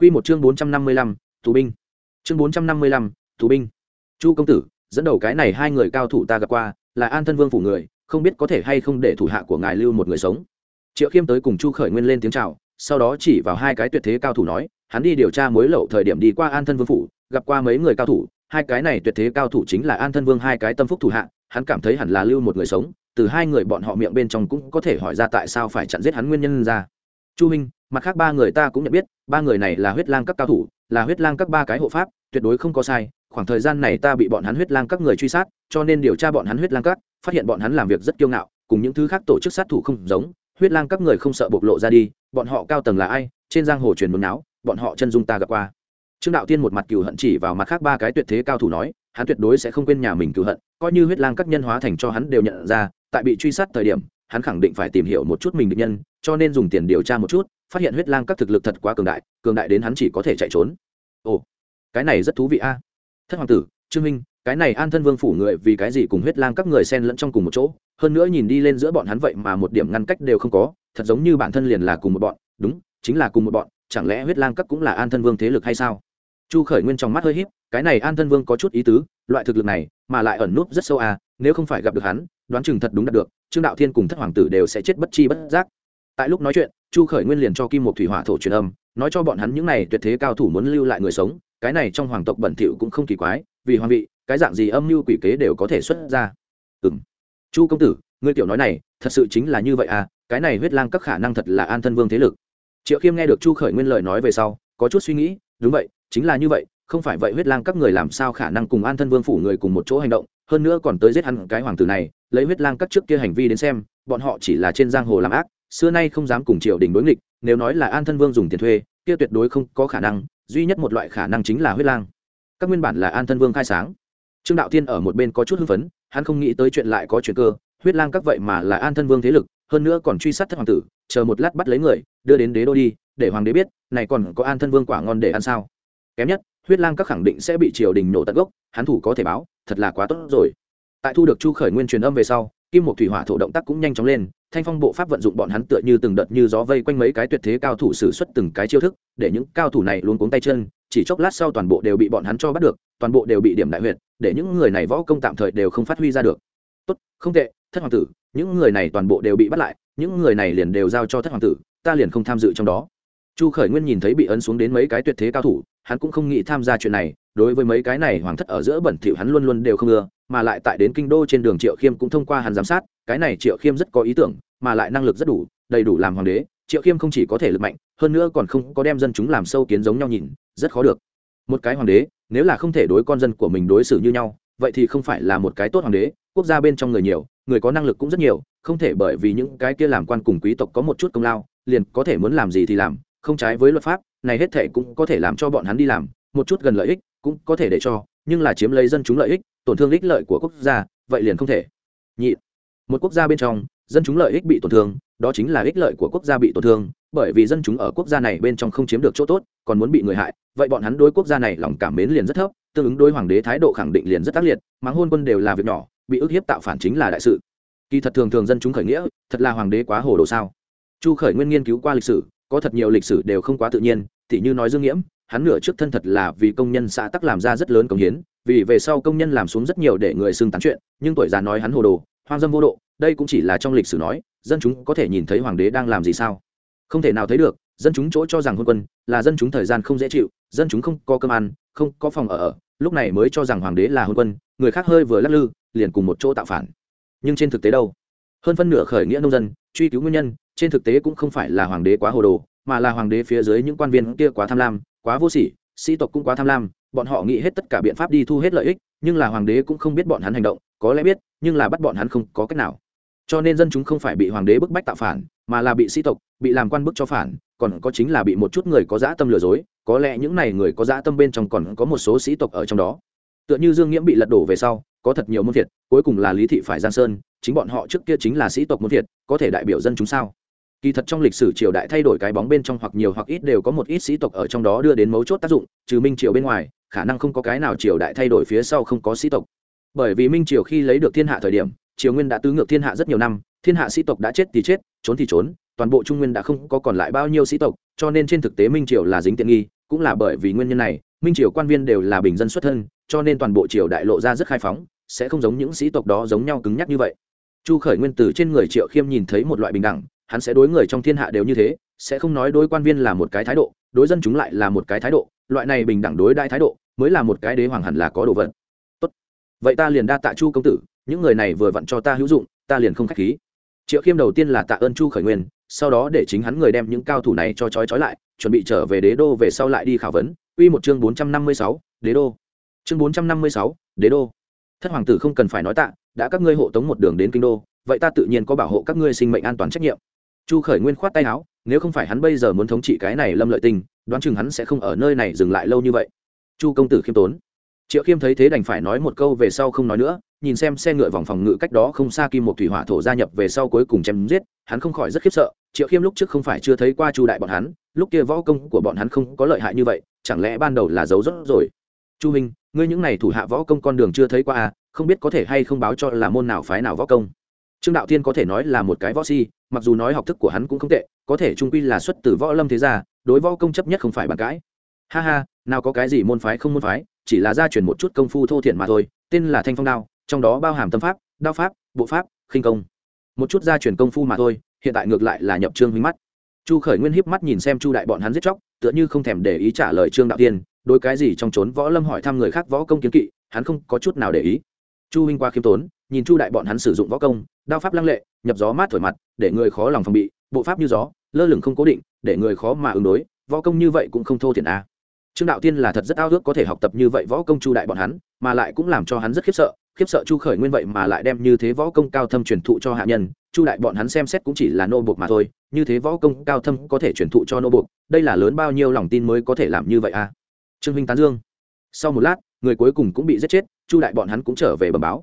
Quy một chương 455, tù binh. Chương 455, tù binh. Chu công tử, dẫn đầu cái này hai người cao thủ ta gặp qua, là An Thân Vương phủ người, không biết có thể hay không để thủ hạ của ngài lưu một người sống. Triệu Khiêm tới cùng Chu Khởi Nguyên lên tiếng chào, sau đó chỉ vào hai cái tuyệt thế cao thủ nói, hắn đi điều tra mối lậu thời điểm đi qua An Thân Vương phủ, gặp qua mấy người cao thủ, hai cái này tuyệt thế cao thủ chính là An Thân Vương hai cái tâm phúc thủ hạ, hắn cảm thấy hẳn là lưu một người sống, từ hai người bọn họ miệng bên trong cũng có thể hỏi ra tại sao phải chặn giết hắn nguyên nhân ra. Chu Minh, mặt khác ba người ta cũng nhận biết, ba người này là huyết lang các cao thủ là huyết lang các ba cái hộ pháp tuyệt đối không có sai. Khoảng thời gian này ta bị bọn hắn huyết lang các người truy sát cho nên điều tra bọn hắn huyết lang các phát hiện bọn hắn làm việc rất kiêu ngạo cùng những thứ khác tổ chức sát thủ không giống. Huyết lang các người không sợ bộc lộ ra đi bọn họ cao tầng là ai trên giang hồ truyền môn não bọn họ chân dung ta gặp qua. Trương đạo tiên một mặt cừu hận chỉ vào mặt khác ba cái tuyệt thế cao thủ nói hắn tuyệt đối sẽ không quên nhà mình cừu hận coi như huyết lang các nhân hóa thành cho hắn đều nhận ra tại bị truy sát thời điểm hắn khẳng định phải tìm hiểu một chút mình định nhân, cho nên dùng tiền điều tra một chút, phát hiện huyết lang các thực lực thật quá cường đại cường đại đến hắn chỉ có thể chạy trốn. Ồ, cái này rất thú vị a. Thất hoàng tử, trương minh, cái này an thân vương phủ người vì cái gì cùng huyết lang các người xen lẫn trong cùng một chỗ? Hơn nữa nhìn đi lên giữa bọn hắn vậy mà một điểm ngăn cách đều không có, thật giống như bản thân liền là cùng một bọn. Đúng, chính là cùng một bọn, chẳng lẽ huyết lang các cũng là an thân vương thế lực hay sao? Chu khởi nguyên trong mắt hơi h í p cái này an thân vương có chút ý tứ, loại thực lực này mà lại ẩn núp rất sâu à nếu không phải gặp được hắn đoán chừng thật đúng đạt được, trương đạo thiên cùng thất hoàng tử đều sẽ chết bất chi bất giác. Tại lúc nói chuyện, chu khởi nguyên liền cho kim một thủy hỏa thổ truyền âm, nói cho bọn hắn những này tuyệt thế cao thủ muốn lưu lại người sống, cái này trong hoàng tộc bẩn thỉu cũng không kỳ quái, vì hoàng vị, cái dạng gì âm mưu quỷ kế đều có thể xuất ra. Ừ m chu công tử, ngươi tiểu nói này, thật sự chính là như vậy à cái này huyết lang các khả năng thật là an thân vương thế lực. Triệu khiêm nghe được chu khởi nguyên lời nói về sau, có chút suy nghĩ, đúng vậy, chính là như vậy, không phải vậy huyết lang các người làm sao khả năng cùng an thân vương phủ người cùng một chỗ hành động, hơn nữa còn tới giết hắn cái hoàng tử này lấy huyết lang các trước kia hành vi đến xem, bọn họ chỉ là trên giang hồ làm ác, xưa nay không dám cùng triều đình đối nghịch, nếu nói là an thân vương dùng tiền thuê, kia tuyệt đối không có khả năng, duy nhất một loại khả năng chính là huyết lang. Các nguyên bản là an thân vương khai sáng. Trương đạo thiên ở một bên có chút hưng phấn, hắn không nghĩ tới chuyện lại có chuyện cơ, huyết lang các vậy mà là an thân vương thế lực, hơn nữa còn truy sát thất hoàng tử, chờ một lát bắt lấy người, đưa đến đế đô đi, để hoàng đế biết, này còn có an thân vương quả ngon để ăn sao. Kém nhất, huyết lang các khẳng định sẽ bị triều đình nổ tận gốc, hắn thủ có thể báo, thật là quá tốt rồi tại thu được chu khởi nguyên truyền âm về sau, kim một thủy hỏa thổ động tác cũng nhanh chóng lên, thanh phong bộ pháp vận dụng bọn hắn tựa như từng đợt như gió vây quanh mấy cái tuyệt thế cao thủ xử suất từng cái chiêu thức, để những cao thủ này luôn cuống tay chân, chỉ chốc lát sau toàn bộ đều bị bọn hắn cho bắt được, toàn bộ đều bị điểm đại huyệt, để những người này võ công tạm thời đều không phát huy ra được. Tốt, không tệ, thất hoàng tử, những người này toàn bộ đều bị bắt lại, những người này liền đều giao cho thất hoàng tử, ta liền không tham dự trong đó. Chu khởi nguyên nhìn thấy bị ấn xuống đến mấy cái tuyệt thế cao thủ, hắn cũng không nghĩ tham gia chuyện này, đối với mấy cái này hoàng thất ở giữa bẩn thỉu hắn luôn luôn đều không ưa mà lại tại đến kinh đô trên đường triệu khiêm cũng thông qua hắn giám sát, cái này triệu khiêm rất có ý tưởng, mà lại năng lực rất đủ, đầy đủ làm hoàng đế, triệu khiêm không chỉ có thể lực mạnh, hơn nữa còn không có đem dân chúng làm sâu kiến giống nhau nhìn, rất khó được. Một cái hoàng đế, nếu là không thể đối con dân của mình đối xử như nhau, vậy thì không phải là một cái tốt hoàng đế, quốc gia bên trong người nhiều, người có năng lực cũng rất nhiều, không thể bởi vì những cái kia làm quan cùng quý tộc có một chút công lao, liền có thể muốn làm gì thì làm, không trái với luật pháp, này hết thể cũng có thể làm cho bọn hắn đi làm, một chút gần lợi ích cũng có thể để cho nhưng là chiếm lấy dân chúng lợi ích, tổn thương ích lợi của quốc gia, vậy liền không thể. Nhị, một quốc gia bên trong, dân chúng lợi ích bị tổn thương, đó chính là ích lợi của quốc gia bị tổn thương, bởi vì dân chúng ở quốc gia này bên trong không chiếm được chỗ tốt, còn muốn bị người hại, vậy bọn hắn đối quốc gia này lòng cảm mến liền rất thấp, tương ứng đối hoàng đế thái độ khẳng định liền rất tác liệt mắng hôn quân đều là việc nhỏ, bị ức hiếp tạo phản chính là đại sự. Kỳ thật thường thường dân chúng khởi nghĩa, thật là hoàng đế quá hồ đồ sao. Chu khởi nguyên nghiên cứu qua lịch sử, có thật nhiều lịch sử đều không quá tự nhiên, tỉ như nói dương nghiễm hắn nửa trước thân thật là vì công nhân xã tắc làm ra rất lớn công hiến, vì về sau công nhân làm xuống rất nhiều để người xưng tán chuyện, nhưng tuổi già nói hắn hồ đồ, hoang dâm vô độ, đây cũng chỉ là trong lịch sử nói, dân chúng có thể nhìn thấy hoàng đế đang làm gì sao? Không thể nào thấy được, dân chúng chỗ cho rằng hôn quân là dân chúng thời gian không dễ chịu, dân chúng không có cơm ăn, không có phòng ở lúc này mới cho rằng hoàng đế là hôn quân, người khác hơi vừa lắc lư, liền cùng một chỗ tạo phản. Nhưng trên thực tế đâu? Hơn phân nửa khởi nghĩa nông dân, truy cứu nguyên nhân, trên thực tế cũng không phải là hoàng đế quá hồ đồ mà là hoàng đế phía dưới những quan viên kia quá tham lam quá vô sỉ sĩ tộc cũng quá tham lam bọn họ nghĩ hết tất cả biện pháp đi thu hết lợi ích nhưng là hoàng đế cũng không biết bọn hắn hành động có lẽ biết nhưng là bắt bọn hắn không có cách nào. Cho nên dân chúng không phải bị hoàng đế bức bách tạo phản mà là bị sĩ tộc bị làm quan bức cho phản còn có chính là bị một chút người có dã tâm lừa dối có lẽ những này người có dã tâm bên trong còn có một số sĩ tộc ở trong đó. Tựa như dương nghiễm bị lật đổ về sau có thật nhiều môn thiệt, cuối cùng là lý thị phải giang sơn chính bọn họ trước kia chính là sĩ tộc môn thiệt, có thể đại biểu dân chúng sao? Kỳ thật trong lịch sử triều đại thay đổi cái bóng bên trong hoặc nhiều hoặc ít đều có một ít sĩ tộc ở trong đó đưa đến mấu chốt tác dụng, trừ minh triều bên ngoài, khả năng không có cái nào triều đại thay đổi phía sau không có sĩ tộc. Bởi vì minh triều khi lấy được thiên hạ thời điểm, triều nguyên đã tứ ngược thiên hạ rất nhiều năm, thiên hạ sĩ tộc đã chết thì chết, trốn thì trốn, toàn bộ trung nguyên đã không có còn lại bao nhiêu sĩ tộc, cho nên trên thực tế minh triều là dính tiện nghi, cũng là bởi vì nguyên nhân này, minh triều quan viên đều là bình dân xuất thân, cho nên toàn bộ triều đại lộ ra rất khai phóng, sẽ không giống những sĩ tộc đó giống nhau cứng nhắc như vậy. Chu khởi nguyên từ trên người triệu khiêm nhìn thấy một loại bình đẳng hắn sẽ đối người trong thiên hạ đều như thế, sẽ không nói đối quan viên là một cái thái độ, đối dân chúng lại là một cái thái độ, loại này bình đẳng đối đại thái độ, mới là một cái đế hoàng hẳn là có đồ vật. Tốt. Vậy ta liền đa tạ chu công tử, những người này vừa vặn cho ta hữu dụng, ta liền không khách khí. Triệu khiêm đầu tiên là tạ ơn chu khởi nguyên, sau đó để chính hắn người đem những cao thủ này cho trói trói lại, chuẩn bị trở về đế đô về sau lại đi khảo vấn. Uy một chương bốn trăm năm mươi sáu, đế đô. Chương bốn trăm năm mươi sáu, đế đô. Thất hoàng tử không cần phải nói tạ, đã các ngươi hộ tống một đường đến kinh đô, vậy ta tự nhiên có bảo hộ các ngươi sinh mệnh an toàn trách nhiệm chu khởi nguyên khoát tay áo, nếu không phải hắn bây giờ muốn thống trị cái này lâm lợi tinh, đoán chừng hắn sẽ không ở nơi này dừng lại lâu như vậy. Chu công tử khiêm tốn. Triệu khiêm thấy thế đành phải nói một câu về sau không nói nữa, nhìn xem xe ngựa vòng phòng ngự cách đó không xa kim một thủy hỏa thổ gia nhập về sau cuối cùng chém giết, hắn không khỏi rất khiếp sợ, triệu khiêm lúc trước không phải chưa thấy qua chu đại bọn hắn, lúc kia võ công của bọn hắn không có lợi hại như vậy, chẳng lẽ ban đầu là dấu rốt rồi? Chu minh, ngươi những n à y thủ hạ võ công con đường chưa thấy qua à không biết có thể hay không báo cho là môn nào phái nào võ công trương đạo thiên có thể nói là một cái võ si, mặc dù nói học thức của hắn cũng không tệ, có thể trung quy là xuất từ võ lâm thế gia, đối võ công chấp nhất không phải bàn cãi. Ha ha, nào có cái gì môn phái không môn phái, chỉ là gia truyền một chút công phu thô thiện mà thôi, tên là thanh phong đao, trong đó bao hàm tâm pháp, đao pháp, bộ pháp, khinh công. Một chút gia truyền công phu mà thôi, hiện tại ngược lại là nhập trương huynh mắt. Chu khởi nguyên hiếp mắt nhìn xem chu đại bọn hắn giết chóc, tựa như không thèm để ý trả lời trương đạo tiên đôi cái gì trong trốn võ lâm hỏi thăm người khác võ công kiến kỵ, hắn không có chút nào để ý. Chu huynh qua khiêm tốn nhìn chu đại bọn hắn sử dụng võ công, đao pháp lăng lệ, nhập gió mát thổi mặt, để người khó lòng phòng bị, bộ pháp như gió, lơ lửng không cố định, để người khó mà ứng đối, võ công như vậy cũng không thô thiển a. Trương đạo tiên là thật rất ao ước có thể học tập như vậy võ công chu đại bọn hắn, mà lại cũng làm cho hắn rất khiếp sợ khiếp sợ chu khởi nguyên vậy mà lại đem như thế võ công cao thâm truyền thụ cho hạ nhân, chu đại bọn hắn xem xét cũng chỉ là nô buộc mà thôi, như thế võ công cao thâm có thể truyền thụ cho nô buộc, đây là lớn bao nhiêu lòng tin mới có thể làm như vậy a? Trương huynh tán dương. Sau một lát, người cuối cùng cũng bị giết chết, chu đại bọn hắn cũng trở về bẩm báo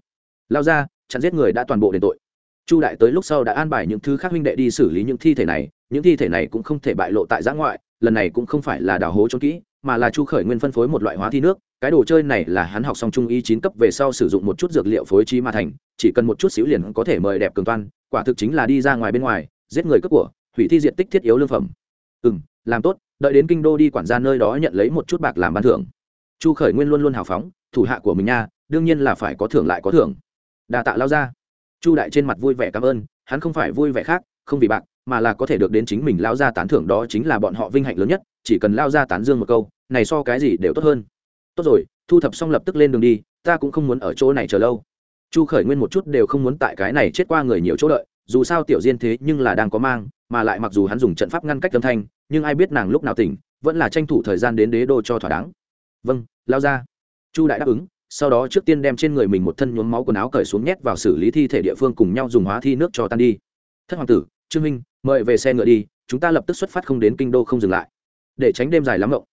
lao ra, chặn giết người đã toàn bộ đền tội. Chu đại tới lúc sau đã an bài những thứ khác huynh đệ đi xử lý những thi thể này, những thi thể này cũng không thể bại lộ tại giã ngoại, lần này cũng không phải là đào hố trốn kỹ, mà là chu khởi nguyên phân phối một loại hóa thi nước, cái đồ chơi này là hắn học xong trung y chín cấp về sau sử dụng một chút dược liệu phối trí mà thành, chỉ cần một chút xíu liền có thể mời đẹp cường toan, quả thực chính là đi ra ngoài bên ngoài, giết người cướp của, hủy thi diện tích thiết yếu lương phẩm. Ừ m làm tốt, đợi đến kinh đô đi quản gia nơi đó nhận lấy một chút bạc làm ban thưởng. Chu khởi nguyên luôn luôn hào phóng, thủ hạ của mình nha, đương nhiên là phải có thưởng lại có thưởng đà tạ lao ra. Chu đại trên mặt vui vẻ cảm ơn, hắn không phải vui vẻ khác, không vì bạc, mà là có thể được đến chính mình lao ra tán thưởng đó chính là bọn họ vinh hạnh lớn nhất, chỉ cần lao ra tán dương một câu, này so cái gì đều tốt hơn. Tốt rồi, thu thập xong lập tức lên đường đi, ta cũng không muốn ở chỗ này chờ lâu. Chu khởi nguyên một chút đều không muốn tại cái này chết qua người nhiều chỗ đợi, dù sao tiểu diên thế nhưng là đang có mang, mà lại mặc dù hắn dùng trận pháp ngăn cách âm thanh, nhưng ai biết nàng lúc nào tỉnh, vẫn là tranh thủ thời gian đến đế đô cho thỏa đáng. Vâng lao ra. Chu đại đáp ứng sau đó trước tiên đem trên người mình một thân nhuốm máu quần áo cởi xuống nhét vào xử lý thi thể địa phương cùng nhau dùng hóa thi nước cho tan đi. Thất hoàng tử, trương minh, mời về xe ngựa đi, chúng ta lập tức xuất phát không đến kinh đô không dừng lại. Để tránh đêm dài lắm rộng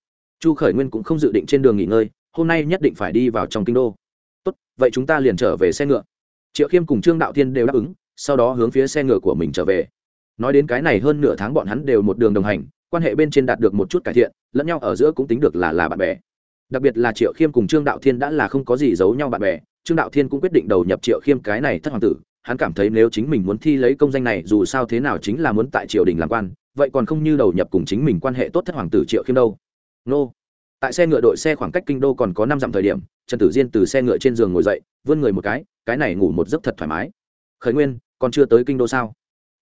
chu khởi nguyên cũng không dự định trên đường nghỉ ngơi, hôm nay nhất định phải đi vào trong kinh đô. Tốt, vậy chúng ta liền trở về xe ngựa. Triệu khiêm cùng trương đạo thiên đều đáp ứng, sau đó hướng phía xe ngựa của mình trở về. Nói đến cái này hơn nửa tháng bọn hắn đều một đường đồng hành, quan hệ bên trên đạt được một chút cải thiện, lẫn nhau ở giữa cũng tính được là là bạn bè đặc biệt là triệu khiêm cùng trương đạo thiên đã là không có gì giấu nhau bạn bè, trương đạo thiên cũng quyết định đầu nhập triệu khiêm cái này thất hoàng tử. Hắn cảm thấy nếu chính mình muốn thi lấy công danh này, dù sao thế nào chính là muốn tại triều đình làm quan, vậy còn không như đầu nhập cùng chính mình quan hệ tốt thất hoàng tử triệu khiêm đâu. Nô. Tại xe ngựa đội xe khoảng cách kinh đô còn có năm dặm thời điểm, trần tử diên từ xe ngựa trên giường ngồi dậy, vươn người một cái cái này ngủ một giấc thật thoải mái. Khởi nguyên, còn chưa tới kinh đô sao?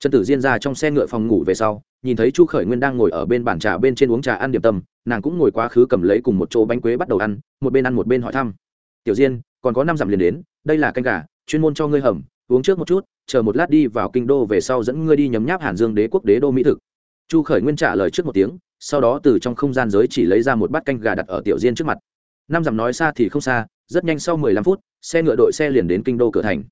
Trần tử diên ra trong xe ngựa phòng ngủ về sau, nhìn thấy chu khởi nguyên đang ngồi ở bên bàn trà bên trên uống trà ăn điểm tâm, nàng cũng ngồi quá khứ cầm lấy cùng một chỗ bánh quế bắt đầu ăn, một bên ăn một bên hỏi thăm. Tiểu diên, còn có năm dặm liền đến, đây là canh gà, chuyên môn cho ngươi hầm, uống trước một chút, chờ một lát đi vào kinh đô về sau dẫn ngươi đi nhấm nháp hàn dương đế quốc đế đô mỹ thực. Chu khởi nguyên trả lời trước một tiếng, sau đó từ trong không gian giới chỉ lấy ra một bát canh gà đặt ở tiểu diên trước mặt. Năm dặm nói xa thì không xa, rất nhanh sau mười lăm phút, xe ngựa đội xe liền đến kinh đô cửa thành.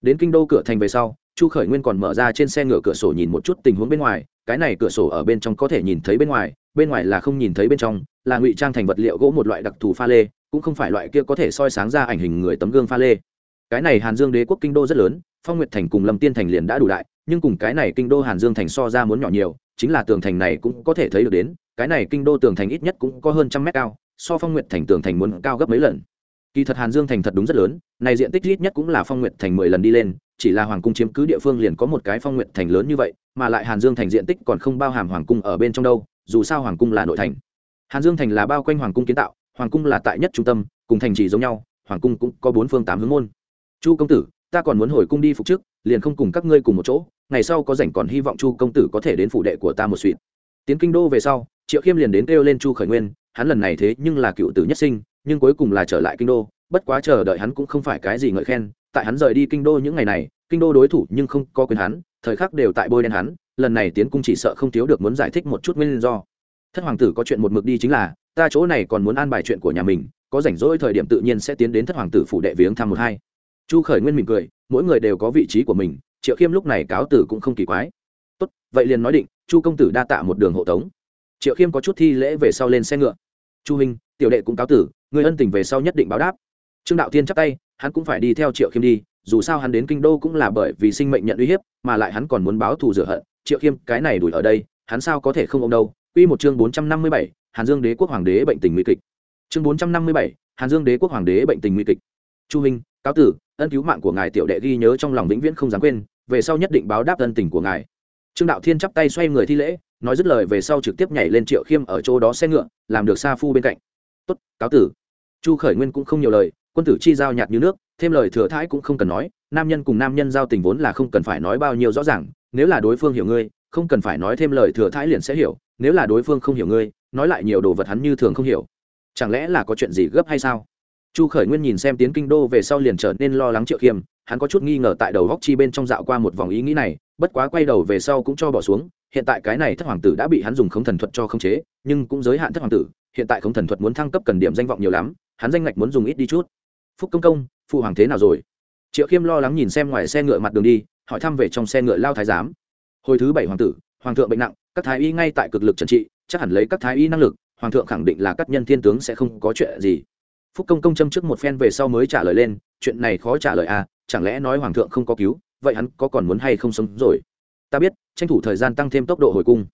Đến kinh đô cửa thành về sau chu khởi nguyên còn mở ra trên xe ngựa cửa sổ nhìn một chút tình huống bên ngoài, cái này cửa sổ ở bên trong có thể nhìn thấy bên ngoài bên ngoài là không nhìn thấy bên trong, là ngụy trang thành vật liệu gỗ một loại đặc thù pha lê, cũng không phải loại kia có thể soi sáng ra ảnh hình người tấm gương pha lê. Cái này hàn dương đế quốc kinh đô rất lớn, phong nguyệt thành cùng lâm tiên thành liền đã đủ đại, nhưng cùng cái này kinh đô hàn dương thành so ra muốn nhỏ nhiều, chính là tường thành này cũng có thể thấy được đến, cái này kinh đô tường thành ít nhất cũng có hơn trăm mét cao, so phong nguyệt thành tường thành muốn cao gấp mấy lần. Kỳ thật hàn dương thành thật đúng rất lớn, này diện tích ít nhất cũng là phong nguyệt thành mười lần đi lên chỉ là hoàng cung chiếm cứ địa phương liền có một cái phong nguyệt thành lớn như vậy, mà lại hàn dương thành diện tích còn không bao hàm hoàng cung ở bên trong đâu, dù sao hoàng cung là nội thành. Hàn dương thành là bao quanh hoàng cung kiến tạo, hoàng cung là tại nhất trung tâm, cùng thành trì giống nhau, hoàng cung cũng có bốn phương tám hướng môn. Chu công tử, ta còn muốn hồi cung đi phục chức liền không cùng các ngươi cùng một chỗ, ngày sau có rảnh còn hy vọng chu công tử có thể đến phủ đệ của ta một suỵt tiến kinh đô về sau, triệu khiêm liền đến kêu lên chu khởi nguyên, hắn lần này thế nhưng là cựu tử nhất sinh, nhưng cuối cùng là trở lại kinh đô, bất quá chờ đợi hắn cũng không phải cái gì ngợi khen tại hắn rời đi kinh đô những ngày này, kinh đô đối thủ nhưng không có quyền hắn, thời khắc đều tại bôi đen hắn, lần này tiến cung chỉ sợ không thiếu được muốn giải thích một chút nguyên do. Thất hoàng tử có chuyện một mực đi chính là, ta chỗ này còn muốn an bài chuyện của nhà mình, có rảnh rỗi thời điểm tự nhiên sẽ tiến đến thất hoàng tử phủ đệ viếng thăm một hai. Chu khởi nguyên mỉm cười, mỗi người đều có vị trí của mình, triệu khiêm lúc này cáo tử cũng không kỳ quái. Tốt, vậy liền nói định, chu công tử đa tạ một đường hộ tống. Triệu khiêm có chút thi lễ về sau lên xe ngựa. Chu hình tiểu đệ cũng cáo tử, người ân tình về sau nhất định báo đáp trương đạo thiên chắc tay hắn cũng phải đi theo triệu khiêm đi dù sao hắn đến kinh đô cũng là bởi vì sinh mệnh nhận uy hiếp mà lại hắn còn muốn báo thù rửa hận triệu khiêm cái này đuổi ở đây hắn sao có thể không ông đâu Quy một chương bốn trăm năm mươi bảy, Hàn Dương Đế quốc hoàng đế bệnh tình nguy kịch. Chương bốn trăm năm mươi bảy, Hàn Dương Đế quốc hoàng đế bệnh tình nguy kịch. Chu Minh, cáo tử, ân cứu mạng của ngài tiểu đệ ghi nhớ trong lòng vĩnh viễn không dám quên, về sau nhất định báo đáp ân tình của ngài. Trương Đạo Thiên chắp tay xoay người thi lễ, nói dứt lời về sau trực tiếp nhảy lên Triệu Khiêm ở chỗ đó xe ngựa, làm được xa phu bên cạnh. "Tốt, cáo tử." Chu Khởi Nguyên cũng không nhiều lời, quân tử chi giao nhạt như nước, thêm lời thừa thãi cũng không cần nói, nam nhân cùng nam nhân giao tình vốn là không cần phải nói bao nhiêu rõ ràng, nếu là đối phương hiểu ngươi, không cần phải nói thêm lời thừa thãi liền sẽ hiểu, nếu là đối phương không hiểu ngươi, nói lại nhiều đồ vật hắn như thường không hiểu. Chẳng lẽ là có chuyện gì gấp hay sao? Chu Khởi Nguyên nhìn xem tiến kinh đô về sau liền trở nên lo lắng Triệu Khiêm, hắn có chút nghi ngờ tại đầu góc chi bên trong dạo qua một vòng ý nghĩ này, bất quá quay đầu về sau cũng cho bỏ xuống, hiện tại cái này thất hoàng tử đã bị hắn dùng khống thần thuật cho khống chế, nhưng cũng giới hạn thất hoàng tử, hiện tại khống thần thuật muốn thăng cấp cần điểm danh vọng nhiều lắm, hắn danh ngạch muốn dùng ít đi chút. Phúc công công, phụ hoàng thế nào rồi? Triệu Khiêm lo lắng nhìn xem ngoài xe ngựa mặt đường đi, hỏi thăm về trong xe ngựa lao thái giám. Hồi thứ bảy hoàng tử, hoàng thượng bệnh nặng, các thái y ngay tại cực lực trần trị, chắc hẳn lấy các thái y năng lực, hoàng thượng khẳng định là các nhân thiên tướng sẽ không có chuyện gì. Phúc công công châm trước một phen về sau mới trả lời lên, chuyện này khó trả lời à, chẳng lẽ nói hoàng thượng không có cứu, vậy hắn có còn muốn hay không sống rồi? Ta biết, tranh thủ thời gian tăng thêm tốc độ hồi cung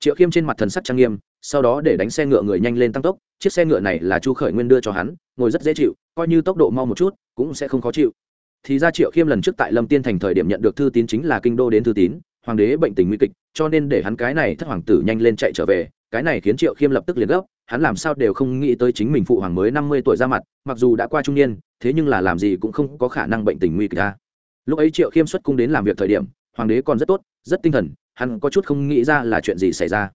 triệu khiêm trên mặt thần sắc trang nghiêm sau đó để đánh xe ngựa người nhanh lên tăng tốc chiếc xe ngựa này là chu khởi nguyên đưa cho hắn ngồi rất dễ chịu coi như tốc độ mau một chút, cũng sẽ không khó chịu. Thì ra triệu khiêm lần trước tại lâm tiên thành thời điểm nhận được thư tín chính là kinh đô đến thư tín, hoàng đế bệnh tình nguy kịch, cho nên để hắn cái này thất hoàng tử nhanh lên chạy trở về, cái này khiến triệu khiêm lập tức liền gấp, hắn làm sao đều không nghĩ tới chính mình phụ hoàng mới năm mươi tuổi ra mặt, mặc dù đã qua trung niên, thế nhưng là làm gì cũng không có khả năng bệnh tình nguy kịch ra. Lúc ấy triệu khiêm xuất cung đến làm việc thời điểm, hoàng đế còn rất tốt, rất tinh thần, hắn có chút không nghĩ ra là chuyện gì xảy ra.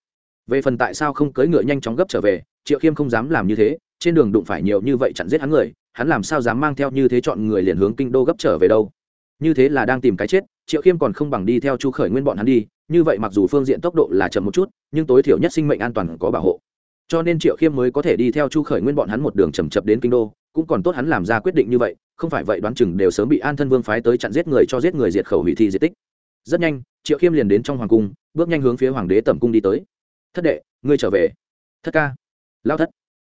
Về phần tại sao không cưỡi ngựa nhanh chóng gấp trở về, triệu khiêm không dám làm như thế, trên đường đụng phải nhiều như vậy chặn giết hắn người hắn làm sao dám mang theo như thế chọn người liền hướng kinh đô gấp trở về đâu? Như thế là đang tìm cái chết, triệu khiêm còn không bằng đi theo chu khởi nguyên bọn hắn đi, như vậy mặc dù phương diện tốc độ là chậm một chút, nhưng tối thiểu nhất sinh mệnh an toàn có bảo hộ. Cho nên triệu khiêm mới có thể đi theo chu khởi nguyên bọn hắn một đường chầm chập đến kinh đô, cũng còn tốt hắn làm ra quyết định như vậy, không phải vậy đoán chừng đều sớm bị an thân vương phái tới chặn giết người cho giết người diệt khẩu hủy thi diệt tích. Rất nhanh, triệu khiêm liền đến trong hoàng cung, bước nhanh hướng phía hoàng đế tẩm cung đi tới. Thất đệ, ngươi trở về. Thất ca. Lao thất.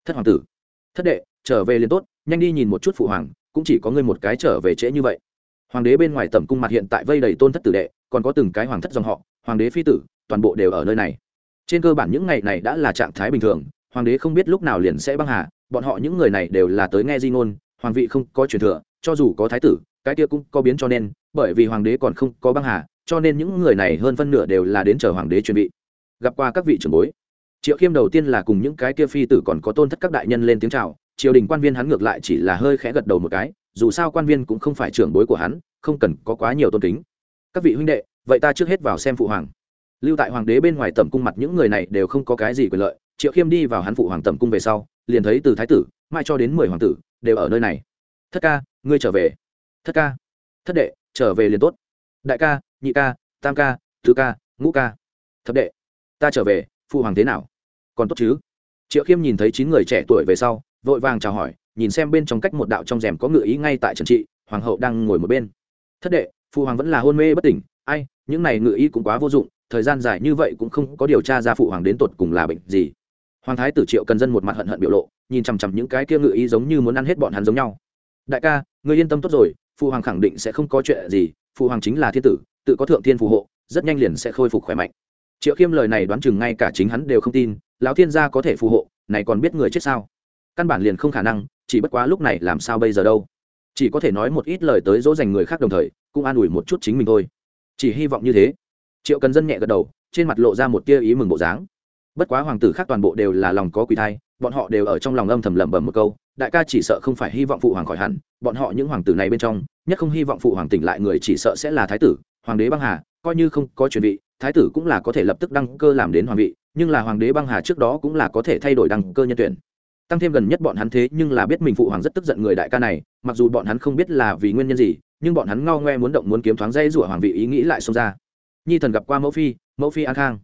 Thất hoàng tử. Thất đệ, trở về liền tốt nhanh đi nhìn một chút phụ hoàng, cũng chỉ có ngươi một cái trở về trễ như vậy. Hoàng đế bên ngoài tẩm cung mặt hiện tại vây đầy tôn thất tử đệ, còn có từng cái hoàng thất dòng họ, hoàng đế phi tử, toàn bộ đều ở nơi này. Trên cơ bản những ngày này đã là trạng thái bình thường, hoàng đế không biết lúc nào liền sẽ băng hà, bọn họ những người này đều là tới nghe di ngôn, hoàng vị không có truyền thừa, cho dù có thái tử, cái kia cũng có biến cho nên, bởi vì hoàng đế còn không có băng hà, cho nên những người này hơn phân nửa đều là đến chờ hoàng đế chuẩn bị. Gặp qua các vị trưởng bối, triệu khiêm đầu tiên là cùng những cái kia phi tử còn có tôn thất các đại nhân lên tiếng chào triều đình quan viên hắn ngược lại chỉ là hơi khẽ gật đầu một cái, dù sao quan viên cũng không phải trưởng bối của hắn, không cần có quá nhiều tôn kính. Các vị huynh đệ, vậy ta trước hết vào xem phụ hoàng. Lưu tại hoàng đế bên ngoài tẩm cung mặt những người này đều không có cái gì quyền lợi, triệu khiêm đi vào hắn phụ hoàng tẩm cung về sau, liền thấy từ thái tử, mai cho đến mười hoàng tử, đều ở nơi này. Thất ca, ngươi trở về. Thất ca. Thất đệ, trở về liền tốt. Đại ca, nhị ca, tam ca, thứ ca, ngũ ca. Thập đệ, ta trở về, phụ hoàng thế nào? Còn tốt chứ? Triệu khiêm nhìn thấy chín người trẻ tuổi về sau vội vàng chào hỏi, nhìn xem bên trong cách một đạo trong rèm có ngự ý ngay tại trần trị, hoàng hậu đang ngồi một bên. Thất đệ, phụ hoàng vẫn là hôn mê bất tỉnh, ai, những này ngự ý cũng quá vô dụng, thời gian dài như vậy cũng không có điều tra ra phụ hoàng đến tột cùng là bệnh gì. Hoàng thái tử triệu cần dân một mặt hận hận biểu lộ, nhìn chằm chằm những cái kia ngự ý giống như muốn ăn hết bọn hắn giống nhau. Đại ca người yên tâm tốt rồi, phụ hoàng khẳng định sẽ không có chuyện gì, phụ hoàng chính là thiên tử, tự có thượng thiên phù hộ, rất nhanh liền sẽ khôi phục khỏe mạnh. Triệu khiêm lời này đoán chừng ngay cả chính hắn đều không tin, lão thiên gia có thể phù hộ, này còn biết người chết sao? Căn bản liền không khả năng, chỉ bất quá lúc này làm sao bây giờ đâu. Chỉ có thể nói một ít lời tới dỗ dành người khác đồng thời, cũng an ủi một chút chính mình thôi. Chỉ hy vọng như thế. Triệu cần dân nhẹ gật đầu, trên mặt lộ ra một tia ý mừng bộ dáng. Bất quá hoàng tử khác toàn bộ đều là lòng có quỷ thai, bọn họ đều ở trong lòng âm thầm lẩm bẩm một câu, đại ca chỉ sợ không phải hy vọng phụ hoàng khỏi hẳn, bọn họ những hoàng tử này bên trong, nhất không hy vọng phụ hoàng tỉnh lại người chỉ sợ sẽ là thái tử, hoàng đế băng hà, coi như không có chuẩn bị thái tử cũng là có thể lập tức đăng cơ làm đến hoàng vị, nhưng là hoàng đế băng hà trước đó cũng là có thể thay đổi đăng cơ nhân tuyển tăng thêm gần nhất bọn hắn thế nhưng là biết mình phụ hoàng rất tức giận người đại ca này, mặc dù bọn hắn không biết là vì nguyên nhân gì, nhưng bọn hắn ngao ngoe muốn động muốn kiếm thoáng dây rủa hoàng vị ý nghĩ lại xông ra. Nhi thần gặp qua mẫu phi mẫu phi an khang.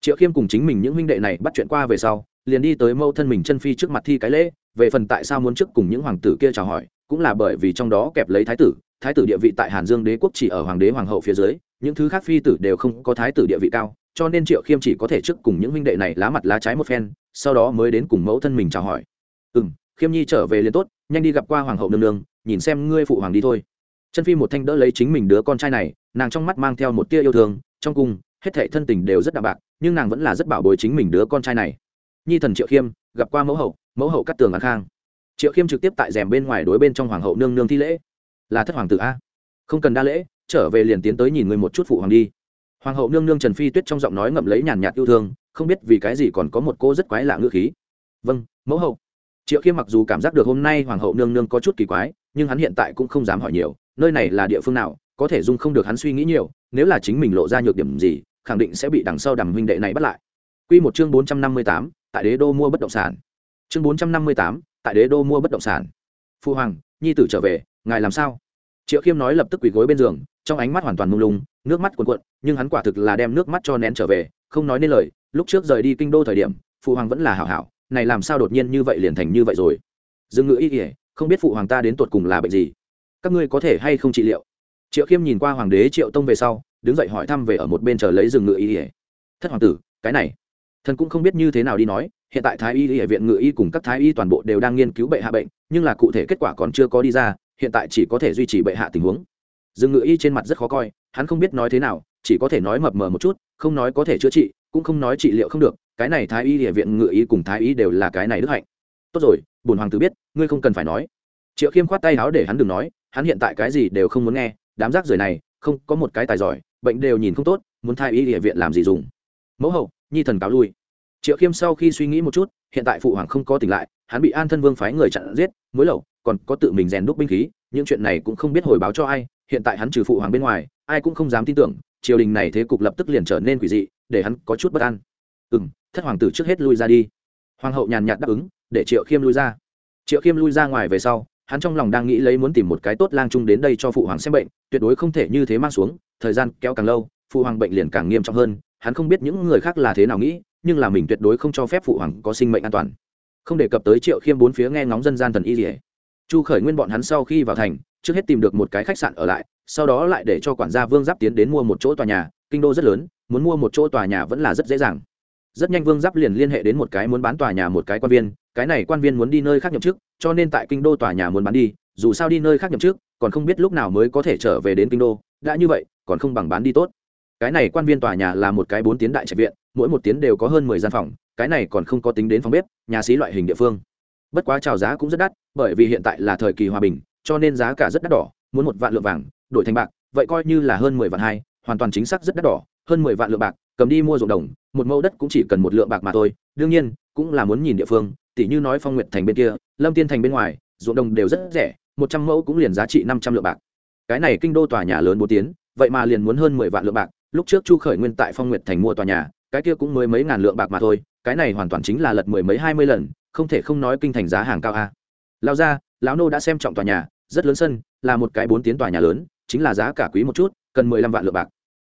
Triệu khiêm cùng chính mình những huynh đệ này bắt chuyện qua về sau, liền đi tới mẫu thân mình chân phi trước mặt thi cái lễ, về phần tại sao muốn trước cùng những hoàng tử kia chào hỏi, cũng là bởi vì trong đó kẹp lấy thái tử thái tử địa vị tại hàn dương đế quốc chỉ ở hoàng đế hoàng hậu phía dưới những thứ khác phi tử đều không có thái tử địa vị cao, cho nên triệu khiêm chỉ có thể trước cùng những huynh đệ này lá mặt lá trái một phen, sau đó mới đến cùng mẫu thân mình chào hỏi. Ừ m khiêm nhi trở về liền tốt, nhanh đi gặp qua hoàng hậu nương nương, nhìn xem ngươi phụ hoàng đi thôi. Chân phi một thanh đỡ lấy chính mình đứa con trai này, nàng trong mắt mang theo một tia yêu thương, trong cung, hết thệ thân tình đều rất đạm bạc, nhưng nàng vẫn là rất bảo bối chính mình đứa con trai này. Nhi thần triệu khiêm, gặp qua mẫu hậu mẫu hậu cắt tường an khang. Triệu khiêm trực tiếp tại rèm bên ngoài đối bên trong hoàng hậu nương nương thi lễ. Là thất hoàng tử a, không cần đa lễ trở về liền tiến tới nhìn người một chút phụ hoàng đi hoàng hậu nương nương trần phi tuyết trong giọng nói ngậm lấy nhàn nhạt yêu thương không biết vì cái gì còn có một cô rất quái lạ ngữ khí vâng mẫu hậu triệu khiêm mặc dù cảm giác được hôm nay hoàng hậu nương nương có chút kỳ quái nhưng hắn hiện tại cũng không dám hỏi nhiều nơi này là địa phương nào có thể dung không được hắn suy nghĩ nhiều nếu là chính mình lộ ra nhược điểm gì khẳng định sẽ bị đằng sau đằng huynh đệ này bắt lại Quy một chương bốn trăm năm mươi tám, tại đế đô mua bất động sản. Chương bốn trăm năm mươi tám, tại đế đô mua bất động sản. Phu hoàng, nhi tử trở về, ngài làm sao? Triệu Khiêm nói lập tức quỳ gối bên giường, trong ánh mắt hoàn toàn mông lung, nước mắt cuồn cuộn, nhưng hắn quả thực là đem nước mắt cho nén trở về, không nói nên lời, lúc trước rời đi kinh đô thời điểm, phụ hoàng vẫn là hảo hảo, này làm sao đột nhiên như vậy liền thành như vậy rồi? Dương Ngự Y Y, không biết phụ hoàng ta đến tuột cùng là bệnh gì? Các ngươi có thể hay không trị liệu? Triệu Khiêm nhìn qua hoàng đế Triệu Tông về sau, đứng dậy hỏi thăm về ở một bên chờ lấy Dương Ngự Y Y. Thất hoàng tử, cái này thần cũng không biết như thế nào đi nói hiện tại thái y y viện ngự y cùng các thái y toàn bộ đều đang nghiên cứu bệ hạ bệnh nhưng là cụ thể kết quả còn chưa có đi ra hiện tại chỉ có thể duy trì bệ hạ tình huống. Dương ngự y trên mặt rất khó coi, hắn không biết nói thế nào, chỉ có thể nói mập mờ một chút, không nói có thể chữa trị, cũng không nói trị liệu không được, cái này thái y địa viện ngự y cùng thái y đều là cái này đức hạnh. Tốt rồi bùn hoàng tử biết, ngươi không cần phải nói. Triệu khiêm khoát tay áo để hắn đừng nói, hắn hiện tại cái gì đều không muốn nghe, đám rác rưởi này, không, có một cái tài giỏi, bệnh đều nhìn không tốt, muốn thái y địa viện làm gì dùng? Mẫu hậu, nhi thần cáo lui triệu khiêm sau khi suy nghĩ một chút, hiện tại phụ hoàng không có tỉnh lại, hắn bị an thân vương phái người chặn giết mối lậu còn có tự mình rèn đúc binh khí, những chuyện này cũng không biết hồi báo cho ai, hiện tại hắn trừ phụ hoàng bên ngoài, ai cũng không dám tin tưởng, triều đình này thế cục lập tức liền trở nên quỷ dị, để hắn có chút bất an. Ừ m thất hoàng tử trước hết lui ra đi. Hoàng hậu nhàn nhạt đáp ứng, để triệu khiêm lui ra. Triệu khiêm lui ra ngoài về sau, hắn trong lòng đang nghĩ lấy muốn tìm một cái tốt lang chung đến đây cho phụ hoàng xem bệnh, tuyệt đối không thể như thế mang xuống, thời gian kéo càng lâu, phụ hoàng bệnh liền càng nghiêm trọng hơn, hắn không biết những người khác là thế nào nghĩ nhưng là mình tuyệt đối không cho phép phụ hoàng có sinh mệnh an toàn. Không đề cập tới triệu khiêm bốn phía nghe ngóng dân gian thần y dỉa chu khởi nguyên bọn hắn sau khi vào thành, trước hết tìm được một cái khách sạn ở lại, sau đó lại để cho quản gia vương giáp tiến đến mua một chỗ tòa nhà, kinh đô rất lớn, muốn mua một chỗ tòa nhà vẫn là rất dễ dàng. Rất nhanh vương giáp liền liên hệ đến một cái muốn bán tòa nhà một cái quan viên, cái này quan viên muốn đi nơi khác nhậm chức, cho nên tại kinh đô tòa nhà muốn bán đi, dù sao đi nơi khác nhậm chức, còn không biết lúc nào mới có thể trở về đến kinh đô, đã như vậy, còn không bằng bán đi tốt. Cái này quan viên tòa nhà là một cái bốn tiến đại trạch viện mỗi một tiến đều có hơn mười gian phòng, cái này còn không có tính đến phòng bếp, nhà xí loại hình địa phương. Bất quá trào giá cũng rất đắt, bởi vì hiện tại là thời kỳ hòa bình, cho nên giá cả rất đắt đỏ, muốn một vạn lượng vàng, đổi thành bạc, vậy coi như là hơn mười vạn hai, hoàn toàn chính xác rất đắt đỏ, hơn mười vạn lượng bạc, cầm đi mua ruộng đồng, một mẫu đất cũng chỉ cần một lượng bạc mà thôi, đương nhiên, cũng là muốn nhìn địa phương, tỉ như nói phong nguyện thành bên kia, lâm tiên thành bên ngoài, ruộng đồng đều rất rẻ, một trăm mẫu cũng liền giá trị năm trăm lượng bạc. Cái này kinh đô tòa nhà lớn bốn tiến, vậy mà liền muốn hơn mười vạn lượng bạc, lúc trước chu khởi nguyên tại phong nguyệt thành mua tòa nhà cái kia cũng mới mấy ngàn lượng bạc mà thôi, cái này hoàn toàn chính là lật mười mấy hai mươi lần, không thể không nói kinh thành giá hàng cao a. Lao ra, lão nô đã xem trọng tòa nhà, rất lớn sân, là một cái bốn tiến tòa nhà lớn, chính là giá cả quý một chút, cần mười lăm vạn lượng bạc.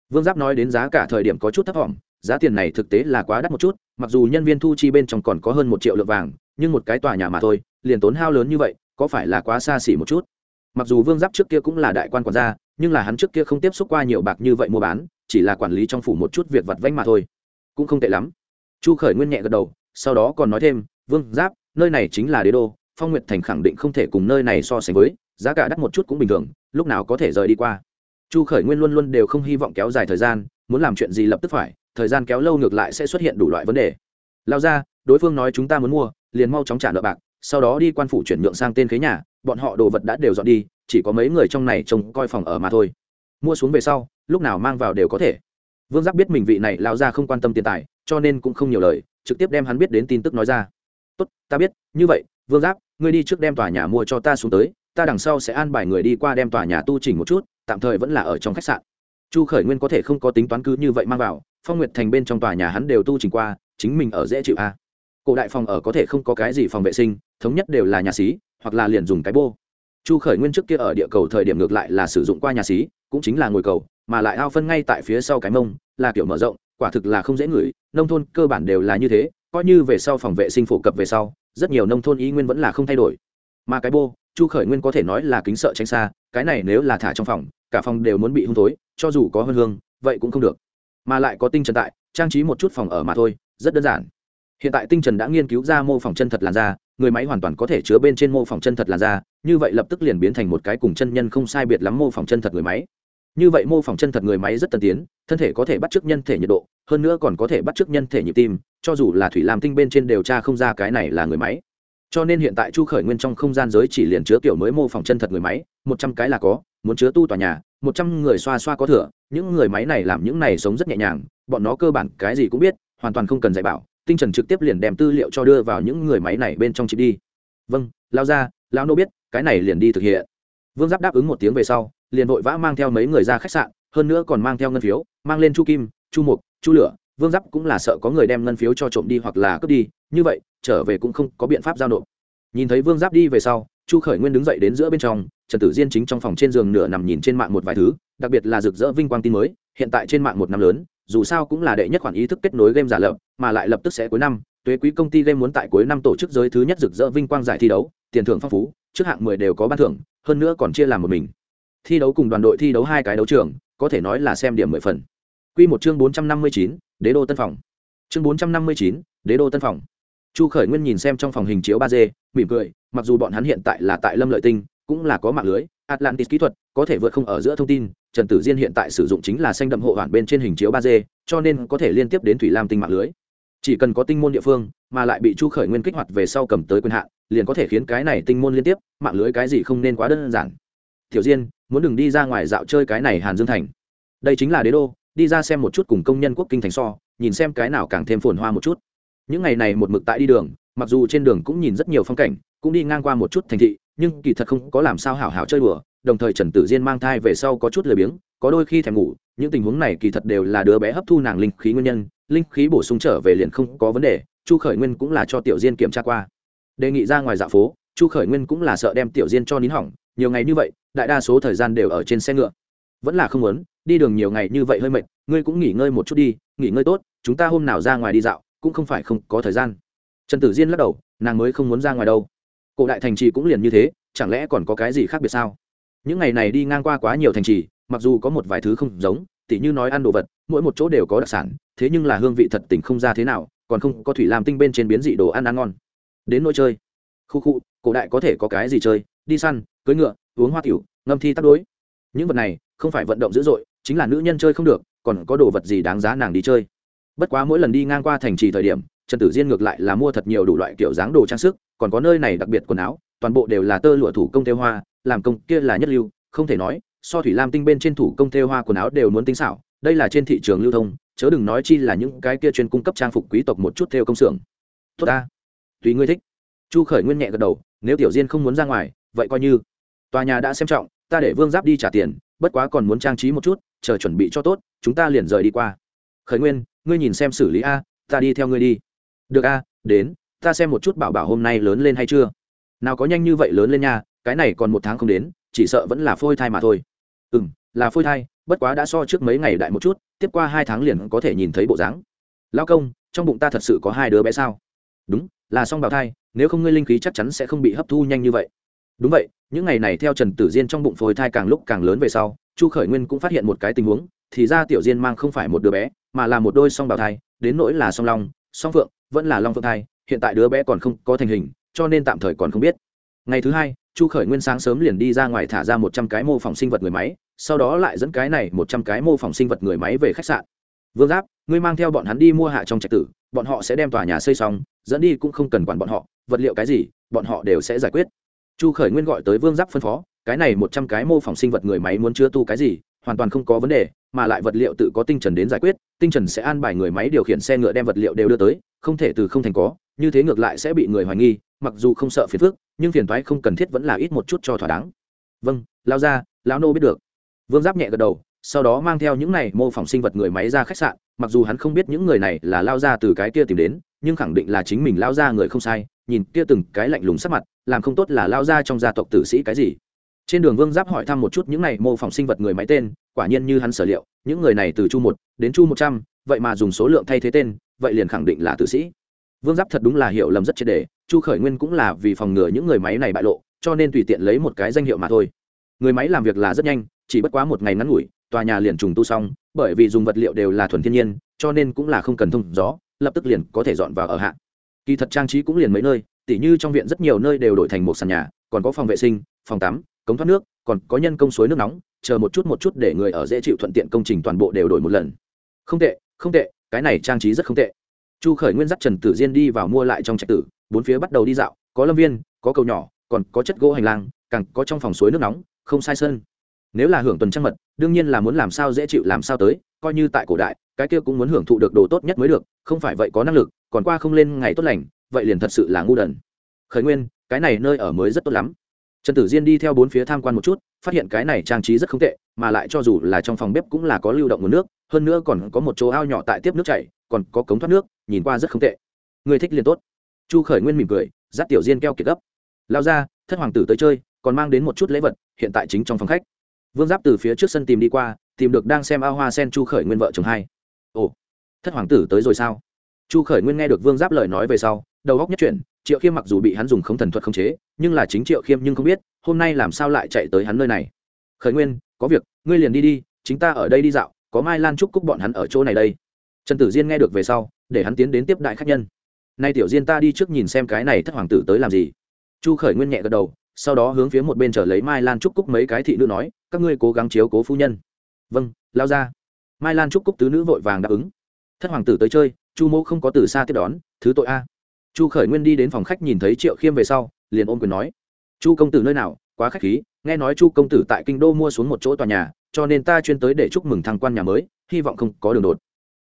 Vương giáp nói đến giá cả thời điểm có chút thấp t giá tiền này thực tế là quá đắt một chút, mặc dù nhân viên thu chi bên trong còn có hơn một triệu lượng vàng, nhưng một cái tòa nhà mà thôi, liền tốn hao lớn như vậy, có phải là quá xa xỉ một chút? Mặc dù vương giáp trước kia cũng là đại quan quản gia, nhưng là hắn trước kia không tiếp xúc qua nhiều bạc như vậy mua bán, chỉ là quản lý trong phủ một chút việc vặt vãnh mà thôi cũng không tệ lắm. Chu khởi nguyên nhẹ gật đầu, sau đó còn nói thêm, vương giáp, nơi này chính là đế đô, phong nguyệt thành khẳng định không thể cùng nơi này so sánh với, giá cả đắt một chút cũng bình thường, lúc nào có thể rời đi qua. Chu khởi nguyên luôn luôn đều không hy vọng kéo dài thời gian, muốn làm chuyện gì lập tức phải, thời gian kéo lâu ngược lại sẽ xuất hiện đủ loại vấn đề. Lao ra, đối phương nói chúng ta muốn mua, liền mau chóng trả nợ bạc, sau đó đi quan phủ chuyển nhượng sang tên khế nhà, bọn họ đồ vật đã đều dọn đi, chỉ có mấy người trong này trông coi phòng ở mà thôi. Mua xuống về sau, lúc nào mang vào đều có thể vương giác biết mình vị này lao ra không quan tâm tiền tài, cho nên cũng không nhiều lời, trực tiếp đem hắn biết đến tin tức nói ra. Tốt, ta biết, như vậy, vương giáp, ngươi đi trước đem tòa nhà mua cho ta xuống tới, ta đằng sau sẽ an bài người đi qua đem tòa nhà tu chỉnh một chút, tạm thời vẫn là ở trong khách sạn. Chu khởi nguyên có thể không có tính toán cứ như vậy mang vào, phong nguyệt thành bên trong tòa nhà hắn đều tu chỉnh qua, chính mình ở dễ chịu a. Cổ đại phòng ở có thể không có cái gì phòng vệ sinh, thống nhất đều là nhà xí, hoặc là liền dùng cái bô. Chu khởi nguyên trước kia ở địa cầu thời điểm ngược lại là sử dụng qua nhà xí, cũng chính là ngồi cầu mà lại ao phân ngay tại phía sau cái mông, là kiểu mở rộng, quả thực là không dễ ngửi, nông thôn cơ bản đều là như thế, coi như về sau phòng vệ sinh phổ cập về sau, rất nhiều nông thôn ý nguyên vẫn là không thay đổi. Mà cái bô, chu khởi nguyên có thể nói là kính sợ tránh xa, cái này nếu là thả trong phòng, cả phòng đều muốn bị hung thối, cho dù có hơn hương, vậy cũng không được. Mà lại có tinh trần tại, trang trí một chút phòng ở mà thôi, rất đơn giản. Hiện tại tinh trần đã nghiên cứu ra mô phỏng chân thật làn da, người máy hoàn toàn có thể chứa bên trên mô phỏng chân thật làn da, như vậy lập tức liền biến thành một cái cùng chân nhân không sai biệt lắm mô phỏng chân thật người máy như vậy mô phỏng chân thật người máy rất tân tiến, thân thể có thể bắt chước nhân thể nhiệt độ, hơn nữa còn có thể bắt chước nhân thể nhịp tim, cho dù là thủy làm tinh bên trên điều tra không ra cái này là người máy. Cho nên hiện tại chu khởi nguyên trong không gian giới chỉ liền chứa kiểu mới mô phỏng chân thật người máy, một trăm cái là có, muốn chứa tu tòa nhà, một trăm người xoa xoa có thừa, những người máy này làm những này sống rất nhẹ nhàng, bọn nó cơ bản cái gì cũng biết, hoàn toàn không cần dạy bảo, tinh trần trực tiếp liền đem tư liệu cho đưa vào những người máy này bên trong chị đi. Vâng lao ra lao nô biết, cái này liền đi thực hiện. Vương giáp đáp ứng một tiếng về sau liền vội vã mang theo mấy người ra khách sạn, hơn nữa còn mang theo ngân phiếu, mang lên chu kim, chu mục, chu lửa, vương giáp cũng là sợ có người đem ngân phiếu cho trộm đi hoặc là cướp đi, như vậy, trở về cũng không có biện pháp giao nộp. Nhìn thấy vương giáp đi về sau, chu khởi nguyên đứng dậy đến giữa bên trong, trần tử diên chính trong phòng trên giường nửa nằm nhìn trên mạng một vài thứ, đặc biệt là rực rỡ vinh quang tin mới, hiện tại trên mạng một năm lớn, dù sao cũng là đệ nhất khoản ý thức kết nối game giả lập, mà lại lập tức sẽ cuối năm, tuế quý công ty game muốn tại cuối năm tổ chức giới thứ nhất rực rỡ vinh quang giải thi đấu, tiền thưởng phong phú, trước hạng mười đều có ban thưởng, hơn nữa còn chia làm một mình thi đấu cùng đoàn đội thi đấu hai cái đấu trường, có thể nói là xem điểm mười phần. Quy một chương bốn trăm năm mươi chín, đế đô tân phòng. Chương bốn trăm năm mươi chín, đế đô tân phòng. Chu khởi nguyên nhìn xem trong phòng hình chiếu ba d, mỉm cười, mặc dù bọn hắn hiện tại là tại lâm lợi tinh, cũng là có mạng lưới, atlantis kỹ thuật, có thể vượt không ở giữa thông tin, trần tử diên hiện tại sử dụng chính là xanh đậm hộ hoàn bên trên hình chiếu ba d, cho nên có thể liên tiếp đến thủy lam tinh mạng lưới. Chỉ cần có tinh môn địa phương, mà lại bị chu khởi nguyên kích hoạt về sau cầm tới quyền hạn, liền có thể khiến cái này tinh môn liên tiếp, mạng lưới cái gì không nên quá đơn giản. Tiểu diên muốn đừng đi ra ngoài dạo chơi cái này hàn dương thành. Đây chính là đế đô, đi ra xem một chút cùng công nhân quốc kinh thành so, nhìn xem cái nào càng thêm phồn hoa một chút. Những ngày này một mực tại đi đường, mặc dù trên đường cũng nhìn rất nhiều phong cảnh, cũng đi ngang qua một chút thành thị, nhưng kỳ thật không có làm sao hảo hảo chơi đùa, đồng thời trần tử diên mang thai về sau có chút lười biếng, có đôi khi thèm ngủ, những tình huống này kỳ thật đều là đứa bé hấp thu nàng linh khí nguyên nhân, linh khí bổ sung trở về liền không có vấn đề, chu khởi nguyên cũng là cho tiểu diên kiểm tra qua. Đề nghị ra ngoài dạ phố, chu khởi nguyên cũng là sợ đem tiểu diên cho nín hỏng nhiều ngày như vậy, đại đa số thời gian đều ở trên xe ngựa. Vẫn là không muốn, đi đường nhiều ngày như vậy hơi mệt, ngươi cũng nghỉ ngơi một chút đi, nghỉ ngơi tốt, chúng ta hôm nào ra ngoài đi dạo, cũng không phải không có thời gian. Trần tử diên lắc đầu, nàng mới không muốn ra ngoài đâu. Cổ đại thành trì cũng liền như thế, chẳng lẽ còn có cái gì khác biệt sao? Những ngày này đi ngang qua quá nhiều thành trì, mặc dù có một vài thứ không giống, tỉ như nói ăn đồ vật, mỗi một chỗ đều có đặc sản, thế nhưng là hương vị thật tình không ra thế nào, còn không có thủy làm tinh bên trên biến dị đồ ăn ăn ngon. Đến nỗi chơi. Khu khu, cổ đại có thể có cái gì chơi, đi săn cưỡi ngựa, uống hoa tiểu, ngâm thi tắc đối. Những vật này không phải vận động dữ dội, chính là nữ nhân chơi không được, còn có đồ vật gì đáng giá nàng đi chơi. Bất quá mỗi lần đi ngang qua thành trì thời điểm, trần tử diên ngược lại là mua thật nhiều đủ loại kiểu dáng đồ trang sức, còn có nơi này đặc biệt quần áo, toàn bộ đều là tơ lụa thủ công thêu hoa, làm công kia là nhất lưu, không thể nói, so thủy lam tinh bên trên thủ công thêu hoa quần áo đều muốn tinh xảo, đây là trên thị trường lưu thông, chớ đừng nói chi là những cái kia chuyên cung cấp trang phục quý tộc một chút theo công xưởng. Tốt ta. Tùy ngươi thích. Chu khởi nguyên nhẹ gật đầu, nếu tiểu diên không muốn ra ngoài, vậy coi như tòa nhà đã xem trọng, ta để vương giáp đi trả tiền, bất quá còn muốn trang trí một chút, chờ chuẩn bị cho tốt, chúng ta liền rời đi qua. Khởi nguyên, ngươi nhìn xem xử lý a, ta đi theo ngươi đi. Được a, đến, ta xem một chút bảo bảo hôm nay lớn lên hay chưa. Nào có nhanh như vậy lớn lên nha, cái này còn một tháng không đến, chỉ sợ vẫn là phôi thai mà thôi. Ừ m là phôi thai, bất quá đã so trước mấy ngày đại một chút, tiếp qua hai tháng liền có thể nhìn thấy bộ dáng. Lao công, trong bụng ta thật sự có hai đứa bé sao? Đúng, là song bào thai, nếu không ngươi linh khí chắc chắn sẽ không bị hấp thu nhanh như vậy đúng vậy, những ngày này theo trần tử diên trong bụng phôi thai càng lúc càng lớn về sau, chu khởi nguyên cũng phát hiện một cái tình huống, thì ra tiểu diên mang không phải một đứa bé, mà là một đôi song bào thai, đến nỗi là song long, song phượng, vẫn là long phượng thai, hiện tại đứa bé còn không có thành hình, cho nên tạm thời còn không biết. Ngày thứ hai, chu khởi nguyên sáng sớm liền đi ra ngoài thả ra một trăm cái mô phỏng sinh vật người máy, sau đó lại dẫn cái này một trăm cái mô phỏng sinh vật người máy về khách sạn. Vương giáp, ngươi mang theo bọn hắn đi mua hạ trong trạch tử, bọn họ sẽ đem tòa nhà xây xong, dẫn đi cũng không cần quản bọn họ, vật liệu cái gì, bọn họ đều sẽ giải quyết chu khởi nguyên gọi tới vương giáp phân phó, cái này một trăm cái mô phỏng sinh vật người máy muốn chứa tu cái gì, hoàn toàn không có vấn đề, mà lại vật liệu tự có tinh trần đến giải quyết, tinh trần sẽ an bài người máy điều khiển xe ngựa đem vật liệu đều đưa tới, không thể từ không thành có, như thế ngược lại sẽ bị người hoài nghi, mặc dù không sợ phiền phức, nhưng phiền thoái không cần thiết vẫn là ít một chút cho thỏa đáng. Vâng lao ra lão nô biết được. Vương giáp nhẹ gật đầu, sau đó mang theo những này mô phỏng sinh vật người máy ra khách sạn, mặc dù hắn không biết những người này là lao ra từ cái kia tìm đến, nhưng khẳng định là chính mình lao ra người không sai nhìn kia từng cái lạnh lùng sắc mặt, làm không tốt là lao ra trong gia tộc tử sĩ cái gì. Trên đường vương giáp hỏi thăm một chút những này mô phỏng sinh vật người máy tên, quả nhiên như hắn sở liệu, những người này từ chu một đến chu một trăm, vậy mà dùng số lượng thay thế tên, vậy liền khẳng định là tử sĩ. Vương giáp thật đúng là hiểu lầm rất triệt đề, chu khởi nguyên cũng là vì phòng ngừa những người máy này bại lộ, cho nên tùy tiện lấy một cái danh hiệu mà thôi. Người máy làm việc là rất nhanh, chỉ bất quá một ngày ngắn ngủi, tòa nhà liền trùng tu xong, bởi vì dùng vật liệu đều là thuần thiên nhiên, cho nên cũng là không cần thông gió, lập tức liền có thể dọn vào ở hạ kỳ thật trang trí cũng liền mấy nơi, tỉ như trong viện rất nhiều nơi đều đổi thành một sàn nhà, còn có phòng vệ sinh, phòng tắm, cống thoát nước, còn có nhân công suối nước nóng, chờ một chút một chút để người ở dễ chịu thuận tiện công trình toàn bộ đều đổi một lần. Không tệ không tệ, cái này trang trí rất không tệ. Chu khởi nguyên dắt trần tử diên đi vào mua lại trong trạch tử, bốn phía bắt đầu đi dạo, có lâm viên, có cầu nhỏ, còn có chất gỗ hành lang, càng có trong phòng suối nước nóng, không sai sơn nếu là hưởng tuần trăng mật đương nhiên là muốn làm sao dễ chịu làm sao tới, coi như tại cổ đại, cái kia cũng muốn hưởng thụ được đồ tốt nhất mới được, không phải vậy có năng lực, còn qua không lên ngày tốt lành, vậy liền thật sự là ngu đần. Khởi nguyên, cái này nơi ở mới rất tốt lắm. Trần tử diên đi theo bốn phía tham quan một chút, phát hiện cái này trang trí rất không tệ, mà lại cho dù là trong phòng bếp cũng là có lưu động nguồn nước, hơn nữa còn có một chỗ ao nhỏ tại tiếp nước chảy, còn có cống thoát nước, nhìn qua rất không tệ. Người thích liền tốt. Chu khởi nguyên mỉm cười, dắt tiểu diên keo kiệt gấp. Lao ra, thất hoàng tử tới chơi, còn mang đến một chút lễ vật, hiện tại chính trong phòng khách vương giáp từ phía trước sân tìm đi qua, tìm được đang xem ao hoa sen chu khởi nguyên vợ chồng hai. Ồ, thất hoàng tử tới rồi sao? Chu khởi nguyên nghe được vương giáp lời nói về sau, đầu góc nhất chuyển, triệu khiêm mặc dù bị hắn dùng không thần thuật khống chế, nhưng là chính triệu khiêm nhưng không biết, hôm nay làm sao lại chạy tới hắn nơi này. Khởi nguyên, có việc, ngươi liền đi đi, chính ta ở đây đi dạo, có mai lan trúc cúc bọn hắn ở chỗ này đây. Trần tử diên nghe được về sau, để hắn tiến đến tiếp đại khách nhân. Nay tiểu diên ta đi trước nhìn xem cái này thất hoàng tử tới làm gì. Chu khởi nguyên nhẹ gật đầu sau đó hướng phía một bên trở lấy mai lan trúc cúc mấy cái thị nữ nói, các ngươi cố gắng chiếu cố phu nhân. Vâng lao ra. Mai lan trúc cúc tứ nữ vội vàng đáp ứng. Thất hoàng tử tới chơi, chu mô không có từ xa tiếp đón, thứ tội a. Chu khởi nguyên đi đến phòng khách nhìn thấy triệu khiêm về sau, liền ôm quyền nói, chu công tử nơi nào, quá khách khí, nghe nói chu công tử tại kinh đô mua xuống một chỗ tòa nhà, cho nên ta chuyên tới để chúc mừng thăng quan nhà mới, hy vọng không có đường đột.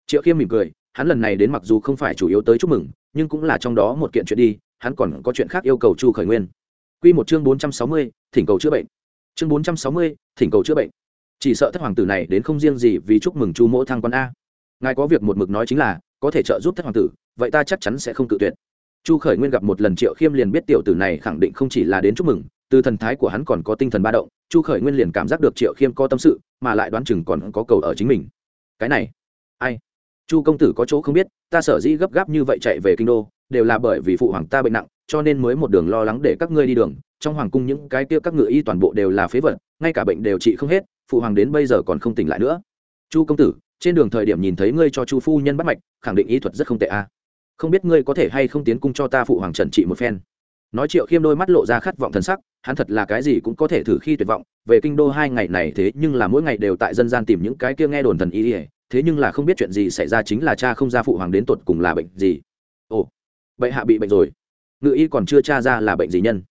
Triệu khiêm mỉm cười, hắn lần này đến mặc dù không phải chủ yếu tới chúc mừng, nhưng cũng là trong đó một kiện chuyện đi, hắn còn có chuyện khác yêu cầu chu khởi nguyên. Quy một chương bốn trăm sáu mươi, thỉnh cầu chữa bệnh. Chương bốn trăm sáu mươi, thỉnh cầu chữa bệnh. Chỉ sợ thất hoàng tử này đến không riêng gì vì chúc mừng chu mỗ thăng quan a. Ngài có việc một mực nói chính là, có thể trợ giúp thất hoàng tử, vậy ta chắc chắn sẽ không cự tuyệt. Chu khởi nguyên gặp một lần triệu khiêm liền biết tiểu tử này khẳng định không chỉ là đến chúc mừng, từ thần thái của hắn còn có tinh thần ba động, chu khởi nguyên liền cảm giác được triệu khiêm có tâm sự, mà lại đoán chừng còn có cầu ở chính mình. Cái này, ai? Chu công tử có chỗ không biết, ta sở dĩ gấp gáp như vậy chạy về kinh đô đều là bởi vì phụ hoàng ta bệnh nặng, cho nên mới một đường lo lắng để các ngươi đi đường. Trong hoàng cung những cái kia các ngự y toàn bộ đều là phế vật, ngay cả bệnh đều trị không hết, phụ hoàng đến bây giờ còn không tỉnh lại nữa. Chu công tử, trên đường thời điểm nhìn thấy ngươi cho chu phu nhân bắt mạch, khẳng định y thuật rất không tệ a. Không biết ngươi có thể hay không tiến cung cho ta phụ hoàng trần trị một phen. Nói triệu khiêm đôi mắt lộ ra khát vọng thần sắc, hắn thật là cái gì cũng có thể thử khi tuyệt vọng. Về kinh đô hai ngày này thế nhưng là mỗi ngày đều tại dân gian tìm những cái kia nghe đồn thần y, thế nhưng là không biết chuyện gì xảy ra chính là cha không ra phụ hoàng đến tột cùng là bệnh gì. Ồ bệ hạ bị bệnh rồi. Ngự y còn chưa tra ra là bệnh gì nhân.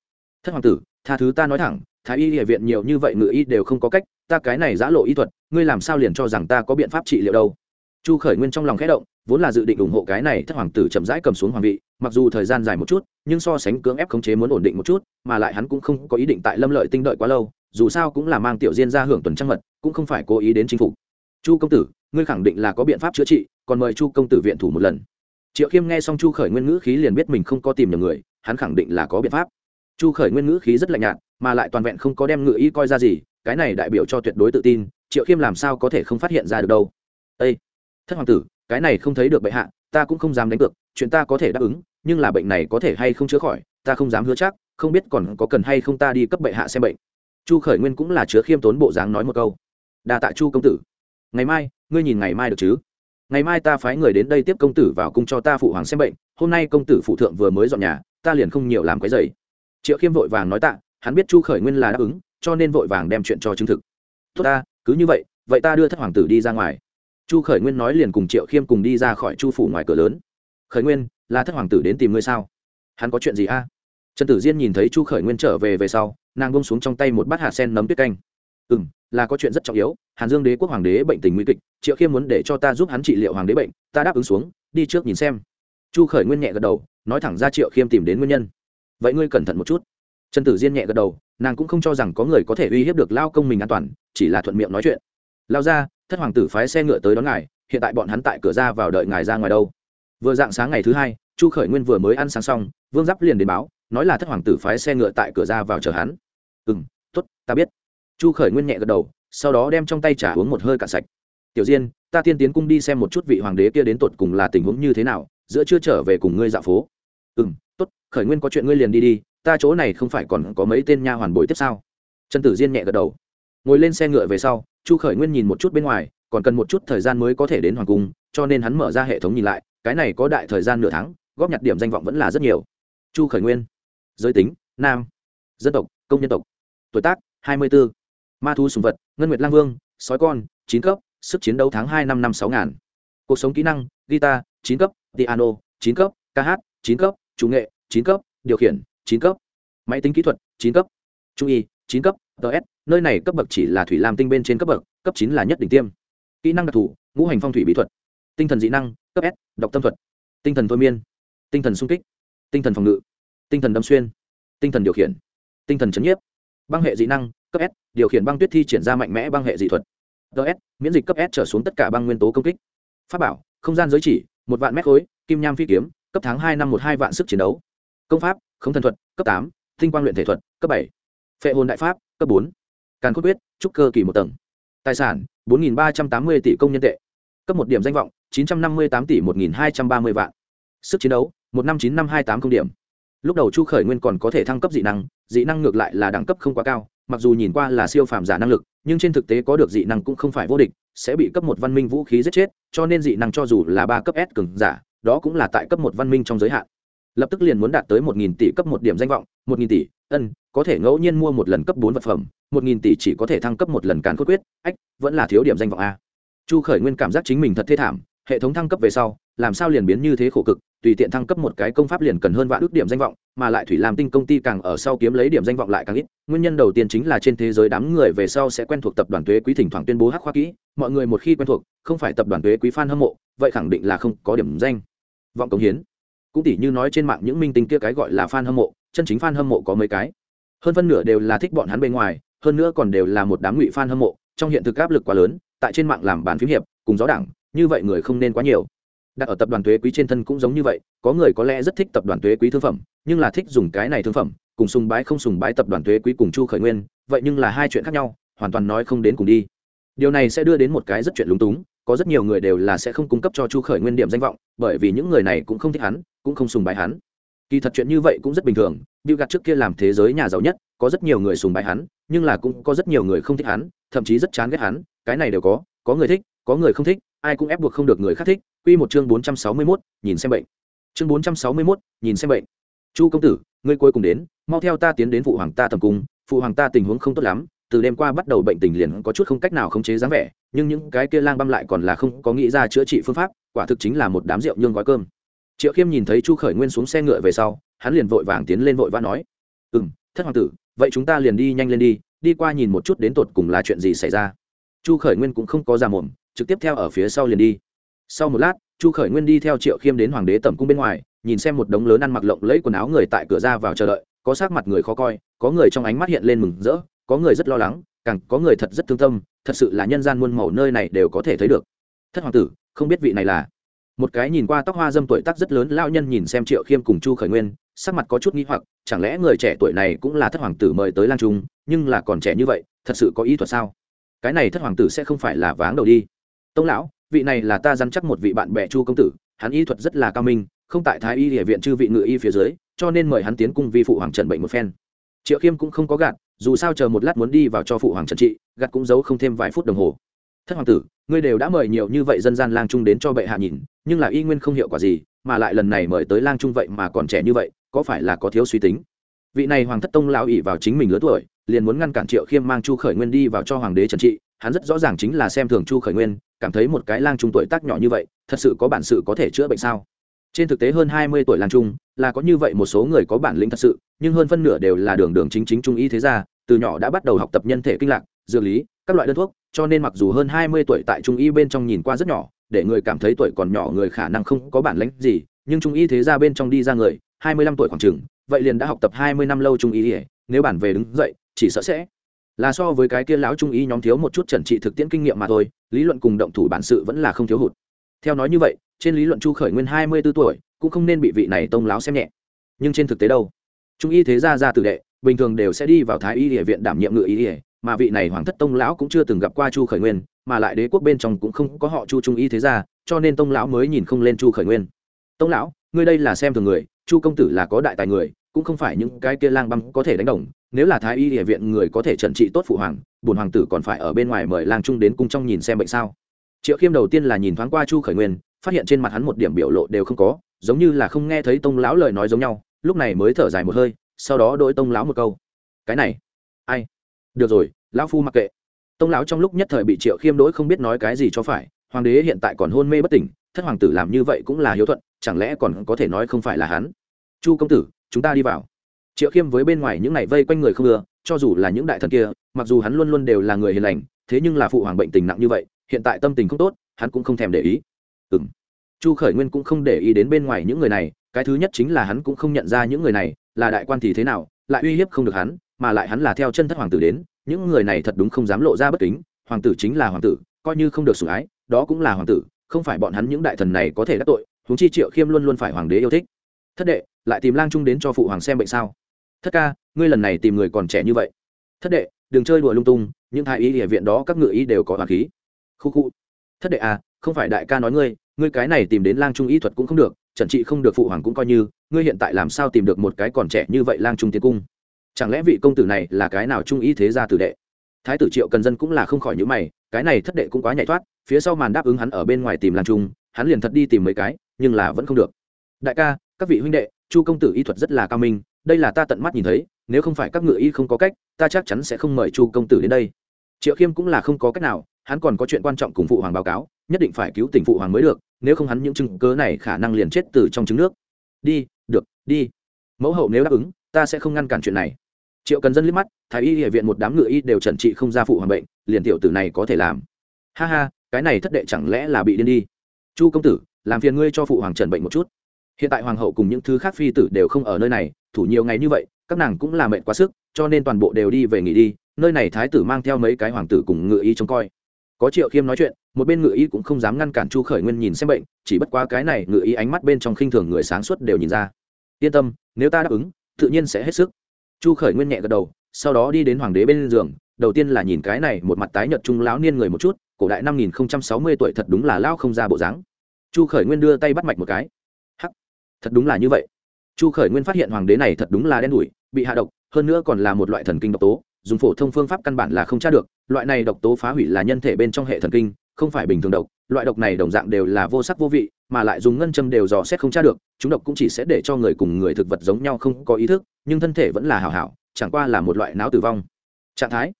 Thất hoàng tử, tha thứ ta nói thẳng, thái y địa viện nhiều như vậy ngự y đều không có cách, ta cái này giã lộ y thuật, ngươi làm sao liền cho rằng ta có biện pháp trị liệu đâu? Chu khởi nguyên trong lòng khẽ động, vốn là dự định ủng hộ cái này, thất hoàng tử chậm rãi cầm xuống hoàng vị, mặc dù thời gian dài một chút, nhưng so sánh cưỡng ép khống chế muốn ổn định một chút, mà lại hắn cũng không có ý định tại lâm lợi tinh đợi quá lâu, dù sao cũng là mang tiểu diên ra hưởng tuần trăng mật, cũng không phải cố ý đến chính phủ chu công tử, ngươi khẳng định là có biện pháp chữa trị, còn mời chu công tử viện thủ một lần triệu khiêm nghe xong chu khởi nguyên ngữ khí liền biết mình không có tìm nhầm người, hắn khẳng định là có biện pháp. Chu khởi nguyên ngữ khí rất lạnh nhạt, mà lại toàn vẹn không có đem ngự y coi ra gì, cái này đại biểu cho tuyệt đối tự tin, triệu khiêm làm sao có thể không phát hiện ra được đâu. Ây thất hoàng tử, cái này không thấy được bệ hạ, ta cũng không dám đánh cược, chuyện ta có thể đáp ứng, nhưng là bệnh này có thể hay không chữa khỏi, ta không dám hứa chắc, không biết còn có cần hay không ta đi cấp bệ hạ xem bệnh. Chu khởi nguyên cũng là chứa khiêm tốn bộ dáng nói một câu. Đà tạ chu công tử. Ngày mai, ngươi nhìn ngày mai được chứ? Ngày mai ta phái người đến đây tiếp công tử vào cung cho ta phụ hoàng xem bệnh, hôm nay công tử phụ thượng vừa mới dọn nhà, ta liền không nhiều làm cái giày. Triệu khiêm vội vàng nói tạ, hắn biết chu khởi nguyên là đáp ứng, cho nên vội vàng đem chuyện cho chứng thực. Tốt ta, cứ như vậy vậy ta đưa thất hoàng tử đi ra ngoài. Chu khởi nguyên nói liền cùng triệu khiêm cùng đi ra khỏi chu phủ ngoài cửa lớn. Khởi nguyên, là thất hoàng tử đến tìm ngươi sao? Hắn có chuyện gì a? Trần tử diên nhìn thấy chu khởi nguyên trở về về sau, nàng bông xuống trong tay một bát hạt sen nấm tuyết canh. Ừ m là có chuyện rất trọng yếu, hàn dương đế quốc hoàng đế bệnh tình nguy kịch, triệu khiêm muốn để cho ta giúp hắn trị liệu hoàng đế bệnh, ta đáp ứng xuống, đi trước nhìn xem. Chu khởi nguyên nhẹ gật đầu, nói thẳng ra triệu khiêm tìm đến nguyên nhân. Vậy ngươi cẩn thận một chút. Trần tử diên nhẹ gật đầu, nàng cũng không cho rằng có người có thể uy hiếp được lao công mình an toàn, chỉ là thuận miệng nói chuyện. Lao ra, thất hoàng tử phái xe ngựa tới đón ngài, hiện tại bọn hắn tại cửa ra vào đợi ngài ra ngoài đâu. Vừa dạng sáng ngày thứ hai, chu khởi nguyên vừa mới ăn sáng xong, vương giáp liền đến báo, nói là thất hoàng tử phái xe ngựa tại cửa ra vào chờ hắn. Ừ m t ố t ta biết chu khởi nguyên nhẹ gật đầu, sau đó đem trong tay trả uống một hơi cạn sạch. Tiểu diên, ta tiên tiến cung đi xem một chút vị hoàng đế kia đến tột cùng là tình huống như thế nào, giữa chưa trở về cùng ngươi dạo phố. Ừ m t ố t khởi nguyên có chuyện ngươi liền đi đi, ta chỗ này không phải còn có mấy tên nha hoàn bồi tiếp sao? Trần tử diên nhẹ gật đầu. Ngồi lên xe ngựa về sau, chu khởi nguyên nhìn một chút bên ngoài, còn cần một chút thời gian mới có thể đến hoàng cung, cho nên hắn mở ra hệ thống nhìn lại, cái này có đại thời gian nửa tháng, góp nhặt điểm danh vọng vẫn là rất nhiều. Chu khởi nguyên, giới tính, nam, dân tộc, công nhân tộc, tuổi tác, hai mươi bốn ma thu sùng vật, ngân nguyệt lang vương, sói con, chín cấp, sức chiến đấu tháng hai năm năm sáu ngàn. Cuộc sống kỹ năng, guitar, chín cấp, piano, chín cấp, ca hát, chín cấp, chủ nghệ, chín cấp, điều khiển, chín cấp. Máy tính kỹ thuật, chín cấp. Trung y, chín cấp ts nơi này cấp bậc chỉ là thủy lam tinh bên trên cấp bậc, cấp chín là nhất đỉnh tiêm. Kỹ năng đặc thù, ngũ hành phong thủy bí thuật. Tinh thần dị năng, cấp s, đọc tâm thuật. Tinh thần thôi miên. Tinh thần sung kích. Tinh thần phòng ngự. Tinh thần đâm xuyên. Tinh thần điều khiển. Tinh thần chấn nhiếp. Băng hệ dị năng cấp s, điều khiển băng tuyết thi triển ra mạnh mẽ băng hệ dị thuật. Ts miễn dịch cấp s trở xuống tất cả băng nguyên tố công kích. Pháp bảo, không gian giới chỉ, một vạn mét khối, kim nham phi kiếm, cấp tháng hai năm một hai vạn sức chiến đấu. Công pháp, không thần thuật, cấp tám, tinh quang luyện thể thuật, cấp bảy. Phệ hồn đại pháp, cấp bốn. Càn cốt quyết, trúc cơ kỳ một tầng. Tài sản, bốn ba trăm tám mươi tỷ công nhân tệ. Cấp một điểm danh vọng, chín trăm năm mươi tám tỷ một hai trăm ba mươi vạn. Sức chiến đấu, một năm chín năm hai tám không điểm. Lúc đầu chu khởi nguyên còn có thể thăng cấp dị năng dị năng ngược lại là đẳng cấp không quá cao mặc dù nhìn qua là siêu phàm giả năng lực, nhưng trên thực tế có được dị năng cũng không phải vô địch, sẽ bị cấp một văn minh vũ khí giết chết, cho nên dị năng cho dù là ba cấp s cường giả, đó cũng là tại cấp một văn minh trong giới hạn. Lập tức liền muốn đạt tới một nghìn tỷ cấp một điểm danh vọng, một nghìn tỷ, ân, có thể ngẫu nhiên mua một lần cấp bốn vật phẩm, một nghìn tỷ chỉ có thể thăng cấp một lần càn cốt quyết, ách, vẫn là thiếu điểm danh vọng a. Chu khởi nguyên cảm giác chính mình thật thê thảm, hệ thống thăng cấp về sau làm sao liền biến như thế khổ cực, tùy tiện thăng cấp một cái công pháp liền cần hơn vạn ước điểm danh vọng, mà lại thủy làm tinh công ty càng ở sau kiếm lấy điểm danh vọng lại càng ít. Nguyên nhân đầu tiên chính là trên thế giới đám người về sau sẽ quen thuộc tập đoàn thuế quý thỉnh thoảng tuyên bố hắc khoa kỹ, mọi người một khi quen thuộc, không phải tập đoàn thuế quý fan hâm mộ, vậy khẳng định là không có điểm danh. Vọng công hiến. Cũng tỉ như nói trên mạng những minh tinh kia cái gọi là fan hâm mộ, chân chính fan hâm mộ có mấy cái. Hơn phân nửa đều là thích bọn hắn bên ngoài, hơn nữa còn đều là một đám ngụy fan hâm mộ, trong hiện thực áp lực quá lớn, tại trên mạng làm bàn phím hiệp, cùng gió đảng như vậy người không nên quá nhiều đặt ở tập đoàn thuế quý trên thân cũng giống như vậy, có người có lẽ rất thích tập đoàn thuế quý thương phẩm, nhưng là thích dùng cái này thương phẩm, cùng sùng bái không sùng bái tập đoàn thuế quý cùng chu khởi nguyên, vậy nhưng là hai chuyện khác nhau, hoàn toàn nói không đến cùng đi. Điều này sẽ đưa đến một cái rất chuyện lúng túng, có rất nhiều người đều là sẽ không cung cấp cho chu khởi nguyên điểm danh vọng, bởi vì những người này cũng không thích hắn, cũng không sùng bái hắn. Kỳ thật chuyện như vậy cũng rất bình thường, bill gạt trước kia làm thế giới nhà giàu nhất, có rất nhiều người sùng bái hắn, nhưng là cũng có rất nhiều người không thích hắn, thậm chí rất chán ghét hắn, cái này đều có có người thích, có người không thích ai cũng ép buộc không được người khác thích quy một chương bốn trăm sáu mươi 461, nhìn xem bệnh. Chương bốn trăm sáu mươi 461, nhìn xem bệnh. Chu công tử ngươi cuối cùng đến mau theo ta tiến đến phụ hoàng ta tầm cung phụ hoàng ta tình huống không tốt lắm từ đêm qua bắt đầu bệnh tình liền có chút không cách nào khống chế dáng vẻ nhưng những cái kia lang băm lại còn là không có nghĩ ra chữa trị phương pháp quả thực chính là một đám rượu nhương gói cơm. Triệu khiêm nhìn thấy chu khởi nguyên xuống xe ngựa về sau hắn liền vội vàng tiến lên vội vã nói ừ thất hoàng tử vậy chúng ta liền đi nhanh lên đi đi qua nhìn một chút đến tột cùng là chuyện gì xảy ra. Chu khởi nguyên cũng không có ra mồm trực tiếp theo ở phía sau liền đi. Sau một lát, chu khởi nguyên đi theo triệu khiêm đến hoàng đế tẩm cung bên ngoài, nhìn xem một đống lớn ăn mặc lộng lẫy quần áo người tại cửa ra vào chờ đợi, có sắc mặt người khó coi, có người trong ánh mắt hiện lên mừng rỡ, có người rất lo lắng, càng có người thật rất thương tâm, thật sự là nhân gian muôn màu nơi này đều có thể thấy được. Thất hoàng tử, không biết vị này là? Một cái nhìn qua tóc hoa dâm tuổi tác rất lớn lao nhân nhìn xem triệu khiêm cùng chu khởi nguyên, sắc mặt có chút nghi hoặc, chẳng lẽ người trẻ tuổi này cũng là thất hoàng tử mời tới lang trung, nhưng là còn trẻ như vậy, thật sự có ý thuật sao? Cái này thất hoàng tử sẽ không phải là váng đầu đi tông lão, vị này là ta dăn chắc một vị bạn bè chu công tử, hắn y thuật rất là cao minh, không tại thái y địa viện chư vị ngự y phía dưới, cho nên mời hắn tiến cung vi phụ hoàng trần bệnh một phen. Triệu khiêm cũng không có gạt, dù sao chờ một lát muốn đi vào cho phụ hoàng trần trị, gạt cũng giấu không thêm vài phút đồng hồ. Thất hoàng tử, ngươi đều đã mời nhiều như vậy dân gian lang trung đến cho bệ hạ nhìn, nhưng là y nguyên không hiệu quả gì, mà lại lần này mời tới lang trung vậy mà còn trẻ như vậy, có phải là có thiếu suy tính? Vị này hoàng thất tông lão ỉ vào chính mình lứa tuổi, liền muốn ngăn cản triệu khiêm mang chu khởi nguyên đi vào cho hoàng đế trần trị, hắn rất rõ ràng chính là xem thường chu khởi nguyên cảm thấy một cái lang trung tuổi tác nhỏ như vậy, thật sự có bản sự có thể chữa bệnh sao? Trên thực tế hơn hai mươi tuổi lang trung là có như vậy một số người có bản lĩnh thật sự, nhưng hơn phân nửa đều là đường đường chính chính trung y thế gia, từ nhỏ đã bắt đầu học tập nhân thể kinh lạc, dược lý, các loại đơn thuốc, cho nên mặc dù hơn hai mươi tuổi tại trung y bên trong nhìn qua rất nhỏ, để người cảm thấy tuổi còn nhỏ người khả năng không có bản lĩnh gì, nhưng trung y thế ra bên trong đi ra người, hai mươi lăm tuổi khoảng chừng, vậy liền đã học tập hai mươi năm lâu trung y, nếu bản về đứng dậy, chỉ sợ sẽ là so với cái kia lão trung y nhóm thiếu một chút trần trị thực tiễn kinh nghiệm mà thôi, lý luận cùng động thủ bản sự vẫn là không thiếu hụt. Theo nói như vậy, trên lý luận chu khởi nguyên hai mươi b ố tuổi, cũng không nên bị vị này tông láo xem nhẹ. Nhưng trên thực tế đâu? Trung y thế gia gia tử đệ, bình thường đều sẽ đi vào thái y địa viện đảm nhiệm ngự y địa mà vị này hoàng thất tông lão cũng chưa từng gặp qua chu khởi nguyên, mà lại đế quốc bên trong cũng không có họ chu trung y thế gia, cho nên tông lão mới nhìn không lên chu khởi nguyên. Tông lão, ngươi đây là xem thường người, chu công tử là có đại tài người, cũng không phải những cái kia lang băm có thể đánh đồng nếu là thái y địa viện người có thể trần trị tốt phụ hoàng bùn hoàng tử còn phải ở bên ngoài mời lang trung đến cung trong nhìn xem bệnh sao? Triệu khiêm đầu tiên là nhìn thoáng qua chu khởi nguyên, phát hiện trên mặt hắn một điểm biểu lộ đều không có, giống như là không nghe thấy tông lão lời nói giống nhau, lúc này mới thở dài một hơi, sau đó đôi tông lão một câu. Cái này, ai? Được rồi, lão phu mặc kệ. Tông lão trong lúc nhất thời bị triệu khiêm đỗi không biết nói cái gì cho phải, hoàng đế hiện tại còn hôn mê bất tỉnh, thất hoàng tử làm như vậy cũng là hiếu thuận, chẳng lẽ còn có thể nói không phải là hắn? Chu công tử, chúng ta đi vào triệu khiêm với bên ngoài những ngày vây quanh người không ưa cho dù là những đại thần kia, mặc dù hắn luôn luôn đều là người hiền lành, thế nhưng là phụ hoàng bệnh tình nặng như vậy, hiện tại tâm tình không tốt, hắn cũng không thèm để ý. Ừ m chu khởi nguyên cũng không để ý đến bên ngoài những người này, cái thứ nhất chính là hắn cũng không nhận ra những người này, là đại quan thì thế nào, lại uy hiếp không được hắn, mà lại hắn là theo chân thất hoàng tử đến, những người này thật đúng không dám lộ ra bất kính, hoàng tử chính là hoàng tử, coi như không được sủng ái, đó cũng là hoàng tử, không phải bọn hắn những đại thần này có thể đắc tội, huống chi triệu khiêm luôn luôn phải hoàng đế yêu thích. Thất đệ, lại tìm lang trung đến cho phụ hoàng xem bệnh sao? Thất ca, ngươi lần này tìm người còn trẻ như vậy. Thất đệ, đừng chơi đùa lung tung, những thái y địa viện đó các ngự y đều có hoàng khí. Khu khu. Thất đệ à không phải đại ca nói ngươi ngươi cái này tìm đến lang trung y thuật cũng không được, trần trị không được phụ hoàng cũng coi như, ngươi hiện tại làm sao tìm được một cái còn trẻ như vậy lang trung tiến cung? Chẳng lẽ vị công tử này là cái nào trung y thế gia tử đệ? Thái tử triệu cần dân cũng là không khỏi những mày, cái này thất đệ cũng quá nhạy thoát, phía sau màn đáp ứng hắn ở bên ngoài tìm lang trung, hắn liền thật đi tìm mấy cái, nhưng là vẫn không được. Đại ca, các vị huynh đệ, chu công tử y thuật rất là cao minh đây là ta tận mắt nhìn thấy, nếu không phải các ngự y không có cách, ta chắc chắn sẽ không mời chu công tử đến đây. Triệu khiêm cũng là không có cách nào, hắn còn có chuyện quan trọng cùng phụ hoàng báo cáo, nhất định phải cứu tỉnh phụ hoàng mới được, nếu không hắn những chứng cớ này khả năng liền chết từ trong trứng nước. Đi, được, đi. Mẫu hậu nếu đáp ứng, ta sẽ không ngăn cản chuyện này. Triệu cần dân liếc mắt, thái y địa viện một đám ngựa y đều trần trị không ra phụ hoàng bệnh, liền tiểu tử này có thể làm. Ha ha, cái này thất đệ chẳng lẽ là bị điên đi? Chu công tử, làm phiền ngươi cho phụ hoàng trần bệnh một chút hiện tại hoàng hậu cùng những thứ khác phi tử đều không ở nơi này, thủ nhiều ngày như vậy, các nàng cũng làm mệnh quá sức, cho nên toàn bộ đều đi về nghỉ đi, nơi này thái tử mang theo mấy cái hoàng tử cùng ngựa y trông coi. Có triệu khiêm nói chuyện, một bên ngự y cũng không dám ngăn cản chu khởi nguyên nhìn xem bệnh, chỉ bất quá cái này ngự y ánh mắt bên trong khinh thường người sáng suốt đều nhìn ra. Yên tâm, nếu ta đáp ứng, tự nhiên sẽ hết sức. Chu khởi nguyên nhẹ gật đầu, sau đó đi đến hoàng đế bên giường, đầu tiên là nhìn cái này một mặt tái nhợt trung lão niên người một chút, cổ đại năm nghìn sáu mươi tuổi thật đúng là lao không ra bộ dáng. Chu khởi nguyên đưa tay bắt mạch một cái thật đúng là như vậy. Chu khởi nguyên phát hiện hoàng đế này thật đúng là đen đủi, bị hạ độc, hơn nữa còn là một loại thần kinh độc tố, dùng phổ thông phương pháp căn bản là không tra được, loại này độc tố phá hủy là nhân thể bên trong hệ thần kinh, không phải bình thường độc, loại độc này đồng dạng đều là vô sắc vô vị, mà lại dùng ngân châm đều dò xét không tra được, chúng độc cũng chỉ sẽ để cho người cùng người thực vật giống nhau không có ý thức, nhưng thân thể vẫn là hảo hảo, chẳng qua là một loại não tử vong. Trạng thái?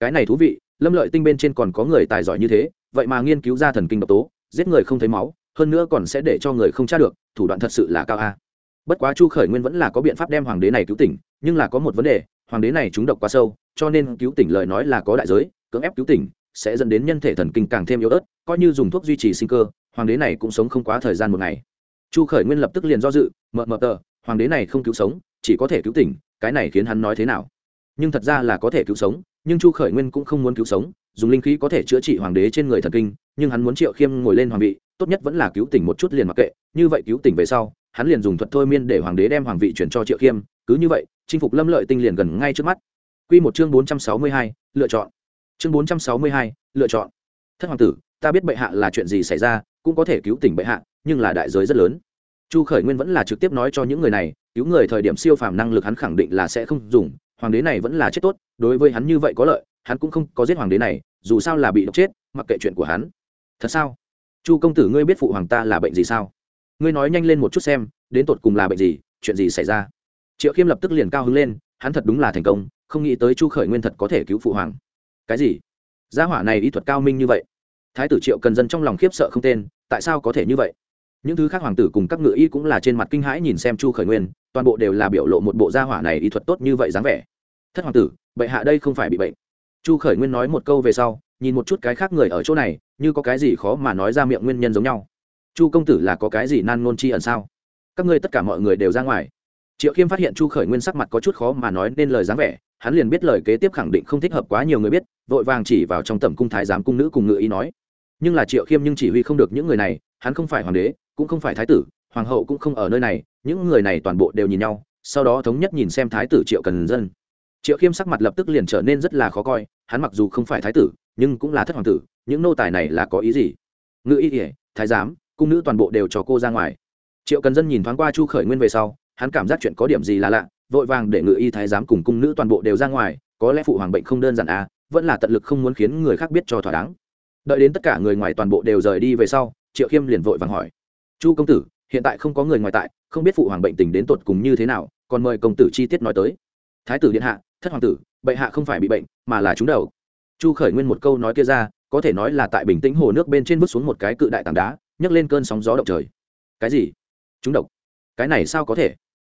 Cái này thú vị, lâm lợi tinh bên trên còn có người tài giỏi như thế, vậy mà nghiên cứu ra thần kinh độc tố, giết người không thấy máu hơn nữa còn sẽ để cho người không tra được, thủ đoạn thật sự là cao a. Bất quá chu khởi nguyên vẫn là có biện pháp đem hoàng đế này cứu tỉnh, nhưng là có một vấn đề, hoàng đế này trúng độc quá sâu, cho nên cứu tỉnh lời nói là có đại giới, cưỡng ép cứu tỉnh, sẽ dẫn đến nhân thể thần kinh càng thêm yếu ớt, coi như dùng thuốc duy trì sinh cơ, hoàng đế này cũng sống không quá thời gian một ngày. Chu khởi nguyên lập tức liền do dự mờ mờ tờ, hoàng đế này không cứu sống, chỉ có thể cứu tỉnh, cái này khiến hắn nói thế nào? Nhưng thật ra là có thể cứu sống, nhưng chu khởi nguyên cũng không muốn cứu sống, dùng linh khí có thể chữa trị hoàng đế trên người thần kinh, nhưng hắn muốn triệu khiêm ngồi lên hoàng vị tốt nhất vẫn là cứu tỉnh một chút liền mặc kệ như vậy cứu tỉnh về sau hắn liền dùng thuật thôi miên để hoàng đế đem hoàng vị chuyển cho triệu khiêm cứ như vậy chinh phục lâm lợi tinh liền gần ngay trước mắt Quy một chương 462, lựa chọn. Chương 462, lựa chọn. Thất hoàng tử, ta biết bệ hạ là chuyện gì xảy ra, cũng có thể cứu tỉnh bệ hạ, nhưng là đại giới rất lớn. Chu Khởi Nguyên vẫn là trực tiếp nói cho những người này, cứu người thời điểm siêu phàm năng lực hắn khẳng định là sẽ không dùng, hoàng đế này vẫn là chết tốt, đối với hắn như vậy có lợi, hắn cũng không có giết hoàng đế này, dù sao là bị độc chết, mặc kệ chuyện của hắn. Thật sao? Chu công tử ngươi biết phụ hoàng ta là bệnh gì sao? Ngươi nói nhanh lên một chút xem, đến tột cùng là bệnh gì, chuyện gì xảy ra? Triệu Khiêm lập tức liền cao hứng lên, hắn thật đúng là thành công, không nghĩ tới chu khởi nguyên thật có thể cứu phụ hoàng. Cái gì? Gia hỏa này ý thuật cao minh như vậy? Thái tử triệu cần dân trong lòng khiếp sợ không tên tại sao có thể như vậy? Những thứ khác hoàng tử cùng các ngự y cũng là trên mặt kinh hãi nhìn xem chu khởi nguyên toàn bộ đều là biểu lộ một bộ gia hỏa này ý thuật tốt như vậy dáng vẻ. Thất hoàng tử bệ hạ đây không phải bị bệnh. Chu khởi nguyên nói một câu về sau nhìn một chút cái khác người ở chỗ này, như có cái gì khó mà nói ra miệng nguyên nhân giống nhau. Chu công tử là có cái gì nan ngôn chi ẩn sao? Các ngươi tất cả mọi người đều ra ngoài. Triệu khiêm phát hiện chu khởi nguyên sắc mặt có chút khó mà nói nên lời dáng vẻ, hắn liền biết lời kế tiếp khẳng định không thích hợp quá nhiều người biết, vội vàng chỉ vào trong tầm cung thái giám cung nữ cùng ngự ý nói. Nhưng là triệu khiêm nhưng chỉ huy không được những người này, hắn không phải hoàng đế, cũng không phải thái tử, hoàng hậu cũng không ở nơi này, những người này toàn bộ đều nhìn nhau, sau đó thống nhất nhìn xem thái tử triệu cần dân. Triệu khiêm sắc mặt lập tức liền trở nên rất là khó coi, hắn mặc dù không phải thái tử nhưng cũng là thất hoàng tử, những nô tài này là có ý gì? Ngự y ỉa thái giám, cung nữ toàn bộ đều cho cô ra ngoài. Triệu cần dân nhìn thoáng qua chu khởi nguyên về sau, hắn cảm giác chuyện có điểm gì là lạ, vội vàng để ngự y thái giám cùng cung nữ toàn bộ đều ra ngoài, có lẽ phụ hoàng bệnh không đơn giản à vẫn là tận lực không muốn khiến người khác biết cho thỏa đáng. Đợi đến tất cả người ngoài toàn bộ đều rời đi về sau, triệu khiêm liền vội vàng hỏi, chu công tử, hiện tại không có người ngoài tại, không biết phụ hoàng bệnh tình đến tột cùng như thế nào, còn mời công tử chi tiết nói tới. Thái tử điện hạ, thất hoàng tử, bệ hạ không phải bị bệnh, mà là trúng đầu chu khởi nguyên một câu nói kia ra, có thể nói là tại bình tĩnh hồ nước bên trên vứt xuống một cái cự đại tảng đá, nhấc lên cơn sóng gió động trời. Cái gì? Trúng độc? Cái này sao có thể?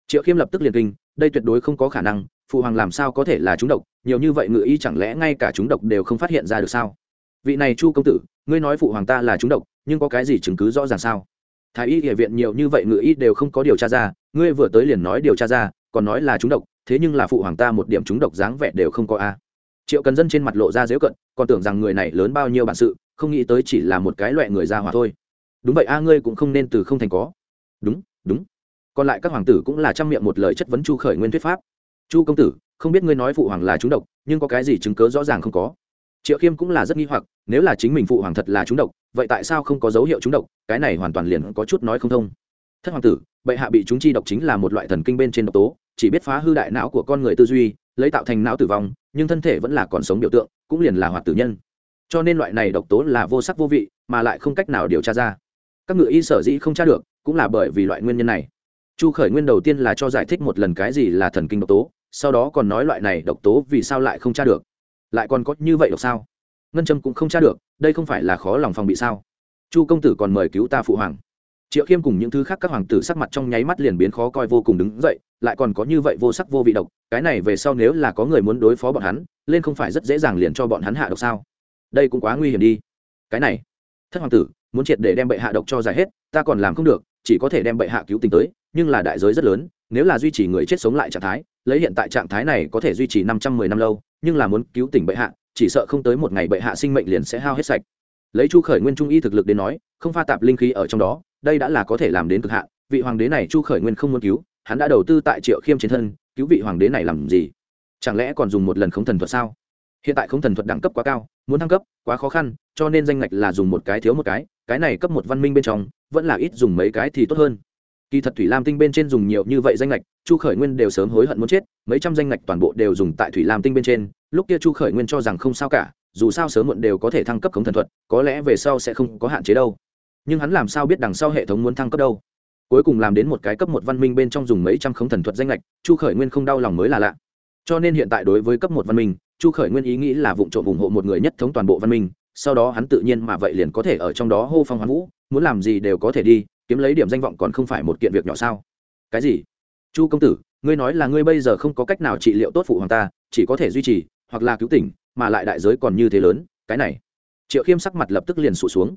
Triệu khiêm lập tức liền kinh, đây tuyệt đối không có khả năng, phụ hoàng làm sao có thể là trúng độc? Nhiều như vậy ngự y chẳng lẽ ngay cả trúng độc đều không phát hiện ra được sao? Vị này chu công tử, ngươi nói phụ hoàng ta là trúng độc, nhưng có cái gì chứng cứ rõ ràng sao? Thái y địa viện nhiều như vậy ngự y đều không có điều tra ra, ngươi vừa tới liền nói điều tra ra, còn nói là trúng độc, thế nhưng là phụ hoàng ta một điểm trúng độc dáng vẻ đều không có a triệu cần dân trên mặt lộ ra dễu cận, còn tưởng rằng người này lớn bao nhiêu bản sự, không nghĩ tới chỉ là một cái loại người ra hỏa thôi. Đúng vậy a, ngươi cũng không nên từ không thành có. Đúng đúng. Còn lại các hoàng tử cũng là trang miệng một lời chất vấn chu khởi nguyên thuyết pháp. Chu công tử, không biết ngươi nói phụ hoàng là trúng độc, nhưng có cái gì chứng cớ rõ ràng không có? Triệu khiêm cũng là rất nghi hoặc, nếu là chính mình phụ hoàng thật là trúng độc, vậy tại sao không có dấu hiệu trúng độc? Cái này hoàn toàn liền có chút nói không thông thất hoàng tử, bệ hạ bị chúng chi độc chính là một loại thần kinh bên trên độc tố, chỉ biết phá hư đại não của con người tư duy, lấy tạo thành não tử vong, nhưng thân thể vẫn là còn sống biểu tượng, cũng liền là hoạt tử nhân. Cho nên loại này độc tố là vô sắc vô vị, mà lại không cách nào điều tra ra. Các ngự y sở dĩ không tra được, cũng là bởi vì loại nguyên nhân này. Chu khởi nguyên đầu tiên là cho giải thích một lần cái gì là thần kinh độc tố, sau đó còn nói loại này độc tố vì sao lại không tra được. Lại còn có như vậy độc sao? Ngân châm cũng không tra được, đây không phải là khó lòng phòng bị sao? Chu công tử còn mời cứu ta phụ hoàng triệu khiêm cùng những thứ khác các hoàng tử sắc mặt trong nháy mắt liền biến khó coi vô cùng đứng dậy, lại còn có như vậy vô sắc vô vị độc, cái này về sau nếu là có người muốn đối phó bọn hắn, lên không phải rất dễ dàng liền cho bọn hắn hạ độc sao? Đây cũng quá nguy hiểm đi. Cái này, thất hoàng tử, muốn triệt để đem bệ hạ độc cho giải hết, ta còn làm không được, chỉ có thể đem bệ hạ cứu tình tới, nhưng là đại giới rất lớn, nếu là duy trì người chết sống lại trạng thái, lấy hiện tại trạng thái này có thể duy trì năm trăm mười năm lâu, nhưng là muốn cứu tỉnh bệ hạ, chỉ sợ không tới một ngày bệ hạ sinh mệnh liền sẽ hao hết sạch. Lấy chu khởi nguyên trung y thực lực đến nói, không pha tạp linh khí ở trong đó đây đã là có thể làm đến cực hạn, vị hoàng đế này chu khởi nguyên không muốn cứu, hắn đã đầu tư tại triệu khiêm trên thân, cứu vị hoàng đế này làm gì? Chẳng lẽ còn dùng một lần không thần thuật sao? Hiện tại không thần thuật đẳng cấp quá cao, muốn thăng cấp, quá khó khăn, cho nên danh ngạch là dùng một cái thiếu một cái cái này cấp một văn minh bên trong, vẫn là ít dùng mấy cái thì tốt hơn. Kỳ thật thủy lam tinh bên trên dùng nhiều như vậy danh ngạch, chu khởi nguyên đều sớm hối hận muốn chết, mấy trăm danh ngạch toàn bộ đều dùng tại thủy lam tinh bên trên, lúc kia chu khởi nguyên cho rằng không sao cả, dù sao sớm muộn đều có thể thăng cấp khống thần thuật, có lẽ về sau sẽ không có hạn chế đâu nhưng hắn làm sao biết đằng sau hệ thống muốn thăng cấp đâu? Cuối cùng làm đến một cái cấp một văn minh bên trong dùng mấy trăm khống thần thuật danh lệch, chu khởi nguyên không đau lòng mới là lạ. Cho nên hiện tại đối với cấp một văn minh, chu khởi nguyên ý nghĩ là vụ trộm ủng hộ một người nhất thống toàn bộ văn minh, sau đó hắn tự nhiên mà vậy liền có thể ở trong đó hô phong hoán vũ, muốn làm gì đều có thể đi, kiếm lấy điểm danh vọng còn không phải một kiện việc nhỏ sao? Cái gì? Chu công tử, ngươi nói là ngươi bây giờ không có cách nào trị liệu tốt phụ hoàng ta, chỉ có thể duy trì, hoặc là cứu tỉnh, mà lại đại giới còn như thế lớn, cái này. Triệu khiêm sắc mặt lập tức liền sụt xuống.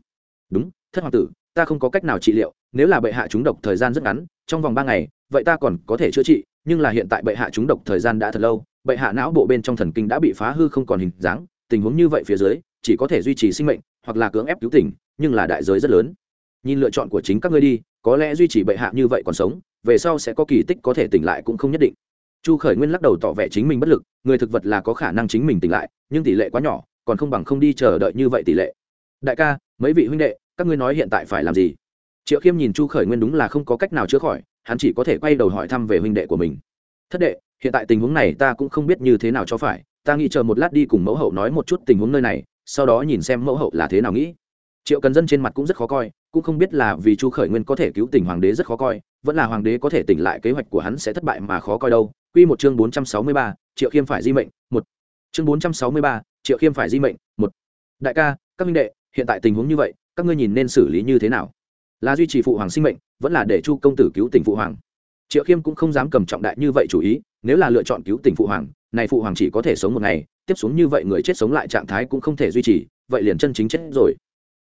Đúng thất hoàng tử, ta không có cách nào trị liệu, nếu là bệ hạ chúng độc thời gian rất ngắn, trong vòng ba ngày, vậy ta còn có thể chữa trị, nhưng là hiện tại bệ hạ chúng độc thời gian đã thật lâu, bệ hạ não bộ bên trong thần kinh đã bị phá hư không còn hình dáng, tình huống như vậy phía dưới, chỉ có thể duy trì sinh mệnh, hoặc là cưỡng ép cứu tỉnh, nhưng là đại giới rất lớn. Nhìn lựa chọn của chính các ngươi đi, có lẽ duy trì bệ hạ như vậy còn sống, về sau sẽ có kỳ tích có thể tỉnh lại cũng không nhất định. Chu khởi nguyên lắc đầu tỏ vẻ chính mình bất lực, người thực vật là có khả năng chính mình tỉnh lại, nhưng tỷ lệ quá nhỏ, còn không bằng không đi chờ đợi như vậy tỷ lệ. Đại ca, mấy vị huynh đệ các ngươi nói hiện tại phải làm gì triệu khiêm nhìn chu khởi nguyên đúng là không có cách nào chữa khỏi hắn chỉ có thể quay đầu hỏi thăm về huynh đệ của mình thất đệ hiện tại tình huống này ta cũng không biết như thế nào cho phải ta nghĩ chờ một lát đi cùng mẫu hậu nói một chút tình huống nơi này sau đó nhìn xem mẫu hậu là thế nào nghĩ triệu cần dân trên mặt cũng rất khó coi cũng không biết là vì chu khởi nguyên có thể cứu tỉnh hoàng đế rất khó coi vẫn là hoàng đế có thể tỉnh lại kế hoạch của hắn sẽ thất bại mà khó coi đâu Quy một chương bốn trăm sáu mươi ba, Triệu Khiêm phải di mệnh, một. Chương bốn trăm sáu mươi ba, Triệu Khiêm phải di mệnh, một. Đại ca, các minh đệ, hiện tại tình huống như vậy, các ngươi nhìn nên xử lý như thế nào? Là duy trì phụ hoàng sinh mệnh, vẫn là để Chu công tử cứu tỉnh phụ hoàng? Triệu Khiêm cũng không dám cầm trọng đại như vậy chủ ý, nếu là lựa chọn cứu tỉnh phụ hoàng, này phụ hoàng chỉ có thể sống một ngày tiếp xuống như vậy người chết sống lại trạng thái cũng không thể duy trì vậy liền chân chính chết rồi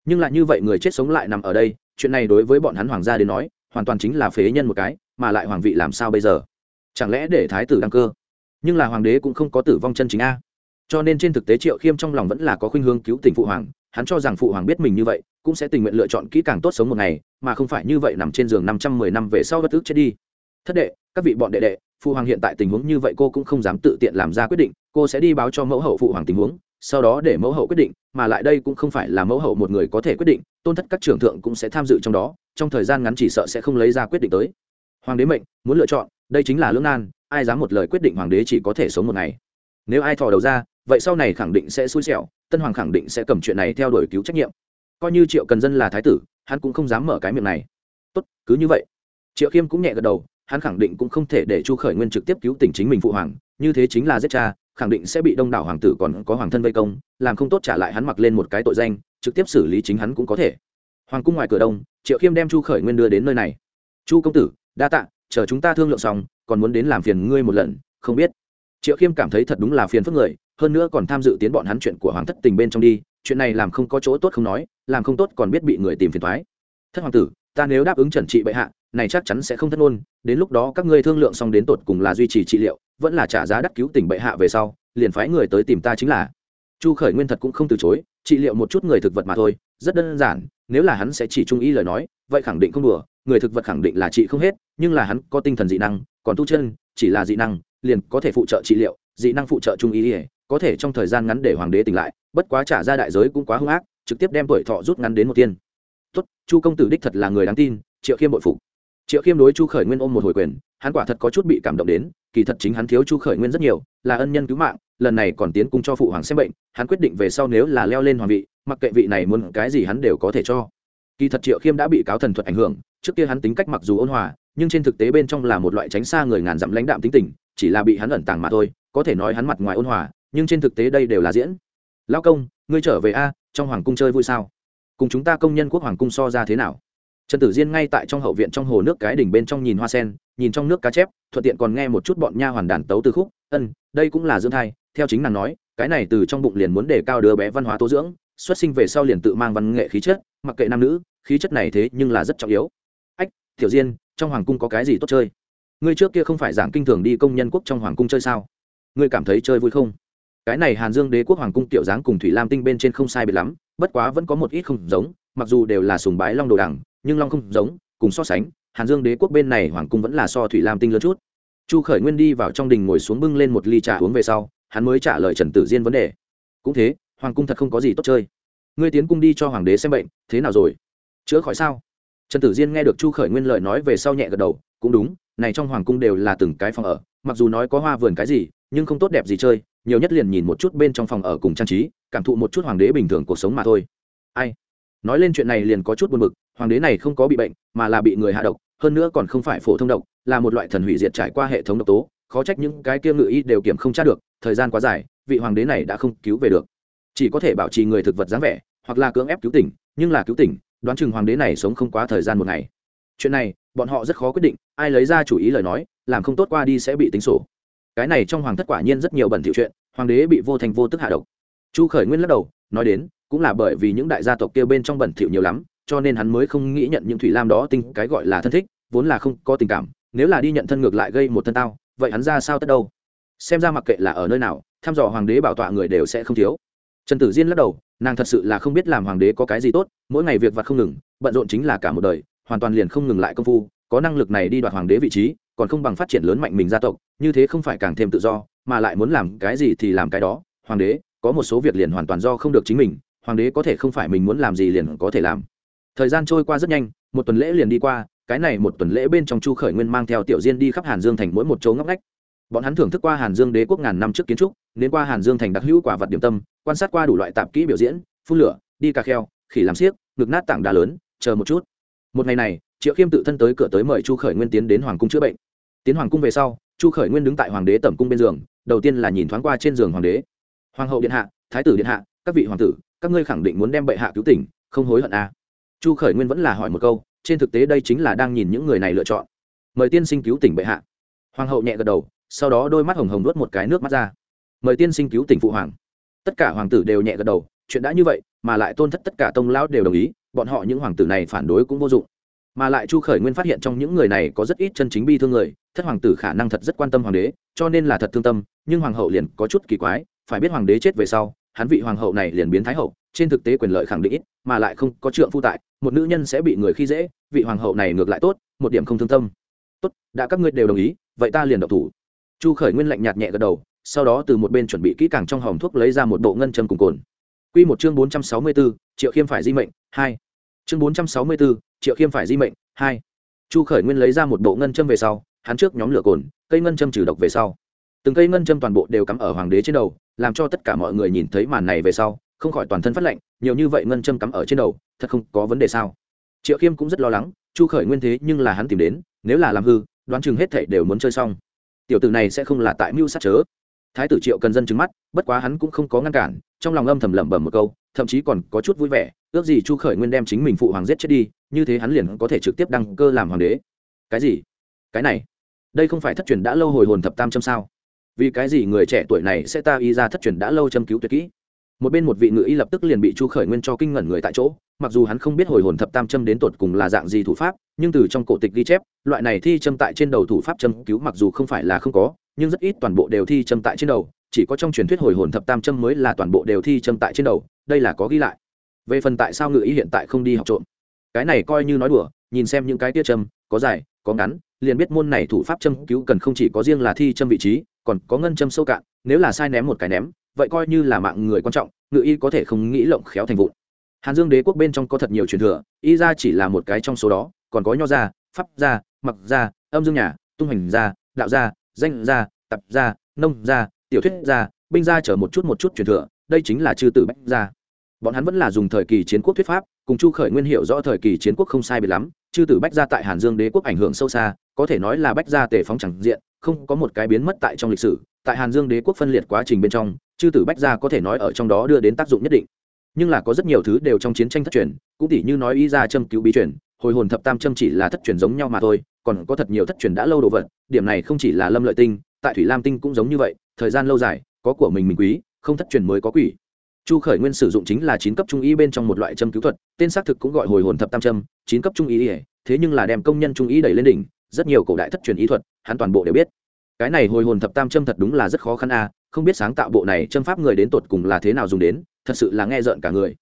nhưng lại như vậy người chết sống lại nằm ở đây chuyện này đối với bọn hắn hoàng gia đến nói hoàn toàn chính là phế nhân một cái mà lại hoàng vị làm sao bây giờ chẳng lẽ để thái tử đăng cơ nhưng là hoàng đế cũng không có tử vong chân chính a cho nên trên thực tế triệu khiêm trong lòng vẫn là có khuynh hướng cứu tỉnh phụ hoàng hắn cho rằng phụ hoàng biết mình như vậy, cũng sẽ tình nguyện lựa chọn kỹ càng tốt sống một ngày, mà không phải như vậy nằm trên giường năm trăm mười năm về sau bất tức chết đi. Thất đệ, các vị bọn đệ đệ, phụ hoàng hiện tại tình huống như vậy cô cũng không dám tự tiện làm ra quyết định, cô sẽ đi báo cho mẫu hậu phụ hoàng tình huống, sau đó để mẫu hậu quyết định, mà lại đây cũng không phải là mẫu hậu một người có thể quyết định, tôn thất các trưởng thượng cũng sẽ tham dự trong đó, trong thời gian ngắn chỉ sợ sẽ không lấy ra quyết định tới. Hoàng đế mệnh, muốn lựa chọn, đây chính là lưỡng nan, ai dám một lời quyết định hoàng đế chỉ có thể sống một ngày. Nếu ai thò đầu ra vậy sau này khẳng định sẽ xui xẻo, tân hoàng khẳng định sẽ cầm chuyện này theo đuổi cứu trách nhiệm. Coi như triệu cần dân là thái tử, hắn cũng không dám mở cái miệng này. Tốt, cứ như vậy. Triệu khiêm cũng nhẹ gật đầu, hắn khẳng định cũng không thể để chu khởi nguyên trực tiếp cứu tỉnh chính mình phụ hoàng, như thế chính là giết cha, khẳng định sẽ bị đông đảo hoàng tử còn có hoàng thân vây công, làm không tốt trả lại hắn mặc lên một cái tội danh, trực tiếp xử lý chính hắn cũng có thể. Hoàng cung ngoài cửa đông, triệu khiêm đem chu khởi nguyên đưa đến nơi này. Chu công tử, đa tạ, chờ chúng ta thương lượng xong, còn muốn đến làm phiền ngươi một lần, không biết triệu khiêm cảm thấy thật đúng là phiền phức người, hơn nữa còn tham dự tiến bọn hắn chuyện của hoàng thất tình bên trong đi, chuyện này làm không có chỗ tốt không nói, làm không tốt còn biết bị người tìm phiền thoái thất hoàng tử, ta nếu đáp ứng trần trị bệ hạ, này chắc chắn sẽ không thất ngôn, đến lúc đó các ngươi thương lượng xong đến tột cùng là duy trì trị liệu, vẫn là trả giá đắc cứu tỉnh bệ hạ về sau, liền phái người tới tìm ta chính là. Chu khởi nguyên thật cũng không từ chối, trị liệu một chút người thực vật mà thôi, rất đơn giản, nếu là hắn sẽ chỉ trung ý lời nói, vậy khẳng định không đùa, người thực vật khẳng định là trị không hết, nhưng là hắn có tinh thần dị năng, còn tu chân, chỉ là dị năng liền có thể phụ trợ trị liệu, dị năng phụ trợ trung ý ỉa có thể trong thời gian ngắn để hoàng đế tỉnh lại, bất quá trả ra đại giới cũng quá hung ác, trực tiếp đem tuổi thọ rút ngắn đến một tiên. Tốt, chu công tử đích thật là người đáng tin, triệu khiêm bội phục. Triệu khiêm đối chu khởi nguyên ôm một hồi quyền, hắn quả thật có chút bị cảm động đến, kỳ thật chính hắn thiếu chu khởi nguyên rất nhiều, là ân nhân cứu mạng, lần này còn tiến cung cho phụ hoàng xem bệnh, hắn quyết định về sau nếu là leo lên hoàng vị, mặc kệ vị này muốn cái gì hắn đều có thể cho. Kỳ thật triệu khiêm đã bị cáo thần thuật ảnh hưởng, trước kia hắn tính cách mặc dù ôn hòa, nhưng trên thực tế bên trong là một loại tránh xa người ngàn dặm lãnh đạm tính tình chỉ là bị hắn ẩn tàng mà thôi, có thể nói hắn mặt ngoài ôn hòa, nhưng trên thực tế đây đều là diễn. Lao công, ngươi trở về a, trong hoàng cung chơi vui sao? Cùng chúng ta công nhân quốc hoàng cung so ra thế nào? Trần tử diên ngay tại trong hậu viện trong hồ nước cái đỉnh bên trong nhìn hoa sen, nhìn trong nước cá chép, thuận tiện còn nghe một chút bọn nha hoàn đàn tấu từ khúc, ân, đây cũng là dưỡng thai. Theo chính nàng nói, cái này từ trong bụng liền muốn để cao đứa bé văn hóa tố dưỡng, xuất sinh về sau liền tự mang văn nghệ khí chất, mặc kệ nam nữ, khí chất này thế nhưng là rất trọng yếu. Ách, tiểu diên, trong hoàng cung có cái gì tốt chơi? Ngươi trước kia không phải giảng kinh thường đi công nhân quốc trong hoàng cung chơi sao? Ngươi cảm thấy chơi vui không? Cái này hàn dương đế quốc hoàng cung tiểu dáng cùng thủy lam tinh bên trên không sai biệt lắm, bất quá vẫn có một ít không giống, mặc dù đều là sùng bái long đồ đằng, nhưng long không giống, cùng so sánh, hàn dương đế quốc bên này hoàng cung vẫn là so thủy lam tinh lớn chút. Chu khởi nguyên đi vào trong đình ngồi xuống bưng lên một ly trà uống về sau, hắn mới trả lời trần tử diên vấn đề. Cũng thế, hoàng cung thật không có gì tốt chơi. Ngươi tiến cung đi cho hoàng đế xem bệnh, thế nào rồi? Chữa khỏi sao? Trần tử diên nghe được chu khởi nguyên lời nói về sau nhẹ gật đầu, cũng đúng này trong hoàng cung đều là từng cái phòng ở, mặc dù nói có hoa vườn cái gì, nhưng không tốt đẹp gì chơi, nhiều nhất liền nhìn một chút bên trong phòng ở cùng trang trí, cảm thụ một chút hoàng đế bình thường cuộc sống mà thôi. Ai? Nói lên chuyện này liền có chút buồn bực, hoàng đế này không có bị bệnh, mà là bị người hạ độc, hơn nữa còn không phải phổ thông độc, là một loại thần hủy diệt trải qua hệ thống độc tố, khó trách những cái kia ngự y đều kiểm không tra được, thời gian quá dài, vị hoàng đế này đã không cứu về được. Chỉ có thể bảo trì người thực vật dáng vẻ, hoặc là cưỡng ép cứu tỉnh, nhưng là cứu tỉnh, đoán chừng hoàng đế này sống không quá thời gian một ngày chuyện này, bọn họ rất khó quyết định, ai lấy ra chủ ý lời nói, làm không tốt qua đi sẽ bị tính sổ. Cái này trong hoàng thất quả nhiên rất nhiều bẩn thiệu chuyện, hoàng đế bị vô thành vô tức hạ độc. Chu khởi nguyên lắc đầu, nói đến, cũng là bởi vì những đại gia tộc kia bên trong bẩn thỉu nhiều lắm, cho nên hắn mới không nghĩ nhận những thủy lam đó tinh, cái gọi là thân thích, vốn là không có tình cảm, nếu là đi nhận thân ngược lại gây một thân tao, vậy hắn ra sao tất đâu? Xem ra mặc kệ là ở nơi nào, thăm dò hoàng đế bảo tọa người đều sẽ không thiếu. Trần tử diên lắc đầu, nàng thật sự là không biết làm hoàng đế có cái gì tốt, mỗi ngày việc vặt không ngừng, bận rộn chính là cả một đời hoàn toàn liền không ngừng lại công phu, có năng lực này đi đoạt hoàng đế vị trí, còn không bằng phát triển lớn mạnh mình gia tộc, như thế không phải càng thêm tự do, mà lại muốn làm cái gì thì làm cái đó. Hoàng đế, có một số việc liền hoàn toàn do không được chính mình, hoàng đế có thể không phải mình muốn làm gì liền có thể làm. Thời gian trôi qua rất nhanh, một tuần lễ liền đi qua, cái này một tuần lễ bên trong chu khởi nguyên mang theo tiểu diên đi khắp hàn dương thành mỗi một chỗ ngóc ngách. Bọn hắn thưởng thức qua hàn dương đế quốc ngàn năm trước kiến trúc, đến qua hàn dương thành đặc hữu quả vật điểm tâm, quan sát qua đủ loại tạp kỹ biểu diễn, phun lửa, đi cà kheo, khỉ làm xiếc, ngực nát tảng đá lớn, chờ một chút một ngày này, triệu khiêm tự thân tới cửa tới mời chu khởi nguyên tiến đến hoàng cung chữa bệnh. Tiến hoàng cung về sau, chu khởi nguyên đứng tại hoàng đế tẩm cung bên giường, đầu tiên là nhìn thoáng qua trên giường hoàng đế. Hoàng hậu điện hạ, thái tử điện hạ, các vị hoàng tử, các ngươi khẳng định muốn đem bệ hạ cứu tỉnh, không hối hận à. chu khởi nguyên vẫn là hỏi một câu, trên thực tế đây chính là đang nhìn những người này lựa chọn. Mời tiên sinh cứu tỉnh bệ hạ. Hoàng hậu nhẹ gật đầu, sau đó đôi mắt hồng hồng nuốt một cái nước mắt ra. Mời tiên sinh cứu tỉnh phụ hoàng. Tất cả hoàng tử đều nhẹ gật đầu, chuyện đã như vậy mà lại tôn thất tất cả tông lão đều đồng ý, bọn họ những hoàng tử này phản đối cũng vô dụng. Mà lại chu khởi nguyên phát hiện trong những người này có rất ít chân chính bi thương người, thất hoàng tử khả năng thật rất quan tâm hoàng đế, cho nên là thật thương tâm, nhưng hoàng hậu liền có chút kỳ quái, phải biết hoàng đế chết về sau, hắn vị hoàng hậu này liền biến thái hậu, trên thực tế quyền lợi khẳng định ít, mà lại không có trượng phu tại, một nữ nhân sẽ bị người khi dễ, vị hoàng hậu này ngược lại tốt, một điểm không thương tâm. Tốt, đã các ngươi đều đồng ý, vậy ta liền độc thủ. Chu khởi nguyên lạnh nhạt nhẹ gật đầu, sau đó từ một bên chuẩn bị kỹ càng trong hòm thuốc lấy ra một bộ ngân châm cùng cồn. Quy một chương 464, Triệu Khiêm phải di mệnh, 2. Chương 464, Triệu Khiêm phải di mệnh, 2. Chu Khởi Nguyên lấy ra một bộ ngân châm về sau, hắn trước nhóm lửa cồn, cây ngân châm trừ độc về sau. Từng cây ngân châm toàn bộ đều cắm ở hoàng đế trên đầu, làm cho tất cả mọi người nhìn thấy màn này về sau, không khỏi toàn thân phát lạnh, nhiều như vậy ngân châm cắm ở trên đầu, thật không có vấn đề sao? Triệu Khiêm cũng rất lo lắng, Chu Khởi Nguyên thế nhưng là hắn tìm đến, nếu là làm hư, đoán chừng hết thảy đều muốn chơi xong. Tiểu tử này sẽ không là tại mưu sát chớ thái tử triệu cần dân trứng mắt, bất quá hắn cũng không có ngăn cản, trong lòng âm thầm lẩm bẩm một câu, thậm chí còn có chút vui vẻ, ước gì chu khởi nguyên đem chính mình phụ hoàng giết chết đi, như thế hắn liền có thể trực tiếp đăng cơ làm hoàng đế. Cái gì? Cái này? Đây không phải thất truyền đã lâu hồi hồn thập tam châm sao? Vì cái gì người trẻ tuổi này sẽ ta y ra thất truyền đã lâu châm cứu tuyệt kỹ? Một bên một vị ngự y lập tức liền bị chu khởi nguyên cho kinh ngẩn người tại chỗ, mặc dù hắn không biết hồi hồn thập tam châm đến tột cùng là dạng gì thủ pháp, nhưng từ trong cổ tịch ghi chép, loại này thi châm tại trên đầu thủ pháp châm cứu mặc dù không phải là không có nhưng rất ít toàn bộ đều thi châm tại trên đầu, chỉ có trong truyền thuyết hồi hồn thập tam châm mới là toàn bộ đều thi châm tại trên đầu, đây là có ghi lại. Về phần tại sao ngự ý hiện tại không đi học trộm, cái này coi như nói đùa, nhìn xem những cái tia châm, có dài, có ngắn, liền biết môn này thủ pháp châm cứu cần không chỉ có riêng là thi châm vị trí, còn có ngân châm sâu cạn, nếu là sai ném một cái ném, vậy coi như là mạng người quan trọng, ngự y có thể không nghĩ lộng khéo thành vụn. Hàn dương đế quốc bên trong có thật nhiều truyền thừa, y ra chỉ là một cái trong số đó, còn có nho gia, pháp gia, mặc gia, âm dương nhà, tung hành gia, đạo gia danh gia, tập gia, nông gia, tiểu thuyết gia, binh gia chở một chút một chút truyền thừa, đây chính là chư tử bách gia. Bọn hắn vẫn là dùng thời kỳ chiến quốc thuyết pháp, cùng chu khởi nguyên hiệu rõ thời kỳ chiến quốc không sai biệt lắm, chư tử bách gia tại hàn dương đế quốc ảnh hưởng sâu xa, có thể nói là bách gia tề phóng chẳng diện, không có một cái biến mất tại trong lịch sử, tại hàn dương đế quốc phân liệt quá trình bên trong, chư tử bách gia có thể nói ở trong đó đưa đến tác dụng nhất định. Nhưng là có rất nhiều thứ đều trong chiến tranh thất truyền, cũng tỉ như nói y ra châm cứu bí truyền, hồi hồn thập tam châm chỉ là thất truyền giống nhau mà thôi còn có thật nhiều thất truyền đã lâu đồ vật, điểm này không chỉ là lâm lợi tinh, tại thủy lam tinh cũng giống như vậy, thời gian lâu dài, có của mình mình quý, không thất truyền mới có quỷ. Chu khởi nguyên sử dụng chính là chín cấp trung y bên trong một loại châm cứu thuật, tên xác thực cũng gọi hồi hồn thập tam châm, chín cấp trung y, thế nhưng là đem công nhân trung y đẩy lên đỉnh, rất nhiều cổ đại thất truyền y thuật, hắn toàn bộ đều biết. Cái này hồi hồn thập tam châm thật đúng là rất khó khăn a, không biết sáng tạo bộ này châm pháp người đến tột cùng là thế nào dùng đến, thật sự là nghe rợn cả người.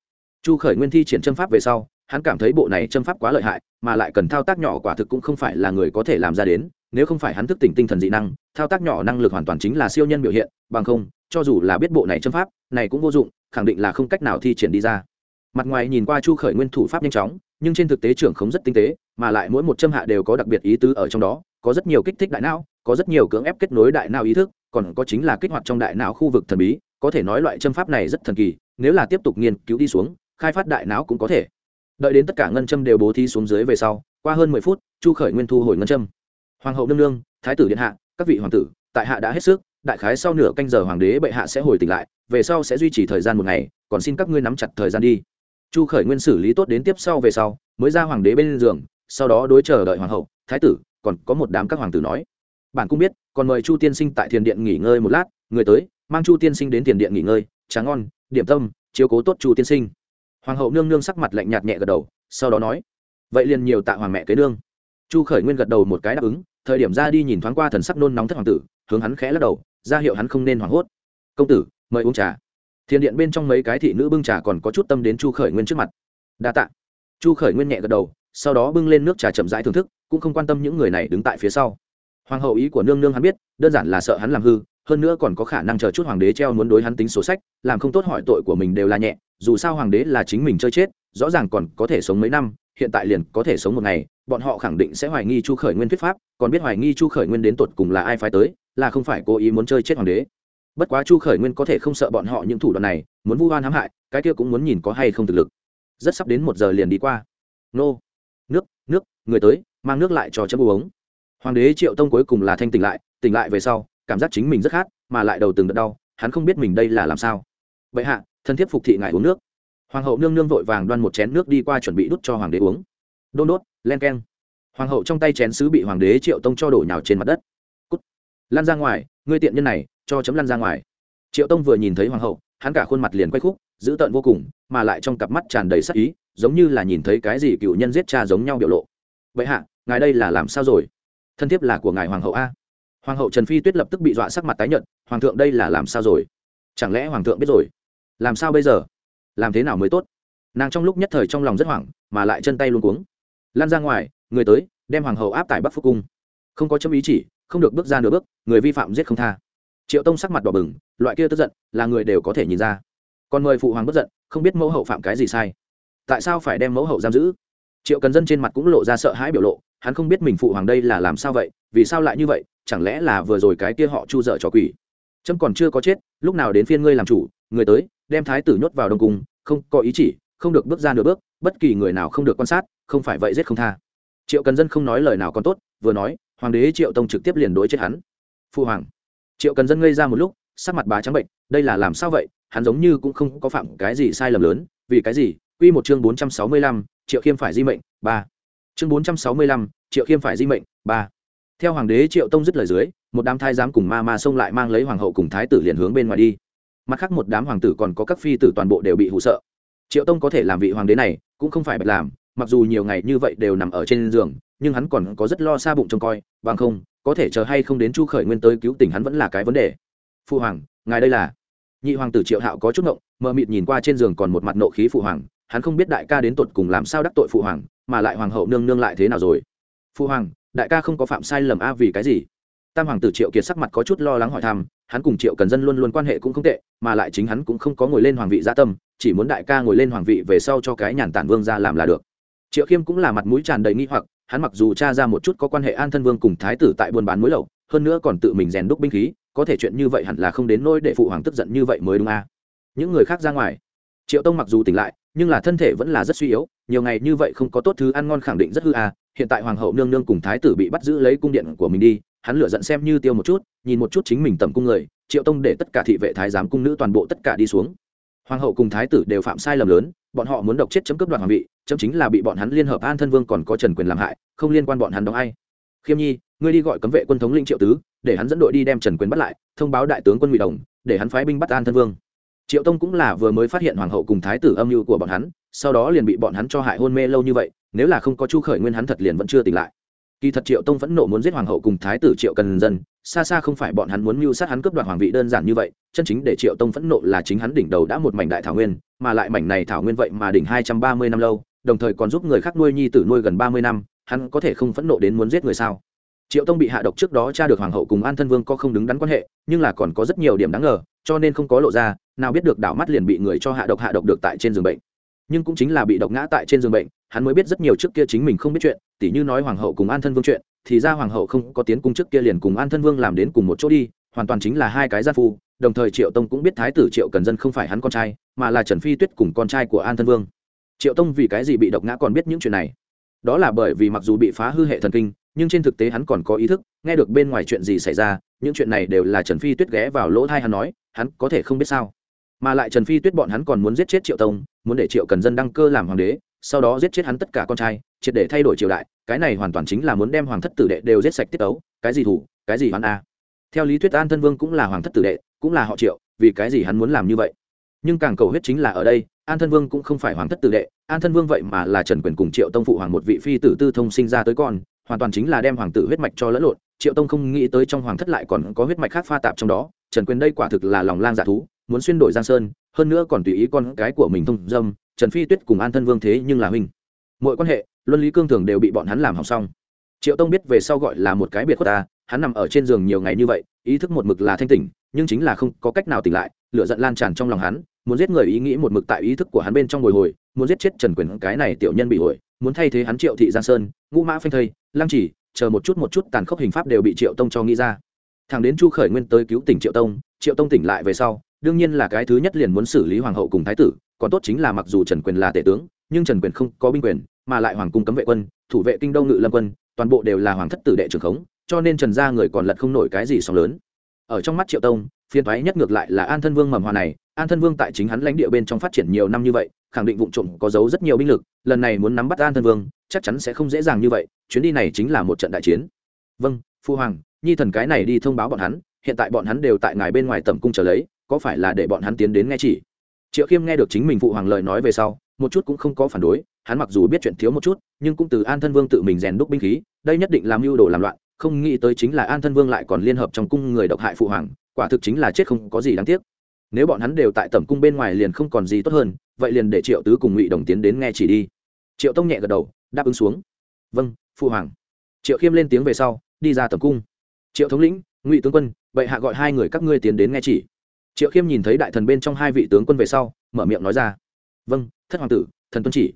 Chu khởi nguyên thi triển châm pháp về sau hắn cảm thấy bộ này châm pháp quá lợi hại, mà lại cần thao tác nhỏ quả thực cũng không phải là người có thể làm ra đến, nếu không phải hắn thức tỉnh tinh thần dị năng, thao tác nhỏ năng lực hoàn toàn chính là siêu nhân biểu hiện, bằng không, cho dù là biết bộ này châm pháp, này cũng vô dụng, khẳng định là không cách nào thi triển đi ra. Mặt ngoài nhìn qua chu khởi nguyên thủ pháp nhanh chóng, nhưng trên thực tế trưởng khống rất tinh tế, mà lại mỗi một châm hạ đều có đặc biệt ý tứ ở trong đó, có rất nhiều kích thích đại não, có rất nhiều cưỡng ép kết nối đại não ý thức, còn có chính là kích hoạt trong đại não khu vực thần bí, có thể nói loại châm pháp này rất thần kỳ, nếu là tiếp tục nghiên cứu đi xuống, khai phát đại não cũng có thể đợi đến tất cả ngân châm đều bố thí xuống dưới về sau, qua hơn mười phút, chu khởi nguyên thu hồi ngân châm. Hoàng hậu nương nương, thái tử điện hạ, các vị hoàng tử, tại hạ đã hết sức, đại khái sau nửa canh giờ hoàng đế bệ hạ sẽ hồi tỉnh lại, về sau sẽ duy trì thời gian một ngày, còn xin các ngươi nắm chặt thời gian đi. Chu khởi nguyên xử lý tốt đến tiếp sau về sau, mới ra hoàng đế bên giường, sau đó đối chờ đợi hoàng hậu, thái tử, còn có một đám các hoàng tử nói. Bản cũng biết, còn mời chu tiên sinh tại thiền điện nghỉ ngơi một lát, người tới, mang chu tiên sinh đến thiền điện nghỉ ngơi tráng ngon, điểm tâm, chiếu cố tốt chu tiên sinh hoàng hậu nương nương sắc mặt lạnh nhạt nhẹ gật đầu, sau đó nói, vậy liền nhiều tạ hoàng mẹ kế nương. Chu khởi nguyên gật đầu một cái đáp ứng, thời điểm ra đi nhìn thoáng qua thần sắc nôn nóng thất hoàng tử, hướng hắn khẽ lắc đầu, ra hiệu hắn không nên hoảng hốt. Công tử, mời uống trà. Thiền điện bên trong mấy cái thị nữ bưng trà còn có chút tâm đến chu khởi nguyên trước mặt. Đa tạ. Chu khởi nguyên nhẹ gật đầu, sau đó bưng lên nước trà chậm rãi thưởng thức, cũng không quan tâm những người này đứng tại phía sau. Hoàng hậu ý của nương nương hắn biết, đơn giản là sợ hắn làm hư, hơn nữa còn có khả năng chờ chút hoàng đế treo muốn đối hắn tính sổ sách, làm không tốt hỏi tội của mình đều là nhẹ dù sao hoàng đế là chính mình chơi chết, rõ ràng còn có thể sống mấy năm, hiện tại liền có thể sống một ngày, bọn họ khẳng định sẽ hoài nghi chu khởi nguyên thuyết pháp, còn biết hoài nghi chu khởi nguyên đến tột cùng là ai phái tới, là không phải cố ý muốn chơi chết hoàng đế. Bất quá chu khởi nguyên có thể không sợ bọn họ những thủ đoạn này, muốn vu oan hãm hại, cái kia cũng muốn nhìn có hay không thực lực. Rất sắp đến một giờ liền đi qua. Nô. Nước nước, người tới, mang nước lại cho chấm uống hoàng đế triệu tông cuối cùng là thanh tỉnh lại tỉnh lại về sau, cảm giác chính mình rất khát, mà lại đầu từng đợt đau, hắn không biết mình đây là làm sao. Vậy hạ thân thiết phục thị ngài uống nước. Hoàng hậu nương nương vội vàng đoan một chén nước đi qua chuẩn bị đút cho hoàng đế uống. Đôn đốt, len keng. Hoàng hậu trong tay chén sứ bị hoàng đế triệu tông cho đổ nhào trên mặt đất. Cút. Lan ra ngoài, ngươi tiện nhân này, cho chấm lan ra ngoài. Triệu tông vừa nhìn thấy hoàng hậu, hắn cả khuôn mặt liền quay khúc, dữ tợn vô cùng, mà lại trong cặp mắt tràn đầy sắc ý, giống như là nhìn thấy cái gì cựu nhân giết cha giống nhau biểu lộ. Vậy hạ, ngài đây là làm sao rồi? Thân thiết là của ngài hoàng hậu a? Hoàng hậu trần phi tuyết lập tức bị dọa sắc mặt tái nhợt, hoàng thượng đây là làm sao rồi? Chẳng lẽ hoàng thượng biết rồi? Làm sao bây giờ? Làm thế nào mới tốt? Nàng trong lúc nhất thời trong lòng rất hoảng, mà lại chân tay luôn cuống. Lan ra ngoài, người tới, đem hoàng hậu áp tải bắc phúc cung. Không có chấm ý chỉ, không được bước ra nửa bước, người vi phạm giết không tha. Triệu tông sắc mặt đỏ bừng, loại kia tức giận, là người đều có thể nhìn ra. Còn mời phụ hoàng bất giận, không biết mẫu hậu phạm cái gì sai. Tại sao phải đem mẫu hậu giam giữ? Triệu cần dân trên mặt cũng lộ ra sợ hãi biểu lộ, hắn không biết mình phụ hoàng đây là làm sao vậy, vì sao lại như vậy, chẳng lẽ là vừa rồi cái kia họ chu dợ trò quỷ? Trâm còn chưa có chết, lúc nào đến phiên ngươi làm chủ, người tới đem thái tử nhốt vào đông cung không có ý chỉ không được bước ra nửa bước bất kỳ người nào không được quan sát không phải vậy giết không tha triệu cần dân không nói lời nào còn tốt vừa nói hoàng đế triệu tông trực tiếp liền đối chết hắn phu hoàng triệu cần dân ngây ra một lúc sắc mặt bá trắng bệnh đây là làm sao vậy hắn giống như cũng không có phạm cái gì sai lầm lớn vì cái gì Quy một chương bốn trăm sáu mươi lăm, Triệu Khiêm phải di mệnh, ba. Chương bốn trăm sáu mươi lăm, Triệu Khiêm phải di mệnh, ba. Theo hoàng đế Triệu Tông dứt lời dưới, một đám thái giám cùng ma ma xông lại mang lấy hoàng hậu cùng thái tử liền hướng bên ngoài đi. Mặt khác một đám hoàng tử còn có các phi tử toàn bộ đều bị hụ sợ. Triệu Tông có thể làm vị hoàng đế này, cũng không phải bạch làm, mặc dù nhiều ngày như vậy đều nằm ở trên giường, nhưng hắn còn có rất lo xa bụng trông coi, bằng không, có thể chờ hay không đến Chu Khởi Nguyên tới cứu tỉnh hắn vẫn là cái vấn đề. phụ hoàng, ngài đây là? Nhị hoàng tử Triệu Hạo có chút ngộng, mờ mịt nhìn qua trên giường còn một mặt nộ khí phụ hoàng, hắn không biết đại ca đến tột cùng làm sao đắc tội phụ hoàng mà lại hoàng hậu nương nương lại thế nào rồi phụ hoàng đại ca không có phạm sai lầm a vì cái gì tam hoàng tử triệu kiệt sắc mặt có chút lo lắng hỏi thăm hắn cùng triệu cần dân luôn luôn quan hệ cũng không tệ, mà lại chính hắn cũng không có ngồi lên hoàng vị gia tâm, chỉ muốn đại ca ngồi lên hoàng vị về sau cho cái nhàn tản vương ra làm là được triệu khiêm cũng là mặt mũi tràn đầy nghi hoặc, hắn mặc dù cha ra một chút có quan hệ an thân vương cùng thái tử tại buôn bán mối lậu, hơn nữa còn tự mình rèn đúc binh khí, có thể chuyện như vậy hẳn là không đến nỗi để phụ hoàng tức giận như vậy mới đúng à? những người khác ra ngoài triệu tông mặc dù tỉnh lại, nhưng là thân thể vẫn là rất suy yếu, nhiều ngày như vậy không có tốt thứ ăn ngon khẳng định rất hư à hiện tại hoàng hậu nương nương cùng thái tử bị bắt giữ lấy cung điện của mình đi hắn lựa giận xem như tiêu một chút, nhìn một chút chính mình tầm cung người, triệu tông để tất cả thị vệ thái giám cung nữ toàn bộ tất cả đi xuống. Hoàng hậu cùng thái tử đều phạm sai lầm lớn, bọn họ muốn độc chết chấm cướp đoạt hoàng vị, chấm chính là bị bọn hắn liên hợp an thân vương còn có trần quyền làm hại, không liên quan bọn hắn đóng ai. Khiêm nhi, ngươi đi gọi cấm vệ quân thống lĩnh triệu tứ, để hắn dẫn đội đi đem trần quyền bắt lại, thông báo đại tướng quân ngụy đồng, để hắn phái binh bắt an thân vương. Triệu tông cũng là vừa mới phát hiện hoàng hậu cùng thái tử âm mưu của bọn hắn, sau đó liền bị bọn hắn cho hại hôn mê lâu như vậy, nếu là không có chu khởi nguyên hắn thật liền vẫn chưa tỉnh lại kỳ thật triệu tông vẫn nộ muốn giết hoàng hậu cùng thái tử triệu cần dân, xa xa không phải bọn hắn muốn mưu sát hắn cướp đoạt hoàng vị đơn giản như vậy, chân chính để triệu tông phẫn nộ là chính hắn đỉnh đầu đã một mảnh đại thảo nguyên, mà lại mảnh này thảo nguyên vậy mà đỉnh hai trăm ba mươi năm lâu, đồng thời còn giúp người khác nuôi nhi tử nuôi gần ba mươi năm, hắn có thể không phẫn nộ đến muốn giết người sao? Triệu tông bị hạ độc trước đó cha được hoàng hậu cùng an thân vương có không đứng đắn quan hệ, nhưng là còn có rất nhiều điểm đáng ngờ, cho nên không có lộ ra, nào biết được đảo mắt liền bị người cho hạ độc hạ độc được tại trên giường bệnh. Nhưng cũng chính là bị độc ngã tại trên giường bệnh hắn mới biết rất nhiều trước kia chính mình không biết chuyện, tỉ như nói hoàng hậu cùng an thân vương chuyện, thì ra hoàng hậu không có tiến cung trước kia liền cùng an thân vương làm đến cùng một chỗ đi, hoàn toàn chính là hai cái gia phu, đồng thời triệu tông cũng biết thái tử triệu cần dân không phải hắn con trai, mà là trần phi tuyết cùng con trai của an thân vương. Triệu tông vì cái gì bị độc ngã còn biết những chuyện này? Đó là bởi vì mặc dù bị phá hư hệ thần kinh, nhưng trên thực tế hắn còn có ý thức, nghe được bên ngoài chuyện gì xảy ra, những chuyện này đều là trần phi tuyết ghé vào lỗ thai hắn nói, hắn có thể không biết sao. Mà lại trần phi tuyết bọn hắn còn muốn giết chết triệu tông, muốn để triệu cần dân đăng cơ làm hoàng đế sau đó giết chết hắn tất cả con trai, triệt để thay đổi triều đại, cái này hoàn toàn chính là muốn đem hoàng thất tử đệ đều giết sạch tiết ấu cái gì thủ, cái gì hắn a. Theo lý thuyết an thân vương cũng là hoàng thất tử đệ, cũng là họ triệu, vì cái gì hắn muốn làm như vậy? Nhưng càng cầu huyết chính là ở đây, an thân vương cũng không phải hoàng thất tử đệ, an thân vương vậy mà là trần quyền cùng triệu tông phụ hoàng một vị phi tử tư thông sinh ra tới con, hoàn toàn chính là đem hoàng tử huyết mạch cho lẫn lộn, triệu tông không nghĩ tới trong hoàng thất lại còn có huyết mạch khác pha tạp trong đó, trần quyền đây quả thực là lòng lang dạ thú, muốn xuyên đổi giang sơn, hơn nữa còn tùy ý con cái của mình thông dâm trần phi tuyết cùng an thân vương thế nhưng là huynh. Mọi quan hệ, luân lý cương thường đều bị bọn hắn làm hỏng xong. Triệu tông biết về sau gọi là một cái biệt khuất ta, hắn nằm ở trên giường nhiều ngày như vậy, ý thức một mực là thanh tỉnh, nhưng chính là không có cách nào tỉnh lại, lửa giận lan tràn trong lòng hắn, muốn giết người ý nghĩ một mực tại ý thức của hắn bên trong bồi hồi, muốn giết chết trần quyền cái này tiểu nhân bị hồi, muốn thay thế hắn triệu thị giang sơn, ngũ mã phanh thây, lăng chỉ, chờ một chút một chút tàn khốc hình pháp đều bị triệu tông cho nghĩ ra. Thằng đến chu khởi nguyên tới cứu tỉnh triệu tông triệu tông tỉnh lại về sau, đương nhiên là cái thứ nhất liền muốn xử lý hoàng hậu cùng thái tử còn tốt chính là mặc dù trần quyền là tể tướng, nhưng trần quyền không có binh quyền, mà lại hoàng cung cấm vệ quân, thủ vệ kinh đô ngự lâm quân, toàn bộ đều là hoàng thất tử đệ trưởng khống, cho nên trần gia người còn lật không nổi cái gì sóng lớn. Ở trong mắt triệu tông phiên thoái nhất ngược lại là an thân vương mầm hòa này, an thân vương tại chính hắn lãnh địa bên trong phát triển nhiều năm như vậy, khẳng định vụ trộm có giấu rất nhiều binh lực, lần này muốn nắm bắt an thân vương, chắc chắn sẽ không dễ dàng như vậy, chuyến đi này chính là một trận đại chiến. Vâng phu hoàng, nhi thần cái này đi thông báo bọn hắn, hiện tại bọn hắn đều tại ngài bên ngoài tầm cung trở lấy, có phải là để bọn hắn tiến đến nghe chỉ? Triệu khiêm nghe được chính mình phụ hoàng lời nói về sau, một chút cũng không có phản đối, hắn mặc dù biết chuyện thiếu một chút, nhưng cũng từ an thân vương tự mình rèn đúc binh khí, đây nhất định làm mưu đồ làm loạn, không nghĩ tới chính là an thân vương lại còn liên hợp trong cung người độc hại phụ hoàng, quả thực chính là chết không có gì đáng tiếc. Nếu bọn hắn đều tại tẩm cung bên ngoài liền không còn gì tốt hơn, vậy liền để triệu tứ cùng ngụy đồng tiến đến nghe chỉ đi. Triệu tông nhẹ gật đầu, đáp ứng xuống. Vâng phụ hoàng. Triệu khiêm lên tiếng về sau, đi ra tẩm cung. Triệu thống lĩnh, ngụy tướng quân vậy hạ gọi hai người các ngươi tiến đến nghe chỉ triệu khiêm nhìn thấy đại thần bên trong hai vị tướng quân về sau, mở miệng nói ra. Vâng thất hoàng tử, thần tuân chỉ.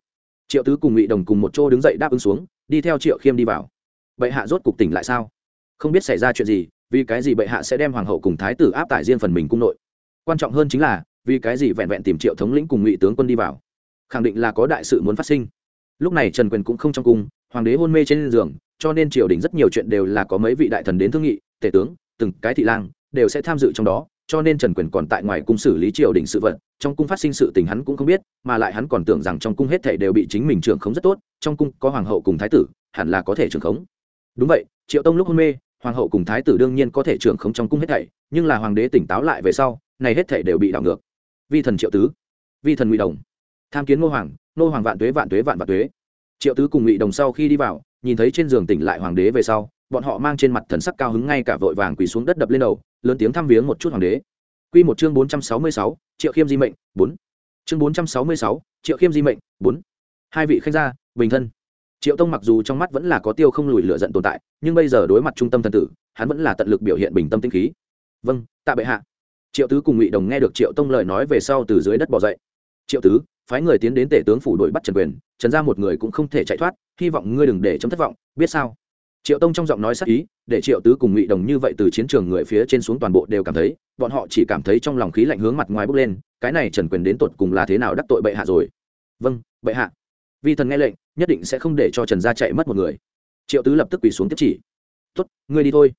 Triệu tứ cùng ngụy đồng cùng một chỗ đứng dậy đáp ứng xuống, đi theo triệu khiêm đi vào. Bệ hạ rốt cục tỉnh lại sao? Không biết xảy ra chuyện gì, vì cái gì bệ hạ sẽ đem hoàng hậu cùng thái tử áp tải riêng phần mình cung nội? Quan trọng hơn chính là, vì cái gì vẹn vẹn tìm triệu thống lĩnh cùng ngụy tướng quân đi vào? Khẳng định là có đại sự muốn phát sinh. Lúc này trần quyền cũng không trong cung, hoàng đế hôn mê trên giường, cho nên triều đình rất nhiều chuyện đều là có mấy vị đại thần đến thương nghị, tể tướng, từng cái thị lang, đều sẽ tham dự trong đó cho nên trần quyền còn tại ngoài cung xử lý triều đình sự vật, trong cung phát sinh sự tình hắn cũng không biết, mà lại hắn còn tưởng rằng trong cung hết thảy đều bị chính mình trưởng khống rất tốt, trong cung có hoàng hậu cùng thái tử, hẳn là có thể trưởng khống. Đúng vậy, triệu tông lúc hôn mê, hoàng hậu cùng thái tử đương nhiên có thể trưởng khống trong cung hết thảy, nhưng là hoàng đế tỉnh táo lại về sau, này hết thảy đều bị đảo ngược. Vi thần triệu tứ, vi thần ngụy đồng, tham kiến ngô hoàng ngô hoàng vạn tuế vạn tuế, vạn vạn tuế. Triệu tứ cùng ngụy đồng sau khi đi vào, nhìn thấy trên giường tỉnh lại hoàng đế về sau, bọn họ mang trên mặt thần sắc cao hứng ngay cả vội vàng quỳ xuống đất đập lên đầu lớn tiếng thăm viếng một chút hoàng đế Quy một chương 466, Triệu Khiêm di mệnh, 4. Chương 466, Triệu Khiêm di mệnh, 4. Hai vị khanh gia, bình thân. Triệu Tông mặc dù trong mắt vẫn là có tiêu không lùi lửa giận tồn tại, nhưng bây giờ đối mặt trung tâm thần tử, hắn vẫn là tận lực biểu hiện bình tâm tĩnh khí. Vâng, tạ bệ hạ. Triệu Tứ cùng Ngụy Đồng nghe được Triệu Tông lời nói về sau từ dưới đất bò dậy. Triệu Tứ, phái người tiến đến tể tướng phủ đội bắt Trần Quyền, trần ra một người cũng không thể chạy thoát, hy vọng ngươi đừng để chấm thất vọng, biết sao? Triệu tông trong giọng nói sắc ý, để triệu tứ cùng ngụy đồng như vậy từ chiến trường người phía trên xuống toàn bộ đều cảm thấy, bọn họ chỉ cảm thấy trong lòng khí lạnh hướng mặt ngoài bốc lên, cái này trần quyền đến tột cùng là thế nào đắc tội bệ hạ rồi? Vâng bệ hạ. Vi thần nghe lệnh, nhất định sẽ không để cho trần gia chạy mất một người. Triệu tứ lập tức quỳ xuống tiếp chỉ. Tuất ngươi đi thôi.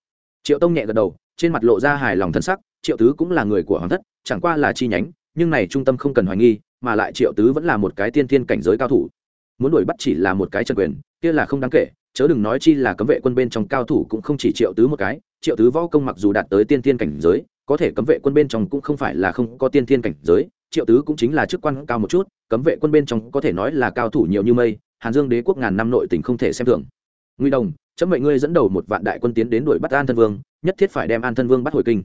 Triệu tông nhẹ gật đầu, trên mặt lộ ra hài lòng thân sắc, triệu tứ cũng là người của hoàng thất, chẳng qua là chi nhánh, nhưng này trung tâm không cần hoài nghi, mà lại triệu tứ vẫn là một cái tiên thiên cảnh giới cao thủ. Muốn đuổi bắt chỉ là một cái trần quyền, kia là không đáng kể chớ đừng nói chi là cấm vệ quân bên trong cao thủ cũng không chỉ triệu tứ một cái, triệu tứ võ công mặc dù đạt tới tiên tiên cảnh giới, có thể cấm vệ quân bên trong cũng không phải là không có tiên tiên cảnh giới, triệu tứ cũng chính là chức quan cao một chút, cấm vệ quân bên trong có thể nói là cao thủ nhiều như mây, hàn dương đế quốc ngàn năm nội tỉnh không thể xem thường. Nguy đồng, chấm mệnh ngươi dẫn đầu một vạn đại quân tiến đến đuổi bắt an thân vương, nhất thiết phải đem an thân vương bắt hồi kinh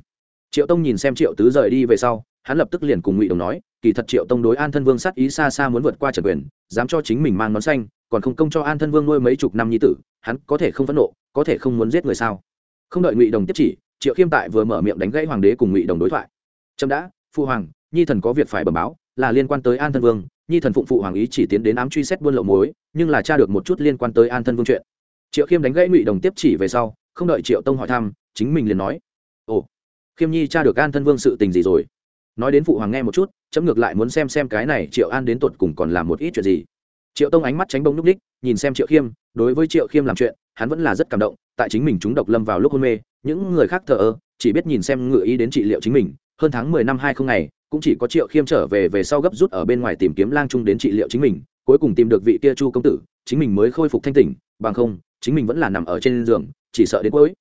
triệu tông nhìn xem triệu tứ rời đi về sau, hắn lập tức liền cùng ngụy đồng nói, kỳ thật triệu tông đối an thân vương sát ý xa xa muốn vượt qua trần quyền, dám cho chính mình mang nón xanh, còn không công cho an thân vương nuôi mấy chục năm nhi tử, hắn có thể không phẫn nộ, có thể không muốn giết người sao? Không đợi ngụy đồng tiếp chỉ, triệu khiêm tại vừa mở miệng đánh gãy hoàng đế cùng ngụy đồng đối thoại. Trâm đã, phu hoàng, nhi thần có việc phải bẩm báo, là liên quan tới an thân vương, nhi thần phụng phụ hoàng ý chỉ tiến đến ám truy xét buôn lậu mối nhưng là tra được một chút liên quan tới an thân vương chuyện. Triệu khiêm đánh gãy ngụy đồng tiếp chỉ về sau, không đợi triệu tông hỏi thăm, chính mình liền nói, ồ khiêm nhi tra được an thân vương sự tình gì rồi? Nói đến phụ hoàng nghe một chút, chấm ngược lại muốn xem xem cái này triệu an đến tột cùng còn làm một ít chuyện gì. Triệu tông ánh mắt tránh bông núp ních, nhìn xem triệu khiêm, đối với triệu khiêm làm chuyện, hắn vẫn là rất cảm động, tại chính mình chúng độc lâm vào lúc hôn mê, những người khác thờ ơ, chỉ biết nhìn xem ngựa ý đến trị liệu chính mình, hơn tháng mười năm hai không ngày, cũng chỉ có triệu khiêm trở về về sau gấp rút ở bên ngoài tìm kiếm lang trung đến trị liệu chính mình, cuối cùng tìm được vị kia chu công tử, chính mình mới khôi phục thanh tỉnh, bằng không, chính mình vẫn là nằm ở trên giường, chỉ sợ đến cuối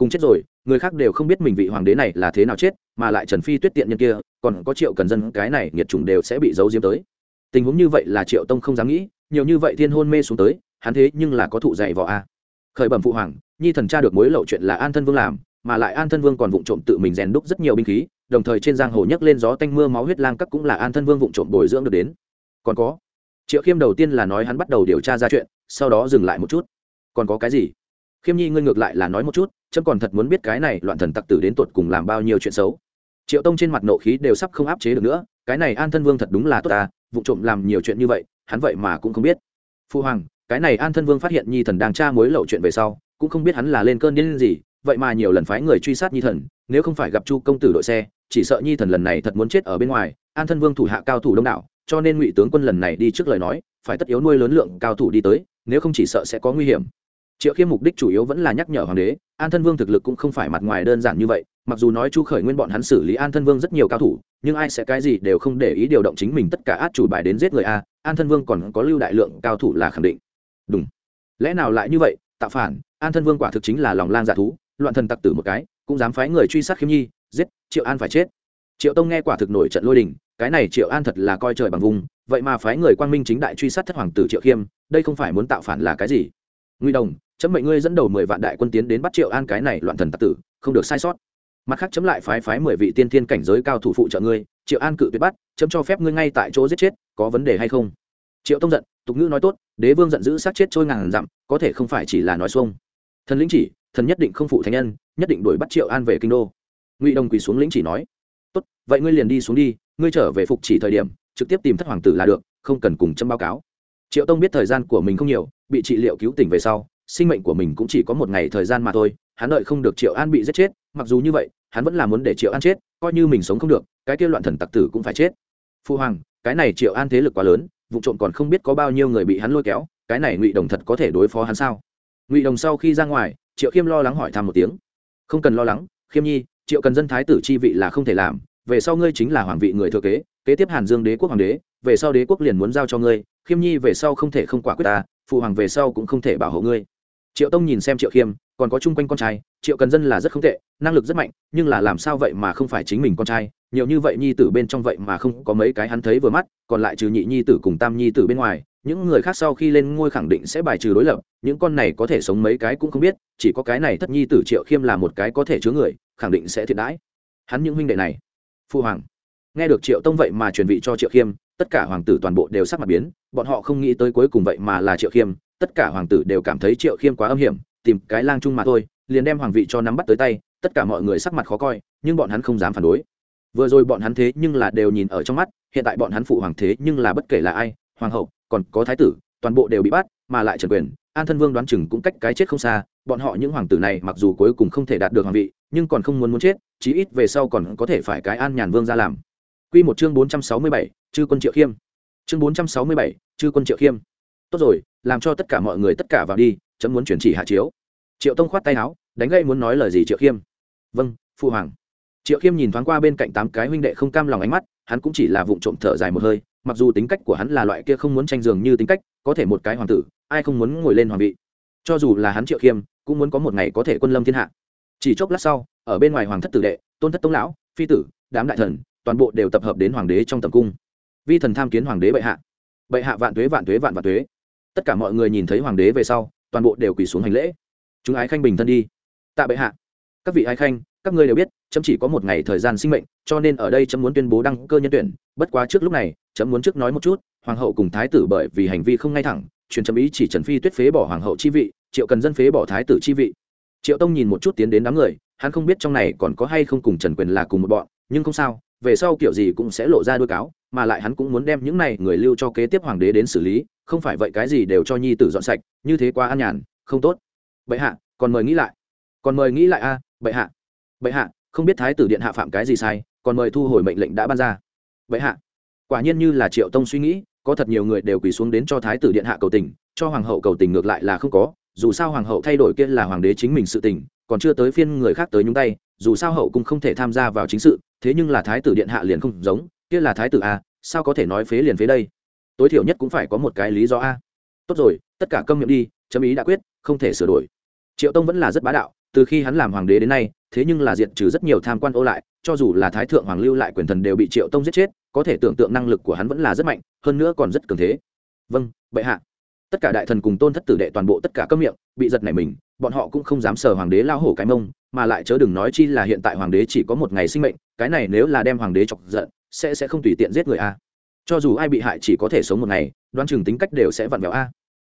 cùng chết rồi, người khác đều không biết mình vị hoàng đế này là thế nào chết, mà lại trần phi tuyết tiện nhân kia, còn có triệu cần dân, cái này nghiệt chủng đều sẽ bị giấu diếm tới. Tình huống như vậy là triệu tông không dám nghĩ, nhiều như vậy thiên hôn mê xuống tới, hắn thế nhưng là có thụ dạy vỏ a. Khởi bẩm phụ hoàng, nhi thần tra được mối lậu chuyện là an thân vương làm, mà lại an thân vương còn vụng trộm tự mình rèn đúc rất nhiều binh khí, đồng thời trên giang hồ nhấc lên gió tanh mưa máu huyết lang các cũng là an thân vương vụng trộm bồi dưỡng được đến. Còn có, triệu khiêm đầu tiên là nói hắn bắt đầu điều tra ra chuyện, sau đó dừng lại một chút. Còn có cái gì? Khiêm nhi ngươi ngược lại là nói một chút, chấm còn thật muốn biết cái này loạn thần tặc tử đến tột cùng làm bao nhiêu chuyện xấu. Triệu tông trên mặt nộ khí đều sắp không áp chế được nữa, cái này an thân vương thật đúng là tốt ta, vụ trộm làm nhiều chuyện như vậy, hắn vậy mà cũng không biết. Phu hoàng, cái này an thân vương phát hiện nhi thần đang tra mối lậu chuyện về sau, cũng không biết hắn là lên cơn điên gì, vậy mà nhiều lần phái người truy sát nhi thần, nếu không phải gặp chu công tử đội xe, chỉ sợ nhi thần lần này thật muốn chết ở bên ngoài, an thân vương thủ hạ cao thủ đông đảo, cho nên ngụy tướng quân lần này đi trước lời nói, phải tất yếu nuôi lớn lượng cao thủ đi tới, nếu không chỉ sợ sẽ có nguy hiểm triệu khiêm mục đích chủ yếu vẫn là nhắc nhở hoàng đế, an thân vương thực lực cũng không phải mặt ngoài đơn giản như vậy, mặc dù nói chu khởi nguyên bọn hắn xử lý an thân vương rất nhiều cao thủ, nhưng ai sẽ cái gì đều không để ý điều động chính mình tất cả át chủ bài đến giết người a, an thân vương còn có lưu đại lượng cao thủ là khẳng định. Đúng. Lẽ nào lại như vậy? Tạo phản, an thân vương quả thực chính là lòng lang giả thú, loạn thần tặc tử một cái, cũng dám phái người truy sát khiêm nhi, giết, triệu an phải chết. Triệu tông nghe quả thực nổi trận lôi đình, cái này triệu an thật là coi trời bằng vùng, vậy mà phái người quang minh chính đại truy sát thất hoàng tử triệu khiêm, đây không phải muốn tạo phản là cái gì? Nguy đồng chấm mệnh ngươi dẫn đầu mười vạn đại quân tiến đến bắt triệu an cái này loạn thần tặc tử, không được sai sót. Mặt khác chấm lại phái phái mười vị tiên thiên cảnh giới cao thủ phụ trợ ngươi, triệu an cự tuyệt bắt, chấm cho phép ngươi ngay tại chỗ giết chết, có vấn đề hay không? Triệu tông giận, tục ngữ nói tốt, đế vương giận dữ sát chết trôi ngàn dặm, có thể không phải chỉ là nói xuông. Thần lĩnh chỉ, thần nhất định không phụ thánh nhân, nhất định đuổi bắt triệu an về kinh đô. Ngụy đồng quỳ xuống lĩnh chỉ nói, tốt, vậy ngươi liền đi xuống đi, ngươi trở về phục chỉ thời điểm, trực tiếp tìm thất hoàng tử là được, không cần cùng châm báo cáo. Triệu tông biết thời gian của mình không nhiều, bị trị liệu cứu tỉnh về sau sinh mệnh của mình cũng chỉ có một ngày thời gian mà thôi, hắn đợi không được triệu an bị giết chết, mặc dù như vậy, hắn vẫn là muốn để triệu an chết, coi như mình sống không được, cái kia loạn thần tặc tử cũng phải chết. Phu hoàng, cái này triệu an thế lực quá lớn, vụ trộm còn không biết có bao nhiêu người bị hắn lôi kéo, cái này ngụy đồng thật có thể đối phó hắn sao? Ngụy đồng sau khi ra ngoài, triệu khiêm lo lắng hỏi thăm một tiếng. Không cần lo lắng, khiêm nhi, triệu cần dân thái tử chi vị là không thể làm, về sau ngươi chính là hoàng vị người thừa kế kế tiếp hàn dương đế quốc hoàng đế, về sau đế quốc liền muốn giao cho ngươi, khiêm nhi về sau không thể không quả quyết ta phụ hoàng về sau cũng không thể bảo hộ ngươi triệu tông nhìn xem triệu khiêm, còn có chung quanh con trai, triệu cần dân là rất không tệ, năng lực rất mạnh, nhưng là làm sao vậy mà không phải chính mình con trai, nhiều như vậy nhi tử bên trong vậy mà không có mấy cái hắn thấy vừa mắt, còn lại trừ nhị nhi tử cùng tam nhi tử bên ngoài, những người khác sau khi lên ngôi khẳng định sẽ bài trừ đối lập, những con này có thể sống mấy cái cũng không biết, chỉ có cái này thất nhi tử triệu khiêm là một cái có thể chứa người, khẳng định sẽ thiệt đãi. Hắn những huynh đệ này, phu hoàng. Nghe được triệu tông vậy mà truyền vị cho triệu khiêm, tất cả hoàng tử toàn bộ đều sắc mặt biến, bọn họ không nghĩ tới cuối cùng vậy mà là triệu khiêm tất cả hoàng tử đều cảm thấy triệu khiêm quá âm hiểm tìm cái lang chung mà thôi liền đem hoàng vị cho nắm bắt tới tay tất cả mọi người sắc mặt khó coi nhưng bọn hắn không dám phản đối vừa rồi bọn hắn thế nhưng là đều nhìn ở trong mắt hiện tại bọn hắn phụ hoàng thế nhưng là bất kể là ai hoàng hậu còn có thái tử toàn bộ đều bị bắt mà lại trần quyền an thân vương đoán chừng cũng cách cái chết không xa bọn họ những hoàng tử này mặc dù cuối cùng không thể đạt được hoàng vị nhưng còn không muốn muốn chết chí ít về sau còn có thể phải cái an nhàn vương ra làm Quy một chương bốn trăm sáu mươi bảy, chư quân triệu khiêm. Chương bốn trăm sáu mươi bảy, chư quân triệu khiêm. Tốt rồi, làm cho tất cả mọi người tất cả vào đi, chấm muốn chuyển chỉ hạ chiếu. Triệu Tông khoát tay áo, đánh gậy muốn nói lời gì Triệu Khiêm. Vâng, phụ hoàng. Triệu Khiêm nhìn thoáng qua bên cạnh tám cái huynh đệ không cam lòng ánh mắt, hắn cũng chỉ là vụng trộm thở dài một hơi, mặc dù tính cách của hắn là loại kia không muốn tranh giường như tính cách, có thể một cái hoàng tử, ai không muốn ngồi lên hoàng vị. Cho dù là hắn Triệu Khiêm, cũng muốn có một ngày có thể quân lâm thiên hạ. Chỉ chốc lát sau, ở bên ngoài hoàng thất tử đệ, tôn thất tông lão, phi tử, đám đại thần, toàn bộ đều tập hợp đến hoàng đế trong tầm cung vi thần tham kiến hoàng đế bệ hạ bệ hạ vạn tuế vạn tuế vạn vạn tuế tất cả mọi người nhìn thấy hoàng đế về sau, toàn bộ đều quỳ xuống hành lễ. Chúng ái khanh bình thân đi. Tạ bệ hạ. Các vị ái khanh, các ngươi đều biết, chấm chỉ có một ngày thời gian sinh mệnh, cho nên ở đây chấm muốn tuyên bố đăng cơ nhân tuyển. Bất quá trước lúc này, chấm muốn trước nói một chút, hoàng hậu cùng thái tử bởi vì hành vi không ngay thẳng, truyền chấm ý chỉ trần phi tuyết phế bỏ hoàng hậu chi vị, triệu cần dân phế bỏ thái tử chi vị. Triệu tông nhìn một chút tiến đến đám người, hắn không biết trong này còn có hay không cùng trần quyền là cùng một bọn, nhưng không sao, về sau kiểu gì cũng sẽ lộ ra đôi cáo, mà lại hắn cũng muốn đem những này người lưu cho kế tiếp hoàng đế đến xử lý không phải vậy cái gì đều cho nhi tử dọn sạch như thế quá an nhàn không tốt. Bệ hạ còn mời nghĩ lại. Còn mời nghĩ lại a à, bệ hạ. Bệ hạ không biết thái tử điện hạ phạm cái gì sai còn mời thu hồi mệnh lệnh đã ban ra. Bệ hạ. Quả nhiên như là triệu tông suy nghĩ có thật nhiều người đều quỳ xuống đến cho thái tử điện hạ cầu tình cho hoàng hậu cầu tình ngược lại là không có dù sao hoàng hậu thay đổi kia là hoàng đế chính mình sự tình còn chưa tới phiên người khác tới nhúng tay dù sao hậu cũng không thể tham gia vào chính sự thế nhưng là thái tử điện hạ liền không giống kia là thái tử a sao có thể nói phế liền phế đây? Tối thiểu nhất cũng phải có một cái lý do a. Tốt rồi, tất cả câm miệng đi chấm ý đã quyết, không thể sửa đổi. Triệu tông vẫn là rất bá đạo, từ khi hắn làm hoàng đế đến nay, thế nhưng là diện trừ rất nhiều tham quan ô lại, cho dù là thái thượng hoàng lưu lại quyền thần đều bị triệu tông giết chết, có thể tưởng tượng năng lực của hắn vẫn là rất mạnh, hơn nữa còn rất cường thế. Vâng bệ hạ. Tất cả đại thần cùng tôn thất tử đệ toàn bộ tất cả các miệng, bị giật nảy mình, bọn họ cũng không dám sờ hoàng đế lao hổ cái mông, mà lại chớ đừng nói chi là hiện tại hoàng đế chỉ có một ngày sinh mệnh, cái này nếu là đem hoàng đế chọc giận, sẽ sẽ không tùy tiện giết người a cho dù ai bị hại chỉ có thể sống một ngày, đoán chừng tính cách đều sẽ vặn vẹo a.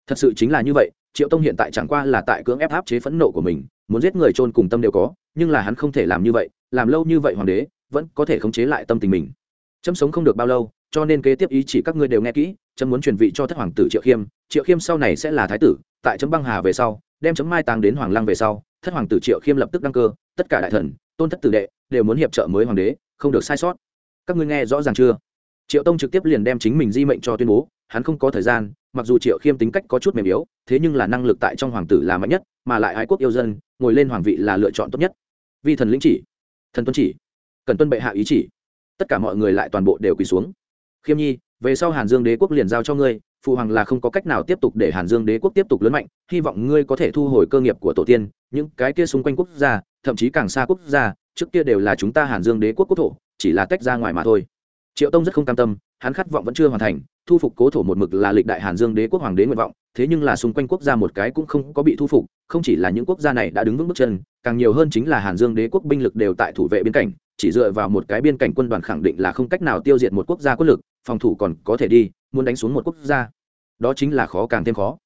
Thật sự chính là như vậy, triệu tông hiện tại chẳng qua là tại cưỡng ép áp chế phẫn nộ của mình, muốn giết người trôn cùng tâm đều có, nhưng là hắn không thể làm như vậy, làm lâu như vậy hoàng đế, vẫn có thể khống chế lại tâm tình mình. Chấm sống không được bao lâu, cho nên kế tiếp ý chỉ các ngươi đều nghe kỹ, chấm muốn truyền vị cho thất hoàng tử triệu khiêm triệu khiêm sau này sẽ là thái tử, tại chấm băng hà về sau, đem chấm mai tàng đến hoàng lăng về sau, thất hoàng tử triệu khiêm lập tức đăng cơ, tất cả đại thần, tôn thất tử đệ, đều muốn hiệp trợ mới hoàng đế, không được sai sót. Các ngươi nghe rõ ràng chưa? Triệu tông trực tiếp liền đem chính mình di mệnh cho tuyên bố, hắn không có thời gian, mặc dù triệu khiêm tính cách có chút mềm yếu, thế nhưng là năng lực tại trong hoàng tử là mạnh nhất, mà lại ái quốc yêu dân, ngồi lên hoàng vị là lựa chọn tốt nhất. Vì thần lĩnh chỉ, thần tuân chỉ, cần tuân bệ hạ ý chỉ, tất cả mọi người lại toàn bộ đều quỳ xuống. Khiêm nhi, về sau hàn dương đế quốc liền giao cho ngươi, phụ hoàng là không có cách nào tiếp tục để hàn dương đế quốc tiếp tục lớn mạnh, hy vọng ngươi có thể thu hồi cơ nghiệp của tổ tiên, những cái kia xung quanh quốc gia, thậm chí càng xa quốc gia, trước kia đều là chúng ta hàn dương đế quốc quốc thổ, chỉ là tách ra ngoài mà thôi triệu tông rất không cam tâm, hắn khát vọng vẫn chưa hoàn thành, thu phục cố thổ một mực là lịch đại hàn dương đế quốc hoàng đế nguyện vọng, thế nhưng là xung quanh quốc gia một cái cũng không có bị thu phục, không chỉ là những quốc gia này đã đứng vững bước chân, càng nhiều hơn chính là hàn dương đế quốc binh lực đều tại thủ vệ biên cảnh chỉ dựa vào một cái biên cảnh quân đoàn khẳng định là không cách nào tiêu diệt một quốc gia quân lực, phòng thủ còn có thể đi, muốn đánh xuống một quốc gia. Đó chính là khó càng thêm khó.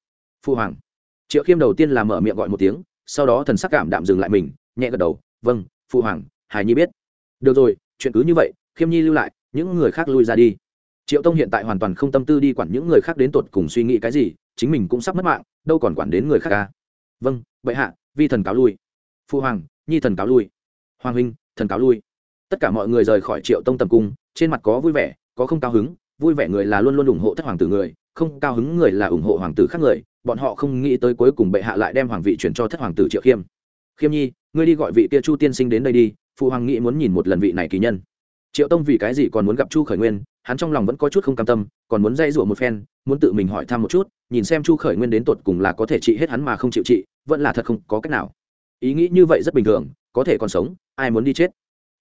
Phu hoàng. Triệu khiêm đầu tiên là mở miệng gọi một tiếng, sau đó thần sắc cảm đạm dừng lại mình, nhẹ gật đầu vâng Phu hoàng hải nhi biết. Được rồi, chuyện cứ như vậy, khiêm nhi lưu lại những người khác lui ra đi. Triệu tông hiện tại hoàn toàn không tâm tư đi quản những người khác đến tột cùng suy nghĩ cái gì, chính mình cũng sắp mất mạng, đâu còn quản đến người khác ca vâng vậy hạ, vi thần cáo lui. Phu hoàng, nhi thần cáo lui. Hoàng huynh, thần cáo lui. Tất cả mọi người rời khỏi triệu tông tầm cung, trên mặt có vui vẻ, có không cao hứng, vui vẻ người là luôn luôn ủng hộ thất hoàng tử người, không cao hứng người là ủng hộ hoàng tử khác người, bọn họ không nghĩ tới cuối cùng bệ hạ lại đem hoàng vị chuyển cho thất hoàng tử triệu khiêm. Khiêm nhi, ngươi đi gọi vị kia chu tiên sinh đến đây đi phụ hoàng nghĩ muốn nhìn một lần vị này kỳ nhân triệu tông vì cái gì còn muốn gặp chu khởi nguyên, hắn trong lòng vẫn có chút không cam tâm, còn muốn dây rủa một phen, muốn tự mình hỏi thăm một chút, nhìn xem chu khởi nguyên đến tột cùng là có thể trị hết hắn mà không chịu trị, vẫn là thật không có cách nào. Ý nghĩ như vậy rất bình thường, có thể còn sống, ai muốn đi chết?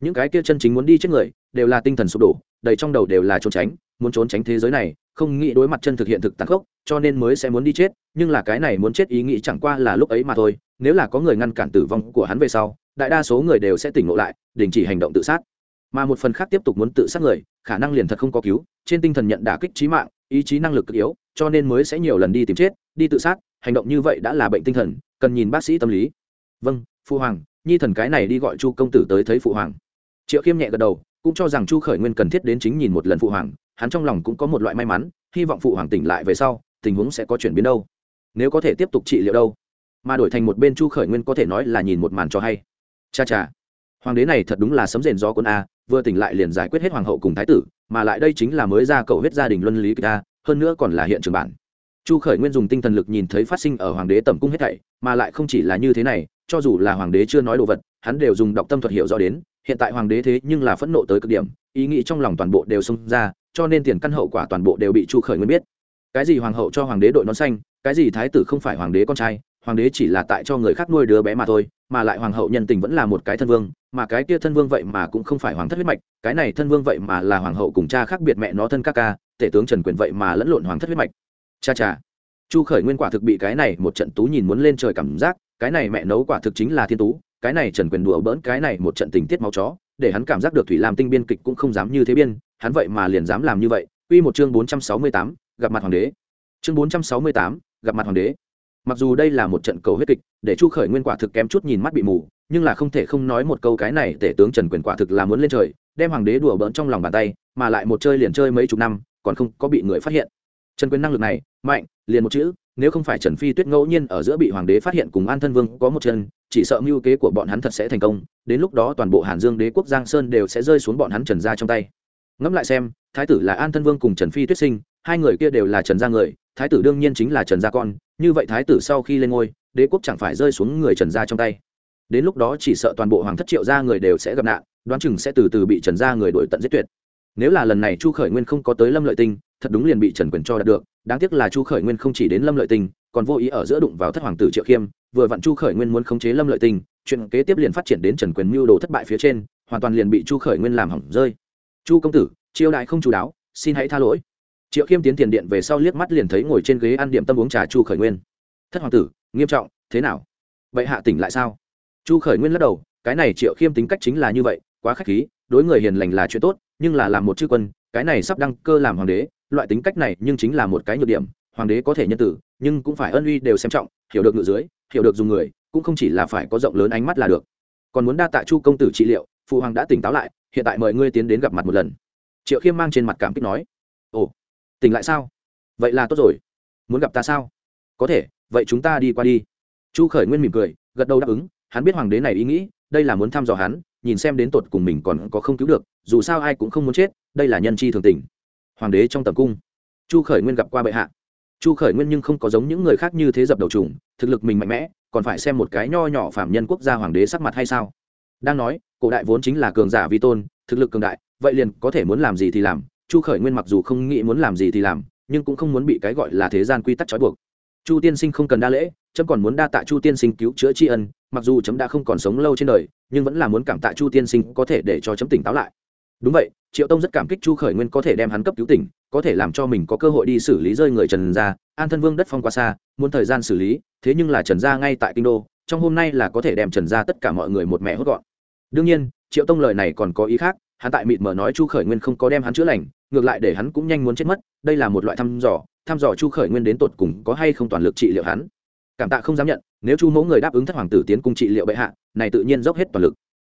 Những cái kia chân chính muốn đi chết người, đều là tinh thần sụp đổ, đầy trong đầu đều là trốn tránh, muốn trốn tránh thế giới này, không nghĩ đối mặt chân thực hiện thực tàn khốc, cho nên mới sẽ muốn đi chết, nhưng là cái này muốn chết ý nghĩ chẳng qua là lúc ấy mà thôi, nếu là có người ngăn cản tử vong của hắn về sau, đại đa số người đều sẽ tỉnh ngộ lại, đình chỉ hành động tự sát mà một phần khác tiếp tục muốn tự sát người, khả năng liền thật không có cứu, trên tinh thần nhận đả kích trí mạng, ý chí năng lực cực yếu, cho nên mới sẽ nhiều lần đi tìm chết, đi tự sát, hành động như vậy đã là bệnh tinh thần, cần nhìn bác sĩ tâm lý. Vâng phụ hoàng, nhi thần cái này đi gọi chu công tử tới thấy phụ hoàng. Triệu khiêm nhẹ gật đầu, cũng cho rằng chu khởi nguyên cần thiết đến chính nhìn một lần phụ hoàng, hắn trong lòng cũng có một loại may mắn, hy vọng phụ hoàng tỉnh lại về sau, tình huống sẽ có chuyển biến đâu. Nếu có thể tiếp tục trị liệu đâu, mà đổi thành một bên chu khởi nguyên có thể nói là nhìn một màn cho hay. Cha cha, hoàng đế này thật đúng là sấm rền gió quân a vừa tỉnh lại liền giải quyết hết hoàng hậu cùng thái tử, mà lại đây chính là mới ra cầu huyết gia đình luân lý kịch hơn nữa còn là hiện trường bản. Chu khởi nguyên dùng tinh thần lực nhìn thấy phát sinh ở hoàng đế tẩm cung hết thảy, mà lại không chỉ là như thế này, cho dù là hoàng đế chưa nói đồ vật, hắn đều dùng đọc tâm thuật hiểu rõ đến, hiện tại hoàng đế thế nhưng là phẫn nộ tới cực điểm, ý nghĩ trong lòng toàn bộ đều xông ra, cho nên tiền căn hậu quả toàn bộ đều bị chu khởi nguyên biết. Cái gì hoàng hậu cho hoàng đế đội nón xanh, cái gì thái tử không phải hoàng đế con trai, hoàng đế chỉ là tại cho người khác nuôi đứa bé mà thôi mà lại hoàng hậu nhân tình vẫn là một cái thân vương mà cái kia thân vương vậy mà cũng không phải hoàng thất huyết mạch cái này thân vương vậy mà là hoàng hậu cùng cha khác biệt mẹ nó thân ca ca tể tướng trần quyền vậy mà lẫn lộn hoàng thất huyết mạch cha cha chu khởi nguyên quả thực bị cái này một trận tú nhìn muốn lên trời cảm giác cái này mẹ nấu quả thực chính là thiên tú cái này trần quyền đùa bỡn cái này một trận tình tiết máu chó để hắn cảm giác được thủy lam tinh biên kịch cũng không dám như thế biên hắn vậy mà liền dám làm như vậy Quy một chương 468, gặp mặt hoàng đế. Chương 468, gặp mặt hoàng đế. Mặc dù đây là một trận cầu huyết kịch, để Chu Khởi Nguyên quả thực kém chút nhìn mắt bị mù, nhưng là không thể không nói một câu cái này tể tướng Trần Quyền quả thực là muốn lên trời, đem hoàng đế đùa bỡn trong lòng bàn tay, mà lại một chơi liền chơi mấy chục năm, còn không có bị người phát hiện. Trần Quyền năng lực này, mạnh, liền một chữ, nếu không phải Trần Phi Tuyết ngẫu nhiên ở giữa bị hoàng đế phát hiện cùng An Thân Vương có một chân, chỉ sợ mưu kế của bọn hắn thật sẽ thành công, đến lúc đó toàn bộ Hàn Dương Đế quốc Giang Sơn đều sẽ rơi xuống bọn hắn Trần gia trong tay ngẫm lại xem thái tử là an thân vương cùng trần phi tuyết sinh hai người kia đều là trần gia người thái tử đương nhiên chính là trần gia con như vậy thái tử sau khi lên ngôi, đế quốc chẳng phải rơi xuống người trần gia trong tay. Đến lúc đó chỉ sợ toàn bộ hoàng thất triệu gia người đều sẽ gặp nạn, đoán chừng sẽ từ từ bị trần gia người đổi tận giết tuyệt. Nếu là lần này chu khởi nguyên không có tới lâm lợi tinh, thật đúng liền bị trần quyền cho đạt được, đáng tiếc là chu khởi nguyên không chỉ đến lâm lợi tinh, còn vô ý ở giữa đụng vào thất hoàng tử triệu khiêm, vừa vặn chu khởi nguyên muốn khống chế lâm lợi tinh, chuyện kế tiếp liền phát triển đến trần quyền mưu đồ thất bại phía trên, hoàn toàn liền bị chu khởi nguyên làm hỏng rơi. Chu công tử chiêu đại không chú đáo, xin hãy tha lỗi triệu khiêm tiến tiền điện về sau liếc mắt liền thấy ngồi trên ghế ăn điểm tâm uống trà chu khởi nguyên. Thất hoàng tử, nghiêm trọng, thế nào? Vậy hạ tỉnh lại sao? Chu khởi nguyên lắc đầu, cái này triệu khiêm tính cách chính là như vậy, quá k h á c h khí, đối người hiền lành là chuyện tốt, nhưng là làm một chư quân, cái này sắp đăng cơ làm hoàng đế, loại tính cách này nhưng chính là một cái nhược điểm, hoàng đế có thể nhân tử, nhưng cũng phải ân uy đều xem trọng, hiểu được ngự dưới, hiểu được dùng người, cũng không chỉ là phải có rộng lớn ánh mắt là được. Còn muốn đa tạ chu công tử trị liệu, phụ hoàng đã tỉnh táo lại, hiện tại mời ngươi tiến đến gặp mặt một lần. Triệu khiêm mang trên mặt cảm kích nói. Ồ tỉnh lại sao? Vậy là tốt rồi. Muốn gặp ta sao? Có thể, vậy chúng ta đi qua đi. Chu khởi nguyên mỉm cười, gật đầu đáp ứng, hắn biết hoàng đế này ý nghĩ, đây là muốn thăm dò hắn, nhìn xem đến tột cùng mình còn có không cứu được, dù sao ai cũng không muốn chết, đây là nhân chi thường tình. Hoàng đế trong tầm cung. Chu khởi nguyên gặp qua bệ hạ. Chu khởi nguyên nhưng không có giống những người khác như thế dập đầu trùng, thực lực mình mạnh mẽ, còn phải xem một cái nho nhỏ phạm nhân quốc gia hoàng đế sắc mặt hay sao. Đang nói, cổ đại vốn chính là cường giả vi tôn, thực lực cường đại, vậy liền có thể muốn làm gì thì làm chu khởi nguyên mặc dù không nghĩ muốn làm gì thì làm, nhưng cũng không muốn bị cái gọi là thế gian quy tắc trói buộc. Chu tiên sinh không cần đa lễ, chấm còn muốn đa tạ chu tiên sinh cứu chữa tri ân, mặc dù chấm đã không còn sống lâu trên đời, nhưng vẫn là muốn cảm tạ chu tiên sinh có thể để cho chấm tỉnh táo lại. Đúng vậy, triệu tông rất cảm kích chu khởi nguyên có thể đem hắn cấp cứu tỉnh, có thể làm cho mình có cơ hội đi xử lý rơi người trần gia, an thân vương đất phong qua xa, muốn thời gian xử lý, thế nhưng là trần gia ngay tại kinh đô, trong hôm nay là có thể đem trần gia tất cả mọi người một mẹ hốt gọn. Đương nhiên, triệu tông lời này còn có ý khác hắn tại mịt mờ nói chu khởi nguyên không có đem hắn chữa lành, ngược lại để hắn cũng nhanh muốn chết mất, đây là một loại thăm dò thăm dò chu khởi nguyên đến tột cùng có hay không toàn lực trị liệu hắn. Cảm tạ không dám nhận, nếu chu mẫu người đáp ứng thất hoàng tử tiến cung trị liệu bệ hạ, này tự nhiên dốc hết toàn lực.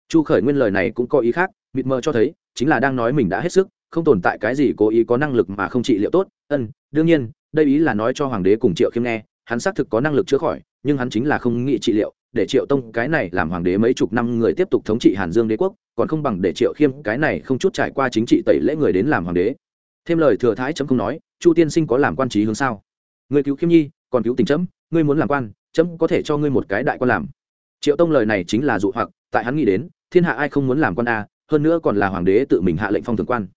Chu khởi nguyên lời này cũng có ý khác, mịt mờ cho thấy, chính là đang nói mình đã hết sức, không tồn tại cái gì cố ý có năng lực mà không trị liệu tốt, ân, đương nhiên, đây ý là nói cho hoàng đế cùng triệu khiêm nghe, hắn xác thực có năng lực chữa khỏi, nhưng hắn chính là không nghĩ trị liệu để triệu tông cái này làm hoàng đế mấy chục năm người tiếp tục thống trị hàn dương đế quốc, còn không bằng để triệu khiêm cái này không chút trải qua chính trị tẩy lễ người đến làm hoàng đế. Thêm lời thừa thái chấm không nói, chu tiên sinh có làm quan trí hướng sao? Người cứu khiêm nhi, còn cứu tình chấm, ngươi muốn làm quan, chấm có thể cho ngươi một cái đại quan làm. Triệu tông lời này chính là dụ hoặc, tại hắn nghĩ đến, thiên hạ ai không muốn làm quan a, hơn nữa còn là hoàng đế tự mình hạ lệnh phong thường quan.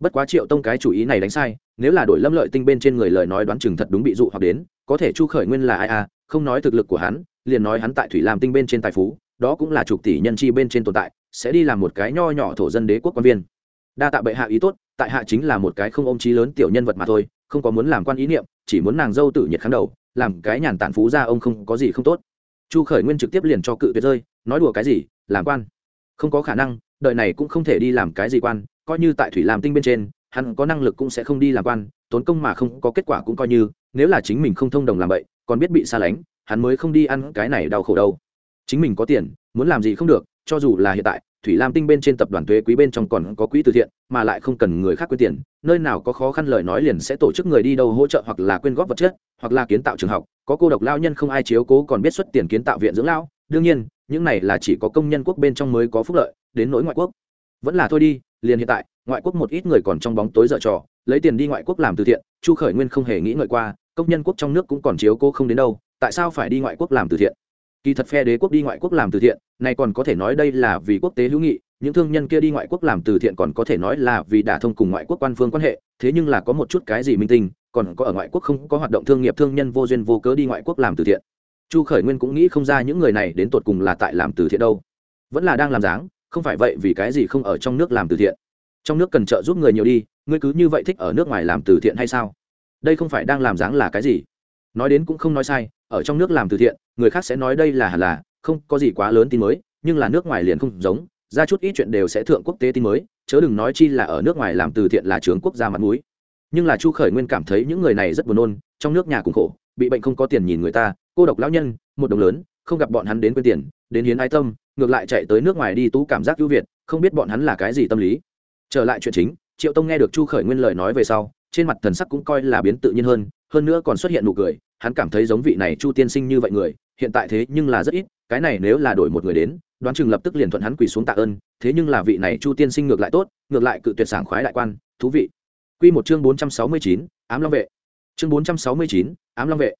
Bất quá triệu tông cái chủ ý này đánh sai, nếu là đổi lâm lợi tinh bên trên người lời nói đoán chừng thật đúng bị dụ hoặc đến, có thể chu khởi nguyên là ai a, không nói thực lực của hắn liền nói hắn tại thủy làm tinh bên trên tài phú, đó cũng là chục tỷ nhân chi bên trên tồn tại, sẽ đi làm một cái nho nhỏ thổ dân đế quốc quan viên. Đa tạ bệ hạ ý tốt, tại hạ chính là một cái không ôm trí lớn tiểu nhân vật mà thôi, không có muốn làm quan ý niệm, chỉ muốn nàng dâu tử nhiệt kháng đầu, làm cái nhàn tản phú ra ông không có gì không tốt. Chu khởi nguyên trực tiếp liền cho cự tuyệt rơi, nói đùa cái gì, làm quan. Không có khả năng, đời này cũng không thể đi làm cái gì quan, coi như tại thủy làm tinh bên trên, hắn có năng lực cũng sẽ không đi làm quan, tốn công mà không có kết quả cũng coi như, nếu là chính mình không thông đồng làm vậy còn biết bị xa lánh hắn mới không đi ăn cái này đau khổ đâu. Chính mình có tiền, muốn làm gì không được, cho dù là hiện tại, thủy lam tinh bên trên tập đoàn thuế quý bên trong còn có quỹ từ thiện, mà lại không cần người khác quyên tiền, nơi nào có khó khăn lời nói liền sẽ tổ chức người đi đâu hỗ trợ hoặc là quyên góp vật chất, hoặc là kiến tạo trường học. Có cô độc lao nhân không ai chiếu cố còn biết xuất tiền kiến tạo viện dưỡng lao. Đương nhiên, những này là chỉ có công nhân quốc bên trong mới có phúc lợi, đến nỗi ngoại quốc. Vẫn là thôi đi, liền hiện tại, ngoại quốc một ít người còn trong bóng tối dở trò, lấy tiền đi ngoại quốc làm từ thiện, chu khởi nguyên không hề nghĩ ngợi qua, công nhân quốc trong nước cũng còn chiếu cố không đến đâu tại sao phải đi ngoại quốc làm từ thiện? Kỳ thật phe đế quốc đi ngoại quốc làm từ thiện này còn có thể nói đây là vì quốc tế hữu nghị, những thương nhân kia đi ngoại quốc làm từ thiện còn có thể nói là vì đả thông cùng ngoại quốc quan phương quan hệ, thế nhưng là có một chút cái gì minh tinh, còn có ở ngoại quốc không có hoạt động thương nghiệp thương nhân vô duyên vô cớ đi ngoại quốc làm từ thiện. Chu khởi nguyên cũng nghĩ không ra những người này đến tột cùng là tại làm từ thiện đâu. Vẫn là đang làm dáng, không phải vậy vì cái gì không ở trong nước làm từ thiện? Trong nước cần trợ giúp người nhiều đi, ngươi cứ như vậy thích ở nước ngoài làm từ thiện hay sao? Đây không phải đang làm dáng là cái gì? Nói đến cũng không nói sai, ở trong nước làm từ thiện, người khác sẽ nói đây là hẳn là, không có gì quá lớn tin mới, nhưng là nước ngoài liền không giống, ra chút ít chuyện đều sẽ thượng quốc tế tin mới, chớ đừng nói chi là ở nước ngoài làm từ thiện là trướng quốc gia mặt mũi. Nhưng là chu khởi nguyên cảm thấy những người này rất buồn nôn, trong nước nhà cùng khổ, bị bệnh không có tiền nhìn người ta, cô độc lão nhân, một đồng lớn, không gặp bọn hắn đến quên tiền, đến hiến ái tâm, ngược lại chạy tới nước ngoài đi tú cảm giác ưu việt, không biết bọn hắn là cái gì tâm lý. Trở lại chuyện chính, triệu tông nghe được chu khởi nguyên lời nói về sau, trên mặt thần sắc cũng coi là biến tự nhiên hơn hơn nữa còn xuất hiện nụ cười, hắn cảm thấy giống vị này chu tiên sinh như vậy người, hiện tại thế nhưng là rất ít, cái này nếu là đổi một người đến, đoán chừng lập tức liền thuận hắn quỳ xuống tạ ơn, thế nhưng là vị này chu tiên sinh ngược lại tốt, ngược lại cự tuyệt sảng khoái đại quan, thú vị. Quy một chương bốn trăm sáu mươi chín, ám long vệ. Chương bốn trăm sáu mươi chín, ám long vệ.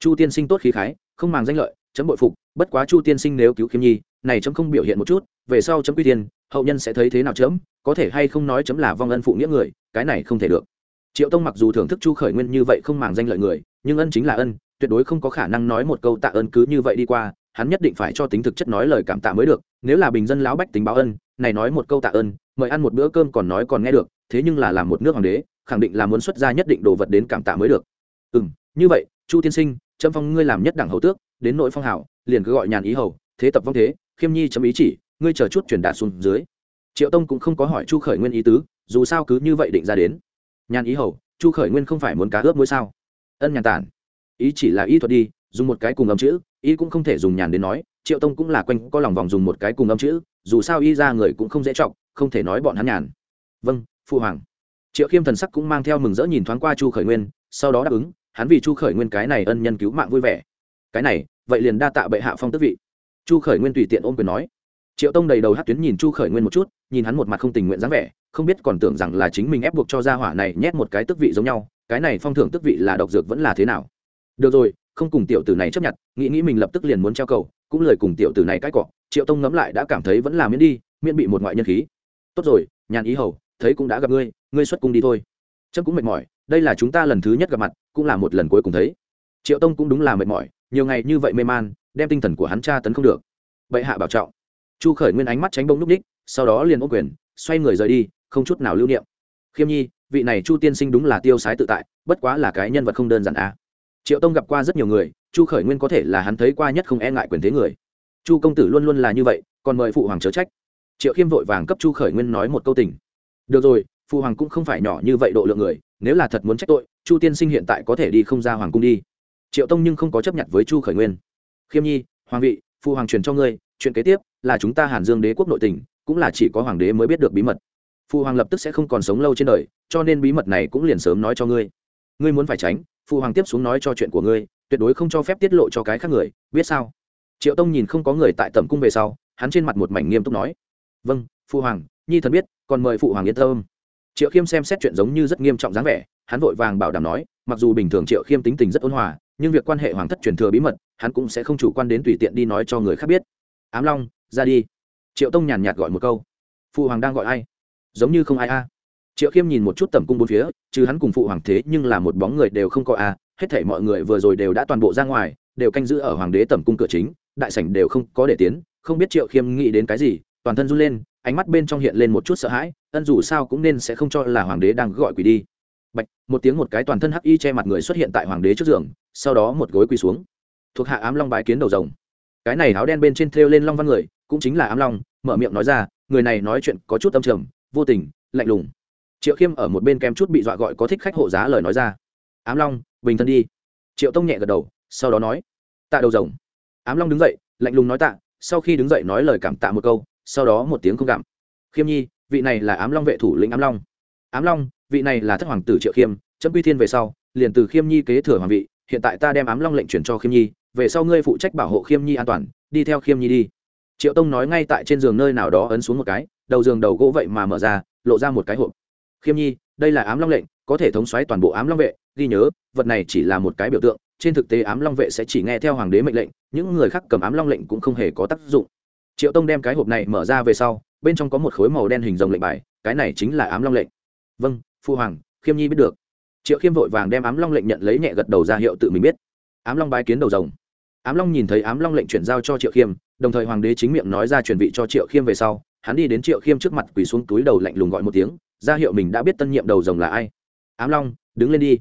Chu tiên sinh tốt khí khái, không màng danh lợi, chấm bội phục, bất quá chu tiên sinh nếu cứu khiêm nhi, này chấm không biểu hiện một chút, về sau chấm quy tiên, hậu nhân sẽ thấy thế nào chấm, có thể hay không nói chấm là vong ân phụ nghĩa người, cái này không thể được triệu tông mặc dù thưởng thức chu khởi nguyên như vậy không màng danh lợi người, nhưng ân chính là ân, tuyệt đối không có khả năng nói một câu tạ ơn cứ như vậy đi qua, hắn nhất định phải cho tính thực chất nói lời cảm tạ mới được, nếu là bình dân lão bách tính báo ân, này nói một câu tạ ơn, mời ăn một bữa cơm còn nói còn nghe được, thế nhưng là làm một nước hoàng đế, khẳng định là muốn xuất ra nhất định đồ vật đến cảm tạ mới được. Ừ như vậy, chu tiên sinh, trâm phong ngươi làm nhất đẳng hầu tước, đến nội phong hảo, liền cứ gọi nhàn ý hầu, thế tập vong thế, khiêm nhi chấm ý chỉ, ngươi chờ chút truyền đạt xuống dưới. Triệu tông cũng không có hỏi chu khởi nguyên ý tứ, dù sao cứ như vậy định ra đến nhàn ý hầu, chu khởi nguyên không phải muốn cá ướp mỗi sao? Ân nhàn tản. Ý chỉ là ý thuật đi, dùng một cái cùng âm chữ ý cũng không thể dùng nhàn đến nói, triệu tông cũng là quanh có lòng vòng dùng một cái cùng âm chữ, dù sao y ra người cũng không dễ trọng không thể nói bọn hắn nhàn. Vâng phu hoàng. Triệu khiêm thần sắc cũng mang theo mừng rỡ nhìn thoáng qua chu khởi nguyên, sau đó đáp ứng, hắn vì chu khởi nguyên cái này ân nhân cứu mạng vui vẻ. Cái này, vậy liền đa tạ bệ hạ phong tước vị. Chu khởi nguyên tùy tiện ôm quyền nói triệu tông đầy đầu hát tuyến nhìn chu khởi nguyên một chút, nhìn hắn một mặt không tình nguyện dáng vẻ, không biết còn tưởng rằng là chính mình ép buộc cho gia hỏa này nhét một cái tước vị giống nhau, cái này phong thưởng tước vị là độc dược vẫn là thế nào? Được rồi, không cùng tiểu tử này chấp nhận, nghĩ nghĩ mình lập tức liền muốn treo cầu, cũng lời cùng tiểu tử này cãi cọ, triệu tông ngẫm lại đã cảm thấy vẫn là miễn đi, miễn bị một ngoại nhân khí. Tốt rồi, nhàn ý hầu, thấy cũng đã gặp ngươi ngươi xuất cung đi thôi. Trâm cũng mệt mỏi, đây là chúng ta lần thứ nhất gặp mặt, cũng là một lần cuối cùng thấy. Triệu tông cũng đúng là mệt mỏi, nhiều ngày như vậy mê man, đem tinh thần của hắn tra tấn không được. Bệ hạ bảo trọng chu khởi nguyên ánh mắt tránh bông núp đích sau đó liền ô quyền, xoay người rời đi, không chút nào lưu niệm. Khiêm nhi, vị này chu tiên sinh đúng là tiêu sái tự tại, bất quá là cái nhân vật không đơn giản à. triệu tông gặp qua rất nhiều người, chu khởi nguyên có thể là hắn thấy qua nhất không e ngại quyền thế người. Chu công tử luôn luôn là như vậy, còn mời phụ hoàng chớ trách. Triệu khiêm vội vàng cấp chu khởi nguyên nói một câu tình. Được rồi, phụ hoàng cũng không phải nhỏ như vậy độ lượng người, nếu là thật muốn trách tội, chu tiên sinh hiện tại có thể đi không ra hoàng cung đi. Triệu tông nhưng không có chấp nhận với chu khởi nguyên. Khiêm nhi, hoàng vị, phụ hoàng truyền cho ngươi, chuyện kế tiếp là chúng ta hàn dương đế quốc nội tình, cũng là chỉ có hoàng đế mới biết được bí mật. Phụ hoàng lập tức sẽ không còn sống lâu trên đời, cho nên bí mật này cũng liền sớm nói cho ngươi. Ngươi muốn phải tránh phụ hoàng tiếp xuống nói cho chuyện của ngươi, tuyệt đối không cho phép tiết lộ cho cái khác người, biết sao? Triệu tông nhìn không có người tại tầm cung về sau, hắn trên mặt một mảnh nghiêm túc nói. Vâng phụ hoàng, nhi thần biết, còn mời phụ hoàng yên tâm. Triệu khiêm xem xét chuyện giống như rất nghiêm trọng dáng vẻ, hắn vội vàng bảo đảm nói, mặc dù bình thường triệu khiêm tính tình rất ôn hòa, nhưng việc quan hệ hoàng thất truyền thừa bí mật, hắn cũng sẽ không chủ quan đến tùy tiện đi nói cho người khác biết. Ám long ra đi. Triệu tông nhàn nhạt gọi một câu. Phụ hoàng đang gọi ai? Giống như không ai a. Triệu khiêm nhìn một chút tầm cung bốn phía, chứ hắn cùng phụ hoàng thế nhưng là một bóng người đều không có a. Hết thể mọi người vừa rồi đều đã toàn bộ ra ngoài, đều canh giữ ở hoàng đế tầm cung cửa chính, đại sảnh đều không có để tiến. Không biết triệu khiêm nghĩ đến cái gì, toàn thân run lên, ánh mắt bên trong hiện lên một chút sợ hãi, ân dù sao cũng nên sẽ không cho là hoàng đế đang gọi quỷ đi. Bạch, một tiếng một cái toàn thân hắc y che mặt người xuất hiện tại hoàng đế trước giường, sau đó một gối quỳ xuống. Thuộc hạ ám long bái kiến đầu rồng. Cái này áo đen bên trên thêu lên long văn người cũng chính là ám long, mở miệng nói ra, người này nói chuyện có chút âm trầm, vô tình, lạnh lùng. Triệu khiêm ở một bên kém chút bị dọa gọi có thích khách hộ giá lời nói ra. Ám long, bình thân đi. Triệu tông nhẹ gật đầu, sau đó nói, tạ đầu rồng. Ám long đứng dậy, lạnh lùng nói tạ, sau khi đứng dậy nói lời cảm tạ một câu, sau đó một tiếng không cảm khiêm nhi, vị này là ám long vệ thủ lĩnh ám long. Ám long, vị này là thất hoàng tử triệu khiêm, chấm quy thiên về sau, liền từ khiêm nhi kế thừa hoàng vị, hiện tại ta đem ám long lệnh chuyển cho khiêm nhi, về sau ngươi phụ trách bảo hộ khiêm nhi an toàn, đi theo khiêm nhi đi triệu tông nói ngay tại trên giường nơi nào đó ấn xuống một cái, đầu giường đầu gỗ vậy mà mở ra, lộ ra một cái hộp. Khiêm nhi, đây là ám long lệnh, có thể thống xoáy toàn bộ ám long vệ, ghi nhớ, vật này chỉ là một cái biểu tượng, trên thực tế ám long vệ sẽ chỉ nghe theo hoàng đế mệnh lệnh, những người khác cầm ám long lệnh cũng không hề có tác dụng. Triệu tông đem cái hộp này mở ra về sau, bên trong có một khối màu đen hình rồng lệnh bài, cái này chính là ám long lệnh. Vâng phu hoàng, khiêm nhi biết được. Triệu khiêm vội vàng đem ám long lệnh nhận lấy nhẹ gật đầu ra hiệu tự mình biết. Ám long bái kiến đầu rồng. Ám long nhìn thấy ám long lệnh chuyển giao cho triệu khiêm đồng thời hoàng đế chính miệng nói ra truyền vị cho triệu khiêm về sau, hắn đi đến triệu khiêm trước mặt quỳ xuống túi đầu lạnh lùng gọi một tiếng, ra hiệu mình đã biết tân nhiệm đầu rồng là ai ám long, đứng lên đi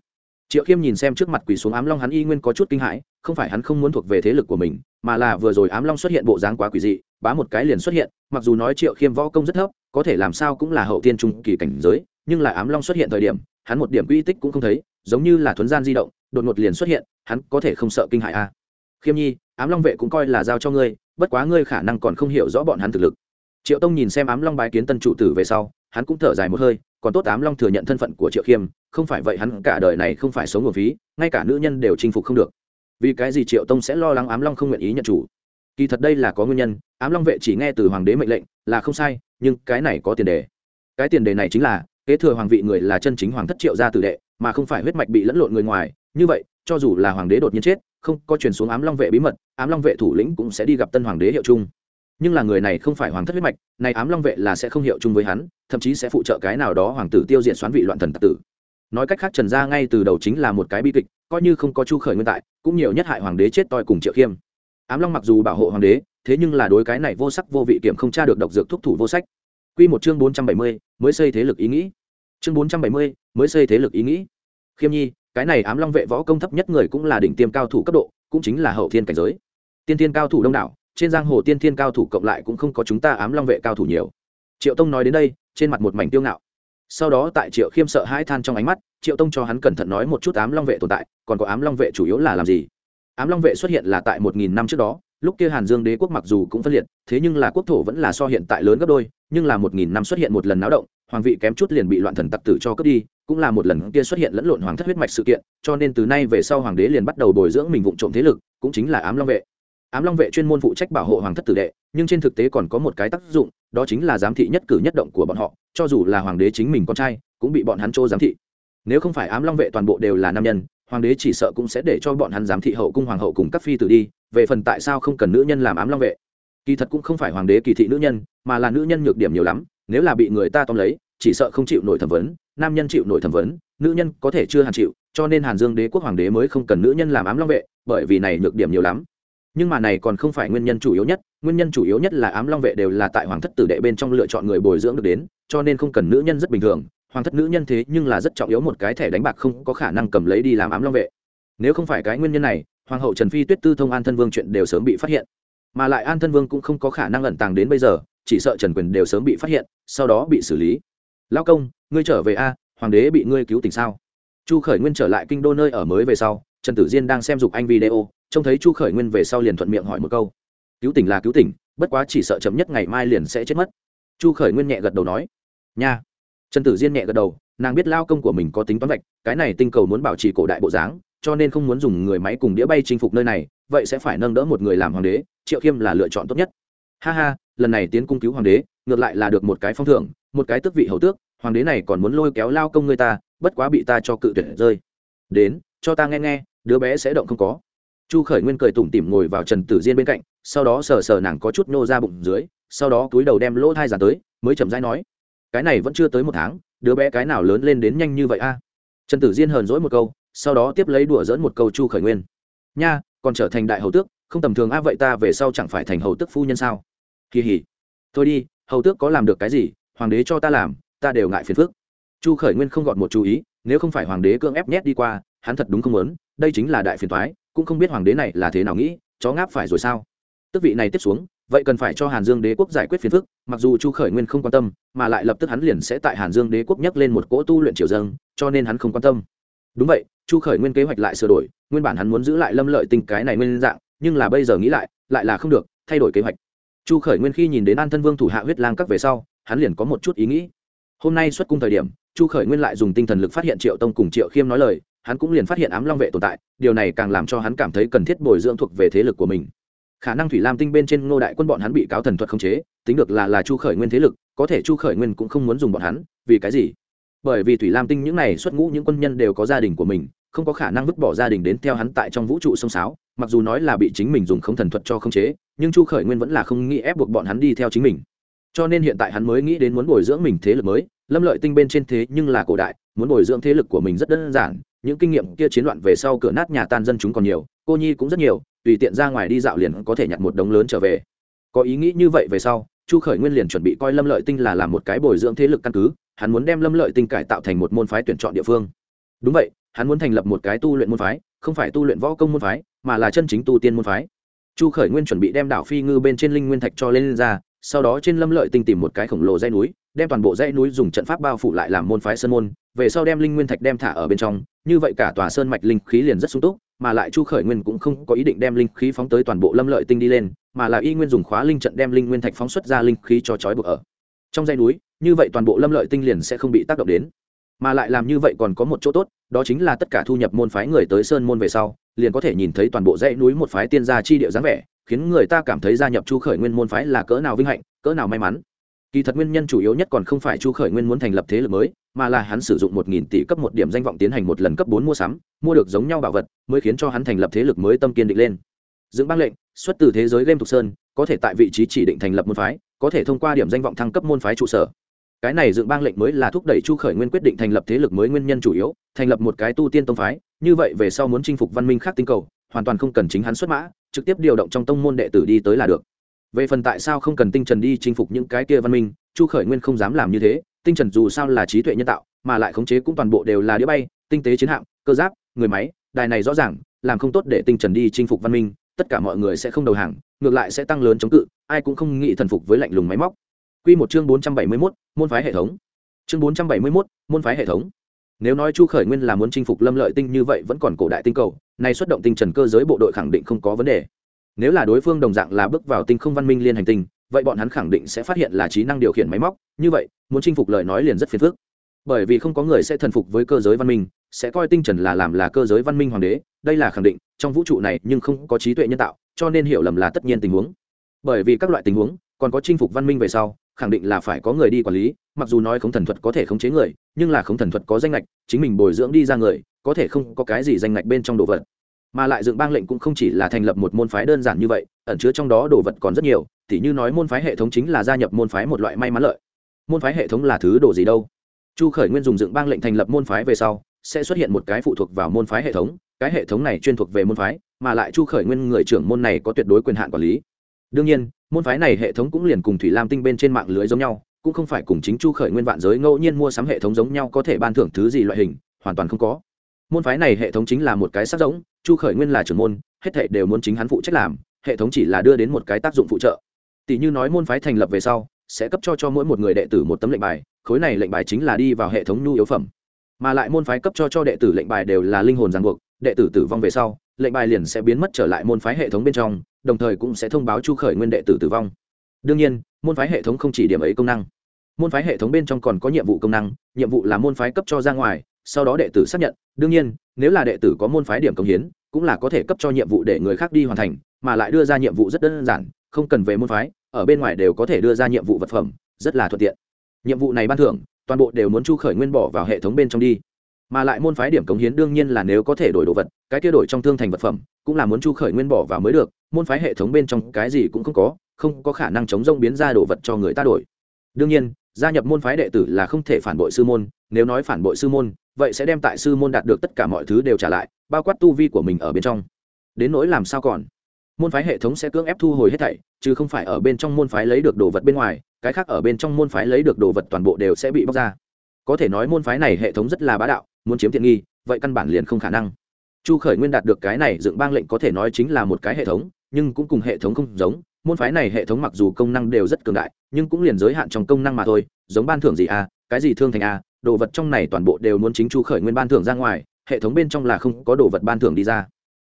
triệu khiêm nhìn xem trước mặt quỳ xuống ám long, hắn y nguyên có chút kinh hãi, không phải hắn không muốn thuộc về thế lực của mình, mà là vừa rồi ám long xuất hiện bộ dáng quá quỷ dị, bá một cái liền xuất hiện, mặc dù nói triệu khiêm võ công rất thấp, có thể làm sao cũng là hậu tiên trung kỳ cảnh giới, nhưng là ám long xuất hiện thời điểm, hắn một điểm quy tích cũng không thấy, giống như là thuấn gian di động, đột ngột liền xuất hiện, hắn có thể không sợ kinh hại a à. khiêm nhi ám long vệ cũng coi là giao cho ngươi, bất quá ngươi khả năng còn không hiểu rõ bọn hắn thực lực. Triệu tông nhìn xem ám long bái kiến tân trụ tử về sau, hắn cũng thở dài một hơi, còn tốt ám long thừa nhận thân phận của triệu khiêm, không phải vậy hắn cả đời này không phải sống ở phí, ngay cả nữ nhân đều chinh phục không được. Vì cái gì triệu tông sẽ lo lắng ám long không nguyện ý nhận chủ? Kỳ thật đây là có nguyên nhân, ám long vệ chỉ nghe từ hoàng đế mệnh lệnh, là không sai, nhưng cái này có tiền đề. Cái tiền đề này chính là, kế thừa hoàng vị người là chân chính hoàng thất triệu gia tử đệ, mà không phải huyết mạch bị lẫn lộn người ngoài, như vậy, cho dù là hoàng đế đột nhiên chết không có truyền xuống ám long vệ bí mật, ám long vệ thủ lĩnh cũng sẽ đi gặp tân hoàng đế hiệu chung nhưng là người này không phải hoàng thất huyết mạch, này ám long vệ là sẽ không hiệu chung với hắn, thậm chí sẽ phụ trợ cái nào đó hoàng tử tiêu diệt xoán vị loạn thần tạc tử. Nói cách khác, trần gia ngay từ đầu chính là một cái bi kịch, coi như không có chu khởi nguyên tại, cũng nhiều nhất hại hoàng đế chết toi cùng triệu khiêm. Ám long mặc dù bảo hộ hoàng đế, thế nhưng là đối cái này vô sắc vô vị kiểm không tra được độc dược thúc thủ vô sách. Quy một chương bốn trăm bảy mươi, mới xây thế lực ý nghĩ. Chương bốn trăm bảy mươi, mới xây thế lực ý nghĩ. Khiêm nhi cái này ám long vệ võ công thấp nhất người cũng là đỉnh tiêm cao thủ cấp độ, cũng chính là hậu thiên cảnh giới. Tiên thiên cao thủ đông đảo, trên giang hồ tiên thiên cao thủ cộng lại cũng không có chúng ta ám long vệ cao thủ nhiều. Triệu tông nói đến đây, trên mặt một mảnh tiêu ngạo. Sau đó tại triệu khiêm sợ hãi than trong ánh mắt, triệu tông cho hắn cẩn thận nói một chút ám long vệ tồn tại, còn có ám long vệ chủ yếu là làm gì? Ám long vệ xuất hiện là tại một nghìn năm trước đó, lúc kia hàn dương đế quốc mặc dù cũng phân liệt, thế nhưng là quốc thổ vẫn là so hiện tại lớn gấp đôi, nhưng là một nghìn năm xuất hiện một lần náo động, hoàng vị kém chút liền bị loạn thần tặc tử cho cướp đi cũng là một lần kia xuất hiện lẫn lộn hoàng thất huyết mạch sự kiện, cho nên từ nay về sau hoàng đế liền bắt đầu bồi dưỡng mình vụ trộm thế lực, cũng chính là ám long vệ. Ám long vệ chuyên môn phụ trách bảo hộ hoàng thất tử đệ, nhưng trên thực tế còn có một cái tác dụng, đó chính là giám thị nhất cử nhất động của bọn họ, cho dù là hoàng đế chính mình con trai, cũng bị bọn hắn trô giám thị. Nếu không phải ám long vệ toàn bộ đều là nam nhân, hoàng đế chỉ sợ cũng sẽ để cho bọn hắn giám thị hậu cung hoàng hậu cùng các phi tử đi, về phần tại sao không cần nữ nhân làm ám long vệ. Kỳ thật cũng không phải hoàng đế kỳ thị nữ nhân, mà là nữ nhân nhược điểm nhiều lắm, nếu là bị người ta tóm lấy, chỉ sợ không chịu nổi thẩm vấn nam nhân chịu nổi thẩm vấn, nữ nhân có thể chưa hàn chịu, cho nên hàn dương đế quốc hoàng đế mới không cần nữ nhân làm ám long vệ, bởi vì này nhược điểm nhiều lắm. Nhưng mà này còn không phải nguyên nhân chủ yếu nhất, nguyên nhân chủ yếu nhất là ám long vệ đều là tại hoàng thất tử đệ bên trong lựa chọn người bồi dưỡng được đến, cho nên không cần nữ nhân rất bình thường. Hoàng thất nữ nhân thế nhưng là rất trọng yếu một cái thẻ đánh bạc không có khả năng cầm lấy đi làm ám long vệ. Nếu không phải cái nguyên nhân này, hoàng hậu trần phi, tuyết tư thông, an thân vương chuyện đều sớm bị phát hiện. Mà lại an thân vương cũng không có khả năng ẩn tàng đến bây giờ, chỉ sợ trần quyền đều sớm bị phát hiện, sau đó bị xử lý lao công, ngươi trở về a, hoàng đế bị ngươi cứu tỉnh sao? Chu khởi nguyên trở lại kinh đô nơi ở mới về sau, trần tử diên đang xem dục anh video, trông thấy chu khởi nguyên về sau liền thuận miệng hỏi một câu. Cứu tỉnh là cứu tỉnh, bất quá chỉ sợ chậm nhất ngày mai liền sẽ chết mất. Chu khởi nguyên nhẹ gật đầu nói. Nha. Trần tử diên nhẹ gật đầu, nàng biết lao công của mình có tính toán vạch, cái này tinh cầu muốn bảo trì cổ đại bộ dáng, cho nên không muốn dùng người máy cùng đĩa bay chinh phục nơi này, vậy sẽ phải nâng đỡ một người làm hoàng đế, triệu khiêm là lựa chọn tốt nhất. Ha ha, lần này tiến cung cứu hoàng đế, ngược lại là được một cái phong thưởng một cái tước vị hầu tước, hoàng đế này còn muốn lôi kéo lao công người ta, bất quá bị ta cho cự tuyệt rơi. Đến, cho ta nghe nghe, đứa bé sẽ động không có. Chu khởi nguyên cười tủm tỉm ngồi vào trần tử diên bên cạnh, sau đó sờ sờ nàng có chút nô ra bụng dưới, sau đó túi đầu đem lỗ thai giả tới, mới chậm rãi nói, cái này vẫn chưa tới một tháng, đứa bé cái nào lớn lên đến nhanh như vậy a? Trần tử diên hờn dỗi một câu, sau đó tiếp lấy đùa dỡn một câu chu khởi nguyên, nha, còn trở thành đại hầu tước, không tầm thường a, vậy ta về sau chẳng phải thành hầu tước phu nhân sao? Kỳ hỉ. Thôi đi, hầu tước có làm được cái gì hoàng đế cho ta làm, ta đều ngại phiền phức. Chu khởi nguyên không gọn một chú ý, nếu không phải hoàng đế cưỡng ép nhét đi qua, hắn thật đúng không muốn, đây chính là đại phiền thoái cũng không biết hoàng đế này là thế nào nghĩ, chó ngáp phải rồi sao? Tức vị này tiếp xuống, vậy cần phải cho hàn dương đế quốc giải quyết phiền phức, mặc dù chu khởi nguyên không quan tâm, mà lại lập tức hắn liền sẽ tại hàn dương đế quốc nhắc lên một cỗ tu luyện triều dâng, cho nên hắn không quan tâm. Đúng vậy, chu khởi nguyên kế hoạch lại sửa đổi, nguyên bản hắn muốn giữ lại lâm lợi tinh cái này nguyên dạng, nhưng là bây giờ nghĩ lại lại là không được, thay đổi kế hoạch chu khởi nguyên khi nhìn đến an thân vương thủ hạ huyết lang các về sau, hắn liền có một chút ý nghĩ. Hôm nay xuất cung thời điểm, chu khởi nguyên lại dùng tinh thần lực phát hiện triệu tông cùng triệu khiêm nói lời, hắn cũng liền phát hiện ám long vệ tồn tại, điều này càng làm cho hắn cảm thấy cần thiết bồi dưỡng thuộc về thế lực của mình. Khả năng thủy lam tinh bên trên ngô đại quân bọn hắn bị cáo thần thuật khống chế, tính được là là chu khởi nguyên thế lực, có thể chu khởi nguyên cũng không muốn dùng bọn hắn, vì cái gì? Bởi vì thủy lam tinh những n à y xuất ngũ những quân nhân đều có gia đình của mình không có khả năng vứt bỏ gia đình đến theo hắn tại trong vũ trụ sông sáo, mặc dù nói là bị chính mình dùng không thần thuật cho khống chế, nhưng chu khởi nguyên vẫn là không nghĩ ép buộc bọn hắn đi theo chính mình. Cho nên hiện tại hắn mới nghĩ đến muốn bồi dưỡng mình thế lực mới, lâm lợi tinh bên trên thế nhưng là cổ đại, muốn bồi dưỡng thế lực của mình rất đơn giản, những kinh nghiệm kia chiến loạn về sau cửa nát nhà tan dân chúng còn nhiều, cô nhi cũng rất nhiều, tùy tiện ra ngoài đi dạo liền có thể nhặt một đống lớn trở về. Có ý nghĩ như vậy về sau, chu khởi nguyên liền chuẩn bị coi lâm lợi tinh là làm một cái bồi dưỡng thế lực căn cứ, hắn muốn đem lâm lợi tinh cải tạo thành một môn phái tuyển chọn địa phương. Đúng vậy hắn muốn thành lập một cái tu luyện môn phái không phải tu luyện võ công môn phái mà là chân chính tu tiên môn phái. Chu khởi nguyên chuẩn bị đem đảo phi ngư bên trên linh nguyên thạch cho lên, lên ra sau đó trên lâm lợi tinh tìm một cái khổng lồ dây núi đem toàn bộ dãy núi dùng trận pháp bao phủ lại làm môn phái sơn môn về sau đem linh nguyên thạch đem thả ở bên trong như vậy cả tòa sơn mạch linh khí liền rất sung túc mà lại chu khởi nguyên cũng không có ý định đem linh khí phóng tới toàn bộ lâm lợi tinh đi lên mà là y nguyên dùng khóa linh trận đem linh nguyên thạch phóng xuất ra linh khí cho trói buộc ở trong dãy núi như vậy toàn bộ lâm lợi tinh liền sẽ không bị tác động đến mà lại làm như vậy còn có một chỗ tốt, đó chính là tất cả thu nhập môn phái người tới sơn môn về sau, liền có thể nhìn thấy toàn bộ dãy núi một phái tiên gia chi địa dáng vẻ, khiến người ta cảm thấy gia nhập chu khởi nguyên môn phái là cỡ nào vinh hạnh, cỡ nào may mắn. Kỳ thật nguyên nhân chủ yếu nhất còn không phải chu khởi nguyên muốn thành lập thế lực mới, mà là hắn sử dụng một nghìn tỷ cấp một điểm danh vọng tiến hành một lần cấp bốn mua sắm, mua được giống nhau bảo vật, mới khiến cho hắn thành lập thế lực mới tâm kiên định lên. Dựng băng lệnh, xuất từ thế giới game thục sơn, có thể tại vị trí chỉ định thành lập môn phái, có thể thông qua điểm danh vọng thăng cấp môn phái trụ sở cái này dựng bang lệnh mới là thúc đẩy chu khởi nguyên quyết định thành lập thế lực mới nguyên nhân chủ yếu, thành lập một cái tu tiên tông phái, như vậy về sau muốn chinh phục văn minh khác tinh cầu, hoàn toàn không cần chính hắn xuất mã, trực tiếp điều động trong tông môn đệ tử đi tới là được. Về phần tại sao không cần tinh trần đi chinh phục những cái kia văn minh, chu khởi nguyên không dám làm như thế, tinh trần dù sao là trí tuệ nhân tạo, mà lại khống chế cũng toàn bộ đều là đĩa bay, tinh tế chiến hạm, cơ giáp, người máy, đài này rõ ràng, làm không tốt để tinh trần đi chinh phục văn minh, tất cả mọi người sẽ không đầu hàng, ngược lại sẽ tăng lớn chống cự, ai cũng không nghĩ thần phục với lạnh lùng máy móc. Quy một chương 471, môn phái hệ thống. Chương 471, môn phái hệ thống. Nếu nói Chu Khởi Nguyên là muốn chinh phục Lâm Lợi Tinh như vậy vẫn còn cổ đại tinh cầu, này xuất động tinh trần cơ giới bộ đội khẳng định không có vấn đề. Nếu là đối phương đồng dạng là bước vào tinh không văn minh liên hành tinh, vậy bọn hắn khẳng định sẽ phát hiện là trí năng điều khiển máy móc, như vậy, muốn chinh phục lời nói liền rất phiền phức. Bởi vì không có người sẽ thần phục với cơ giới văn minh, sẽ coi tinh trần là làm là cơ giới văn minh hoàng đế, đây là khẳng định, trong vũ trụ này nhưng không có trí tuệ nhân tạo, cho nên hiểu lầm là tất nhiên tình huống. Bởi vì các loại tình huống, còn có chinh phục văn minh về sau, khẳng định là phải có người đi quản lý, mặc dù nói khống thần thuật có thể khống chế người, nhưng là khống thần thuật có danh lệch chính mình bồi dưỡng đi ra người, có thể không có cái gì danh lệch bên trong đồ vật. Mà lại dựng bang lệnh cũng không chỉ là thành lập một môn phái đơn giản như vậy, ẩn chứa trong đó đồ vật còn rất nhiều t h như nói môn phái hệ thống chính là gia nhập môn phái một loại may mắn lợi. Môn phái hệ thống là thứ đồ gì đâu? Chu khởi nguyên dùng dựng bang lệnh thành lập môn phái về sau, sẽ xuất hiện một cái phụ thuộc vào môn phái hệ thống, cái hệ thống này chuyên thuộc về môn phái, mà lại chu khởi nguyên người trưởng môn này có tuyệt đối quyền hạn quản lý. Đương nhiên môn phái này hệ thống cũng liền cùng thủy lam tinh bên trên mạng lưới giống nhau, cũng không phải cùng chính chu khởi nguyên vạn giới ngẫu nhiên mua sắm hệ thống giống nhau có thể ban thưởng thứ gì loại hình, hoàn toàn không có. Môn phái này hệ thống chính là một cái sắc giống, chu khởi nguyên là trưởng môn, hết thệ đều muốn chính hắn phụ trách làm, hệ thống chỉ là đưa đến một cái tác dụng phụ trợ. Tỷ như nói môn phái thành lập về sau, sẽ cấp cho cho mỗi một người đệ tử một tấm lệnh bài, khối này lệnh bài chính là đi vào hệ thống nhu yếu phẩm. Mà lại môn phái cấp cho cho đệ tử lệnh bài đều là linh hồn ràng buộc, đệ tử tử vong về sau, lệnh bài liền sẽ biến mất trở lại môn phái hệ thống bên trong đồng thời cũng sẽ thông báo chu khởi nguyên đệ tử tử vong. Đương nhiên, môn phái hệ thống không chỉ điểm ấy công năng. Môn phái hệ thống bên trong còn có nhiệm vụ công năng, nhiệm vụ là môn phái cấp cho ra ngoài, sau đó đệ tử xác nhận. Đương nhiên, nếu là đệ tử có môn phái điểm công hiến, cũng là có thể cấp cho nhiệm vụ để người khác đi hoàn thành, mà lại đưa ra nhiệm vụ rất đơn giản, không cần về môn phái, ở bên ngoài đều có thể đưa ra nhiệm vụ vật phẩm, rất là thuận tiện. Nhiệm vụ này ban thưởng, toàn bộ đều muốn chu khởi nguyên bỏ vào hệ thống bên trong đi mà lại môn phái điểm cống hiến đương nhiên là nếu có thể đổi đồ vật, cái kia đổi trong thương thành vật phẩm, cũng là muốn chu khởi nguyên bỏ vào mới được, môn phái hệ thống bên trong cái gì cũng không có không có khả năng chống rông biến ra đồ vật cho người ta đổi. Đương nhiên, gia nhập môn phái đệ tử là không thể phản bội sư môn, nếu nói phản bội sư môn, vậy sẽ đem tại sư môn đạt được tất cả mọi thứ đều trả lại, bao quát tu vi của mình ở bên trong. Đến nỗi làm sao còn? Môn phái hệ thống sẽ cưỡng ép thu hồi hết thảy, chứ không phải ở bên trong môn phái lấy được đồ vật bên ngoài, cái khác ở bên trong môn phái lấy được đồ vật toàn bộ đều sẽ bị bóc ra. Có thể nói môn phái này hệ thống rất là bá đạo muốn chiếm tiện nghi, vậy căn bản liền không khả năng. Chu khởi nguyên đạt được cái này dựng bang lệnh có thể nói chính là một cái hệ thống, nhưng cũng cùng hệ thống không giống. Môn phái này hệ thống mặc dù công năng đều rất cường đại, nhưng cũng liền giới hạn trong công năng mà thôi. Giống ban thưởng gì à cái gì thương thành à đồ vật trong này toàn bộ đều muốn chính chu khởi nguyên ban thưởng ra ngoài, hệ thống bên trong là không có đồ vật ban thưởng đi ra.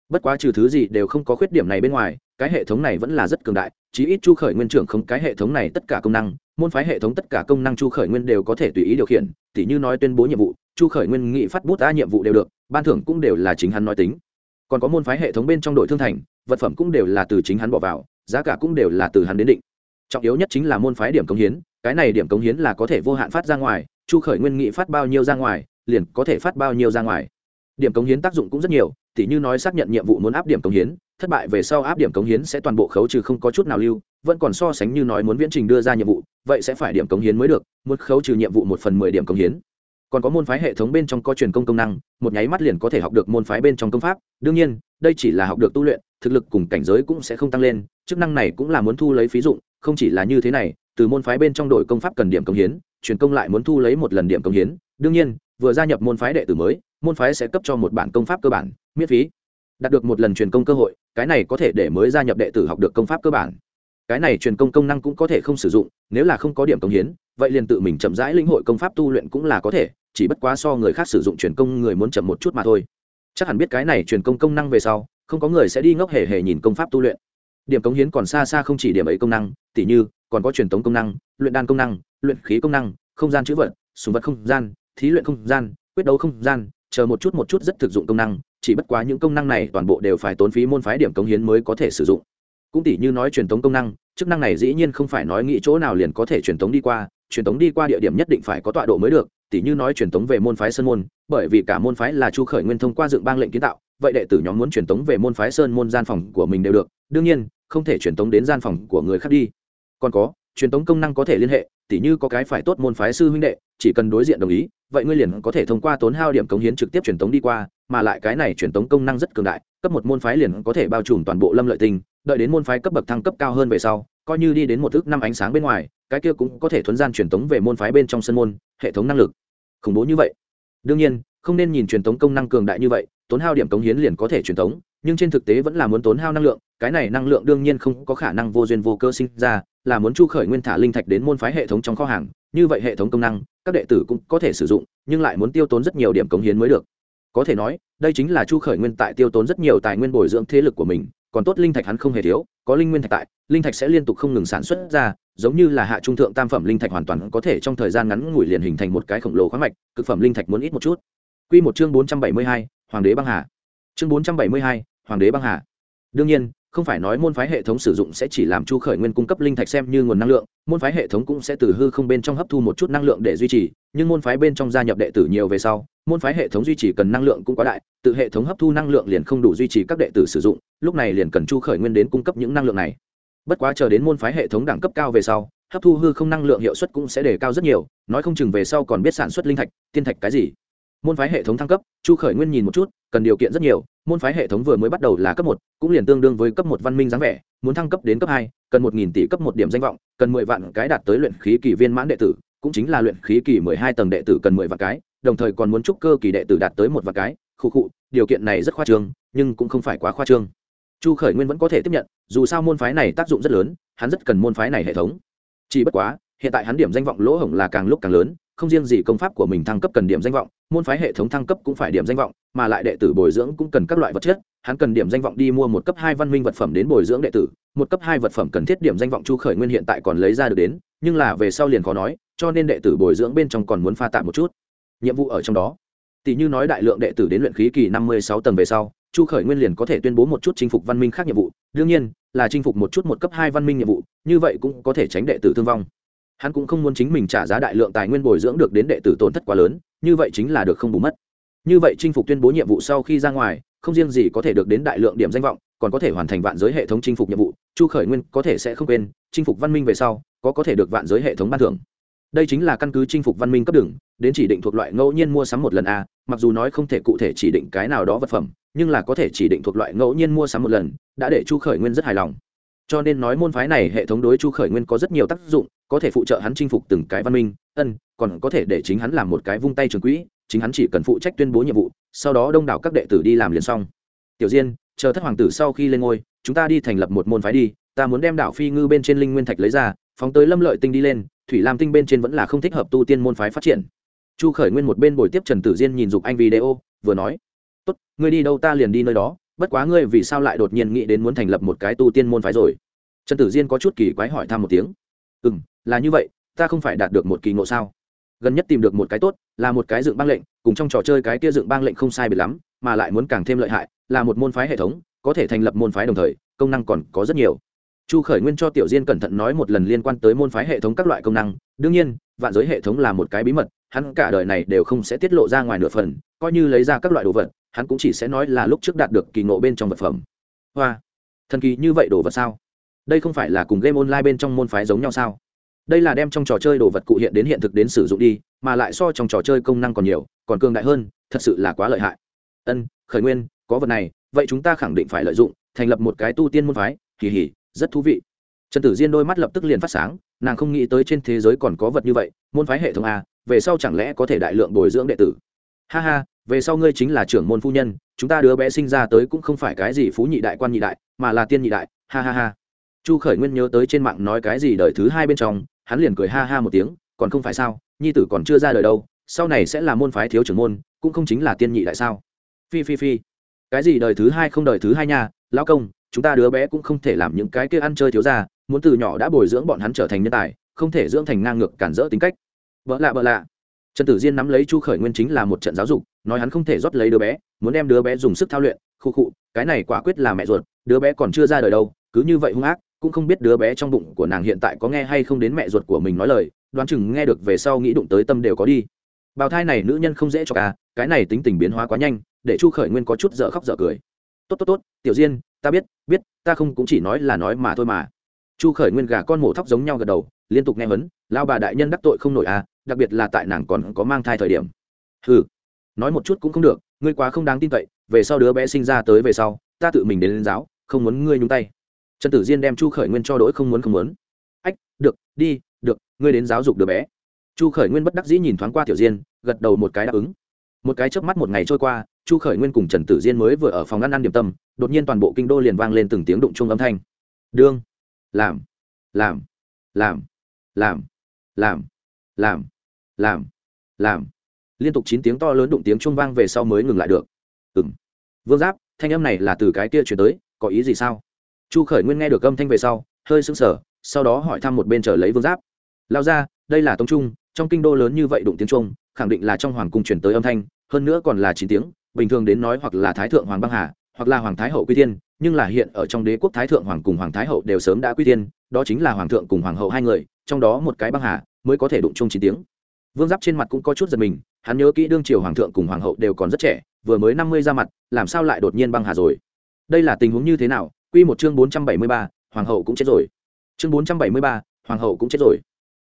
Bất quá trừ thứ gì đều không có khuyết điểm này bên ngoài, cái hệ thống này vẫn là rất cường đại, chí ít chu khởi nguyên trưởng không cái hệ thống này tất cả công năng, môn phái hệ thống tất cả công năng chu khởi nguyên đều có thể tùy ý điều khiển, tỉ như nói tuyên bố nhiệm vụ chu khởi nguyên nghị phát bút a nhiệm vụ đều được, ban thưởng cũng đều là chính hắn nói tính. Còn có môn phái hệ thống bên trong đội thương thành, vật phẩm cũng đều là từ chính hắn bỏ vào, giá cả cũng đều là từ hắn đến định. Trọng yếu nhất chính là môn phái điểm cống hiến, cái này điểm cống hiến là có thể vô hạn phát ra ngoài, chu khởi nguyên nghị phát bao nhiêu ra ngoài, liền có thể phát bao nhiêu ra ngoài. Điểm cống hiến tác dụng cũng rất nhiều, tỉ như nói xác nhận nhiệm vụ muốn áp điểm cống hiến, thất bại về sau áp điểm cống hiến sẽ toàn bộ khấu trừ không có chút nào lưu, vẫn còn so sánh như nói muốn viễn trình đưa ra nhiệm vụ, vậy sẽ phải điểm cống hiến mới được, muốn khấu trừ nhiệm vụ một phần mười điểm cống hiến còn có môn phái hệ thống bên trong có truyền công công năng, một nháy mắt liền có thể học được môn phái bên trong công pháp. Đương nhiên, đây chỉ là học được tu luyện, thực lực cùng cảnh giới cũng sẽ không tăng lên, chức năng này cũng là muốn thu lấy phí dụng, không chỉ là như thế này, từ môn phái bên trong đội công pháp cần điểm công hiến, truyền công lại muốn thu lấy một lần điểm công hiến. Đương nhiên, vừa gia nhập môn phái đệ tử mới, môn phái sẽ cấp cho một bản công pháp cơ bản, miễn phí. Đạt được một lần truyền công cơ hội, cái này có thể để mới gia nhập đệ tử học được công pháp cơ bản. Cái này truyền công công năng cũng có thể không sử dụng, nếu là không có điểm công hiến, vậy liền tự mình chậm rãi lĩnh hội công pháp tu luyện cũng là có thể chỉ bất quá so người khác sử dụng truyền công người muốn chậm một chút mà thôi. Chắc hẳn biết cái này truyền công công năng về sau, không có người sẽ đi ngốc hề hề nhìn công pháp tu luyện. Điểm công hiến còn xa xa không chỉ điểm ấy công năng, tỉ như, còn có truyền tống công năng, luyện đan công năng, luyện khí công năng, không gian chữ vật, súng vật không gian, thí luyện không gian, quyết đấu không gian, chờ một chút một chút rất thực dụng công năng, chỉ bất quá những công năng này toàn bộ đều phải tốn phí môn phái điểm công hiến mới có thể sử dụng. Cũng tỉ như nói truyền tống công năng, chức năng này dĩ nhiên không phải nói nghĩ chỗ nào liền có thể truyền tống đi qua, truyền tống đi qua địa điểm nhất định phải có tọa độ mới được tỉ như nói truyền tống về môn phái sơn môn, bởi vì cả môn phái là chu khởi nguyên thông qua dựng bang lệnh kiến tạo, vậy đệ tử nhóm muốn truyền tống về môn phái sơn môn gian phòng của mình đều được, đương nhiên, không thể truyền tống đến gian phòng của người khác đi. Còn có, truyền tống công năng có thể liên hệ, tỉ như có cái phải tốt môn phái sư huynh đệ, chỉ cần đối diện đồng ý, vậy ngươi liền có thể thông qua tốn hao điểm cống hiến trực tiếp truyền tống đi qua, mà lại cái này truyền tống công năng rất cường đại, cấp một môn phái liền có thể bao trùm toàn bộ lâm lợi tinh, đợi đến môn phái cấp bậc thăng cấp cao hơn về sau, coi như đi đến một thước năm ánh sáng bên ngoài cái kia cũng có thể thuấn gian truyền tống về môn phái bên trong sân môn, hệ thống năng lực. Khủng bố như vậy. Đương nhiên, không nên nhìn truyền tống công năng cường đại như vậy, tốn hao điểm cống hiến liền có thể truyền tống, nhưng trên thực tế vẫn là muốn tốn hao năng lượng, cái này năng lượng đương nhiên không có khả năng vô duyên vô cơ sinh ra, là muốn chu khởi nguyên thả linh thạch đến môn phái hệ thống trong kho hàng, như vậy hệ thống công năng, các đệ tử cũng có thể sử dụng, nhưng lại muốn tiêu tốn rất nhiều điểm cống hiến mới được. Có thể nói, đây chính là chu khởi nguyên tại tiêu tốn rất nhiều tài nguyên bồi dưỡng thế lực của mình, còn tốt linh thạch hắn không hề thiếu, có linh nguyên thạch tại, linh thạch sẽ liên tục không ngừng sản xuất ra giống như là hạ trung thượng tam phẩm linh thạch hoàn toàn có thể trong thời gian ngắn ngủi liền hình thành một cái khổng lồ khoáng mạch cực phẩm linh thạch muốn ít một chút Quy một chương bốn trăm bảy mươi hai, Hoàng đế băng hà. Chương bốn trăm bảy mươi hai, Hoàng đế băng hà. Đương nhiên, không phải nói môn phái hệ thống sử dụng sẽ chỉ làm chu khởi nguyên cung cấp linh thạch xem như nguồn năng lượng môn phái hệ thống cũng sẽ từ hư không bên trong hấp thu một chút năng lượng để duy trì nhưng môn phái bên trong gia nhập đệ tử nhiều về sau môn phái hệ thống duy trì cần năng lượng cũng quá đại tự hệ thống hấp thu năng lượng liền không đủ duy trì các đệ tử sử dụng lúc này liền cần chu khởi nguyên đến cung cấp những năng lượng này bất quá chờ đến môn phái hệ thống đẳng cấp cao về sau, hấp thu hư không năng lượng hiệu suất cũng sẽ đề cao rất nhiều, nói không chừng về sau còn biết sản xuất linh thạch, tiên thạch cái gì. Môn phái hệ thống thăng cấp, chu khởi nguyên nhìn một chút, cần điều kiện rất nhiều, môn phái hệ thống vừa mới bắt đầu là cấp một, cũng liền tương đương với cấp một văn minh dáng vẻ, muốn thăng cấp đến cấp hai, cần một nghìn tỷ cấp một điểm danh vọng, cần mười vạn cái đạt tới luyện khí kỳ viên mãn đệ tử, cũng chính là luyện khí kỳ mười hai tầng đệ tử cần mười vạn cái, đồng thời còn muốn trúc cơ kỳ đệ tử đạt tới một vạn cái khu khụ, điều kiện này rất khoa trương, nhưng cũng không phải quá khoa trương chu khởi nguyên vẫn có thể tiếp nhận, dù sao môn phái này tác dụng rất lớn, hắn rất cần môn phái này hệ thống. Chỉ bất quá, hiện tại hắn điểm danh vọng lỗ hổng là càng lúc càng lớn, không riêng gì công pháp của mình thăng cấp cần điểm danh vọng, môn phái hệ thống thăng cấp cũng phải điểm danh vọng, mà lại đệ tử bồi dưỡng cũng cần các loại vật chất. Hắn cần điểm danh vọng đi mua một cấp hai văn minh vật phẩm đến bồi dưỡng đệ tử, một cấp hai vật phẩm cần thiết điểm danh vọng chu khởi nguyên hiện tại còn lấy ra được đến, nhưng là về sau liền khó nói, cho nên đệ tử bồi dưỡng bên trong còn muốn pha tạm một chút. Nhiệm vụ ở trong đó. Tỷ như nói đại lượng đệ tử đến luyện khí kỳ năm mươi sáu tầng về sau chu khởi nguyên liền có thể tuyên bố một chút chinh phục văn minh khác nhiệm vụ, đương nhiên, là chinh phục một chút một cấp hai văn minh nhiệm vụ, như vậy cũng có thể tránh đệ tử thương vong. Hắn cũng không muốn chính mình trả giá đại lượng tài nguyên bồi dưỡng được đến đệ tử tổn thất quá lớn, như vậy chính là được không bù mất. Như vậy chinh phục tuyên bố nhiệm vụ sau khi ra ngoài, không riêng gì có thể được đến đại lượng điểm danh vọng, còn có thể hoàn thành vạn giới hệ thống chinh phục nhiệm vụ, chu khởi nguyên có thể sẽ không quên, chinh phục văn minh về sau, có có thể được vạn giới hệ thống ban thưởng. Đây chính là căn cứ chinh phục văn minh cấp đường, đến chỉ định thuộc loại ngẫu nhiên mua sắm một lần a, mặc dù nói không thể cụ thể chỉ định cái nào đó vật phẩm nhưng là có thể chỉ định thuộc loại ngẫu nhiên mua sắm một lần, đã để chu khởi nguyên rất hài lòng. Cho nên nói môn phái này hệ thống đối chu khởi nguyên có rất nhiều tác dụng, có thể phụ trợ hắn chinh phục từng cái văn minh, ân, còn có thể để chính hắn làm một cái vung tay trường quỹ, chính hắn chỉ cần phụ trách tuyên bố nhiệm vụ, sau đó đông đảo các đệ tử đi làm liền xong. Tiểu diên, chờ thất hoàng tử sau khi lên ngôi, chúng ta đi thành lập một môn phái đi, ta muốn đem đảo phi ngư bên trên linh nguyên thạch lấy ra, phóng tới lâm lợi tinh đi lên, thủy lam tinh bên trên vẫn là không thích hợp tu tiên môn phái phát triển. Chu khởi nguyên một bên bồi tiếp trần tử diên nhìn dục anh video, vừa nói tốt, ngươi đi đâu ta liền đi nơi đó, bất quá ngươi vì sao lại đột nhiên nghĩ đến muốn thành lập một cái tu tiên môn phái rồi? Trần tử diên có chút kỳ quái hỏi thăm một tiếng. Ừ m là như vậy, ta không phải đạt được một kỳ ngộ sao? Gần nhất tìm được một cái tốt, là một cái dựng băng lệnh, cùng trong trò chơi cái kia dựng băng lệnh không sai biệt lắm, mà lại muốn càng thêm lợi hại, là một môn phái hệ thống, có thể thành lập môn phái đồng thời, công năng còn có rất nhiều. Chu khởi nguyên cho tiểu diên cẩn thận nói một lần liên quan tới môn phái hệ thống các loại công năng. Đương nhiên, vạn giới hệ thống là một cái bí mật, hắn cả đời này đều không sẽ tiết lộ ra ngoài nửa phần, coi như lấy ra các loại đồ vật hắn cũng chỉ sẽ nói là lúc trước đạt được kỳ ngộ bên trong vật phẩm. Hoa, thần kỳ như vậy đồ vật sao? Đây không phải là cùng game online bên trong môn phái giống nhau sao? Đây là đem trong trò chơi đồ vật cụ hiện đến hiện thực đến sử dụng đi, mà lại so trong trò chơi công năng còn nhiều, còn cường đại hơn, thật sự là quá lợi hại. Ân, khởi nguyên, có vật này, vậy chúng ta khẳng định phải lợi dụng, thành lập một cái tu tiên môn phái, kỳ hỉ, rất thú vị. Trần tử diên đôi mắt lập tức liền phát sáng, nàng không nghĩ tới trên thế giới còn có vật như vậy, môn phái hệ thống a, về sau chẳng lẽ có thể đại lượng bồi dưỡng đệ tử. Ha ha về sau ngươi chính là trưởng môn phu nhân, chúng ta đứa bé sinh ra tới cũng không phải cái gì phú nhị đại quan nhị đại, mà là tiên nhị đại, ha ha ha. Chu khởi nguyên nhớ tới trên mạng nói cái gì đời thứ hai bên trong, hắn liền cười ha ha một tiếng, còn không phải sao, nhi tử còn chưa ra đời đâu, sau này sẽ là môn phái thiếu trưởng môn, cũng không chính là tiên nhị đại sao? Phi phi phi. Cái gì đời thứ hai không đời thứ hai nha, lão công, chúng ta đứa bé cũng không thể làm những cái kia ăn chơi thiếu ra muốn từ nhỏ đã bồi dưỡng bọn hắn trở thành nhân tài, không thể dưỡng thành ngang ngược cản rỡ tính cách. Vợ lạ vợ lạ. Trần tử diên nắm lấy chu khởi nguyên chính là một trận giáo dục nói hắn không thể rót lấy đứa bé, muốn đem đứa bé dùng sức thao luyện, khu khụ cái này quả quyết là mẹ ruột, đứa bé còn chưa ra đời đâu, cứ như vậy hung ác, cũng không biết đứa bé trong bụng của nàng hiện tại có nghe hay không đến mẹ ruột của mình nói lời, đoán chừng nghe được về sau nghĩ đụng tới tâm đều có đi. Bào thai này nữ nhân không dễ cho cả, cái này tính tình biến hóa quá nhanh, để chu khởi nguyên có chút dở khóc dở cười. Tốt tốt tốt, tiểu diên, ta biết biết, ta không cũng chỉ nói là nói mà thôi mà. Chu khởi nguyên gà con mổ thóc giống nhau gật đầu, liên tục nghe vấn lao bà đại nhân đắc tội không nổi à đặc biệt là tại nàng còn có mang thai thời điểm. Ừ nói một chút cũng không được, ngươi quá không đáng tin cậy, về sau đứa bé sinh ra tới về sau, ta tự mình đến lên giáo, không muốn ngươi nhúng tay. Trần tử diên đem chu khởi nguyên cho đỗi không muốn không muốn. Ách, được, đi, được, ngươi đến giáo dục đứa bé. Chu khởi nguyên bất đắc dĩ nhìn thoáng qua tiểu diên, gật đầu một cái đáp ứng. Một cái chớp mắt một ngày trôi qua, chu khởi nguyên cùng trần tử diên mới vừa ở phòng ăn ăn điểm tâm, đột nhiên toàn bộ kinh đô liền vang lên từng tiếng đụng chung âm thanh. Đương. Làm làm. Làm. Làm. Làm. Làm. Làm. Làm liên tục chín tiếng to lớn đụng tiếng chuông vang về sau mới ngừng lại được. Ừ m vương giáp, thanh âm này là từ cái kia chuyển tới, có ý gì sao? Chu khởi nguyên nghe được âm thanh về sau, hơi sững sờ, sau đó hỏi thăm một bên chờ lấy vương giáp. Lao ra, đây là tông trung, trong kinh đô lớn như vậy đụng tiếng trung khẳng định là trong hoàng cung chuyển tới âm thanh, hơn nữa còn là chín tiếng, bình thường đến nói hoặc là thái thượng hoàng băng hà, hoặc là hoàng thái hậu quy tiên nhưng là hiện ở trong đế quốc thái thượng hoàng cùng hoàng thái hậu đều sớm đã quy tiên đó chính là hoàng thượng cùng hoàng hậu hai người, trong đó một cái băng hà mới có thể đụng chung chín tiếng vương giáp trên mặt cũng có chút giật mình hắn nhớ kỹ đương triều hoàng thượng cùng hoàng hậu đều còn rất trẻ vừa mới năm mươi ra mặt làm sao lại đột nhiên băng hà rồi đây là tình huống như thế nào Quy một chương 473, hoàng hậu cũng chết rồi. Chương 473, hoàng hậu cũng chết rồi.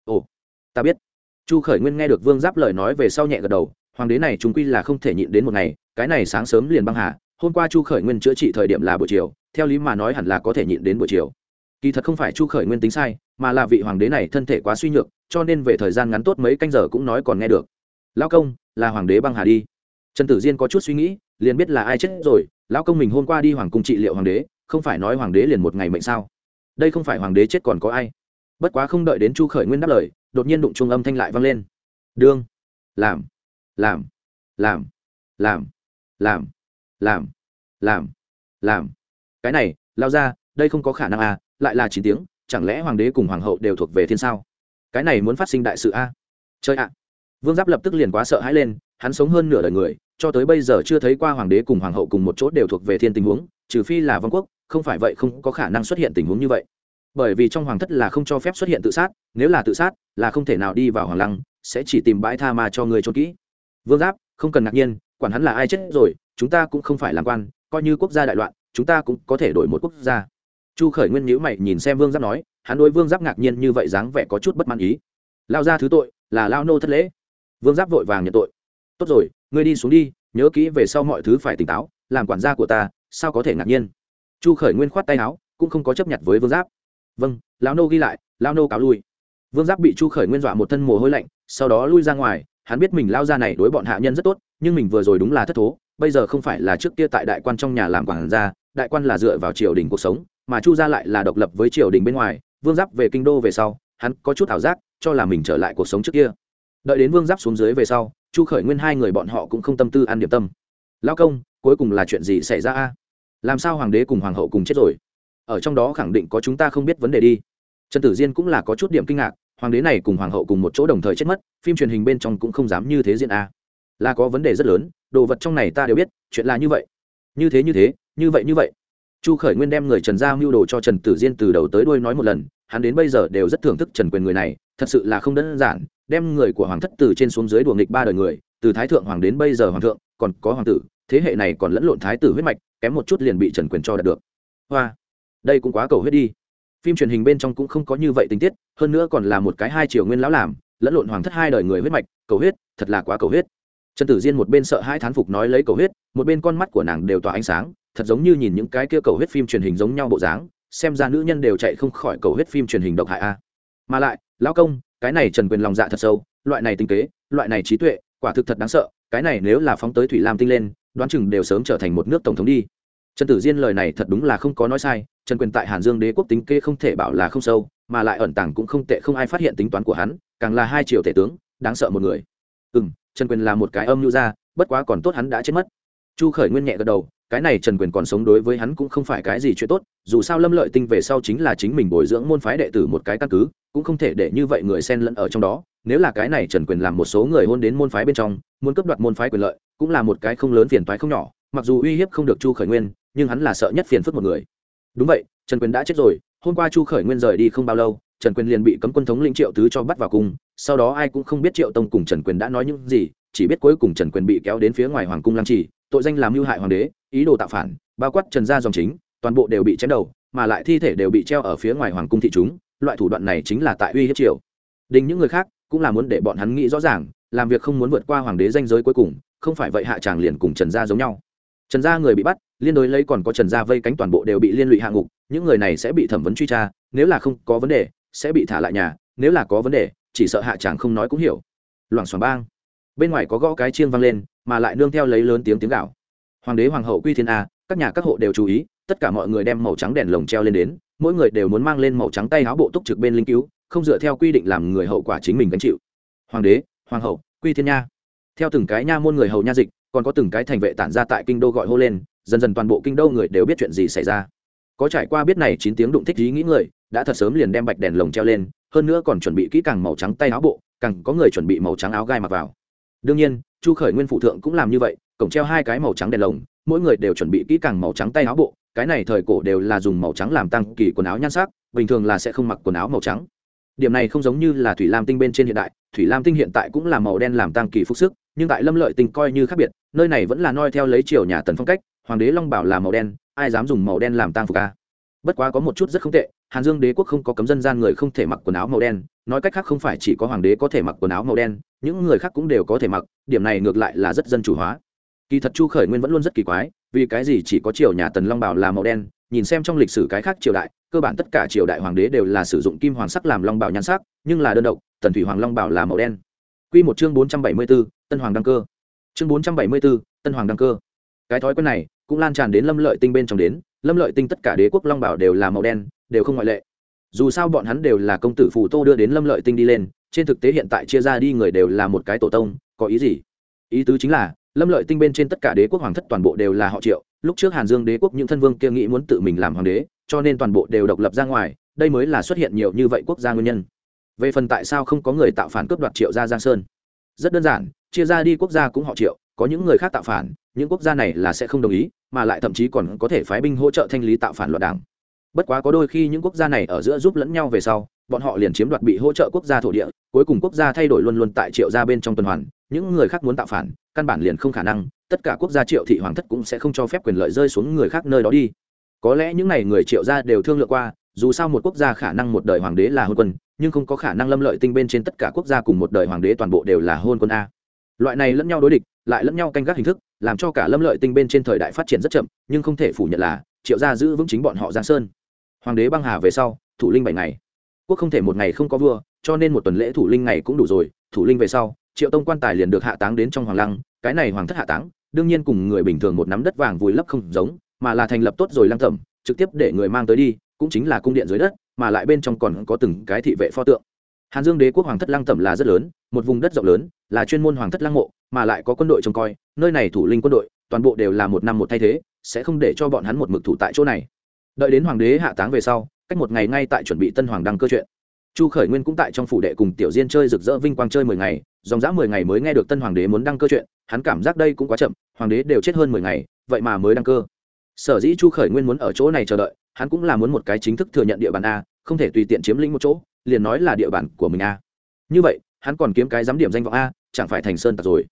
Ồ, ta biết. Chu Khởi Nguyên nghe được Vương Giáp lời nói về sau nhẹ gật đầu, hoàng đế này chúng quy là không thể nhịn đến một ngày, cái này sáng sớm liền băng hà, hôm qua chu khởi nguyên chữa trị thời điểm là buổi chiều theo lý mà nói hẳn là có thể nhịn đến buổi chiều kỳ thật không phải chu khởi nguyên tính sai, mà là vị hoàng đế này thân thể quá suy nhược, cho nên về thời gian ngắn tốt mấy canh giờ cũng nói còn nghe được. Lão công, là hoàng đế băng hà đi. Trần tử diên có chút suy nghĩ, liền biết là ai chết rồi, lão công mình hôm qua đi hoàng cung trị liệu hoàng đế, không phải nói hoàng đế liền một ngày mệnh sao? Đây không phải hoàng đế chết còn có ai? Bất quá không đợi đến chu khởi nguyên đáp lời, đột nhiên đụng trung âm thanh lại vang lên. Đương. Làm. Làm. Làm. Làm. Làm. Làm. Làm. Làm. Cái này lao ra đây không có khả năng à lại là chín tiếng, chẳng lẽ hoàng đế cùng hoàng hậu đều thuộc về thiên sao? Cái này muốn phát sinh đại sự a? À? chơi ạ! Vương giáp lập tức liền quá sợ hãi lên, hắn sống hơn nửa đời người, cho tới bây giờ chưa thấy qua hoàng đế cùng hoàng hậu cùng một chỗ đều thuộc về thiên tình huống, trừ phi là vương quốc, không phải vậy không có khả năng xuất hiện tình huống như vậy. Bởi vì trong hoàng thất là không cho phép xuất hiện tự sát, nếu là tự sát, là không thể nào đi vào hoàng lăng, sẽ chỉ tìm bãi tha mà cho người trốn kỹ. Vương giáp, không cần ngạc nhiên, quản hắn là ai chết rồi, chúng ta cũng không phải làm quan, coi như quốc gia đại loạn, chúng ta cũng có thể đổi một quốc gia chu khởi nguyên nhữ mày nhìn xem vương giáp nói, hắn đối vương giáp ngạc nhiên như vậy dáng vẻ có chút bất mãn ý. Lao ra thứ tội, là lao nô thất lễ. Vương giáp vội vàng nhận tội. Tốt rồi, ngươi đi xuống đi, nhớ kỹ về sau mọi thứ phải tỉnh táo, làm quản gia của ta, sao có thể ngạc nhiên? Chu khởi nguyên khoát tay áo, cũng không có chấp nhận với vương giáp. Vâng lão nô ghi lại lão nô cáo lui. Vương giáp bị chu khởi nguyên dọa một thân mồ hôi lạnh, sau đó lui ra ngoài, hắn biết mình lao ra này đối bọn hạ nhân rất tốt, nhưng mình vừa rồi đúng là thất thố, bây giờ không phải là trước kia tại đại quan trong nhà làm quản gia, đại quan là dựa vào triều đình cuộc sống mà chu gia lại là độc lập với triều đình bên ngoài, vương giáp về kinh đô về sau, hắn có chút ảo giác, cho là mình trở lại cuộc sống trước kia. Đợi đến vương giáp xuống dưới về sau, chu khởi nguyên hai người bọn họ cũng không tâm tư ăn điểm tâm. Lao công, cuối cùng là chuyện gì xảy ra a? Làm sao hoàng đế cùng hoàng hậu cùng chết rồi? Ở trong đó khẳng định có chúng ta không biết vấn đề đi. Trần tử diên cũng là có chút điểm kinh ngạc, hoàng đế này cùng hoàng hậu cùng một chỗ đồng thời chết mất, phim truyền hình bên trong cũng không dám như thế diễn a. Là có vấn đề rất lớn, đồ vật trong này ta đều biết, chuyện là như vậy. Như thế như thế, như vậy như vậy chu khởi nguyên đem người trần Gia mưu đồ cho trần tử diên từ đầu tới đuôi nói một lần, hắn đến bây giờ đều rất thưởng thức trần quyền người này, thật sự là không đơn giản, đem người của hoàng thất từ trên xuống dưới đùa nghịch ba đời người, từ thái thượng hoàng đến bây giờ hoàng thượng, còn có hoàng tử, thế hệ này còn lẫn lộn thái tử huyết mạch, kém một chút liền bị trần quyền cho đạt được. Hoa, đây cũng quá cầu huyết đi. Phim truyền hình bên trong cũng không có như vậy tình tiết, hơn nữa còn là một cái hai triều nguyên lão làm, lẫn lộn hoàng thất hai đời người huyết mạch, cầu huyết, thật là quá cầu huyết. Trần tử diên một bên sợ hai thán phục nói lấy cầu huyết, một bên con mắt của nàng đều tỏa ánh sáng thật giống như nhìn những cái kia cầu huyết phim truyền hình giống nhau bộ dáng, xem ra nữ nhân đều chạy không khỏi cầu huyết phim truyền hình độc hại a. Mà lại, lão công, cái này trần quyền lòng dạ thật sâu, loại này tinh kế, loại này trí tuệ, quả thực thật đáng sợ, cái này nếu là phóng tới thủy lam tinh lên, đoán chừng đều sớm trở thành một nước tổng thống đi. Trần tử diên lời này thật đúng là không có nói sai, trần quyền tại hàn dương đế quốc tính kê không thể bảo là không sâu, mà lại ẩn tàng cũng không tệ, không ai phát hiện tính toán của hắn, càng là hai triệu tể tướng, đáng sợ một người. Ừ m trần quyền là một cái âm nhu ra bất quá còn tốt hắn đã chết mất. Chu khởi nguyên nhẹ gật đầu cái này trần quyền còn sống đối với hắn cũng không phải cái gì chuyện tốt, dù sao lâm lợi tinh về sau chính là chính mình bồi dưỡng môn phái đệ tử một cái căn cứ, cũng không thể để như vậy người xen lẫn ở trong đó. Nếu là cái này trần quyền làm một số người hôn đến môn phái bên trong, muốn cấp đoạt môn phái quyền lợi, cũng là một cái không lớn phiền toái không nhỏ, mặc dù uy hiếp không được chu khởi nguyên, nhưng hắn là sợ nhất phiền phức một người. Đúng vậy, trần quyền đã chết rồi, hôm qua chu khởi nguyên rời đi không bao lâu, trần quyền liền bị cấm quân thống lĩnh triệu tứ cho bắt vào cung sau đó ai cũng không biết triệu tông cùng trần quyền đã nói những gì chỉ biết cuối cùng trần quyền bị kéo đến phía ngoài hoàng cung lăng trì, tội danh làm mưu hại hoàng đế, ý đồ tạo phản, bao quát trần gia dòng chính, toàn bộ đều bị chém đầu, mà lại thi thể đều bị treo ở phía ngoài hoàng cung thị chúng, loại thủ đoạn này chính là tại uy hiếp triều. Đình những người khác cũng là muốn để bọn hắn nghĩ rõ ràng, làm việc không muốn vượt qua hoàng đế danh giới cuối cùng, không phải vậy hạ tràng liền cùng trần gia giống nhau. Trần gia người bị bắt, liên đối lấy còn có trần gia vây cánh toàn bộ đều bị liên lụy hạ ngục, những người này sẽ bị thẩm vấn truy tra, nếu là không có vấn đề, sẽ bị thả lại nhà, nếu là có vấn đề, chỉ sợ hạ tràng không nói cũng hiểu. Loảng xoảng bang bên ngoài có gõ cái chiêng vang lên, mà lại nương theo lấy lớn tiếng tiếng gạo hoàng đế, hoàng hậu quy thiên a, các nhà các hộ đều chú ý, tất cả mọi người đem màu trắng đèn lồng treo lên đến, mỗi người đều muốn mang lên màu trắng tay áo bộ túc trực bên linh cứu, không dựa theo quy định làm người hậu quả chính mình gánh chịu. Hoàng đế, hoàng hậu, quy thiên nha. Theo từng cái nha môn người hầu nha dịch, còn có từng cái thành vệ tản ra tại kinh đô gọi hô lên, dần dần toàn bộ kinh đô người đều biết chuyện gì xảy ra. Có trải qua biết này chín tiếng đụng thích ý nghĩ người, đã thật sớm liền đem bạch đèn lồng treo lên, hơn nữa còn chuẩn bị kỹ càng màu trắng tay áo bộ, càng có người chuẩn bị màu trắng áo gai mặc vào đương nhiên, chu khởi nguyên phụ thượng cũng làm như vậy, cổng treo hai cái màu trắng đèn lồng, mỗi người đều chuẩn bị kỹ càng màu trắng tay áo bộ, cái này thời cổ đều là dùng màu trắng làm tăng kỳ quần áo nhan sắc, bình thường là sẽ không mặc quần áo màu trắng. Điểm này không giống như là thủy lam tinh bên trên hiện đại, thủy lam tinh hiện tại cũng là màu đen làm tăng kỳ phúc sức, nhưng tại lâm lợi tinh coi như khác biệt, nơi này vẫn là noi theo lấy chiều nhà tần phong cách, hoàng đế long bảo là màu đen, ai dám dùng màu đen làm tăng phục ca bất quá có một chút rất không tệ hàn dương đế quốc không có cấm dân gian người không thể mặc quần áo màu đen nói cách khác không phải chỉ có hoàng đế có thể mặc quần áo màu đen những người khác cũng đều có thể mặc điểm này ngược lại là rất dân chủ hóa kỳ thật chu khởi nguyên vẫn luôn rất kỳ quái vì cái gì chỉ có triều nhà tần long bảo là màu đen nhìn xem trong lịch sử cái khác triều đại cơ bản tất cả triều đại hoàng đế đều là sử dụng kim hoàng sắc làm long bảo nhan sắc nhưng là đơn độc tần thủy hoàng long bảo là màu đen Quy một chương 474, Tân Hoàng đăng cơ. Chương 474, Tân Hoàng đăng cơ. Cái thói quen này cũng lan tràn đến Lâm Lợi Tinh bên trong đến, Lâm Lợi Tinh tất cả đế quốc long bảo đều là màu đen, đều không ngoại lệ. Dù sao bọn hắn đều là công tử phù Tô đưa đến Lâm Lợi Tinh đi lên, trên thực tế hiện tại chia ra đi người đều là một cái tổ tông, có ý gì? Ý tứ chính là, Lâm Lợi Tinh bên trên tất cả đế quốc hoàng thất toàn bộ đều là họ Triệu, lúc trước Hàn Dương đế quốc những thân vương kia nghĩ muốn tự mình làm hoàng đế, cho nên toàn bộ đều độc lập ra ngoài, đây mới là xuất hiện nhiều như vậy quốc gia nguyên nhân về phần tại sao không có người tạo phản cướp đoạt triệu gia giang sơn rất đơn giản chia ra đi quốc gia cũng họ triệu có những người khác tạo phản những quốc gia này là sẽ không đồng ý mà lại thậm chí còn có thể phái binh hỗ trợ thanh lý tạo phản loạn đảng bất quá có đôi khi những quốc gia này ở giữa giúp lẫn nhau về sau, bọn họ liền chiếm đoạt bị hỗ trợ quốc gia thổ địa, cuối cùng quốc gia thay đổi luôn luôn tại triệu gia bên trong tuần hoàn, những người khác muốn tạo phản, căn bản liền không khả năng, tất cả quốc gia triệu thị hoàng thất cũng sẽ không cho phép quyền lợi rơi xuống người khác nơi đó đi. Có lẽ những n à y người triệu gia đều thương lượng qua, dù sao một quốc gia khả năng một đời hoàng đế là hôn quân, nhưng không có khả năng lâm lợi tinh bên trên tất cả quốc gia cùng một đời hoàng đế toàn bộ đều là hôn quân a. Loại này lẫn nhau đối địch, lại lẫn nhau canh gác hình thức, làm cho cả lâm lợi tinh bên trên thời đại phát triển rất chậm, nhưng không thể phủ nhận là, triệu gia giữ vững chính bọn họ giang sơn hoàng đế băng hà về sau, thủ linh bảy ngày. Quốc không thể một ngày không có vua, cho nên một tuần lễ thủ linh ngày cũng đủ rồi. Thủ linh về sau, triệu tông quan tài liền được hạ táng đến trong hoàng lăng. Cái này hoàng thất hạ táng, đương nhiên cùng người bình thường một nắm đất vàng vùi lấp không giống, mà là thành lập tốt rồi lăng thẩm, trực tiếp để người mang tới đi, cũng chính là cung điện dưới đất, mà lại bên trong còn có từng cái thị vệ pho tượng. Hàn dương đế quốc hoàng thất lăng tẩm là rất lớn, một vùng đất rộng lớn, là chuyên môn hoàng thất lăng mộ, mà lại có quân đội trông coi. Nơi này thủ linh quân đội toàn bộ đều là một năm một thay thế, sẽ không để cho bọn hắn một mực thủ tại chỗ này đợi đến hoàng đế hạ táng về sau, cách một ngày ngay tại chuẩn bị tân hoàng đăng cơ chuyện. Chu khởi nguyên cũng tại trong phủ đệ cùng tiểu diên chơi rực rỡ vinh quang chơi mười ngày, dòng dã mười ngày mới nghe được tân hoàng đế muốn đăng cơ chuyện, hắn cảm giác đây cũng quá chậm, hoàng đế đều chết hơn mười ngày, vậy mà mới đăng cơ. Sở dĩ chu khởi nguyên muốn ở chỗ này chờ đợi, hắn cũng là muốn một cái chính thức thừa nhận địa bàn a, không thể tùy tiện chiếm lĩnh một chỗ, liền nói là địa bàn của mình a. Như vậy, hắn còn kiếm cái giám điểm danh vọng a, chẳng phải thành sơn tặc rồi.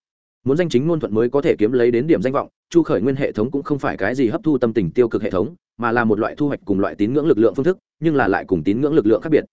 Muốn danh chính ngôn thuận mới có thể kiếm lấy đến điểm danh vọng, chu khởi nguyên hệ thống cũng không phải cái gì hấp thu tâm tình tiêu cực hệ thống mà là một loại thu hoạch cùng loại tín ngưỡng lực lượng phương thức, nhưng là lại cùng tín ngưỡng lực lượng khác biệt.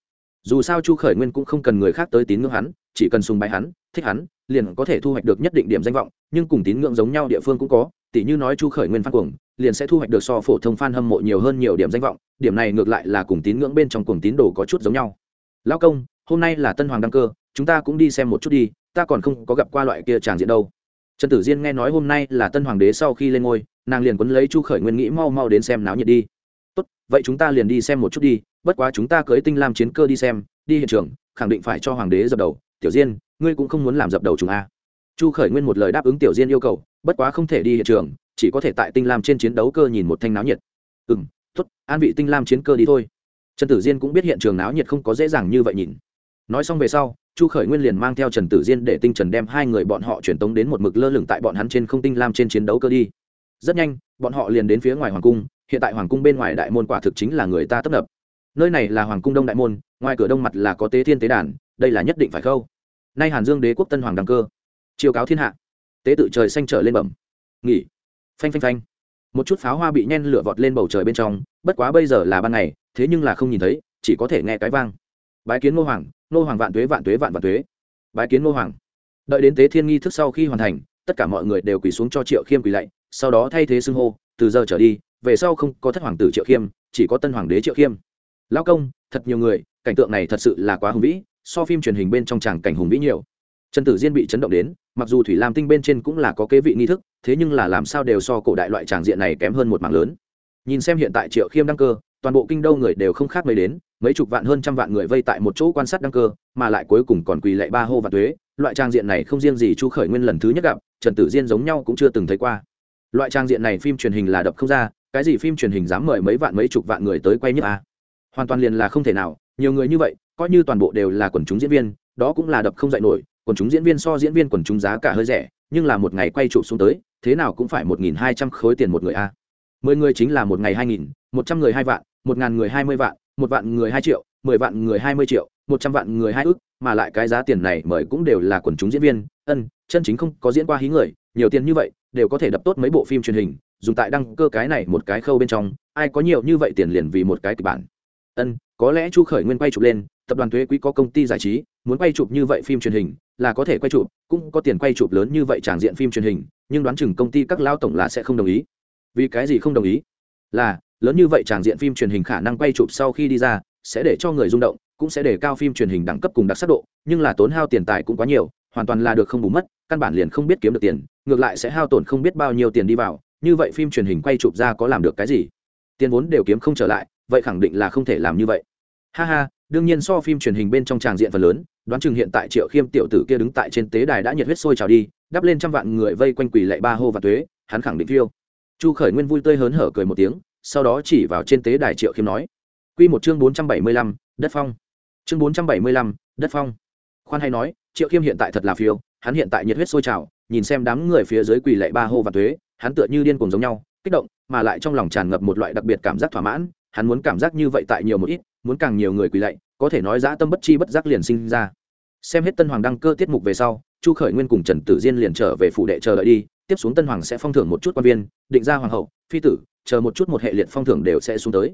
Dù sao chu khởi nguyên cũng không cần người khác tới tín ngưỡng hắn, chỉ cần sùng bái hắn, thích hắn, liền có thể thu hoạch được nhất định điểm danh vọng, nhưng cùng tín ngưỡng giống nhau địa phương cũng có tỷ như nói chu khởi nguyên phan cuồng, liền sẽ thu hoạch được so phổ thông phan hâm mộ nhiều hơn nhiều điểm danh vọng, điểm này ngược lại là cùng tín ngưỡng bên trong cuồng tín đồ có chút giống nhau. Lão công, hôm nay là tân hoàng đăng cơ, chúng ta cũng đi xem một chút đi, ta còn không có gặp qua loại kia tràng diện đâu. Trần tử diên nghe nói hôm nay là tân hoàng đế sau khi lên ngôi nàng liền quấn lấy chu khởi nguyên nghĩ mau mau đến xem náo nhiệt đi. Tốt, vậy chúng ta liền đi xem một chút đi, bất quá chúng ta cưới tinh lam chiến cơ đi xem, đi hiện trường, khẳng định phải cho hoàng đế dập đầu. Tiểu diên, ngươi cũng không muốn làm dập đầu chúng a. Chu khởi nguyên một lời đáp ứng tiểu diên yêu cầu, bất quá không thể đi hiện trường, chỉ có thể tại tinh lam trên chiến đấu cơ nhìn một thanh náo nhiệt. Ừ m t ố t an vị tinh lam chiến cơ đi thôi. Trần tử diên cũng biết hiện trường náo nhiệt không có dễ dàng như vậy nhìn. Nói xong về sau, chu khởi nguyên liền mang theo trần tử diên để tinh trần đem hai người bọn họ truyền tống đến một mực lơ lửng tại bọn hắn trên không tinh lam trên chiến đấu cơ đi rất nhanh, bọn họ liền đến phía ngoài hoàng cung, hiện tại hoàng cung bên ngoài đại môn quả thực chính là người ta tấp nập. Nơi này là hoàng cung đông đại môn, ngoài cửa đông mặt là có tế thiên tế đàn, đây là nhất định phải khâu. Nay hàn dương đế quốc tân hoàng đăng cơ. Chiêu cáo thiên hạ. Tế tự trời xanh trở lên bẩm. Nghỉ. Phanh phanh phanh. Một chút pháo hoa bị nhen lửa vọt lên bầu trời bên trong, bất quá bây giờ là ban ngày, thế nhưng là không nhìn thấy, chỉ có thể nghe cái vang. Bái kiến ngô hoàng ngô hoàng vạn tuế vạn tuế, vạn vạn tuế. Bái kiến ngô hoàng. Đợi đến tế thiên nghi thức sau khi hoàn thành, tất cả mọi người đều quỳ xuống cho triệu khiêm quỳ lạy sau đó thay thế xưng hô, từ giờ trở đi, về sau không có thất hoàng tử triệu khiêm, chỉ có tân hoàng đế triệu khiêm. Lao công, thật nhiều người, cảnh tượng này thật sự là quá hùng vĩ, so phim truyền hình bên trong tràng cảnh hùng vĩ nhiều. Trần tử diên bị chấn động đến, mặc dù thủy lam tinh bên trên cũng là có kế vị nghi thức, thế nhưng là làm sao đều so cổ đại loại tràng diện này kém hơn một mảng lớn. Nhìn xem hiện tại triệu khiêm đăng cơ, toàn bộ kinh đô người đều không khác mấy đến, mấy chục vạn hơn trăm vạn người vây tại một chỗ quan sát đăng cơ, mà lại cuối cùng còn quỳ lệ ba hô và tuế. Loại trang diện này không riêng gì chu khởi nguyên lần thứ nhất gặp, trần tử diên giống nhau cũng chưa từng thấy qua loại trang diện này phim truyền hình là đập không ra, cái gì phim truyền hình dám mời mấy vạn mấy chục vạn người tới quay nhất à? hoàn toàn liền là không thể nào, nhiều người như vậy, coi như toàn bộ đều là quần chúng diễn viên, đó cũng là đập không dạy nổi, quần chúng diễn viên so diễn viên quần chúng giá cả hơi rẻ, nhưng là một ngày quay chụp xuống tới, thế nào cũng phải một nghìn hai trăm khối tiền một người a mười người chính là một ngày hai nghìn, một trăm người hai vạn, một ngàn người hai mươi vạn, một vạn người hai triệu, mười vạn người hai mươi triệu, một trăm vạn người hai ước, mà lại cái giá tiền này mời cũng đều là quần chúng diễn viên, ân, chân chính không có diễn qua hí người, nhiều tiền như vậy đều có thể đập tốt mấy bộ phim truyền hình, dùng tại đăng cơ cái này một cái khâu bên trong, ai có nhiều như vậy tiền liền vì một cái kịch bản. Ân, có lẽ chu khởi nguyên quay chụp lên, tập đoàn thuế quý có công ty giải trí, muốn quay chụp như vậy phim truyền hình, là có thể quay chụp, cũng có tiền quay chụp lớn như vậy tràng diện phim truyền hình, nhưng đoán chừng công ty các lao tổng là sẽ không đồng ý. Vì cái gì không đồng ý? Là, lớn như vậy tràng diện phim truyền hình khả năng quay chụp sau khi đi ra, sẽ để cho người rung động, cũng sẽ để cao phim truyền hình đẳng cấp cùng đặc sắc độ, nhưng là tốn hao tiền tài cũng quá nhiều, hoàn toàn là được không bù mất căn bản liền không biết kiếm được tiền, ngược lại sẽ hao tổn không biết bao nhiêu tiền đi vào, như vậy phim truyền hình quay chụp ra có làm được cái gì? Tiền vốn đều kiếm không trở lại, vậy khẳng định là không thể làm như vậy. Ha ha, đương nhiên so phim truyền hình bên trong tràng diện phần lớn, đoán chừng hiện tại triệu khiêm tiểu tử kia đứng tại trên tế đài đã nhiệt huyết sôi trào đi, đắp lên trăm vạn người vây quanh quỳ lệ ba hô và tuế, hắn khẳng định phiêu. Chu khởi nguyên vui tươi hớn hở cười một tiếng, sau đó chỉ vào trên tế đài triệu khiêm nói q một chương bốn trăm bảy mươi lăm, đất phong. Chương bốn trăm bảy mươi lăm, đất phong. Khoan hay nói, triệu khiêm hiện tại thật là phiêu hắn hiện tại nhiệt huyết sôi trào, nhìn xem đám người phía dưới quỳ lệ ba hô và tuế hắn tựa như điên cuồng giống nhau, kích động, mà lại trong lòng tràn ngập một loại đặc biệt cảm giác thỏa mãn, hắn muốn cảm giác như vậy tại nhiều một ít, muốn càng nhiều người quỳ lạy, có thể nói dã tâm bất chi bất giác liền sinh ra. Xem hết tân hoàng đăng cơ tiết mục về sau, chu khởi nguyên cùng trần tử diên liền trở về phủ đệ chờ đợi đi, tiếp xuống tân hoàng sẽ phong thưởng một chút quan viên, định ra hoàng hậu, phi tử, chờ một chút một hệ liệt phong thưởng đều sẽ xuống tới.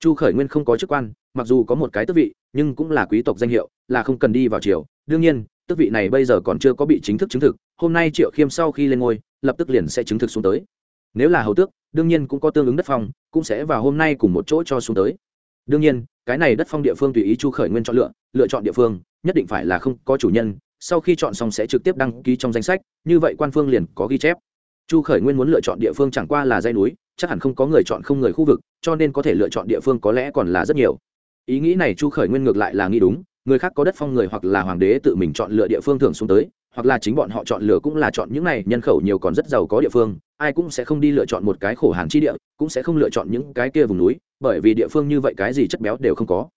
Chu khởi nguyên không có chức quan, mặc dù có một cái tước vị, nhưng cũng là quý tộc danh hiệu, là không cần đi vào triều. Đương nhiên tước vị này bây giờ còn chưa có bị chính thức chứng thực, hôm nay triệu khiêm sau khi lên ngôi, lập tức liền sẽ chứng thực xuống tới. Nếu là hầu tước, đương nhiên cũng có tương ứng đất phong, cũng sẽ vào hôm nay cùng một chỗ cho xuống tới. Đương nhiên, cái này đất phong địa phương tùy ý chu khởi nguyên chọn lựa lựa chọn địa phương, nhất định phải là không có chủ nhân, sau khi chọn xong sẽ trực tiếp đăng ký trong danh sách, như vậy quan phương liền có ghi chép. Chu khởi nguyên muốn lựa chọn địa phương chẳng qua là dây núi, chắc hẳn không có người chọn không người khu vực, cho nên có thể lựa chọn địa phương có lẽ còn là rất nhiều. Ý nghĩ này chu khởi nguyên ngược lại là nghĩ đúng người khác có đất phong người hoặc là hoàng đế tự mình chọn lựa địa phương thường xuống tới, hoặc là chính bọn họ chọn lựa cũng là chọn những này, nhân khẩu nhiều còn rất giàu có địa phương, ai cũng sẽ không đi lựa chọn một cái khổ hàn chi địa, cũng sẽ không lựa chọn những cái kia vùng núi, bởi vì địa phương như vậy cái gì chất béo đều không có.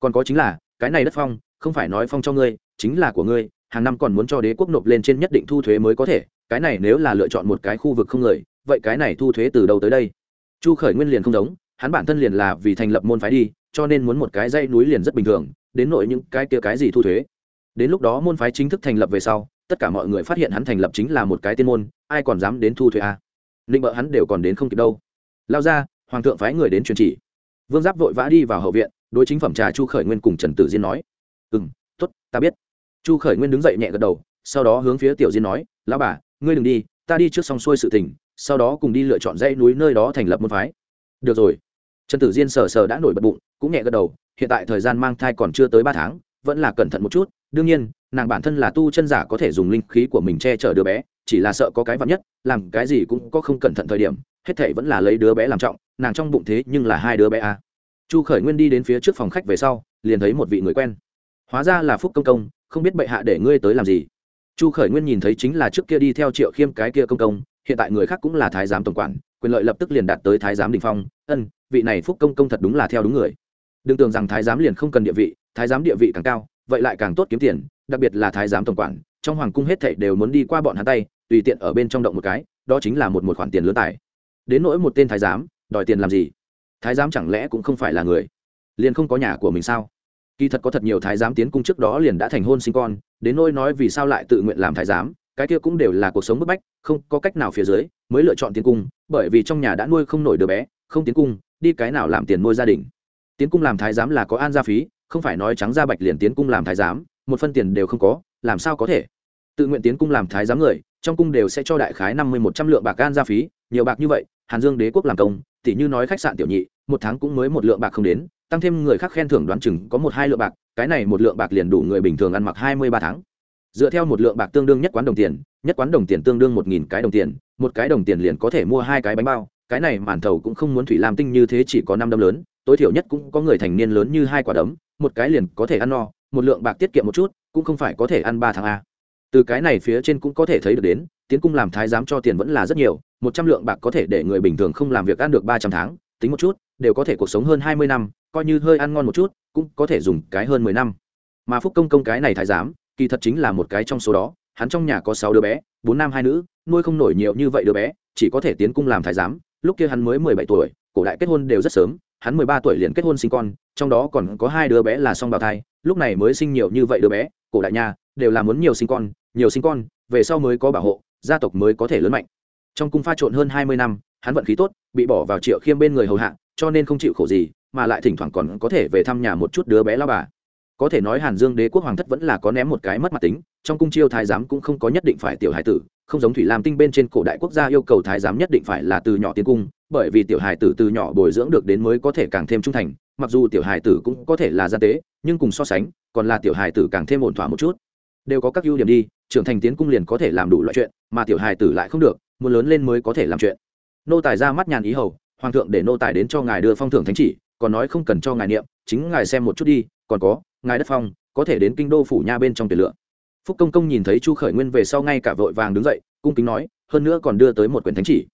Còn có chính là, cái này đất phong, không phải nói phong cho ngươi, chính là của ngươi, hàng năm còn muốn cho đế quốc nộp lên trên nhất định thu thuế mới có thể, cái này nếu là lựa chọn một cái khu vực không người, vậy cái này thu thuế từ đâu tới đây? Chu khởi nguyên liền không giống, hắn bản thân liền là vì thành lập môn phái đi, cho nên muốn một cái dây núi liền rất bình thường đến nội những cái kia cái gì thu thuế. Đến lúc đó môn phái chính thức thành lập về sau, tất cả mọi người phát hiện hắn thành lập chính là một cái tiên môn, ai còn dám đến thu thuế a à? định bợ hắn đều còn đến không kịp đâu. Lao ra, hoàng thượng phái người đến truyền chỉ. Vương giáp vội vã đi vào hậu viện, đối chính phẩm trà chu khởi nguyên cùng trần tử diên nói. Ừ m t ố t ta biết. Chu khởi nguyên đứng dậy nhẹ gật đầu, sau đó hướng phía tiểu diên nói, lão bà, ngươi đừng đi, ta đi trước xong xuôi sự tình, sau đó cùng đi lựa chọn dãy núi nơi đó thành lập môn phái. Được rồi. Trần tử diên sờ sờ đã nổi bật bụng cũng nhẹ gật đầu, hiện tại thời gian mang thai còn chưa tới ba tháng, vẫn là cẩn thận một chút, đương nhiên, nàng bản thân là tu chân giả có thể dùng linh khí của mình che chở đứa bé, chỉ là sợ có cái vắn nhất, làm cái gì cũng có không cẩn thận thời điểm, hết thể vẫn là lấy đứa bé làm trọng, nàng trong bụng thế nhưng là hai đứa bé à. chu khởi nguyên đi đến phía trước phòng khách về sau, liền thấy một vị người quen. Hóa ra là phúc công công, không biết bệ hạ để ngươi tới làm gì. Chu khởi nguyên nhìn thấy chính là trước kia đi theo triệu khiêm cái kia công công, hiện tại người khác cũng là thái giám tổng quản, quyền lợi lập tức liền đạt tới thái giám đình phong. Ân, vị này phúc công công thật đúng là theo đúng người đừng tưởng rằng thái giám liền không cần địa vị, thái giám địa vị càng cao, vậy lại càng tốt kiếm tiền, đặc biệt là thái giám tổng quản, trong hoàng cung hết thảy đều muốn đi qua bọn hắn tay, tùy tiện ở bên trong động một cái, đó chính là một một khoản tiền lớn tài. Đến nỗi một tên thái giám, đòi tiền làm gì? Thái giám chẳng lẽ cũng không phải là người? Liền không có nhà của mình sao? Kỳ thật có thật nhiều thái giám tiến cung trước đó liền đã thành hôn sinh con, đến nỗi nói vì sao lại tự nguyện làm thái giám, cái kia cũng đều là cuộc sống bức bách, không có cách nào phía dưới mới lựa chọn tiến cung, bởi vì trong nhà đã nuôi không nổi đứa bé, không tiến cung, đi cái nào làm tiền nuôi gia đình? Tiến cung làm thái giám là có an gia phí, không phải nói trắng ra bạch liền tiến cung làm thái giám, một phân tiền đều không có, làm sao có thể? Tự nguyện tiến cung làm thái giám người, trong cung đều sẽ cho đại khái năm mươi một trăm lượng bạc an gia phí, nhiều bạc như vậy, hàn dương đế quốc làm công tỷ như nói khách sạn tiểu nhị, một tháng cũng mới một lượng bạc không đến, tăng thêm người khác khen thưởng đoán chừng có một hai lượng bạc, cái này một lượng bạc liền đủ người bình thường ăn mặc hai mươi ba tháng. Dựa theo một lượng bạc tương đương nhất quán đồng tiền, nhất quán đồng tiền tương đương một nghìn cái đồng tiền, một cái đồng tiền liền có thể mua hai cái bánh bao cái này màn thầu cũng không muốn thủy lam tinh như thế chỉ có năm đấm lớn, tối thiểu nhất cũng có người thành niên lớn như hai quả đấm, một cái liền có thể ăn no, một lượng bạc tiết kiệm một chút, cũng không phải có thể ăn ba tháng a. Từ cái này phía trên cũng có thể thấy được đến, tiến cung làm thái giám cho tiền vẫn là rất nhiều, một trăm lượng bạc có thể để người bình thường không làm việc ăn được ba trăm tháng, tính một chút, đều có thể cuộc sống hơn hai mươi năm, coi như hơi ăn ngon một chút, cũng có thể dùng cái hơn mười năm. Mà phúc công công cái này thái giám, kỳ thật chính là một cái trong số đó, hắn trong nhà có sáu đứa bé, bốn nam hai nữ, nuôi không nổi nhiều như vậy đứa bé, chỉ có thể tiến cung làm thái giám lúc kia hắn mới mười bảy tuổi, cổ đại kết hôn đều rất sớm, hắn mười ba tuổi liền kết hôn sinh con, trong đó còn có hai đứa bé là song bào thai, lúc này mới sinh nhiều như vậy đứa bé, cổ đại nhà đều là muốn nhiều sinh con, nhiều sinh con, về sau mới có bảo hộ, gia tộc mới có thể lớn mạnh. Trong cung pha trộn hơn hai mươi năm, hắn vận khí tốt, bị bỏ vào triệu khiêm bên người hầu hạ, cho nên không chịu khổ gì, mà lại thỉnh thoảng còn có thể về thăm nhà một chút đứa bé lao bà. Có thể nói hàn dương đế quốc hoàng thất vẫn là có ném một cái mất mặt tính, trong cung chiêu thái giám cũng không có nhất định phải tiểu hải tử không giống thủy lam tinh bên trên cổ đại quốc gia yêu cầu thái giám nhất định phải là từ nhỏ tiến cung, bởi vì tiểu hài tử từ nhỏ bồi dưỡng được đến mới có thể càng thêm trung thành, mặc dù tiểu hài tử cũng có thể là gian tế, nhưng cùng so sánh, còn là tiểu hài tử càng thêm ổn thỏa một chút. Đều có các ưu điểm đi, trưởng thành tiến cung liền có thể làm đủ loại chuyện, mà tiểu hài tử lại không được, muốn lớn lên mới có thể làm chuyện. Nô tài ra mắt nhàn ý hầu, hoàng thượng, để nô tài đến cho ngài đưa phong thưởng thánh chỉ, còn nói không cần cho ngài niệm, chính ngài xem một chút đi, còn có, ngài đất phong, có thể đến kinh đô phủ nha bên trong tuyển lựa phúc công công nhìn thấy chu khởi nguyên về sau ngay cả vội vàng đứng dậy, cung kính nói, hơn nữa còn đưa tới một quyển thánh chỉ.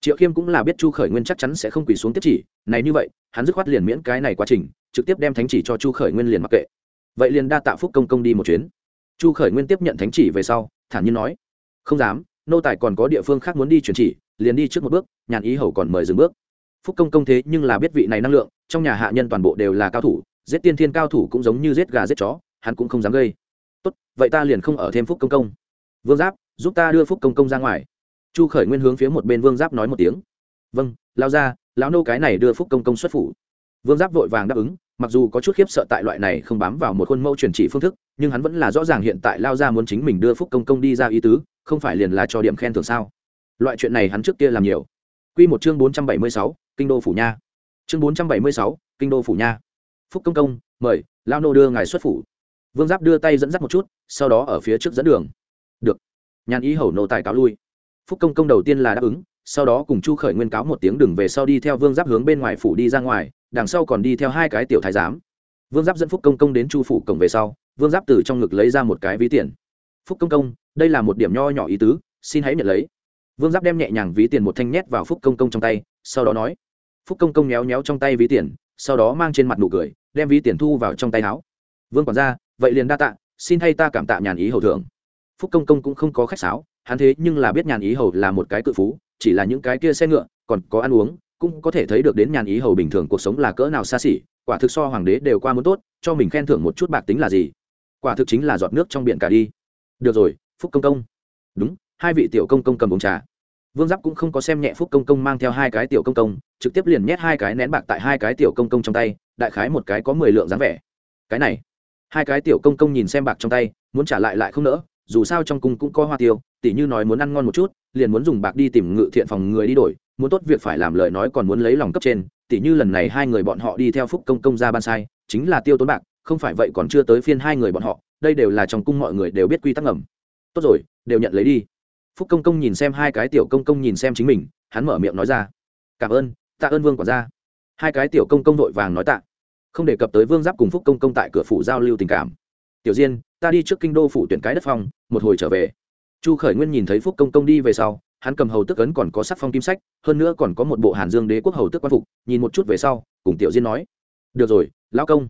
Triệu khiêm cũng là biết chu khởi nguyên chắc chắn sẽ không quỳ xuống tiếp chỉ, này như vậy, hắn dứt khoát liền miễn cái này quá trình, trực tiếp đem thánh chỉ cho chu khởi nguyên liền mặc kệ. Vậy liền đa tạ phúc công công đi một chuyến. Chu khởi nguyên tiếp nhận thánh chỉ về sau, thản nhiên nói, không dám, nô tài còn có địa phương khác muốn đi chuyển chỉ, liền đi trước một bước, nhàn ý hầu còn mời dừng bước. Phúc công công thế nhưng là biết vị này năng lượng, trong nhà hạ nhân toàn bộ đều là cao thủ, giết tiên thiên cao thủ cũng giống như giết gà giết chó, hắn cũng không dám gây tốt, vậy ta liền không ở thêm phúc công công. Vương giáp, giúp ta đưa phúc công công ra ngoài. Chu khởi nguyên hướng phía một bên vương giáp nói một tiếng. Vâng lao ra lão nô cái này đưa phúc công công xuất phủ. Vương giáp vội vàng đáp ứng, mặc dù có chút khiếp sợ tại loại này không bám vào một khuôn mẫu truyền chỉ phương thức, nhưng hắn vẫn là rõ ràng hiện tại lao ra muốn chính mình đưa phúc công công đi ra ý tứ, không phải liền là cho điểm khen thưởng sao? Loại chuyện này hắn trước kia làm nhiều. Q một chương bốn trăm bảy mươi sáu, kinh đô phủ nha. Chương bốn trăm bảy mươi sáu, kinh đô phủ nha. Phúc công công, mời lao nô đưa ngài xuất phủ vương giáp đưa tay dẫn dắt một chút, sau đó ở phía trước dẫn đường. Được. Nhàn ý hầu nô tài cáo lui. Phúc công công đầu tiên là đáp ứng, sau đó cùng chu khởi nguyên cáo một tiếng đừng về sau đi theo vương giáp hướng bên ngoài phủ đi ra ngoài, đằng sau còn đi theo hai cái tiểu thái giám. Vương giáp dẫn phúc công công đến chu phủ cổng về sau, vương giáp từ trong ngực lấy ra một cái ví tiền. Phúc công công, đây là một điểm nho nhỏ ý tứ, xin hãy nhận lấy. Vương giáp đem nhẹ nhàng ví tiền một thanh nhét vào phúc công công trong tay, sau đó nói, phúc công công méo méo trong tay ví tiền, sau đó mang trên mặt nụ cười, đem ví tiền thu vào trong tay áo. Vương quản gia vậy liền đa tạ, xin thay ta cảm tạ nhàn ý hầu thưởng. Phúc công công cũng không có khách sáo, hắn thế nhưng là biết nhàn ý hầu là một cái cự phú, chỉ là những cái kia xe ngựa, còn có ăn uống, cũng có thể thấy được đến nhàn ý hầu bình thường cuộc sống là cỡ nào xa xỉ, quả thực so hoàng đế đều qua muốn tốt, cho mình khen thưởng một chút bạc tính là gì. Quả thực chính là giọt nước trong biển cả đi. Được rồi, phúc công công. Đúng, hai vị tiểu công công cầm uống trà. Vương giáp cũng không có xem nhẹ phúc công công mang theo hai cái tiểu công công, trực tiếp liền nhét hai cái nén bạc tại hai cái tiểu công công trong tay, đại khái một cái có mười lượng dáng vẻ. Cái này hai cái tiểu công công nhìn xem bạc trong tay, muốn trả lại lại không nỡ, dù sao trong cung cũng có hoa tiêu, tỉ như nói muốn ăn ngon một chút, liền muốn dùng bạc đi tìm ngự thiện phòng người đi đổi, muốn tốt việc phải làm lời nói còn muốn lấy lòng cấp trên, tỉ như lần này hai người bọn họ đi theo phúc công công ra ban sai, chính là tiêu tốn bạc, không phải vậy còn chưa tới phiên hai người bọn họ, đây đều là trong cung mọi người đều biết quy tắc ngầm. Tốt rồi, đều nhận lấy đi. Phúc công công nhìn xem hai cái tiểu công công nhìn xem chính mình, hắn mở miệng nói ra. Cảm ơn, tạ ơn vương quản gia. Hai cái tiểu công công vội vàng nói tạ không đề cập tới vương giáp cùng phúc công công tại cửa phủ giao lưu tình cảm. Tiểu diên, ta đi trước kinh đô phủ tuyển cái đất phong, một hồi trở về. Chu khởi nguyên nhìn thấy phúc công công đi về sau, hắn cầm hầu tức ấn còn có sắc phong kim sách, hơn nữa còn có một bộ hàn dương đế quốc hầu tức quan phục, nhìn một chút về sau, cùng tiểu diên nói, được rồi, lão công.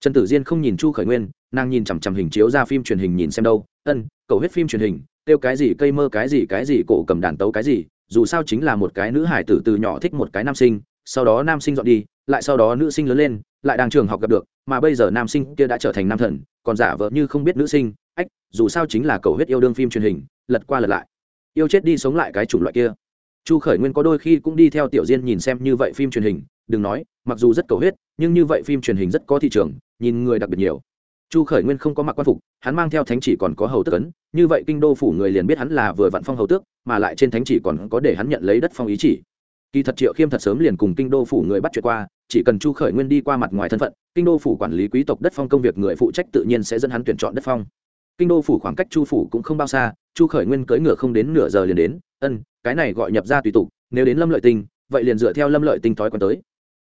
Trần tử diên không nhìn chu khởi nguyên, nàng nhìn chằm chằm hình chiếu ra phim truyền hình nhìn xem đâu, ân cầu hết phim truyền hình, kêu cái gì cây mơ, cái gì cái gì, cổ cầm đàn tấu cái gì, dù sao chính là một cái nữ hải tử từ nhỏ thích một cái nam sinh, sau đó nam sinh dọn đi, lại sau đó nữ sinh lớn lên lại đang trường học gặp được, mà bây giờ nam sinh kia đã trở thành nam thần, còn giả vợ như không biết nữ sinh. Ách, dù sao chính là cầu huyết yêu đương phim truyền hình, lật qua lật lại. Yêu chết đi sống lại cái chủng loại kia. Chu khởi nguyên có đôi khi cũng đi theo tiểu diên nhìn xem như vậy phim truyền hình, đừng nói, mặc dù rất cầu huyết, nhưng như vậy phim truyền hình rất có thị trường, nhìn người đặc biệt nhiều. Chu khởi nguyên không có mặc quan phục, hắn mang theo thánh chỉ còn có hầu tước ấn, như vậy kinh đô phủ người liền biết hắn là vừa vặn phong hầu tước, mà lại trên thánh chỉ còn có để hắn nhận lấy đất phong ý chỉ kỳ thật triệu khiêm thật sớm liền cùng kinh đô phủ người bắt chuyện qua, chỉ cần chu khởi nguyên đi qua mặt ngoài thân phận, kinh đô phủ quản lý quý tộc đất phong công việc người phụ trách tự nhiên sẽ dẫn hắn tuyển chọn đất phong. Kinh đô phủ khoảng cách chu phủ cũng không bao xa, chu khởi nguyên cưỡi ngựa không đến nửa giờ liền đến, ân, cái này gọi nhập ra tùy tục, nếu đến lâm lợi tinh, vậy liền dựa theo lâm lợi tinh thói quen tới.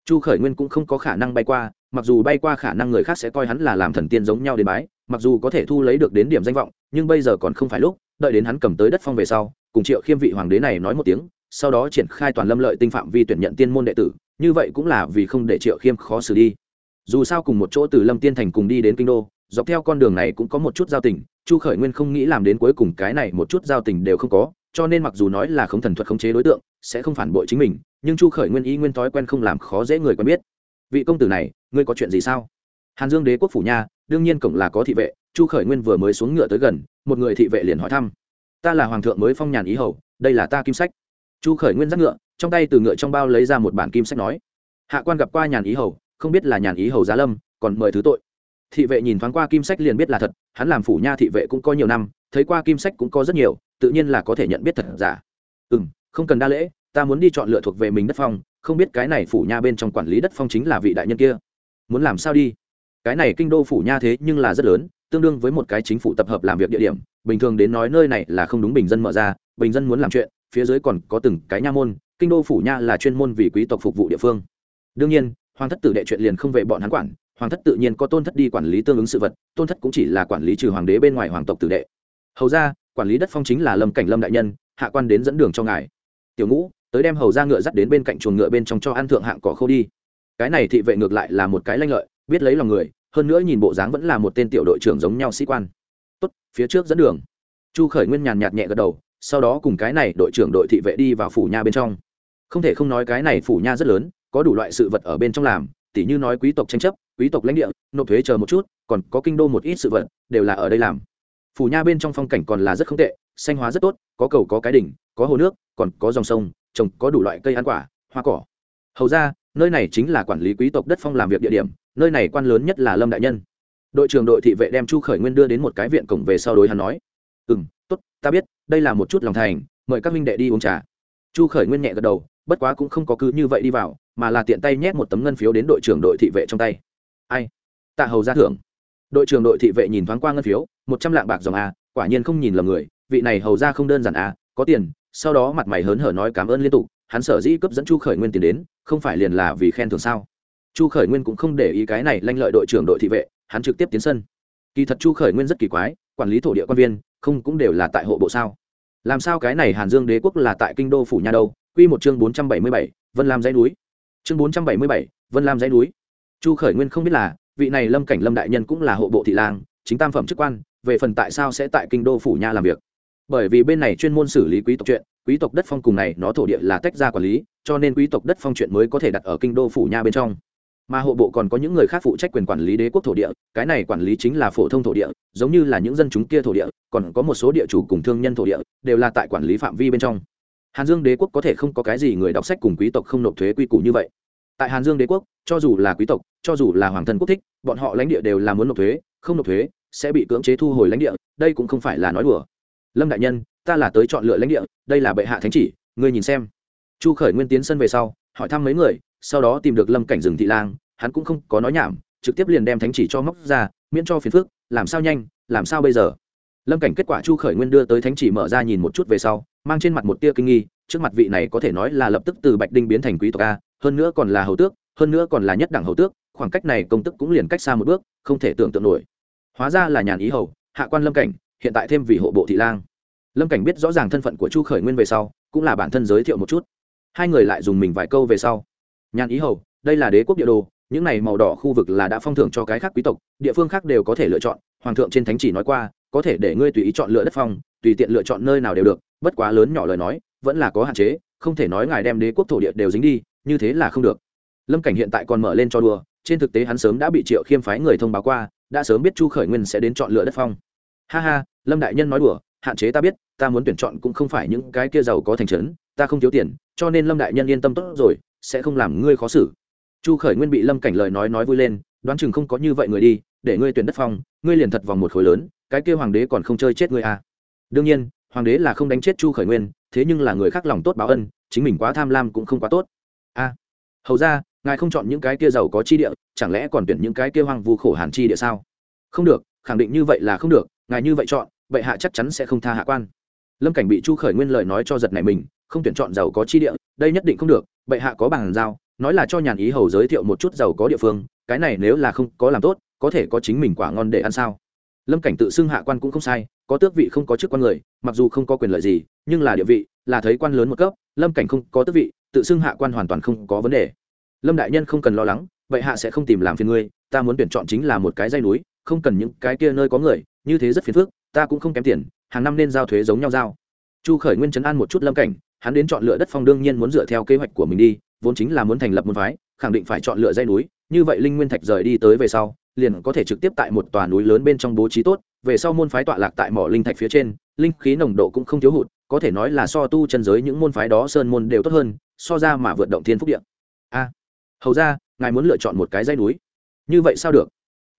Chu khởi nguyên cũng không có khả năng bay qua, mặc dù bay qua khả năng người khác sẽ coi hắn là làm thần tiên giống nhau đến bái, mặc dù có thể thu lấy được đến điểm danh vọng, nhưng bây giờ còn không phải lúc, đợi đến hắn cầm tới đất phong về sau, cùng triệu khiêm vị hoàng đế này nói một tiếng sau đó triển khai toàn lâm lợi tinh phạm vi tuyển nhận tiên môn đệ tử, như vậy cũng là vì không để triệu khiêm khó xử đi. Dù sao cùng một chỗ từ lâm tiên thành cùng đi đến kinh đô, dọc theo con đường này cũng có một chút giao tình, chu khởi nguyên không nghĩ làm đến cuối cùng cái này một chút giao tình đều không có, cho nên mặc dù nói là không thần thuật khống chế đối tượng, sẽ không phản bội chính mình, nhưng chu khởi nguyên ý nguyên thói quen không làm khó dễ người quen biết. Vị công tử này, ngươi có chuyện gì sao? Hàn dương đế quốc phủ nha, đương nhiên cổng là có thị vệ, chu khởi nguyên vừa mới xuống ngựa tới gần, một người thị vệ liền hỏi thăm. Ta là hoàng thượng mới phong nhàn ý hầu, đây là ta kim sách chu khởi nguyên dắt ngựa, trong tay từ ngựa trong bao lấy ra một bản kim sách nói, hạ quan gặp qua nhàn ý hầu, không biết là nhàn ý hầu giá lâm, còn mời thứ tội. Thị vệ nhìn thoáng qua kim sách liền biết là thật, hắn làm phủ nha thị vệ cũng có nhiều năm, thấy qua kim sách cũng có rất nhiều, tự nhiên là có thể nhận biết thật giả. Ừ m không cần đa lễ, ta muốn đi chọn lựa thuộc về mình đất phong, không biết cái này phủ nha bên trong quản lý đất phong chính là vị đại nhân kia. Muốn làm sao đi? Cái này kinh đô phủ nha thế nhưng là rất lớn, tương đương với một cái chính phủ tập hợp làm việc địa điểm, bình thường đến nói nơi này là không đúng bình dân mở ra, bình dân muốn làm chuyện phía dưới còn có từng cái nha môn, kinh đô phủ nha là chuyên môn vì quý tộc phục vụ địa phương. Đương nhiên, hoàng thất tử đệ chuyện liền không về bọn hắn quản, hoàng thất tự nhiên có tôn thất đi quản lý tương ứng sự vật, tôn thất cũng chỉ là quản lý trừ hoàng đế bên ngoài hoàng tộc tử đệ. Hầu ra quản lý đất phong chính là lâm cảnh lâm đại nhân, hạ quan đến dẫn đường cho ngài. Tiểu ngũ, tới đem hầu ra ngựa dắt đến bên cạnh chuồng ngựa bên trong cho ăn thượng hạng cỏ khô đi. Cái này thị vệ ngược lại là một cái lanh lợi, biết lấy lòng người, hơn nữa nhìn bộ dáng vẫn là một tên tiểu đội trưởng giống nhau sĩ quan. Tốt, phía trước dẫn đường. Chu khởi nguyên nhàn nhạt nhẹ gật đầu sau đó cùng cái này đội trưởng đội thị vệ đi vào phủ nha bên trong. Không thể không nói cái này phủ nha rất lớn, có đủ loại sự vật ở bên trong làm, tỉ như nói quý tộc tranh chấp, quý tộc lãnh địa, nộp thuế chờ một chút, còn có kinh đô một ít sự vật, đều là ở đây làm. Phủ nha bên trong phong cảnh còn là rất không tệ, xanh hóa rất tốt, có cầu, có cái đỉnh, có hồ nước, còn có dòng sông, trồng có đủ loại cây ăn quả, hoa cỏ. Hầu ra, nơi này chính là quản lý quý tộc đất phong làm việc địa điểm, nơi này quan lớn nhất là lâm đại nhân. Đội trưởng đội thị vệ đem chu khởi nguyên đưa đến một cái viện cổng về sau đối hắn nói. Ừ m tốt, ta biết, đây là một chút lòng thành, mời các minh đệ đi uống trà. Chu khởi nguyên nhẹ gật đầu, bất quá cũng không có cứ như vậy đi vào, mà là tiện tay nhét một tấm ngân phiếu đến đội trưởng đội thị vệ trong tay. Ai? Tạ hầu ra thưởng. Đội trưởng đội thị vệ nhìn thoáng qua ngân phiếu, một trăm lạng bạc dòng a, quả nhiên không nhìn lầm người, vị này hầu ra không đơn giản a, có tiền. Sau đó mặt mày hớn hở nói cảm ơn liên tục, hắn sở dĩ cấp dẫn chu khởi nguyên tiền đến, không phải liền là vì khen thưởng sao? Chu khởi nguyên cũng không để ý cái này lanh lợi đội trưởng đội thị vệ, hắn trực tiếp tiến sân. Kỳ thật chu khởi nguyên rất kỳ quái, quản lý thổ địa quan viên không cũng đều là tại hộ bộ sao? Làm sao cái này hàn dương đế quốc là tại kinh đô phủ nhà đâu? Q một chương bốn trăm bảy mươi bảy, vân lam dãy núi. Chương bốn trăm bảy mươi bảy, vân lam dãy núi. Chu khởi nguyên không biết là, vị này lâm cảnh lâm đại nhân cũng là hộ bộ thị lang, chính tam phẩm chức quan, về phần tại sao sẽ tại kinh đô phủ nha làm việc? Bởi vì bên này chuyên môn xử lý quý tộc chuyện, quý tộc đất phong cùng này nó thổ địa là tách ra quản lý, cho nên quý tộc đất phong chuyện mới có thể đặt ở kinh đô phủ nha bên trong mà hộ bộ còn có những người khác phụ trách quyền quản lý đế quốc thổ địa, cái này quản lý chính là phổ thông thổ địa, giống như là những dân chúng kia thổ địa, còn có một số địa chủ cùng thương nhân thổ địa, đều là tại quản lý phạm vi bên trong. Hàn dương đế quốc có thể không có cái gì người đọc sách cùng quý tộc không nộp thuế quy củ như vậy. Tại hàn dương đế quốc, cho dù là quý tộc, cho dù là hoàng thân quốc thích, bọn họ lãnh địa đều là muốn nộp thuế, không nộp thuế, sẽ bị cưỡng chế thu hồi lãnh địa, đây cũng không phải là nói đùa. Lâm đại nhân, ta là tới chọn lựa lãnh địa, đây là bệ hạ thánh chỉ, ngươi nhìn xem. Chu khởi nguyên tiến sân về sau, hỏi thăm mấy người, sau đó tìm được lâm cảnh rừng thị lang hắn cũng không có nói nhảm, trực tiếp liền đem thánh chỉ cho móc ra, miễn cho phiền phước làm sao nhanh, làm sao bây giờ? Lâm cảnh kết quả chu khởi nguyên đưa tới thánh chỉ mở ra nhìn một chút về sau, mang trên mặt một tia kinh nghi, trước mặt vị này có thể nói là lập tức từ bạch đinh biến thành quý tộc a, hơn nữa còn là hầu tước, hơn nữa còn là nhất đẳng hầu tước, khoảng cách này công tức cũng liền cách xa một bước, không thể tưởng tượng nổi. Hóa ra là nhàn ý hầu, hạ quan lâm cảnh, hiện tại thêm vì hộ bộ thị lang. Lâm cảnh biết rõ ràng thân phận của chu khởi nguyên về sau, cũng là bản thân giới thiệu một chút. Hai người lại dùng mình vài câu về sau. Nhàn ý hầu, đây là đế quốc địa đồ những này màu đỏ khu vực là đã phong thưởng cho cái khác quý tộc, địa phương khác đều có thể lựa chọn. Hoàng thượng trên thánh chỉ nói qua, có thể để ngươi tùy ý chọn lựa đất phong, tùy tiện lựa chọn nơi nào đều được, bất quá lớn nhỏ lời nói, vẫn là có hạn chế, không thể nói ngài đem đế quốc thổ địa đều dính đi, như thế là không được. Lâm cảnh hiện tại còn mở lên cho đùa, trên thực tế hắn sớm đã bị triệu khiêm phái người thông báo qua, đã sớm biết chu khởi nguyên sẽ đến chọn lựa đất phong. Ha ha, lâm đại nhân nói đùa, hạn chế ta biết, ta muốn tuyển chọn cũng không phải những cái kia giàu có thành trấn, ta không thiếu tiền, cho nên lâm đại nhân yên tâm tốt rồi, sẽ không làm ngươi khó xử chu khởi nguyên bị lâm cảnh lời nói nói vui lên đoán chừng không có như vậy người đi để ngươi tuyển đất phong ngươi liền thật vòng một khối lớn cái kia hoàng đế còn không chơi chết ngươi à. đương nhiên hoàng đế là không đánh chết chu khởi nguyên thế nhưng là người khác lòng tốt báo ân chính mình quá tham lam cũng không quá tốt. A à, hầu ra ngài không chọn những cái kia giàu có chi địa chẳng lẽ còn tuyển những cái kia hoang vu khổ hàn chi địa sao? Không được khẳng định như vậy là không được ngài như vậy chọn bệ hạ chắc chắn sẽ không tha hạ quan. Lâm cảnh bị chu khởi nguyên lời nói cho giật này mình không tuyển chọn giàu có chi địa đây nhất định không được bệ hạ có bằng giao nói là cho nhàn ý hầu giới thiệu một chút giàu có địa phương, cái này nếu là không có làm tốt, có thể có chính mình quả ngon để ăn sao? Lâm cảnh tự xưng hạ quan cũng không sai, có tước vị không có chức quan người, mặc dù không có quyền lợi gì, nhưng là địa vị, là thấy quan lớn một cấp, lâm cảnh không có tước vị, tự xưng hạ quan hoàn toàn không có vấn đề. Lâm đại nhân không cần lo lắng, vậy hạ sẽ không tìm làm phiền ngươi, ta muốn tuyển chọn chính là một cái dây núi, không cần những cái kia nơi có người, như thế rất phiền phức, ta cũng không kém tiền, hàng năm nên giao thuế giống nhau giao. Chu khởi nguyên chấn an một chút lâm cảnh, hắn đến chọn lựa đất phong đương nhiên muốn dựa theo kế hoạch của mình đi vốn chính là muốn thành lập môn phái, khẳng định phải chọn lựa dây núi, như vậy linh nguyên thạch rời đi tới về sau, liền có thể trực tiếp tại một tòa núi lớn bên trong bố trí tốt, về sau môn phái tọa lạc tại mỏ linh thạch phía trên, linh khí nồng độ cũng không thiếu hụt, có thể nói là so tu chân giới những môn phái đó sơn môn đều tốt hơn, so ra mà vượt động thiên phúc điện a, hầu ra, ngài muốn lựa chọn một cái dây núi. Như vậy sao được?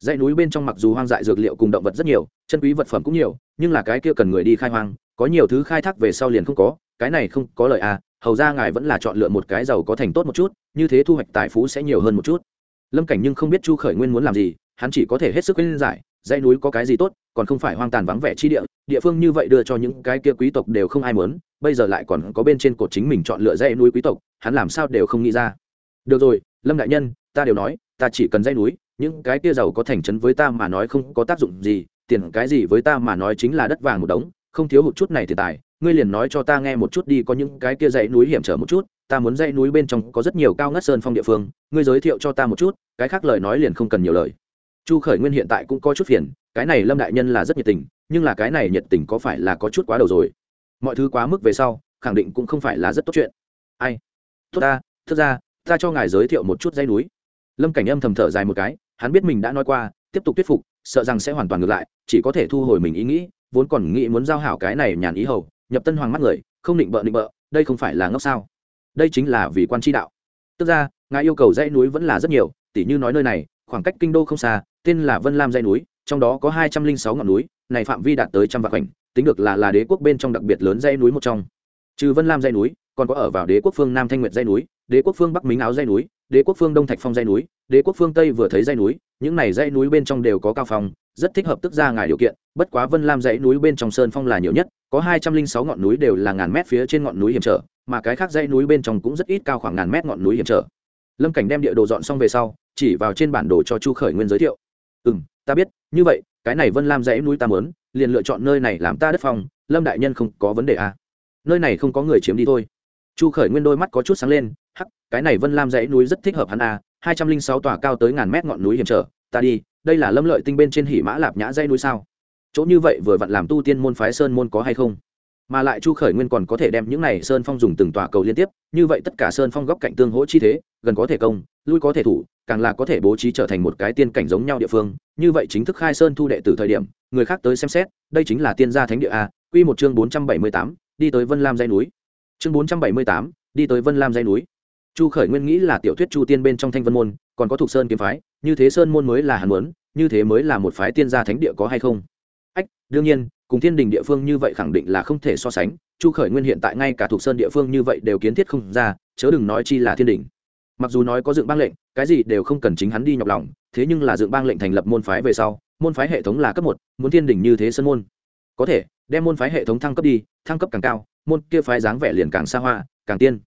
Dãy núi bên trong mặc dù hoang dại dược liệu cùng động vật rất nhiều, chân quý vật phẩm cũng nhiều, nhưng là cái kia cần người đi khai hoang, có nhiều thứ khai thác về sau liền không có, cái này không có lợi à hầu ra ngài vẫn là chọn lựa một cái giàu có thành tốt một chút, như thế thu hoạch tài phú sẽ nhiều hơn một chút. Lâm cảnh nhưng không biết chu khởi nguyên muốn làm gì, hắn chỉ có thể hết sức khuyên giải, dãy núi có cái gì tốt, còn không phải hoang tàn vắng vẻ chi địa địa phương như vậy đưa cho những cái kia quý tộc đều không ai muốn, bây giờ lại còn có bên trên cột chính mình chọn lựa dãy núi quý tộc, hắn làm sao đều không nghĩ ra. Được rồi, lâm đại nhân, ta đều nói, ta chỉ cần dãy núi, những cái kia giàu có thành trấn với ta mà nói không có tác dụng gì, tiền cái gì với ta mà nói chính là đất vàng một đống, không thiếu hụt chút này thì tài ngươi liền nói cho ta nghe một chút đi, có những cái kia dãy núi hiểm trở một chút, ta muốn dãy núi bên trong có rất nhiều cao ngất sơn phong địa phương, ngươi giới thiệu cho ta một chút, cái khác lời nói liền không cần nhiều lời. Chu khởi nguyên hiện tại cũng có chút phiền, cái này lâm đại nhân là rất nhiệt tình, nhưng là cái này nhiệt tình có phải là có chút quá đầu rồi? Mọi thứ quá mức về sau, khẳng định cũng không phải là rất tốt chuyện. Ai? Tốt ta thật ra, ta cho ngài giới thiệu một chút dãy núi. Lâm cảnh âm thầm thở dài một cái, hắn biết mình đã nói qua, tiếp tục thuyết phục, sợ rằng sẽ hoàn toàn ngược lại, chỉ có thể thu hồi mình ý nghĩ, vốn còn nghĩ muốn giao hảo cái này nhàn ý hầu nhập tân hoàng mắt người, không định bợ định bợ, đây không phải là ngốc sao đây chính là vì quan tri đạo tức ra, ngài yêu cầu dãy núi vẫn là rất nhiều, tỉ như nói nơi này, khoảng cách kinh đô không xa, tên là vân lam dãy núi, trong đó có hai trăm linh sáu ngọn núi, này phạm vi đạt tới trăm vạn khoảnh, tính được là là đế quốc bên trong đặc biệt lớn dãy núi một trong trừ vân lam dãy núi, còn có ở vào đế quốc phương nam thanh nguyệt dãy núi, đế quốc phương bắc Minh áo dãy núi, đế quốc phương đông thạch phong dãy núi, đế quốc phương tây vừa thấy dãy núi, những này dãy núi bên trong đều có cao phòng rất thích hợp tức ra ngài điều kiện, bất quá vân lam dãy núi bên trong sơn phong là nhiều nhất, có hai trăm linh sáu ngọn núi đều là ngàn mét phía trên ngọn núi hiểm trở, mà cái khác dãy núi bên trong cũng rất ít cao khoảng ngàn mét ngọn núi hiểm trở lâm cảnh đem địa đồ dọn xong về sau, chỉ vào trên bản đồ cho chu khởi nguyên giới thiệu ừ m ta biết, như vậy, cái này vân lam dãy núi ta mớn liền lựa chọn nơi này làm ta đất phòng lâm đại nhân không có vấn đề à. nơi này không có người chiếm đi thôi chu khởi nguyên đôi mắt có chút sáng lên, hắc, cái này vân lam dãy núi rất thích hợp hắn à. hai trăm linh sáu tòa cao tới ngàn mét ngọn núi hiểm trở, ta đi đây là lâm lợi tinh bên trên hỉ mã lạp nhã dây núi sao? Chỗ như vậy vừa vặn làm tu tiên môn phái sơn môn có hay không? Mà lại chu khởi nguyên còn có thể đem những này sơn phong dùng từng tòa cầu liên tiếp, như vậy tất cả sơn phong góc cạnh tương hỗ chi thế, gần có thể công, lui có thể thủ, càng là có thể bố trí trở thành một cái tiên cảnh giống nhau địa phương. Như vậy chính thức khai sơn thu đệ từ thời điểm, người khác tới xem xét, đây chính là tiên gia thánh địa a, quy một chương bốn trăm bảy mươi tám, đi tới vân lam dây núi. Chương bốn trăm bảy mươi tám, đi tới vân lam dây núi. Chu khởi nguyên nghĩ là tiểu thuyết chu tiên bên trong thanh vân môn, còn có thuộc sơn kiếm phái như thế sơn môn mới là hàn muốn, như thế mới là một phái tiên gia thánh địa có hay không? Ách, đương nhiên, cùng thiên đình địa phương như vậy khẳng định là không thể so sánh, chu khởi nguyên hiện tại ngay cả thuộc sơn địa phương như vậy đều kiến thiết không ra, chớ đừng nói chi là thiên đình. Mặc dù nói có dựng bang lệnh, cái gì đều không cần chính hắn đi nhọc lòng, thế nhưng là dựng bang lệnh thành lập môn phái về sau, môn phái hệ thống là cấp một, muốn thiên đình như thế sân môn. Có thể, đem môn phái hệ thống thăng cấp đi, thăng cấp càng cao, môn kia phái dáng vẻ liền càng xa hoa, càng tiên.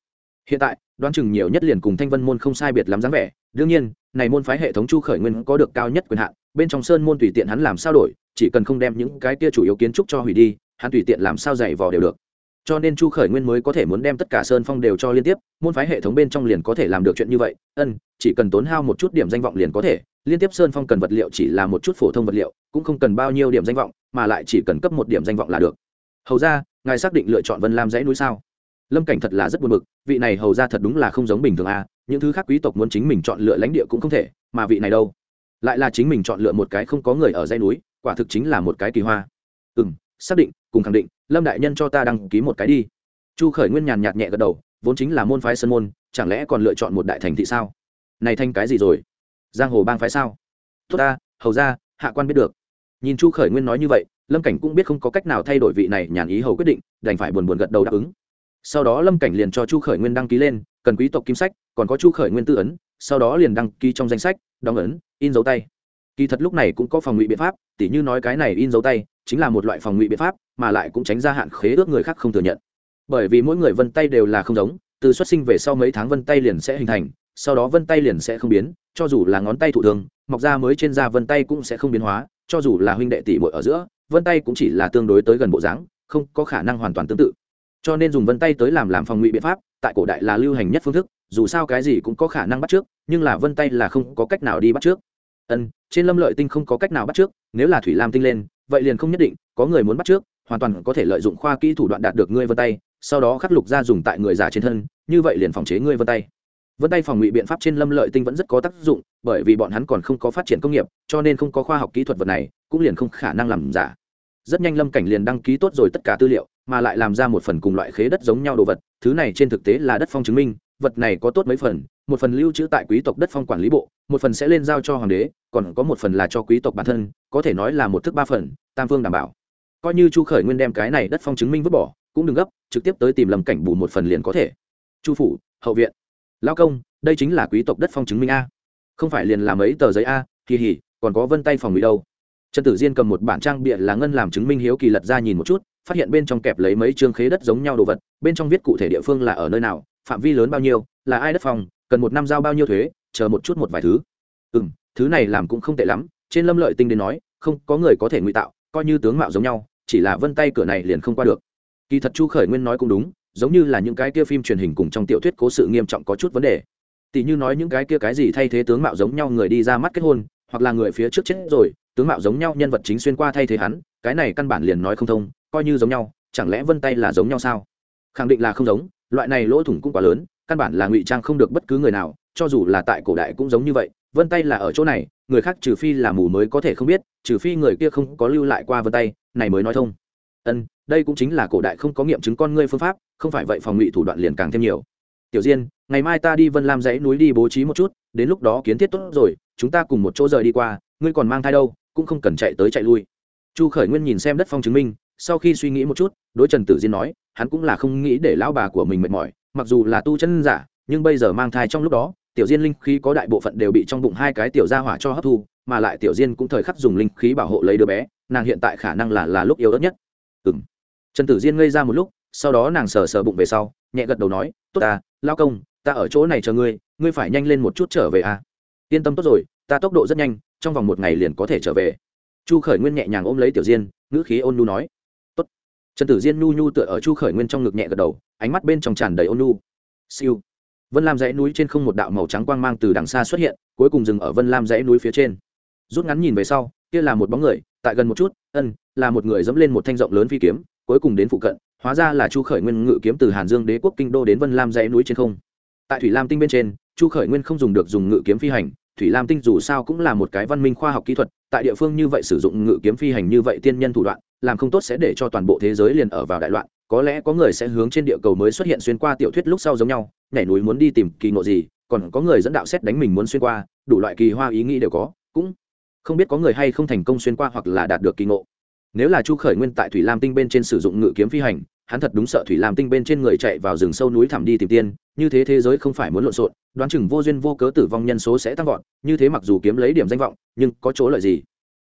Hiện tại, đoán chừng nhiều nhất liền cùng thanh vân môn không sai biệt lắm dáng vẻ đương nhiên, này môn phái hệ thống chu khởi nguyên có được cao nhất quyền hạn, bên trong sơn môn tùy tiện hắn làm sao đổi, chỉ cần không đem những cái kia chủ yếu kiến trúc cho hủy đi, hắn tùy tiện làm sao dày vò đều được. Cho nên chu khởi nguyên mới có thể muốn đem tất cả sơn phong đều cho liên tiếp, môn phái hệ thống bên trong liền có thể làm được chuyện như vậy, ân, chỉ cần tốn hao một chút điểm danh vọng liền có thể, liên tiếp sơn phong cần vật liệu chỉ là một chút phổ thông vật liệu, cũng không cần bao nhiêu điểm danh vọng, mà lại chỉ cần cấp một điểm danh vọng là được. Hầu ra, ngài xác định lựa chọn vân lam dãy núi sao? Lâm cảnh thật là rất buồn bực, vị này hầu ra thật đúng là không giống bình thường à những thứ khác quý tộc muốn chính mình chọn lựa lãnh địa cũng không thể, mà vị này đâu? Lại là chính mình chọn lựa một cái không có người ở dãy núi, quả thực chính là một cái kỳ hoa. Ừ m xác định, cùng khẳng định, lâm đại nhân cho ta đăng ký một cái đi. Chu khởi nguyên nhàn nhạt nhẹ gật đầu, vốn chính là môn phái sân môn, chẳng lẽ còn lựa chọn một đại thành thị sao? Này thanh cái gì rồi? Giang hồ bang phái sao? Tốt ta, hầu ra hạ quan biết được. Nhìn chu khởi nguyên nói như vậy, lâm cảnh cũng biết không có cách nào thay đổi vị này nhàn ý hầu quyết định, đành phải buồn buồn gật đầu đáp ứng sau đó lâm cảnh liền cho chu khởi nguyên đăng ký lên cần quý tộc kim sách còn có chu khởi nguyên tư ấn sau đó liền đăng ký trong danh sách đóng ấn in dấu tay kỳ thật lúc này cũng có phòng ngụy biện pháp tỉ như nói cái này in dấu tay chính là một loại phòng ngụy biện pháp mà lại cũng tránh ra hạn khế ước người khác không thừa nhận bởi vì mỗi người vân tay đều là không giống từ xuất sinh về sau mấy tháng vân tay liền sẽ hình thành sau đó vân tay liền sẽ không biến cho dù là ngón tay thụ thường mọc ra mới trên da vân tay cũng sẽ không biến hóa cho dù là huynh đệ tỷ muội ở giữa vân tay cũng chỉ là tương đối tới gần bộ dáng không có khả năng hoàn toàn tương tự cho nên dùng vân tay tới làm làm phòng ngụy biện pháp, tại cổ đại là lưu hành nhất phương thức, dù sao cái gì cũng có khả năng bắt trước, nhưng là vân tay là không có cách nào đi bắt trước. Ân, trên lâm lợi tinh không có cách nào bắt trước, nếu là thủy lam tinh lên, vậy liền không nhất định, có người muốn bắt trước, hoàn toàn có thể lợi dụng khoa kỹ thủ đoạn đạt được ngươi vân tay, sau đó khắc lục ra dùng tại người giả trên thân, như vậy liền phòng chế ngươi vân tay. Vân tay phòng ngụy biện pháp trên lâm lợi tinh vẫn rất có tác dụng, bởi vì bọn hắn còn không có phát triển công nghiệp, cho nên không có khoa học kỹ thuật vật này, cũng liền không khả năng làm giả. Rất nhanh lâm cảnh liền đăng ký tốt rồi tất cả tư liệu mà lại làm ra một phần cùng loại khế đất giống nhau đồ vật, thứ này trên thực tế là đất phong chứng minh, vật này có tốt mấy phần, một phần lưu trữ tại quý tộc đất phong quản lý bộ, một phần sẽ lên giao cho hoàng đế, còn có một phần là cho quý tộc bản thân, có thể nói là một thức ba phần, tam phương đảm bảo. Coi như chu khởi nguyên đem cái này đất phong chứng minh vứt bỏ, cũng đừng gấp, trực tiếp tới tìm lầm cảnh bù một phần liền có thể. Chu phủ, hậu viện. Lao công, đây chính là quý tộc đất phong chứng minh a. Không phải liền làm ấy tờ giấy a kỳ hỉ còn có vân tay phòng ngụy đâu. Trần tử diên cầm một bản trang bịa là ngân làm chứng minh hiếu kỳ lật ra nhìn một chút phát hiện bên trong kẹp lấy mấy chương khế đất giống nhau đồ vật, bên trong viết cụ thể địa phương là ở nơi nào, phạm vi lớn bao nhiêu, là ai đất phòng, cần một năm giao bao nhiêu thuế, chờ một chút một vài thứ. Ừ m thứ này làm cũng không tệ lắm, trên lâm lợi tinh đến nói, không, có người có thể ngụy tạo, coi như tướng mạo giống nhau, chỉ là vân tay cửa này liền không qua được. Kỳ thật chu khởi nguyên nói cũng đúng, giống như là những cái kia phim truyền hình cùng trong tiểu thuyết cố sự nghiêm trọng có chút vấn đề. Tỷ như nói những cái kia cái gì thay thế tướng mạo giống nhau người đi ra mắt kết hôn, hoặc là người phía trước chết rồi, tướng mạo giống nhau nhân vật chính xuyên qua thay thế hắn, cái này căn bản liền nói không thông coi như giống nhau, chẳng lẽ vân tay là giống nhau sao? Khẳng định là không giống, loại này lỗ thủng cũng quá lớn, căn bản là ngụy trang không được bất cứ người nào, cho dù là tại cổ đại cũng giống như vậy, vân tay là ở chỗ này, người khác trừ phi là mù mới có thể không biết, trừ phi người kia không có lưu lại qua vân tay, này mới nói thông. Ân, đây cũng chính là cổ đại không có nghiệm chứng con ngươi phương pháp, không phải vậy phòng ngụy thủ đoạn liền càng thêm nhiều. Tiểu diên, ngày mai ta đi vân lam dãy núi đi bố trí một chút, đến lúc đó kiến thiết tốt rồi, chúng ta cùng một chỗ rời đi qua, ngươi còn mang thai đâu, cũng không cần chạy tới chạy lui. Chu khởi nguyên nhìn xem đất phong chứng minh sau khi suy nghĩ một chút, đối trần tử diên nói, hắn cũng là không nghĩ để lão bà của mình mệt mỏi, mặc dù là tu chân giả, nhưng bây giờ mang thai trong lúc đó, tiểu diên linh khí có đại bộ phận đều bị trong bụng hai cái tiểu gia hỏa cho hấp thu, mà lại tiểu diên cũng thời khắc dùng linh khí bảo hộ lấy đứa bé, nàng hiện tại khả năng là là lúc yếu ớt nhất. Ừ m trần tử diên ngây ra một lúc, sau đó nàng sờ sờ bụng về sau, nhẹ gật đầu nói, tốt ta lao công, ta ở chỗ này chờ ngươi ngươi phải nhanh lên một chút trở về à. Yên tâm tốt rồi, ta tốc độ rất nhanh, trong vòng một ngày liền có thể trở về. Chu khởi nguyên nhẹ nhàng ôm lấy tiểu diên, ngữ khí ôn nu nói trần tử diên nhu nhu tựa ở chu khởi nguyên trong ngực nhẹ gật đầu, ánh mắt bên trong tràn đầy ôn nhu. siêu. Vân lam dãy núi trên không một đạo màu trắng quang mang từ đằng xa xuất hiện, cuối cùng dừng ở vân lam dãy núi phía trên. Rút ngắn nhìn về sau, kia là một bóng người, tại gần một chút, ân, là một người dẫm lên một thanh rộng lớn phi kiếm, cuối cùng đến phụ cận, hóa ra là chu khởi nguyên ngự kiếm từ hàn dương đế quốc kinh đô đến vân lam dãy núi trên không. Tại thủy lam tinh bên trên, chu khởi nguyên không dùng được dùng ngự kiếm phi hành, thủy lam tinh dù sao cũng là một cái văn minh khoa học kỹ thuật, tại địa phương như vậy sử dụng ngự kiếm phi hành như vậy tiên nhân thủ đoạn làm không tốt sẽ để cho toàn bộ thế giới liền ở vào đại loạn, có lẽ có người sẽ hướng trên địa cầu mới xuất hiện xuyên qua tiểu thuyết lúc sau giống nhau, nhảy núi muốn đi tìm kỳ ngộ gì, còn có người dẫn đạo xét đánh mình muốn xuyên qua, đủ loại kỳ hoa ý nghĩ đều có, cũng không biết có người hay không thành công xuyên qua hoặc là đạt được kỳ ngộ. Nếu là chu khởi nguyên tại thủy lam tinh bên trên sử dụng ngự kiếm phi hành, hắn thật đúng sợ thủy lam tinh bên trên người chạy vào rừng sâu núi thẳm đi tìm tiên, như thế thế giới không phải muốn lộn xộn, đoán chừng vô duyên vô cớ tử vong nhân số sẽ tăng vọt, như thế mặc dù kiếm lấy điểm danh vọng, nhưng có chỗ lợi gì?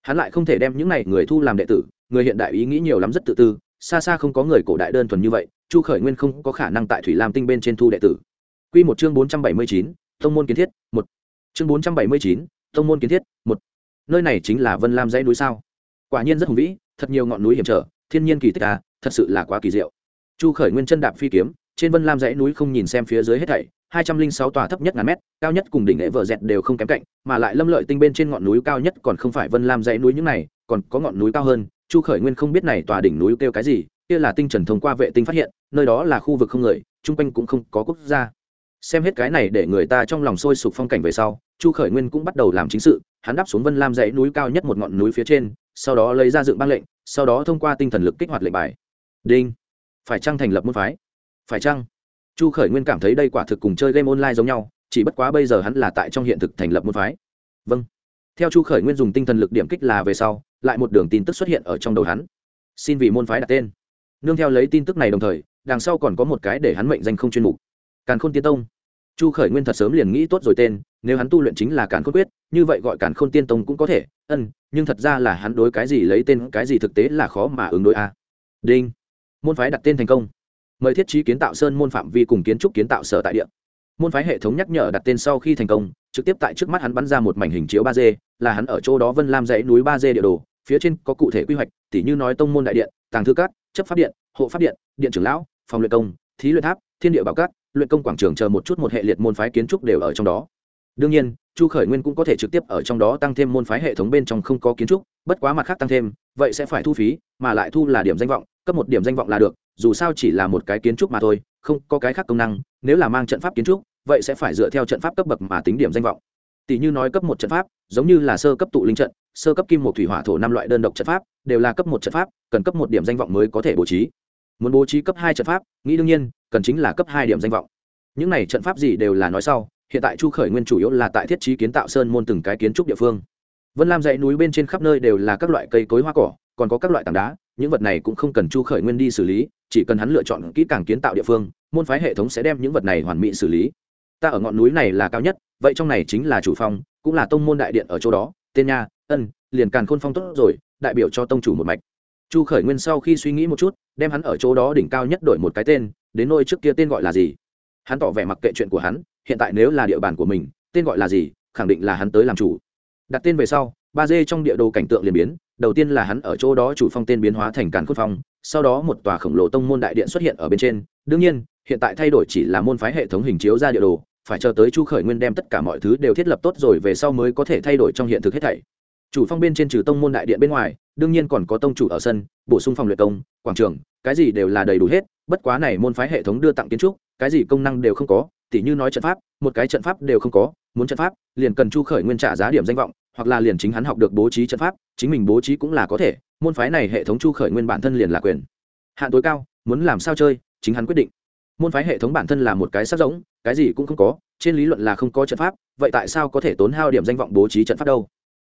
Hắn lại không thể đem những này người thu làm đệ tử người hiện đại ý nghĩ nhiều lắm rất tự tư, xa xa không có người cổ đại đơn thuần như vậy, chu khởi nguyên không có khả năng tại thủy lam tinh bên trên thu đệ tử. Quy một chương bốn trăm bảy mươi chín thông môn kiến thiết, một. Chương bốn trăm bảy mươi chín thông môn kiến thiết, một. Nơi này chính là vân lam dãy núi sao? Quả nhiên rất hùng vĩ, thật nhiều ngọn núi hiểm trở, thiên nhiên kỳ tích à thật sự là quá kỳ diệu. Chu khởi nguyên chân đạp phi kiếm, trên vân lam dãy núi không nhìn xem phía dưới hết thảy, hai trăm linh sáu tòa thấp nhất ngàn mét, cao nhất cùng đỉnh lễ vợ dẹt đều không kém cạnh, mà lại lâm lợi tinh bên trên ngọn núi cao nhất còn không phải vân lam dãy núi những này, còn có ngọn núi cao hơn chu khởi nguyên không biết này tòa đỉnh núi kêu cái gì, kia là tinh trần thông qua vệ tinh phát hiện, nơi đó là khu vực không người, chung quanh cũng không có quốc gia. Xem hết cái này để người ta trong lòng sôi sục phong cảnh về sau, chu khởi nguyên cũng bắt đầu làm chính sự, hắn đáp xuống vân lam dãy núi cao nhất một ngọn núi phía trên, sau đó lấy ra dựng băng lệnh, sau đó thông qua tinh thần lực kích hoạt lệnh bài. Đinh! Phải chăng thành lập môn phái? Phải chăng? Chu khởi nguyên cảm thấy đây quả thực cùng chơi game online giống nhau, chỉ bất quá bây giờ hắn là tại trong hiện thực thành lập môn phái. Vâng theo chu khởi nguyên dùng tinh thần lực điểm kích là về sau, lại một đường tin tức xuất hiện ở trong đầu hắn. Xin vì môn phái đặt tên. Nương theo lấy tin tức này đồng thời, đằng sau còn có một cái để hắn mệnh danh không chuyên mục. Càn khôn tiên tông. Chu khởi nguyên thật sớm liền nghĩ tốt rồi tên, nếu hắn tu luyện chính là càn khôn quyết, như vậy gọi càn khôn tiên tông cũng có thể, ân, nhưng thật ra là hắn đối cái gì lấy tên, cái gì thực tế là khó mà ứng đối a. Đinh. Môn phái đặt tên thành công. Mời thiết trí kiến tạo sơn môn phạm vi cùng kiến trúc kiến tạo sở tại địa. Môn phái hệ thống nhắc nhở đặt tên sau khi thành công trực tiếp tại trước mắt hắn bắn ra một mảnh hình chiếu ba d, là hắn ở chỗ đó vân lam dãy núi ba d địa đồ, phía trên có cụ thể quy hoạch, tỉ như nói tông môn đại điện, tàng thư cát chấp pháp điện, hộ pháp điện điện trưởng lão, phòng luyện công, thí luyện tháp, thiên địa bảo cát luyện công quảng trường chờ một chút một hệ liệt môn phái kiến trúc đều ở trong đó. Đương nhiên, chu khởi nguyên cũng có thể trực tiếp ở trong đó tăng thêm môn phái hệ thống bên trong không có kiến trúc, bất quá mặt khác tăng thêm, vậy sẽ phải thu phí, mà lại thu là điểm danh vọng, cấp một điểm danh vọng là được, dù sao chỉ là một cái kiến trúc mà thôi, không có cái khác công năng, nếu là mang trận pháp kiến trúc vậy sẽ phải dựa theo trận pháp cấp bậc mà tính điểm danh vọng. Tỷ như nói cấp một trận pháp, giống như là sơ cấp tụ linh trận, sơ cấp kim một thủy hỏa thổ năm loại đơn độc trận pháp, đều là cấp một trận pháp, cần cấp một điểm danh vọng mới có thể bố trí. Muốn bố trí cấp hai trận pháp, nghĩ đương nhiên, cần chính là cấp hai điểm danh vọng. Những này trận pháp gì đều là nói sau, hiện tại chu khởi nguyên chủ yếu là tại thiết trí kiến tạo sơn môn từng cái kiến trúc địa phương. Vân lam dãy núi bên trên khắp nơi đều là các loại cây cối hoa cỏ, còn có các loại tảng đá, những vật này cũng không cần chu khởi nguyên đi xử lý, chỉ cần hắn lựa chọn kỹ càng kiến tạo địa phương, môn phái hệ thống sẽ đem những vật này hoàn mỹ xử lý ta ở ngọn núi này là cao nhất, vậy trong này chính là chủ phong, cũng là tông môn đại điện ở chỗ đó. Tên nha, ân, liền càn khôn phong tốt rồi, đại biểu cho tông chủ một mạch. Chu khởi nguyên sau khi suy nghĩ một chút, đem hắn ở chỗ đó đỉnh cao nhất đổi một cái tên, đến nôi trước kia tên gọi là gì? Hắn tỏ vẻ mặc kệ chuyện của hắn, hiện tại nếu là địa bàn của mình, tên gọi là gì, khẳng định là hắn tới làm chủ. Đặt tên về sau, ba d trong địa đồ cảnh tượng liền biến, đầu tiên là hắn ở chỗ đó chủ phong tên biến hóa thành càn khôn phong, sau đó một tòa khổng lồ tông môn đại điện xuất hiện ở bên trên. Đương nhiên, hiện tại thay đổi chỉ là môn phái hệ thống hình chiếu ra địa đồ phải chờ tới chu khởi nguyên đem tất cả mọi thứ đều thiết lập tốt rồi về sau mới có thể thay đổi trong hiện thực hết thảy. Chủ phong bên trên trừ tông môn đại điện bên ngoài, đương nhiên còn có tông chủ ở sân, bổ sung phòng luyện công, quảng trường, cái gì đều là đầy đủ hết, bất quá này môn phái hệ thống đưa tặng kiến trúc, cái gì công năng đều không có, tỉ như nói trận pháp, một cái trận pháp đều không có, muốn trận pháp, liền cần chu khởi nguyên trả giá điểm danh vọng, hoặc là liền chính hắn học được bố trí trận pháp, chính mình bố trí cũng là có thể, môn phái này hệ thống chu khởi nguyên bản thân liền là quyền. Hạn tối cao, muốn làm sao chơi, chính hắn quyết định môn phái hệ thống bản thân là một cái sắc giống, cái gì cũng không có, trên lý luận là không có trận pháp, vậy tại sao có thể tốn hao điểm danh vọng bố trí trận pháp đâu?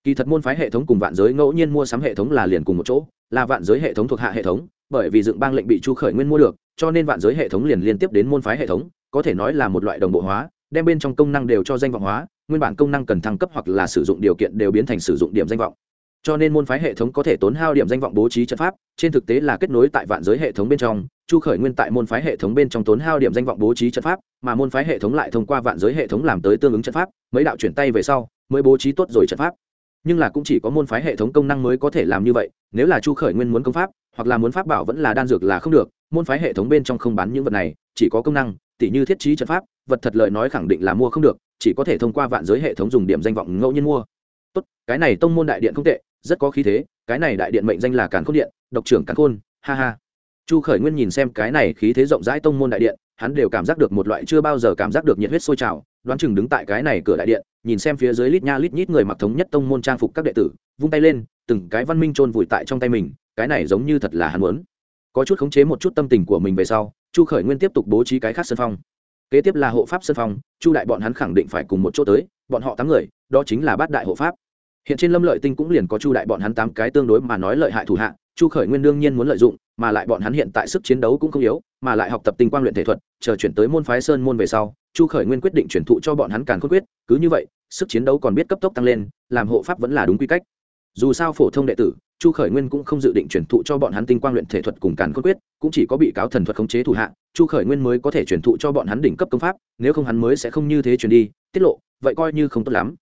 Kỳ thật môn phái hệ thống cùng vạn giới ngẫu nhiên mua sắm hệ thống là liền cùng một chỗ, là vạn giới hệ thống thuộc hạ hệ thống, bởi vì dựng bang lệnh bị chu khởi nguyên mua được, cho nên vạn giới hệ thống liền liên tiếp đến môn phái hệ thống, có thể nói là một loại đồng bộ hóa, đem bên trong công năng đều cho danh vọng hóa, nguyên bản công năng cần thăng cấp hoặc là sử dụng điều kiện đều biến thành sử dụng điểm danh vọng. Cho nên môn phái hệ thống có thể tốn hao điểm danh vọng bố trí trận pháp, trên thực tế là kết nối tại vạn giới hệ thống bên trong chu khởi nguyên tại môn phái hệ thống bên trong tốn hao điểm danh vọng bố trí trận pháp, mà môn phái hệ thống lại thông qua vạn giới hệ thống làm tới tương ứng trận pháp, mấy đạo chuyển tay về sau, mới bố trí tốt rồi trận pháp. Nhưng là cũng chỉ có môn phái hệ thống công năng mới có thể làm như vậy, nếu là chu khởi nguyên muốn công pháp, hoặc là muốn pháp bảo vẫn là đan dược là không được, môn phái hệ thống bên trong không bán những vật này, chỉ có công năng, tỉ như thiết trí trận pháp, vật thật lợi nói khẳng định là mua không được, chỉ có thể thông qua vạn giới hệ thống dùng điểm danh vọng ngẫu nhiên mua. Tốt, cái này tông môn đại điện không tệ, rất có khí thế, cái này đại điện mệnh danh là càn khôn điện, độc trưởng càn khôn, ha ha chu khởi nguyên nhìn xem cái này khí thế rộng rãi tông môn đại điện, hắn đều cảm giác được một loại chưa bao giờ cảm giác được nhiệt huyết sôi trào, đoán chừng đứng tại cái này cửa đại điện, nhìn xem phía dưới lít nha lít nhít người mặc thống nhất tông môn trang phục các đệ tử, vung tay lên, từng cái văn minh trôn vùi tại trong tay mình, cái này giống như thật là hắn muốn. Có chút khống chế một chút tâm tình của mình về sau, chu khởi nguyên tiếp tục bố trí cái khác sân phong. Kế tiếp là hộ pháp sân phong, chu đại bọn hắn khẳng định phải cùng một chỗ tới, bọn họ tám người, đó chính là bát đại hộ pháp hiện trên lâm lợi tinh cũng liền có chu đại bọn hắn tám cái tương đối mà nói lợi hại thủ hạ, chu khởi nguyên đương nhiên muốn lợi dụng, mà lại bọn hắn hiện tại sức chiến đấu cũng không yếu, mà lại học tập tinh quang luyện thể thuật, chờ chuyển tới môn phái sơn môn về sau, chu khởi nguyên quyết định chuyển thụ cho bọn hắn càn khôn quyết, cứ như vậy, sức chiến đấu còn biết cấp tốc tăng lên, làm hộ pháp vẫn là đúng quy cách. Dù sao phổ thông đệ tử, chu khởi nguyên cũng không dự định chuyển thụ cho bọn hắn tinh quang luyện thể thuật cùng càn khôn quyết, cũng chỉ có bị cáo thần thuật khống chế thủ hạ, chu khởi nguyên mới có thể chuyển thụ cho bọn hắn đỉnh cấp công pháp, nếu không hắn mới sẽ không như thế chuyển đi, tiết lộ, vậy coi như không tốt lắm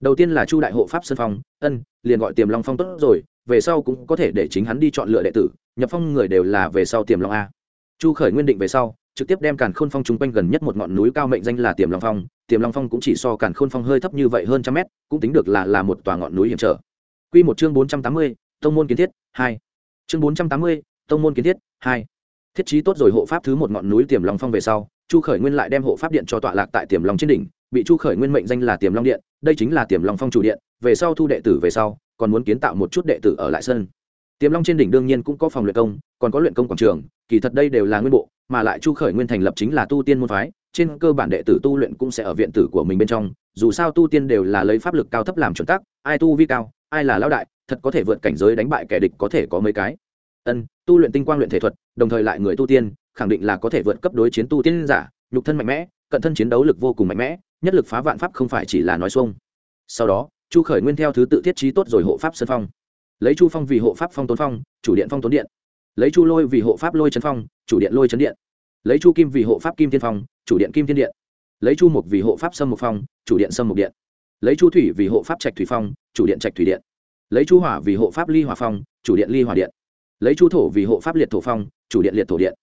đầu tiên là chu đại hộ pháp sân phong, ân, liền gọi tiềm long phong tốt rồi, về sau cũng có thể để chính hắn đi chọn lựa đệ tử, nhập phong người đều là về sau tiềm long a. Chu khởi nguyên định về sau, trực tiếp đem càn khôn phong chung quanh gần nhất một ngọn núi cao mệnh danh là tiềm long phong. Tiềm long phong cũng chỉ so càn khôn phong hơi thấp như vậy hơn trăm mét, cũng tính được là là một tòa ngọn núi hiểm trở. Q một chương bốn trăm tám mươi, tông môn kiến thiết, hai. Chương bốn trăm tám mươi, tông môn kiến thiết, hai. Thiết trí tốt rồi hộ pháp thứ một ngọn núi tiềm long phong về sau, chu khởi nguyên lại đem hộ pháp điện cho tọa lạc tại tiềm long trên đỉnh, bị chu khởi nguyên mệnh danh là tiềm long điện đây chính là tiềm long phong chủ điện, về sau thu đệ tử về sau, còn muốn kiến tạo một chút đệ tử ở lại sân. Tiềm long trên đỉnh đương nhiên cũng có phòng luyện công, còn có luyện công quảng trường, kỳ thật đây đều là nguyên bộ, mà lại chu khởi nguyên thành lập chính là tu tiên môn phái, trên cơ bản đệ tử tu luyện cũng sẽ ở viện tử của mình bên trong, dù sao tu tiên đều là lấy pháp lực cao thấp làm chuẩn tắc, ai tu vi cao, ai là lão đại, thật có thể vượt cảnh giới đánh bại kẻ địch có thể có mấy cái. Ân, tu luyện tinh quang luyện thể thuật, đồng thời lại người tu tiên, khẳng định là có thể vượt cấp đối chiến tu tiên giả, nhục thân mạnh mẽ, cận thân chiến đấu lực vô cùng mạnh mẽ nhất lực phá vạn pháp không phải chỉ là nói xuông. Sau đó, chu khởi nguyên theo thứ tự thiết trí tốt rồi hộ pháp sân phong. Lấy chu phong vì hộ pháp phong tốn phong, chủ điện phong tốn điện. Lấy chu lôi vì hộ pháp lôi trấn phong, chủ điện lôi trấn điện. Lấy chu kim vì hộ pháp kim thiên phong, chủ điện kim thiên điện. Lấy chu mục vì hộ pháp sâm mục phong, chủ điện sâm mục điện. Lấy chu thủy vì hộ pháp trạch thủy phong, chủ điện trạch thủy điện. Lấy chu hỏa vì hộ pháp ly hỏa phong, chủ điện ly hỏa điện. Lấy chu thổ vì hộ pháp liệt thổ phong, chủ điện liệt thổ điện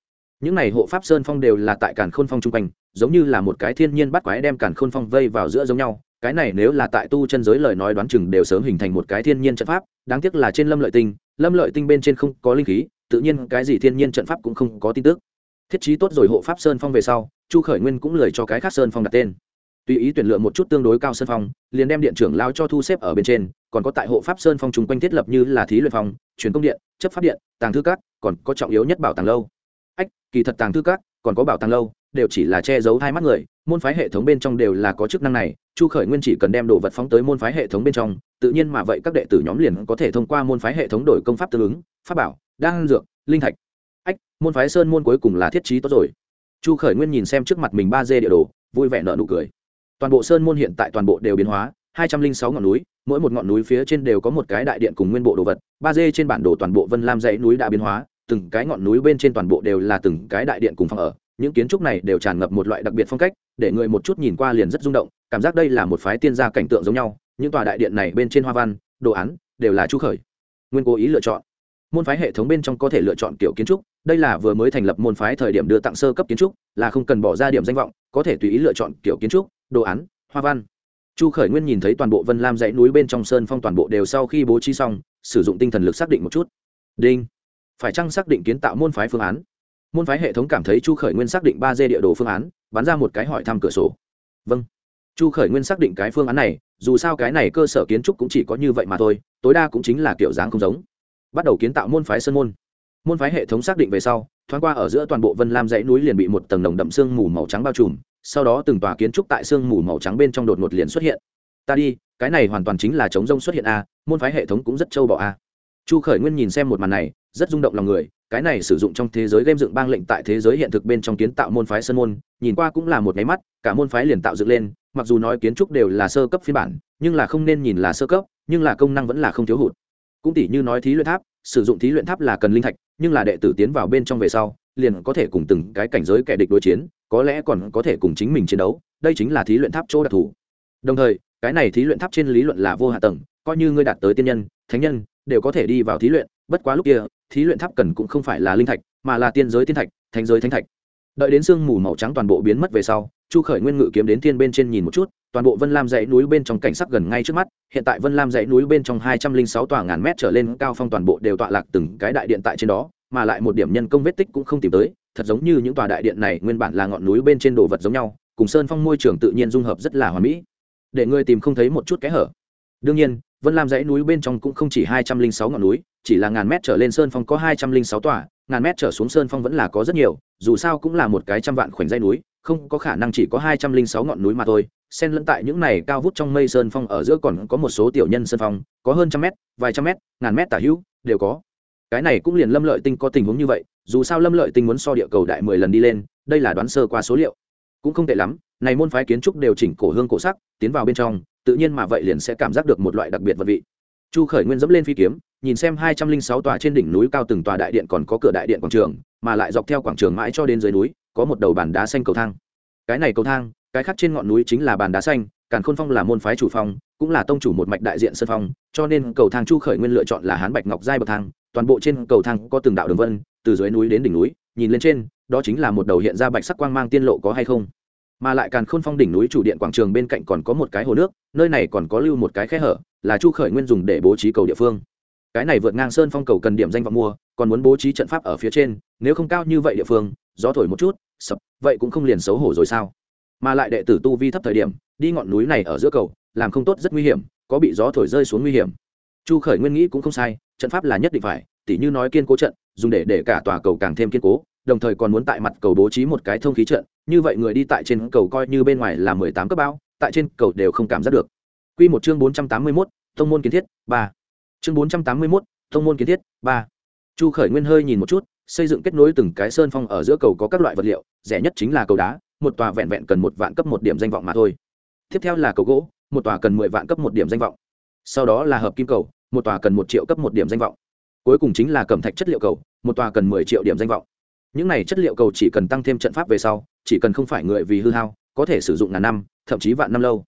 những này hộ pháp sơn phong đều là tại cản khôn phong trung quanh giống như là một cái thiên nhiên bắt quái đem cản khôn phong vây vào giữa giống nhau. Cái này nếu là tại tu chân giới lời nói đoán chừng đều sớm hình thành một cái thiên nhiên trận pháp đáng tiếc là trên lâm lợi tinh lâm lợi tinh bên trên không có linh khí tự nhiên cái gì thiên nhiên trận pháp cũng không có tin tức. Thiết trí tốt rồi hộ pháp sơn phong về sau chu khởi nguyên cũng lời cho cái khác sơn phong đặt tên. Tùy ý tuyển lựa một chút tương đối cao sơn phong liền đem điện trưởng lao cho thu xếp ở bên trên còn có tại hộ pháp sơn phong chung quanh thiết lập như là thí luyện phong truyền công điện chấp pháp điện tàng thư cát, còn có trọng yếu nhất bảo tàng lâu ách, kỳ thật tàng thư các, còn có bảo tàng lâu, đều chỉ là che giấu hai mắt người, môn phái hệ thống bên trong đều là có chức năng này, chu khởi nguyên chỉ cần đem đồ vật phóng tới môn phái hệ thống bên trong, tự nhiên mà vậy các đệ tử nhóm liền có thể thông qua môn phái hệ thống đổi công pháp tương ứng, pháp bảo, đan dược, linh thạch. Ách, môn phái sơn môn cuối cùng là thiết trí tốt rồi. Chu khởi nguyên nhìn xem trước mặt mình ba d địa đồ, vui vẻ nợ nụ cười. Toàn bộ sơn môn hiện tại toàn bộ đều biến hóa, hai trăm linh sáu ngọn núi, mỗi một ngọn núi phía trên đều có một cái đại điện cùng nguyên bộ đồ vật, ba d trên bản đồ toàn bộ vân lam dãy núi đã biến hóa từng cái ngọn núi bên trên toàn bộ đều là từng cái đại điện cùng phòng ở, những kiến trúc này đều tràn ngập một loại đặc biệt phong cách, để người một chút nhìn qua liền rất rung động, cảm giác đây là một phái tiên gia cảnh tượng giống nhau, những tòa đại điện này bên trên hoa văn, đồ án, đều là chu khởi. Nguyên cố ý lựa chọn. Môn phái hệ thống bên trong có thể lựa chọn kiểu kiến trúc, đây là vừa mới thành lập môn phái thời điểm đưa tặng sơ cấp kiến trúc, là không cần bỏ ra điểm danh vọng, có thể tùy ý lựa chọn kiểu kiến trúc, đồ án, hoa văn. Chu khởi nguyên nhìn thấy toàn bộ vân lam dãy núi bên trong sơn phong toàn bộ đều sau khi bố trí xong, sử dụng tinh thần lực xác định một chút. Đinh phải chăng xác định kiến tạo môn phái phương án? Môn phái hệ thống cảm thấy chu khởi nguyên xác định ba d địa đồ phương án, bắn ra một cái hỏi thăm cửa sổ. Vâng. Chu khởi nguyên xác định cái phương án này, dù sao cái này cơ sở kiến trúc cũng chỉ có như vậy mà thôi, tối đa cũng chính là kiểu dáng không giống. Bắt đầu kiến tạo môn phái sơn môn. Môn phái hệ thống xác định về sau, thoáng qua ở giữa toàn bộ vân lam dãy núi liền bị một tầng nồng đậm sương mù màu trắng bao trùm, sau đó từng tòa kiến trúc tại sương mù màu trắng bên trong đột ngột liền xuất hiện. Ta đi, cái này hoàn toàn chính là chống rông xuất hiện a, môn phái hệ thống cũng rất trâu bọ a. Chu khởi nguyên nhìn xem một màn này rất rung động lòng người, cái này sử dụng trong thế giới game dựng bang lệnh tại thế giới hiện thực bên trong kiến tạo môn phái sơn môn, nhìn qua cũng là một máy mắt, cả môn phái liền tạo dựng lên, mặc dù nói kiến trúc đều là sơ cấp phiên bản, nhưng là không nên nhìn là sơ cấp, nhưng là công năng vẫn là không thiếu hụt. Cũng tỷ như nói thí luyện tháp, sử dụng thí luyện tháp là cần linh thạch, nhưng là đệ tử tiến vào bên trong về sau, liền có thể cùng từng cái cảnh giới kẻ địch đối chiến, có lẽ còn có thể cùng chính mình chiến đấu, đây chính là thí luyện tháp chỗ đặc thù. Đồng thời, cái này thí luyện tháp trên lý luận là vô hạ tầng, coi như ngươi đạt tới tiên nhân, thánh nhân, đều có thể đi vào thí luyện, bất quá lúc kia thí luyện tháp cần cũng không phải là linh thạch, mà là tiên giới tiên thạch, thánh giới thánh thạch. Đợi đến sương mù màu trắng toàn bộ biến mất về sau, chu khởi nguyên ngự kiếm đến thiên bên trên nhìn một chút, toàn bộ vân lam dãy núi bên trong cảnh sắc gần ngay trước mắt, hiện tại vân lam dãy núi bên trong hai trăm linh sáu tòa ngàn mét trở lên cao phong toàn bộ đều tọa lạc từng cái đại điện tại trên đó, mà lại một điểm nhân công vết tích cũng không tìm tới, thật giống như những tòa đại điện này nguyên bản là ngọn núi bên trên đồ vật giống nhau, cùng sơn phong môi trường tự nhiên dung hợp rất là hoàn mỹ. Để người tìm không thấy một chút kẽ hở. Đương nhiên vân lam dãy núi bên trong cũng không chỉ hai trăm linh sáu ngọn núi, chỉ là ngàn mét trở lên sơn phong có hai trăm linh sáu tòa, ngàn mét trở xuống sơn phong vẫn là có rất nhiều, dù sao cũng là một cái trăm vạn khoảnh dãy núi, không có khả năng chỉ có hai trăm linh sáu ngọn núi mà thôi. Xen lẫn tại những này cao vút trong mây sơn phong ở giữa còn có một số tiểu nhân sơn phong, có hơn trăm mét, vài trăm mét, ngàn mét tả hữu, đều có. Cái này cũng liền lâm lợi tinh có tình huống như vậy, dù sao lâm lợi tinh muốn so địa cầu đại mười lần đi lên, đây là đoán sơ qua số liệu. Cũng không tệ lắm, này môn phái kiến trúc đều chỉnh cổ hương cổ sắc, tiến vào bên trong tự nhiên mà vậy liền sẽ cảm giác được một loại đặc biệt vật vị. Chu khởi nguyên dẫm lên phi kiếm, nhìn xem hai trăm linh sáu tòa trên đỉnh núi cao từng tòa đại điện còn có cửa đại điện quảng trường, mà lại dọc theo quảng trường mãi cho đến dưới núi, có một đầu bàn đá xanh cầu thang. Cái này cầu thang, cái khác trên ngọn núi chính là bàn đá xanh, càn khôn phong là môn phái chủ phong, cũng là tông chủ một mạch đại diện sân phong, cho nên cầu thang chu khởi nguyên lựa chọn là hán bạch ngọc giai bậc thang, toàn bộ trên cầu thang có từng đạo đường vân, từ dưới núi đến đỉnh núi, nhìn lên trên, đó chính là một đầu hiện ra bạch sắc quang mang tiên lộ có hay không mà lại càn khôn phong đỉnh núi chủ điện quảng trường bên cạnh còn có một cái hồ nước, nơi này còn có lưu một cái khe hở, là chu khởi nguyên dùng để bố trí cầu địa phương. Cái này vượt ngang sơn phong cầu cần điểm danh vọng mua, còn muốn bố trí trận pháp ở phía trên, nếu không cao như vậy địa phương, gió thổi một chút, sập, vậy cũng không liền xấu hổ rồi sao? Mà lại đệ tử tu vi thấp thời điểm, đi ngọn núi này ở giữa cầu, làm không tốt rất nguy hiểm, có bị gió thổi rơi xuống nguy hiểm. Chu khởi nguyên nghĩ cũng không sai, trận pháp là nhất định phải, tỉ như nói kiên cố trận, dùng để để cả tòa cầu càng thêm kiên cố đồng thời còn muốn tại mặt cầu bố trí một cái thông khí trận như vậy người đi tại trên cầu coi như bên ngoài là mười tám cấp bao tại trên cầu đều không cảm giác được Quy một chương bốn trăm tám mươi 481, thông môn kiến thiết, ba. Chương bốn trăm tám mươi 481, thông môn kiến thiết, ba. Chu Khởi Nguyên hơi nhìn một chút, xây dựng kết nối từng cái sơn phong ở giữa cầu có các loại vật liệu, rẻ nhất chính là cầu đá, một tòa vẹn vẹn cần một vạn cấp một điểm danh vọng mà thôi. Tiếp theo là cầu gỗ, một tòa cần mười vạn cấp một điểm danh vọng. Sau đó là hợp kim cầu, một tòa cần một triệu cấp một điểm danh vọng. Cuối cùng chính là cẩm thạch chất liệu cầu, một tòa cần mười triệu điểm danh vọng những này chất liệu cầu chỉ cần tăng thêm trận pháp về sau, chỉ cần không phải người vì hư hao, có thể sử dụng ngàn năm, thậm chí vạn năm lâu.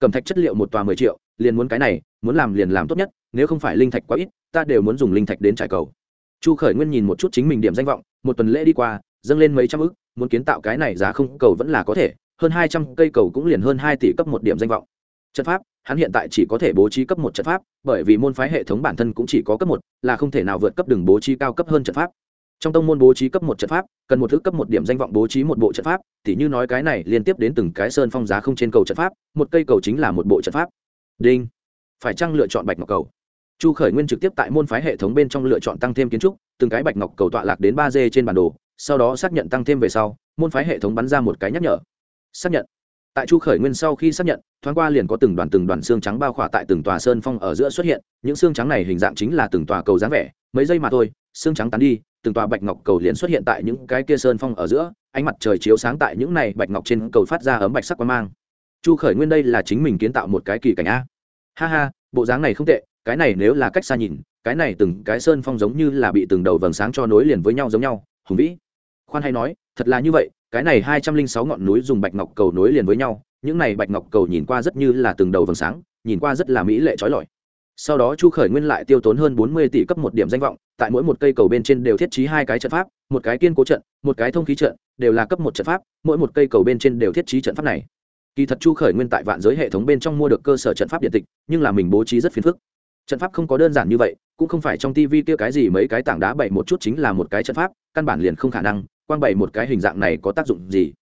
Cầm thạch chất liệu một tòa mười triệu, liền muốn cái này, muốn làm liền làm tốt nhất, nếu không phải linh thạch quá ít, ta đều muốn dùng linh thạch đến trải cầu. Chu khởi nguyên nhìn một chút chính mình điểm danh vọng, một tuần lễ đi qua, dâng lên mấy trăm ức, muốn kiến tạo cái này giá không, cầu vẫn là có thể, hơn hai trăm cây cầu cũng liền hơn hai tỷ cấp một điểm danh vọng. Trận pháp, hắn hiện tại chỉ có thể bố trí cấp một trận pháp, bởi vì môn phái hệ thống bản thân cũng chỉ có cấp một, là không thể nào vượt cấp đường bố trí cao cấp hơn trận pháp trong tông môn bố trí cấp một trận pháp, cần một thứ cấp một điểm danh vọng bố trí một bộ trận pháp thì như nói cái này liên tiếp đến từng cái sơn phong giá không trên cầu trận pháp, một cây cầu chính là một bộ trận pháp. Đinh. Phải chăng lựa chọn bạch ngọc cầu? Chu khởi nguyên trực tiếp tại môn phái hệ thống bên trong lựa chọn tăng thêm kiến trúc, từng cái bạch ngọc cầu tọa lạc đến ba d trên bản đồ, sau đó xác nhận tăng thêm về sau, môn phái hệ thống bắn ra một cái nhắc nhở. Xác nhận tại chu khởi nguyên sau khi xác nhận, thoáng qua liền có từng đoàn từng đoàn xương trắng bao khỏa tại từng tòa sơn phong ở giữa xuất hiện, những xương trắng này hình dạng chính là từng tòa cầu dáng vẻ, mấy giây mà thôi, xương trắng tán đi, từng tòa bạch ngọc cầu liền xuất hiện tại những cái kia sơn phong ở giữa, ánh mặt trời chiếu sáng tại những này bạch ngọc trên cầu phát ra ấm bạch sắc quang mang. Chu khởi nguyên đây là chính mình kiến tạo một cái kỳ cảnh a. Ha ha, bộ dáng này không tệ, cái này nếu là cách xa nhìn, cái này từng cái sơn phong giống như là bị từng đầu vầng sáng cho nối liền với nhau giống nhau, hùng vĩ. Khoan hay nói, thật là như vậy cái này hai trăm linh sáu ngọn núi dùng bạch ngọc cầu nối liền với nhau, những này bạch ngọc cầu nhìn qua rất như là từng đầu vầng sáng, nhìn qua rất là mỹ lệ trói lọi. Sau đó chu khởi nguyên lại tiêu tốn hơn bốn mươi tỷ cấp một điểm danh vọng, tại mỗi một cây cầu bên trên đều thiết trí hai cái trận pháp, một cái kiên cố trận, một cái thông khí trận, đều là cấp một trận pháp, mỗi một cây cầu bên trên đều thiết trí trận pháp này. Kỳ thật chu khởi nguyên tại vạn giới hệ thống bên trong mua được cơ sở trận pháp điện tịch, nhưng là mình bố trí rất phiền phức. Trận pháp không có đơn giản như vậy, cũng không phải trong tivi kia cái gì mấy cái tảng đá bậy một chút chính là một cái trận pháp, căn bản liền không khả năng quang bày một cái hình dạng này có tác dụng gì?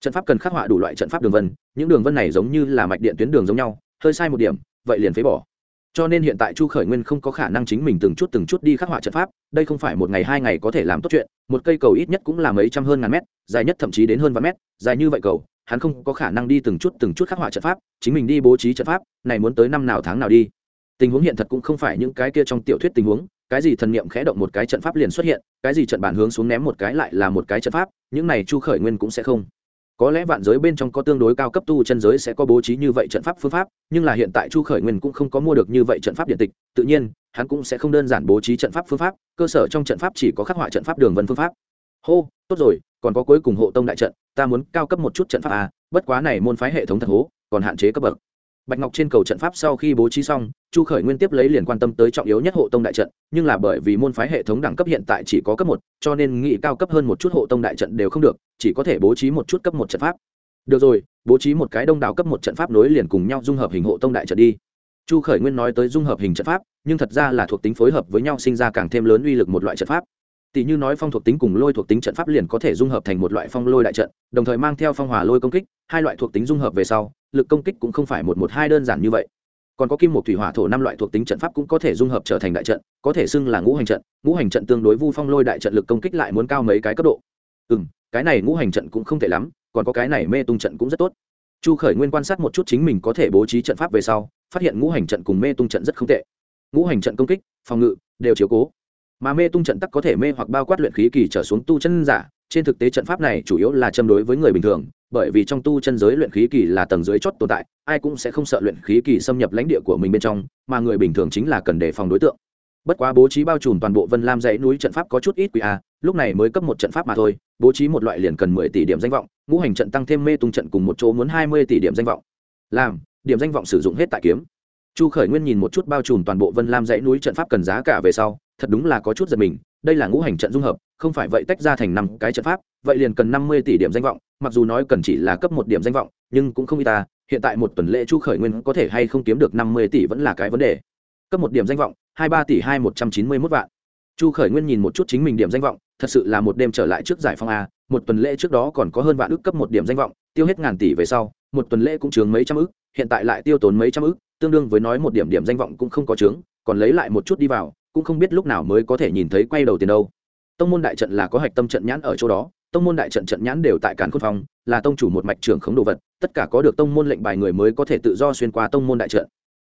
Trận pháp cần khắc họa đủ loại trận pháp đường vân, những đường vân này giống như là mạch điện tuyến đường giống nhau, hơi sai một điểm, vậy liền phế bỏ. Cho nên hiện tại chu khởi nguyên không có khả năng chính mình từng chút từng chút đi khắc họa trận pháp, đây không phải một ngày hai ngày có thể làm tốt chuyện, một cây cầu ít nhất cũng là mấy trăm hơn ngàn mét, dài nhất thậm chí đến hơn vạn mét, dài như vậy cầu, hắn không có khả năng đi từng chút từng chút khắc họa trận pháp, chính mình đi bố trí trận pháp, này muốn tới năm nào tháng nào đi. Tình huống hiện thật cũng không phải những cái kia trong tiểu thuyết tình huống cái gì thần niệm khẽ động một cái trận pháp liền xuất hiện, cái gì trận bản hướng xuống ném một cái lại là một cái trận pháp, những này chu khởi nguyên cũng sẽ không. Có lẽ vạn giới bên trong có tương đối cao cấp tu chân giới sẽ có bố trí như vậy trận pháp phương pháp, nhưng là hiện tại chu khởi nguyên cũng không có mua được như vậy trận pháp điện tịch, tự nhiên, hắn cũng sẽ không đơn giản bố trí trận pháp phương pháp, cơ sở trong trận pháp chỉ có khắc họa trận pháp đường vân phương pháp. Hô, tốt rồi, còn có cuối cùng hộ tông đại trận, ta muốn cao cấp một chút trận pháp à bất quá này môn phái hệ thống thật hố, còn hạn chế cấp bậc bạch ngọc trên cầu trận pháp sau khi bố trí xong, chu khởi nguyên tiếp lấy liền quan tâm tới trọng yếu nhất hộ tông đại trận, nhưng là bởi vì môn phái hệ thống đẳng cấp hiện tại chỉ có cấp một, cho nên nghị cao cấp hơn một chút hộ tông đại trận đều không được, chỉ có thể bố trí một chút cấp một trận pháp. Được rồi, bố trí một cái đông đảo cấp một trận pháp nối liền cùng nhau dung hợp hình hộ tông đại trận đi. Chu khởi nguyên nói tới dung hợp hình trận pháp, nhưng thật ra là thuộc tính phối hợp với nhau sinh ra càng thêm lớn uy lực một loại trận pháp. Tỷ như nói phong thuộc tính cùng lôi thuộc tính trận pháp liền có thể dung hợp thành một loại phong lôi đại trận, đồng thời mang theo phong hòa lôi công kích, hai loại thuộc tính dung hợp về sau lực công kích cũng không phải một một hai đơn giản như vậy. Còn có kim một thủy hỏa thổ năm loại thuộc tính trận pháp cũng có thể dung hợp trở thành đại trận, có thể xưng là ngũ hành trận. Ngũ hành trận tương đối vu phong lôi đại trận lực công kích lại muốn cao mấy cái cấp độ. Ừ m cái này ngũ hành trận cũng không tệ lắm, còn có cái này mê tung trận cũng rất tốt. Chu khởi nguyên quan sát một chút chính mình có thể bố trí trận pháp về sau, phát hiện ngũ hành trận cùng mê tung trận rất không tệ. Ngũ hành trận công kích, phòng ngự, đều chiếu cố. Mà mê tung trận tắc có thể mê hoặc bao quát luyện khí kỳ trở xuống tu chân giả trên thực tế trận pháp này chủ yếu là châm đối với người bình thường, bởi vì trong tu chân giới luyện khí kỳ là tầng dưới chót tồn tại, ai cũng sẽ không sợ luyện khí kỳ xâm nhập lãnh địa của mình bên trong, mà người bình thường chính là cần đề phòng đối tượng. Bất quá bố trí bao trùm toàn bộ vân lam dãy núi trận pháp có chút ít quý a à, lúc này mới cấp một trận pháp mà thôi, bố trí một loại liền cần mười tỷ điểm danh vọng, ngũ hành trận tăng thêm mê tung trận cùng một chỗ muốn hai mươi tỷ điểm danh vọng. Làm, điểm danh vọng sử dụng hết tại kiếm. Chu khởi nguyên nhìn một chút bao trùm toàn bộ vân lam dãy núi trận pháp cần giá cả về sau, thật đúng là có chút giật mình, đây là ngũ hành trận dung hợp không phải vậy tách ra thành năm cái trận pháp, vậy liền cần năm mươi tỷ điểm danh vọng, mặc dù nói cần chỉ là cấp một điểm danh vọng, nhưng cũng không y ta, hiện tại một tuần lễ chu khởi nguyên có thể hay không kiếm được năm mươi tỷ vẫn là cái vấn đề. Cấp một điểm danh vọng, hai ba tỷ hai một trăm chín mươi mốt vạn. Chu khởi nguyên nhìn một chút chính mình điểm danh vọng, thật sự là một đêm trở lại trước giải phong a, một tuần lễ trước đó còn có hơn vạn ước cấp một điểm danh vọng, tiêu hết ngàn tỷ về sau, một tuần lễ cũng chướng mấy trăm ước, hiện tại lại tiêu tốn mấy trăm ước, tương đương với nói một điểm điểm danh vọng cũng không có chướng, còn lấy lại một chút đi vào, cũng không biết lúc nào mới có thể nhìn thấy quay đầu tiền đâu tông môn đại trận là có hạch tâm trận nhãn ở chỗ đó, tông môn đại trận trận nhãn đều tại càn khôn phong, là tông chủ một mạch trưởng khống đồ vật, tất cả có được tông môn lệnh bài người mới có thể tự do xuyên qua tông môn đại trận.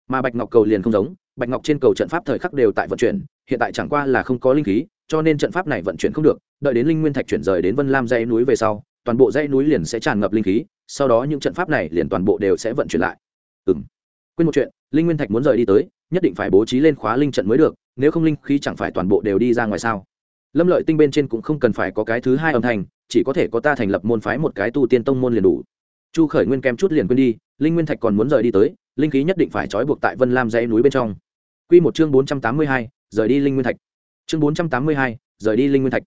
Mà bạch ngọc cầu liền không giống, bạch ngọc trên cầu trận pháp thời khắc đều tại vận chuyển, hiện tại chẳng qua là không có linh khí, cho nên trận pháp này vận chuyển không được, đợi đến linh nguyên thạch chuyển rời đến vân lam dãy núi về sau, toàn bộ dãy núi liền sẽ tràn ngập linh khí, sau đó những trận pháp này liền toàn bộ đều sẽ vận chuyển lại. Ừ m quên một chuyện, linh nguyên thạch muốn rời đi tới, nhất định phải bố trí lên khóa linh trận mới được, nếu không linh khí chẳng phải toàn bộ đều đi ra ngoài sao? Lâm lợi tinh bên trên cũng không cần phải có cái thứ hai âm thanh, chỉ có thể có ta thành lập môn phái một cái tu tiên tông môn liền đủ. Chu khởi nguyên kem chút liền quên đi, linh nguyên thạch còn muốn rời đi tới, linh khí nhất định phải trói buộc tại vân lam dãy núi bên trong. Q một chương bốn trăm tám mươi hai, rời đi linh nguyên thạch. Chương bốn trăm tám mươi hai, rời đi linh nguyên thạch.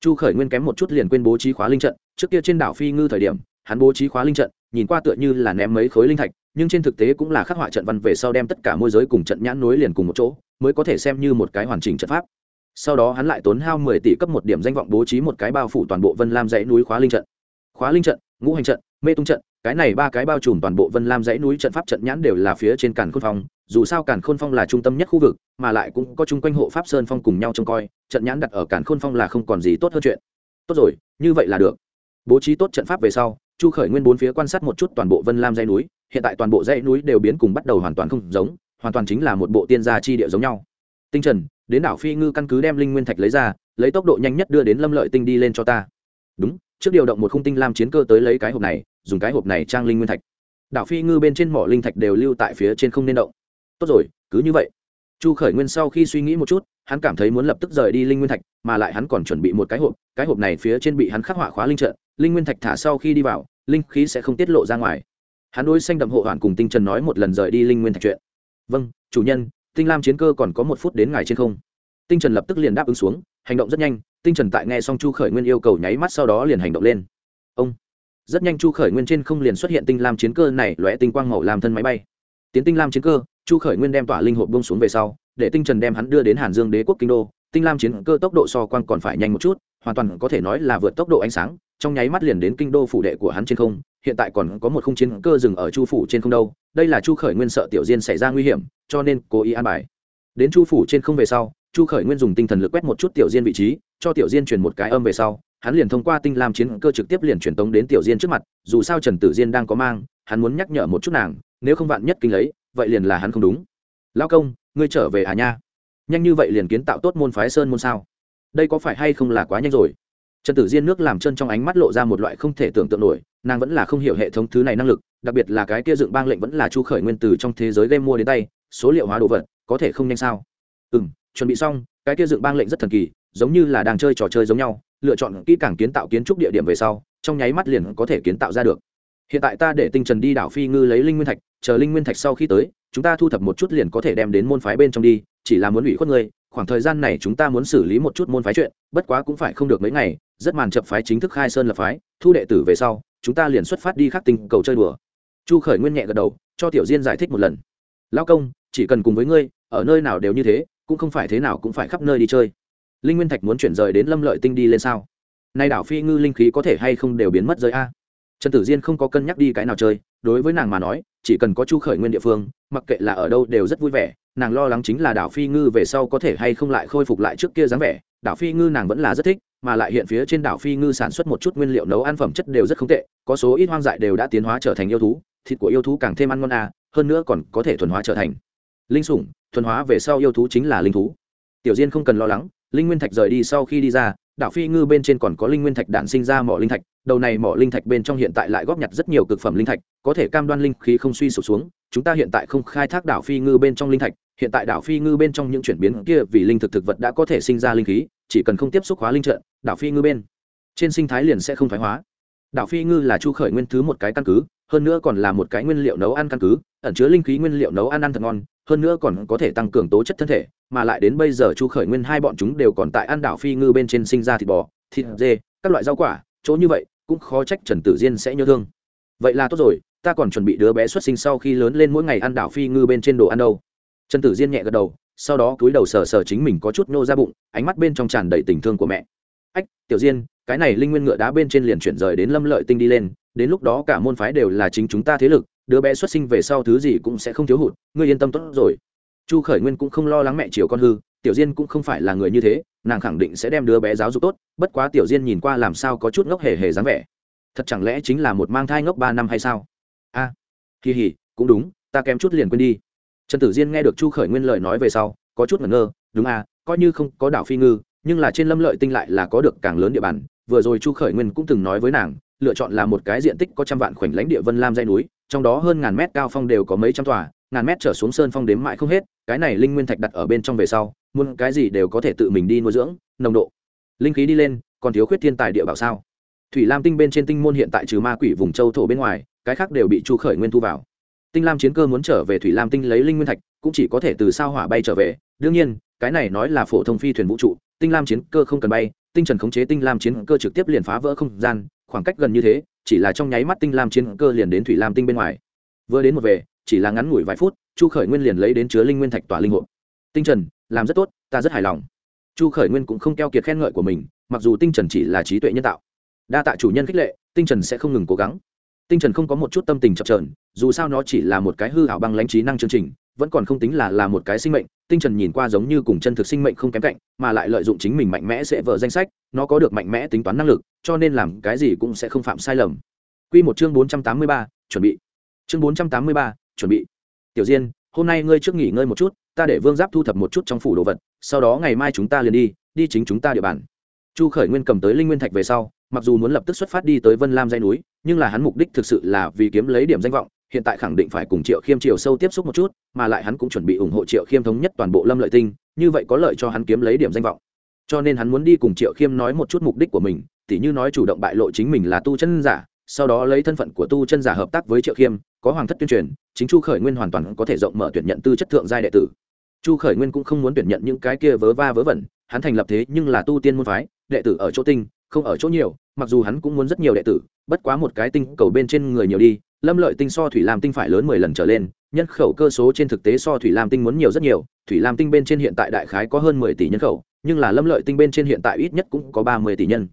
Chu khởi nguyên kém một chút liền quên bố trí khóa linh trận, trước kia trên đảo phi ngư thời điểm, hắn bố trí khóa linh trận, nhìn qua tựa như là ném mấy khối linh thạch, nhưng trên thực tế cũng là khắc họa trận văn về sau đem tất cả môi giới cùng trận nhãn nối liền cùng một chỗ, mới có thể xem như một cái hoàn chỉnh trận pháp sau đó hắn lại tốn hao mười tỷ cấp một điểm danh vọng bố trí một cái bao phủ toàn bộ vân lam dãy núi khóa linh trận. Khóa linh trận, ngũ hành trận, mê tung trận, cái này ba cái bao trùm toàn bộ vân lam dãy núi trận pháp trận nhãn đều là phía trên càn khôn phong, dù sao càn khôn phong là trung tâm nhất khu vực, mà lại cũng có chung quanh hộ pháp sơn phong cùng nhau trông coi, trận nhãn đặt ở càn khôn phong là không còn gì tốt hơn chuyện. Tốt rồi, như vậy là được. Bố trí tốt trận pháp về sau, chu khởi nguyên bốn phía quan sát một chút toàn bộ vân lam dãy núi, hiện tại toàn bộ dãy núi đều biến cùng bắt đầu hoàn toàn không giống, hoàn toàn chính là một bộ tiên gia chi địa giống nhau. Tinh trần đến đảo phi ngư căn cứ đem linh nguyên thạch lấy ra, lấy tốc độ nhanh nhất đưa đến lâm lợi tinh đi lên cho ta. Đúng, trước điều động một khung tinh lam chiến cơ tới lấy cái hộp này, dùng cái hộp này trang linh nguyên thạch. Đảo phi ngư bên trên mỏ linh thạch đều lưu tại phía trên không nên động. Tốt rồi, cứ như vậy. Chu khởi nguyên sau khi suy nghĩ một chút, hắn cảm thấy muốn lập tức rời đi linh nguyên thạch, mà lại hắn còn chuẩn bị một cái hộp cái hộp này phía trên bị hắn khắc họa khóa linh trận, linh nguyên thạch thả sau khi đi vào, linh khí sẽ không tiết lộ ra ngoài. Hắn đôi xanh đậm hộ hoàn cùng tinh trần nói một lần rời đi linh nguyên thạch chuyện. Vâng chủ nhân tinh lam chiến cơ còn có một phút đến ngày trên không. Tinh trần lập tức liền đáp ứng xuống, hành động rất nhanh, tinh trần tại nghe xong chu khởi nguyên yêu cầu nháy mắt sau đó liền hành động lên. Ông! Rất nhanh chu khởi nguyên trên không liền xuất hiện tinh lam chiến cơ này, lóe tinh quang màu làm thân máy bay. Tiến tinh lam chiến cơ, chu khởi nguyên đem tỏa linh hộp bông xuống về sau, để tinh trần đem hắn đưa đến hàn dương đế quốc kinh đô. Tinh lam chiến cơ tốc độ so quang còn phải nhanh một chút, hoàn toàn có thể nói là vượt tốc độ ánh sáng, trong nháy mắt liền đến kinh đô phủ đệ của hắn trên không hiện tại còn có một khung chiến cơ dừng ở chu phủ trên không đâu, đây là chu khởi nguyên sợ tiểu diên xảy ra nguy hiểm, cho nên cố ý an bài. Đến chu phủ trên không về sau, chu khởi nguyên dùng tinh thần lực quét một chút tiểu diên vị trí, cho tiểu diên truyền một cái âm về sau, hắn liền thông qua tinh lam chiến cơ trực tiếp liền truyền tống đến tiểu diên trước mặt, dù sao trần tử diên đang có mang, hắn muốn nhắc nhở một chút nàng, nếu không vạn nhất kinh lấy, vậy liền là hắn không đúng. Lao công, ngươi trở về à nha? Nhanh như vậy liền kiến tạo tốt môn phái sơn môn sao? Đây có phải hay không là quá nhanh rồi? Trần tử diên nước làm chân trong ánh mắt lộ ra một loại không thể tưởng tượng nổi, nàng vẫn là không hiểu hệ thống thứ này năng lực, đặc biệt là cái kia dựng bang lệnh vẫn là chu khởi nguyên từ trong thế giới game mua đến tay, số liệu hóa đồ vật, có thể không nhanh sao? Ừ m chuẩn bị xong, cái kia dựng bang lệnh rất thần kỳ, giống như là đang chơi trò chơi giống nhau, lựa chọn kỹ càng kiến tạo kiến trúc địa điểm về sau, trong nháy mắt liền có thể kiến tạo ra được. Hiện tại ta để tinh trần đi đảo phi ngư lấy linh nguyên thạch, chờ linh nguyên thạch sau khi tới, chúng ta thu thập một chút liền có thể đem đến môn phái bên trong đi, chỉ là muốn ủy khuất ngươi, khoảng thời gian này chúng ta muốn xử lý một chút môn phái chuyện, bất quá cũng phải không được mấy ngày rất màn chập phái chính thức khai sơn lập phái, thu đệ tử về sau, chúng ta liền xuất phát đi khắc tinh cầu chơi đùa. Chu khởi nguyên nhẹ gật đầu, cho tiểu diên giải thích một lần. Lao công, chỉ cần cùng với ngươi, ở nơi nào đều như thế, cũng không phải thế nào cũng phải khắp nơi đi chơi. Linh nguyên thạch muốn chuyển rời đến lâm lợi tinh đi lên sao? Nay đảo phi ngư linh khí có thể hay không đều biến mất rơi a? Trần tử diên không có cân nhắc đi cái nào chơi, đối với nàng mà nói, chỉ cần có chu khởi nguyên địa phương, mặc kệ là ở đâu đều rất vui vẻ, nàng lo lắng chính là đảo phi ngư về sau có thể hay không lại khôi phục lại trước kia dáng vẻ, đảo phi ngư nàng vẫn là rất thích mà lại hiện phía trên đảo phi ngư sản xuất một chút nguyên liệu nấu ăn phẩm chất đều rất không tệ, có số ít hoang dại đều đã tiến hóa trở thành yêu thú, thịt của yêu thú càng thêm ăn ngon à hơn nữa còn có thể thuần hóa trở thành linh sủng, thuần hóa về sau yêu thú chính là linh thú. Tiểu diên không cần lo lắng, linh nguyên thạch rời đi sau khi đi ra, đảo phi ngư bên trên còn có linh nguyên thạch đản sinh ra mỏ linh thạch, đầu này mỏ linh thạch bên trong hiện tại lại góp nhặt rất nhiều cực phẩm linh thạch, có thể cam đoan linh khí không suy sụp xuống, chúng ta hiện tại không khai thác đảo phi ngư bên trong linh thạch, hiện tại đảo phi ngư bên trong những chuyển biến kia vì linh thực thực vật đã có thể sinh ra linh khí chỉ cần không tiếp xúc hóa linh trận, đảo phi ngư bên trên sinh thái liền sẽ không thoái hóa. Đảo phi ngư là chu khởi nguyên thứ một cái căn cứ, hơn nữa còn là một cái nguyên liệu nấu ăn căn cứ, ẩn chứa linh khí nguyên liệu nấu ăn ăn thật ngon, hơn nữa còn có thể tăng cường tố chất thân thể, mà lại đến bây giờ chu khởi nguyên hai bọn chúng đều còn tại ăn đảo phi ngư bên trên sinh ra thịt bò, thịt dê, các loại rau quả, chỗ như vậy, cũng khó trách trần tử diên sẽ nhớ thương. Vậy là tốt rồi, ta còn chuẩn bị đứa bé xuất sinh sau khi lớn lên mỗi ngày ăn đảo phi ngư bên trên đồ ăn đâu? Trần tử diên nhẹ gật đầu sau đó cúi đầu sờ sờ chính mình có chút nô ra bụng ánh mắt bên trong tràn đầy tình thương của mẹ. Ách tiểu diên cái này linh nguyên ngựa đá bên trên liền chuyển rời đến lâm lợi tinh đi lên đến lúc đó cả môn phái đều là chính chúng ta thế lực đứa bé xuất sinh về sau thứ gì cũng sẽ không thiếu hụt ngươi yên tâm tốt rồi. Chu khởi nguyên cũng không lo lắng mẹ chiều con hư tiểu diên cũng không phải là người như thế nàng khẳng định sẽ đem đứa bé giáo dục tốt bất quá tiểu diên nhìn qua làm sao có chút ngốc hề hề dáng vẻ. Thật chẳng lẽ chính là một mang thai ngốc ba năm hay sao? A à, kỳ hỉ cũng đúng ta kém chút liền quên đi trần tử diên nghe được chu khởi nguyên lời nói về sau, có chút ngẩn ngơ, đúng à coi như không có đảo phi ngư, nhưng là trên lâm lợi tinh lại là có được càng lớn địa bàn. Vừa rồi chu khởi nguyên cũng từng nói với nàng, lựa chọn là một cái diện tích có trăm vạn khoảnh lãnh địa vân lam dây núi, trong đó hơn ngàn mét cao phong đều có mấy trăm tòa, ngàn mét trở xuống sơn phong đếm mãi không hết, cái này linh nguyên thạch đặt ở bên trong về sau, muốn cái gì đều có thể tự mình đi nuôi dưỡng, nồng độ, linh khí đi lên, còn thiếu khuyết thiên tài địa bảo sao? Thủy lam tinh bên trên tinh môn hiện tại trừ ma quỷ vùng châu thổ bên ngoài, cái khác đều bị chu khởi nguyên thu vào tinh lam chiến cơ muốn trở về thủy lam tinh lấy linh nguyên thạch, cũng chỉ có thể từ sao hỏa bay trở về. Đương nhiên, cái này nói là phổ thông phi thuyền vũ trụ, tinh lam chiến cơ không cần bay, tinh trần khống chế tinh lam chiến cơ trực tiếp liền phá vỡ không gian, khoảng cách gần như thế, chỉ là trong nháy mắt tinh lam chiến cơ liền đến thủy lam tinh bên ngoài. Vừa đến một về, chỉ là ngắn ngủi vài phút, chu khởi nguyên liền lấy đến chứa linh nguyên thạch tỏa linh hộ tinh trần, làm rất tốt, ta rất hài lòng. Chu khởi nguyên cũng không keo kiệt khen ngợi của mình, mặc dù tinh trần chỉ là trí tuệ nhân tạo. Đa tạ chủ nhân khích lệ, tinh trần sẽ không ngừng cố gắng tinh trần không có một chút tâm tình chập trờn dù sao nó chỉ là một cái hư hảo băng lãnh trí năng chương trình vẫn còn không tính là là một cái sinh mệnh. Tinh trần nhìn qua giống như cùng chân thực sinh mệnh không kém cạnh mà lại lợi dụng chính mình mạnh mẽ sẽ vợ danh sách nó có được mạnh mẽ tính toán năng lực cho nên làm cái gì cũng sẽ không phạm sai lầm. Quy một chương bốn trăm tám mươi ba, chuẩn bị. Chương bốn trăm tám mươi ba, chuẩn bị. Tiểu diên hôm nay ngươi trước nghỉ ngơi một chút ta để vương giáp thu thập một chút trong phủ đồ vật sau đó ngày mai chúng ta liền đi đi chính chúng ta địa bàn. Chu khởi nguyên cầm tới linh nguyên thạch về sau mặc dù muốn lập tức xuất phát đi tới vân lam dây núi, nhưng là hắn mục đích thực sự là vì kiếm lấy điểm danh vọng, hiện tại khẳng định phải cùng triệu khiêm chiều sâu tiếp xúc một chút, mà lại hắn cũng chuẩn bị ủng hộ triệu khiêm thống nhất toàn bộ lâm lợi tinh, như vậy có lợi cho hắn kiếm lấy điểm danh vọng. Cho nên hắn muốn đi cùng triệu khiêm nói một chút mục đích của mình, tỉ như nói chủ động bại lộ chính mình là tu chân giả, sau đó lấy thân phận của tu chân giả hợp tác với triệu khiêm, có hoàng thất tuyên truyền, chính chu khởi nguyên hoàn toàn có thể rộng mở tuyển nhận tư chất thượng giai đệ tử. Chu khởi nguyên cũng không muốn tuyển nhận những cái kia vớ va vớ vẩn, hắn thành lập thế nhưng là tu tiên môn phái, đệ tử ở chỗ tinh không ở chỗ nhiều, mặc dù hắn cũng muốn rất nhiều đệ tử, bất quá một cái tinh cầu bên trên người nhiều đi, lâm lợi tinh so thủy lam tinh phải lớn mười lần trở lên, nhân khẩu cơ số trên thực tế so thủy lam tinh muốn nhiều rất nhiều, thủy lam tinh bên trên hiện tại đại khái có hơn mười tỷ nhân khẩu, nhưng là lâm lợi tinh bên trên hiện tại ít nhất cũng có ba mươi tỷ nhân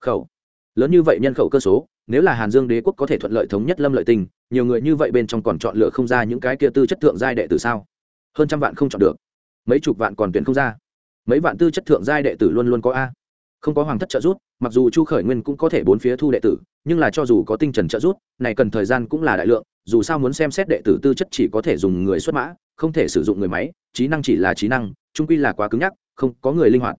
khẩu. Lớn như vậy nhân khẩu cơ số, nếu là hàn dương đế quốc có thể thuận lợi thống nhất lâm lợi tinh, nhiều người như vậy bên trong còn chọn lựa không ra những cái kia tư chất thượng giai đệ tử sao? Hơn trăm vạn không chọn được. Mấy chục vạn còn tuyển không ra. Mấy vạn tư chất thượng giai đệ tử luôn luôn có a không có hoàng thất trợ giúp, mặc dù chu khởi nguyên cũng có thể bốn phía thu đệ tử, nhưng là cho dù có tinh trần trợ giúp, này cần thời gian cũng là đại lượng, dù sao muốn xem xét đệ tử tư chất chỉ có thể dùng người xuất mã, không thể sử dụng người máy, trí năng chỉ là trí năng, trung quy là quá cứng nhắc, không có người linh hoạt.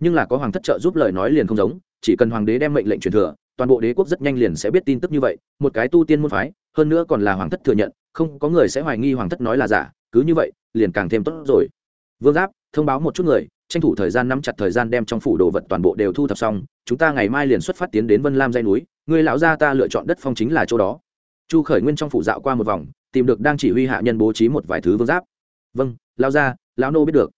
Nhưng là có hoàng thất trợ giúp lời nói liền không giống, chỉ cần hoàng đế đem mệnh lệnh truyền thừa, toàn bộ đế quốc rất nhanh liền sẽ biết tin tức như vậy, một cái tu tiên môn phái, hơn nữa còn là hoàng thất thừa nhận, không có người sẽ hoài nghi hoàng thất nói là giả, cứ như vậy, liền càng thêm tốt rồi. Vương giáp, thông báo một chút người tranh thủ thời gian nắm chặt thời gian đem trong phủ đồ vật toàn bộ đều thu thập xong, chúng ta ngày mai liền xuất phát tiến đến vân lam dây núi, người lão gia ta lựa chọn đất phong chính là chỗ đó. Chu khởi nguyên trong phủ dạo qua một vòng, tìm được đang chỉ huy hạ nhân bố trí một vài thứ vương giáp. Vâng lão gia, lão nô biết được.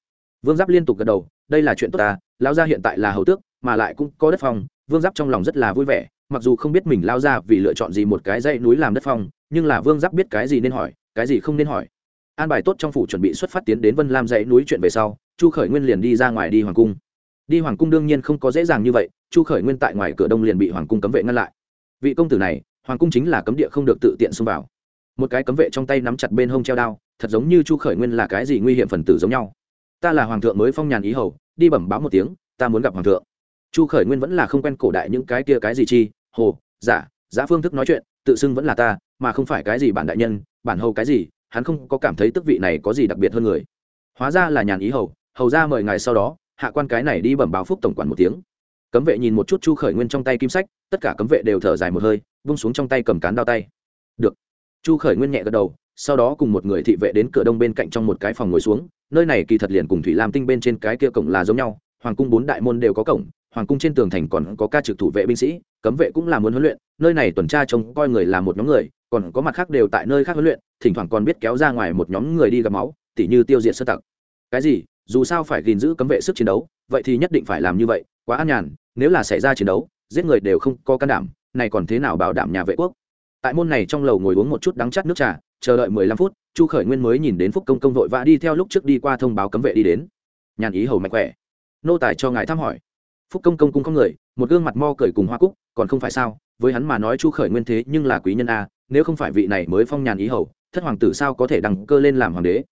Vương giáp liên tục gật đầu, đây là chuyện tốt ta, lão gia hiện tại là hầu tước, mà lại cũng có đất phong, vương giáp trong lòng rất là vui vẻ, mặc dù không biết mình lao ra vì lựa chọn gì một cái dãy núi làm đất phong, nhưng là vương giáp biết cái gì nên hỏi, cái gì không nên hỏi an bài tốt trong phủ chuẩn bị xuất phát tiến đến vân lam dãy núi chuyện về sau, chu khởi nguyên liền đi ra ngoài đi hoàng cung. Đi hoàng cung đương nhiên không có dễ dàng như vậy, chu khởi nguyên tại ngoài cửa đông liền bị hoàng cung cấm vệ ngăn lại. Vị công tử này, hoàng cung chính là cấm địa không được tự tiện xông vào. Một cái cấm vệ trong tay nắm chặt bên hông treo đao, thật giống như chu khởi nguyên là cái gì nguy hiểm phần tử giống nhau. Ta là hoàng thượng mới phong nhàn ý hầu, đi bẩm báo một tiếng, ta muốn gặp hoàng thượng. Chu khởi nguyên vẫn là không quen cổ đại những cái kia cái gì chi, hồ, giả giả phương thức nói chuyện, tự xưng vẫn là ta, mà không phải cái gì bản đại nhân, bản hầu cái gì hắn không có cảm thấy tức vị này có gì đặc biệt hơn người. Hóa ra là nhàn ý hầu hầu ra mời ngài sau đó, hạ quan cái này đi bẩm báo phúc tổng quản một tiếng. Cấm vệ nhìn một chút chu khởi nguyên trong tay kim sách, tất cả cấm vệ đều thở dài một hơi, vung xuống trong tay cầm cán đao tay. Được. Chu khởi nguyên nhẹ gật đầu, sau đó cùng một người thị vệ đến cửa đông bên cạnh trong một cái phòng ngồi xuống, nơi này kỳ thật liền cùng thủy lam tinh bên trên cái kia cổng là giống nhau, hoàng cung bốn đại môn đều có cổng, hoàng cung trên tường thành còn có ca trực thủ vệ binh sĩ, cấm vệ cũng là muốn huấn luyện, nơi này tuần tra trông coi người là một nhóm người còn có mặt khác đều tại nơi khác huấn luyện, thỉnh thoảng còn biết kéo ra ngoài một nhóm người đi gặp máu, tỉ như tiêu diệt sơ tặc. Cái gì? Dù sao phải gìn giữ cấm vệ sức chiến đấu, vậy thì nhất định phải làm như vậy, quá an nhàn, nếu là xảy ra chiến đấu, giết người đều không có can đảm, này còn thế nào bảo đảm nhà vệ quốc? Tại môn này trong lầu ngồi uống một chút đắng chắt nước trà, chờ đợi mười lăm phút, chu khởi nguyên mới nhìn đến phúc công công vội vã đi theo lúc trước đi qua thông báo cấm vệ đi đến. Nhàn ý hầu mạnh khỏe. Nô tài cho ngài thăm hỏi. Phúc công công cung không người, một gương mặt mo cười cùng hoa cúc, còn không phải sao, với hắn mà nói chu khởi nguyên thế nhưng là quý nhân a nếu không phải vị này mới phong nhàn ý hầu, thất hoàng tử sao có thể đăng cơ lên làm hoàng đế?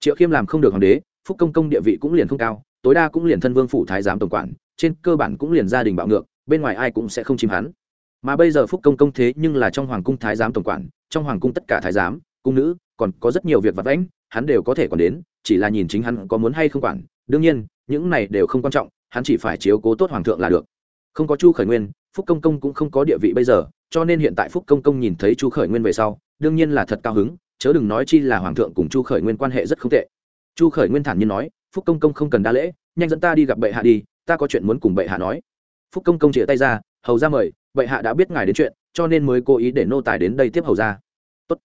Triệu khiêm làm không được hoàng đế, phúc công công địa vị cũng liền không cao, tối đa cũng liền thân vương phủ thái giám tổng quản, trên cơ bản cũng liền gia đình bạo ngược, bên ngoài ai cũng sẽ không chìm hắn. Mà bây giờ phúc công công thế nhưng là trong hoàng cung thái giám tổng quản, trong hoàng cung tất cả thái giám, cung nữ, còn có rất nhiều việc vặt vãnh, hắn đều có thể còn đến, chỉ là nhìn chính hắn có muốn hay không quản. Đương nhiên, những này đều không quan trọng, hắn chỉ phải chiếu cố tốt hoàng thượng là được. Không có chu khởi nguyên phúc công công cũng không có địa vị bây giờ, cho nên hiện tại phúc công công nhìn thấy chu khởi nguyên về sau, đương nhiên là thật cao hứng, chớ đừng nói chi là hoàng thượng cùng chu khởi nguyên quan hệ rất không tệ. Chu khởi nguyên thản nhiên nói, phúc công công không cần đa lễ, nhanh dẫn ta đi gặp bệ hạ đi, ta có chuyện muốn cùng bệ hạ nói. Phúc công công chĩa tay ra, hầu ra mời, bệ hạ đã biết ngài đến chuyện, cho nên mới cố ý để nô tài đến đây tiếp hầu ra. Tốt.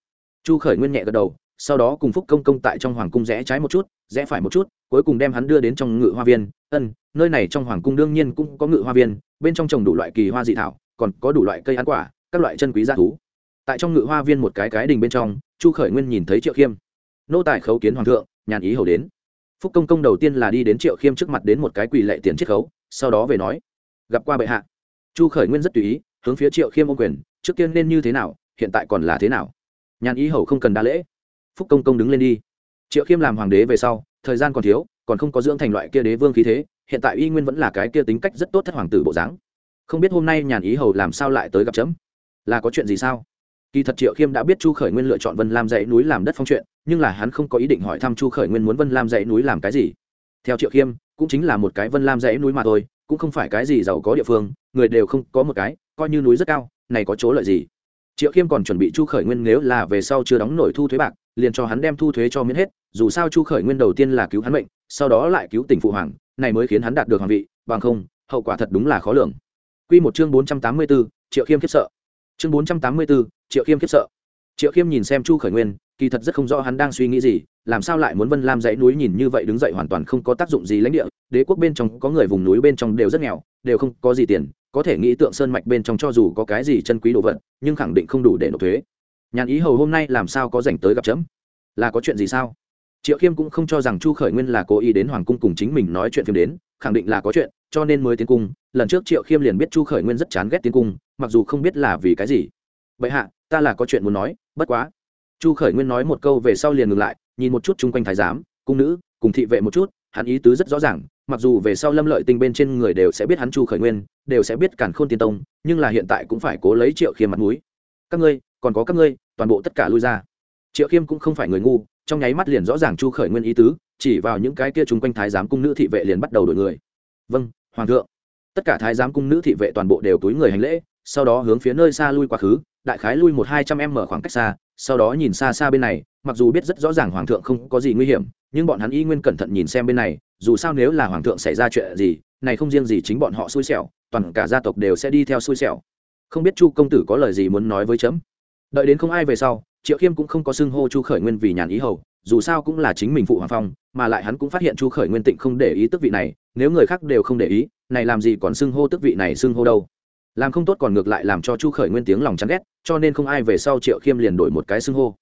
chu khởi nguyên nhẹ gật đầu sau đó cùng phúc công công tại trong hoàng cung rẽ trái một chút, rẽ phải một chút, cuối cùng đem hắn đưa đến trong ngự hoa viên. Ân, nơi này trong hoàng cung đương nhiên cũng có ngự hoa viên, bên trong trồng đủ loại kỳ hoa dị thảo, còn có đủ loại cây ăn quả, các loại chân quý g thú. Tại trong ngự hoa viên một cái cái đình bên trong, chu khởi nguyên nhìn thấy triệu khiêm. Nô tài khấu kiến hoàng thượng, nhàn ý hầu đến. Phúc công công đầu tiên là đi đến triệu khiêm trước mặt đến một cái quỳ lệ tiền chiết khấu, sau đó về nói, gặp qua bệ hạ. Chu khởi nguyên rất tùy ý, hướng phía triệu khiêm ô quyền, trước tiên nên như thế nào, hiện tại còn là thế nào? Nhàn ý hầu không cần đa lễ phúc công công đứng lên đi. Triệu khiêm làm hoàng đế về sau, thời gian còn thiếu, còn không có dưỡng thành loại kia đế vương khí thế, hiện tại y nguyên vẫn là cái kia tính cách rất tốt thất hoàng tử bộ dáng. Không biết hôm nay nhàn ý hầu làm sao lại tới gặp chấm? Là có chuyện gì sao? Kỳ thật triệu khiêm đã biết chu khởi nguyên lựa chọn vân lam dãy núi làm đất phong chuyện, nhưng là hắn không có ý định hỏi thăm chu khởi nguyên muốn vân lam dãy núi làm cái gì. Theo triệu khiêm, cũng chính là một cái vân lam dãy núi mà thôi, cũng không phải cái gì giàu có địa phương, người đều không có một cái, coi như núi rất cao, này có chỗ lợi gì? Triệu khiêm còn chuẩn bị chu khởi nguyên nếu là về sau chưa đóng nổi thu thuế bạc liền cho hắn đem thu thuế cho miễn hết dù sao chu khởi nguyên đầu tiên là cứu hắn bệnh sau đó lại cứu tỉnh phụ hoàng này mới khiến hắn đạt được hoàng vị bằng không hậu quả thật đúng là khó lường Quy một chương bốn trăm tám mươi 484, Triệu Khiêm khiếp sợ. Chương bốn trăm tám mươi 484, Triệu Khiêm khiếp sợ. Triệu Khiêm nhìn xem Chu Khởi Nguyên, kỳ thật rất không rõ hắn đang suy nghĩ gì, làm sao lại muốn Vân Lam dãy núi nhìn như vậy đứng dậy hoàn toàn không có tác dụng gì lãnh địa, đế quốc bên trong có người vùng núi bên trong đều rất nghèo, đều không có gì tiền, có thể nghĩ tượng sơn mạch bên trong cho dù có cái gì chân quý đồ vật, nhưng khẳng định không đủ để nộp thuế. Nhàn ý hầu hôm nay làm sao có dành tới gặp chấm? Là có chuyện gì sao? Triệu Khiêm cũng không cho rằng Chu Khởi Nguyên là cố ý đến hoàng cung cùng chính mình nói chuyện phim đến, khẳng định là có chuyện, cho nên mới tiến cung. Lần trước Triệu Khiêm liền biết Chu Khởi Nguyên rất chán ghét tiến cung, mặc dù không biết là vì cái gì. Vậy hạ, ta là có chuyện muốn nói, bất quá. Chu Khởi Nguyên nói một câu về sau liền ngừng lại, nhìn một chút chung quanh thái giám, cung nữ, cùng thị vệ một chút, hắn ý tứ rất rõ ràng, mặc dù về sau Lâm Lợi Tinh bên trên người đều sẽ biết hắn Chu Khởi Nguyên, đều sẽ biết Càn Khôn Tiên Tông, nhưng là hiện tại cũng phải cố lấy Triệu Khiêm mặt mũi. Các ngươi, còn có các ngươi, toàn bộ tất cả lui ra. Triệu Khiêm cũng không phải người ngu, trong nháy mắt liền rõ ràng chu khởi nguyên ý tứ chỉ vào những cái kia chung quanh thái giám cung nữ thị vệ liền bắt đầu đổi người vâng hoàng thượng tất cả thái giám cung nữ thị vệ toàn bộ đều túi người hành lễ sau đó hướng phía nơi xa lui quá khứ đại khái lui một hai trăm em mở khoảng cách xa sau đó nhìn xa xa bên này mặc dù biết rất rõ ràng hoàng thượng không có gì nguy hiểm nhưng bọn hắn y nguyên cẩn thận nhìn xem bên này, dù sao nếu là hoàng thượng xảy ra chuyện gì, này không riêng gì chính bọn họ xui xẻo, toàn cả gia tộc đều sẽ đi theo xui xẻo. Không biết chu công tử có lời gì muốn nói với chấm đợi đến không ai về sau, triệu khiêm cũng không có xưng hô chu khởi nguyên vì nhàn ý hầu, dù sao cũng là chính mình phụ hoàng phong, mà lại hắn cũng phát hiện chu khởi nguyên tịnh không để ý tức vị này, nếu người khác đều không để ý, này làm gì còn xưng hô tức vị này xưng hô đâu? Làm không tốt còn ngược lại làm cho chu khởi nguyên tiếng lòng chán ghét, cho nên không ai về sau triệu khiêm liền đổi một cái xưng hô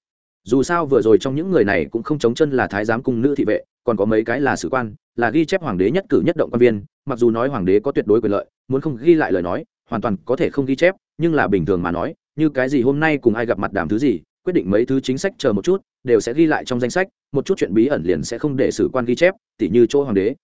dù sao vừa rồi trong những người này cũng không chống chân là thái giám cung nữ thị vệ, còn có mấy cái là sử quan, là ghi chép hoàng đế nhất cử nhất động quan viên, mặc dù nói hoàng đế có tuyệt đối quyền lợi, muốn không ghi lại lời nói, hoàn toàn có thể không ghi chép, nhưng là bình thường mà nói, như cái gì hôm nay cùng ai gặp mặt đàm thứ gì, quyết định mấy thứ chính sách chờ một chút, đều sẽ ghi lại trong danh sách, một chút chuyện bí ẩn liền sẽ không để sử quan ghi chép, tỉ như chỗ hoàng đế.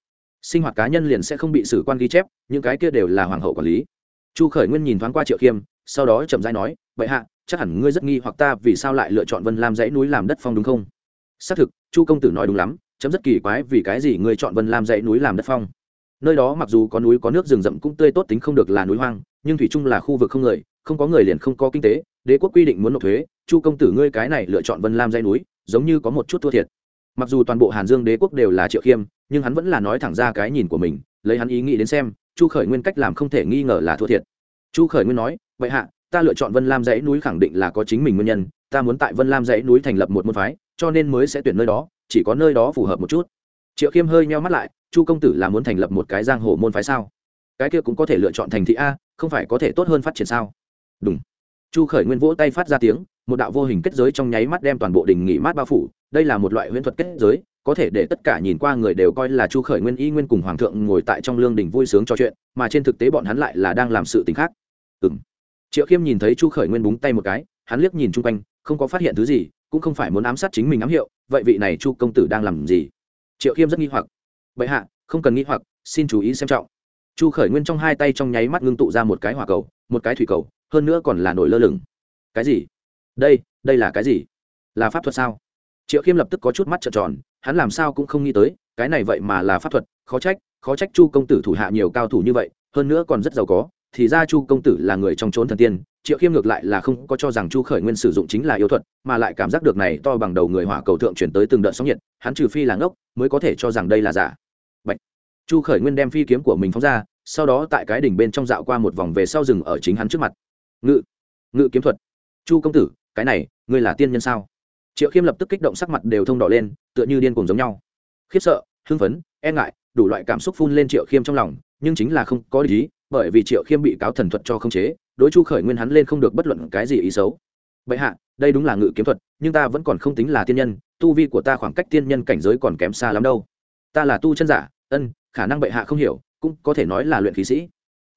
Sinh hoạt cá nhân liền sẽ không bị sử quan ghi chép, những cái kia đều là hoàng hậu quản lý. Chu khởi nguyên nhìn thoáng qua triệu khiêm, sau đó chậm rãi nói vậy hạ chắc hẳn ngươi rất nghi hoặc ta vì sao lại lựa chọn vân lam dãy núi làm đất phong đúng không? Xác thực, chu công tử nói đúng lắm, chấm rất kỳ quái vì cái gì ngươi chọn vân lam dãy núi làm đất phong. Nơi đó mặc dù có núi có nước rừng rậm cũng tươi tốt tính không được là núi hoang, nhưng thủy chung là khu vực không người, không có người liền không có kinh tế, đế quốc quy định muốn nộp thuế, chu công tử ngươi cái này lựa chọn vân lam dãy núi, giống như có một chút thua thiệt. Mặc dù toàn bộ hàn dương đế quốc đều là triệu khiêm, nhưng hắn vẫn là nói thẳng ra cái nhìn của mình, lấy hắn ý nghĩ đến xem, chu khởi nguyên cách làm không thể nghi ngờ là thua thiệt. Chu khởi nguyên nói, vậy hạ ta lựa chọn vân lam dãy núi khẳng định là có chính mình nguyên nhân, ta muốn tại vân lam dãy núi thành lập một môn phái, cho nên mới sẽ tuyển nơi đó, chỉ có nơi đó phù hợp một chút. Triệu khiêm hơi meo mắt lại, chu công tử là muốn thành lập một cái giang hồ môn phái sao? Cái kia cũng có thể lựa chọn thành thị a, không phải có thể tốt hơn phát triển sao? Đúng chu khởi nguyên vỗ tay phát ra tiếng, một đạo vô hình kết giới trong nháy mắt đem toàn bộ đình nghỉ mát bao phủ, đây là một loại huyễn thuật kết giới, có thể để tất cả nhìn qua người đều coi là chu khởi nguyên y nguyên cùng hoàng thượng ngồi tại trong lương đình vui sướng trò chuyện, mà trên thực tế bọn hắn lại là đang làm sự t ì n h khác. Ừ m triệu khiêm nhìn thấy chu khởi nguyên búng tay một cái, hắn liếc nhìn chung quanh, không có phát hiện thứ gì, cũng không phải muốn ám sát chính mình ám hiệu, vậy vị này chu công tử đang làm gì? Triệu khiêm rất nghi hoặc. Bệ hạ, không cần nghi hoặc, xin chú ý xem trọng. Chu khởi nguyên trong hai tay trong nháy mắt ngưng tụ ra một cái hỏa cầu, một cái thủy cầu, hơn nữa còn là nổi lơ lửng. Cái gì? Đây đây là cái gì? Là pháp thuật sao? Triệu khiêm lập tức có chút mắt trợn tròn, hắn làm sao cũng không nghĩ tới, cái này vậy mà là pháp thuật, khó trách khó trách chu công tử thủ hạ nhiều cao thủ như vậy, hơn nữa còn rất giàu có thì ra chu công tử là người trong trốn thần tiên, triệu khiêm ngược lại là không có cho rằng chu khởi nguyên sử dụng chính là yêu thuật, mà lại cảm giác được này to bằng đầu người hỏa cầu thượng chuyển tới từng đợt sóng nhiệt, hắn trừ phi là ngốc, mới có thể cho rằng đây là giả. Bạch. chu khởi nguyên đem phi kiếm của mình phóng ra, sau đó tại cái đỉnh bên trong dạo qua một vòng về sau rừng ở chính hắn trước mặt. Ngự. Ngự kiếm thuật. Chu công tử, cái này, ngươi là tiên nhân sao? Triệu khiêm lập tức kích động sắc mặt đều thông đỏ lên, tựa như điên cuồng giống nhau. Khiếp sợ, hưng phấn e ngại, đủ loại cảm xúc phun lên triệu khiêm trong lòng, nhưng chính là không có lý bởi vì triệu khiêm bị cáo thần thuật cho không chế, đối chu khởi nguyên hắn lên không được bất luận cái gì ý xấu. Bệ hạ, đây đúng là ngự kiếm thuật, nhưng ta vẫn còn không tính là tiên nhân, tu vi của ta khoảng cách tiên nhân cảnh giới còn kém xa lắm đâu. Ta là tu chân giả, ân, khả năng bệ hạ không hiểu, cũng có thể nói là luyện khí sĩ.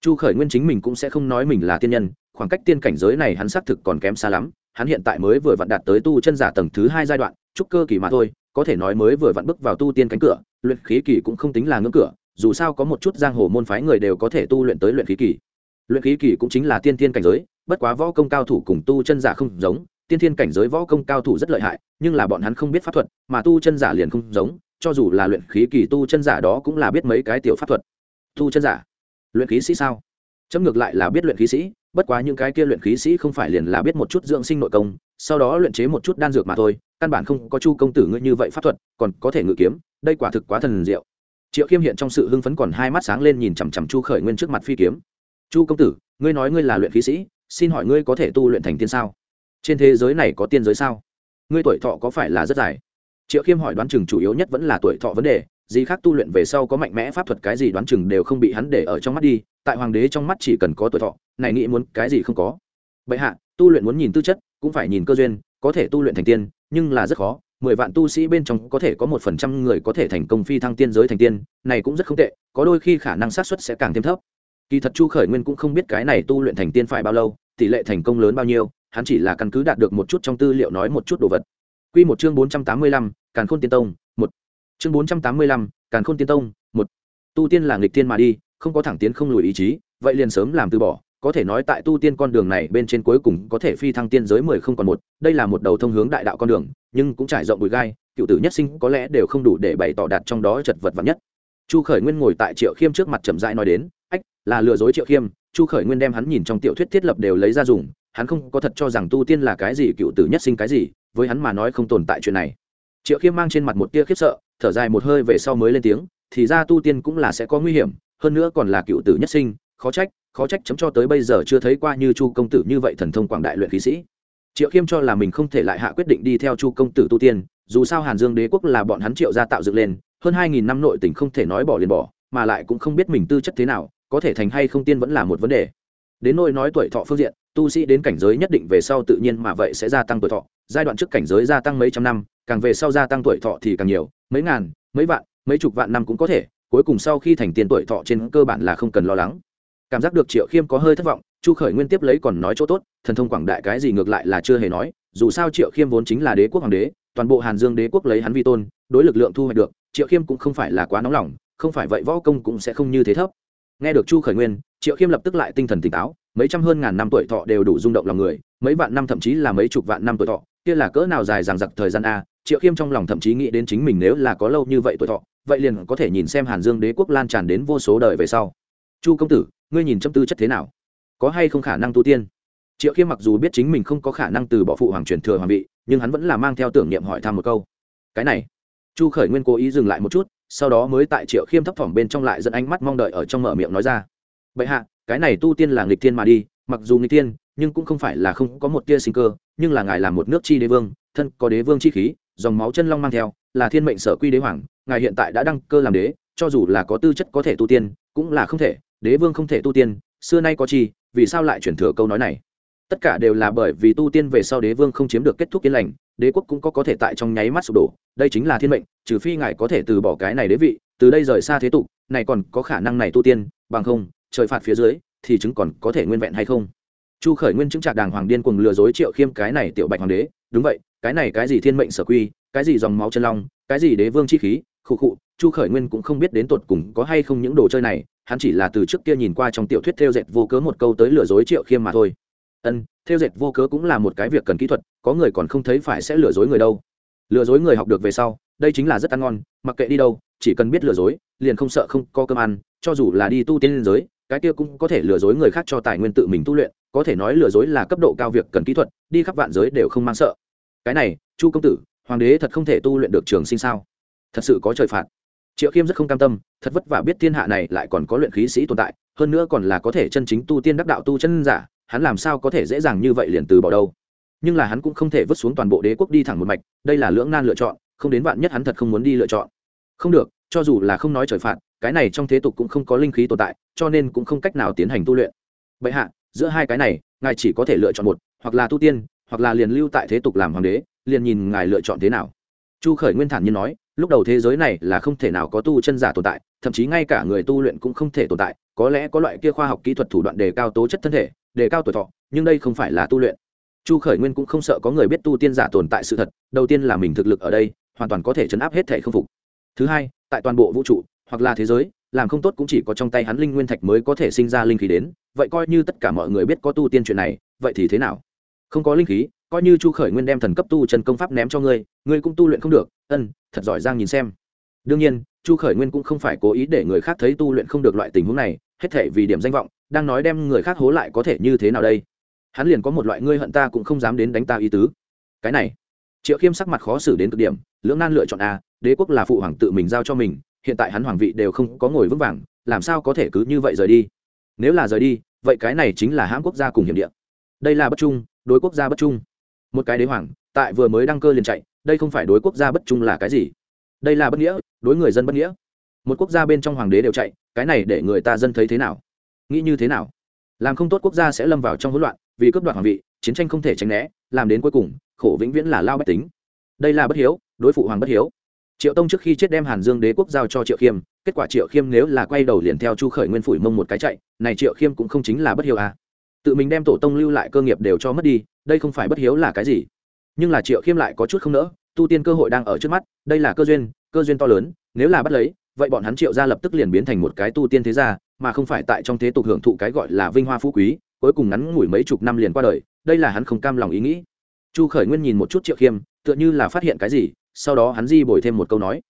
Chu khởi nguyên chính mình cũng sẽ không nói mình là tiên nhân, khoảng cách tiên cảnh giới này hắn xác thực còn kém xa lắm, hắn hiện tại mới vừa vặn đạt tới tu chân giả tầng thứ hai giai đoạn, trúc cơ kỳ mà thôi, có thể nói mới vừa vặn bước vào tu tiên cánh cửa, luyện khí kỳ cũng không tính là ngưỡng cửa dù sao có một chút giang hồ môn phái người đều có thể tu luyện tới luyện khí kỳ. Luyện khí kỳ cũng chính là tiên thiên cảnh giới, bất quá võ công cao thủ cùng tu chân giả không giống, tiên thiên cảnh giới võ công cao thủ rất lợi hại, nhưng là bọn hắn không biết pháp thuật, mà tu chân giả liền không giống, cho dù là luyện khí kỳ tu chân giả đó cũng là biết mấy cái tiểu pháp thuật. Tu chân giả, luyện khí sĩ sao? Chấm ngược lại là biết luyện khí sĩ, bất quá những cái kia luyện khí sĩ không phải liền là biết một chút dưỡng sinh nội công, sau đó luyện chế một chút đan dược mà thôi, căn bản không có chu công tử ngươi như vậy pháp thuật, còn có thể ngự kiếm, đây quả thực quá thần diệu triệu khiêm hiện trong sự hưng phấn còn hai mắt sáng lên nhìn chằm chằm chu khởi nguyên trước mặt phi kiếm. Chu công tử, ngươi nói ngươi là luyện khí sĩ, xin hỏi ngươi có thể tu luyện thành tiên sao? Trên thế giới này có tiên giới sao? Ngươi tuổi thọ có phải là rất dài? Triệu khiêm hỏi đoán chừng chủ yếu nhất vẫn là tuổi thọ vấn đề, gì khác tu luyện về sau có mạnh mẽ pháp thuật cái gì đoán chừng đều không bị hắn để ở trong mắt đi, tại hoàng đế trong mắt chỉ cần có tuổi thọ, này nghĩ muốn cái gì không có. Bệ hạ, tu luyện muốn nhìn tư chất, cũng phải nhìn cơ duyên, có thể tu luyện thành tiên, nhưng là rất khó mười vạn tu sĩ bên trong có thể có một phần trăm người có thể thành công phi thăng tiên giới thành tiên này cũng rất không tệ có đôi khi khả năng xác suất sẽ càng thêm thấp kỳ thật chu khởi nguyên cũng không biết cái này tu luyện thành tiên phải bao lâu tỷ lệ thành công lớn bao nhiêu hắn chỉ là căn cứ đạt được một chút trong tư liệu nói một chút đồ vật Quy một chương bốn trăm tám mươi lăm, Càn Khôn Tiên Tông, một. Chương bốn trăm tám mươi lăm, Càn Khôn Tiên Tông, một. Tu tiên là nghịch tiên mà đi, không có thẳng tiến không lùi ý chí, vậy liền sớm làm từ bỏ, có thể nói tại tu tiên con đường này bên trên cuối cùng có thể phi thăng tiên giới mười không còn một, đây là một đầu thông hướng đại đạo con đường, nhưng cũng trải rộng bụi gai, cựu tử nhất sinh có lẽ đều không đủ để bày tỏ đạt trong đó chật vật vạn nhất. Chu Khởi Nguyên ngồi tại Triệu Khiêm trước mặt chậm rãi nói đến, "Ách, là lừa dối Triệu Khiêm." Chu Khởi Nguyên đem hắn nhìn trong tiểu thuyết thiết lập đều lấy ra dùng, hắn không có thật cho rằng tu tiên là cái gì cựu tử nhất sinh cái gì, với hắn mà nói không tồn tại chuyện này. Triệu Khiêm mang trên mặt một tia khiếp sợ, thở dài một hơi về sau mới lên tiếng, thì ra tu tiên cũng là sẽ có nguy hiểm, hơn nữa còn là cựu tử nhất sinh, khó trách, khó trách chấm cho tới bây giờ chưa thấy qua như chu công tử như vậy thần thông quảng đại luyện khí sĩ. Triệu khiêm cho là mình không thể lại hạ quyết định đi theo chu công tử tu tiên, dù sao hàn dương đế quốc là bọn hắn triệu gia tạo dựng lên, hơn hai nghìn năm nội tỉnh không thể nói bỏ liền bỏ, mà lại cũng không biết mình tư chất thế nào, có thể thành hay không tiên vẫn là một vấn đề. Đến nỗi nói tuổi thọ phương diện, tu sĩ đến cảnh giới nhất định về sau tự nhiên mà vậy sẽ gia tăng tuổi thọ, giai đoạn trước cảnh giới gia tăng mấy trăm năm, càng về sau gia tăng tuổi thọ thì càng nhiều, mấy ngàn, mấy vạn, mấy chục vạn năm cũng có thể, cuối cùng sau khi thành tiền tuổi thọ trên cơ bản là không cần lo lắng cảm giác được triệu khiêm có hơi thất vọng, chu khởi nguyên tiếp lấy còn nói chỗ tốt, thần thông quảng đại cái gì ngược lại là chưa hề nói, dù sao triệu khiêm vốn chính là đế quốc hoàng đế, toàn bộ hàn dương đế quốc lấy hắn vi tôn, đối lực lượng thu hoạch được, triệu khiêm cũng không phải là quá nóng lòng, không phải vậy võ công cũng sẽ không như thế thấp. Nghe được chu khởi nguyên, triệu khiêm lập tức lại tinh thần tỉnh táo, mấy trăm hơn ngàn năm tuổi thọ đều đủ rung động lòng người, mấy vạn năm thậm chí là mấy chục vạn năm tuổi thọ, kia là cỡ nào dài dằng dặc thời gian a, triệu khiêm trong lòng thậm chí nghĩ đến chính mình nếu là có lâu như vậy tuổi thọ, vậy liền có thể nhìn xem hàn dương đế quốc lan tràn đến vô số đời về sau chu công tử, ngươi nhìn châm tư chất thế nào? Có hay không khả năng tu tiên? Triệu khiêm mặc dù biết chính mình không có khả năng từ bỏ phụ hoàng truyền thừa hoàng vị, nhưng hắn vẫn là mang theo tưởng niệm hỏi thăm một câu. Cái này. Chu khởi nguyên cố ý dừng lại một chút, sau đó mới tại triệu khiêm thấp thỏm bên trong lại dẫn ánh mắt mong đợi ở trong mở miệng nói ra. Bệ hạ, cái này tu tiên là nghịch tiên mà đi, mặc dù nghịch tiên nhưng cũng không phải là không có một tia sinh cơ, nhưng là ngài là một nước chi đế vương, thân có đế vương chi khí, dòng máu chân long mang theo, là thiên mệnh sở quy đế hoàng, ngài hiện tại đã đăng cơ làm đế, cho dù là có tư chất có thể tu tiên, cũng là không thể đế vương không thể tu tiên, xưa nay có chi, vì sao lại chuyển thừa câu nói này? Tất cả đều là bởi vì tu tiên về sau đế vương không chiếm được kết thúc yên lành, đế quốc cũng có có thể tại trong nháy mắt sụp đổ, đây chính là thiên mệnh, trừ phi ngài có thể từ bỏ cái này đế vị, từ đây rời xa thế tục, này còn có khả năng này tu tiên, bằng không, trời phạt phía dưới, thì chứng còn có thể nguyên vẹn hay không? Chu khởi nguyên chứng trạc đàng hoàng điên cuồng lừa dối triệu khiêm cái này tiểu bạch hoàng đế, đúng vậy, cái này cái gì thiên mệnh sở quy cái gì dòng máu chân long, cái gì đế vương chi khí, khụ khụ, chu khởi nguyên cũng không biết đến tột cùng có hay không những đồ chơi này, hắn chỉ là từ trước kia nhìn qua trong tiểu thuyết theo dệt vô cớ một câu tới lừa dối triệu khiêm mà thôi. Ân, theo dệt vô cớ cũng là một cái việc cần kỹ thuật, có người còn không thấy phải sẽ lừa dối người đâu. Lừa dối người học được về sau, đây chính là rất ăn ngon, mặc kệ đi đâu, chỉ cần biết lừa dối, liền không sợ không có cơm ăn, cho dù là đi tu tiên liên giới, cái kia cũng có thể lừa dối người khác cho tài nguyên tự mình tu luyện, có thể nói lừa dối là cấp độ cao việc cần kỹ thuật, đi khắp vạn giới đều không mang sợ. Cái này, chu công tử hoàng đế thật không thể tu luyện được trường sinh sao? Thật sự có trời phạt. Triệu khiêm rất không cam tâm, thật vất vả biết thiên hạ này lại còn có luyện khí sĩ tồn tại, hơn nữa còn là có thể chân chính tu tiên đắc đạo tu chân giả, hắn làm sao có thể dễ dàng như vậy liền từ bỏ đâu? Nhưng là hắn cũng không thể vứt xuống toàn bộ đế quốc đi thẳng một mạch, đây là lưỡng nan lựa chọn, không đến vạn nhất hắn thật không muốn đi lựa chọn. Không được, cho dù là không nói trời phạt, cái này trong thế tục cũng không có linh khí tồn tại, cho nên cũng không cách nào tiến hành tu luyện. Bệ hạ, giữa hai cái này, ngài chỉ có thể lựa chọn một, hoặc là tu tiên, hoặc là liền lưu tại thế tục làm hoàng đế liền nhìn ngài lựa chọn thế nào. Chu khởi nguyên thản nhiên nói, lúc đầu thế giới này là không thể nào có tu chân giả tồn tại, thậm chí ngay cả người tu luyện cũng không thể tồn tại, có lẽ có loại kia khoa học kỹ thuật thủ đoạn đề cao tố chất thân thể đề cao tuổi thọ, nhưng đây không phải là tu luyện. Chu khởi nguyên cũng không sợ có người biết tu tiên giả tồn tại sự thật, đầu tiên là mình thực lực ở đây, hoàn toàn có thể chấn áp hết thể không phục. Thứ hai, tại toàn bộ vũ trụ, hoặc là thế giới, làm không tốt cũng chỉ có trong tay hắn linh nguyên thạch mới có thể sinh ra linh khí đến, vậy coi như tất cả mọi người biết có tu tiên chuyện này, vậy thì thế nào? Không có linh khí coi như chu khởi nguyên đem thần cấp tu chân công pháp ném cho ngươi ngươi cũng tu luyện không được. Ân, thật giỏi giang nhìn xem. Đương nhiên, chu khởi nguyên cũng không phải cố ý để người khác thấy tu luyện không được loại tình huống này, hết thể vì điểm danh vọng, đang nói đem người khác hố lại có thể như thế nào đây? Hắn liền có một loại ngươi hận ta cũng không dám đến đánh ta ý tứ. Cái này, triệu khiêm sắc mặt khó xử đến cực điểm, lưỡng nan lựa chọn a, đế quốc là phụ hoàng tự mình giao cho mình, hiện tại hắn hoàng vị đều không có ngồi vững vàng, làm sao có thể cứ như vậy rời đi? Nếu là rời đi, vậy cái này chính là hãm quốc gia cùng hiểm địa. Đây là bất trung, đối quốc gia bất trung một cái đế hoàng, tại vừa mới đăng cơ liền chạy, đây không phải đối quốc gia bất trung là cái gì? Đây là bất nghĩa, đối người dân bất nghĩa. Một quốc gia bên trong hoàng đế đều chạy, cái này để người ta dân thấy thế nào? Nghĩ như thế nào? Làm không tốt quốc gia sẽ lâm vào trong hỗn loạn, vì cướp đoạt hoàng vị, chiến tranh không thể tránh né, làm đến cuối cùng, khổ vĩnh viễn là lao bách tính. Đây là bất hiếu, đối phụ hoàng bất hiếu. Triệu tông trước khi chết đem hàn dương đế quốc giao cho triệu khiêm, kết quả triệu khiêm nếu là quay đầu liền theo chu khởi nguyên phủi mông một cái chạy, này triệu khiêm cũng không chính là bất hiếu à tự mình đem tổ tông lưu lại cơ nghiệp đều cho mất đi, đây không phải bất hiếu là cái gì. Nhưng là triệu khiêm lại có chút không nỡ, tu tiên cơ hội đang ở trước mắt, đây là cơ duyên cơ duyên to lớn, nếu là bắt lấy, vậy bọn hắn triệu ra lập tức liền biến thành một cái tu tiên thế gia, mà không phải tại trong thế tục hưởng thụ cái gọi là vinh hoa phú quý, cuối cùng ngắn ngủi mấy chục năm liền qua đời, đây là hắn không cam lòng ý nghĩ. Chu khởi nguyên nhìn một chút triệu khiêm, tựa như là phát hiện cái gì, sau đó hắn di bồi thêm một câu nói.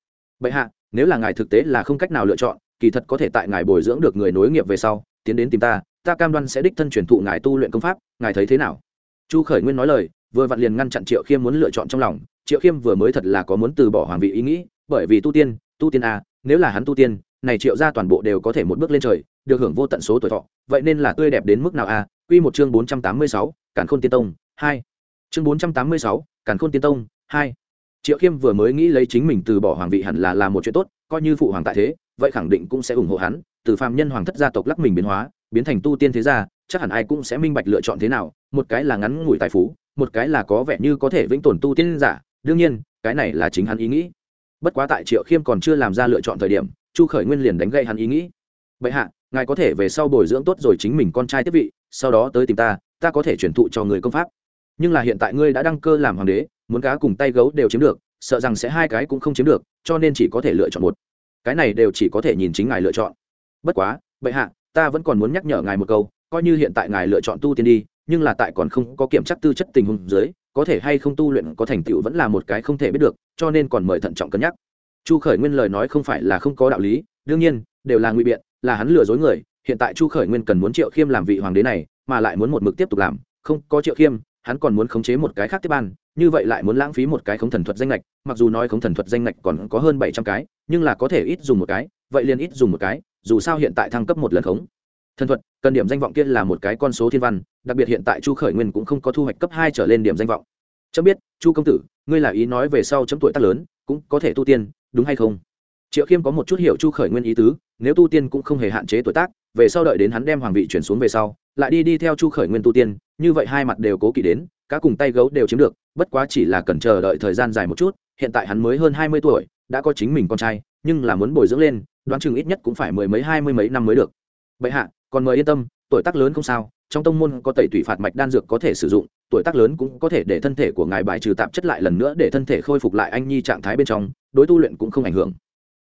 Bệ hạ, nếu là ngài thực tế là không cách nào lựa chọn, kỳ thật có thể tại ngài bồi dưỡng được người nối nghiệp về sau, tiến đến tìm ta ta cam đoan sẽ đích thân truyền thụ ngài tu luyện công pháp, ngài thấy thế nào? Chu khởi nguyên nói lời, vừa vặn liền ngăn chặn triệu khiêm muốn lựa chọn trong lòng. Triệu khiêm vừa mới thật là có muốn từ bỏ hoàng vị ý nghĩ, bởi vì tu tiên tu tiên a, nếu là hắn tu tiên, này triệu ra toàn bộ đều có thể một bước lên trời, được hưởng vô tận số tuổi thọ. Vậy nên là tươi đẹp đến mức nào a? Quy một chương bốn trăm tám mươi sáu cản khôn tiên tông, hai. Chương bốn trăm tám mươi sáu cản khôn tiên tông, hai. Triệu khiêm vừa mới nghĩ lấy chính mình từ bỏ hoàng vị hẳn là là một chuyện tốt, coi như phụ hoàng tại thế, vậy khẳng định cũng sẽ ủng hộ hắn. Từ phàm nhân hoàng thất gia tộc lắc mình biến hóa biến thành tu tiên thế gia, chắc hẳn ai cũng sẽ minh bạch lựa chọn thế nào, một cái là ngắn ngủi tài phú, một cái là có vẻ như có thể vĩnh tồn tu tiên giả. Đương nhiên, cái này là chính hắn ý nghĩ. Bất quá tại triệu khiêm còn chưa làm ra lựa chọn thời điểm, chu khởi nguyên liền đánh gây hắn ý nghĩ. Bệ hạ, ngài có thể về sau bồi dưỡng tốt rồi chính mình con trai tiếp vị, sau đó tới tìm ta ta có thể truyền thụ cho người công pháp. Nhưng là hiện tại ngươi đã đăng cơ làm hoàng đế, muốn cá cùng tay gấu đều chiếm được, sợ rằng sẽ hai cái cũng không chiếm được, cho nên chỉ có thể lựa chọn một. Cái này đều chỉ có thể nhìn chính ngài lựa chọn. Bất quá, bệ hạ ta vẫn còn muốn nhắc nhở ngài một câu, coi như hiện tại ngài lựa chọn tu tiên đi, nhưng là tại còn không có kiểm tra tư chất tình huống dưới, có thể hay không tu luyện có thành tựu vẫn là một cái không thể biết được, cho nên còn mời thận trọng cân nhắc. Chu khởi nguyên lời nói không phải là không có đạo lý, đương nhiên, đều là ngụy biện, là hắn lừa dối người, hiện tại chu khởi nguyên cần muốn triệu khiêm làm vị hoàng đế này, mà lại muốn một mực tiếp tục làm, không có triệu khiêm, hắn còn muốn khống chế một cái khác tiếp ban, như vậy lại muốn lãng phí một cái khống thần thuật danh lệch mặc dù nói khống thần thuật danh lệch còn có hơn bảy trăm cái, nhưng là có thể ít dùng một cái, vậy liền ít dùng một cái dù sao hiện tại thăng cấp một lần khống. Thần thuật, cần điểm danh vọng kia là một cái con số thiên văn, đặc biệt hiện tại chu khởi nguyên cũng không có thu hoạch cấp hai trở lên điểm danh vọng. Chấm biết, chu công tử, ngươi là ý nói về sau chấm tuổi tác lớn, cũng có thể tu tiên, đúng hay không? Triệu khiêm có một chút hiểu chu khởi nguyên ý tứ, nếu tu tiên cũng không hề hạn chế tuổi tác, về sau đợi đến hắn đem hoàng vị chuyển xuống về sau, lại đi đi theo chu khởi nguyên tu tiên, như vậy hai mặt đều cố kỵ đến, cá cùng tay gấu đều chiếm được, bất quá chỉ là cần chờ đợi thời gian dài một chút, hiện tại hắn mới hơn hai mươi tuổi, đã có chính mình con trai, nhưng là muốn bồi dưỡng lên đoán chừng ít nhất cũng phải mười mấy, hai mươi mấy năm mới được. Bệ hạ, còn mời yên tâm, tuổi tác lớn không sao, trong tông môn có tẩy tủy phạt mạch đan dược có thể sử dụng, tuổi tác lớn cũng có thể để thân thể của ngài bài trừ tạp chất lại lần nữa để thân thể khôi phục lại anh nhi trạng thái bên trong, đối tu luyện cũng không ảnh hưởng.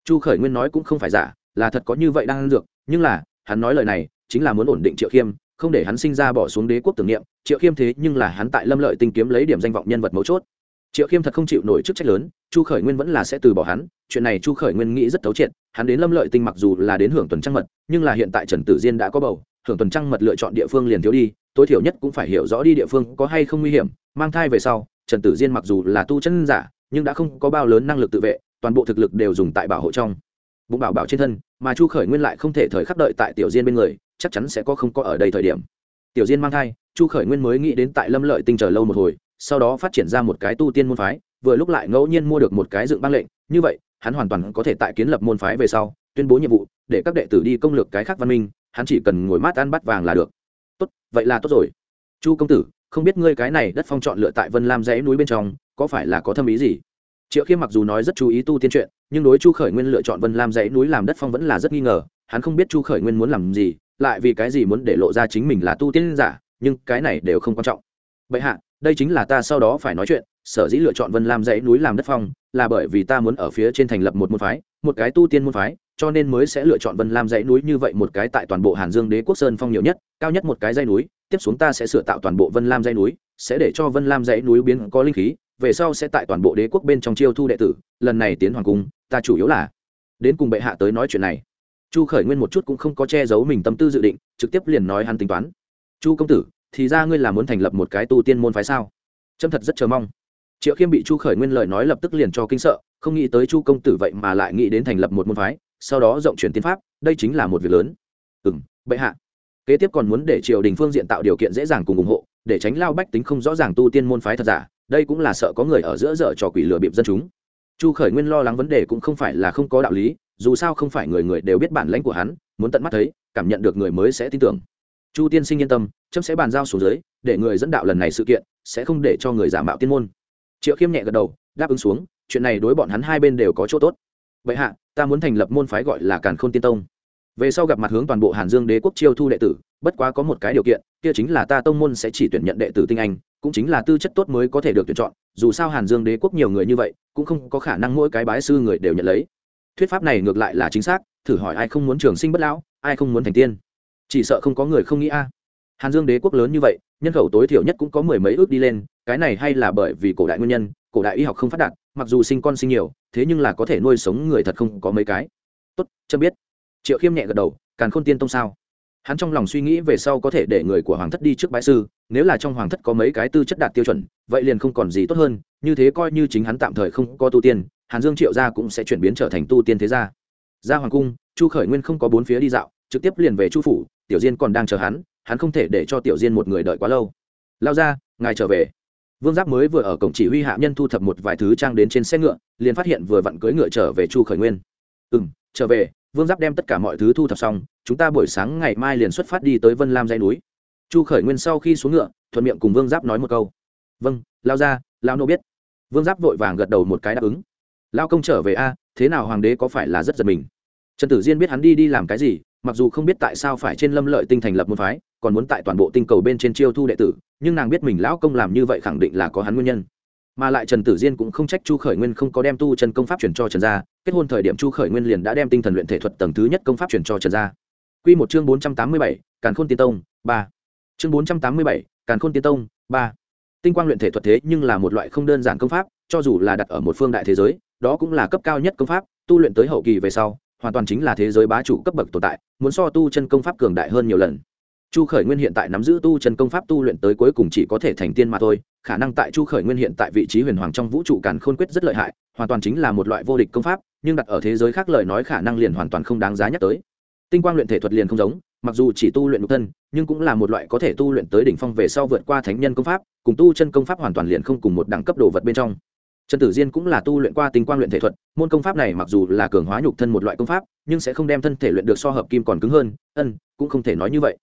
Chu khởi nguyên nói cũng không phải giả, là thật có như vậy đan dược, nhưng là, hắn nói lời này, chính là muốn ổn định triệu khiêm, không để hắn sinh ra bỏ xuống đế quốc tưởng niệm, triệu khiêm thế nhưng là hắn tại lâm lợi tinh kiếm lấy điểm danh vọng nhân vật mấu chốt. Triệu khiêm thật không chịu nổi chức trách lớn chu khởi nguyên vẫn là sẽ từ bỏ hắn, chuyện này chu khởi nguyên nghĩ rất thấu triệt, hắn đến lâm lợi tinh mặc dù là đến hưởng tuần trăng mật, nhưng là hiện tại trần tử diên đã có bầu, hưởng tuần trăng mật lựa chọn địa phương liền thiếu đi, tối thiểu nhất cũng phải hiểu rõ đi địa phương có hay không nguy hiểm, mang thai về sau, trần tử diên mặc dù là tu chân giả, nhưng đã không có bao lớn năng lực tự vệ, toàn bộ thực lực đều dùng tại bảo hộ trong. Bụng bảo bảo trên thân, mà chu khởi nguyên lại không thể thời khắc đợi tại tiểu diên bên người, chắc chắn sẽ có không có ở đây thời điểm. Tiểu diên mang thai, chu khởi nguyên mới nghĩ đến tại lâm lợi tinh chờ lâu một hồi, sau đó phát triển ra một cái tu tiên môn phái vừa lúc lại ngẫu nhiên mua được một cái dựng băng lệnh, như vậy, hắn hoàn toàn có thể tại kiến lập môn phái về sau, tuyên bố nhiệm vụ, để các đệ tử đi công lược cái khác văn minh, hắn chỉ cần ngồi mát ăn bắt vàng là được. Tốt, vậy là tốt rồi. Chu công tử, không biết ngươi cái này đất phong chọn lựa tại vân lam dãy núi bên trong, có phải là có thâm ý gì? Triệu khiêm mặc dù nói rất chú ý tu tiên chuyện, nhưng đối chu khởi nguyên lựa chọn vân lam dãy núi làm đất phong vẫn là rất nghi ngờ, hắn không biết chu khởi nguyên muốn làm gì, lại vì cái gì muốn để lộ ra chính mình là tu tiên giả, nhưng cái này đều không quan trọng. Bệ hạ đây chính là ta sau đó phải nói chuyện, sở dĩ lựa chọn vân lam dãy núi làm đất phong, là bởi vì ta muốn ở phía trên thành lập một môn phái, một cái tu tiên môn phái, cho nên mới sẽ lựa chọn vân lam dãy núi như vậy một cái tại toàn bộ hàn dương đế quốc sơn phong nhiều nhất, cao nhất một cái dãy núi, tiếp xuống ta sẽ sửa tạo toàn bộ vân lam dãy núi, sẽ để cho vân lam dãy núi biến có linh khí, về sau sẽ tại toàn bộ đế quốc bên trong chiêu thu đệ tử, lần này tiến hoàng cung, ta chủ yếu là đến cùng bệ hạ tới nói chuyện này. Chu khởi nguyên một chút cũng không có che giấu mình tâm tư dự định, trực tiếp liền nói hắn tính toán. Chu công tử thì ra ngươi là muốn thành lập một cái tu tiên môn phái sao? Trâm thật rất chờ mong. Triệu khiêm bị chu khởi nguyên lời nói lập tức liền cho kinh sợ, không nghĩ tới chu công tử vậy mà lại nghĩ đến thành lập một môn phái, sau đó rộng chuyển tiên pháp, đây chính là một việc lớn. Ừ m bệ hạ. Kế tiếp còn muốn để triều đình phương diện tạo điều kiện dễ dàng cùng ủng hộ, để tránh lao bách tính không rõ ràng tu tiên môn phái thật giả, đây cũng là sợ có người ở giữa dở trò quỷ lừa bịp dân chúng. Chu khởi nguyên lo lắng vấn đề cũng không phải là không có đạo lý, dù sao không phải người người đều biết bản lãnh của hắn, muốn tận mắt thấy, cảm nhận được người mới sẽ tin tưởng. Chu tiên sinh yên tâm chấm sẽ bàn giao xuống dưới, để người dẫn đạo lần này sự kiện, sẽ không để cho người giả mạo tiên môn. Triệu khiêm nhẹ gật đầu, đáp ứng xuống, chuyện này đối bọn hắn hai bên đều có chỗ tốt. Vậy hạ, ta muốn thành lập môn phái gọi là càn khôn tiên tông. Về sau gặp mặt hướng toàn bộ hàn dương đế quốc chiêu thu đệ tử, bất quá có một cái điều kiện, kia chính là ta tông môn sẽ chỉ tuyển nhận đệ tử tinh anh, cũng chính là tư chất tốt mới có thể được tuyển chọn, dù sao hàn dương đế quốc nhiều người như vậy, cũng không có khả năng mỗi cái bái sư người đều nhận lấy. Thuyết pháp này ngược lại là chính xác, thử hỏi ai không muốn trường sinh bất lão, ai không muốn thành tiên. Chỉ sợ không có người không nghĩ a hàn dương đế quốc lớn như vậy, nhân khẩu tối thiểu nhất cũng có mười mấy ước đi lên, cái này hay là bởi vì cổ đại nguyên nhân, cổ đại y học không phát đạt, mặc dù sinh con sinh nhiều, thế nhưng là có thể nuôi sống người thật không có mấy cái. Tốt, chấm biết. Triệu khiêm nhẹ gật đầu, càn khôn tiên tông sao? Hắn trong lòng suy nghĩ về sau có thể để người của hoàng thất đi trước bãi sư, nếu là trong hoàng thất có mấy cái tư chất đạt tiêu chuẩn, vậy liền không còn gì tốt hơn, như thế coi như chính hắn tạm thời không có tu tiên, hàn dương triệu gia cũng sẽ chuyển biến trở thành tu tiên thế gia. Ra hoàng cung, chu khởi nguyên không có bốn phía đi dạo, trực tiếp liền về chu phủ, tiểu diên còn đang chờ hắn hắn không thể để cho tiểu diên một người đợi quá lâu. Lao ra, ngài trở về. Vương giáp mới vừa ở cổng chỉ huy hạ nhân thu thập một vài thứ trang đến trên xe ngựa, liền phát hiện vừa vặn cưỡi ngựa trở về chu khởi nguyên. Ừ m trở về. Vương giáp đem tất cả mọi thứ thu thập xong, chúng ta buổi sáng ngày mai liền xuất phát đi tới vân lam dây núi. Chu khởi nguyên sau khi xuống ngựa, thuận miệng cùng vương giáp nói một câu. Vâng lao ra, lao nô biết. Vương giáp vội vàng gật đầu một cái đáp ứng. Lao công trở về a, thế nào hoàng đế có phải là rất giật mình? Trần tử diên biết hắn đi đi làm cái gì mặc dù không biết tại sao phải trên lâm lợi tinh thành lập môn phái, còn muốn tại toàn bộ tinh cầu bên trên chiêu thu đệ tử, nhưng nàng biết mình lão công làm như vậy khẳng định là có hắn nguyên nhân. Mà lại trần tử diên cũng không trách chu khởi nguyên không có đem tu chân công pháp chuyển cho trần gia, kết hôn thời điểm chu khởi nguyên liền đã đem tinh thần luyện thể thuật tầng thứ nhất công pháp chuyển cho trần gia. Q một chương bốn trăm tám mươi bảy, càn khôn tiên tông, ba. Chương bốn trăm tám mươi bảy, càn khôn tiên tông, ba. Tinh quang luyện thể thuật thế nhưng là một loại không đơn giản công pháp, cho dù là đặt ở một phương đại thế giới, đó cũng là cấp cao nhất công pháp, tu luyện tới hậu kỳ về sau hoàn toàn chính là thế giới bá chủ cấp bậc tồn tại, muốn so tu chân công pháp cường đại hơn nhiều lần. Chu khởi nguyên hiện tại nắm giữ tu chân công pháp tu luyện tới cuối cùng chỉ có thể thành tiên mà thôi, khả năng tại chu khởi nguyên hiện tại vị trí huyền hoàng trong vũ trụ càn khôn quyết rất lợi hại, hoàn toàn chính là một loại vô địch công pháp, nhưng đặt ở thế giới khác lời nói khả năng liền hoàn toàn không đáng giá nhắc tới. Tinh quang luyện thể thuật liền không giống, mặc dù chỉ tu luyện nhục thân, nhưng cũng là một loại có thể tu luyện tới đỉnh phong về sau vượt qua thánh nhân công pháp, cùng tu chân công pháp hoàn toàn liền không cùng một đẳng cấp đồ vật bên trong trần tử diên cũng là tu luyện qua tinh quang luyện thể thuật, môn công pháp này mặc dù là cường hóa nhục thân một loại công pháp, nhưng sẽ không đem thân thể luyện được so hợp kim còn cứng hơn, ân, cũng không thể nói như vậy.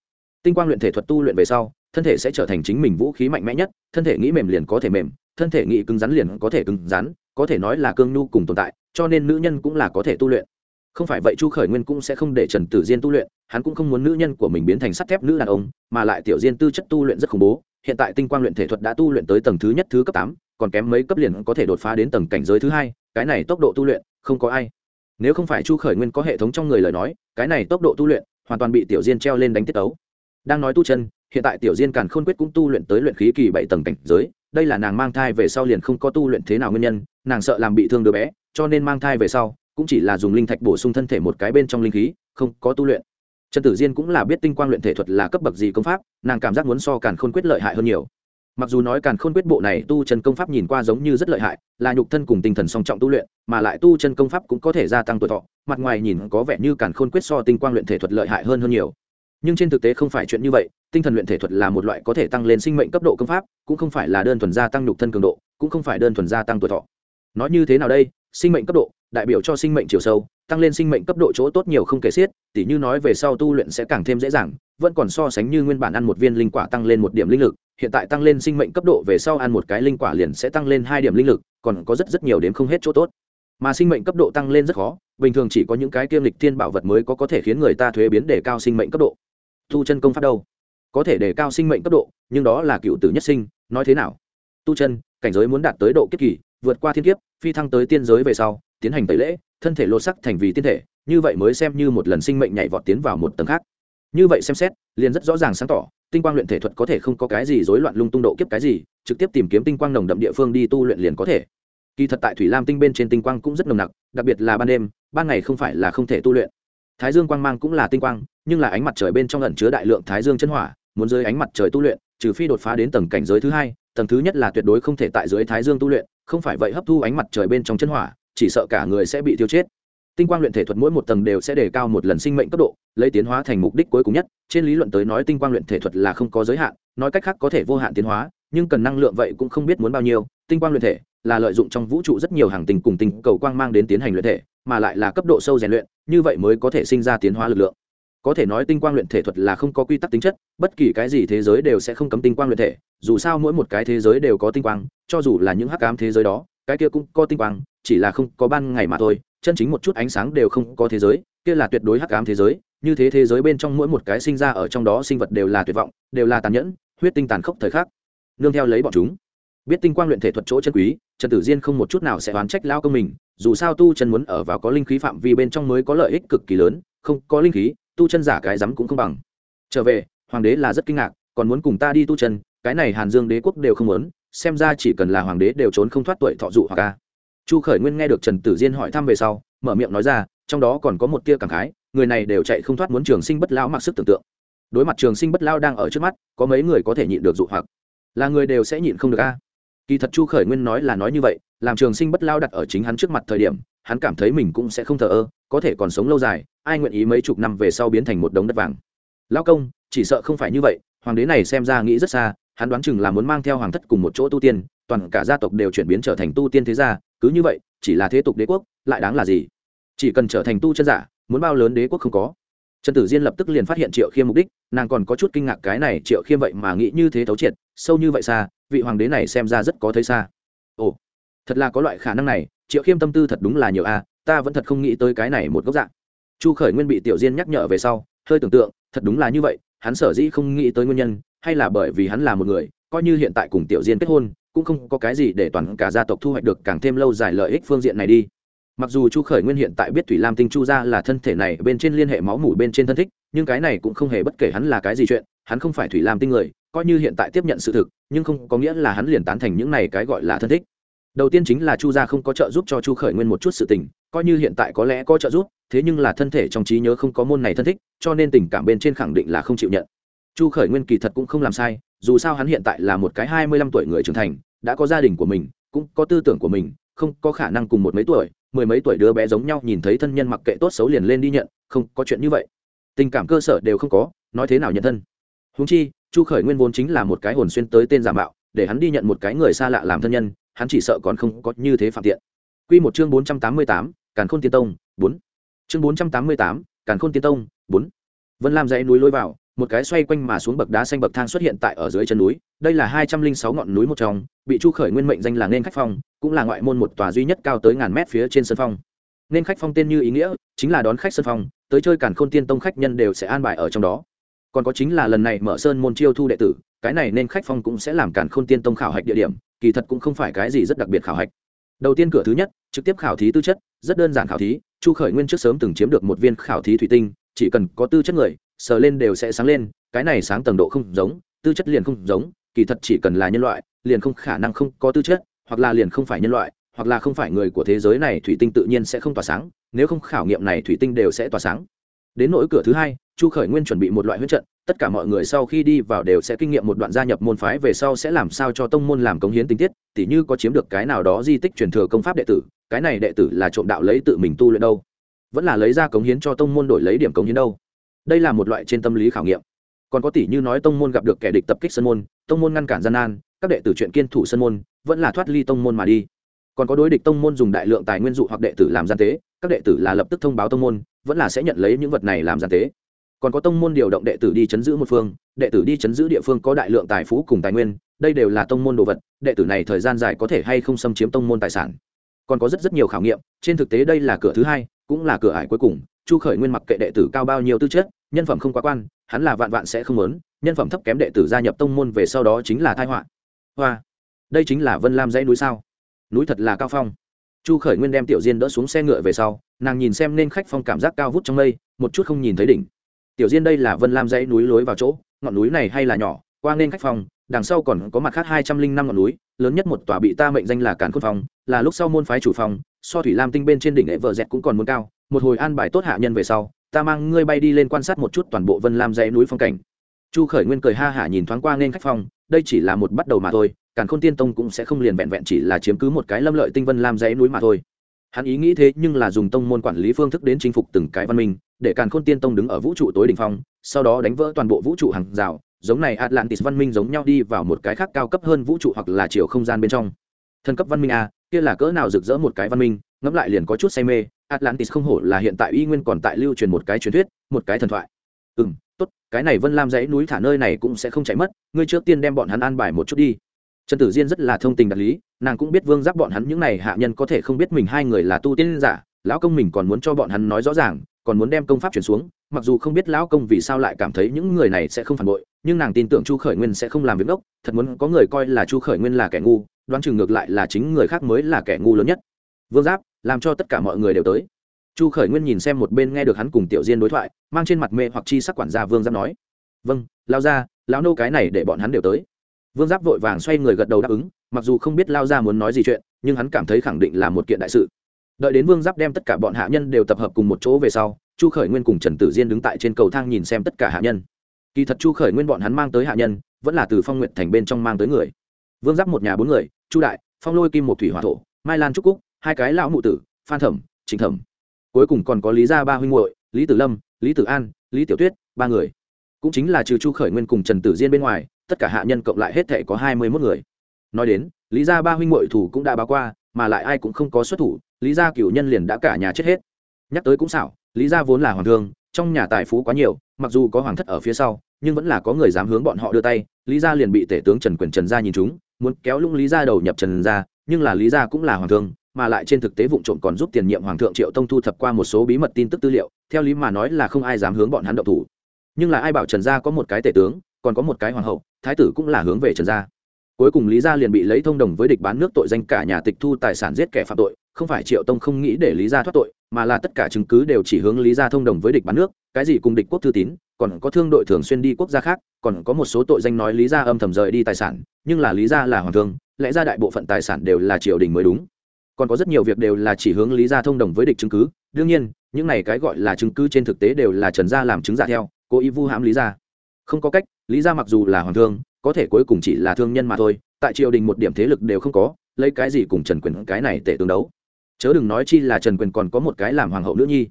Tinh quang luyện thể thuật tu luyện về sau, thân thể sẽ trở thành chính mình vũ khí mạnh mẽ nhất, thân thể nghĩ mềm liền có thể mềm, thân thể nghĩ cứng rắn liền có thể cứng rắn, có thể nói là cương nhu cùng tồn tại, cho nên nữ nhân cũng là có thể tu luyện. Không phải vậy chu khởi nguyên cũng sẽ không để trần tử diên tu luyện, hắn cũng không muốn nữ nhân của mình biến thành sắt thép nữ đàn ông, mà lại tiểu diên tư chất tu luyện rất khủng bố. Hiện tại tinh quang luyện thể thuật đã tu luyện tới tầng thứ nhất, thứ cấp tám còn kém mấy cấp liền có thể đột phá đến tầng cảnh giới thứ hai, cái này tốc độ tu luyện, không có ai. Nếu không phải chu khởi nguyên có hệ thống trong người lời nói, cái này tốc độ tu luyện, hoàn toàn bị tiểu diên treo lên đánh tiết tấu. Đang nói tu chân, hiện tại tiểu diên càn khôn quyết cũng tu luyện tới luyện khí kỳ bảy tầng cảnh giới, đây là nàng mang thai về sau liền không có tu luyện thế nào nguyên nhân, nàng sợ làm bị thương đứa bé, cho nên mang thai về sau, cũng chỉ là dùng linh thạch bổ sung thân thể một cái bên trong linh khí, không có tu luyện. Trần tử diên cũng là biết tinh quang luyện thể thuật là cấp bậc gì công pháp, nàng cảm giác muốn so càn khôn quyết lợi hại hơn nhiều mặc dù nói càn khôn quyết bộ này tu chân công pháp nhìn qua giống như rất lợi hại, là nhục thân cùng tinh thần song trọng tu luyện, mà lại tu chân công pháp cũng có thể gia tăng tuổi thọ, mặt ngoài nhìn có vẻ như càn khôn quyết so tinh quang luyện thể thuật lợi hại hơn hơn nhiều. Nhưng trên thực tế không phải chuyện như vậy, tinh thần luyện thể thuật là một loại có thể tăng lên sinh mệnh cấp độ công pháp, cũng không phải là đơn thuần gia tăng nhục thân cường độ, cũng không phải đơn thuần gia tăng tuổi thọ. Nói như thế nào đây? Sinh mệnh cấp độ, đại biểu cho sinh mệnh chiều sâu, tăng lên sinh mệnh cấp độ chỗ tốt nhiều không kể xiết, tỉ như nói về sau tu luyện sẽ càng thêm dễ dàng, vẫn còn so sánh như nguyên bản ăn một viên linh quả tăng lên một điểm linh lực hiện tại tăng lên sinh mệnh cấp độ về sau ăn một cái linh quả liền sẽ tăng lên hai điểm linh lực, còn có rất rất nhiều đến không hết chỗ tốt. Mà sinh mệnh cấp độ tăng lên rất khó, bình thường chỉ có những cái kiêm lịch thiên bảo vật mới có có thể khiến người ta thuế biến để cao sinh mệnh cấp độ. Thu chân công pháp đâu? Có thể để cao sinh mệnh cấp độ, nhưng đó là cựu tử nhất sinh, nói thế nào? Tu chân, cảnh giới muốn đạt tới độ kiếp kỳ, vượt qua thiên kiếp, phi thăng tới tiên giới về sau, tiến hành tẩy lễ, thân thể lột sắc thành vì tiên thể, như vậy mới xem như một lần sinh mệnh nhảy vọt tiến vào một tầng khác như vậy xem xét, liền rất rõ ràng sáng tỏ, tinh quang luyện thể thuật có thể không có cái gì rối loạn lung tung độ kiếp cái gì, trực tiếp tìm kiếm tinh quang nồng đậm địa phương đi tu luyện liền có thể. Kỳ thật tại thủy lam tinh bên trên tinh quang cũng rất nồng nặc, đặc biệt là ban đêm, ban ngày không phải là không thể tu luyện. Thái dương quang mang cũng là tinh quang, nhưng là ánh mặt trời bên trong ẩn chứa đại lượng thái dương chân hỏa, muốn dưới ánh mặt trời tu luyện, trừ phi đột phá đến tầng cảnh giới thứ hai, tầng thứ nhất là tuyệt đối không thể tại dưới thái dương tu luyện, không phải vậy hấp thu ánh mặt trời bên trong chân hỏa, chỉ sợ cả người sẽ bị tiêu chết tinh quang luyện thể thuật mỗi một tầng đều sẽ đề cao một lần sinh mệnh cấp độ, lấy tiến hóa thành mục đích cuối cùng nhất. Trên lý luận tới nói tinh quang luyện thể thuật là không có giới hạn, nói cách khác có thể vô hạn tiến hóa, nhưng cần năng lượng vậy cũng không biết muốn bao nhiêu. Tinh quang luyện thể là lợi dụng trong vũ trụ rất nhiều hàng tình cùng tinh cầu quang mang đến tiến hành luyện thể, mà lại là cấp độ sâu rèn luyện, như vậy mới có thể sinh ra tiến hóa lực lượng. Có thể nói tinh quang luyện thể thuật là không có quy tắc tính chất, bất kỳ cái gì thế giới đều sẽ không cấm tinh quang luyện thể, dù sao mỗi một cái thế giới đều có tinh quang, cho dù là những hắc ám thế giới đó, cái kia cũng có tinh quang, chỉ là không có ban ngày mà thôi chân chính một chút ánh sáng đều không có thế giới, kia là tuyệt đối hắc ám thế giới, như thế thế giới bên trong mỗi một cái sinh ra ở trong đó sinh vật đều là tuyệt vọng, đều là tàn nhẫn, huyết tinh tàn khốc thời khắc. Nương theo lấy bọn chúng, biết tinh quang luyện thể thuật chỗ chân quý, trần tử diên không một chút nào sẽ oán trách lao công mình, dù sao tu chân muốn ở vào có linh khí phạm vi bên trong mới có lợi ích cực kỳ lớn, không có linh khí, tu chân giả cái rắm cũng không bằng. Trở về, hoàng đế là rất kinh ngạc, còn muốn cùng ta đi tu chân, cái này hàn dương đế quốc đều không muốn, xem ra chỉ cần là hoàng đế đều trốn không thoát tuổi thọ dụ hoặc ca chu khởi nguyên nghe được trần tử diên hỏi thăm về sau, mở miệng nói ra, trong đó còn có một tia cảm khái, người này đều chạy không thoát muốn trường sinh bất lão mặc sức tưởng tượng. Đối mặt trường sinh bất lao đang ở trước mắt, có mấy người có thể nhịn được dụ hoặc? Là người đều sẽ nhịn không được a? À? Kỳ thật chu khởi nguyên nói là nói như vậy, làm trường sinh bất lao đặt ở chính hắn trước mặt thời điểm, hắn cảm thấy mình cũng sẽ không thờ ơ, có thể còn sống lâu dài, ai nguyện ý mấy chục năm về sau biến thành một đống đất vàng? Lao công, chỉ sợ không phải như vậy, hoàng đế này xem ra nghĩ rất xa, hắn đoán chừng là muốn mang theo hoàng thất cùng một chỗ tu tiên toàn cả gia tộc đều chuyển biến trở thành tu tiên thế gia, cứ như vậy, chỉ là thế tục đế quốc, lại đáng là gì? Chỉ cần trở thành tu chân giả, muốn bao lớn đế quốc không có. Trần tử diên lập tức liền phát hiện triệu khiêm mục đích, nàng còn có chút kinh ngạc cái này, triệu khiêm vậy mà nghĩ như thế thấu triệt, sâu như vậy xa, vị hoàng đế này xem ra rất có thấy xa. Ồ, thật là có loại khả năng này, triệu khiêm tâm tư thật đúng là nhiều a, ta vẫn thật không nghĩ tới cái này một góc dạng. Chu khởi nguyên bị tiểu diên nhắc nhở về sau, hơi tưởng tượng, thật đúng là như vậy, hắn sở dĩ không nghĩ tới nguyên nhân, hay là bởi vì hắn là một người, coi như hiện tại cùng tiểu diên kết hôn cũng không có cái gì để toàn cả gia tộc thu hoạch được càng thêm lâu dài lợi ích phương diện này đi. Mặc dù chu khởi nguyên hiện tại biết thủy lam tinh chu gia là thân thể này bên trên liên hệ máu mủ bên trên thân thích, nhưng cái này cũng không hề bất kể hắn là cái gì chuyện, hắn không phải thủy lam tinh người, coi như hiện tại tiếp nhận sự thực, nhưng không có nghĩa là hắn liền tán thành những này cái gọi là thân thích. Đầu tiên chính là chu gia không có trợ giúp cho chu khởi nguyên một chút sự tình, coi như hiện tại có lẽ có trợ giúp, thế nhưng là thân thể trong trí nhớ không có môn này thân thích, cho nên tình cảm bên trên khẳng định là không chịu nhận. Chu khởi nguyên kỳ thật cũng không làm sai dù sao hắn hiện tại là một cái hai mươi lăm tuổi người trưởng thành, đã có gia đình của mình, cũng có tư tưởng của mình, không có khả năng cùng một mấy tuổi, mười mấy tuổi đứa bé giống nhau nhìn thấy thân nhân mặc kệ tốt xấu liền lên đi nhận, không có chuyện như vậy. Tình cảm cơ sở đều không có, nói thế nào nhận thân? Húng chi, chu khởi nguyên vốn chính là một cái hồn xuyên tới tên giả mạo, để hắn đi nhận một cái người xa lạ làm thân nhân, hắn chỉ sợ còn không có như thế phạm tiện. Q một chương bốn trăm tám mươi tám, càn khôn tiên tông, bốn. Chương bốn trăm tám mươi tám, càn khôn tiên tông, bốn. Vân lam dãy núi lôi vào một cái xoay quanh mà xuống bậc đá xanh bậc thang xuất hiện tại ở dưới chân núi. Đây là hai trăm linh sáu ngọn núi một trong, bị chu khởi nguyên mệnh danh là nên khách phong, cũng là ngoại môn một tòa duy nhất cao tới ngàn mét phía trên sân phong. Nên khách phong tên như ý nghĩa, chính là đón khách sân phong, tới chơi càn khôn tiên tông khách nhân đều sẽ an bài ở trong đó. Còn có chính là lần này mở sơn môn chiêu thu đệ tử, cái này nên khách phong cũng sẽ làm càn khôn tiên tông khảo hạch địa điểm, kỳ thật cũng không phải cái gì rất đặc biệt khảo hạch. Đầu tiên cửa thứ nhất, trực tiếp khảo thí tư chất, rất đơn giản khảo thí, chu khởi nguyên trước sớm từng chiếm được một viên khảo thí thủy tinh, chỉ cần có tư chất người sờ lên đều sẽ sáng lên, cái này sáng tầng độ không giống, tư chất liền không giống, kỳ thật chỉ cần là nhân loại, liền không khả năng không có tư chất, hoặc là liền không phải nhân loại, hoặc là không phải người của thế giới này, thủy tinh tự nhiên sẽ không tỏa sáng, nếu không khảo nghiệm này thủy tinh đều sẽ tỏa sáng. Đến nỗi cửa thứ hai, chu khởi nguyên chuẩn bị một loại huyết trận, tất cả mọi người sau khi đi vào đều sẽ kinh nghiệm một đoạn gia nhập môn phái, về sau sẽ làm sao cho tông môn làm cống hiến tình tiết, tỉ như có chiếm được cái nào đó di tích truyền thừa công pháp đệ tử, cái này đệ tử là trộm đạo lấy tự mình tu luyện đâu. Vẫn là lấy ra cống hiến cho tông môn đổi lấy điểm cống hiến đâu đây là một loại trên tâm lý khảo nghiệm. Còn có tỷ như nói tông môn gặp được kẻ địch tập kích sân môn, tông môn ngăn cản gian nan, các đệ tử chuyện kiên thủ sân môn, vẫn là thoát ly tông môn mà đi. Còn có đối địch tông môn dùng đại lượng tài nguyên dụ hoặc đệ tử làm gian tế, các đệ tử là lập tức thông báo tông môn, vẫn là sẽ nhận lấy những vật này làm gian tế. Còn có tông môn điều động đệ tử đi chấn giữ một phương, đệ tử đi chấn giữ địa phương có đại lượng tài phú cùng tài nguyên, đây đều là tông môn đồ vật, đệ tử này thời gian dài có thể hay không xâm chiếm tông môn tài sản. Còn có rất rất nhiều khảo nghiệm, trên thực tế đây là cửa thứ hai, cũng là cửa ải cuối cùng, chu khởi nguyên mặc kệ đệ tử cao bao nhiêu tư chất nhân phẩm không quá quan, hắn là vạn vạn sẽ không lớn nhân phẩm thấp kém đệ tử gia nhập tông môn về sau đó chính là thai họa. Hoa, đây chính là vân lam dãy núi sao? Núi thật là cao phong. Chu khởi nguyên đem tiểu diên đỡ xuống xe ngựa về sau, nàng nhìn xem nên khách phong cảm giác cao vút trong mây, một chút không nhìn thấy đỉnh. Tiểu diên đây là vân lam dãy núi lối vào chỗ, ngọn núi này hay là nhỏ, qua nên khách phong đằng sau còn có mặt khác hai trăm linh năm ngọn núi, lớn nhất một tòa bị ta mệnh danh là cản khôn phong, là lúc sau môn phái chủ phong so thủy lam tinh bên trên đỉnh ấy vợ dẹt cũng còn muốn cao, một hồi an bài tốt hạ nhân về sau ta mang ngươi bay đi lên quan sát một chút toàn bộ vân lam dãy núi phong cảnh. Chu khởi nguyên cười ha hả nhìn thoáng qua nên khách phong đây chỉ là một bắt đầu mà thôi, càn khôn tiên tông cũng sẽ không liền vẹn vẹn chỉ là chiếm cứ một cái lâm lợi tinh vân lam dãy núi mà thôi. Hắn ý nghĩ thế nhưng là dùng tông môn quản lý phương thức đến chinh phục từng cái văn minh, để càn khôn tiên tông đứng ở vũ trụ tối đỉnh phong, sau đó đánh vỡ toàn bộ vũ trụ hàng rào, giống này atlantis văn minh giống nhau đi vào một cái khác cao cấp hơn vũ trụ hoặc là chiều không gian bên trong. Thân cấp văn minh a, kia là cỡ nào rực rỡ một cái văn minh, ngẫm lại liền có chút say mê atlantis không hổ là hiện tại y nguyên còn tại lưu truyền một cái truyền thuyết, một cái thần thoại ừ m tốt, cái này vân lam dãy núi thả nơi này cũng sẽ không chạy mất, ngươi trước tiên đem bọn hắn an bài một chút đi trần tử diên rất là thông tình đạt lý, nàng cũng biết vương giác bọn hắn những n à y hạ nhân có thể không biết mình hai người là tu tiên giả, lão công mình còn muốn cho bọn hắn nói rõ ràng, còn muốn đem công pháp chuyển xuống, mặc dù không biết lão công vì sao lại cảm thấy những người này sẽ không phản bội, nhưng nàng tin tưởng chu khởi nguyên sẽ không làm việc ngốc. thật muốn có người coi là chu khởi nguyên là kẻ ngu, đoán chừng ngược lại là chính người khác mới là kẻ ngu lớn nhất vương giáp làm cho tất cả mọi người đều tới. Chu khởi nguyên nhìn xem một bên nghe được hắn cùng tiểu diên đối thoại, mang trên mặt mê hoặc chi sắc quản gia vương giáp nói vâng lao ra lão nô cái này để bọn hắn đều tới. Vương giáp vội vàng xoay người gật đầu đáp ứng, mặc dù không biết lao ra muốn nói gì chuyện, nhưng hắn cảm thấy khẳng định là một kiện đại sự. Đợi đến vương giáp đem tất cả bọn hạ nhân đều tập hợp cùng một chỗ về sau, chu khởi nguyên cùng trần tử diên đứng tại trên cầu thang nhìn xem tất cả hạ nhân. Kỳ thật chu khởi nguyên bọn hắn mang tới hạ nhân, vẫn là từ phong nguyện thành bên trong mang tới người. Vương giáp một nhà bốn người, chu đại, phong lôi kim một thủy hòa thổ, mai lan trúc cúc hai cái lão mụ tử, phan thẩm trịnh thẩm. Cuối cùng còn có lý gia ba huynh muội, lý tử lâm, lý tử an, lý tiểu tuyết, ba người. Cũng chính là trừ chu khởi nguyên cùng trần tử diên bên ngoài, tất cả hạ nhân cộng lại hết thể có hai mươi mốt người. Nói đến, lý gia ba huynh muội thủ cũng đã báo qua, mà lại ai cũng không có xuất thủ, lý gia cửu nhân liền đã cả nhà chết hết. Nhắc tới cũng xảo, lý gia vốn là hoàng thương, trong nhà tài phú quá nhiều, mặc dù có hoàng thất ở phía sau, nhưng vẫn là có người dám hướng bọn họ đưa tay, lý gia liền bị tể tướng trần quyền trần gia nhìn chúng, muốn kéo lũng lý gia đầu nhập trần gia, nhưng là lý gia cũng là hoàng thương mà lại trên thực tế vụ trộm còn giúp tiền nhiệm hoàng thượng triệu tông thu thập qua một số bí mật tin tức tư liệu, theo lý mà nói là không ai dám hướng bọn hắn động thủ. Nhưng là ai bảo trần gia có một cái tể tướng, còn có một cái hoàng hậu, thái tử cũng là hướng về trần gia. Cuối cùng lý gia liền bị lấy thông đồng với địch bán nước tội danh cả nhà tịch thu tài sản giết kẻ phạm tội, không phải triệu tông không nghĩ để lý gia thoát tội, mà là tất cả chứng cứ đều chỉ hướng lý gia thông đồng với địch bán nước, cái gì cùng địch quốc thư tín, còn có thương đội thường xuyên đi quốc gia khác, còn có một số tội danh nói lý gia âm thầm rời đi tài sản, nhưng là lý gia là hoàng thương, lẽ ra đại bộ phận tài sản đều là triều đình mới đúng còn có rất nhiều việc đều là chỉ hướng lý gia thông đồng với địch chứng cứ. Đương nhiên, những này cái gọi là chứng cứ trên thực tế đều là trần gia làm chứng giả theo, cố ý vu hãm lý gia. Không có cách, lý gia mặc dù là hoàng thương, có thể cuối cùng chỉ là thương nhân mà thôi, tại triều đình một điểm thế lực đều không có, lấy cái gì cùng trần quyền cái này tệ tương đấu? Chớ đừng nói chi là trần quyền còn có một cái làm hoàng hậu nữ nhi.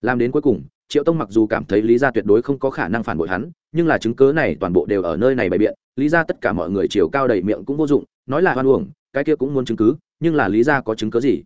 Làm đến cuối cùng, triệu tông mặc dù cảm thấy lý gia tuyệt đối không có khả năng phản bội hắn, nhưng là chứng cớ này toàn bộ đều ở nơi này bày biện, lý gia tất cả mọi người chiều cao đầy miệng cũng vô dụng, nói là hoan uổng cái kia cũng muốn chứng cứ, nhưng là lý gia có chứng cớ gì?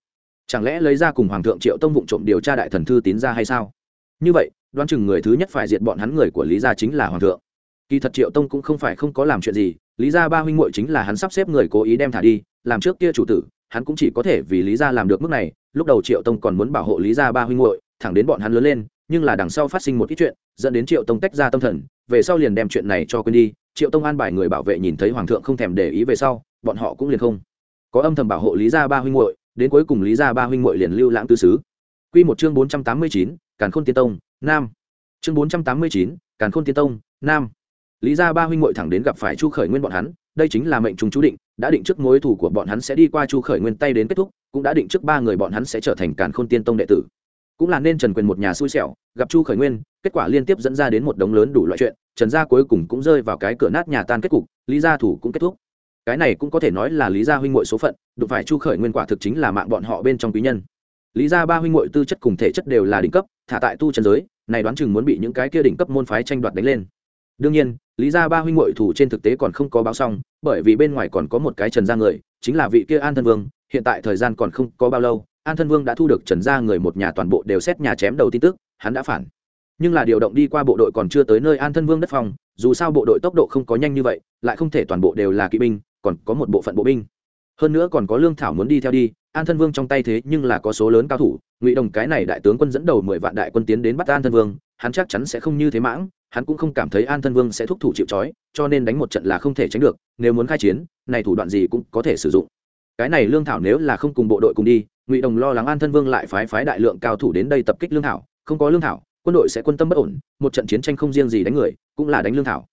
Chẳng lẽ lấy ra cùng hoàng thượng triệu tông vụng trộm điều tra đại thần thư tín ra hay sao? Như vậy, đoán chừng người thứ nhất phải diệt bọn hắn người của lý gia chính là hoàng thượng. Kỳ thật triệu tông cũng không phải không có làm chuyện gì, lý gia ba huynh muội chính là hắn sắp xếp người cố ý đem thả đi, làm trước kia chủ tử, hắn cũng chỉ có thể vì lý gia làm được mức này, lúc đầu triệu tông còn muốn bảo hộ lý gia ba huynh muội, thẳng đến bọn hắn lớn lên, nhưng là đằng sau phát sinh một ít chuyện, dẫn đến triệu tông tách ra tâm thần, về sau liền đem chuyện này cho quên đi, triệu tông an bài người bảo vệ nhìn thấy hoàng thượng không thèm để ý về sau, bọn họ cũng liền không có âm thầm bảo hộ lý gia ba huynh muội, đến cuối cùng lý gia ba huynh muội liền lưu lãng tư xứ. Quy một chương bốn trăm tám mươi chín, càn khôn tiên tông, nam. Chương bốn trăm tám mươi chín, càn khôn tiên tông, nam. Lý gia ba huynh muội thẳng đến gặp phải chu khởi nguyên bọn hắn, đây chính là mệnh chúng chú định, đã định trước mối thủ của bọn hắn sẽ đi qua chu khởi nguyên tay đến kết thúc, cũng đã định trước ba người bọn hắn sẽ trở thành càn khôn tiên tông đệ tử. Cũng là nên trần quyền một nhà xui xẻo, gặp chu khởi nguyên, kết quả liên tiếp dẫn ra đến một đống lớn đủ loại chuyện, trần gia cuối cùng cũng rơi vào cái cửa nát nhà tan kết cục, lý gia thủ cũng kết thúc cái này cũng có thể nói là lý gia huynh muội số phận, đụng phải chu khởi nguyên quả thực chính là mạng bọn họ bên trong quý nhân. Lý gia ba huynh muội tư chất cùng thể chất đều là đỉnh cấp, thả tại tu trần giới, này đoán chừng muốn bị những cái kia đỉnh cấp môn phái tranh đoạt đánh lên. Đương nhiên, lý gia ba huynh muội thủ trên thực tế còn không có báo xong, bởi vì bên ngoài còn có một cái trần gia người, chính là vị kia an thân vương, hiện tại thời gian còn không có bao lâu, an thân vương đã thu được trần gia người một nhà toàn bộ đều xét nhà chém đầu tin tức, hắn đã phản. Nhưng là điều động đi qua bộ đội còn chưa tới nơi an thân vương đất phòng, dù sao bộ đội tốc độ không có nhanh như vậy, lại không thể toàn bộ đều là kỵ binh còn có một bộ phận bộ binh. Hơn nữa còn có lương thảo muốn đi theo đi, an thân vương trong tay thế nhưng là có số lớn cao thủ, ngụy đồng cái này đại tướng quân dẫn đầu mười vạn đại quân tiến đến bắt an thân vương, hắn chắc chắn sẽ không như thế mãng, hắn cũng không cảm thấy an thân vương sẽ thúc thủ chịu trói, cho nên đánh một trận là không thể tránh được, nếu muốn khai chiến, này thủ đoạn gì cũng có thể sử dụng. Cái này lương thảo nếu là không cùng bộ đội cùng đi, ngụy đồng lo lắng an thân vương lại phái phái đại lượng cao thủ đến đây tập kích lương thảo, không có lương thảo, quân đội sẽ quân tâm bất ổn, một trận chiến tranh không riêng gì đánh người, cũng là đánh lương thảo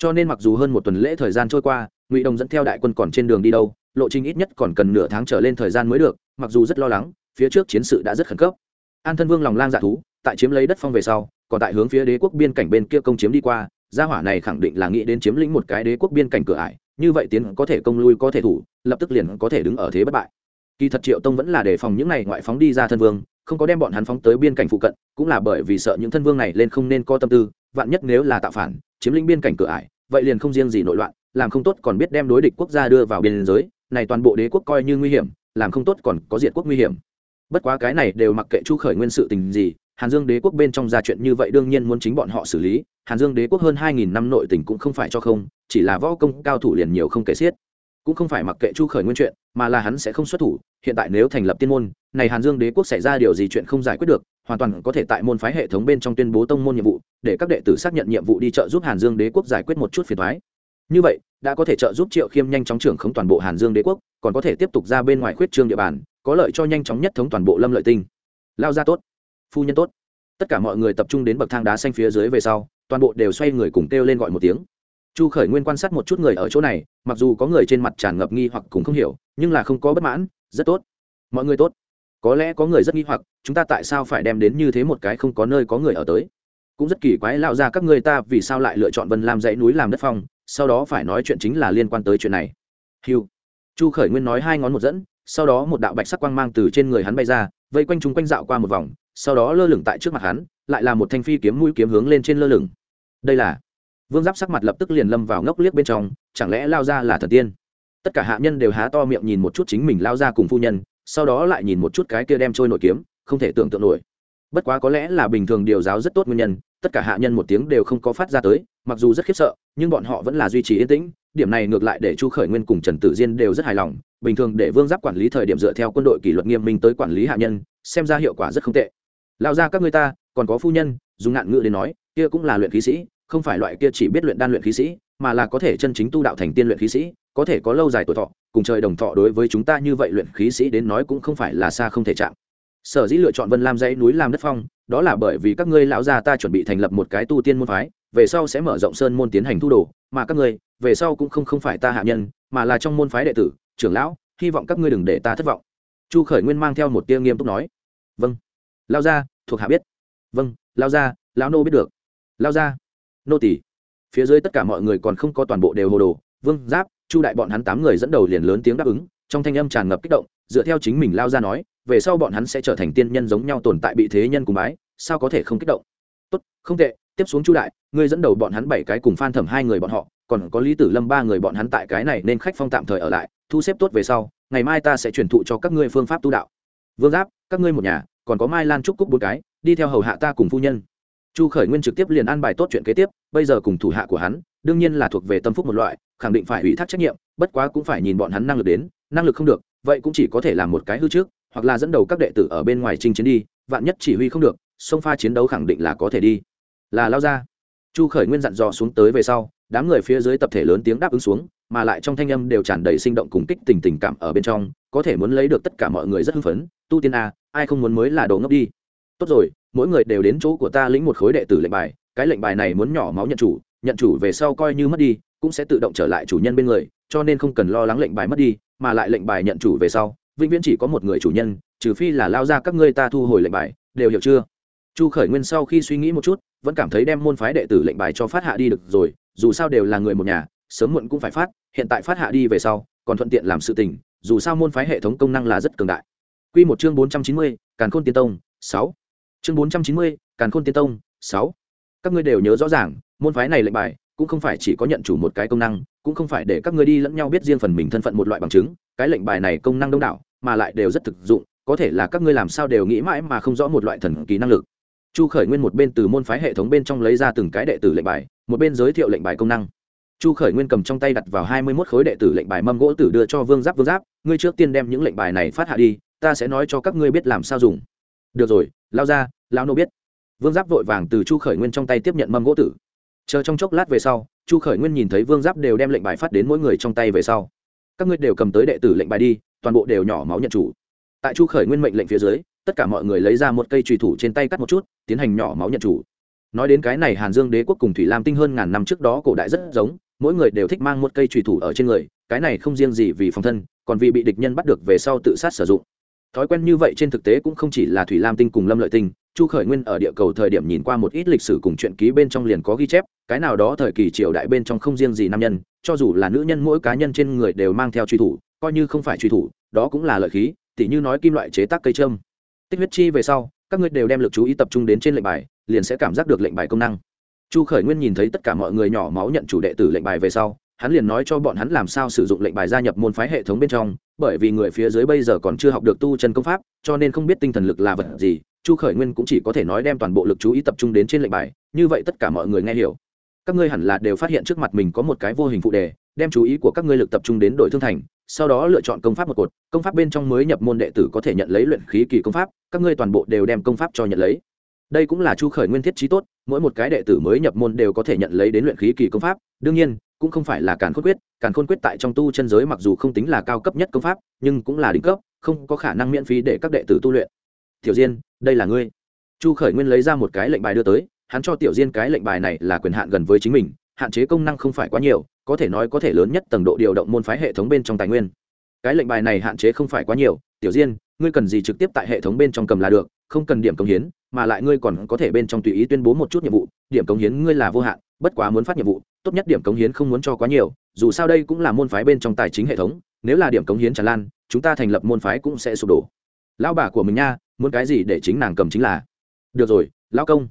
cho nên mặc dù hơn một tuần lễ thời gian trôi qua, ngụy đồng dẫn theo đại quân còn trên đường đi đâu, lộ trình ít nhất còn cần nửa tháng trở lên thời gian mới được, mặc dù rất lo lắng, phía trước chiến sự đã rất khẩn cấp. An thân vương lòng lang dạ thú, tại chiếm lấy đất phong về sau, còn tại hướng phía đế quốc biên cảnh bên kia công chiếm đi qua, gia hỏa này khẳng định là nghĩ đến chiếm lĩnh một cái đế quốc biên cảnh cửa ải, như vậy tiến có thể công lui có thể thủ, lập tức liền có thể đứng ở thế bất bại. Kỳ thật triệu tông vẫn là đề phòng những này ngoại phóng đi ra thân vương, không có đem bọn hắn phóng tới biên cảnh phụ cận, cũng là bởi vì sợ những thân vương này lên không nên có tâm tư vạn nhất nếu là tạo phản, chiếm lĩnh biên cảnh cửa ải, vậy liền không riêng gì nội loạn, làm không tốt còn biết đem đối địch quốc gia đưa vào biên giới, này toàn bộ đế quốc coi như nguy hiểm, làm không tốt còn có diệt quốc nguy hiểm. Bất quá cái này đều mặc kệ chu khởi nguyên sự tình gì, hàn dương đế quốc bên trong ra chuyện như vậy đương nhiên muốn chính bọn họ xử lý, hàn dương đế quốc hơn hai nghìn năm nội tình cũng không phải cho không, chỉ là võ công cao thủ liền nhiều không kể xiết. Cũng không phải mặc kệ chu khởi nguyên chuyện, mà là hắn sẽ không xuất thủ, hiện tại nếu thành lập tiên môn, này hàn dương đế quốc xảy ra điều gì chuyện không giải quyết được hoàn toàn có thể tại môn phái hệ thống bên trong tuyên bố tông môn nhiệm vụ, để các đệ tử xác nhận nhiệm vụ đi trợ giúp hàn dương đế quốc giải quyết một chút phiền thoái như vậy, đã có thể trợ giúp triệu khiêm nhanh chóng trưởng khống toàn bộ hàn dương đế quốc, còn có thể tiếp tục ra bên ngoài khuyết trương địa bàn, có lợi cho nhanh chóng nhất thống toàn bộ lâm lợi tinh. Lao ra tốt, phu nhân tốt. Tất cả mọi người tập trung đến bậc thang đá xanh phía dưới về sau, toàn bộ đều xoay người cùng kêu lên gọi một tiếng. Chu khởi nguyên quan sát một chút người ở chỗ này, mặc dù có người trên mặt tràn ngập nghi hoặc cùng không hiểu, nhưng là không có bất mãn, rất tốt. Mọi người tốt có lẽ có người rất nghi hoặc, chúng ta tại sao phải đem đến như thế một cái không có nơi có người ở tới? Cũng rất kỳ quái lao ra các người ta vì sao lại lựa chọn vân làm dãy núi làm đất phong, sau đó phải nói chuyện chính là liên quan tới chuyện này. Hiu chu khởi nguyên nói hai ngón một dẫn, sau đó một đạo bạch sắc quang mang từ trên người hắn bay ra, vây quanh chúng quanh dạo qua một vòng, sau đó lơ lửng tại trước mặt hắn, lại là một thanh phi kiếm mũi kiếm hướng lên trên lơ lửng. Đây là vương giáp sắc mặt lập tức liền lâm vào ngốc liếc bên trong, chẳng lẽ lao ra là thần tiên? Tất cả hạ nhân đều há to miệng nhìn một chút chính mình lao ra cùng phu nhân sau đó lại nhìn một chút cái kia đem trôi nổi kiếm, không thể tưởng tượng nổi. Bất quá có lẽ là bình thường điều giáo rất tốt nguyên nhân, tất cả hạ nhân một tiếng đều không có phát ra tới, mặc dù rất khiếp sợ, nhưng bọn họ vẫn là duy trì yên tĩnh, điểm này ngược lại để chu khởi nguyên cùng trần tử diên đều rất hài lòng, bình thường để vương giáp quản lý thời điểm dựa theo quân đội kỷ luật nghiêm minh tới quản lý hạ nhân, xem ra hiệu quả rất không tệ. Lao ra các người ta, còn có phu nhân, dùng ngạn ngữ đến nói, kia cũng là luyện khí sĩ, không phải loại kia chỉ biết luyện đan luyện khí sĩ, mà là có thể chân chính tu đạo thành tiên luyện khí sĩ, có thể có lâu dài tuổi thọ cùng trời đồng thọ đối với chúng ta như vậy luyện khí sĩ đến nói cũng không phải là xa không thể chạm. Sở dĩ lựa chọn vân lam dãy núi làm đất phong, đó là bởi vì các ngươi lão gia ta chuẩn bị thành lập một cái tu tiên môn phái, về sau sẽ mở rộng sơn môn tiến hành thu đồ, mà các ngươi, về sau cũng không không phải ta hạ nhân, mà là trong môn phái đệ tử, trưởng lão, hy vọng các ngươi đừng để ta thất vọng. Chu khởi nguyên mang theo một tia nghiêm túc nói. Vâng. Lao gia, thuộc hạ biết. Vâng lao gia, lão nô biết được. Lao gia. Nô tỷ phía dưới tất cả mọi người còn không có toàn bộ đều hồ đồ. Vương giáp chu đại bọn hắn tám người dẫn đầu liền lớn tiếng đáp ứng, trong thanh âm tràn ngập kích động, dựa theo chính mình lao ra nói, về sau bọn hắn sẽ trở thành tiên nhân giống nhau tồn tại bị thế nhân cùng bái, sao có thể không kích động? Tốt, không tệ, tiếp xuống chu đại, ngươi dẫn đầu bọn hắn bảy cái cùng phan thẩm hai người bọn họ, còn có lý tử lâm ba người bọn hắn tại cái này nên khách phong tạm thời ở lại, thu xếp tốt về sau, ngày mai ta sẽ truyền thụ cho các ngươi phương pháp tu đạo. Vương giáp, các ngươi một nhà, còn có mai lan trúc cúc bốn cái, đi theo hầu hạ ta cùng phu nhân. Chu khởi nguyên trực tiếp liền an bài tốt chuyện kế tiếp, bây giờ cùng thủ hạ của hắn, đương nhiên là thuộc về tâm phúc một loại khẳng định phải ủy thác trách nhiệm, bất quá cũng phải nhìn bọn hắn năng lực đến, năng lực không được, vậy cũng chỉ có thể làm một cái hư trước, hoặc là dẫn đầu các đệ tử ở bên ngoài chinh chiến đi, vạn nhất chỉ huy không được sông pha chiến đấu khẳng định là có thể đi. Là lao ra. Chu khởi nguyên dặn dò xuống tới về sau, đám người phía dưới tập thể lớn tiếng đáp ứng xuống, mà lại trong thanh âm đều tràn đầy sinh động cùng kích tình tình cảm ở bên trong, có thể muốn lấy được tất cả mọi người rất hưng phấn, tu tiên a, ai không muốn mới là đồ ngốc đi? Tốt rồi, mỗi người đều đến chỗ của ta lĩnh một khối đệ tử lệnh bài, cái lệnh bài này muốn nhỏ máu nhận chủ nhận chủ về sau coi như mất đi cũng sẽ tự động trở lại chủ nhân bên người cho nên không cần lo lắng lệnh bài mất đi mà lại lệnh bài nhận chủ về sau vĩnh viễn chỉ có một người chủ nhân trừ phi là lao ra các ngươi ta thu hồi lệnh bài đều hiểu chưa chu khởi nguyên sau khi suy nghĩ một chút vẫn cảm thấy đem môn phái đệ tử lệnh bài cho phát hạ đi được rồi dù sao đều là người một nhà sớm muộn cũng phải phát hiện tại phát hạ đi về sau còn thuận tiện làm sự tình dù sao môn phái hệ thống công năng là rất cường đại Quy một chương bốn trăm chín mươi, Càn Khôn Tiên Tông, sáu. Chương bốn trăm chín mươi, Càn Khôn Tiên Tông, sáu. Các ngươi đều nhớ rõ ràng, môn phái này lệnh bài cũng không phải chỉ có nhận chủ một cái công năng, cũng không phải để các ngươi đi lẫn nhau biết riêng phần mình thân phận một loại bằng chứng, cái lệnh bài này công năng đông đảo, mà lại đều rất thực dụng, có thể là các ngươi làm sao đều nghĩ mãi mà không rõ một loại thần kỳ năng lực. Chu Khởi Nguyên một bên từ môn phái hệ thống bên trong lấy ra từng cái đệ tử lệnh bài, một bên giới thiệu lệnh bài công năng. Chu Khởi Nguyên cầm trong tay đặt vào hai mươi 21 khối đệ tử lệnh bài mâm gỗ tử đưa cho Vương Giáp Vương Giáp, ngươi trước tiên đem những lệnh bài này phát hạ đi, ta sẽ nói cho các ngươi biết làm sao dùng được rồi lao ra lao nô biết vương giáp vội vàng từ chu khởi nguyên trong tay tiếp nhận mâm gỗ tử chờ trong chốc lát về sau, chu khởi nguyên nhìn thấy vương giáp đều đem lệnh bài phát đến mỗi người trong tay về sau. Các ngươi đều cầm tới đệ tử lệnh bài đi, toàn bộ đều nhỏ máu nhận chủ. Tại chu khởi nguyên mệnh lệnh phía dưới, tất cả mọi người lấy ra một cây trùy thủ trên tay cắt một chút, tiến hành nhỏ máu nhận chủ. Nói đến cái này hàn dương đế quốc cùng thủy lam tinh hơn ngàn năm trước đó cổ đại rất giống, mỗi người đều thích mang một cây trùy thủ ở trên người, cái này không riêng gì vì phòng thân, còn vì bị địch nhân bắt được về sau tự sát sử dụng. Thói quen như vậy trên thực tế cũng không chỉ là thủy lam tinh cùng lâm lợi tinh, chu khởi nguyên ở địa cầu thời điểm nhìn qua một ít lịch sử cùng chuyện ký bên trong liền có ghi chép cái nào đó thời kỳ triều đại bên trong không riêng gì nam nhân, cho dù là nữ nhân mỗi cá nhân trên người đều mang theo truy thủ, coi như không phải truy thủ, đó cũng là lợi khí, tỉ như nói kim loại chế tác cây trâm. Tích huyết chi về sau, các ngươi đều đem lực chú ý tập trung đến trên lệnh bài, liền sẽ cảm giác được lệnh bài công năng. Chu khởi nguyên nhìn thấy tất cả mọi người nhỏ máu nhận chủ đệ tử lệnh bài về sau, hắn liền nói cho bọn hắn làm sao sử dụng lệnh bài gia nhập môn phái hệ thống bên trong, bởi vì người phía dưới bây giờ còn chưa học được tu chân công pháp, cho nên không biết tinh thần lực là vật gì, chu khởi nguyên cũng chỉ có thể nói đem toàn bộ lực chú ý tập trung đến trên lệnh bài, như vậy tất cả mọi người nghe hiểu các ngươi hẳn là đều phát hiện trước mặt mình có một cái vô hình phụ đề, đem chú ý của các ngươi lực tập trung đến đội thương thành, sau đó lựa chọn công pháp một cột, công pháp bên trong mới nhập môn đệ tử có thể nhận lấy luyện khí kỳ công pháp, các ngươi toàn bộ đều đem công pháp cho nhận lấy. Đây cũng là chu khởi nguyên thiết trí tốt, mỗi một cái đệ tử mới nhập môn đều có thể nhận lấy đến luyện khí kỳ công pháp, đương nhiên, cũng không phải là càn khôn quyết, càn khôn quyết tại trong tu chân giới mặc dù không tính là cao cấp nhất công pháp, nhưng cũng là đỉnh cấp, không có khả năng miễn phí để các đệ tử tu luyện. Tiểu diên, đây là ngươi. Chu khởi nguyên lấy ra một cái lệnh bài đưa tới hắn cho tiểu diên cái lệnh bài này là quyền hạn gần với chính mình, hạn chế công năng không phải quá nhiều, có thể nói có thể lớn nhất tầng độ điều động môn phái hệ thống bên trong tài nguyên. Cái lệnh bài này hạn chế không phải quá nhiều, tiểu diên, ngươi cần gì trực tiếp tại hệ thống bên trong cầm là được, không cần điểm công hiến, mà lại ngươi còn có thể bên trong tùy ý tuyên bố một chút nhiệm vụ, điểm công hiến ngươi là vô hạn, bất quá muốn phát nhiệm vụ, tốt nhất điểm công hiến không muốn cho quá nhiều, dù sao đây cũng là môn phái bên trong tài chính hệ thống, nếu là điểm công hiến tràn lan, chúng ta thành lập môn phái cũng sẽ sụp đổ. Lão bà của mình nha, muốn cái gì để chính nàng cầm chính là. Được rồi, lão công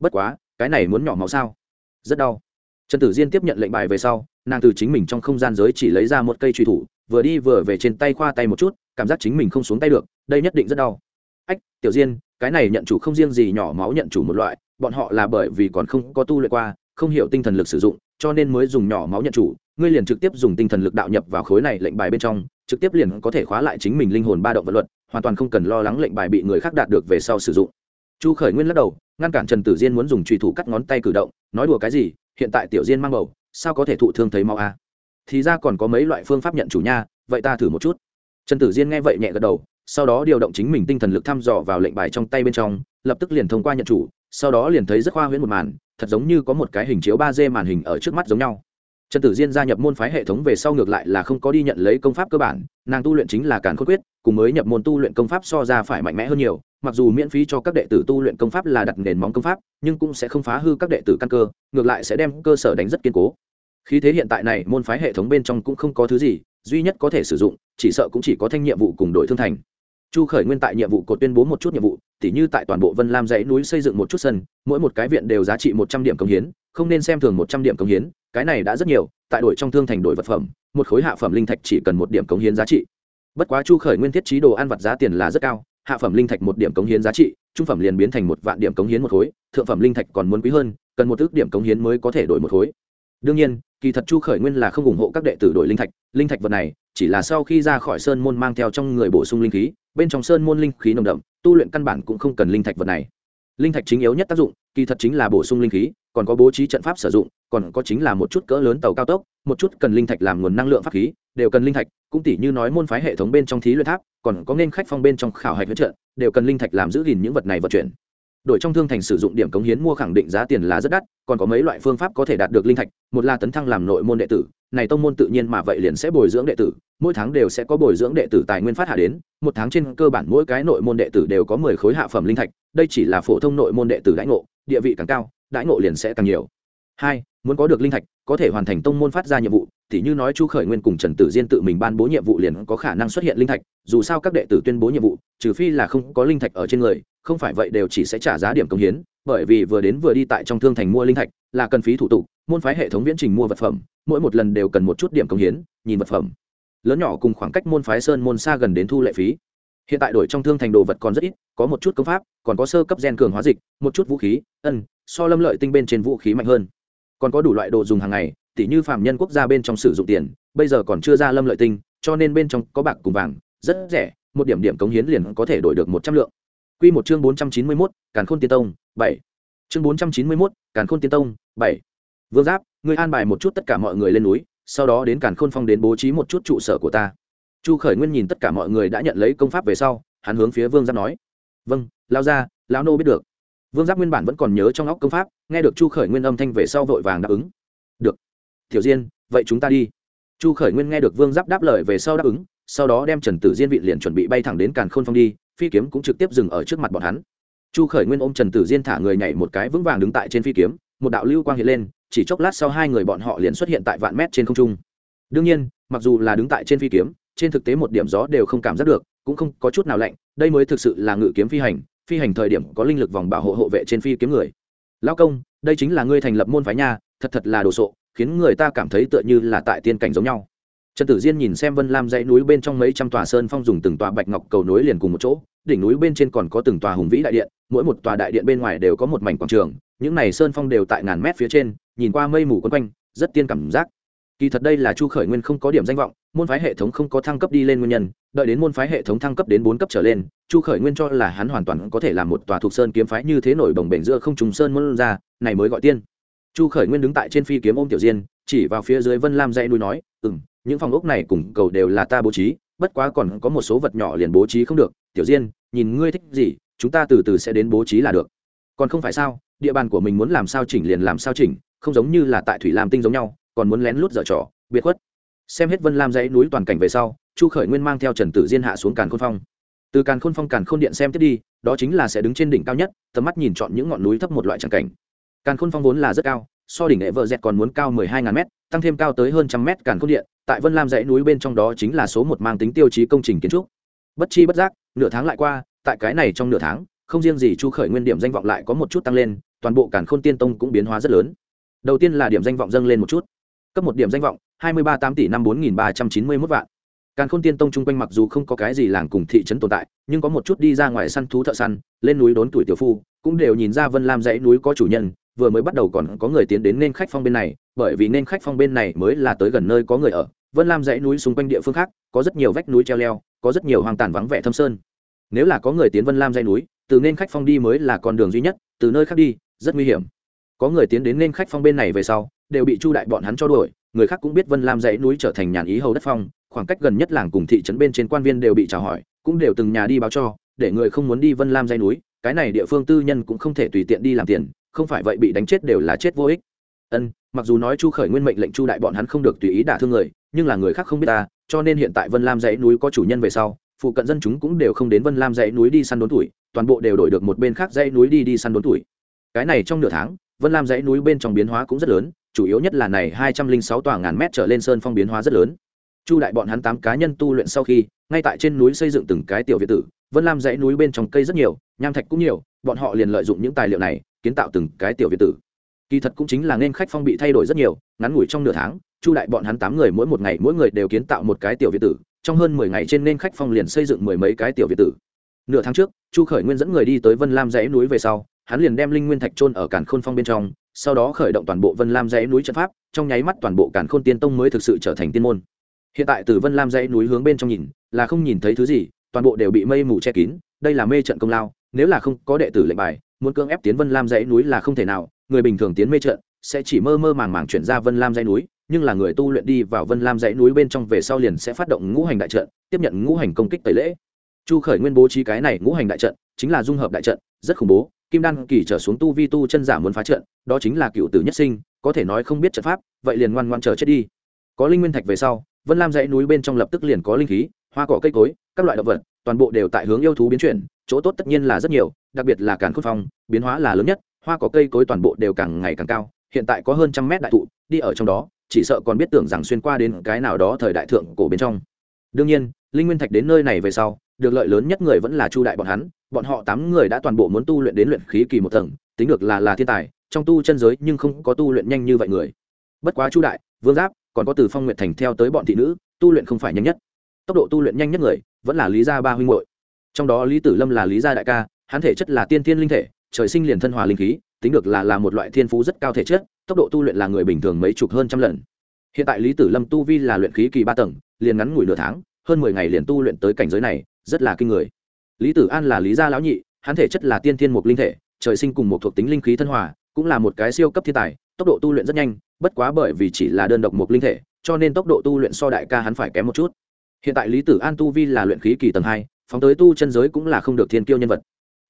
bất quá, cái này muốn nhỏ máu sao? Rất đau. Trần tử diên tiếp nhận lệnh bài về sau, nàng từ chính mình trong không gian giới chỉ lấy ra một cây truy thủ, vừa đi vừa về trên tay khoa tay một chút, cảm giác chính mình không xuống tay được, đây nhất định rất đau. Ách, tiểu diên, cái này nhận chủ không riêng gì nhỏ máu nhận chủ một loại, bọn họ là bởi vì còn không có tu luyện qua, không hiểu tinh thần lực sử dụng, cho nên mới dùng nhỏ máu nhận chủ. Ngươi liền trực tiếp dùng tinh thần lực đạo nhập vào khối này lệnh bài bên trong, trực tiếp liền có thể khóa lại chính mình linh hồn ba động vật luật, hoàn toàn không cần lo lắng lệnh bài bị người khác đạt được về sau sử dụng. Chu khởi nguyên lắc đầu ngăn cản trần tử diên muốn dùng trùy thủ cắt ngón tay cử động, nói đùa cái gì, hiện tại tiểu diên mang bầu, sao có thể thụ thương thấy mau a? À? thì ra còn có mấy loại phương pháp nhận chủ nha, vậy ta thử một chút. Trần tử diên nghe vậy nhẹ gật đầu, sau đó điều động chính mình tinh thần lực thăm dò vào lệnh bài trong tay bên trong, lập tức liền thông qua nhận chủ, sau đó liền thấy rất khoa huyễn một màn, thật giống như có một cái hình chiếu ba d màn hình ở trước mắt giống nhau. Trần tử diên gia nhập môn phái hệ thống về sau ngược lại là không có đi nhận lấy công pháp cơ bản, nàng tu luyện chính là càn khôn quyết, cùng mới nhập môn tu luyện công pháp so ra phải mạnh mẽ hơn nhiều mặc dù miễn phí cho các đệ tử tu luyện công pháp là đặt nền móng công pháp, nhưng cũng sẽ không phá hư các đệ tử căn cơ, ngược lại sẽ đem cơ sở đánh rất kiên cố. Khí thế hiện tại này, môn phái hệ thống bên trong cũng không có thứ gì, duy nhất có thể sử dụng, chỉ sợ cũng chỉ có thanh nhiệm vụ cùng đội thương thành. Chu khởi nguyên tại nhiệm vụ cột tuyên bố một chút nhiệm vụ, tỉ như tại toàn bộ vân lam dãy núi xây dựng một chút sân, mỗi một cái viện đều giá trị một trăm điểm công hiến, không nên xem thường một trăm điểm công hiến, cái này đã rất nhiều, tại đội trong thương thành đội vật phẩm, một khối hạ phẩm linh thạch chỉ cần một điểm công hiến giá trị. Bất quá chu khởi nguyên thiết trí đồ ăn vặt giá tiền là rất cao hạ phẩm linh thạch một điểm cống hiến giá trị, trung phẩm liền biến thành một vạn điểm cống hiến một khối, thượng phẩm linh thạch còn muốn quý hơn, cần một ước điểm cống hiến mới có thể đổi một khối. Đương nhiên, kỳ thật chu khởi nguyên là không ủng hộ các đệ tử đổi linh thạch linh thạch vật này chỉ là sau khi ra khỏi sơn môn mang theo trong người bổ sung linh khí, bên trong sơn môn linh khí nồng đậm, tu luyện căn bản cũng không cần linh thạch vật này. Linh thạch chính yếu nhất tác dụng, kỳ thật chính là bổ sung linh khí còn có bố trí trận pháp sử dụng, còn có chính là một chút cỡ lớn tàu cao tốc, một chút cần linh thạch làm nguồn năng lượng pháp khí, đều cần linh thạch, cũng tỷ như nói môn phái hệ thống bên trong thí luyện tháp, còn có nên khách phong bên trong khảo hạch huấn trận đều cần linh thạch làm giữ gìn những vật này vận chuyển. Đổi trong thương thành sử dụng điểm cống hiến mua khẳng định giá tiền là rất đắt, còn có mấy loại phương pháp có thể đạt được linh thạch, một là tấn thăng làm nội môn đệ tử, này tông môn tự nhiên mà vậy liền sẽ bồi dưỡng đệ tử, mỗi tháng đều sẽ có bồi dưỡng đệ tử tài nguyên phát hạ đến, một tháng trên cơ bản mỗi cái nội môn đệ tử đều có mười khối hạ phẩm linh thạch, đây chỉ là phổ thông nội môn đệ tử đãi ngộ, địa vị càng cao đãi ngộ liền sẽ càng nhiều. Hai, muốn có được linh thạch, có thể hoàn thành tông môn phát ra nhiệm vụ thì như nói chu khởi nguyên cùng trần tử diên tự mình ban bố nhiệm vụ liền có khả năng xuất hiện linh thạch, dù sao các đệ tử tuyên bố nhiệm vụ, trừ phi là không có linh thạch ở trên người, không phải vậy đều chỉ sẽ trả giá điểm công hiến, bởi vì vừa đến vừa đi tại trong thương thành mua linh thạch, là cần phí thủ tục, môn phái hệ thống viễn trình mua vật phẩm, mỗi một lần đều cần một chút điểm công hiến, nhìn vật phẩm. Lớn nhỏ cùng khoảng cách môn phái sơn môn xa gần đến thu lệ phí. Hiện tại đổi trong thương thành đồ vật còn rất ít, có một chút công pháp, còn có sơ cấp gen cường hóa dịch, một chút vũ khí, ân so lâm lợi tinh bên trên vũ khí mạnh hơn. Còn có đủ loại đồ dùng hàng ngày tỉ như phạm nhân quốc gia bên trong sử dụng tiền bây giờ còn chưa ra lâm lợi tinh cho nên bên trong có bạc cùng vàng rất rẻ một điểm điểm cống hiến liền có thể đổi được một trăm lượng. Quy một chương bốn trăm chín mươi mốt Càn Khôn Tiên Tông, bảy. Chương bốn trăm chín mươi mốt càn khôn tiên tông bảy. Vương giáp ngươi an bài một chút tất cả mọi người lên núi sau đó đến càn khôn phong đến bố trí một chút trụ sở của ta. Chu khởi nguyên nhìn tất cả mọi người đã nhận lấy công pháp về sau hắn hướng phía vương giáp nói. Vâng lao ra lão nô biết được vương giáp nguyên bản vẫn còn nhớ trong óc công pháp, nghe được chu khởi nguyên âm thanh về sau vội vàng đáp ứng. Được. Tiểu diên, vậy chúng ta đi. Chu khởi nguyên nghe được vương giáp đáp lời về sau đáp ứng, sau đó đem trần tử diên vị liền chuẩn bị bay thẳng đến càn khôn phong đi, phi kiếm cũng trực tiếp dừng ở trước mặt bọn hắn. Chu khởi nguyên ôm trần tử diên thả người nhảy một cái vững vàng đứng tại trên phi kiếm, một đạo lưu quang hiện lên, chỉ chốc lát sau hai người bọn họ liền xuất hiện tại vạn mét trên không trung. Đương nhiên, mặc dù là đứng tại trên phi kiếm, trên thực tế một điểm gió đều không cảm giác được, cũng không có chút nào lạnh, đây mới thực sự là ngự kiếm phi hành phi hành thời điểm có linh lực vòng bảo hộ hộ vệ trên phi kiếm người. Lao công, đây chính là ngươi thành lập môn phái nha, thật thật là đồ sộ, khiến người ta cảm thấy tựa như là tại tiên cảnh giống nhau. Trần tử diên nhìn xem vân lam dãy núi bên trong mấy trăm tòa sơn phong dùng từng tòa bạch ngọc cầu nối liền cùng một chỗ, đỉnh núi bên trên còn có từng tòa hùng vĩ đại điện, mỗi một tòa đại điện bên ngoài đều có một mảnh quảng trường, những này sơn phong đều tại ngàn mét phía trên, nhìn qua mây mù quấn quanh, rất tiên cảm giác kỳ thật đây là chu khởi nguyên không có điểm danh vọng, môn phái hệ thống không có thăng cấp đi lên nguyên nhân, đợi đến môn phái hệ thống thăng cấp đến bốn cấp trở lên, chu khởi nguyên cho là hắn hoàn toàn có thể làm một tòa thuộc sơn kiếm phái như thế nổi bồng bềnh giữa không trùng sơn môn ra, này mới gọi tiên. Chu khởi nguyên đứng tại trên phi kiếm ôm tiểu diên, chỉ vào phía dưới vân lam dãy núi nói ừ m những phòng ốc này cùng cầu đều là ta bố trí, bất quá còn có một số vật nhỏ liền bố trí không được. Tiểu diên, nhìn ngươi thích gì, chúng ta từ từ sẽ đến bố trí là được. Còn không phải sao, địa bàn của mình muốn làm sao chỉnh liền làm sao chỉnh, không giống như là tại thủy lam tinh giống nhau còn muốn lén lút dở trò, biệt khuất. Xem hết vân lam dãy núi toàn cảnh về sau, chu khởi nguyên mang theo trần tử diên hạ xuống càn khôn phong. Từ càn khôn phong càn khôn điện xem tiếp đi, đó chính là sẽ đứng trên đỉnh cao nhất, tầm mắt nhìn chọn những ngọn núi thấp một loại tràng cảnh. Càn khôn phong vốn là rất cao, so đỉnh nghệ vợ dẹt còn muốn cao mười hai ngàn mét, tăng thêm cao tới hơn trăm mét càn khôn điện, tại vân lam dãy núi bên trong đó chính là số một mang tính tiêu chí công trình kiến trúc. Bất chi bất giác, nửa tháng lại qua, tại cái này trong nửa tháng, không riêng gì chu khởi nguyên điểm danh vọng lại có một chút tăng lên, toàn bộ càn khôn tiên tông cũng biến hóa rất lớn. Đầu tiên là điểm danh vọng dâng lên một chút cấp một điểm danh vọng, hai mươi ba tám tỷ năm bốn nghìn ba trăm chín mươi mốt vạn. Càn khôn tiên tông chung quanh mặc dù không có cái gì làng cùng thị trấn tồn tại, nhưng có một chút đi ra ngoài săn thú thợ săn, lên núi đốn tuổi tiểu phu, cũng đều nhìn ra vân lam dãy núi có chủ nhân, vừa mới bắt đầu còn có người tiến đến nên khách phong bên này, bởi vì nên khách phong bên này mới là tới gần nơi có người ở. Vân lam dãy núi xung quanh địa phương khác, có rất nhiều vách núi treo leo, có rất nhiều hoang tàn vắng vẻ thâm sơn. Nếu là có người tiến vân lam dãy núi, từ nên khách phong đi mới là con đường duy nhất, từ nơi khác đi, rất nguy hiểm. Có người tiến đến nên khách phong bên này về sau đều bị chu đại bọn hắn cho đuổi, người khác cũng biết vân lam dãy núi trở thành nhàn ý hầu đất phong, khoảng cách gần nhất làng cùng thị trấn bên trên quan viên đều bị chào hỏi, cũng đều từng nhà đi báo cho, để người không muốn đi vân lam dãy núi, cái này địa phương tư nhân cũng không thể tùy tiện đi làm tiền, không phải vậy bị đánh chết đều là chết vô ích. Ân, mặc dù nói chu khởi nguyên mệnh lệnh chu đại bọn hắn không được tùy ý đả thương người, nhưng là người khác không biết ta, cho nên hiện tại vân lam dãy núi có chủ nhân về sau, phụ cận dân chúng cũng đều không đến vân lam dãy núi đi săn đốn tuổi, toàn bộ đều đổi được một bên khác dãy núi đi đi săn đốn tuổi. Cái này trong nửa tháng, vân lam dãy núi bên trong biến hóa cũng rất lớn chủ yếu nhất là này hai trăm linh sáu tòa ngàn mét trở lên sơn phong biến hóa rất lớn. Chu đại bọn hắn tám cá nhân tu luyện sau khi, ngay tại trên núi xây dựng từng cái tiểu viện tử, vân lam dãy núi bên trong cây rất nhiều, nham thạch cũng nhiều, bọn họ liền lợi dụng những tài liệu này, kiến tạo từng cái tiểu viện tử. Kỳ thật cũng chính là nên khách phong bị thay đổi rất nhiều, ngắn ngủi trong nửa tháng, chu đại bọn hắn tám người mỗi một ngày mỗi người đều kiến tạo một cái tiểu viện tử, trong hơn mười ngày trên nên khách phong liền xây dựng mười mấy cái tiểu viện tử. Nửa tháng trước, chu khởi nguyên dẫn người đi tới vân lam dãy núi về sau, hắn liền đem linh nguyên thạch trôn ở cản khôn phong bên trong sau đó khởi động toàn bộ vân lam dãy núi trận pháp, trong nháy mắt toàn bộ cản khôn tiên tông mới thực sự trở thành tiên môn. Hiện tại từ vân lam dãy núi hướng bên trong nhìn, là không nhìn thấy thứ gì, toàn bộ đều bị mây mù che kín, đây là mê trận công lao, nếu là không có đệ tử lệnh bài, muốn cưỡng ép tiến vân lam dãy núi là không thể nào, người bình thường tiến mê trận, sẽ chỉ mơ mơ màng màng chuyển ra vân lam dãy núi, nhưng là người tu luyện đi vào vân lam dãy núi bên trong về sau liền sẽ phát động ngũ hành đại trận, tiếp nhận ngũ hành công kích tẩy lễ. Chu khởi nguyên bố trí cái này ngũ hành đại trận, chính là dung hợp đại trận, rất khủng bố kim đan kỳ trở xuống tu vi tu chân giả muốn phá trận, đó chính là cựu tử nhất sinh, có thể nói không biết trận pháp, vậy liền ngoan ngoan chờ chết đi. Có linh nguyên thạch về sau, vân lam dãy núi bên trong lập tức liền có linh khí, hoa cỏ cây cối, các loại động vật, toàn bộ đều tại hướng yêu thú biến chuyển, chỗ tốt tất nhiên là rất nhiều, đặc biệt là càn khôn phong, biến hóa là lớn nhất, hoa cỏ cây cối toàn bộ đều càng ngày càng cao, hiện tại có hơn trăm mét đại thụ, đi ở trong đó, chỉ sợ còn biết tưởng rằng xuyên qua đến cái nào đó thời đại thượng cổ bên trong. Đương nhiên, linh nguyên thạch đến nơi này về sau được lợi lớn nhất người vẫn là chu đại bọn hắn, bọn họ tám người đã toàn bộ muốn tu luyện đến luyện khí kỳ một tầng, tính được là là thiên tài, trong tu chân giới nhưng không có tu luyện nhanh như vậy người. Bất quá chu đại, vương giáp, còn có từ phong nguyện thành theo tới bọn thị nữ, tu luyện không phải nhanh nhất. Tốc độ tu luyện nhanh nhất người, vẫn là lý gia ba huynh hội trong đó lý tử lâm là lý gia đại ca, hắn thể chất là tiên thiên linh thể, trời sinh liền thân hòa linh khí, tính được là là một loại thiên phú rất cao thể chất, tốc độ tu luyện là người bình thường mấy chục hơn trăm lần. Hiện tại lý tử lâm tu vi là luyện khí kỳ ba tầng, liền ngắn ngủi nửa tháng hơn mười ngày liền tu luyện tới cảnh giới này, rất là kinh người. Lý tử an là lý gia lão nhị, hắn thể chất là tiên thiên mục linh thể, trời sinh cùng một thuộc tính linh khí thân hòa, cũng là một cái siêu cấp thiên tài, tốc độ tu luyện rất nhanh, bất quá bởi vì chỉ là đơn độc một linh thể, cho nên tốc độ tu luyện so đại ca hắn phải kém một chút. Hiện tại lý tử an tu vi là luyện khí kỳ tầng hai, phóng tới tu chân giới cũng là không được thiên kiêu nhân vật.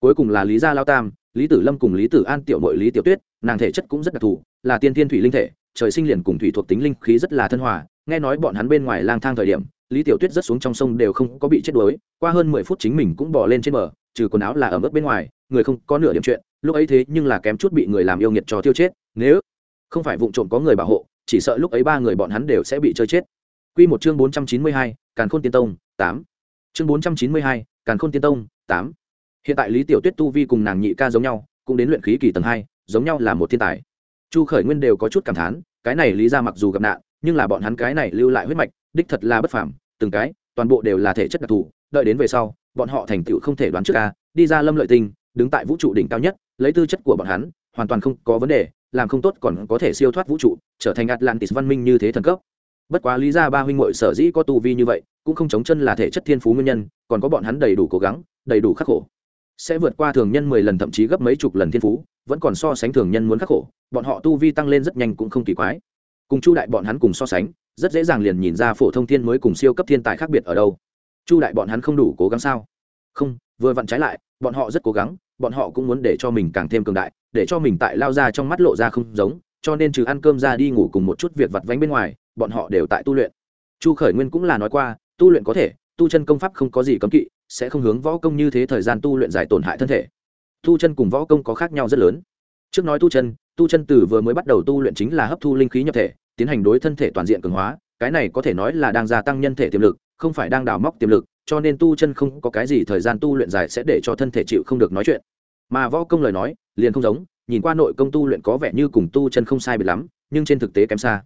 Cuối cùng là lý gia lao tam, lý tử lâm cùng lý tử an tiểu nội lý tiểu tuyết, nàng thể chất cũng rất đặc thù, là tiên thiên thủy linh thể, trời sinh liền cùng thủy thuộc tính linh khí rất là thân hòa, nghe nói bọn hắn bên ngoài lang thang thời điểm lý tiểu tuyết rất xuống trong sông đều không có bị chết đuối qua hơn mười phút chính mình cũng bỏ lên trên bờ trừ quần áo là ở mức bên ngoài người không có nửa điểm chuyện lúc ấy thế nhưng là kém chút bị người làm yêu nghiệt cho tiêu chết nếu không phải vụ trộm có người bảo hộ chỉ sợ lúc ấy ba người bọn hắn đều sẽ bị chơi chết Quy một chương bốn trăm chín mươi hai, Càn Khôn Tiên Tông, tám. Chương bốn trăm chín mươi hai, Càn Khôn Tiên Tông, tám. Hiện tại Lý Tiểu Tuyết tu vi cùng nàng nhị ca giống nhau, cũng đến luyện khí kỳ tầng hai, giống nhau là một thiên tài. Chu Khởi Nguyên đều có chút cảm thán, cái này Lý gia mặc dù gặp nạn, nhưng là bọn hắn cái này lưu lại huyết mạch, đích thật là bất phàm, từng cái, toàn bộ đều là thể chất đặc thù, đợi đến về sau, bọn họ thành tựu không thể đoán trước ca đi ra Lâm Lợi Tinh, đứng tại vũ trụ đỉnh cao nhất, lấy tư chất của bọn hắn, hoàn toàn không có vấn đề, làm không tốt còn có thể siêu thoát vũ trụ, trở thành Atlantis văn minh như thế thần cấp. Bất quá lý ra ba huynh muội sở dĩ có tu vi như vậy, cũng không chống chân là thể chất thiên phú nguyên nhân, còn có bọn hắn đầy đủ cố gắng, đầy đủ khắc khổ. Sẽ vượt qua thường nhân mười lần thậm chí gấp mấy chục lần thiên phú, vẫn còn so sánh thường nhân muốn khắc khổ, bọn họ tu vi tăng lên rất nhanh cũng không kỳ quái. Cùng Chu đại bọn hắn cùng so sánh, rất dễ dàng liền nhìn ra phổ thông thiên mới cùng siêu cấp thiên tài khác biệt ở đâu. Chu đại bọn hắn không đủ cố gắng sao? Không, vừa vặn trái lại, bọn họ rất cố gắng, bọn họ cũng muốn để cho mình càng thêm cường đại, để cho mình tại lao ra trong mắt lộ ra không giống, cho nên trừ ăn cơm ra đi ngủ cùng một chút việc vặt vánh bên ngoài, bọn họ đều tại tu luyện. Chu Khởi Nguyên cũng là nói qua, tu luyện có thể, tu chân công pháp không có gì cấm kỵ, sẽ không hướng võ công như thế thời gian tu luyện giải tổn hại thân thể. Tu chân cùng võ công có khác nhau rất lớn. Trước nói tu chân, tu chân từ vừa mới bắt đầu tu luyện chính là hấp thu linh khí nhập thể, tiến hành đối thân thể toàn diện cường hóa, cái này có thể nói là đang gia tăng nhân thể tiềm lực, không phải đang đào móc tiềm lực, cho nên tu chân không có cái gì thời gian tu luyện dài sẽ để cho thân thể chịu không được nói chuyện. Mà võ công lời nói liền không giống nhìn qua nội công tu luyện có vẻ như cùng tu chân không sai biệt lắm nhưng trên thực tế kém xa.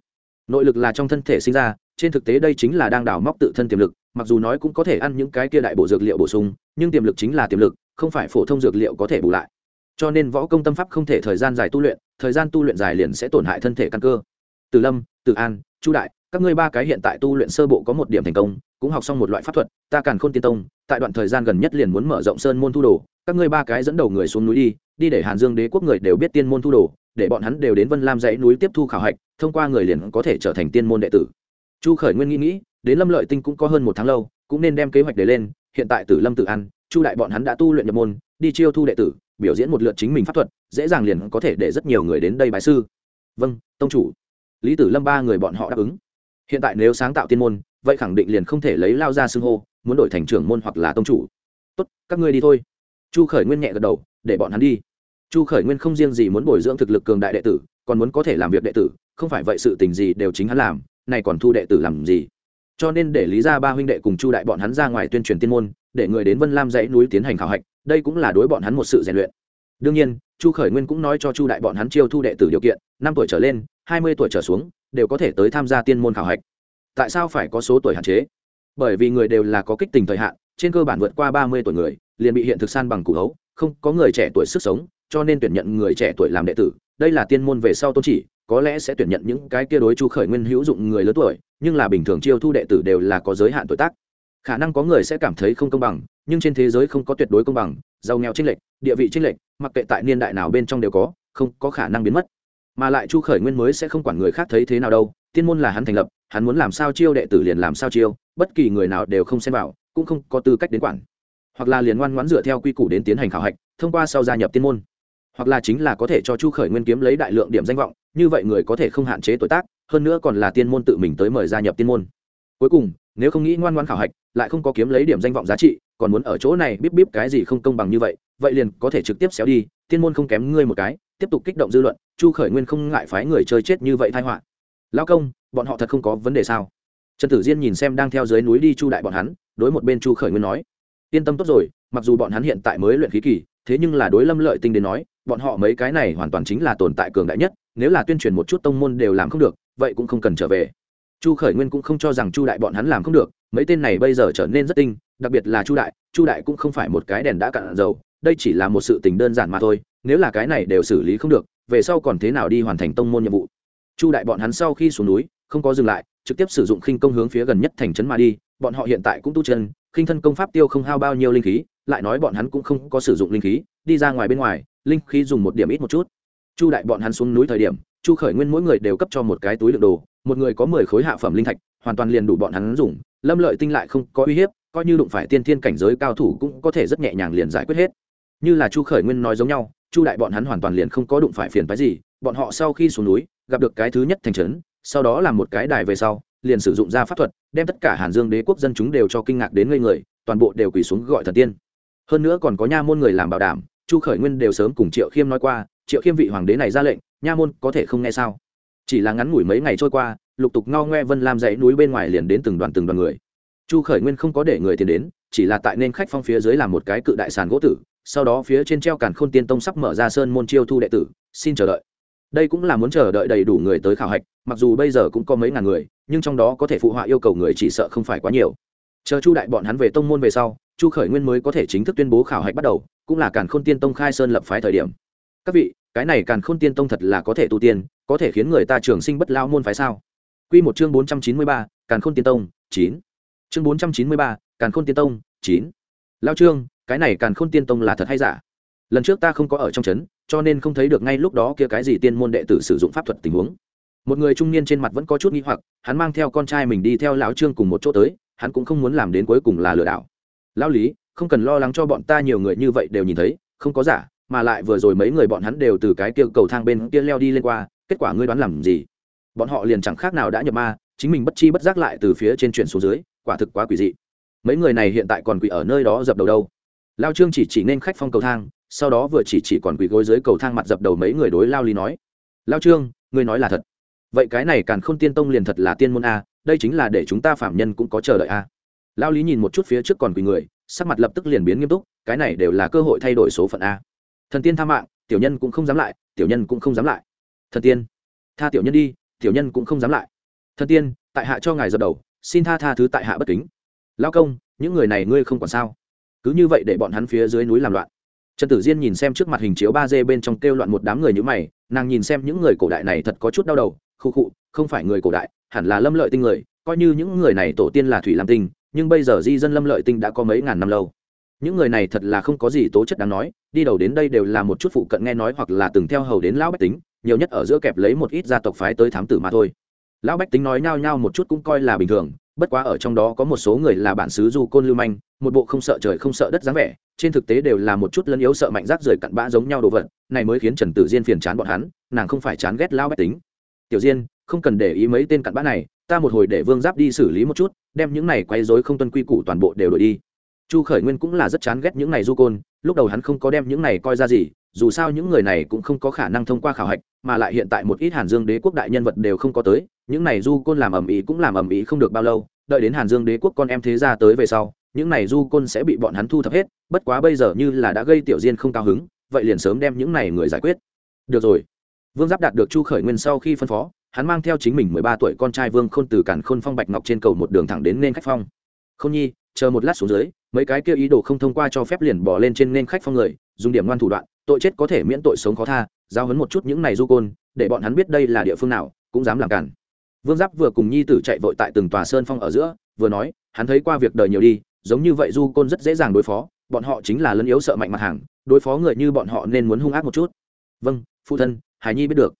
Nội lực là trong thân thể sinh ra trên thực tế đây chính là đang đào móc tự thân tiềm lực mặc dù nói cũng có thể ăn những cái kia đại bộ dược liệu bổ sung nhưng tiềm lực chính là tiềm lực không phải phổ thông dược liệu có thể bù lại cho nên võ công tâm pháp không thể thời gian dài tu luyện, thời gian tu luyện dài liền sẽ tổn hại thân thể căn cơ. Từ lâm từ an, chu đại, các ngươi ba cái hiện tại tu luyện sơ bộ có một điểm thành công, cũng học xong một loại pháp thuật, ta càn khôn tiên tông, tại đoạn thời gian gần nhất liền muốn mở rộng sơn môn thu đồ, các ngươi ba cái dẫn đầu người xuống núi đi đi để hàn dương đế quốc người đều biết tiên môn thu đồ, để bọn hắn đều đến vân lam dãy núi tiếp thu khảo hạch, thông qua người liền có thể trở thành tiên môn đệ tử. Chu khởi nguyên nghĩ nghĩ, đến lâm lợi tinh cũng có hơn một tháng lâu, cũng nên đem kế hoạch để lên, hiện tại tử lâm tự ăn chu đại bọn hắn đã tu luyện nhập môn, đi chiêu thu đệ tử biểu diễn một lượt chính mình pháp thuật, dễ dàng liền có thể để rất nhiều người đến đây bài sư. Vâng tông chủ. Lý tử lâm ba người bọn họ đáp ứng. Hiện tại nếu sáng tạo tiên môn, vậy khẳng định liền không thể lấy lao ra xưng hô, muốn đổi thành trưởng môn hoặc là tông chủ. Tốt, các ngươi đi thôi. Chu khởi nguyên nhẹ gật đầu, để bọn hắn đi. Chu khởi nguyên không riêng gì muốn bồi dưỡng thực lực cường đại đệ tử, còn muốn có thể làm việc đệ tử, không phải vậy sự tình gì đều chính hắn làm, này còn thu đệ tử làm gì? Cho nên để lý ra ba huynh đệ cùng chu đại bọn hắn ra ngoài tuyên truyền tiên môn, để người đến vân lam dãy núi tiến hành khảo hạch đây cũng là đối bọn hắn một sự rèn luyện. Đương nhiên, chu khởi nguyên cũng nói cho chu đại bọn hắn chiêu thu đệ tử điều kiện, năm tuổi trở lên, hai mươi tuổi trở xuống, đều có thể tới tham gia tiên môn khảo hạch. Tại sao phải có số tuổi hạn chế? Bởi vì người đều là có kích tình thời hạn, trên cơ bản vượt qua ba mươi tuổi người, liền bị hiện thực san bằng cụ hấu, không có người trẻ tuổi sức sống, cho nên tuyển nhận người trẻ tuổi làm đệ tử. Đây là tiên môn về sau tôn chỉ, có lẽ sẽ tuyển nhận những cái kia đối chu khởi nguyên hữu dụng người lớn tuổi, nhưng là bình thường chiêu thu đệ tử đều là có giới hạn tuổi tác khả năng có người sẽ cảm thấy không công bằng, nhưng trên thế giới không có tuyệt đối công bằng, giàu nghèo tranh lệch, địa vị tranh lệch, mặc kệ tại niên đại nào bên trong đều có, không có khả năng biến mất. Mà lại chu khởi nguyên mới sẽ không quản người khác thấy thế nào đâu, tiên môn là hắn thành lập, hắn muốn làm sao chiêu đệ tử liền làm sao chiêu, bất kỳ người nào đều không xem vào, cũng không có tư cách đến quản. Hoặc là liền ngoan ngoãn dựa theo quy củ đến tiến hành khảo hạch, thông qua sau gia nhập tiên môn. Hoặc là chính là có thể cho chu khởi nguyên kiếm lấy đại lượng điểm danh vọng, như vậy người có thể không hạn chế tuổi tác, hơn nữa còn là tiên môn tự mình tới mời gia nhập tiên môn. Cuối cùng nếu không nghĩ ngoan ngoan khảo hạch, lại không có kiếm lấy điểm danh vọng giá trị, còn muốn ở chỗ này bíp bíp cái gì không công bằng như vậy vậy liền có thể trực tiếp xéo đi, tiên môn không kém ngươi một cái, tiếp tục kích động dư luận, chu khởi nguyên không ngại phái người chơi chết như vậy thai họa. Lao công, bọn họ thật không có vấn đề sao? Trần tử diên nhìn xem đang theo dưới núi đi chu đại bọn hắn, đối một bên chu khởi nguyên nói, yên tâm tốt rồi, mặc dù bọn hắn hiện tại mới luyện khí kỳ, thế nhưng là đối lâm lợi tinh đến nói, bọn họ mấy cái này hoàn toàn chính là tồn tại cường đại nhất, nếu là tuyên truyền một chút tông môn đều làm không được, vậy cũng không cần trở về chu khởi nguyên cũng không cho rằng chu đại bọn hắn làm không được, mấy tên này bây giờ trở nên rất tinh, đặc biệt là chu đại. Chu đại cũng không phải một cái đèn đã cạn dầu, đây chỉ là một sự tình đơn giản mà thôi, nếu là cái này đều xử lý không được, về sau còn thế nào đi hoàn thành tông môn nhiệm vụ? Chu đại bọn hắn sau khi xuống núi, không có dừng lại, trực tiếp sử dụng khinh công hướng phía gần nhất thành trấn mà đi, bọn họ hiện tại cũng tu chân, khinh thân công pháp tiêu không hao bao nhiêu linh khí, lại nói bọn hắn cũng không có sử dụng linh khí, đi ra ngoài bên ngoài, linh khí dùng một điểm ít một chút. Chu đại bọn hắn xuống núi thời điểm, chu khởi nguyên mỗi người đều cấp cho một cái túi đựng đồ một người có mười khối hạ phẩm linh thạch, hoàn toàn liền đủ bọn hắn dùng, lâm lợi tinh lại không có uy hiếp, coi như đụng phải tiên thiên cảnh giới cao thủ cũng có thể rất nhẹ nhàng liền giải quyết hết. Như là chu khởi nguyên nói giống nhau, chu đại bọn hắn hoàn toàn liền không có đụng phải phiền phái gì, bọn họ sau khi xuống núi, gặp được cái thứ nhất thành trấn, sau đó làm một cái đài về sau, liền sử dụng ra pháp thuật, đem tất cả hàn dương đế quốc dân chúng đều cho kinh ngạc đến ngây người, toàn bộ đều quỳ xuống gọi thần tiên. Hơn nữa còn có nha môn người làm bảo đảm, chu khởi nguyên đều sớm cùng triệu khiêm nói qua, triệu khiêm vị hoàng đế này ra lệnh, nha môn có thể không nghe sao? Chỉ là ngắn ngủi mấy ngày trôi qua, lục tục ngao ngoe vân lam dãy núi bên ngoài liền đến từng đoàn từng đoàn người. Chu khởi nguyên không có để người tiền đến, chỉ là tại nên khách phong phía dưới làm một cái cự đại sàn gỗ tử, sau đó phía trên treo càn khôn tiên tông sắp mở ra sơn môn chiêu thu đệ tử, xin chờ đợi. Đây cũng là muốn chờ đợi đầy đủ người tới khảo hạch, mặc dù bây giờ cũng có mấy ngàn người, nhưng trong đó có thể phụ họa yêu cầu người chỉ sợ không phải quá nhiều. Chờ chu đại bọn hắn về tông môn về sau, chu khởi nguyên mới có thể chính thức tuyên bố khảo hạch bắt đầu, cũng là càn khôn tiên tông khai sơn lập phái thời điểm. Các vị cái này càn khôn tiên tông thật là có thể tu tiên, có thể khiến người ta trường sinh bất lao môn phái sao? Quy một chương bốn trăm chín mươi ba, càn khôn tiên tông, chín. Chương bốn trăm chín mươi ba, càn khôn tiên tông, chín. Lao trương, cái này càn khôn tiên tông là thật hay giả? Lần trước ta không có ở trong trấn, cho nên không thấy được ngay lúc đó kia cái gì tiên môn đệ tử sử dụng pháp thuật tình huống. Một người trung niên trên mặt vẫn có chút nghi hoặc, hắn mang theo con trai mình đi theo lão trương cùng một chỗ tới, hắn cũng không muốn làm đến cuối cùng là lừa đảo. Lão lý, không cần lo lắng cho bọn ta nhiều người như vậy đều nhìn thấy, không có giả mà lại vừa rồi mấy người bọn hắn đều từ cái kia cầu thang bên kia leo đi lên qua, kết quả ngươi đoán làm gì? Bọn họ liền chẳng khác nào đã nhập ma, chính mình bất chi bất giác lại từ phía trên chuyển xuống dưới, quả thực quá quỷ dị. Mấy người này hiện tại còn quỷ ở nơi đó dập đầu đâu. Lao trương chỉ chỉ nên khách phong cầu thang, sau đó vừa chỉ chỉ còn quỷ gối dưới cầu thang mặt dập đầu mấy người đối lao lý nói. Lao trương, ngươi nói là thật. Vậy cái này càng không tiên tông liền thật là tiên môn a, đây chính là để chúng ta phạm nhân cũng có chờ đợi a. Lao lý nhìn một chút phía trước còn quỷ người, sắc mặt lập tức liền biến nghiêm túc, cái này đều là cơ hội thay đổi số phận a thần tiên tha mạng, tiểu nhân cũng không dám lại, tiểu nhân cũng không dám lại. Thần tiên, tha tiểu nhân đi, tiểu nhân cũng không dám lại. Thần tiên, tại hạ cho ngài dập đầu, xin tha tha thứ tại hạ bất kính. Lao công, những người này ngươi không còn sao? Cứ như vậy để bọn hắn phía dưới núi làm loạn. Trần tử diên nhìn xem trước mặt hình chiếu ba d bên trong kêu loạn một đám người như mày, nàng nhìn xem những người cổ đại này thật có chút đau đầu khu khụ, không phải người cổ đại, hẳn là lâm lợi tinh người, coi như những người này tổ tiên là thủy lam tinh, nhưng bây giờ di dân lâm lợi tinh đã có mấy ngàn năm lâu những người này thật là không có gì tố chất đáng nói, đi đầu đến đây đều là một chút phụ cận nghe nói hoặc là từng theo hầu đến lão bách tính, nhiều nhất ở giữa kẹp lấy một ít gia tộc phái tới thám tử mà thôi. Lão bách tính nói nhao nhao một chút cũng coi là bình thường, bất quá ở trong đó có một số người là bản xứ du côn lưu manh, một bộ không sợ trời không sợ đất dáng vẻ, trên thực tế đều là một chút lân yếu sợ mạnh rác rời cặn bã giống nhau đồ vật, này mới khiến trần tử diên phiền chán bọn hắn, nàng không phải chán ghét lão bách tính. Tiểu diên, không cần để ý mấy tên cặn bã này, ta một hồi để vương giáp đi xử lý một chút, đem những này quay dối không tuân quy củ toàn bộ đều đổi đi chu khởi nguyên cũng là rất chán ghét những này du côn, lúc đầu hắn không có đem những này coi ra gì, dù sao những người này cũng không có khả năng thông qua khảo hạch, mà lại hiện tại một ít hàn dương đế quốc đại nhân vật đều không có tới, những này du côn làm ầm ĩ cũng làm ầm ĩ không được bao lâu, đợi đến hàn dương đế quốc con em thế ra tới về sau, những này du côn sẽ bị bọn hắn thu thập hết, bất quá bây giờ như là đã gây tiểu diên không cao hứng, vậy liền sớm đem những này người giải quyết. Được rồi. Vương giáp đạt được chu khởi nguyên sau khi phân phó, hắn mang theo chính mình mười ba tuổi con trai vương khôn từ cản khôn phong bạch ngọc trên cầu một đường thẳng đến nên khách phong. K h ô n nhi chờ một lát xuống dưới, mấy cái kia ý đồ không thông qua cho phép liền bỏ lên trên nên khách phong người, dùng điểm ngoan thủ đoạn, tội chết có thể miễn tội sống khó tha, giao hấn một chút những này du côn, để bọn hắn biết đây là địa phương nào, cũng dám làm cản. Vương giáp vừa cùng nhi tử chạy vội tại từng tòa sơn phong ở giữa, vừa nói, hắn thấy qua việc đời nhiều đi, giống như vậy du côn rất dễ dàng đối phó, bọn họ chính là lân yếu sợ mạnh mặt hàng, đối phó người như bọn họ nên muốn hung ác một chút. Vâng phụ thân, hải nhi biết được.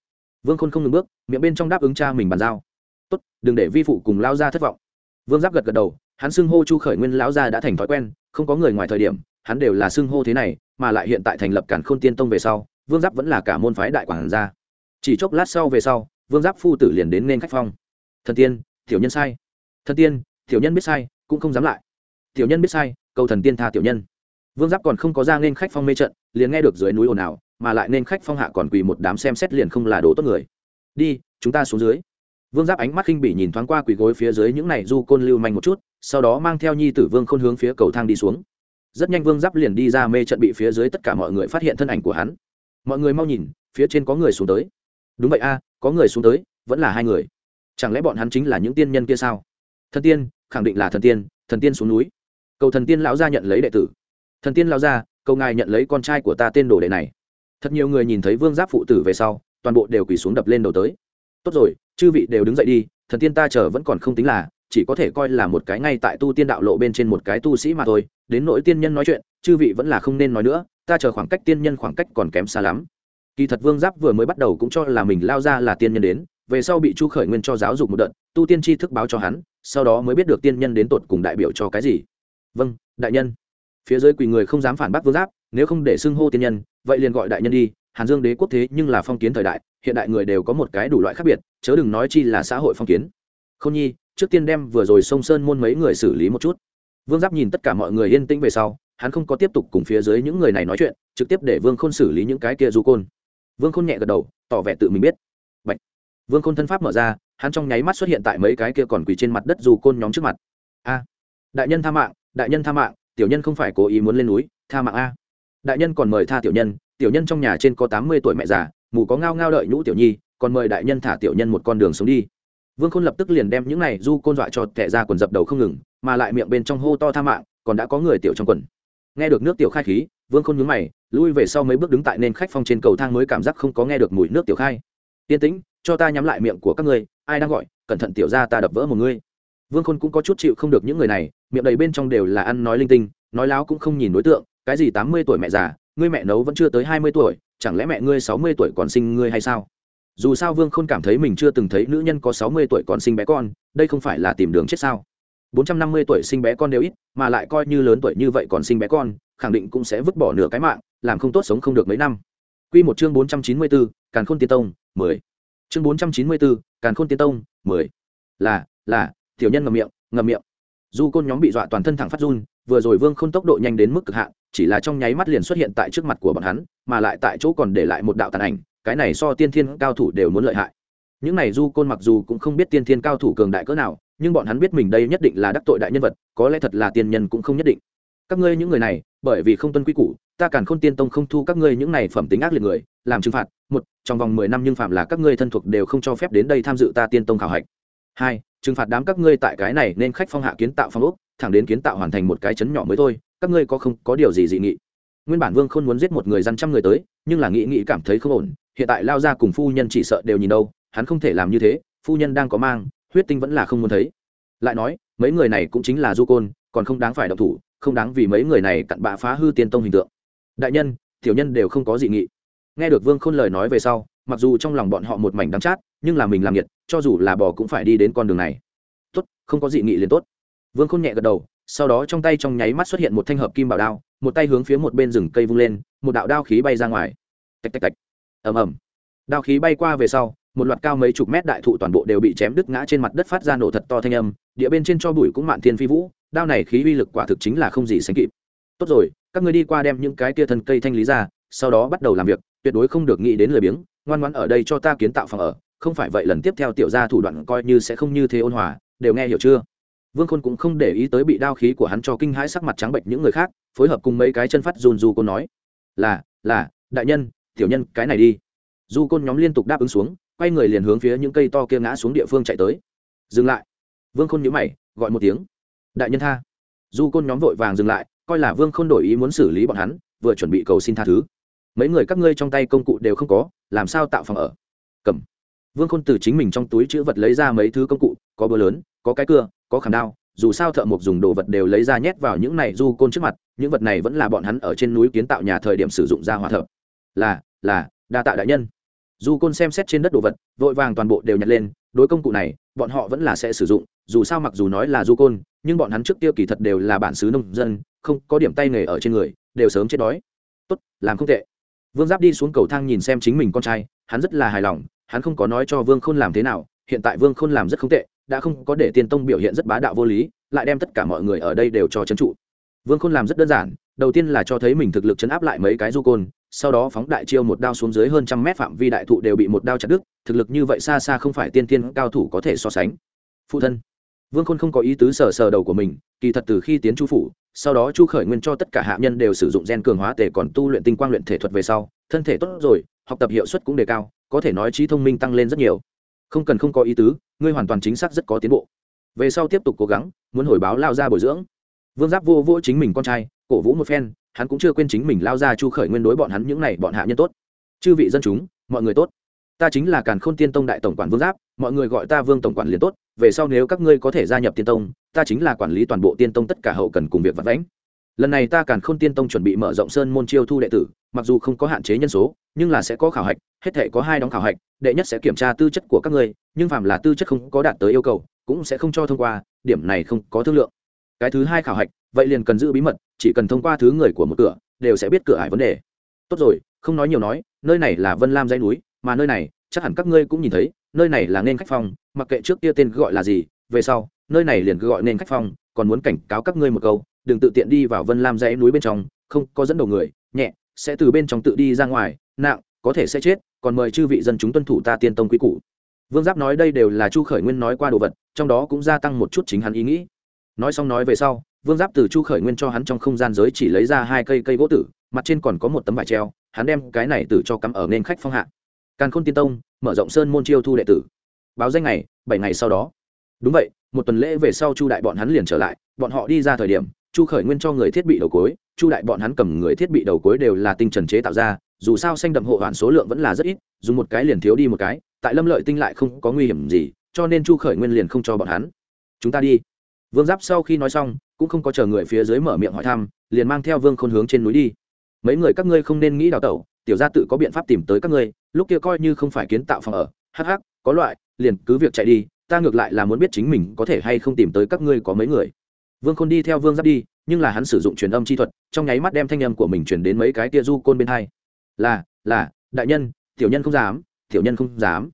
Vương khôn không ngừng bước, miệng bên trong đáp ứng cha mình bàn giao. Tốt, đừng để vi phụ cùng lao ra thất vọng. Vương giáp gật gật đầu hắn xưng hô chu khởi nguyên lão gia đã thành thói quen, không có người ngoài thời điểm, hắn đều là xưng hô thế này, mà lại hiện tại thành lập cản khôn tiên tông về sau, vương giáp vẫn là cả môn phái đại quản gia. Chỉ chốc lát sau về sau, vương giáp phu tử liền đến nên khách phong. Thần tiên, tiểu nhân sai. Thần tiên, tiểu nhân biết sai, cũng không dám lại. Tiểu nhân biết sai, cầu thần tiên tha tiểu nhân. Vương giáp còn không có ra nên khách phong mê trận, liền nghe được dưới núi ồn ào, mà lại nên khách phong hạ còn quỳ một đám xem xét liền không là đồ tốt người. Đi, chúng ta xuống dưới. Vương giáp ánh mắt khinh bỉ nhìn thoáng qua quỳ gối phía dưới những này du côn lưu manh một chút sau đó mang theo nhi tử vương khôn hướng phía cầu thang đi xuống. Rất nhanh vương giáp liền đi ra mê trận bị phía dưới tất cả mọi người phát hiện thân ảnh của hắn. Mọi người mau nhìn, phía trên có người xuống tới. Đúng vậy a, có người xuống tới, vẫn là hai người. Chẳng lẽ bọn hắn chính là những tiên nhân kia sao? Thần tiên, khẳng định là thần tiên thần tiên xuống núi. Cầu thần tiên lão gia nhận lấy đệ tử. Thần tiên lão gia, cầu ngài nhận lấy con trai của ta tên đồ đệ này. Thật nhiều người nhìn thấy vương giáp phụ tử về sau, toàn bộ đều quỳ xuống đập lên đầu tới. Tốt rồi, chư vị đều đứng dậy đi, thần tiên ta chờ vẫn còn không tính là chỉ có thể coi là một cái ngay tại tu tiên đạo lộ bên trên một cái tu sĩ mà thôi, đến nỗi tiên nhân nói chuyện, chư vị vẫn là không nên nói nữa, ta chờ khoảng cách tiên nhân khoảng cách còn kém xa lắm. Kỳ thật vương giáp vừa mới bắt đầu cũng cho là mình lao ra là tiên nhân đến, về sau bị chu khởi nguyên cho giáo dục một đợt, tu tiên tri thức báo cho hắn, sau đó mới biết được tiên nhân đến tột cùng đại biểu cho cái gì. Vâng đại nhân. Phía dưới quỳ người không dám phản bác vương giáp, nếu không để xưng hô tiên nhân, vậy liền gọi đại nhân đi, hàn dương đế quốc thế nhưng là phong kiến thời đại, hiện đại người đều có một cái đủ loại khác biệt, chớ đừng nói chi là xã hội phong kiến. K h ô n nhi trước tiên đem vừa rồi sông sơn môn mấy người xử lý một chút. Vương giáp nhìn tất cả mọi người yên tĩnh về sau, hắn không có tiếp tục cùng phía dưới những người này nói chuyện, trực tiếp để vương khôn xử lý những cái kia du côn. Vương khôn nhẹ gật đầu, tỏ vẻ tự mình biết. Bạch. vương khôn thân pháp mở ra, hắn trong nháy mắt xuất hiện tại mấy cái kia còn quỳ trên mặt đất du côn nhóm trước mặt. A. Đại nhân tha mạng, đại nhân tha mạng, tiểu nhân không phải cố ý muốn lên núi, tha mạng a. Đại nhân còn mời tha tiểu nhân tiểu nhân trong nhà trên có tám mươi tuổi mẹ già, mù có ngao ngao đợi nhũ tiểu nhi, còn mời đại nhân thả tiểu nhân một con đường sống đi vương khôn lập tức liền đem những này du côn dọa cho tệ ra quần dập đầu không ngừng, mà lại miệng bên trong hô to tha mạng, còn đã có người tiểu trong quần. Nghe được nước tiểu khai khí, vương khôn nhướng mày, lui về sau mấy bước đứng tại nên khách phong trên cầu thang mới cảm giác không có nghe được mùi nước tiểu khai. Yên tĩnh, cho ta nhắm lại miệng của các ngươi, ai đang gọi, cẩn thận tiểu ra ta đập vỡ một ngươi. Vương khôn cũng có chút chịu không được những người này, miệng đầy bên trong đều là ăn nói linh tinh, nói láo cũng không nhìn đối tượng, cái gì tám mươi tuổi mẹ già, ngươi mẹ nấu vẫn chưa tới hai mươi tuổi, chẳng lẽ mẹ ngươi sáu mươi tuổi còn sinh ngươi hay sao? Dù sao vương khôn cảm thấy mình chưa từng thấy nữ nhân có sáu mươi tuổi còn sinh bé con đây không phải là tìm đường chết sao? Bốn trăm năm mươi tuổi sinh bé con đều ít mà lại coi như lớn tuổi như vậy còn sinh bé con khẳng định cũng sẽ vứt bỏ nửa cái mạng làm không tốt sống không được mấy năm. Quy một chương bốn trăm chín mươi bốn Càn Khôn Tiên Tông, mười. Chương bốn trăm chín mươi bốn Càn Khôn Tiên Tông, mười. Là, là, tiểu nhân ngậm miệng, ngậm miệng. Du côn nhóm bị dọa toàn thân thẳng phát run, vừa rồi Vương Khôn tốc độ nhanh đến mức cực hạn, chỉ là trong nháy mắt liền xuất hiện tại trước mặt của bọn hắn, mà lại tại chỗ còn để lại một đạo tàn ảnh, cái này so tiên thiên cao thủ đều muốn lợi hại. Những này du côn mặc dù cũng không biết tiên thiên cao thủ cường đại cỡ nào, nhưng bọn hắn biết mình đây nhất định là đắc tội đại nhân vật có lẽ thật là tiên nhân cũng không nhất định. Các ngươi những người này bởi vì không tuân quy củ ta càn khôn tiên tông không thu các ngươi những này phẩm tính ác liệt người làm trừng phạt một trong vòng mười năm nhưng phạm là các ngươi thân thuộc đều không cho phép đến đây tham dự ta tiên tông khảo hạch. Hai trừng phạt đám các ngươi tại cái này nên khách phong hạ kiến tạo phong ốc thẳng đến kiến tạo hoàn thành một cái chấn nhỏ mới thôi các ngươi có không có điều gì dị nghị? Nguyên bản vương không muốn giết một người dân trăm người tới nhưng là nghị nghị cảm thấy không ổn hiện tại lao ra cùng phu nhân chỉ sợ đều nhìn đâu, hắn không thể làm như thế, phu nhân đang có mang, huyết tinh vẫn là không muốn thấy. Lại nói, mấy người này cũng chính là du côn, còn không đáng phải độc thủ, không đáng vì mấy người này cặn bạ phá hư tiên tông hình tượng. Đại nhân, tiểu nhân đều không có dị nghị. Nghe được vương khôn lời nói về sau, mặc dù trong lòng bọn họ một mảnh đắng chát, nhưng là mình làm nhiệt cho dù là bò cũng phải đi đến con đường này. Tốt, không có dị nghị liền tốt. Vương khôn nhẹ gật đầu, sau đó trong tay trong nháy mắt xuất hiện một thanh hợp kim bảo đao, một tay hướng phía một bên rừng cây vung lên, một đạo đao khí bay ra ngoài. Tạch tạch tạch ầm ầm. Đao khí bay qua về sau, một loạt cao mấy chục mét đại thụ toàn bộ đều bị chém đứt ngã trên mặt đất phát ra nổ thật to thanh âm, địa bên trên cho bụi cũng mạn thiên phi vũ, đao này khí uy lực quả thực chính là không gì sánh kịp. Tốt rồi, các người đi qua đem những cái tia thân cây thanh lý ra, sau đó bắt đầu làm việc, tuyệt đối không được nghĩ đến lời biếng, ngoan ngoãn ở đây cho ta kiến tạo phòng ở, không phải vậy lần tiếp theo tiểu gia thủ đoạn coi như sẽ không như thế ôn hòa, đều nghe hiểu chưa? Vương khôn cũng không để ý tới bị đao khí của hắn cho kinh hãi sắc mặt trắng bệnh những người khác, phối hợp cùng mấy cái chân phát run dù cô nói, là là, đại nhân tiểu nhân, cái này đi. Du côn nhóm liên tục đáp ứng xuống, quay người liền hướng phía những cây to kia ngã xuống địa phương chạy tới. Dừng lại. Vương khôn nhíu mày, gọi một tiếng. Đại nhân tha. Du côn nhóm vội vàng dừng lại, coi là vương khôn đổi ý muốn xử lý bọn hắn, vừa chuẩn bị cầu xin tha thứ. Mấy người các ngươi trong tay công cụ đều không có, làm sao tạo phòng ở? Cầm. Vương khôn từ chính mình trong túi chữ vật lấy ra mấy thứ công cụ, có bơ lớn, có cái cưa, có khảm đao, dù sao thợ mộc dùng đồ vật đều lấy ra nhét vào những này du côn trước mặt, những vật này vẫn là bọn hắn ở trên núi kiến tạo nhà thời điểm sử dụng ra hòa thợ là là, đa tạ đại nhân. Du côn xem xét trên đất đồ vật, vội vàng toàn bộ đều nhặt lên, đối công cụ này, bọn họ vẫn là sẽ sử dụng, dù sao mặc dù nói là du côn, nhưng bọn hắn trước kia kỳ thật đều là bản xứ nông dân, không có điểm tay nghề ở trên người, đều sớm chết đói. Tốt, làm không tệ. Vương giáp đi xuống cầu thang nhìn xem chính mình con trai, hắn rất là hài lòng, hắn không có nói cho vương khôn làm thế nào, hiện tại vương khôn làm rất không tệ, đã không có để tiên tông biểu hiện rất bá đạo vô lý, lại đem tất cả mọi người ở đây đều cho trấn trụ. Vương khôn làm rất đơn giản, đầu tiên là cho thấy mình thực lực chấn áp lại mấy cái du côn sau đó phóng đại chiêu một đao xuống dưới hơn trăm mét phạm vi đại thụ đều bị một đao chặt đứt, thực lực như vậy xa xa không phải tiên tiên cao thủ có thể so sánh. Phụ thân, vương khôn không có ý tứ sờ sờ đầu của mình, kỳ thật từ khi tiến chu phủ, sau đó chu khởi nguyên cho tất cả hạ nhân đều sử dụng gen cường hóa tể còn tu luyện tinh quang luyện thể thuật về sau, thân thể tốt rồi, học tập hiệu suất cũng đề cao, có thể nói trí thông minh tăng lên rất nhiều. Không cần không có ý tứ, ngươi hoàn toàn chính xác rất có tiến bộ. Về sau tiếp tục cố gắng, muốn hồi báo lao ra bồi dưỡng. Vương giáp vô vô chính mình con trai cổ vũ một phen, hắn cũng chưa quên chính mình lao ra chu khởi nguyên đối bọn hắn những n à y bọn hạ nhân tốt. Chư vị dân chúng, mọi người tốt. Ta chính là càn khôn tiên tông đại tổng quản vương giáp, mọi người gọi ta vương tổng quản liền tốt, về sau nếu các ngươi có thể gia nhập tiên tông, ta chính là quản lý toàn bộ tiên tông tất cả hậu cần cùng việc vật vãnh. Lần này ta càn khôn tiên tông chuẩn bị mở rộng sơn môn chiêu thu đệ tử, mặc dù không có hạn chế nhân số, nhưng là sẽ có khảo hạch, hết thể có hai đóng khảo hạch, đệ nhất sẽ kiểm tra tư chất của các ngươi, nhưng phạm là tư chất không có đạt tới yêu cầu, cũng sẽ không cho thông qua, điểm này không có thương lượng cái thứ hai khảo hạch, vậy liền cần giữ bí mật, chỉ cần thông qua thứ người của một cửa, đều sẽ biết cửa ải vấn đề. Tốt rồi, không nói nhiều nói, nơi này là vân lam dây núi, mà nơi này, chắc hẳn các ngươi cũng nhìn thấy, nơi này là nên khách phong mặc kệ trước kia tên gọi là gì, về sau, nơi này liền cứ gọi nên khách phong còn muốn cảnh cáo các ngươi một câu, đừng tự tiện đi vào vân lam dãy núi bên trong, không có dẫn đầu người, nhẹ, sẽ từ bên trong tự đi ra ngoài, nặng, có thể sẽ chết, còn mời chư vị dân chúng tuân thủ ta tiên tông quy củ. Vương giáp nói đây đều là chu khởi nguyên nói qua đồ vật, trong đó cũng gia tăng một chút chính hắn ý nghĩ nói xong nói về sau, vương giáp từ chu khởi nguyên cho hắn trong không gian giới chỉ lấy ra hai cây cây gỗ tử, mặt trên còn có một tấm vải treo, hắn đem cái này tử cho cắm ở nên khách phong hạ. Càn khôn tiên tông, mở rộng sơn môn chiêu thu đệ tử. Báo danh ngày, bảy ngày sau đó. Đúng vậy, một tuần lễ về sau chu đại bọn hắn liền trở lại, bọn họ đi ra thời điểm, chu khởi nguyên cho người thiết bị đầu cối, chu đại bọn hắn cầm người thiết bị đầu cối đều là tinh trần chế tạo ra, dù sao xanh đậm hộ hoàn số lượng vẫn là rất ít, dùng một cái liền thiếu đi một cái, tại lâm lợi tinh lại không có nguy hiểm gì, cho nên chu khởi nguyên liền không cho bọn hắn. Chúng ta đi vương giáp sau khi nói xong cũng không có chờ người phía dưới mở miệng hỏi thăm liền mang theo vương khôn hướng trên núi đi. Mấy người các ngươi không nên nghĩ đào tẩu tiểu gia tự có biện pháp tìm tới các ngươi lúc kia coi như không phải kiến tạo phòng ở hắc hắc, có loại liền cứ việc chạy đi ta ngược lại là muốn biết chính mình có thể hay không tìm tới các ngươi có mấy người. Vương khôn đi theo vương giáp đi nhưng là hắn sử dụng truyền âm chi thuật trong nháy mắt đem thanh âm của mình truyền đến mấy cái tia du côn bên hai. Là là đại nhân tiểu nhân không dám tiểu nhân không dám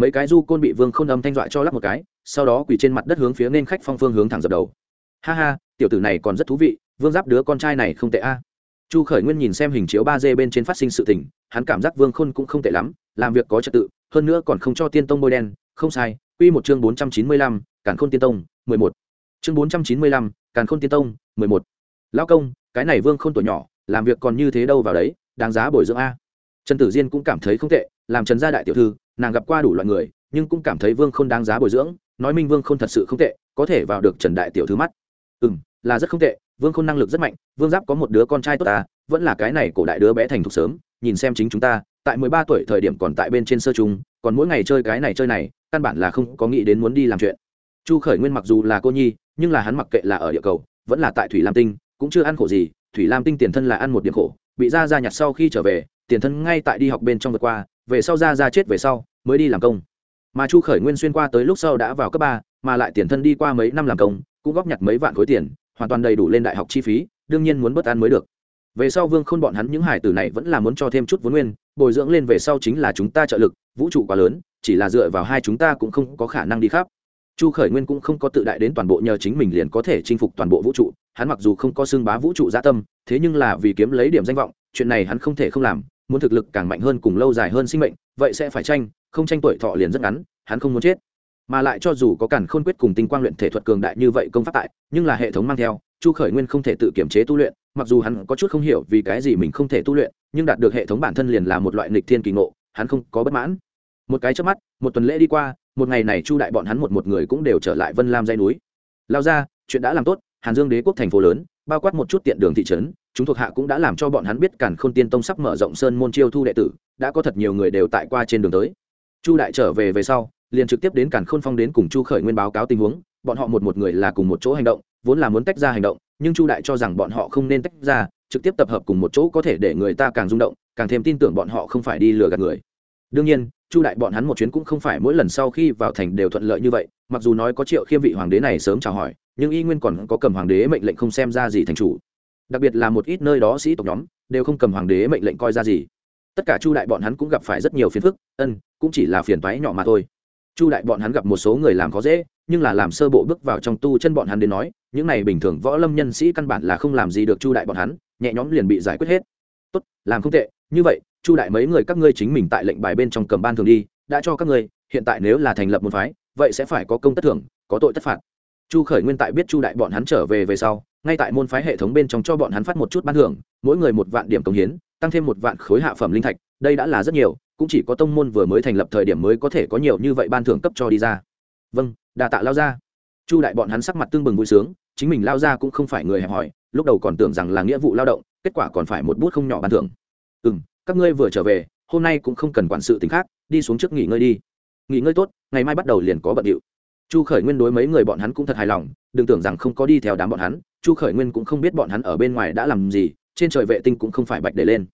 mấy cái du côn bị vương khôn âm thanh dọa cho lắp một cái, sau đó quỳ trên mặt đất hướng phía nên khách phong phương hướng thẳng dập đầu. Ha ha, tiểu tử này còn rất thú vị, vương giáp đứa con trai này không tệ a. Chu khởi nguyên nhìn xem hình chiếu ba d bên trên phát sinh sự tình, hắn cảm giác vương khôn cũng không tệ lắm, làm việc có trật tự, hơn nữa còn không cho tiên tông bôi đen, không sai q một chương bốn trăm chín mươi lăm cản khôn tiên tông, mười một. Chương bốn trăm chín mươi lăm, càn khôn tiên tông, mười một. Lão công, cái này vương khôn tuổi nhỏ, làm việc còn như thế đâu vào đấy, đáng giá bồi dưỡng a. Trần tử diên cũng cảm thấy không tệ, làm trần gia đại tiểu thư nàng gặp qua đủ loại người, nhưng cũng cảm thấy vương khôn đáng giá bồi dưỡng, nói minh vương khôn thật sự không tệ, có thể vào được trần đại tiểu thư mắt. Ừ m là rất không tệ, vương khôn năng lực rất mạnh, vương giáp có một đứa con trai tốt ta, vẫn là cái này cổ đại đứa bé thành thục sớm, nhìn xem chính chúng ta, tại mười ba tuổi thời điểm còn tại bên trên sơ trung, còn mỗi ngày chơi cái này chơi này, căn bản là không có nghĩ đến muốn đi làm chuyện. Chu khởi nguyên mặc dù là cô nhi, nhưng là hắn mặc kệ là ở địa cầu, vẫn là tại thủy lam tinh, cũng chưa ăn khổ gì, thủy lam tinh tiền thân là ăn một điểm khổ bị ra ra nhặt sau khi trở về, tiền thân ngay tại đi học bên trong vượt qua, về sau ra ra chết về sau, mới đi làm công. Mà chu khởi nguyên xuyên qua tới lúc sau đã vào cấp ba, mà lại tiền thân đi qua mấy năm làm công, cũng góp nhặt mấy vạn khối tiền, hoàn toàn đầy đủ lên đại học chi phí, đương nhiên muốn bất an mới được. Về sau vương khôn bọn hắn những hải tử này vẫn là muốn cho thêm chút vốn nguyên, bồi dưỡng lên về sau chính là chúng ta trợ lực, vũ trụ quá lớn, chỉ là dựa vào hai chúng ta cũng không có khả năng đi khắp chu khởi nguyên cũng không có tự đại đến toàn bộ nhờ chính mình liền có thể chinh phục toàn bộ vũ trụ, hắn mặc dù không có xương bá vũ trụ gia tâm, thế nhưng là vì kiếm lấy điểm danh vọng, chuyện này hắn không thể không làm, muốn thực lực càng mạnh hơn cùng lâu dài hơn sinh mệnh, vậy sẽ phải tranh, không tranh tuổi thọ liền rất ngắn, hắn không muốn chết. Mà lại cho dù có cản khôn quyết cùng tinh quang luyện thể thuật cường đại như vậy công pháp tại, nhưng là hệ thống mang theo, chu khởi nguyên không thể tự kiểm chế tu luyện, mặc dù hắn có chút không hiểu vì cái gì mình không thể tu luyện, nhưng đạt được hệ thống bản thân liền là một loại nghịch thiên kỳ ngộ, hắn không có bất mãn. Một cái trước mắt, một tuần lễ đi qua một ngày này chu đại bọn hắn một một người cũng đều trở lại vân lam dây núi. Lao ra, chuyện đã làm tốt, hàn dương đế quốc thành phố lớn, bao quát một chút tiện đường thị trấn, chúng thuộc hạ cũng đã làm cho bọn hắn biết cản khôn tiên tông sắp mở rộng sơn môn chiêu thu đệ tử, đã có thật nhiều người đều tại qua trên đường tới. Chu đại trở về về sau, liền trực tiếp đến cản khôn phong đến cùng chu khởi nguyên báo cáo tình huống, bọn họ một một người là cùng một chỗ hành động, vốn là muốn tách ra hành động, nhưng chu đại cho rằng bọn họ không nên tách ra, trực tiếp tập hợp cùng một chỗ có thể để người ta càng rung động, càng thêm tin tưởng bọn họ không phải đi lừa gạt người đương nhiên, chu đại bọn hắn một chuyến cũng không phải mỗi lần sau khi vào thành đều thuận lợi như vậy, mặc dù nói có triệu khiêm vị hoàng đế này sớm chào hỏi, nhưng y nguyên còn có cầm hoàng đế mệnh lệnh không xem ra gì thành chủ. Đặc biệt là một ít nơi đó sĩ tộc nhóm, đều không cầm hoàng đế mệnh lệnh coi ra gì. Tất cả chu đại bọn hắn cũng gặp phải rất nhiều phiền phức, ân, cũng chỉ là phiền toái nhỏ mà thôi. Chu đại bọn hắn gặp một số người làm khó dễ, nhưng là làm sơ bộ bước vào trong tu chân bọn hắn đến nói, những này bình thường võ lâm nhân sĩ căn bản là không làm gì được chu đại bọn hắn, nhẹ nhõm liền bị giải quyết hết. Tốt, làm không tệ, như vậy chu đại mấy người các ngươi chính mình tại lệnh bài bên trong cầm ban thường đi, đã cho các ngươi, hiện tại nếu là thành lập một phái, vậy sẽ phải có công tất thưởng, có tội tất phạt. Chu khởi nguyên tại biết chu đại bọn hắn trở về về sau, ngay tại môn phái hệ thống bên trong cho bọn hắn phát một chút ban thưởng, mỗi người một vạn điểm công hiến, tăng thêm một vạn khối hạ phẩm linh thạch, đây đã là rất nhiều, cũng chỉ có tông môn vừa mới thành lập thời điểm mới có thể có nhiều như vậy ban thưởng cấp cho đi ra. Vâng đà tạ lao ra chu đại bọn hắn sắc mặt tương bừng vui sướng, chính mình lao ra cũng không phải người hẹp hòi, lúc đầu còn tưởng rằng là nghĩa vụ lao động, kết quả còn phải một bút không nhỏ ban thưởng. Ừ m các ngươi vừa trở về, hôm nay cũng không cần quản sự tính khác, đi xuống trước nghỉ ngơi đi. Nghỉ ngơi tốt, ngày mai bắt đầu liền có bận điệu. Chu khởi nguyên đối mấy người bọn hắn cũng thật hài lòng, đừng tưởng rằng không có đi theo đám bọn hắn, chu khởi nguyên cũng không biết bọn hắn ở bên ngoài đã làm gì, trên trời vệ tinh cũng không phải bạch để lên.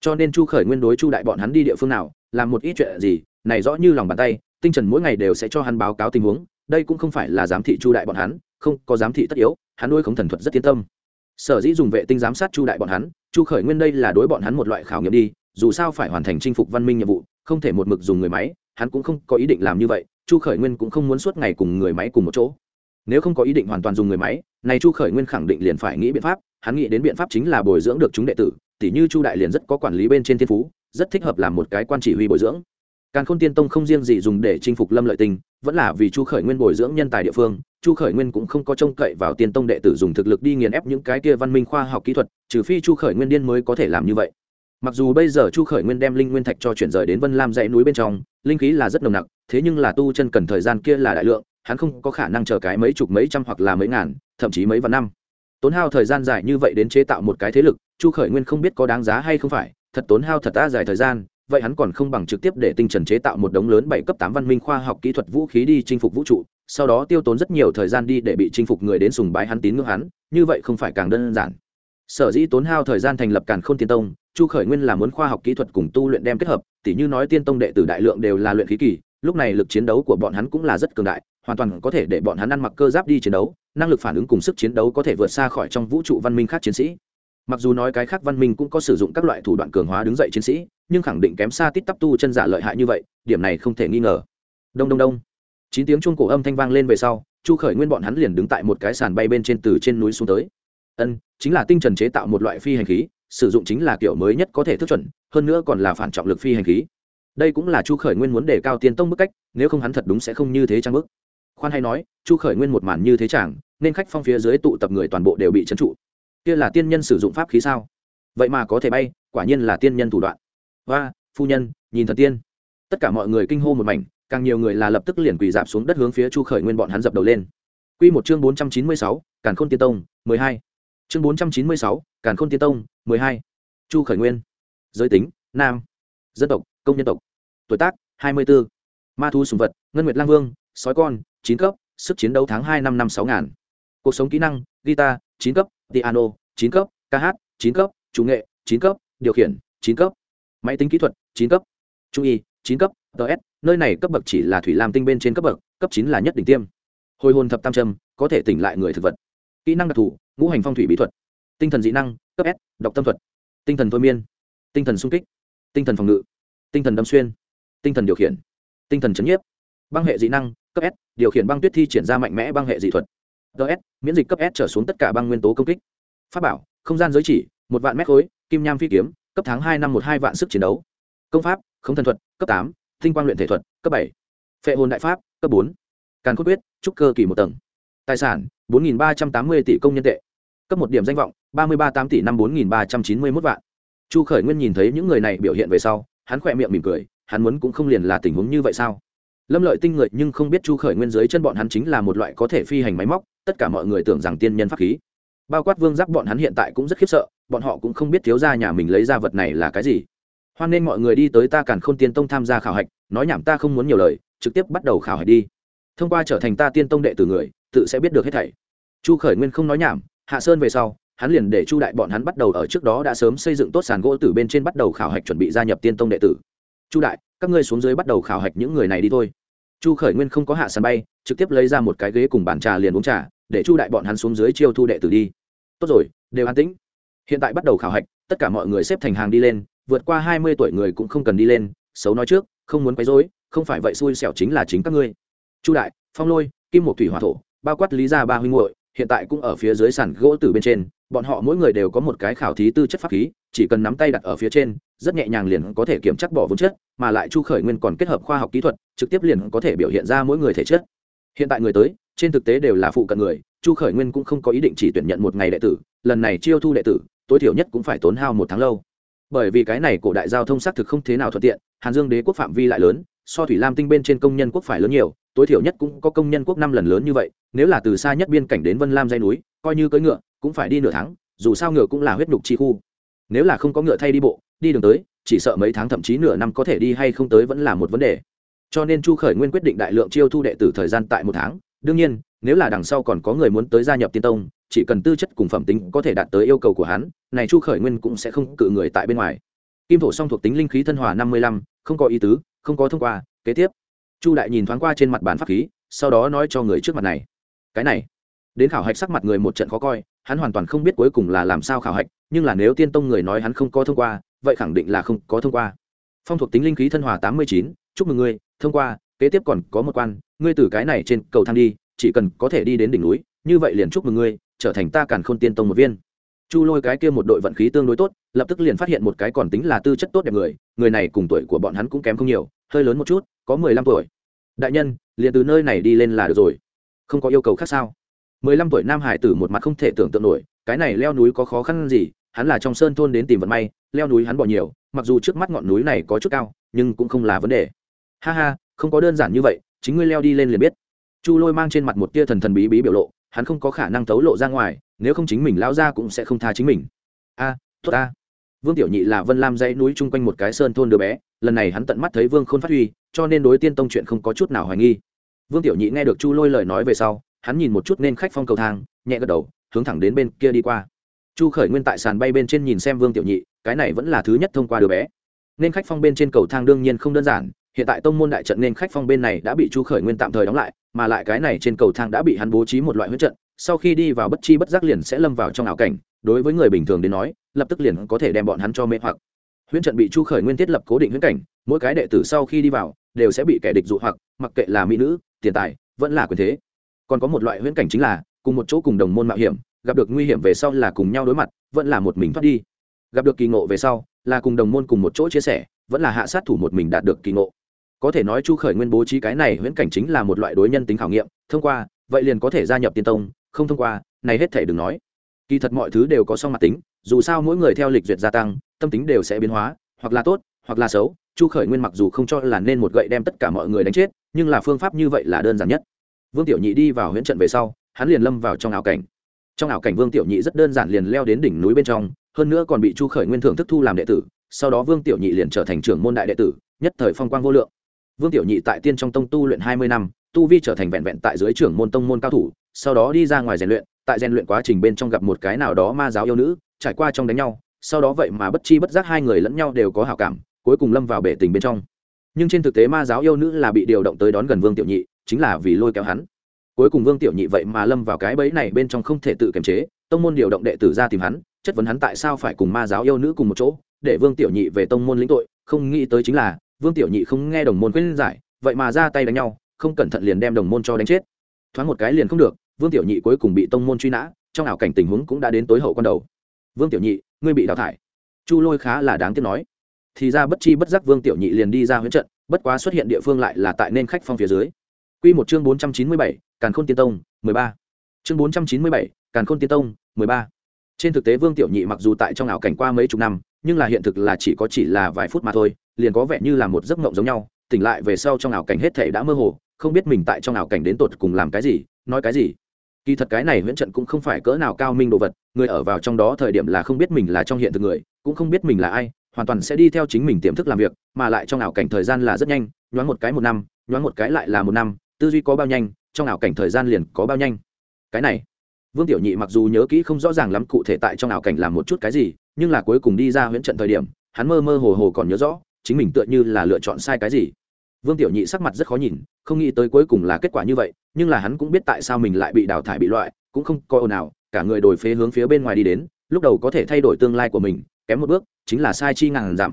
Cho nên chu khởi nguyên đối chu đại bọn hắn đi địa phương nào, làm một ít chuyện gì, này rõ như lòng bàn tay, tinh trần mỗi ngày đều sẽ cho hắn báo cáo tình huống, đây cũng không phải là giám thị chu đại bọn hắn, không, có giám thị tất yếu, hắn nuôi khống thần thuật rất yên tâm. Sở dĩ dùng vệ tinh giám sát chu đại bọn hắn, chu khởi nguyên đây là đối bọn hắn một loại khảo nghiệm đi dù sao phải hoàn thành chinh phục văn minh nhiệm vụ, không thể một mực dùng người máy, hắn cũng không có ý định làm như vậy, chu khởi nguyên cũng không muốn suốt ngày cùng người máy cùng một chỗ. Nếu không có ý định hoàn toàn dùng người máy, này chu khởi nguyên khẳng định liền phải nghĩ biện pháp, hắn nghĩ đến biện pháp chính là bồi dưỡng được chúng đệ tử, tỉ như chu đại liền rất có quản lý bên trên thiên phú, rất thích hợp làm một cái quan chỉ huy bồi dưỡng. Càn khôn tiên tông không riêng gì dùng để chinh phục lâm lợi tinh, vẫn là vì chu khởi nguyên bồi dưỡng nhân tài địa phương, chu khởi nguyên cũng không có trông cậy vào tiên tông đệ tử dùng thực lực đi nghiền ép những cái kia văn minh khoa học kỹ thuật, trừ phi chu khởi nguyên điên mới có thể làm như vậy mặc dù bây giờ chu khởi nguyên đem linh nguyên thạch cho chuyển rời đến vân lam dãy núi bên trong, linh khí là rất nồng nặc, thế nhưng là tu chân cần thời gian kia là đại lượng, hắn không có khả năng chờ cái mấy chục mấy trăm hoặc là mấy ngàn, thậm chí mấy vạn năm. Tốn hao thời gian dài như vậy đến chế tạo một cái thế lực, chu khởi nguyên không biết có đáng giá hay không phải, thật tốn hao thật đã dài thời gian, vậy hắn còn không bằng trực tiếp để tinh trần chế tạo một đống lớn bảy cấp tám văn minh khoa học kỹ thuật vũ khí đi chinh phục vũ trụ, sau đó tiêu tốn rất nhiều thời gian đi để bị chinh phục người đến sùng bái hắn tín ngưỡng hắn, như vậy không phải càng đơn giản sở dĩ tốn hao thời gian thành lập càn k h ô n tiên tông, chu khởi nguyên là muốn khoa học kỹ thuật cùng tu luyện đem kết hợp, tỉ như nói tiên tông đệ tử đại lượng đều là luyện khí kỳ, lúc này lực chiến đấu của bọn hắn cũng là rất cường đại, hoàn toàn có thể để bọn hắn ăn mặc cơ giáp đi chiến đấu, năng lực phản ứng cùng sức chiến đấu có thể vượt xa khỏi trong vũ trụ văn minh khác chiến sĩ. Mặc dù nói cái khác văn minh cũng có sử dụng các loại thủ đoạn cường hóa đứng dậy chiến sĩ, nhưng khẳng định kém xa tít tắp tu chân giả lợi hại như vậy, điểm này không thể nghi ngờ. Đông đông đông. Chín tiếng chuông cổ âm thanh vang lên về sau, chu khởi nguyên bọn hắn liền đứng tại một cái sàn bay bên trên từ trên núi xuống tới. Ân chính là tinh trần chế tạo một loại phi hành khí sử dụng chính là kiểu mới nhất có thể thức chuẩn hơn nữa còn là phản trọng lực phi hành khí. Đây cũng là chu khởi nguyên muốn đề cao tiên tông bức cách nếu không hắn thật đúng sẽ không như thế trang bức. Khoan hay nói chu khởi nguyên một màn như thế chẳng nên khách phong phía dưới tụ tập người toàn bộ đều bị trấn trụ. Kia là tiên nhân sử dụng pháp khí sao? Vậy mà có thể bay quả nhiên là tiên nhân thủ đoạn. Và phu nhân nhìn thần tiên. Tất cả mọi người kinh hô một mảnh càng nhiều người là lập tức liền quỳ dạp xuống đất hướng phía chu khởi nguyên bọn hắn dập đầu lên. Quy một chương bốn trăm chín mươi sáu, Càn Khôn Tiên Tông, mười hai. Chương bốn trăm chín mươi sáu, Càn Khôn Tiên Tông, mười hai. Chu Khởi Nguyên. Giới tính: Nam. Dân tộc: Công nhân tộc. Tuổi tác: hai mươi 24. Ma thú sủng vật: Ngân Nguyệt Lang Vương, sói con, chín cấp, sức chiến đấu tháng hai năm năm sáu ngàn. Cuộc sống kỹ năng: Guitar, chín cấp, piano, chín cấp, ca hát, chín cấp, chủ nghệ, chín cấp, điều khiển, chín cấp máy tính kỹ thuật chín cấp trung y chín cấp ts nơi này cấp bậc chỉ là thủy lam tinh bên trên cấp bậc cấp chín là nhất đỉnh tiêm hồi hồn thập tam trâm có thể tỉnh lại người thực vật kỹ năng đặc thù ngũ hành phong thủy bí thuật, tinh thần dị năng, cấp s đọc tâm thuật, tinh thần thôi miên, tinh thần sung kích, tinh thần phòng ngự, tinh thần đâm xuyên, tinh thần điều khiển, tinh thần chấn nhiếp, băng hệ dị năng, cấp s, điều khiển băng tuyết thi triển ra mạnh mẽ băng hệ dị thuật. Ts miễn dịch cấp s trở xuống tất cả băng nguyên tố công kích. Pháp bảo, không gian giới chỉ, một vạn mét khối, kim nham phi kiếm, cấp tháng hai năm một hai vạn sức chiến đấu. Công pháp không thần thuật, cấp tám, tinh quang luyện thể thuật, cấp bảy. Phệ hồn đại pháp, cấp bốn. Càn cốt quyết, trúc cơ kỳ một tầng. Tài sản bốn ba trăm tám mươi tỷ công nhân tệ. Cấp một điểm danh vọng, ba mươi ba tám tỷ năm bốn ba trăm chín mươi mốt vạn. Chu khởi nguyên nhìn thấy những người này biểu hiện về sau, hắn khỏe miệng mỉm cười, hắn muốn cũng không liền là tình huống như vậy sao? Lâm lợi tinh người nhưng không biết chu khởi nguyên dưới chân bọn hắn chính là một loại có thể phi hành máy móc, tất cả mọi người tưởng rằng tiên nhân pháp khí. Bao quát vương giác bọn hắn hiện tại cũng rất khiếp sợ, bọn họ cũng không biết thiếu gia nhà mình lấy ra vật này là cái gì. Hoan nên mọi người đi tới ta càn khôn tiên tông tham gia khảo hạch, nói nhảm ta không muốn nhiều lời, trực tiếp bắt đầu khảo hạch đi. Thông qua trở thành ta tiên tông đệ tử người, tự sẽ biết được hết thảy chu khởi nguyên không nói nhảm, hạ sơn về sau, hắn liền để chu đại bọn hắn bắt đầu ở trước đó đã sớm xây dựng tốt sàn gỗ từ bên trên bắt đầu khảo hạch chuẩn bị gia nhập tiên tông đệ tử. Chu đại, các ngươi xuống dưới bắt đầu khảo hạch những người này đi thôi. Chu khởi nguyên không có hạ sàn bay, trực tiếp lấy ra một cái ghế cùng bàn trà liền uống trà, để chu đại bọn hắn xuống dưới chiêu thu đệ tử đi. Tốt rồi, đều an tĩnh. Hiện tại bắt đầu khảo hạch, tất cả mọi người xếp thành hàng đi lên, vượt qua hai mươi tuổi người cũng không cần đi lên, xấu nói trước, không muốn quấy rối, không phải vậy xui xẻo chính là chính các ngươi. Chu đại, phong lôi, kim một thủy hòa thổ, bao quát lý ra ba huynh muội hiện tại cũng ở phía dưới sàn gỗ từ bên trên, bọn họ mỗi người đều có một cái khảo thí tư chất pháp khí, chỉ cần nắm tay đặt ở phía trên, rất nhẹ nhàng liền có thể kiểm chắc bỏ vốn chất, mà lại chu khởi nguyên còn kết hợp khoa học kỹ thuật, trực tiếp liền có thể biểu hiện ra mỗi người thể chất. Hiện tại người tới, trên thực tế đều là phụ cận người, chu khởi nguyên cũng không có ý định chỉ tuyển nhận một ngày đệ tử, lần này chiêu thu đệ tử, tối thiểu nhất cũng phải tốn hao một tháng lâu. Bởi vì cái này cổ đại giao thông xác thực không thế nào thuận tiện, hàn dương đế quốc phạm vi lại lớn, so thủy lam tinh bên trên công nhân quốc phải lớn nhiều tối thiểu nhất cũng có công nhân quốc năm lần lớn như vậy, nếu là từ xa nhất biên cảnh đến vân lam dây núi, coi như cưỡi ngựa, cũng phải đi nửa tháng, dù sao ngựa cũng là huyết nhục chi khu. Nếu là không có ngựa thay đi bộ, đi đường tới, chỉ sợ mấy tháng thậm chí nửa năm có thể đi hay không tới vẫn là một vấn đề. Cho nên chu khởi nguyên quyết định đại lượng chiêu thu đệ tử thời gian tại một tháng. Đương nhiên, nếu là đằng sau còn có người muốn tới gia nhập tiên tông, chỉ cần tư chất cùng phẩm tính có thể đạt tới yêu cầu của hắn, này chu khởi nguyên cũng sẽ không cự người tại bên ngoài. Kim thổ song thuộc tính linh khí thân hòa năm mươi lăm, không có ý tứ, không có thông qua, kế tiếp chu đại nhìn thoáng qua trên mặt bàn pháp khí, sau đó nói cho người trước mặt này, cái này, đến khảo hạch sắc mặt người một trận khó coi, hắn hoàn toàn không biết cuối cùng là làm sao khảo hạch, nhưng là nếu tiên tông người nói hắn không có thông qua, vậy khẳng định là không có thông qua. Phong thuộc tính linh khí thân hòa tám mươi chín, chúc mừng ngươi, thông qua, kế tiếp còn có một quan, ngươi từ cái này trên cầu thang đi, chỉ cần có thể đi đến đỉnh núi, như vậy liền chúc mừng ngươi, trở thành ta càn khôn tiên tông một viên. Chu lôi cái kia một đội vận khí tương đối tốt, lập tức liền phát hiện một cái còn tính là tư chất tốt đẹp người người này cùng tuổi của bọn hắn cũng kém không nhiều, hơi lớn một chút có mười lăm tuổi. Đại nhân, liền từ nơi này đi lên là được rồi. Không có yêu cầu khác sao? Mười lăm tuổi nam hải tử một mặt không thể tưởng tượng nổi, cái này leo núi có khó khăn gì, hắn là trong sơn thôn đến tìm vận may, leo núi hắn bỏ nhiều, mặc dù trước mắt ngọn núi này có chút cao, nhưng cũng không là vấn đề. Ha ha, không có đơn giản như vậy, chính ngươi leo đi lên liền biết. Chu lôi mang trên mặt một tia thần thần bí bí biểu lộ, hắn không có khả năng tấu lộ ra ngoài, nếu không chính mình lao ra cũng sẽ không tha chính mình. A, tốt a vương tiểu nhị là vân lam dãy núi chung quanh một cái sơn thôn đứa bé, lần này hắn tận mắt thấy vương khôn phát huy cho nên đối tiên tông chuyện không có chút nào hoài nghi. Vương tiểu nhị nghe được chu lôi lời nói về sau, hắn nhìn một chút nên khách phong cầu thang, nhẹ gật đầu, hướng thẳng đến bên kia đi qua. Chu khởi nguyên tại sàn bay bên trên nhìn xem vương tiểu nhị, cái này vẫn là thứ nhất thông qua đứa bé. Nên khách phong bên trên cầu thang đương nhiên không đơn giản, hiện tại tông môn đại trận nên khách phong bên này đã bị chu khởi nguyên tạm thời đóng lại, mà lại cái này trên cầu thang đã bị hắn bố trí một loại huyết trận, sau khi đi vào bất chi bất giác liền sẽ lâm vào trong ảo cảnh, đối với người bình thường đến nói, lập tức liền có thể đem bọn hắn cho mê hoặc. Huyễn trận bị chu khởi nguyên thiết lập cố định huyễn cảnh, mỗi cái đệ tử sau khi đi vào đều sẽ bị kẻ địch dụ hoặc, mặc kệ là mỹ nữ, tiền tài, vẫn là quyền thế. Còn có một loại huyễn cảnh chính là, cùng một chỗ cùng đồng môn mạo hiểm, gặp được nguy hiểm về sau là cùng nhau đối mặt, vẫn là một mình thoát đi. Gặp được kỳ ngộ về sau, là cùng đồng môn cùng một chỗ chia sẻ, vẫn là hạ sát thủ một mình đạt được kỳ ngộ. Có thể nói chu khởi nguyên bố trí cái này huyễn cảnh chính là một loại đối nhân tính khảo nghiệm, thông qua, vậy liền có thể gia nhập tiên tông, không thông qua, này hết thể đừng nói. Kỳ thật mọi thứ đều có song mặt tính, dù sao mỗi người theo lịch duyệt gia tăng, tâm tính đều sẽ biến hóa, hoặc là tốt hoặc là xấu, chu khởi nguyên mặc dù không cho là nên một gậy đem tất cả mọi người đánh chết, nhưng là phương pháp như vậy là đơn giản nhất. Vương tiểu nhị đi vào huyễn trận về sau, hắn liền lâm vào trong ảo cảnh. Trong ảo cảnh vương tiểu nhị rất đơn giản liền leo đến đỉnh núi bên trong, hơn nữa còn bị chu khởi nguyên thưởng thức thu làm đệ tử, sau đó vương tiểu nhị liền trở thành trưởng môn đại đệ tử, nhất thời phong quang vô lượng. Vương tiểu nhị tại tiên trong tông tu luyện hai mươi năm, tu vi trở thành vẹn vẹn tại dưới trưởng môn tông môn cao thủ, sau đó đi ra ngoài rèn luyện, tại rèn luyện quá trình bên trong gặp một cái nào đó ma giáo yêu nữ, trải qua trong đánh nhau, sau đó vậy mà bất chi bất giác hai người lẫn nhau đều có hảo cảm cuối cùng lâm vào bể tình bên trong. Nhưng trên thực tế ma giáo yêu nữ là bị điều động tới đón gần vương tiểu nhị, chính là vì lôi kéo hắn. Cuối cùng vương tiểu nhị vậy mà lâm vào cái bẫy này bên trong không thể tự kiềm chế, tông môn điều động đệ tử ra tìm hắn, chất vấn hắn tại sao phải cùng ma giáo yêu nữ cùng một chỗ, để vương tiểu nhị về tông môn lĩnh tội, không nghĩ tới chính là, vương tiểu nhị không nghe đồng môn khuyên giải, vậy mà ra tay đánh nhau, không cẩn thận liền đem đồng môn cho đánh chết. Thoáng một cái liền không được, vương tiểu nhị cuối cùng bị tông môn truy nã, trong ảo cảnh tình huống cũng đã đến tối hậu con đầu. Vương tiểu nhị, ngươi bị đào thải. Chu lôi khá là đáng tiếc nói thì ra bất chi bất giác vương tiểu nhị liền đi ra huyễn trận bất quá xuất hiện địa phương lại là tại nên khách phong phía dưới Quy một chương bốn trăm chín mươi bảy, Càn Khôn Tiên Tông, mười ba. Chương bốn trăm chín mươi bảy, Càn Khôn Tiên Tông, mười ba. Trên thực tế Vương Tiểu Nhị mặc dù tại trong ảo cảnh qua mấy chục năm, nhưng là hiện thực là chỉ có chỉ là vài phút mà thôi, liền có vẻ như là một giấc mộng giống nhau, tỉnh lại về sau trong ảo cảnh hết thảy đã mơ hồ, không biết mình tại trong ảo cảnh đến tột cùng làm cái gì, nói cái gì. Kỳ thật cái này huyễn trận cũng không phải cỡ nào cao minh đồ vật, người ở vào trong đó thời điểm là không biết mình là trong hiện thực người, cũng không biết mình là ai, hoàn toàn sẽ đi theo chính mình tiềm thức làm việc, mà lại trong ảo cảnh thời gian là rất nhanh, nhoáng một cái một năm, nhoáng một cái lại là một năm, tư duy có bao nhanh trong ảo cảnh thời gian liền có bao nhanh. Cái này vương tiểu nhị mặc dù nhớ kỹ không rõ ràng lắm cụ thể tại trong ảo cảnh làm một chút cái gì nhưng là cuối cùng đi ra huyễn trận thời điểm hắn mơ mơ hồ hồ còn nhớ rõ chính mình tựa như là lựa chọn sai cái gì. Vương tiểu nhị sắc mặt rất khó nhìn không nghĩ tới cuối cùng là kết quả như vậy nhưng là hắn cũng biết tại sao mình lại bị đào thải bị loại cũng không coi ồn nào cả người đổi phế hướng phía bên ngoài đi đến lúc đầu có thể thay đổi tương lai của mình kém một bước, chính là sai chi ngàn giảm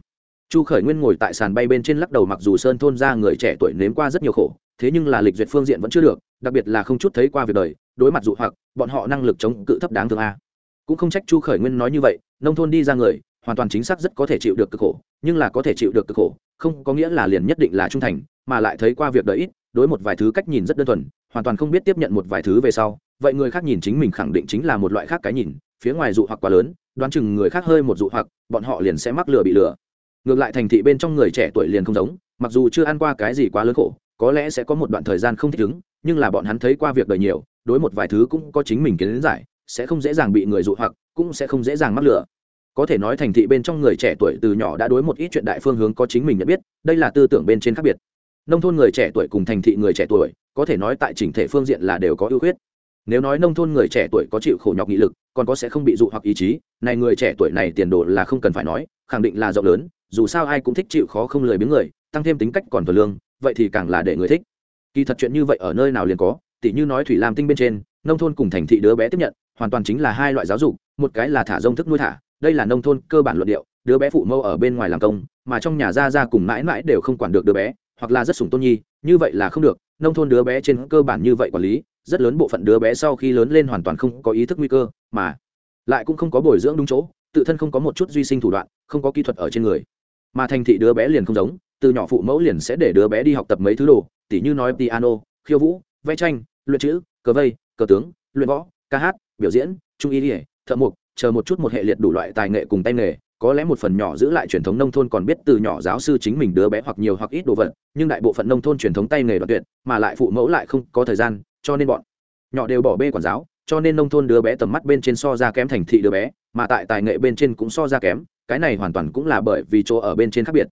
chu khởi nguyên ngồi tại sàn bay bên trên lắc đầu mặc dù sơn thôn ra người trẻ tuổi nếm qua rất nhiều khổ, thế nhưng là lịch duyệt phương diện vẫn chưa được, đặc biệt là không chút thấy qua việc đời, đối mặt dụ hoặc, bọn họ năng lực chống cự thấp đáng thương a. Cũng không trách chu khởi nguyên nói như vậy, nông thôn đi ra người, hoàn toàn chính xác rất có thể chịu được cực khổ, nhưng là có thể chịu được cực khổ, không có nghĩa là liền nhất định là trung thành, mà lại thấy qua việc đời ít, đối một vài thứ cách nhìn rất đơn thuần, hoàn toàn không biết tiếp nhận một vài thứ về sau, vậy người khác nhìn chính mình khẳng định chính là một loại khác cái nhìn, phía ngoài dụ hoặc quá lớn đoán chừng người khác hơi một dụ hoặc, bọn họ liền sẽ mắc lừa bị lừa. Ngược lại thành thị bên trong người trẻ tuổi liền không giống, mặc dù chưa ăn qua cái gì quá lớn khổ, có lẽ sẽ có một đoạn thời gian không thích ứng, nhưng là bọn hắn thấy qua việc đời nhiều, đối một vài thứ cũng có chính mình kiến giải, sẽ không dễ dàng bị người dụ hoặc, cũng sẽ không dễ dàng mắc lửa có thể nói thành thị bên trong người trẻ tuổi từ nhỏ đã đối một ít chuyện đại phương hướng có chính mình nhận biết, đây là tư tưởng bên trên khác biệt. Nông thôn người trẻ tuổi cùng thành thị người trẻ tuổi, có thể nói tại chỉnh thể phương diện là đều có ưu khuyết nếu nói nông thôn người trẻ tuổi có chịu khổ nhọc nghị lực, còn có sẽ không bị dụ hoặc ý chí. Này người trẻ tuổi này tiền đồ là không cần phải nói, khẳng định là rộng lớn, dù sao ai cũng thích chịu khó không lười biếng người, tăng thêm tính cách còn thuần lương, vậy thì càng là để người thích. Kỳ thật chuyện như vậy ở nơi nào liền có, tỉ như nói thủy lam tinh bên trên, nông thôn cùng thành thị đứa bé tiếp nhận, hoàn toàn chính là hai loại giáo dục, một cái là thả rông thức nuôi thả, đây là nông thôn cơ bản luận điệu, đứa bé phụ mâu ở bên ngoài làm công, mà trong nhà ra ra cùng mãi mãi đều không quản được đứa bé, hoặc là rất sủng tôn nhi, như vậy là không được, nông thôn đứa bé trên cơ bản như vậy quản lý rất lớn bộ phận đứa bé sau khi lớn lên hoàn toàn không có ý thức nguy cơ, mà lại cũng không có bồi dưỡng đúng chỗ, tự thân không có một chút duy sinh thủ đoạn, không có kỹ thuật ở trên người. Mà thành thị đứa bé liền không giống, từ nhỏ phụ mẫu liền sẽ để đứa bé đi học tập mấy thứ đồ, tỉ như nói piano, khiêu vũ, vẽ tranh, luyện chữ, cờ vây, cờ tướng, luyện võ, ca hát, biểu diễn, trung y ỉa thợ mộc, chờ một chút một hệ liệt đủ loại tài nghệ cùng tay nghề, có lẽ một phần nhỏ giữ lại truyền thống nông thôn còn biết từ nhỏ giáo sư chính mình đứa bé hoặc nhiều hoặc ít đồ vật, nhưng đại bộ phận nông thôn truyền thống tay nghề đoạn tuyệt, mà lại phụ mẫu lại không có thời gian cho nên bọn nhỏ đều bỏ bê quản giáo, cho nên nông thôn đứa bé tầm mắt bên trên so ra kém thành thị đứa bé, mà tại tài nghệ bên trên cũng so ra kém, cái này hoàn toàn cũng là bởi vì chỗ ở bên trên khác biệt.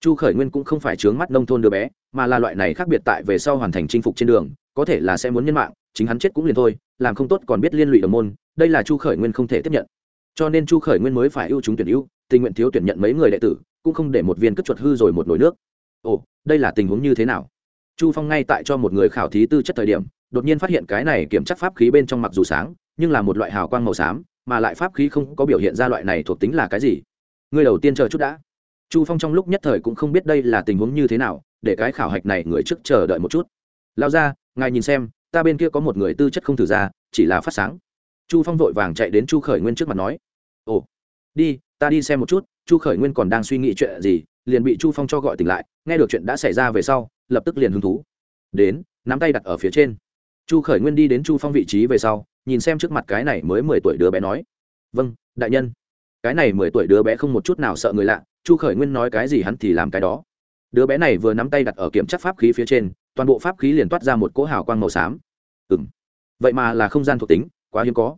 Chu khởi nguyên cũng không phải chướng mắt nông thôn đứa bé, mà là loại này khác biệt tại về sau hoàn thành chinh phục trên đường, có thể là sẽ muốn nhân mạng, chính hắn chết cũng liền thôi, làm không tốt còn biết liên lụy đồng môn, đây là chu khởi nguyên không thể tiếp nhận. Cho nên chu khởi nguyên mới phải ưu chúng tuyển ưu, tình nguyện thiếu tuyển nhận mấy người đệ tử, cũng không để một viên cất chuột hư rồi một nồi nước. Ồ, đây là tình huống như thế nào? Chu phong ngay tại cho một người khảo thí tư chất thời điểm đột nhiên phát hiện cái này kiểm chắc pháp khí bên trong mặc dù sáng, nhưng là một loại hào quang màu xám, mà lại pháp khí không có biểu hiện ra loại này thuộc tính là cái gì. Người đầu tiên chờ chút đã. Chu phong trong lúc nhất thời cũng không biết đây là tình huống như thế nào, để cái khảo hạch này người trước chờ đợi một chút. Lao ra, ngài nhìn xem, ta bên kia có một người tư chất không thử ra, chỉ là phát sáng. Chu phong vội vàng chạy đến chu khởi nguyên trước mặt nói, ồ, đi, ta đi xem một chút, chu khởi nguyên còn đang suy nghĩ chuyện gì? Liền bị chu phong cho gọi tỉnh lại, nghe được chuyện đã xảy ra về sau, lập tức liền hứng thú. Đến, nắm tay đặt ở phía trên chu khởi nguyên đi đến chu phong vị trí về sau, nhìn xem trước mặt cái này mới mười tuổi đứa bé nói. Vâng đại nhân. Cái này mười tuổi đứa bé không một chút nào sợ người lạ, chu khởi nguyên nói cái gì hắn thì làm cái đó. Đứa bé này vừa nắm tay đặt ở kiểm chắc pháp khí phía trên, toàn bộ pháp khí liền toát ra một cỗ hào quang màu xám. Ừ m vậy mà là không gian thuộc tính, quá hiếm có.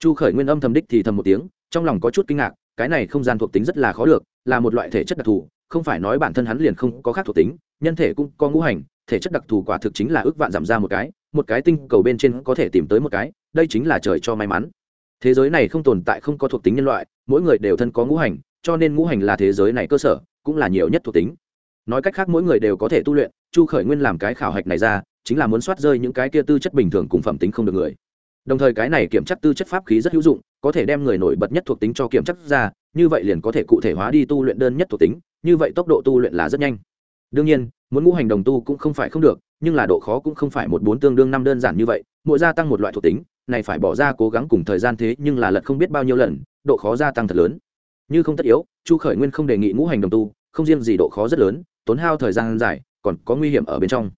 Chu khởi nguyên âm thầm đích thì thầm một tiếng, trong lòng có chút kinh ngạc, cái này không gian thuộc tính rất là khó được, là một loại thể chất đặc thù, không phải nói bản thân hắn liền không có khác thuộc tính, nhân thể cũng có ngũ hành, thể chất đặc thù quả thực chính là ước vạn giảm ra một cái một cái tinh cầu bên trên có thể tìm tới một cái, đây chính là trời cho may mắn. Thế giới này không tồn tại không có thuộc tính nhân loại, mỗi người đều thân có ngũ hành, cho nên ngũ hành là thế giới này cơ sở, cũng là nhiều nhất thuộc tính. Nói cách khác mỗi người đều có thể tu luyện, chu khởi nguyên làm cái khảo hạch này ra, chính là muốn soát rơi những cái kia tư chất bình thường cùng phẩm tính không được người. Đồng thời cái này kiểm chất tư chất pháp khí rất hữu dụng, có thể đem người nổi bật nhất thuộc tính cho kiểm chất ra, như vậy liền có thể cụ thể hóa đi tu luyện đơn nhất thuộc tính, như vậy tốc độ tu luyện là rất nhanh đương nhiên, muốn ngũ hành đồng tu cũng không phải không được, nhưng là độ khó cũng không phải một bốn tương đương năm đơn giản như vậy, mỗi gia tăng một loại thuộc tính, này phải bỏ ra cố gắng cùng thời gian thế nhưng là lật không biết bao nhiêu lần, độ khó gia tăng thật lớn. Như không tất yếu, chu khởi nguyên không đề nghị ngũ hành đồng tu, không riêng gì độ khó rất lớn, tốn hao thời gian dài, còn có nguy hiểm ở bên trong.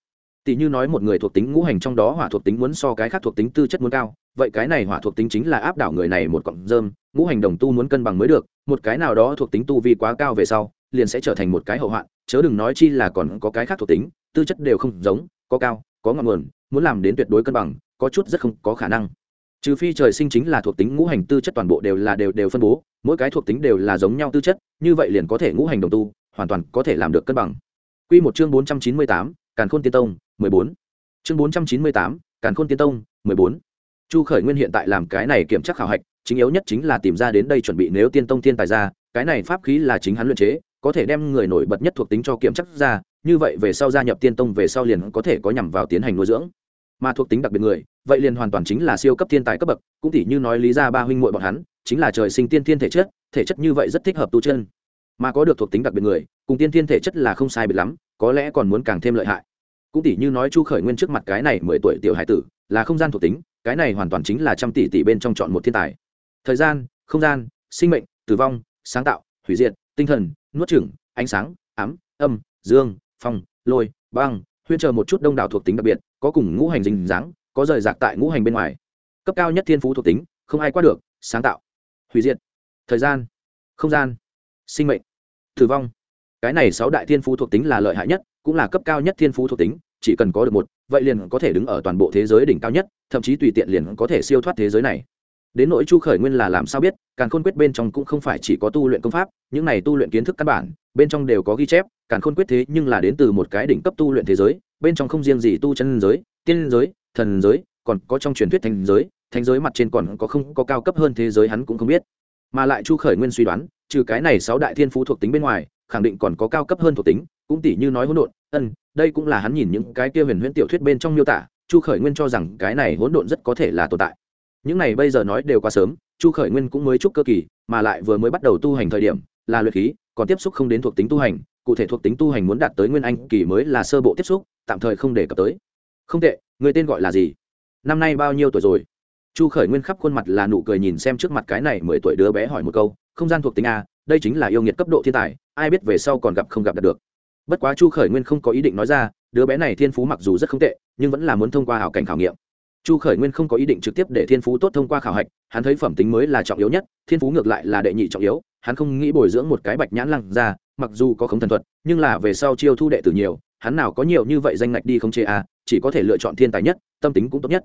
Tỷ như nói một người thuộc tính ngũ hành trong đó hỏa thuộc tính muốn so cái khác thuộc tính tư chất muốn cao, vậy cái này hỏa thuộc tính chính là áp đảo người này một cọng rơm, ngũ hành đồng tu muốn cân bằng mới được, một cái nào đó thuộc tính tu vi quá cao về sau liền sẽ trở thành một cái hậu hoạn chớ đừng nói chi là còn có cái khác thuộc tính tư chất đều không giống có cao có ngọn nguồn muốn làm đến tuyệt đối cân bằng có chút rất không có khả năng trừ phi trời sinh chính là thuộc tính ngũ hành tư chất toàn bộ đều là đều đều phân bố mỗi cái thuộc tính đều là giống nhau tư chất như vậy liền có thể ngũ hành đồng tu hoàn toàn có thể làm được cân bằng Quy một chương 498, Càn Khôn Tiên Tông, 14. Chương 498, Càn Khôn Tiên Tông, 14. Chu Khởi Nguyên hiện tại làm cái này kiểm tra khảo hạch, chính yếu nhất chính là tìm ra đến đây chuẩn bị nếu Tiên Tông tiên tài ra, cái này pháp khí là chính hắn luyện chế, có thể đem người nổi bật nhất thuộc tính cho kiểm chắc ra, như vậy về sau gia nhập Tiên Tông về sau liền có thể có nhằm vào tiến hành nuôi dưỡng. Mà thuộc tính đặc biệt người, vậy liền hoàn toàn chính là siêu cấp thiên tài cấp bậc, cũng tỉ như nói lý ra ba huynh muội bọn hắn, chính là trời sinh tiên thiên thể chất, thể chất như vậy rất thích hợp tu chân. Mà có được thuộc tính đặc biệt người cùng tiên thiên thể chất là không sai biệt lắm có lẽ còn muốn càng thêm lợi hại. Cũng tỷ như nói chu khởi nguyên trước mặt cái này mười tuổi tiểu hải tử là không gian thuộc tính cái này hoàn toàn chính là trăm tỷ tỷ bên trong chọn một thiên tài. Thời gian không gian sinh mệnh tử vong sáng tạo hủy diệt tinh thần nuốt chửng, ánh sáng, ám, âm, dương, phong, lôi, băng, huyên chờ một chút đông đảo thuộc tính đặc biệt, có cùng ngũ hành dình dáng, có rời rạc tại ngũ hành bên ngoài. Cấp cao nhất thiên phú thuộc tính, không ai qua được, sáng tạo, hủy diệt, thời gian, không gian, sinh mệnh, tử vong. Cái này sáu đại thiên phú thuộc tính là lợi hại nhất, cũng là cấp cao nhất thiên phú thuộc tính, chỉ cần có được một, vậy liền có thể đứng ở toàn bộ thế giới đỉnh cao nhất, thậm chí tùy tiện liền có thể siêu thoát thế giới này đến nỗi chu khởi nguyên là làm sao biết càng khôn quyết bên trong cũng không phải chỉ có tu luyện công pháp, những này tu luyện kiến thức căn bản, bên trong đều có ghi chép, càn khôn quyết thế nhưng là đến từ một cái đỉnh cấp tu luyện thế giới, bên trong không riêng gì tu chân giới, tiên giới, thần giới, còn có trong truyền thuyết thành giới thành giới mặt trên còn có không có cao cấp hơn thế giới hắn cũng không biết. Mà lại chu khởi nguyên suy đoán, trừ cái này sáu đại thiên phú thuộc tính bên ngoài, khẳng định còn có cao cấp hơn thuộc tính, cũng tỷ như nói hỗn độn, ân, đây cũng là hắn nhìn những cái kia huyền huyễn tiểu thuyết bên trong miêu tả, chu khởi nguyên cho rằng cái này hỗn độn rất có thể là tồn tại những này bây giờ nói đều quá sớm, chu khởi nguyên cũng mới chúc cơ kỳ, mà lại vừa mới bắt đầu tu hành thời điểm, là luyện khí, còn tiếp xúc không đến thuộc tính tu hành, cụ thể thuộc tính tu hành muốn đạt tới nguyên anh kỳ mới là sơ bộ tiếp xúc, tạm thời không đề cập tới. Không tệ, người tên gọi là gì? Năm nay bao nhiêu tuổi rồi? Chu khởi nguyên khắp khuôn mặt là nụ cười nhìn xem trước mặt cái này mười tuổi đứa bé hỏi một câu, không gian thuộc tính a, đây chính là yêu nghiệt cấp độ thiên tài, ai biết về sau còn gặp không gặp được. Bất quá chu khởi nguyên không có ý định nói ra, đứa bé này thiên phú mặc dù rất không tệ, nhưng vẫn là muốn thông qua hảo cảnh khảo nghiệm chu khởi nguyên không có ý định trực tiếp để thiên phú tốt thông qua khảo hạch, hắn thấy phẩm tính mới là trọng yếu nhất, thiên phú ngược lại là đệ nhị trọng yếu, hắn không nghĩ bồi dưỡng một cái bạch nhãn lăng ra, mặc dù có không thần thuật, nhưng là về sau chiêu thu đệ tử nhiều, hắn nào có nhiều như vậy danh ngạch đi không chê à chỉ có thể lựa chọn thiên tài nhất, tâm tính cũng tốt nhất.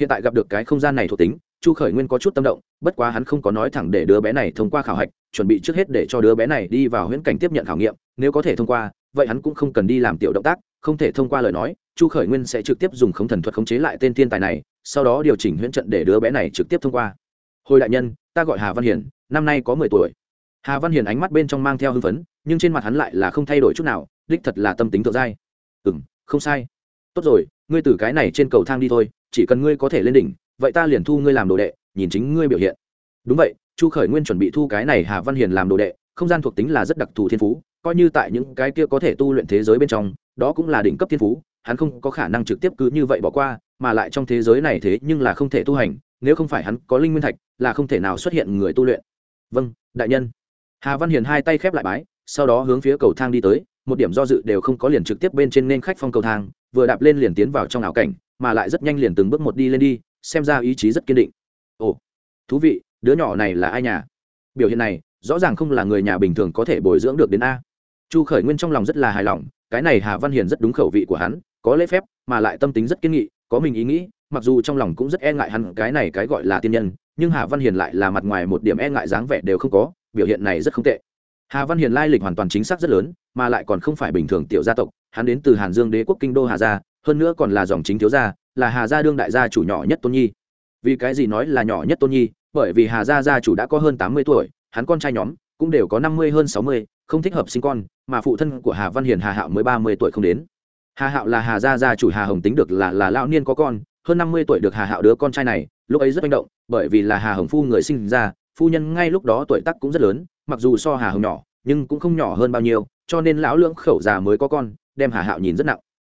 Hiện tại gặp được cái không gian này thuộc tính, chu khởi nguyên có chút tâm động, bất quá hắn không có nói thẳng để đứa bé này thông qua khảo hạch, chuẩn bị trước hết để cho đứa bé này đi vào huyễn cảnh tiếp nhận khảo nghiệm, nếu có thể thông qua, vậy hắn cũng không cần đi làm tiểu động tác không thể thông qua lời nói, chu khởi nguyên sẽ trực tiếp dùng khống thần thuật khống chế lại tên thiên tài này, sau đó điều chỉnh huyễn trận để đứa bé này trực tiếp thông qua. Hồi đại nhân, ta gọi hà văn hiển, năm nay có mười tuổi. Hà văn hiển ánh mắt bên trong mang theo hưng phấn, nhưng trên mặt hắn lại là không thay đổi chút nào, đích thật là tâm tính thượng giai. Ừ m không sai. Tốt rồi, ngươi từ cái này trên cầu thang đi thôi, chỉ cần ngươi có thể lên đỉnh, vậy ta liền thu ngươi làm đồ đệ, nhìn chính ngươi biểu hiện. Đúng vậy, chu khởi nguyên chuẩn bị thu cái này hà văn hiền làm đồ đệ, không gian thuộc tính là rất đặc thù thiên phú, coi như tại những cái kia có thể tu luyện thế giới bên trong đó cũng là đỉnh cấp thiên phú, hắn không có khả năng trực tiếp cứ như vậy bỏ qua, mà lại trong thế giới này thế nhưng là không thể tu hành, nếu không phải hắn có linh nguyên thạch, là không thể nào xuất hiện người tu luyện. Vâng đại nhân. Hà văn hiền hai tay khép lại bái, sau đó hướng phía cầu thang đi tới, một điểm do dự đều không có liền trực tiếp bên trên nên khách phong cầu thang, vừa đạp lên liền tiến vào trong ảo cảnh, mà lại rất nhanh liền từng bước một đi lên đi, xem ra ý chí rất kiên định. Ồ, thú vị, đứa nhỏ này là ai nhà? Biểu hiện này, rõ ràng không là người nhà bình thường có thể bồi dưỡng được đến a. Chu khởi nguyên trong lòng rất là hài lòng cái này hà văn hiền rất đúng khẩu vị của hắn, có lễ phép, mà lại tâm tính rất kiên nghị, có mình ý nghĩ, mặc dù trong lòng cũng rất e ngại hắn, cái này cái gọi là tiên nhân, nhưng hà văn hiền lại là mặt ngoài một điểm e ngại dáng vẻ đều không có, biểu hiện này rất không tệ. Hà văn hiền lai lịch hoàn toàn chính xác rất lớn, mà lại còn không phải bình thường tiểu gia tộc, hắn đến từ hàn dương đế quốc kinh đô hà gia, hơn nữa còn là dòng chính thiếu gia, là hà gia đương đại gia chủ nhỏ nhất tôn nhi. Vì cái gì nói là nhỏ nhất tôn nhi? Bởi vì hà gia gia chủ đã có hơn tám mươi tuổi, hắn con trai nhóm cũng đều có năm mươi hơn sáu mươi không thích hợp sinh con, mà phụ thân của hà văn hiền hà hạo mới ba mươi tuổi không đến. Hà hạo là hà gia gia chủ hà hồng tính được là là lão niên có con, hơn năm mươi tuổi được hà hạo đứa con trai này, lúc ấy rất manh động, bởi vì là hà hồng phu người sinh ra, phu nhân ngay lúc đó tuổi tác cũng rất lớn, mặc dù so hà hồng nhỏ, nhưng cũng không nhỏ hơn bao nhiêu, cho nên lão lưỡng khẩu già mới có con, đem hà hạo nhìn rất nặng.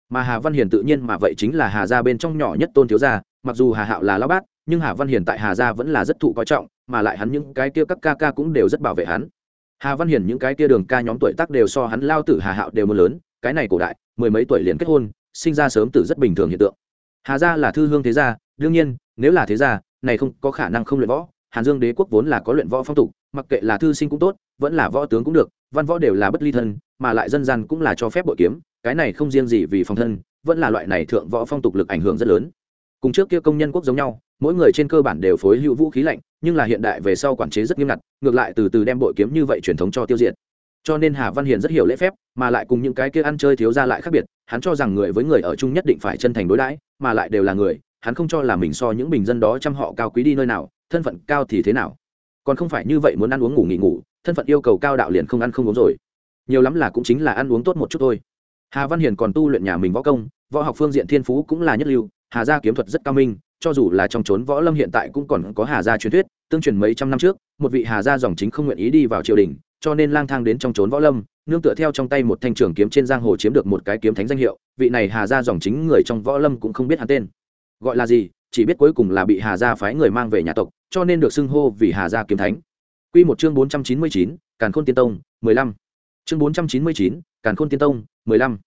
Mà hà văn hiền tự nhiên mà vậy chính là hà gia bên trong nhỏ nhất tôn thiếu gia, mặc dù hà hạo là lão bát, nhưng hà văn hiền tại hà gia vẫn là rất thụ coi trọng, mà lại hắn những cái kia các ca ca cũng đều rất bảo vệ hắn hà văn hiền những cái kia đường ca nhóm tuổi tác đều so hắn lao tử, hà hạo đều mưa lớn, cái này cổ đại, mười mấy tuổi liền kết hôn, sinh ra sớm từ rất bình thường hiện tượng. Hà gia là thư hương thế gia, đương nhiên, nếu là thế gia, này không có khả năng không luyện võ. Hàn dương đế quốc vốn là có luyện võ phong tục, mặc kệ là thư sinh cũng tốt, vẫn là võ tướng cũng được, văn võ đều là bất ly thân, mà lại dân gian cũng là cho phép bội kiếm, cái này không riêng gì vì phòng thân, vẫn là loại này thượng võ phong tục lực ảnh hưởng rất lớn. Cùng trước kia công nhân quốc giống nhau mỗi người trên cơ bản đều phối hữu vũ khí lạnh, nhưng là hiện đại về sau quản chế rất nghiêm ngặt, ngược lại từ từ đem bội kiếm như vậy truyền thống cho tiêu diệt. Cho nên hà văn hiền rất hiểu lễ phép, mà lại cùng những cái kia ăn chơi thiếu ra lại khác biệt, hắn cho rằng người với người ở chung nhất định phải chân thành đối đãi, mà lại đều là người, hắn không cho là mình so những bình dân đó chăm họ cao quý đi nơi nào, thân phận cao thì thế nào. Còn không phải như vậy muốn ăn uống ngủ nghỉ ngủ, thân phận yêu cầu cao đạo liền không ăn không uống rồi. Nhiều lắm là cũng chính là ăn uống tốt một chút thôi. Hà văn hiền còn tu luyện nhà mình võ công, võ học phương diện thiên phú cũng là nhất lưu, hà gia kiếm thuật rất cao minh cho dù là trong trốn võ lâm hiện tại cũng còn có hà gia truyền thuyết tương truyền mấy trăm năm trước một vị hà gia dòng chính không nguyện ý đi vào triều đình cho nên lang thang đến trong trốn võ lâm nương tựa theo trong tay một thanh trường kiếm trên giang hồ chiếm được một cái kiếm thánh danh hiệu vị này hà gia dòng chính người trong võ lâm cũng không biết hắn tên. Gọi là gì chỉ biết cuối cùng là bị hà gia phái người mang về nhà tộc cho nên được xưng hô vì hà gia kiếm thánh. Quy một chương bốn trăm chín mươi chín Càn Khôn Tiên Tông, mười lăm. Chương bốn trăm chín mươi chín Càn Khôn Tiên Tông, mười lăm.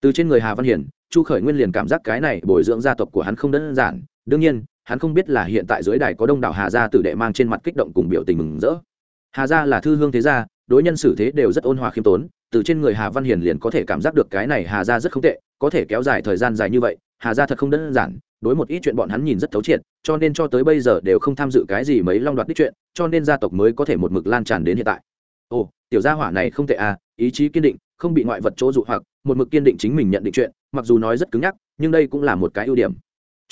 Từ trên người Hà Văn Hiển, Chu Khởi Nguyên liền cảm giác cái này bồi dưỡng gia tộc của hắn không đơn giản, đương nhiên, hắn không biết là hiện tại dưới đài có đông đảo Hà gia tử đệ mang trên mặt kích động cùng biểu tình mừng rỡ. Hà gia là thư hương thế gia, đối nhân xử thế đều rất ôn hòa khiêm tốn, từ trên người Hà Văn Hiền liền có thể cảm giác được cái này Hà gia rất không tệ, có thể kéo dài thời gian dài như vậy, Hà gia thật không đơn giản, đối một ít chuyện bọn hắn nhìn rất thấu triệt cho nên cho tới bây giờ đều không tham dự cái gì mấy long đoạt đích chuyện cho nên gia tộc mới có thể một mực lan tràn đến hiện tại ồ tiểu gia hỏa này không tệ à ý chí kiên định không bị ngoại vật chỗ dụ hoặc một mực kiên định chính mình nhận định chuyện mặc dù nói rất cứng nhắc nhưng đây cũng là một cái ưu điểm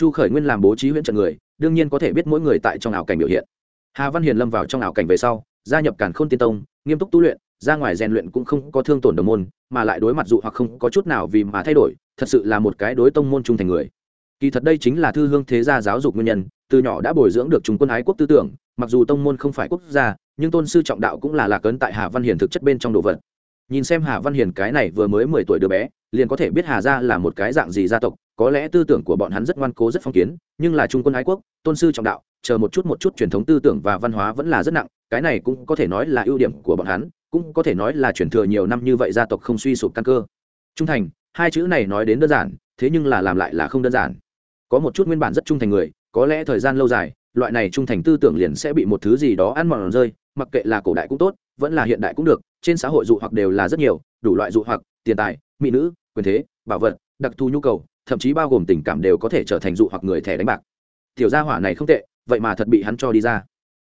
chu khởi nguyên làm bố trí huyện trận người, đương nhiên có thể biết mỗi người tại trong ảo cảnh biểu hiện. Hà văn hiền lâm vào trong ảo cảnh về sau, gia nhập càn khôn tiên tông, nghiêm túc tu luyện, ra ngoài rèn luyện cũng không có thương tổn đồng môn, mà lại đối mặt dụ hoặc không có chút nào vì mà thay đổi, thật sự là một cái đối tông môn trung thành người. Kỳ thật đây chính là thư hương thế gia giáo dục nguyên nhân, từ nhỏ đã bồi dưỡng được chúng quân ái quốc tư tưởng, mặc dù tông môn không phải quốc gia, nhưng tôn sư trọng đạo cũng là lạc ấn tại hà văn hiền thực chất bên trong đồ vật. Nhìn xem hà văn hiền cái này vừa mới mười tuổi đứa bé, liền có thể biết hà gia là một cái dạng gì gia tộc có lẽ tư tưởng của bọn hắn rất ngoan cố, rất phong kiến, nhưng là trung quân ái quốc, tôn sư trọng đạo, chờ một chút một chút truyền thống tư tưởng và văn hóa vẫn là rất nặng, cái này cũng có thể nói là ưu điểm của bọn hắn, cũng có thể nói là truyền thừa nhiều năm như vậy gia tộc không suy sụp căn cơ. Trung thành, hai chữ này nói đến đơn giản, thế nhưng là làm lại là không đơn giản. Có một chút nguyên bản rất trung thành người, có lẽ thời gian lâu dài, loại này trung thành tư tưởng liền sẽ bị một thứ gì đó ăn mòn rơi, mặc kệ là cổ đại cũng tốt, vẫn là hiện đại cũng được, trên xã hội dụ hoặc đều là rất nhiều, đủ loại dụ hoặc, tiền tài, mỹ nữ, quyền thế, bảo vật, đặc thù nhu cầu thậm chí bao gồm tình cảm đều có thể trở thành dụ hoặc người thẻ đánh bạc. Tiểu gia hỏa này không tệ, vậy mà thật bị hắn cho đi ra.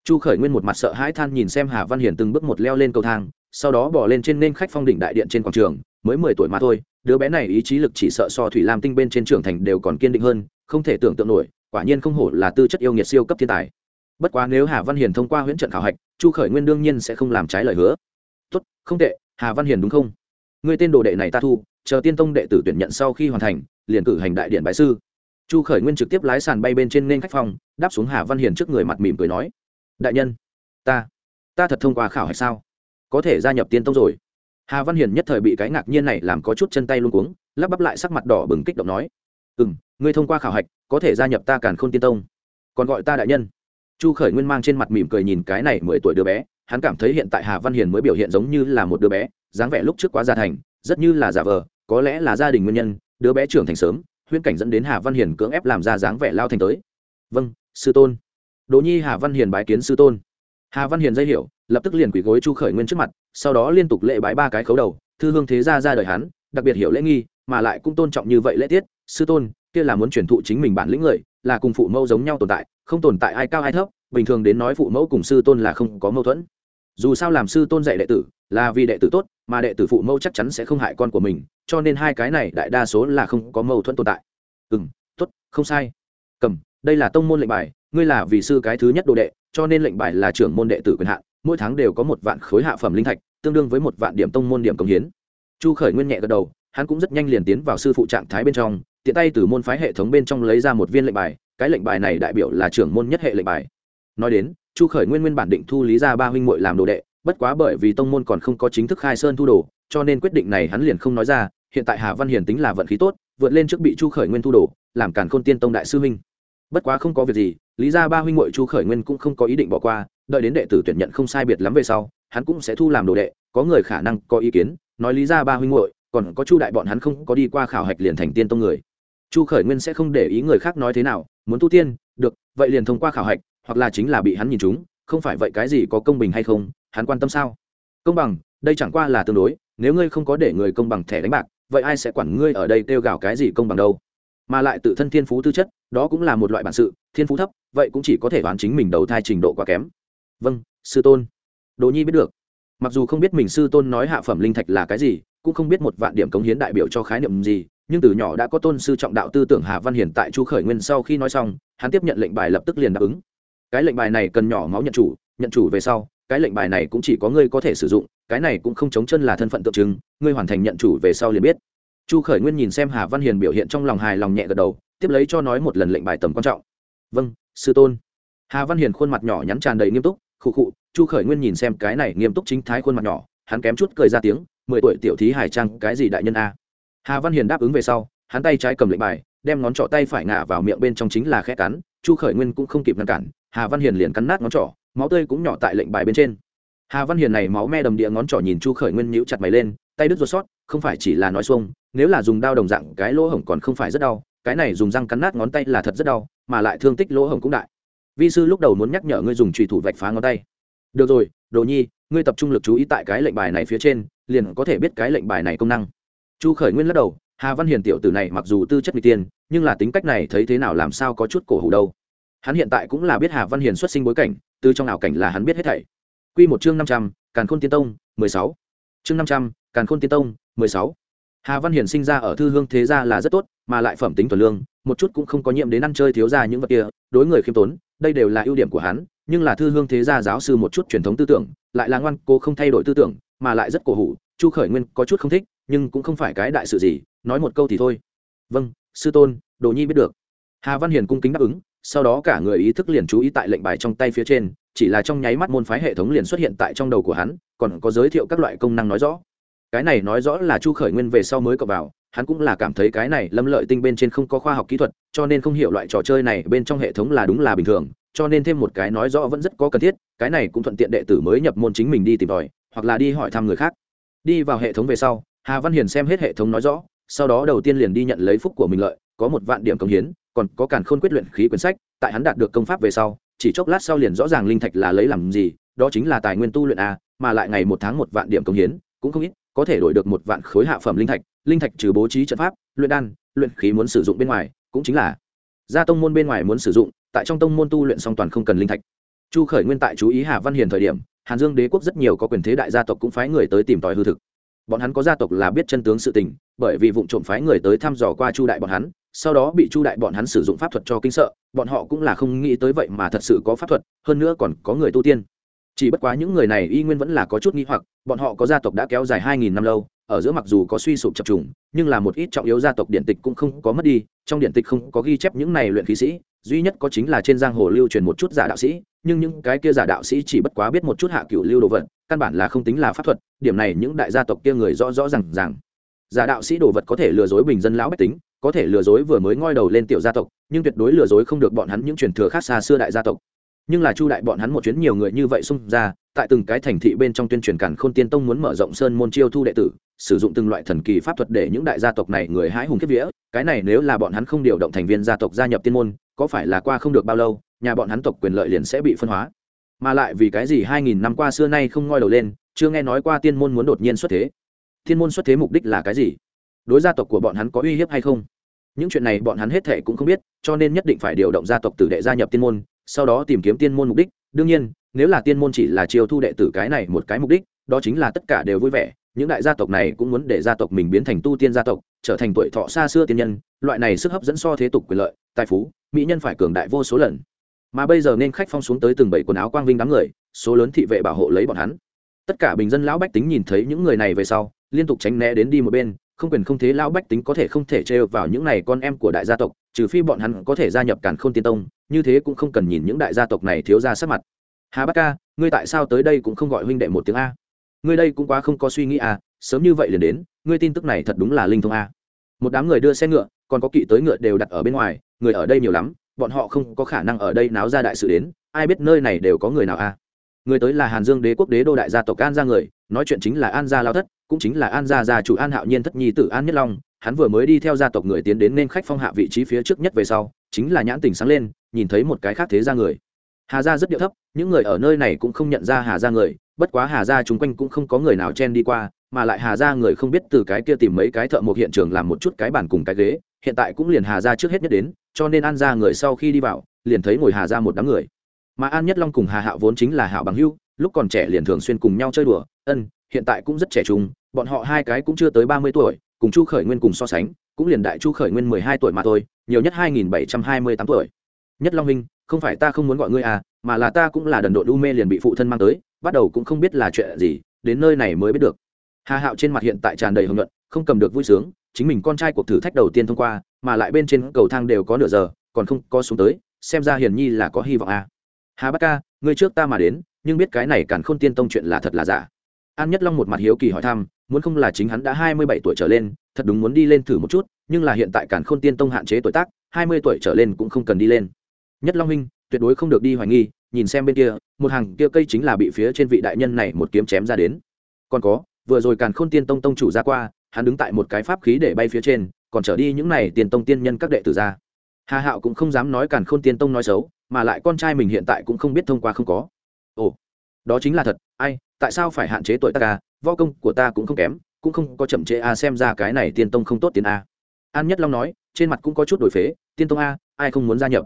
Chu khởi nguyên một mặt sợ hãi than nhìn xem hà văn hiền từng bước một leo lên cầu thang, sau đó bỏ lên trên nên khách phong đỉnh đại điện trên quảng trường, mới mười tuổi mà thôi, đứa bé này ý chí lực chỉ sợ so thủy lam tinh bên trên trưởng thành đều còn kiên định hơn, không thể tưởng tượng nổi, quả nhiên không hổ là tư chất yêu nghiệt siêu cấp thiên tài. Bất quá nếu hà văn hiền thông qua huyễn trận khảo hạch, chu khởi nguyên đương nhiên sẽ không làm trái lời hứa. Tốt, không tệ, hà văn hiền đúng không? Người tên đồ đệ này ta thu, chờ tiên tông đệ tử tuyển nhận sau khi hoàn thành liền cử hành đại điện bái sư. Chu khởi nguyên trực tiếp lái sàn bay bên trên nên khách phòng, đáp xuống hà văn hiền trước người mặt mỉm cười nói, đại nhân, ta ta thật thông qua khảo hạch sao? Có thể gia nhập tiên tông rồi. Hà văn hiền nhất thời bị cái ngạc nhiên này làm có chút chân tay luôn cuống, lắp bắp lại sắc mặt đỏ bừng kích động nói ừ m ngươi thông qua khảo hạch, có thể gia nhập ta càn k h ô n tiên tông. Còn gọi ta đại nhân. Chu khởi nguyên mang trên mặt mỉm cười nhìn cái này mười tuổi đứa bé, hắn cảm thấy hiện tại hà văn hiền mới biểu hiện giống như là một đứa bé, dáng vẻ lúc trước quá gia thành, rất như là giả vờ, có lẽ là gia đình nguyên nhân đứa bé trưởng thành sớm, huyễn cảnh dẫn đến hà văn hiền cưỡng ép làm ra dáng vẻ lao thành tới. Vâng sư tôn. Đỗ nhi hà văn hiền bái kiến sư tôn. Hà văn hiền dây hiểu, lập tức liền quỳ gối chu khởi nguyên trước mặt, sau đó liên tục lễ bái ba cái khấu đầu, thư hương thế gia ra đời hắn, đặc biệt hiểu lễ nghi, mà lại cũng tôn trọng như vậy lễ tiết. Sư tôn, kia là muốn truyền thụ chính mình bản lĩnh người, là cùng phụ mẫu giống nhau tồn tại, không tồn tại ai cao ai thấp, bình thường đến nói phụ mẫu cùng sư tôn là không có mâu thuẫn dù sao làm sư tôn dạy đệ tử là vì đệ tử tốt, mà đệ tử phụ mẫu chắc chắn sẽ không hại con của mình, cho nên hai cái này đại đa số là không có mâu thuẫn tồn tại. Ừ m t ố t không sai. Cầm, đây là tông môn lệnh bài, ngươi là vị sư cái thứ nhất đồ đệ, cho nên lệnh bài là trưởng môn đệ tử quyền hạn, mỗi tháng đều có một vạn khối hạ phẩm linh thạch, tương đương với một vạn điểm tông môn điểm công hiến. Chu khởi nguyên nhẹ gật đầu, hắn cũng rất nhanh liền tiến vào sư phụ trạng thái bên trong, tiện tay từ môn phái hệ thống bên trong lấy ra một viên lệnh bài, cái lệnh bài này đại biểu là trưởng môn nhất hệ lệnh bài. Nói đến chu khởi nguyên nguyên bản định thu lý ra ba huynh muội làm đồ đệ, bất quá bởi vì tông môn còn không có chính thức khai sơn thu đồ, cho nên quyết định này hắn liền không nói ra, hiện tại hà văn hiền tính là vận khí tốt, vượt lên trước bị chu khởi nguyên thu đồ, làm cản khôn tiên tông đại sư huynh. Bất quá không có việc gì, lý ra ba huynh muội chu khởi nguyên cũng không có ý định bỏ qua, đợi đến đệ tử tuyển nhận không sai biệt lắm về sau, hắn cũng sẽ thu làm đồ đệ, có người khả năng có ý kiến, nói lý ra ba huynh muội, còn có chu đại bọn hắn không có đi qua khảo hạch liền thành tiên tông người. Chu khởi nguyên sẽ không để ý người khác nói thế nào, muốn tu tiên, được, vậy liền thông qua khảo hạch hoặc là chính là bị hắn nhìn chúng, không phải vậy cái gì có công bình hay không, hắn quan tâm sao? Công bằng, đây chẳng qua là tương đối, nếu ngươi không có để người công bằng thẻ đánh bạc, vậy ai sẽ quản ngươi ở đây kêu gào cái gì công bằng đâu? Mà lại tự thân thiên phú tư chất, đó cũng là một loại bản sự, thiên phú thấp, vậy cũng chỉ có thể đoán chính mình đầu thai trình độ quá kém. Vâng sư tôn. Đồ nhi biết được. Mặc dù không biết mình sư tôn nói hạ phẩm linh thạch là cái gì, cũng không biết một vạn điểm cống hiến đại biểu cho khái niệm gì, nhưng từ nhỏ đã có tôn sư trọng đạo tư tưởng hà văn hiển tại chu khởi nguyên sau khi nói xong, hắn tiếp nhận lệnh bài lập tức liền đáp ứng cái lệnh bài này cần nhỏ máu nhận chủ nhận chủ về sau, cái lệnh bài này cũng chỉ có ngươi có thể sử dụng, cái này cũng không chống chân là thân phận tượng trưng, ngươi hoàn thành nhận chủ về sau liền biết. Chu khởi nguyên nhìn xem hà văn hiền biểu hiện trong lòng hài lòng nhẹ gật đầu, tiếp lấy cho nói một lần lệnh bài tầm quan trọng. Vâng sư tôn. Hà văn hiền khuôn mặt nhỏ nhắn tràn đầy nghiêm túc, khụ khụ, chu khởi nguyên nhìn xem cái này nghiêm túc chính thái khuôn mặt nhỏ, hắn kém chút cười ra tiếng, mười tuổi tiểu thí hải trang, cái gì đại nhân a? Hà văn hiền đáp ứng về sau, hắn tay trái cầm lệnh bài, đem ngón trỏ tay phải ngả vào miệng bên trong chính là khe cắn, chu khởi nguyên cũng không kịp ngăn cản hà văn hiền liền cắn nát ngón trỏ, máu tươi cũng nhỏ tại lệnh bài bên trên. Hà văn hiền này máu me đầm địa ngón trỏ nhìn chu khởi nguyên nhíu chặt mày lên, tay đứt ruột sót, không phải chỉ là nói xuông, nếu là dùng dao đồng dạng, cái lỗ hổng còn không phải rất đau, cái này dùng răng cắn nát ngón tay là thật rất đau, mà lại thương tích lỗ hổng cũng đại. Vi sư lúc đầu muốn nhắc nhở ngươi dùng trùy thủ vạch phá ngón tay. Được rồi, đồ nhi, ngươi tập trung lực chú ý tại cái lệnh bài này phía trên, liền có thể biết cái lệnh bài này công năng. Chu khởi nguyên lắc đầu, hà văn hiền tiểu tử này mặc dù tư chất n tiên, nhưng là tính cách này thấy thế nào làm sao có chút cổ hủ đâu hắn hiện tại cũng là biết hà văn hiền xuất sinh bối cảnh, từ trong ảo cảnh là hắn biết hết thảy. Q một chương năm trăm, càn khôn tiên tông, mười sáu. Chương năm trăm, càn khôn tiên tông, mười sáu. Hà văn hiền sinh ra ở thư hương thế gia là rất tốt, mà lại phẩm tính thuần lương, một chút cũng không có nhiễm đến ăn chơi thiếu ra những vật kia, đối người khiêm tốn, đây đều là ưu điểm của hắn, nhưng là thư hương thế gia giáo sư một chút truyền thống tư tưởng, lại là ngoan cô không thay đổi tư tưởng, mà lại rất cổ hủ, chu khởi nguyên có chút không thích, nhưng cũng không phải cái đại sự gì, nói một câu thì thôi. Vâng sư tôn, đồ nhi biết được. Hà văn hiền cung kính đáp ứng sau đó cả người ý thức liền chú ý tại lệnh bài trong tay phía trên, chỉ là trong nháy mắt môn phái hệ thống liền xuất hiện tại trong đầu của hắn, còn có giới thiệu các loại công năng nói rõ. Cái này nói rõ là chu khởi nguyên về sau mới cập vào, hắn cũng là cảm thấy cái này lâm lợi tinh bên trên không có khoa học kỹ thuật, cho nên không hiểu loại trò chơi này bên trong hệ thống là đúng là bình thường, cho nên thêm một cái nói rõ vẫn rất có cần thiết, cái này cũng thuận tiện đệ tử mới nhập môn chính mình đi tìm tòi, hoặc là đi hỏi thăm người khác. Đi vào hệ thống về sau, hà văn hiền xem hết hệ thống nói rõ, sau đó đầu tiên liền đi nhận lấy phúc của mình lợi, có một vạn điểm công hiến còn có càn khôn quyết luyện khí quyển sách, tại hắn đạt được công pháp về sau, chỉ chốc lát sau liền rõ ràng linh thạch là lấy làm gì, đó chính là tài nguyên tu luyện a, mà lại ngày một tháng một vạn điểm công hiến, cũng không ít, có thể đổi được một vạn khối hạ phẩm linh thạch linh thạch trừ bố trí trận pháp, luyện đan, luyện khí muốn sử dụng bên ngoài, cũng chính là gia tông môn bên ngoài muốn sử dụng, tại trong tông môn tu luyện song toàn không cần linh thạch. Chu khởi nguyên tại chú ý hà văn hiền thời điểm, hàn dương đế quốc rất nhiều có quyền thế đại gia tộc cũng phái người tới tìm tòi hư thực. Bọn hắn có gia tộc là biết chân tướng sự tình, bởi vì vụ trộm phái người tới thăm dò qua chu đại bọn hắn sau đó bị chu đại bọn hắn sử dụng pháp thuật cho kinh sợ, bọn họ cũng là không nghĩ tới vậy mà thật sự có pháp thuật, hơn nữa còn có người tu tiên. Chỉ bất quá những người này y nguyên vẫn là có chút nghi hoặc, bọn họ có gia tộc đã kéo dài hai nghìn năm lâu, ở giữa mặc dù có suy sụp chập trùng, nhưng là một ít trọng yếu gia tộc điện tịch cũng không có mất đi, trong điện tịch không có ghi chép những này luyện khí sĩ, duy nhất có chính là trên giang hồ lưu truyền một chút giả đạo sĩ, nhưng những cái kia giả đạo sĩ chỉ bất quá biết một chút hạ cựu lưu đồ vật, căn bản là không tính là pháp thuật, điểm này những đại gia tộc kia người rõ rõ rằng rằng giả đạo sĩ đồ vật có thể lừa dối bình dân lão bách tính, có thể lừa dối vừa mới ngoi đầu lên tiểu gia tộc, nhưng tuyệt đối lừa dối không được bọn hắn những truyền thừa khác xa xưa đại gia tộc. Nhưng là chu đại bọn hắn một chuyến nhiều người như vậy xung ra, tại từng cái thành thị bên trong tuyên truyền cản khôn tiên tông muốn mở rộng sơn môn chiêu thu đệ tử, sử dụng từng loại thần kỳ pháp thuật để những đại gia tộc này người hãi hùng kiếp vía. Cái này nếu là bọn hắn không điều động thành viên gia tộc gia nhập tiên môn, có phải là qua không được bao lâu, nhà bọn hắn tộc quyền lợi liền sẽ bị phân hóa. Mà lại vì cái gì hai nghìn năm qua xưa nay không ngoi đầu lên, chưa nghe nói qua tiên môn muốn đột nhiên xuất thế? Thiên môn xuất thế mục đích là cái gì? Đối gia tộc của bọn hắn có uy hiếp hay không? Những chuyện này bọn hắn hết thệ cũng không biết, cho nên nhất định phải điều động gia tộc tử đệ gia nhập tiên môn, sau đó tìm kiếm tiên môn mục đích. Đương nhiên, nếu là tiên môn chỉ là chiêu thu đệ tử cái này một cái mục đích, đó chính là tất cả đều vui vẻ. Những đại gia tộc này cũng muốn để gia tộc mình biến thành tu tiên gia tộc, trở thành tuổi thọ xa xưa tiên nhân. Loại này sức hấp dẫn so thế tục quyền lợi, tài phú, mỹ nhân phải cường đại vô số lần. Mà bây giờ nên khách phong xuống tới từng bảy quần áo quang vinh đám người, số lớn thị vệ bảo hộ lấy bọn hắn. Tất cả bình dân lão bách tính nhìn thấy những người này về sau liên tục tránh né đến đi một bên, không quyền không thế lão bách tính có thể không thể trêu vào những này con em của đại gia tộc, trừ phi bọn hắn có thể gia nhập cản khôn tiên tông, như thế cũng không cần nhìn những đại gia tộc này thiếu ra sắc mặt. Hà bắc ca, ngươi tại sao tới đây cũng không gọi huynh đệ một tiếng a? Ngươi đây cũng quá không có suy nghĩ a, sớm như vậy liền đến, ngươi tin tức này thật đúng là linh thông a. Một đám người đưa xe ngựa, còn có kỵ tới ngựa đều đặt ở bên ngoài, người ở đây nhiều lắm, bọn họ không có khả năng ở đây náo ra đại sự đến, ai biết nơi này đều có người nào a. Người tới là hàn dương đế quốc đế đô đại gia tộc an gia người, nói chuyện chính là an gia lao thất cũng chính là an gia gia chủ an hạo nhiên thất nhi tử an nhất long, hắn vừa mới đi theo gia tộc người tiến đến nên khách phong hạ vị trí phía trước nhất về sau, chính là nhãn tình sáng lên, nhìn thấy một cái khác thế ra người. Hà gia rất điệu thấp, những người ở nơi này cũng không nhận ra hà gia người, bất quá hà gia chung quanh cũng không có người nào chen đi qua, mà lại hà gia người không biết từ cái kia tìm mấy cái thợ một hiện trường làm một chút cái bàn cùng cái ghế, hiện tại cũng liền hà gia trước hết nhất đến, cho nên an gia người sau khi đi vào, liền thấy ngồi hà gia một đám người. Mà an nhất long cùng hà hạo vốn chính là hạo bằng hưu, lúc còn trẻ liền thường xuyên cùng nhau chơi đùa, ân, hiện tại cũng rất trẻ trung bọn họ hai cái cũng chưa tới ba mươi tuổi, cùng chu khởi nguyên cùng so sánh, cũng liền đại chu khởi nguyên mười hai tuổi mà thôi, nhiều nhất hai nghìn bảy trăm hai mươi tám tuổi. Nhất long minh, không phải ta không muốn gọi ngươi à mà là ta cũng là đần độn u mê liền bị phụ thân mang tới, bắt đầu cũng không biết là chuyện gì, đến nơi này mới biết được. Hà hạo trên mặt hiện tại tràn đầy hưởng luận không cầm được vui sướng, chính mình con trai cuộc thử thách đầu tiên thông qua, mà lại bên trên cầu thang đều có nửa giờ, còn không có xuống tới, xem ra hiển nhi là có hy vọng à. hà bác ca, ngươi trước ta mà đến, nhưng biết cái này càn khôn tiên tông chuyện là thật là giả. An nhất long một mặt hiếu kỳ hỏi thăm muốn không là chính hắn đã hai mươi bảy tuổi trở lên, thật đúng muốn đi lên thử một chút, nhưng là hiện tại càn khôn tiên tông hạn chế tuổi tác, hai mươi tuổi trở lên cũng không cần đi lên. Nhất long huynh, tuyệt đối không được đi hoài nghi, nhìn xem bên kia, một hàng kia cây chính là bị phía trên vị đại nhân này một kiếm chém ra đến. Còn có, vừa rồi càn khôn tiên tông tông chủ ra qua, hắn đứng tại một cái pháp khí để bay phía trên, còn trở đi những này tiền tông tiên nhân các đệ tử ra. Hà hạo cũng không dám nói càn khôn tiên tông nói xấu, mà lại con trai mình hiện tại cũng không biết thông qua không có. Ồ, đó chính là thật, ai, tại sao phải hạn chế tuổi ta à? Võ công của ta cũng không kém, cũng không có chậm trễ. a, xem ra cái này tiên tông không tốt tiến a. An nhất long nói, trên mặt cũng có chút đổi phế, tiên tông a, ai không muốn gia nhập?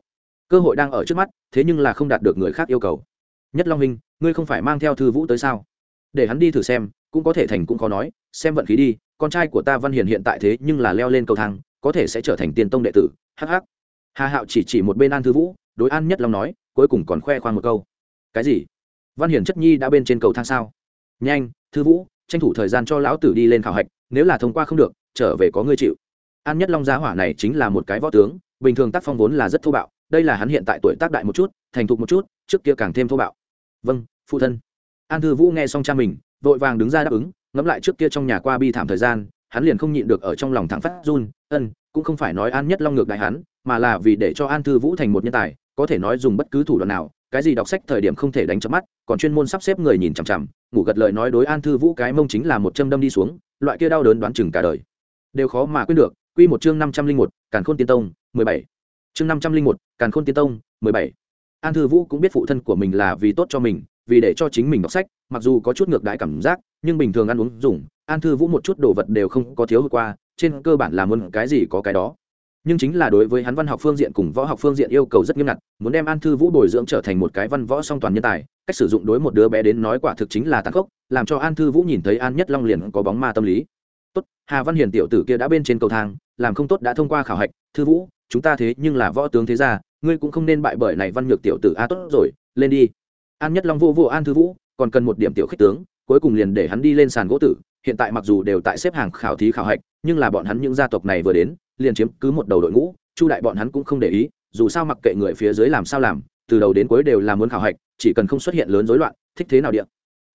Cơ hội đang ở trước mắt, thế nhưng là không đạt được người khác yêu cầu. Nhất long minh ngươi không phải mang theo thư vũ tới sao? Để hắn đi thử xem, cũng có thể thành cũng khó nói, xem vận khí đi, con trai của ta văn hiền hiện tại thế nhưng là leo lên cầu thang, có thể sẽ trở thành tiên tông đệ tử hh hà hạo chỉ chỉ một bên an thư vũ, đối an nhất long nói, cuối cùng còn khoe khoang một câu. Cái gì? Văn hiền chất nhi đã bên trên cầu thang sao? Nhanh thư vũ, tranh thủ thời gian cho lão tử đi lên khảo hạch, nếu là thông qua không được, trở về có ngươi chịu. An nhất long gia hỏa này chính là một cái võ tướng, bình thường tác phong vốn là rất thô bạo, đây là hắn hiện tại tuổi tác đại một chút, thành thục một chút, trước kia càng thêm thô bạo. Vâng phụ thân. An thư vũ nghe xong cha mình, vội vàng đứng ra đáp ứng, ngẫm lại trước kia trong nhà qua bi thảm thời gian, hắn liền không nhịn được ở trong lòng thẳng phát run, ân, cũng không phải nói an nhất long ngược đại hắn, mà là vì để cho an thư vũ thành một nhân tài, có thể nói dùng bất cứ thủ đoạn nào, cái gì đọc sách thời điểm không thể đánh chớp mắt, còn chuyên môn sắp xếp người nhìn chằm chằm ngủ gật lời nói đối an thư vũ cái mông chính là một châm đâm đi xuống, loại kia đau đớn đoán chừng cả đời. Đều khó mà quên được, quy một chương năm trăm linh một, càn khôn tiên tông, mười bảy. Chương năm trăm linh một, càn khôn tiên tông, mười bảy. An thư vũ cũng biết phụ thân của mình là vì tốt cho mình, vì để cho chính mình đọc sách, mặc dù có chút ngược đại cảm giác, nhưng bình thường ăn uống dùng, an thư vũ một chút đồ vật đều không có thiếu qua, trên cơ bản là muốn cái gì có cái đó nhưng chính là đối với hắn văn học phương diện cùng võ học phương diện yêu cầu rất nghiêm ngặt, muốn đem an thư vũ bồi dưỡng trở thành một cái văn võ song toàn nhân tài, cách sử dụng đối một đứa bé đến nói quả thực chính là tàn khốc, làm cho an thư vũ nhìn thấy an nhất long liền có bóng ma tâm lý. Tốt, hà văn hiền tiểu tử kia đã bên trên cầu thang, làm không tốt đã thông qua khảo hạch, thư vũ, chúng ta thế nhưng là võ tướng thế gia, ngươi cũng không nên bại bởi này văn nhược tiểu tử a, tốt rồi, lên đi. An nhất long vô vô an thư vũ, còn cần một điểm tiểu khích tướng, cuối cùng liền để hắn đi lên sàn gỗ tử, hiện tại mặc dù đều tại xếp hàng khảo thí khảo hạch, nhưng là bọn hắn những gia tộc này vừa đến liền chiếm cứ một đầu đội ngũ, chu đại bọn hắn cũng không để ý, dù sao mặc kệ người phía dưới làm sao làm, từ đầu đến cuối đều là muốn khảo hạch, chỉ cần không xuất hiện lớn rối loạn, thích thế nào điện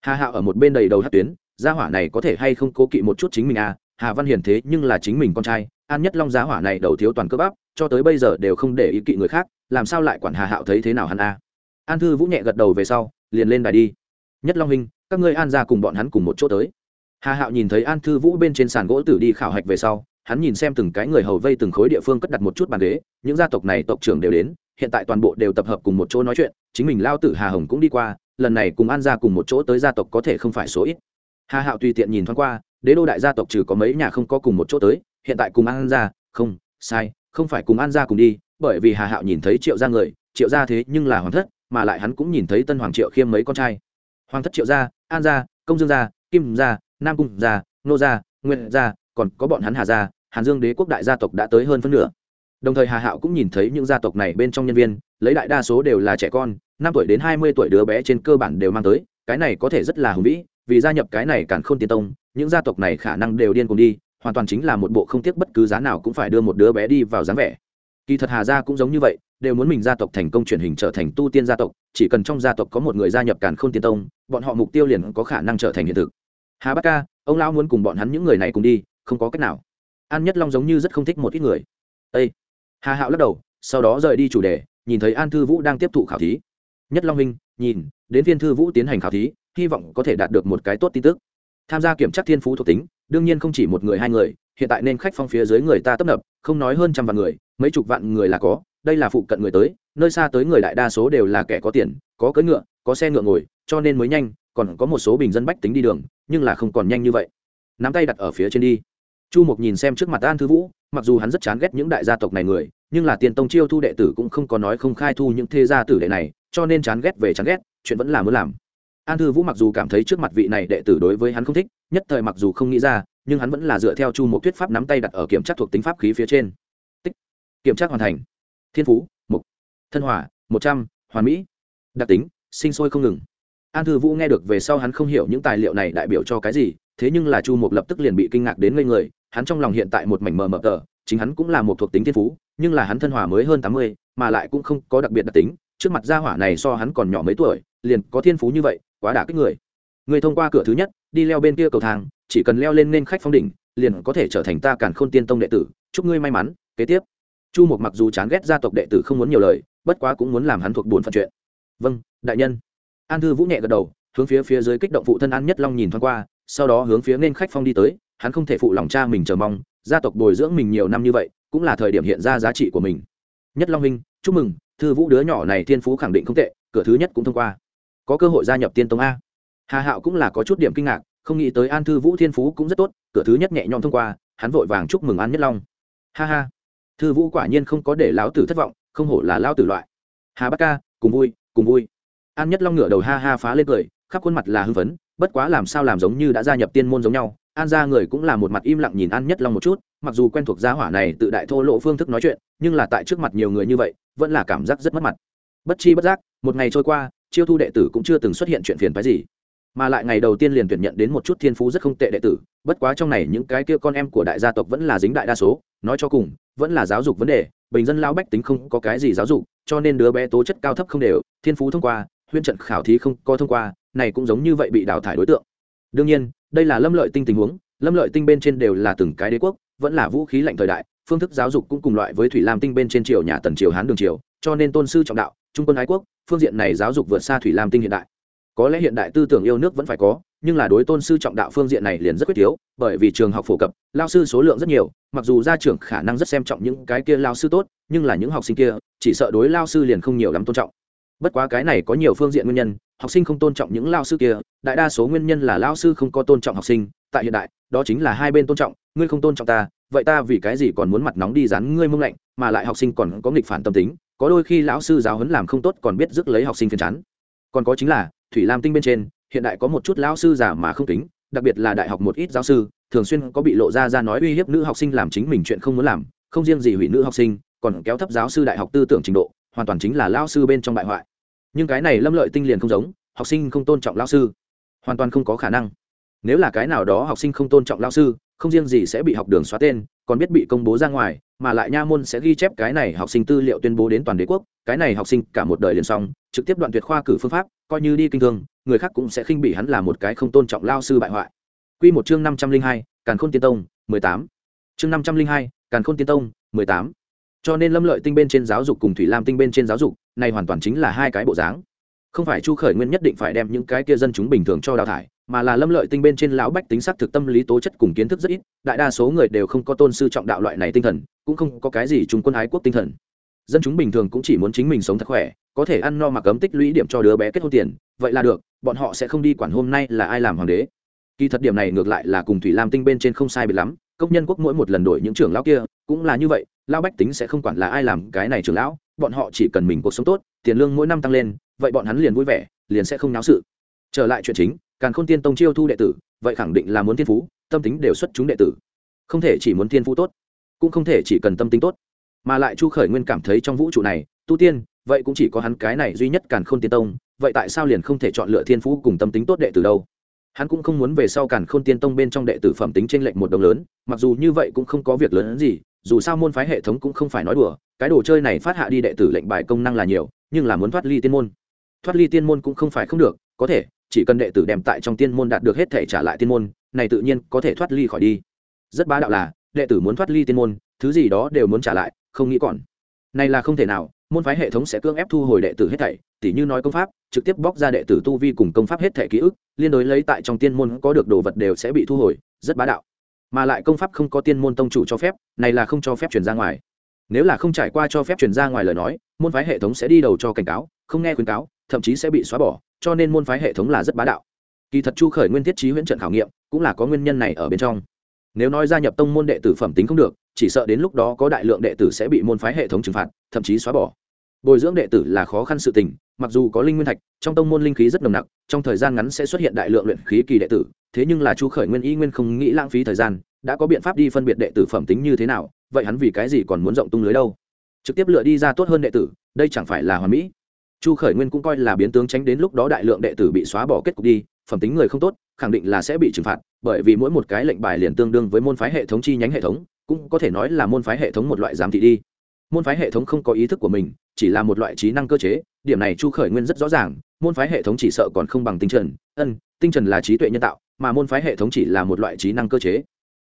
hà hạo ở một bên đầy đầu hát tuyến, gia hỏa này có thể hay không cố kỵ một chút chính mình à? Hà văn hiền thế nhưng là chính mình con trai, an nhất long gia hỏa này đầu thiếu toàn cơ bắp, cho tới bây giờ đều không để ý kỵ người khác, làm sao lại quản hà hạo thấy thế nào hắn à? An thư vũ nhẹ gật đầu về sau, liền lên đài đi. Nhất long huynh, các ngươi an ra cùng bọn hắn cùng một chỗ tới. Hà hạo nhìn thấy an thư vũ bên trên sàn gỗ tử đi khảo hạch về sau hắn nhìn xem từng cái người hầu vây từng khối địa phương cất đặt một chút bàn ghế, những gia tộc này tộc trưởng đều đến, hiện tại toàn bộ đều tập hợp cùng một chỗ nói chuyện, chính mình lao tử hà hồng cũng đi qua, lần này cùng an ra cùng một chỗ tới gia tộc có thể không phải số ít. Hà hạo tùy tiện nhìn thoáng qua, đế đô đại gia tộc trừ có mấy nhà không có cùng một chỗ tới, hiện tại cùng an ra không, sai, không phải cùng an ra cùng đi, bởi vì hà hạo nhìn thấy triệu gia người, triệu gia thế nhưng là hoàng thất, mà lại hắn cũng nhìn thấy tân hoàng triệu khiêm mấy con trai. Hoàng thất triệu gia, an gia, công dương gia, kim gia, nam cung gia, nô gia nguyện gia, còn có bọn hắn hà gia hàn dương đế quốc đại gia tộc đã tới hơn phân nửa. Đồng thời hà hạo cũng nhìn thấy những gia tộc này bên trong nhân viên, lấy đại đa số đều là trẻ con, năm tuổi đến hai mươi tuổi đứa bé trên cơ bản đều mang tới, cái này có thể rất là hùng vĩ, vì gia nhập cái này càng không tiên tông, những gia tộc này khả năng đều điên cùng đi, hoàn toàn chính là một bộ không tiếc bất cứ giá nào cũng phải đưa một đứa bé đi vào dáng vẻ. Kỳ thật hà gia cũng giống như vậy, đều muốn mình gia tộc thành công truyền hình trở thành tu tiên gia tộc, chỉ cần trong gia tộc có một người gia nhập càn không tiên tông, bọn họ mục tiêu liền có khả năng trở thành hiện thực. Hà bắc ca, ông lão muốn cùng bọn hắn những người này cùng đi, không có cách nào an nhất long giống như rất không thích một ít người. Ây hà hạo lắc đầu, sau đó rời đi chủ đề, nhìn thấy an thư vũ đang tiếp thụ khảo thí. Nhất long minh, nhìn, đến viên thư vũ tiến hành khảo thí, hy vọng có thể đạt được một cái tốt tin tức. Tham gia kiểm tra thiên phú thuộc tính, đương nhiên không chỉ một người hai người, hiện tại nên khách phong phía dưới người ta tấp nập, không nói hơn trăm vạn người, mấy chục vạn người là có, đây là phụ cận người tới, nơi xa tới người đại đa số đều là kẻ có tiền, có cưỡi ngựa, có xe ngựa ngồi, cho nên mới nhanh, còn có một số bình dân bách tính đi đường, nhưng là không còn nhanh như vậy. Nắm tay đặt ở phía trên đi chu mục nhìn xem trước mặt an thư vũ, mặc dù hắn rất chán ghét những đại gia tộc này người, nhưng là tiền tông chiêu thu đệ tử cũng không có nói không khai thu những thê gia tử đệ này, cho nên chán ghét về chán ghét, chuyện vẫn là muốn làm. An thư vũ mặc dù cảm thấy trước mặt vị này đệ tử đối với hắn không thích, nhất thời mặc dù không nghĩ ra, nhưng hắn vẫn là dựa theo chu mục thuyết pháp nắm tay đặt ở kiểm tra thuộc tính pháp khí phía trên. Tích. kiểm tra hoàn thành. Thiên phú, mục. Thân hỏa, một trăm, hoàn mỹ. Đặc tính, sinh sôi không ngừng. An thư vũ nghe được về sau hắn không hiểu những tài liệu này đại biểu cho cái gì thế nhưng là chu mục lập tức liền bị kinh ngạc đến ngây người, hắn trong lòng hiện tại một mảnh mờ mờ tờ, chính hắn cũng là một thuộc tính thiên phú, nhưng là hắn thân hòa mới hơn tám mươi, mà lại cũng không có đặc biệt đặc tính, trước mặt gia hỏa này so hắn còn nhỏ mấy tuổi, liền có thiên phú như vậy, quá đả kích người. Người thông qua cửa thứ nhất, đi leo bên kia cầu thang, chỉ cần leo lên nên khách phong đỉnh, liền có thể trở thành ta cản khôn tiên tông đệ tử, chúc ngươi may mắn, kế tiếp. Chu mục mặc dù chán ghét gia tộc đệ tử không muốn nhiều lời, bất quá cũng muốn làm hắn thuộc buồn phận chuyện. Vâng đại nhân. An thư vũ nhẹ gật đầu, hướng phía phía dưới kích động phụ thân an nhất long nhìn thoáng qua sau đó hướng phía nên khách phong đi tới, hắn không thể phụ lòng cha mình chờ mong, gia tộc bồi dưỡng mình nhiều năm như vậy, cũng là thời điểm hiện ra giá trị của mình. Nhất long minh, chúc mừng, thư vũ đứa nhỏ này thiên phú khẳng định không tệ, cửa thứ nhất cũng thông qua. Có cơ hội gia nhập tiên tông a. Hà hạo cũng là có chút điểm kinh ngạc, không nghĩ tới an thư vũ thiên phú cũng rất tốt, cửa thứ nhất nhẹ nhõm thông qua, hắn vội vàng chúc mừng an nhất long. Ha ha. Thư vũ quả nhiên không có để lão tử thất vọng, không hổ là lão tử loại. Hà bắc ca, cùng vui cùng vui. An nhất long ngửa đầu ha ha phá lên cười, khắp khuôn mặt là hưng phấn bất quá làm sao làm giống như đã gia nhập tiên môn giống nhau, an ra người cũng là một mặt im lặng nhìn an nhất long một chút, mặc dù quen thuộc gia hỏa này tự đại thô lộ phương thức nói chuyện, nhưng là tại trước mặt nhiều người như vậy, vẫn là cảm giác rất mất mặt. Bất chi bất giác, một ngày trôi qua, chiêu thu đệ tử cũng chưa từng xuất hiện chuyện phiền phái gì. Mà lại ngày đầu tiên liền tuyển nhận đến một chút thiên phú rất không tệ đệ tử, bất quá trong này những cái kia con em của đại gia tộc vẫn là dính đại đa số, nói cho cùng, vẫn là giáo dục vấn đề, bình dân lao bách tính không có cái gì giáo dục, cho nên đứa bé tố chất cao thấp không đều, thiên phú thông qua huyên trận khảo thí không có thông qua này cũng giống như vậy bị đào thải đối tượng. Đương nhiên, đây là lâm lợi tinh tình huống, lâm lợi tinh bên trên đều là từng cái đế quốc, vẫn là vũ khí lạnh thời đại, phương thức giáo dục cũng cùng loại với thủy lam tinh bên trên triều nhà tần triều hán đường triều, cho nên tôn sư trọng đạo, trung quân ái quốc, phương diện này giáo dục vượt xa thủy lam tinh hiện đại. Có lẽ hiện đại tư tưởng yêu nước vẫn phải có, nhưng là đối tôn sư trọng đạo phương diện này liền rất quyết thiếu bởi vì trường học phổ cập, lao sư số lượng rất nhiều, mặc dù gia trưởng khả năng rất xem trọng những cái kia lao sư tốt, nhưng là những học sinh kia, chỉ sợ đối lao sư liền không nhiều lắm tôn trọng bất quá cái này có nhiều phương diện nguyên nhân, học sinh không tôn trọng những lao sư kia, đại đa số nguyên nhân là lao sư không có tôn trọng học sinh, tại hiện đại, đó chính là hai bên tôn trọng, ngươi không tôn trọng ta, vậy ta vì cái gì còn muốn mặt nóng đi dán ngươi mông lạnh, mà lại học sinh còn có nghịch phản tâm tính, có đôi khi lão sư giáo huấn làm không tốt còn biết rước lấy học sinh phiền chán. Còn có chính là, thủy lam tinh bên trên, hiện đại có một chút lão sư giả mà không tính đặc biệt là đại học một ít giáo sư, thường xuyên có bị lộ ra ra nói uy hiếp nữ học sinh làm chính mình chuyện không muốn làm, không riêng gì hủy nữ học sinh, còn kéo thấp giáo sư đại học tư tưởng trình độ, hoàn toàn chính là lao sư bên trong bại hoại nhưng cái này lâm lợi tinh liền không giống, học sinh không tôn trọng lao sư. Hoàn toàn không có khả năng. Nếu là cái nào đó học sinh không tôn trọng lao sư, không riêng gì sẽ bị học đường xóa tên, còn biết bị công bố ra ngoài, mà lại nha môn sẽ ghi chép cái này học sinh tư liệu tuyên bố đến toàn đế quốc, cái này học sinh cả một đời liền xong, trực tiếp đoạn tuyệt khoa cử phương pháp, coi như đi kinh thương, người khác cũng sẽ khinh bị hắn là một cái không tôn trọng lao sư bại hoại. Quy một chương năm trăm linh hai, càn khôn tiên tông, mười tám. Chương năm trăm linh hai, càn khôn tiên tông, mười tám. Cho nên lâm lợi tinh bên trên giáo dục cùng thủy lam tinh bên trên giáo dục này hoàn toàn chính là hai cái bộ dáng. Không phải chu khởi nguyên nhất định phải đem những cái kia dân chúng bình thường cho đào thải, mà là lâm lợi tinh bên trên lão bách tính sắc thực tâm lý tố chất cùng kiến thức rất ít, đại đa số người đều không có tôn sư trọng đạo loại này tinh thần, cũng không có cái gì trung quân ái quốc tinh thần. Dân chúng bình thường cũng chỉ muốn chính mình sống thật khỏe, có thể ăn no mặc cấm tích lũy điểm cho đứa bé kết hôn tiền, vậy là được, bọn họ sẽ không đi quản hôm nay là ai làm hoàng đế. Kỳ thật điểm này ngược lại là cùng thủy lam tinh bên trên không sai biệt lắm, công nhân quốc mỗi một lần đổi những trưởng lão kia, cũng là như vậy, lão bách tính sẽ không quản là ai làm cái này trưởng lão bọn họ chỉ cần mình cuộc sống tốt, tiền lương mỗi năm tăng lên, vậy bọn hắn liền vui vẻ, liền sẽ không náo sự. Trở lại chuyện chính càng khôn tiên tông chiêu thu đệ tử, vậy khẳng định là muốn thiên phú, tâm tính đều xuất chúng đệ tử. Không thể chỉ muốn thiên phú tốt, cũng không thể chỉ cần tâm tính tốt. Mà lại chu khởi nguyên cảm thấy trong vũ trụ này, tu tiên, vậy cũng chỉ có hắn cái này duy nhất càn khôn tiên tông, vậy tại sao liền không thể chọn lựa thiên phú cùng tâm tính tốt đệ tử đâu? Hắn cũng không muốn về sau càn khôn tiên tông bên trong đệ tử phẩm tính t r ê n lệch một đồng lớn, mặc dù như vậy cũng không có việc lớn hơn gì dù sao môn phái hệ thống cũng không phải nói đùa, cái đồ chơi này phát hạ đi đệ tử lệnh bài công năng là nhiều, nhưng là muốn thoát ly tiên môn. Thoát ly tiên môn cũng không phải không được, có thể, chỉ cần đệ tử đem tại trong tiên môn đạt được hết thể trả lại tiên môn, này tự nhiên có thể thoát ly khỏi đi. Rất bá đạo là, đệ tử muốn thoát ly tiên môn, thứ gì đó đều muốn trả lại, không nghĩ còn. Này là không thể nào, môn phái hệ thống sẽ cưỡng ép thu hồi đệ tử hết thảy, tỉ như nói công pháp, trực tiếp bóc ra đệ tử tu vi cùng công pháp hết thảy ký ức, liên đối lấy tại trong tiên môn có được đồ vật đều sẽ bị thu hồi, rất bá đạo mà lại công pháp không có tiên môn tông chủ cho phép, này là không cho phép truyền ra ngoài. Nếu là không trải qua cho phép truyền ra ngoài lời nói, môn phái hệ thống sẽ đi đầu cho cảnh cáo, không nghe khuyến cáo, thậm chí sẽ bị xóa bỏ, cho nên môn phái hệ thống là rất bá đạo. Kỳ thật chu khởi nguyên thiết trí huyễn trận khảo nghiệm, cũng là có nguyên nhân này ở bên trong. Nếu nói gia nhập tông môn đệ tử phẩm tính không được, chỉ sợ đến lúc đó có đại lượng đệ tử sẽ bị môn phái hệ thống trừng phạt, thậm chí xóa bỏ bồi dưỡng đệ tử là khó khăn sự tình, mặc dù có linh nguyên thạch, trong tông môn linh khí rất nồng nặc, trong thời gian ngắn sẽ xuất hiện đại lượng luyện khí kỳ đệ tử, thế nhưng là chu khởi nguyên y nguyên không nghĩ lãng phí thời gian, đã có biện pháp đi phân biệt đệ tử phẩm tính như thế nào, vậy hắn vì cái gì còn muốn rộng tung lưới đâu? Trực tiếp lựa đi ra tốt hơn đệ tử, đây chẳng phải là hoàn mỹ? Chu khởi nguyên cũng coi là biến tướng tránh đến lúc đó đại lượng đệ tử bị xóa bỏ kết cục đi, phẩm tính người không tốt, khẳng định là sẽ bị trừng phạt, bởi vì mỗi một cái lệnh bài liền tương đương với môn phái hệ thống chi nhánh hệ thống, cũng có thể nói là môn phái hệ thống một loại giám thị đi môn phái hệ thống không có ý thức của mình, chỉ là một loại trí năng cơ chế, điểm này chu khởi nguyên rất rõ ràng, môn phái hệ thống chỉ sợ còn không bằng tinh trần, ân, tinh trần là trí tuệ nhân tạo, mà môn phái hệ thống chỉ là một loại trí năng cơ chế.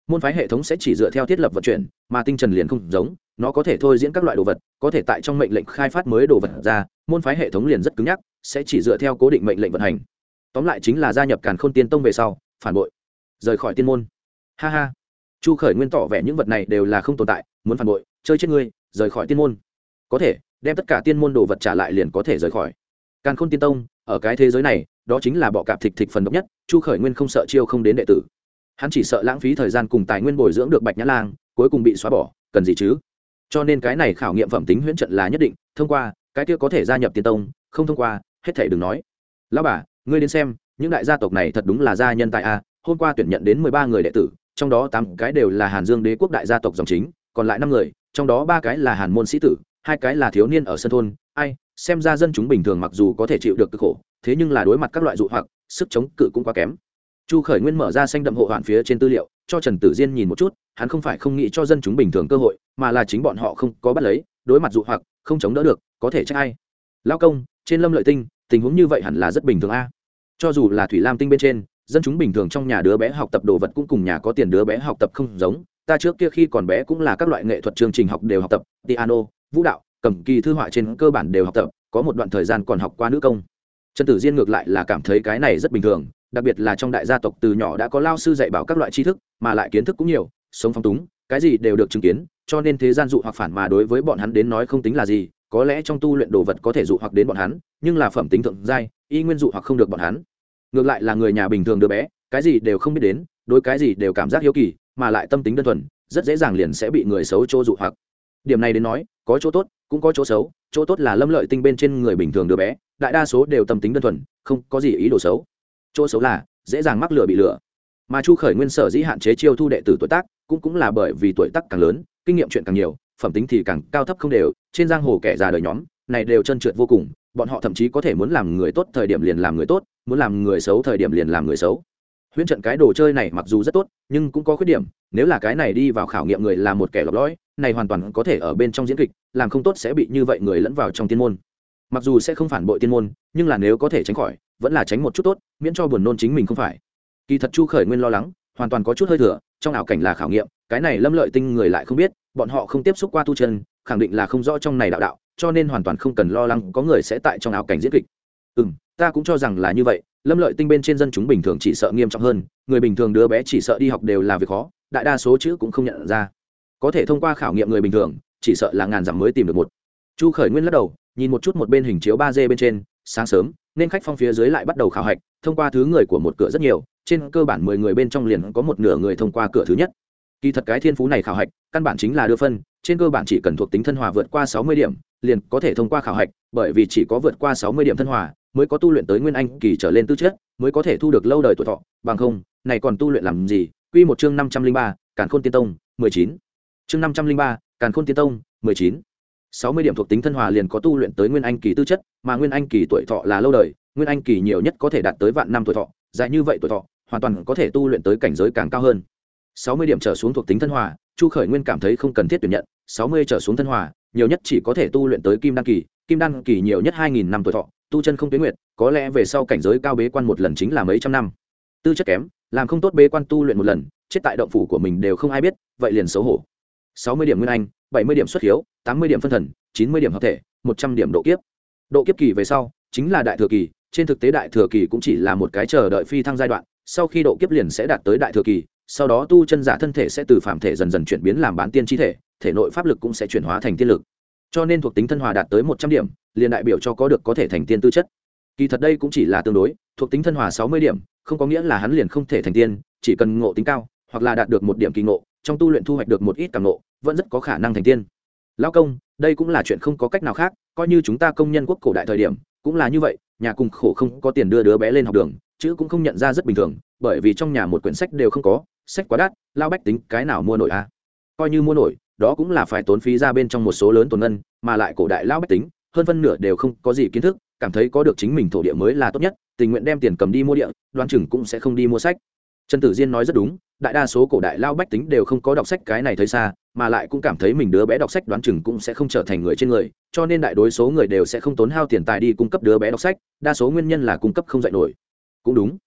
Môn phái hệ thống sẽ chỉ dựa theo thiết lập vận chuyển, mà tinh trần liền không giống, nó có thể thôi diễn các loại đồ vật, có thể tại trong mệnh lệnh khai phát mới đồ vật ra, môn phái hệ thống liền rất cứng nhắc, sẽ chỉ dựa theo cố định mệnh lệnh vận hành. Tóm lại chính là gia nhập càn khôn tiên tông về sau, phản bội, rời khỏi tiên môn. Ha ha. Chu khởi nguyên tỏ vẻ những vật này đều là không tồn tại, muốn phản bội, chơi chết ngươi rời khỏi tiên môn. Có thể, đem tất cả tiên môn đồ vật trả lại liền có thể rời khỏi. Càn khôn tiên tông, ở cái thế giới này, đó chính là bọ cạp thịt thịt phần độc nhất, chu khởi nguyên không sợ chiêu không đến đệ tử. Hắn chỉ sợ lãng phí thời gian cùng tài nguyên bồi dưỡng được bạch nhã lang, cuối cùng bị xóa bỏ, cần gì chứ? Cho nên cái này khảo nghiệm phẩm tính huyễn trận là nhất định, thông qua, cái kia có thể gia nhập tiên tông, không thông qua, hết thể đừng nói. Lão bà, ngươi đến xem, những đại gia tộc này thật đúng là gia nhân tại a, hôm qua tuyển nhận đến mười ba người đệ tử, trong đó tám cái đều là hàn dương đế quốc đại gia tộc dòng chính, còn lại năm người trong đó ba cái là hàn môn sĩ tử, hai cái là thiếu niên ở sân thôn. Ai, xem ra dân chúng bình thường mặc dù có thể chịu được cực khổ, thế nhưng là đối mặt các loại dụ hoặc, sức chống cự cũng quá kém. Chu khởi nguyên mở ra xanh đậm hộ hoạn phía trên tư liệu, cho trần tử diên nhìn một chút, hắn không phải không nghĩ cho dân chúng bình thường cơ hội, mà là chính bọn họ không có bắt lấy, đối mặt dụ hoặc, không chống đỡ được, có thể trách ai? Lao công, trên lâm lợi tinh, tình huống như vậy hẳn là rất bình thường a. Cho dù là thủy lam tinh bên trên, dân chúng bình thường trong nhà đứa bé học tập đồ vật cũng cùng nhà có tiền đứa bé học tập không giống ta trước kia khi còn bé cũng là các loại nghệ thuật chương trình học đều học tập, piano, vũ đạo, cầm kỳ thư họa trên cơ bản đều học tập, có một đoạn thời gian còn học qua nữ công. Trần tử diên ngược lại là cảm thấy cái này rất bình thường, đặc biệt là trong đại gia tộc từ nhỏ đã có lao sư dạy bảo các loại tri thức, mà lại kiến thức cũng nhiều, sống phong túng, cái gì đều được chứng kiến, cho nên thế gian dụ hoặc phản mà đối với bọn hắn đến nói không tính là gì, có lẽ trong tu luyện đồ vật có thể dụ hoặc đến bọn hắn, nhưng là phẩm tính thượng giai, y nguyên dụ hoặc không được bọn hắn. Ngược lại là người nhà bình thường đứa bé, cái gì đều không biết đến, đối cái gì đều cảm giác hiếu kỳ mà lại tâm tính đơn thuần, rất dễ dàng liền sẽ bị người xấu chỗ dụ hoặc. Điểm này đến nói, có chỗ tốt, cũng có chỗ xấu, chỗ tốt là lâm lợi tinh bên trên người bình thường đứa bé, đại đa số đều tâm tính đơn thuần, không có gì ý đồ xấu. Chỗ xấu là, dễ dàng mắc lửa bị lửa mà chu khởi nguyên sở dĩ hạn chế chiêu thu đệ tử tuổi tác, cũng cũng là bởi vì tuổi tác càng lớn, kinh nghiệm chuyện càng nhiều, phẩm tính thì càng cao thấp không đều, trên giang hồ kẻ già đời nhóm, này đều chân trượt vô cùng, bọn họ thậm chí có thể muốn làm người tốt thời điểm liền làm người tốt, muốn làm người xấu thời điểm liền làm người xấu huyễn trận cái đồ chơi này mặc dù rất tốt, nhưng cũng có khuyết điểm, nếu là cái này đi vào khảo nghiệm người là một kẻ lọc lõi, này hoàn toàn có thể ở bên trong diễn kịch, làm không tốt sẽ bị như vậy người lẫn vào trong tiên môn. Mặc dù sẽ không phản bội tiên môn, nhưng là nếu có thể tránh khỏi, vẫn là tránh một chút tốt, miễn cho buồn nôn chính mình không phải. Kỳ thật chu khởi nguyên lo lắng, hoàn toàn có chút hơi thừa, trong ảo cảnh là khảo nghiệm, cái này lâm lợi tinh người lại không biết, bọn họ không tiếp xúc qua tu chân, khẳng định là không rõ trong này đạo đạo, cho nên hoàn toàn không cần lo lắng có người sẽ tại trong ảo cảnh diễn kịch. Ừ m ta cũng cho rằng là như vậy, lâm lợi tinh bên trên dân chúng bình thường chỉ sợ nghiêm trọng hơn, người bình thường đứa bé chỉ sợ đi học đều là việc khó, đại đa số chữ cũng không nhận ra. Có thể thông qua khảo nghiệm người bình thường, chỉ sợ là ngàn dặm mới tìm được một. Chu khởi nguyên lắc đầu, nhìn một chút một bên hình chiếu ba d bên trên, sáng sớm, nên khách phong phía dưới lại bắt đầu khảo hạch, thông qua thứ người của một cửa rất nhiều, trên cơ bản mười người bên trong liền có một nửa người thông qua cửa thứ nhất. Kỳ thật cái thiên phú này khảo hạch, căn bản chính là đưa phân, trên cơ bản chỉ cần thuộc tính thân hòa vượt qua sáu mươi điểm, liền có thể thông qua khảo hạch, bởi vì chỉ có vượt qua sáu mươi điểm thân hòa mới có tu luyện tới nguyên anh kỳ trở lên tư chất, mới có thể thu được lâu đời tuổi thọ. Bằng không, này còn tu luyện làm gì? Quy một chương năm trăm linh ba, càn khôn tiên tông, mười chín. Chương năm trăm linh ba, càn khôn tiên tông, mười chín. Sáu mươi điểm thuộc tính thân hòa liền có tu luyện tới nguyên anh kỳ tư chất, mà nguyên anh kỳ tuổi thọ là lâu đời, nguyên anh kỳ nhiều nhất có thể đạt tới vạn năm tuổi thọ, dài như vậy tuổi thọ, hoàn toàn có thể tu luyện tới cảnh giới càng cao hơn. Sáu mươi điểm trở xuống thuộc tính thân hòa chu khởi nguyên cảm thấy không cần thiết tuyển nhận, sáu mươi trở xuống thân hòa, nhiều nhất chỉ có thể tu luyện tới kim đan kỳ, kim đan kỳ nhiều nhất hai nghìn năm tuổi thọ, tu chân không tuyến nguyệt, có lẽ về sau cảnh giới cao bế quan một lần chính là mấy trăm năm. Tư chất kém, làm không tốt bế quan tu luyện một lần, chết tại động phủ của mình đều không ai biết, vậy liền xấu hổ. Sáu mươi điểm nguyên anh, bảy mươi điểm xuất hiếu, tám mươi điểm phân thần, chín mươi điểm hợp thể, một trăm điểm độ kiếp. Độ kiếp kỳ về sau, chính là đại thừa kỳ, trên thực tế đại thừa kỳ cũng chỉ là một cái chờ đợi phi thăng giai đoạn, sau khi độ kiếp liền sẽ đạt tới đại thừa kỳ sau đó tu chân giả thân thể sẽ từ phạm thể dần dần chuyển biến làm bán tiên chi thể thể nội pháp lực cũng sẽ chuyển hóa thành tiên lực. Cho nên thuộc tính thân hòa đạt tới một trăm điểm, liền đại biểu cho có được có thể thành tiên tư chất. Kỳ thật đây cũng chỉ là tương đối, thuộc tính thân hòa sáu mươi điểm, không có nghĩa là hắn liền không thể thành tiên, chỉ cần ngộ tính cao, hoặc là đạt được một điểm kỳ ngộ, trong tu luyện thu hoạch được một ít càng ngộ, vẫn rất có khả năng thành tiên. Lao công, đây cũng là chuyện không có cách nào khác, coi như chúng ta công nhân quốc cổ đại thời điểm, cũng là như vậy, nhà cùng khổ không có tiền đưa đứa bé lên học đường chứ cũng không nhận ra rất bình thường, bởi vì trong nhà một quyển sách đều không có sách quá đắt lao bách tính, cái nào mua nổi à? Coi như mua nổi, đó cũng là phải tốn phí ra bên trong một số lớn tồn ngân, mà lại cổ đại lao bách tính, hơn phân nửa đều không có gì kiến thức, cảm thấy có được chính mình thổ địa mới là tốt nhất, tình nguyện đem tiền cầm đi mua địa đoan chừng cũng sẽ không đi mua sách. Trần tử diên nói rất đúng, đại đa số cổ đại lao bách tính đều không có đọc sách cái này thấy xa, mà lại cũng cảm thấy mình đứa bé đọc sách đoán chừng cũng sẽ không trở thành người trên người, cho nên đại đối số người đều sẽ không tốn hao tiền tài đi cung cấp đứa bé đọc sách, đa số nguyên nhân là cung cấp không dạy nổi. Cũng đúng.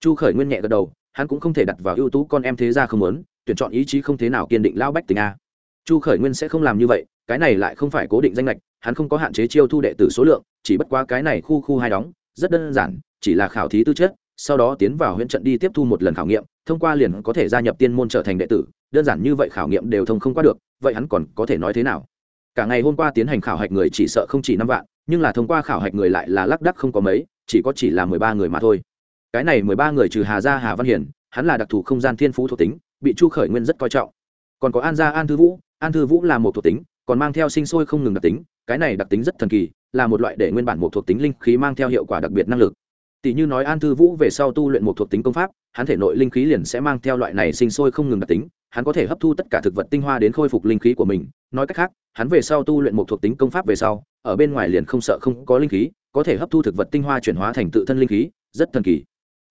Chu khởi nguyên nhẹ gật đầu hắn cũng không thể đặt vào ưu tú con em thế ra không muốn, tuyển chọn ý chí không thế nào kiên định lao bách tình a. Chu khởi nguyên sẽ không làm như vậy, cái này lại không phải cố định danh lệch, hắn không có hạn chế chiêu thu đệ tử số lượng, chỉ bất quá cái này khu khu hai đóng, rất đơn giản, chỉ là khảo thí tư chất, sau đó tiến vào huyện trận đi tiếp thu một lần khảo nghiệm, thông qua liền có thể gia nhập tiên môn trở thành đệ tử, đơn giản như vậy khảo nghiệm đều thông không qua được, vậy hắn còn có thể nói thế nào? Cả ngày hôm qua tiến hành khảo hạch người chỉ sợ không chỉ năm vạn, nhưng là thông qua khảo hạch người lại là lác đắc không có mấy, chỉ có chỉ là mười ba người mà thôi cái này mười ba người trừ hà gia, hà văn hiển, hắn là đặc thù không gian thiên phú thuộc tính, bị chu khởi nguyên rất coi trọng. Còn có an gia, an thư vũ, an thư vũ là một thuộc tính, còn mang theo sinh sôi không ngừng đặc tính, cái này đặc tính rất thần kỳ, là một loại để nguyên bản một thuộc tính linh khí mang theo hiệu quả đặc biệt năng lực. Tỷ như nói an thư vũ về sau tu luyện một thuộc tính công pháp, hắn thể nội linh khí liền sẽ mang theo loại này sinh sôi không ngừng đặc tính, hắn có thể hấp thu tất cả thực vật tinh hoa đến khôi phục linh khí của mình. Nói cách khác, hắn về sau tu luyện một thuộc tính công pháp về sau, ở bên ngoài liền không sợ không có linh khí, có thể hấp thu thực vật tinh hoa chuyển hóa thành tự thân linh khí, rất thần kỳ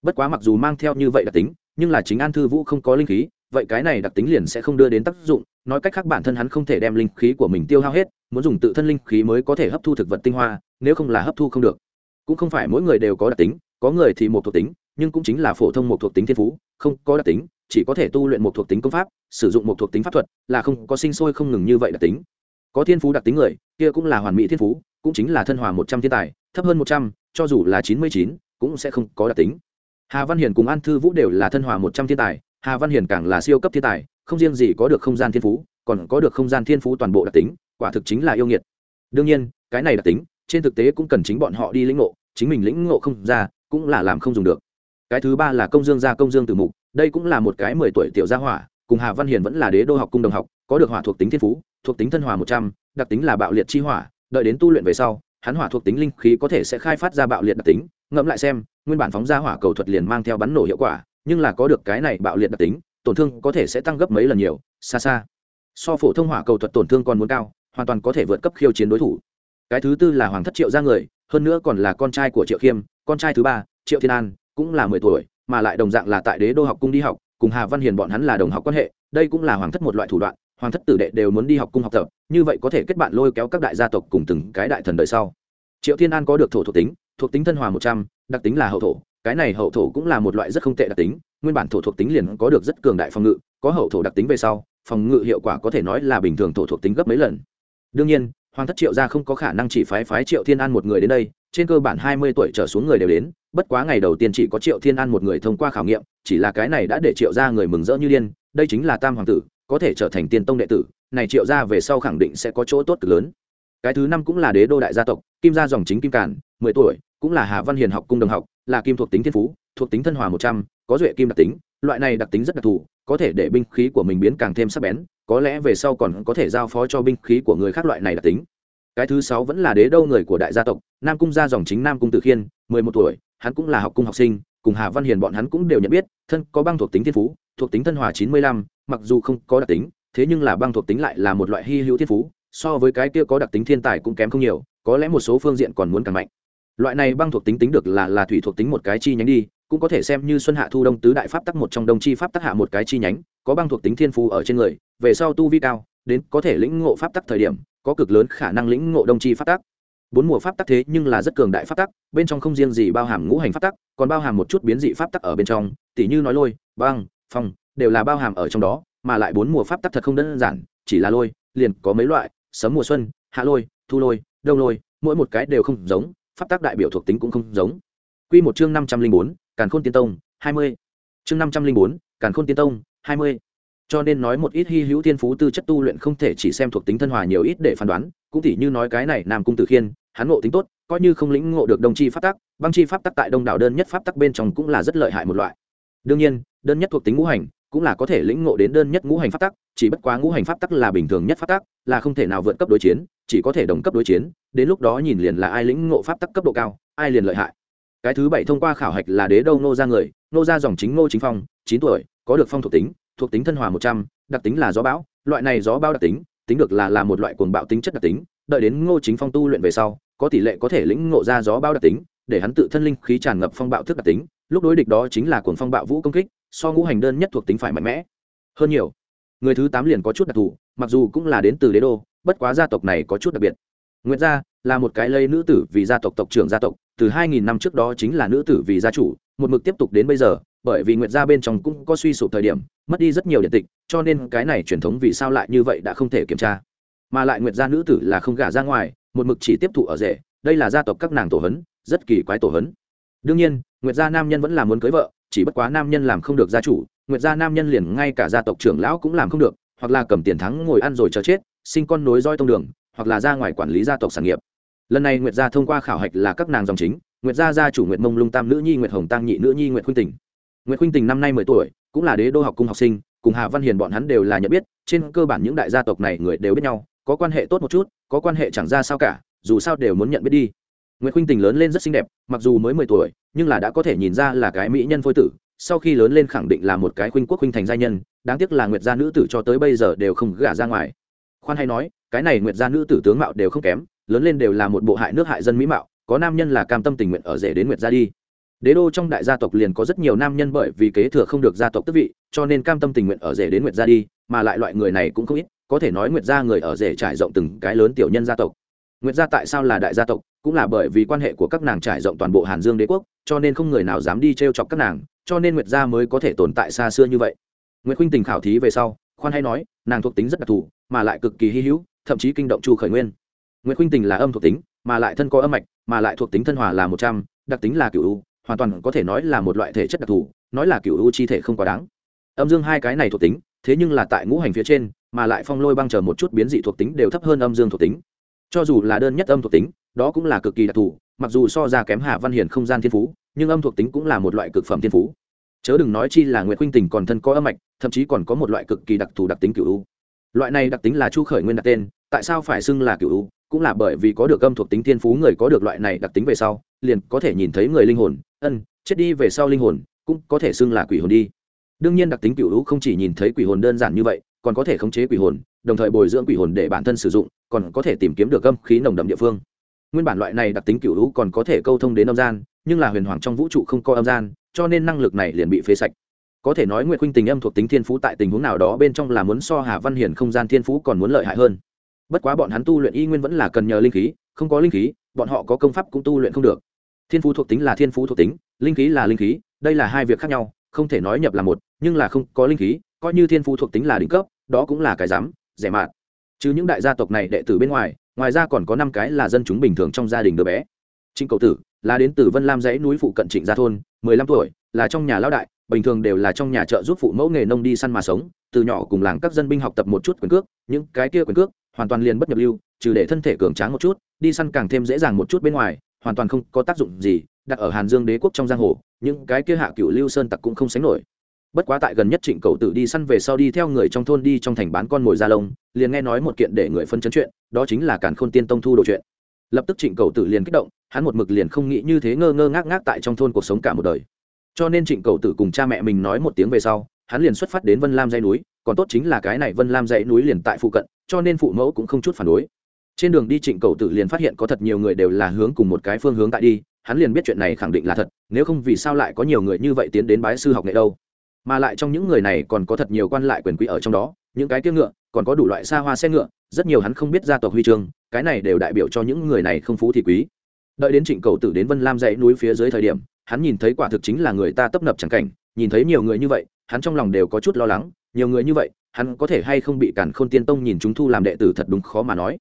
bất quá mặc dù mang theo như vậy đặc tính, nhưng là chính an thư vũ không có linh khí, vậy cái này đặc tính liền sẽ không đưa đến tác dụng. Nói cách khác bản thân hắn không thể đem linh khí của mình tiêu hao hết, muốn dùng tự thân linh khí mới có thể hấp thu thực vật tinh hoa, nếu không là hấp thu không được. Cũng không phải mỗi người đều có đặc tính, có người thì một thuộc tính, nhưng cũng chính là phổ thông một thuộc tính thiên phú, không có đặc tính, chỉ có thể tu luyện một thuộc tính công pháp, sử dụng một thuộc tính pháp thuật, là không có sinh sôi không ngừng như vậy đặc tính. Có thiên phú đặc tính người, kia cũng là hoàn mỹ thiên phú, cũng chính là thân hòa một trăm thiên tài, thấp hơn một trăm, cho dù là chín mươi chín, cũng sẽ không có đặc tính hà văn hiền cùng an thư vũ đều là thân hòa một trăm thiên tài, hà văn hiền càng là siêu cấp thiên tài, không riêng gì có được không gian thiên phú, còn có được không gian thiên phú toàn bộ đặc tính, quả thực chính là yêu nghiệt. Đương nhiên, cái này đặc tính, trên thực tế cũng cần chính bọn họ đi lĩnh ngộ, chính mình lĩnh ngộ không ra, cũng là làm không dùng được. Cái thứ ba là công dương gia công dương tử mục, đây cũng là một cái mười tuổi tiểu gia hỏa, cùng hà văn hiền vẫn là đế đô học cung đồng học, có được hỏa thuộc tính thiên phú, thuộc tính thân hòa một trăm, đặc tính là bạo liệt chi hỏa, đợi đến tu luyện về sau, hắn hỏa thuộc tính linh khí có thể sẽ khai phát ra bạo liệt đặc tính ngẫm lại xem, nguyên bản phóng ra hỏa cầu thuật liền mang theo bắn nổ hiệu quả, nhưng là có được cái này bạo liệt đặc tính, tổn thương có thể sẽ tăng gấp mấy lần nhiều, xa xa. So phổ thông hỏa cầu thuật tổn thương còn muốn cao, hoàn toàn có thể vượt cấp khiêu chiến đối thủ. Cái thứ tư là hoàng thất triệu ra người, hơn nữa còn là con trai của triệu khiêm, con trai thứ ba, triệu thiên an, cũng là mười tuổi, mà lại đồng dạng là tại đế đô học cung đi học, cùng hà văn hiền bọn hắn là đồng học quan hệ, đây cũng là hoàng thất một loại thủ đoạn, hoàng thất tử đệ đều muốn đi học cung học tập, như vậy có thể kết bạn lôi kéo các đại gia tộc cùng từng cái đại thần đời sau. Triệu thiên an có được thổ thuộc tính thuộc tính thân hòa một trăm, đặc tính là hậu thổ. Cái này hậu thổ cũng là một loại rất không tệ đặc tính. Nguyên bản thổ thuộc tính liền có được rất cường đại phòng ngự. Có hậu thổ đặc tính về sau, phòng ngự hiệu quả có thể nói là bình thường thổ thuộc tính gấp mấy lần. Đương nhiên, hoàng thất triệu gia không có khả năng chỉ phái phái triệu thiên an một người đến đây, trên cơ bản hai mươi tuổi trở xuống người đều đến, bất quá ngày đầu tiên chỉ có triệu thiên an một người thông qua khảo nghiệm, chỉ là cái này đã để triệu gia người mừng rỡ như điên, đây chính là tam hoàng tử, có thể trở thành tiên tông đệ tử, này triệu gia về sau khẳng định sẽ có chỗ tốt cực lớn. Cái thứ năm cũng là đế đô đại gia tộc, kim gia dòng chính kim cản mười tuổi, cũng là hà văn hiền học cung đồng học, là kim thuộc tính thiên phú, thuộc tính thân hòa một trăm, có duệ kim đặc tính, loại này đặc tính rất đặc thù, có thể để binh khí của mình biến càng thêm sắc bén, có lẽ về sau còn có thể giao phó cho binh khí của người khác loại này đặc tính. Cái thứ sáu vẫn là đế đô người của đại gia tộc, nam cung gia dòng chính nam cung tử khiên, mười một tuổi, hắn cũng là học cung học sinh, cùng hà văn hiền bọn hắn cũng đều nhận biết, thân có băng thuộc tính thiên phú, thuộc tính thân hòa chín mươi lăm, mặc dù không có đặc tính, thế nhưng là băng thuộc tính lại là một loại hy hữu thiên phú, so với cái kia có đặc tính thiên tài cũng kém không nhiều, có lẽ một số phương diện còn muốn càng mạnh loại này băng thuộc tính tính được là là thủy thuộc tính một cái chi nhánh đi, cũng có thể xem như xuân hạ thu đông tứ đại pháp tắc một trong đông chi pháp tắc hạ một cái chi nhánh, có băng thuộc tính thiên phú ở trên người, về sau tu vi cao, đến có thể lĩnh ngộ pháp tắc thời điểm, có cực lớn khả năng lĩnh ngộ đông chi pháp tắc. Bốn mùa pháp tắc thế nhưng là rất cường đại pháp tắc, bên trong không riêng gì bao hàm ngũ hành pháp tắc, còn bao hàm một chút biến dị pháp tắc ở bên trong, tỉ như nói lôi, băng, phong, đều là bao hàm ở trong đó, mà lại bốn mùa pháp tắc thật không đơn giản, chỉ là lôi, liền có mấy loại, sấm mùa xuân, hạ lôi, thu lôi, đông lôi, mỗi một cái đều không giống pháp tác đại biểu thuộc tính cũng không giống. Quy một chương năm trăm linh bốn Càn Khôn Tiên Tông, hai mươi. Chương năm trăm linh bốn Càn Khôn Tiên Tông, hai mươi. Cho nên nói một ít hi hữu tiên phú tư chất tu luyện không thể chỉ xem thuộc tính thân hòa nhiều ít để phán đoán, cũng tỉ như nói cái này Nam cung Tử Khiên, hắn ngộ tính tốt, coi như không lĩnh ngộ được đồng chi pháp tắc, băng chi pháp tắc tại đông đảo đơn nhất pháp tắc bên trong cũng là rất lợi hại một loại. Đương nhiên, đơn nhất thuộc tính ngũ hành cũng là có thể lĩnh ngộ đến đơn nhất ngũ hành pháp tắc, chỉ bất quá ngũ hành pháp tắc là bình thường nhất pháp tắc, là không thể nào vượt cấp đối chiến, chỉ có thể đồng cấp đối chiến, đến lúc đó nhìn liền là ai lĩnh ngộ pháp tắc cấp độ cao, ai liền lợi hại. Cái thứ bảy thông qua khảo hạch là đế đâu nô gia người nô gia dòng chính ngô chính phong chín tuổi có được phong thuộc tính thuộc tính thân hòa một trăm đặc tính là gió bão loại này gió bão đặc tính tính được là là một loại cuồng bạo tính chất đặc tính đợi đến ngô chính phong tu luyện về sau có tỷ lệ có thể lĩnh ngộ ra gió bão đặc tính để hắn tự thân linh khí tràn ngập phong bạo thức đặc tính lúc đối địch đó chính là cuồng phong bạo vũ công kích so ngũ hành đơn nhất thuộc tính phải mạnh mẽ. Hơn nhiều, người thứ tám liền có chút đặc thù, mặc dù cũng là đến từ đế đô, bất quá gia tộc này có chút đặc biệt. Nguyệt gia là một cái lây nữ tử vì gia tộc tộc trưởng gia tộc, từ 2000 năm trước đó chính là nữ tử vì gia chủ, một mực tiếp tục đến bây giờ, bởi vì nguyệt gia bên trong cũng có suy sụp thời điểm, mất đi rất nhiều điện tịch, cho nên cái này truyền thống vì sao lại như vậy đã không thể kiểm tra. Mà lại nguyệt gia nữ tử là không gả ra ngoài, một mực chỉ tiếp thụ ở rể, đây là gia tộc các nàng tổ hấn, rất kỳ quái tổ hấn. Đương nhiên, nguyệt gia nam nhân vẫn là muốn cưới vợ chỉ bất quá nam nhân làm không được gia chủ, nguyệt gia nam nhân liền ngay cả gia tộc trưởng lão cũng làm không được, hoặc là cầm tiền thắng ngồi ăn rồi chờ chết, sinh con nối roi tông đường, hoặc là ra ngoài quản lý gia tộc sản nghiệp. Lần này nguyệt gia thông qua khảo hạch là các nàng dòng chính, nguyệt gia gia chủ nguyệt mông lung tam nữ nhi nguyệt hồng tăng nhị nữ nhi nguyệt khuynh tình. Nguyệt khuynh tình năm nay mười tuổi, cũng là đế đô học cung học sinh, cùng hà văn hiền bọn hắn đều là nhận biết, trên cơ bản những đại gia tộc này người đều biết nhau, có quan hệ tốt một chút, có quan hệ chẳng ra sao cả, dù sao đều muốn nhận biết đi. Nguyệt khuynh tình lớn lên rất xinh đẹp, mặc dù mới mười tuổi, nhưng là đã có thể nhìn ra là cái mỹ nhân phôi tử, sau khi lớn lên khẳng định là một cái khuynh quốc khuynh thành gia nhân, đáng tiếc là nguyệt gia nữ tử cho tới bây giờ đều không gả ra ngoài. Khoan hay nói, cái này nguyệt gia nữ tử tướng mạo đều không kém, lớn lên đều là một bộ hại nước hại dân mỹ mạo, có nam nhân là cam tâm tình nguyện ở rể đến nguyệt gia đi. Đế đô trong đại gia tộc liền có rất nhiều nam nhân bởi vì kế thừa không được gia tộc tước vị, cho nên cam tâm tình nguyện ở rể đến nguyệt gia đi, mà lại loại người này cũng không ít, có thể nói nguyệt gia người ở rể trải rộng từng cái lớn tiểu nhân gia tộc nguyệt gia tại sao là đại gia tộc, cũng là bởi vì quan hệ của các nàng trải rộng toàn bộ hàn dương đế quốc, cho nên không người nào dám đi t r e o chọc các nàng, cho nên nguyệt gia mới có thể tồn tại xa xưa như vậy. Nguyệt khuynh tình khảo thí về sau, khoan hay nói, nàng thuộc tính rất đặc thù, mà lại cực kỳ hy hữu, thậm chí kinh động chu khởi nguyên. Nguyệt khuynh tình là âm thuộc tính, mà lại thân có âm mạch, mà lại thuộc tính thân hòa là một trăm, đặc tính là cựu u, hoàn toàn có thể nói là một loại thể chất đặc thù, nói là cựu u chi thể không quá đáng. Âm dương hai cái này thuộc tính, thế nhưng là tại ngũ hành phía trên, mà lại phong lôi băng chờ một chút biến dị thuộc tính đều thấp hơn âm dương thuộc tính cho dù là đơn nhất âm thuộc tính, đó cũng là cực kỳ đặc thù, mặc dù so ra kém hạ văn Hiền không gian thiên phú, nhưng âm thuộc tính cũng là một loại cực phẩm thiên phú. Chớ đừng nói chi là nguyễn khuynh tình còn thân có âm mạch, thậm chí còn có một loại cực kỳ đặc thù đặc tính cựu u. Loại này đặc tính là chu khởi nguyên đặt tên, tại sao phải xưng là cựu u? Cũng là bởi vì có được âm thuộc tính thiên phú, người có được loại này đặc tính về sau, liền có thể nhìn thấy người linh hồn, ân, chết đi về sau linh hồn, cũng có thể xưng là quỷ hồn đi. Đương nhiên đặc tính cựu u không chỉ nhìn thấy quỷ hồn đơn giản như vậy còn có thể khống chế quỷ hồn, đồng thời bồi dưỡng quỷ hồn để bản thân sử dụng, còn có thể tìm kiếm được âm khí nồng đậm địa phương. Nguyên bản loại này đặc tính cựu lũ còn có thể câu thông đến âm gian, nhưng là huyền hoàng trong vũ trụ không có âm gian, cho nên năng lực này liền bị phế sạch. Có thể nói nguyện khuynh tình âm thuộc tính thiên phú tại tình huống nào đó bên trong là muốn so hà văn hiển không gian thiên phú còn muốn lợi hại hơn. Bất quá bọn hắn tu luyện y nguyên vẫn là cần nhờ linh khí, không có linh khí, bọn họ có công pháp cũng tu luyện không được. Thiên phú thuộc tính là thiên phú thuộc tính, linh khí là linh khí, đây là hai việc khác nhau, không thể nói nhập là một, nhưng là không có linh khí, coi như thiên phú thuộc tính là đỉnh cấp đó cũng là cái dám rẻ mạt. Chứ những đại gia tộc này đệ tử bên ngoài ngoài ra còn có năm cái là dân chúng bình thường trong gia đình đứa bé. Trịnh cầu tử là đến từ vân lam dãy núi phụ cận trịnh gia thôn, mười lăm tuổi, là trong nhà lão đại, bình thường đều là trong nhà trợ giúp phụ mẫu nghề nông đi săn mà sống, từ nhỏ cùng làng các dân binh học tập một chút quyền cước, những cái kia quyền cước hoàn toàn liền bất nhập lưu, trừ để thân thể cường tráng một chút, đi săn càng thêm dễ dàng một chút bên ngoài, hoàn toàn không có tác dụng gì, đặt ở hàn dương đế quốc trong giang hồ, những cái kia hạ cựu lưu sơn tặc cũng không sánh nổi bất quá tại gần nhất trịnh cầu tử đi săn về sau đi theo người trong thôn đi trong thành bán con mồi da lông, liền nghe nói một kiện để người phân chấn chuyện, đó chính là càn khôn tiên tông thu đồ chuyện. Lập tức trịnh cầu tử liền kích động, hắn một mực liền không nghĩ như thế ngơ ngơ ngác ngác tại trong thôn cuộc sống cả một đời. Cho nên trịnh cầu tử cùng cha mẹ mình nói một tiếng về sau, hắn liền xuất phát đến vân lam dãy núi, còn tốt chính là cái này vân lam dãy núi liền tại phụ cận, cho nên phụ mẫu cũng không chút phản đối. Trên đường đi trịnh cầu tử liền phát hiện có thật nhiều người đều là hướng cùng một cái phương hướng tại đi, hắn liền biết chuyện này khẳng định là thật, nếu không vì sao lại có nhiều người như vậy tiến đến bái sư học nghệ đâu mà lại trong những người này còn có thật nhiều quan lại quyền quý ở trong đó, những cái tiêu ngựa, còn có đủ loại xa hoa xe ngựa, rất nhiều hắn không biết gia tộc huy chương, cái này đều đại biểu cho những người này không phú thì quý. Đợi đến trịnh cầu tử đến vân lam dãy núi phía dưới thời điểm, hắn nhìn thấy quả thực chính là người ta tấp nập chẳng cảnh, nhìn thấy nhiều người như vậy, hắn trong lòng đều có chút lo lắng, nhiều người như vậy, hắn có thể hay không bị cản khôn tiên tông nhìn chúng thu làm đệ tử thật đúng khó mà nói.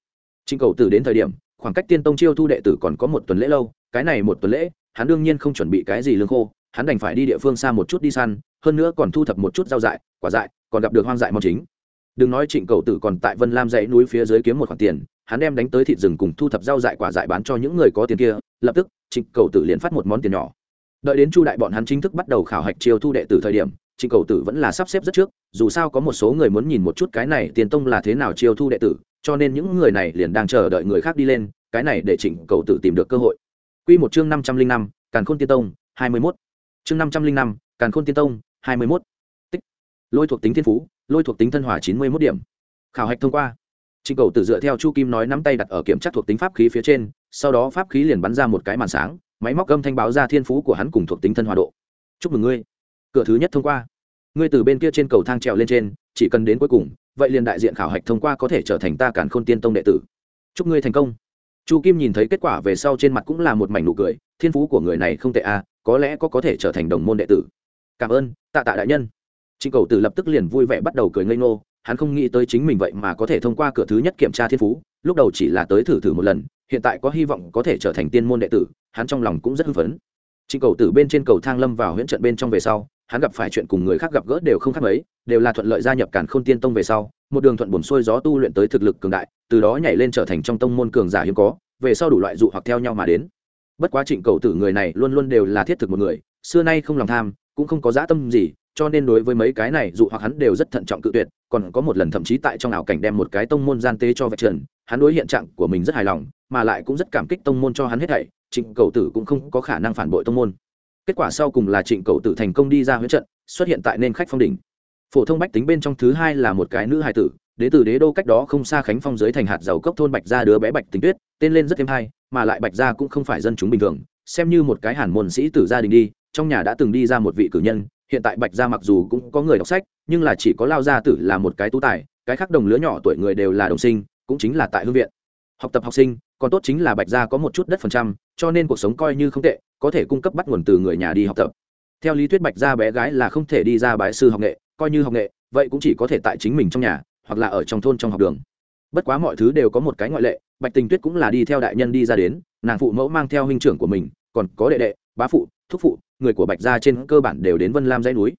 Trịnh cầu tử đến thời điểm, khoảng cách tiên tông chiêu thu đệ tử còn có một tuần lễ lâu, cái này một tuần lễ, hắn đương nhiên không chuẩn bị cái gì lương khô hắn đành phải đi địa phương xa một chút đi săn, hơn nữa còn thu thập một chút rau dại, quả dại, còn gặp được hoang dại mong chính. Đừng nói trịnh cầu tử còn tại vân lam dãy núi phía dưới kiếm một khoản tiền, hắn đem đánh tới thịt rừng cùng thu thập rau dại quả dại bán cho những người có tiền kia, lập tức, trịnh cầu tử liền phát một món tiền nhỏ. Đợi đến chu đại bọn hắn chính thức bắt đầu khảo hạch chiêu thu đệ tử thời điểm, trịnh cầu tử vẫn là sắp xếp rất trước, dù sao có một số người muốn nhìn một chút cái này tiền tông là thế nào chiêu thu đệ tử, cho nên những người này liền đang chờ đợi người khác đi lên, cái này để trịnh cầu tử tìm được cơ hội. Quy một chương năm trăm linh năm, càn khôn tiên tông, hai mươi mốt chương năm trăm linh năm, càn khôn tiên tông, hai mươi mốt. Tích. Lôi thuộc tính thiên phú, lôi thuộc tính thân hỏa chín mươi mốt điểm. Khảo hạch thông qua. Trịnh cầu tử dựa theo chu kim nói nắm tay đặt ở kiểm tra thuộc tính pháp khí phía trên, sau đó pháp khí liền bắn ra một cái màn sáng, máy móc âm thanh báo ra thiên phú của hắn cùng thuộc tính thân hòa độ. Chúc mừng ngươi. Cửa thứ nhất thông qua. Ngươi từ bên kia trên cầu thang trèo lên trên, chỉ cần đến cuối cùng, vậy liền đại diện khảo hạch thông qua có thể trở thành ta cản khôn tiên tông đệ tử. Chúc ngươi thành công. Chu kim nhìn thấy kết quả về sau trên mặt cũng là một mảnh nụ cười, thiên phú của người này không tệ à có lẽ có có thể trở thành đồng môn đệ tử. Cảm ơn, tạ tạ đại nhân. Trịnh cầu tử lập tức liền vui vẻ bắt đầu cười ngây ngô, hắn không nghĩ tới chính mình vậy mà có thể thông qua cửa thứ nhất kiểm tra thiên phú, lúc đầu chỉ là tới thử thử một lần, hiện tại có hy vọng có thể trở thành tiên môn đệ tử, hắn trong lòng cũng rất hưng phấn. Trịnh cầu tử bên trên cầu thang lâm vào huyễn trận bên trong về sau, hắn gặp phải chuyện cùng người khác gặp gỡ đều không khác mấy, đều là thuận lợi gia nhập cản khôn tiên tông về sau, một đường thuận buồn xuôi gió tu luyện tới thực lực cường đại, từ đó nhảy lên trở thành trong tông môn cường giả hiếm có, về sau đủ loại dụ hoặc theo nhau mà đến bất quá trịnh cầu tử người này luôn luôn đều là thiết thực một người, xưa nay không lòng tham, cũng không có dã tâm gì, cho nên đối với mấy cái này dụ hoặc hắn đều rất thận trọng cự tuyệt, còn có một lần thậm chí tại trong ảo cảnh đem một cái tông môn gian tế cho vạch trần, hắn đối hiện trạng của mình rất hài lòng, mà lại cũng rất cảm kích tông môn cho hắn hết thảy, trịnh cầu tử cũng không có khả năng phản bội tông môn. Kết quả sau cùng là trịnh cầu tử thành công đi ra huyễn trận, xuất hiện tại nên khách phong đỉnh. Phổ thông bách tính bên trong thứ hai là một cái nữ hài tử đến từ đế đô cách đó không xa khánh phong dưới thành hạt giàu cốc thôn bạch gia đứa bé bạch tình tuyết, tên lên rất thêm hay, mà lại bạch gia cũng không phải dân chúng bình thường, xem như một cái hàn môn sĩ tử gia đình đi, trong nhà đã từng đi ra một vị cử nhân, hiện tại bạch gia mặc dù cũng có người đọc sách, nhưng là chỉ có lao gia tử là một cái tú tài, cái khác đồng lứa nhỏ tuổi người đều là đồng sinh, cũng chính là tại hương viện. Học tập học sinh, còn tốt chính là bạch gia có một chút đất phần trăm, cho nên cuộc sống coi như không tệ, có thể cung cấp bắt nguồn từ người nhà đi học tập. Theo lý thuyết bạch gia bé gái là không thể đi ra bái sư học nghệ, coi như học nghệ, vậy cũng chỉ có thể tại chính mình trong nhà hoặc là ở trong thôn trong học đường. Bất quá mọi thứ đều có một cái ngoại lệ, bạch tình tuyết cũng là đi theo đại nhân đi ra đến, nàng phụ mẫu mang theo huynh trưởng của mình, còn có đệ đệ, bá phụ, thúc phụ, người của bạch gia trên cơ bản đều đến vân lam dãy núi.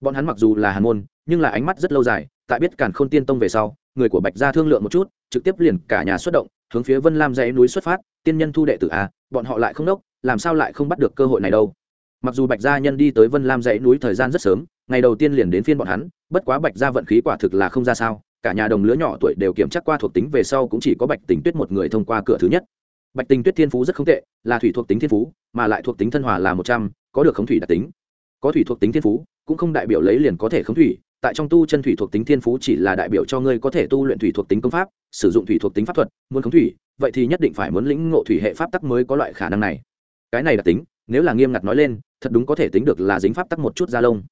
Bọn hắn mặc dù là hàn môn, nhưng là ánh mắt rất lâu dài, tại biết càn khôn tiên tông về sau, người của bạch gia thương lượng một chút, trực tiếp liền cả nhà xuất động, hướng phía vân lam dãy núi xuất phát, tiên nhân thu đệ tử a bọn họ lại không đốc, làm sao lại không bắt được cơ hội này đâu. Mặc dù bạch gia nhân đi tới vân lam dãy núi thời gian rất sớm, ngày đầu tiên liền đến phiên bọn hắn, bất quá bạch gia vận khí quả thực là không ra sao cả nhà đồng lứa nhỏ tuổi đều kiểm tra qua thuộc tính về sau cũng chỉ có bạch tình tuyết một người thông qua cửa thứ nhất. Bạch tình tuyết thiên phú rất không tệ, là thủy thuộc tính thiên phú, mà lại thuộc tính thân hòa là một trăm, có được khống thủy đặc tính. Có thủy thuộc tính thiên phú, cũng không đại biểu lấy liền có thể khống thủy, tại trong tu chân thủy thuộc tính thiên phú chỉ là đại biểu cho ngươi có thể tu luyện thủy thuộc tính công pháp, sử dụng thủy thuộc tính pháp thuật, muốn khống thủy, vậy thì nhất định phải muốn lĩnh ngộ thủy hệ pháp tắc mới có loại khả năng này. Cái này đặc tính, nếu là nghiêm ngặt nói lên, thật đúng có thể tính được là dính pháp tắc một chút da lông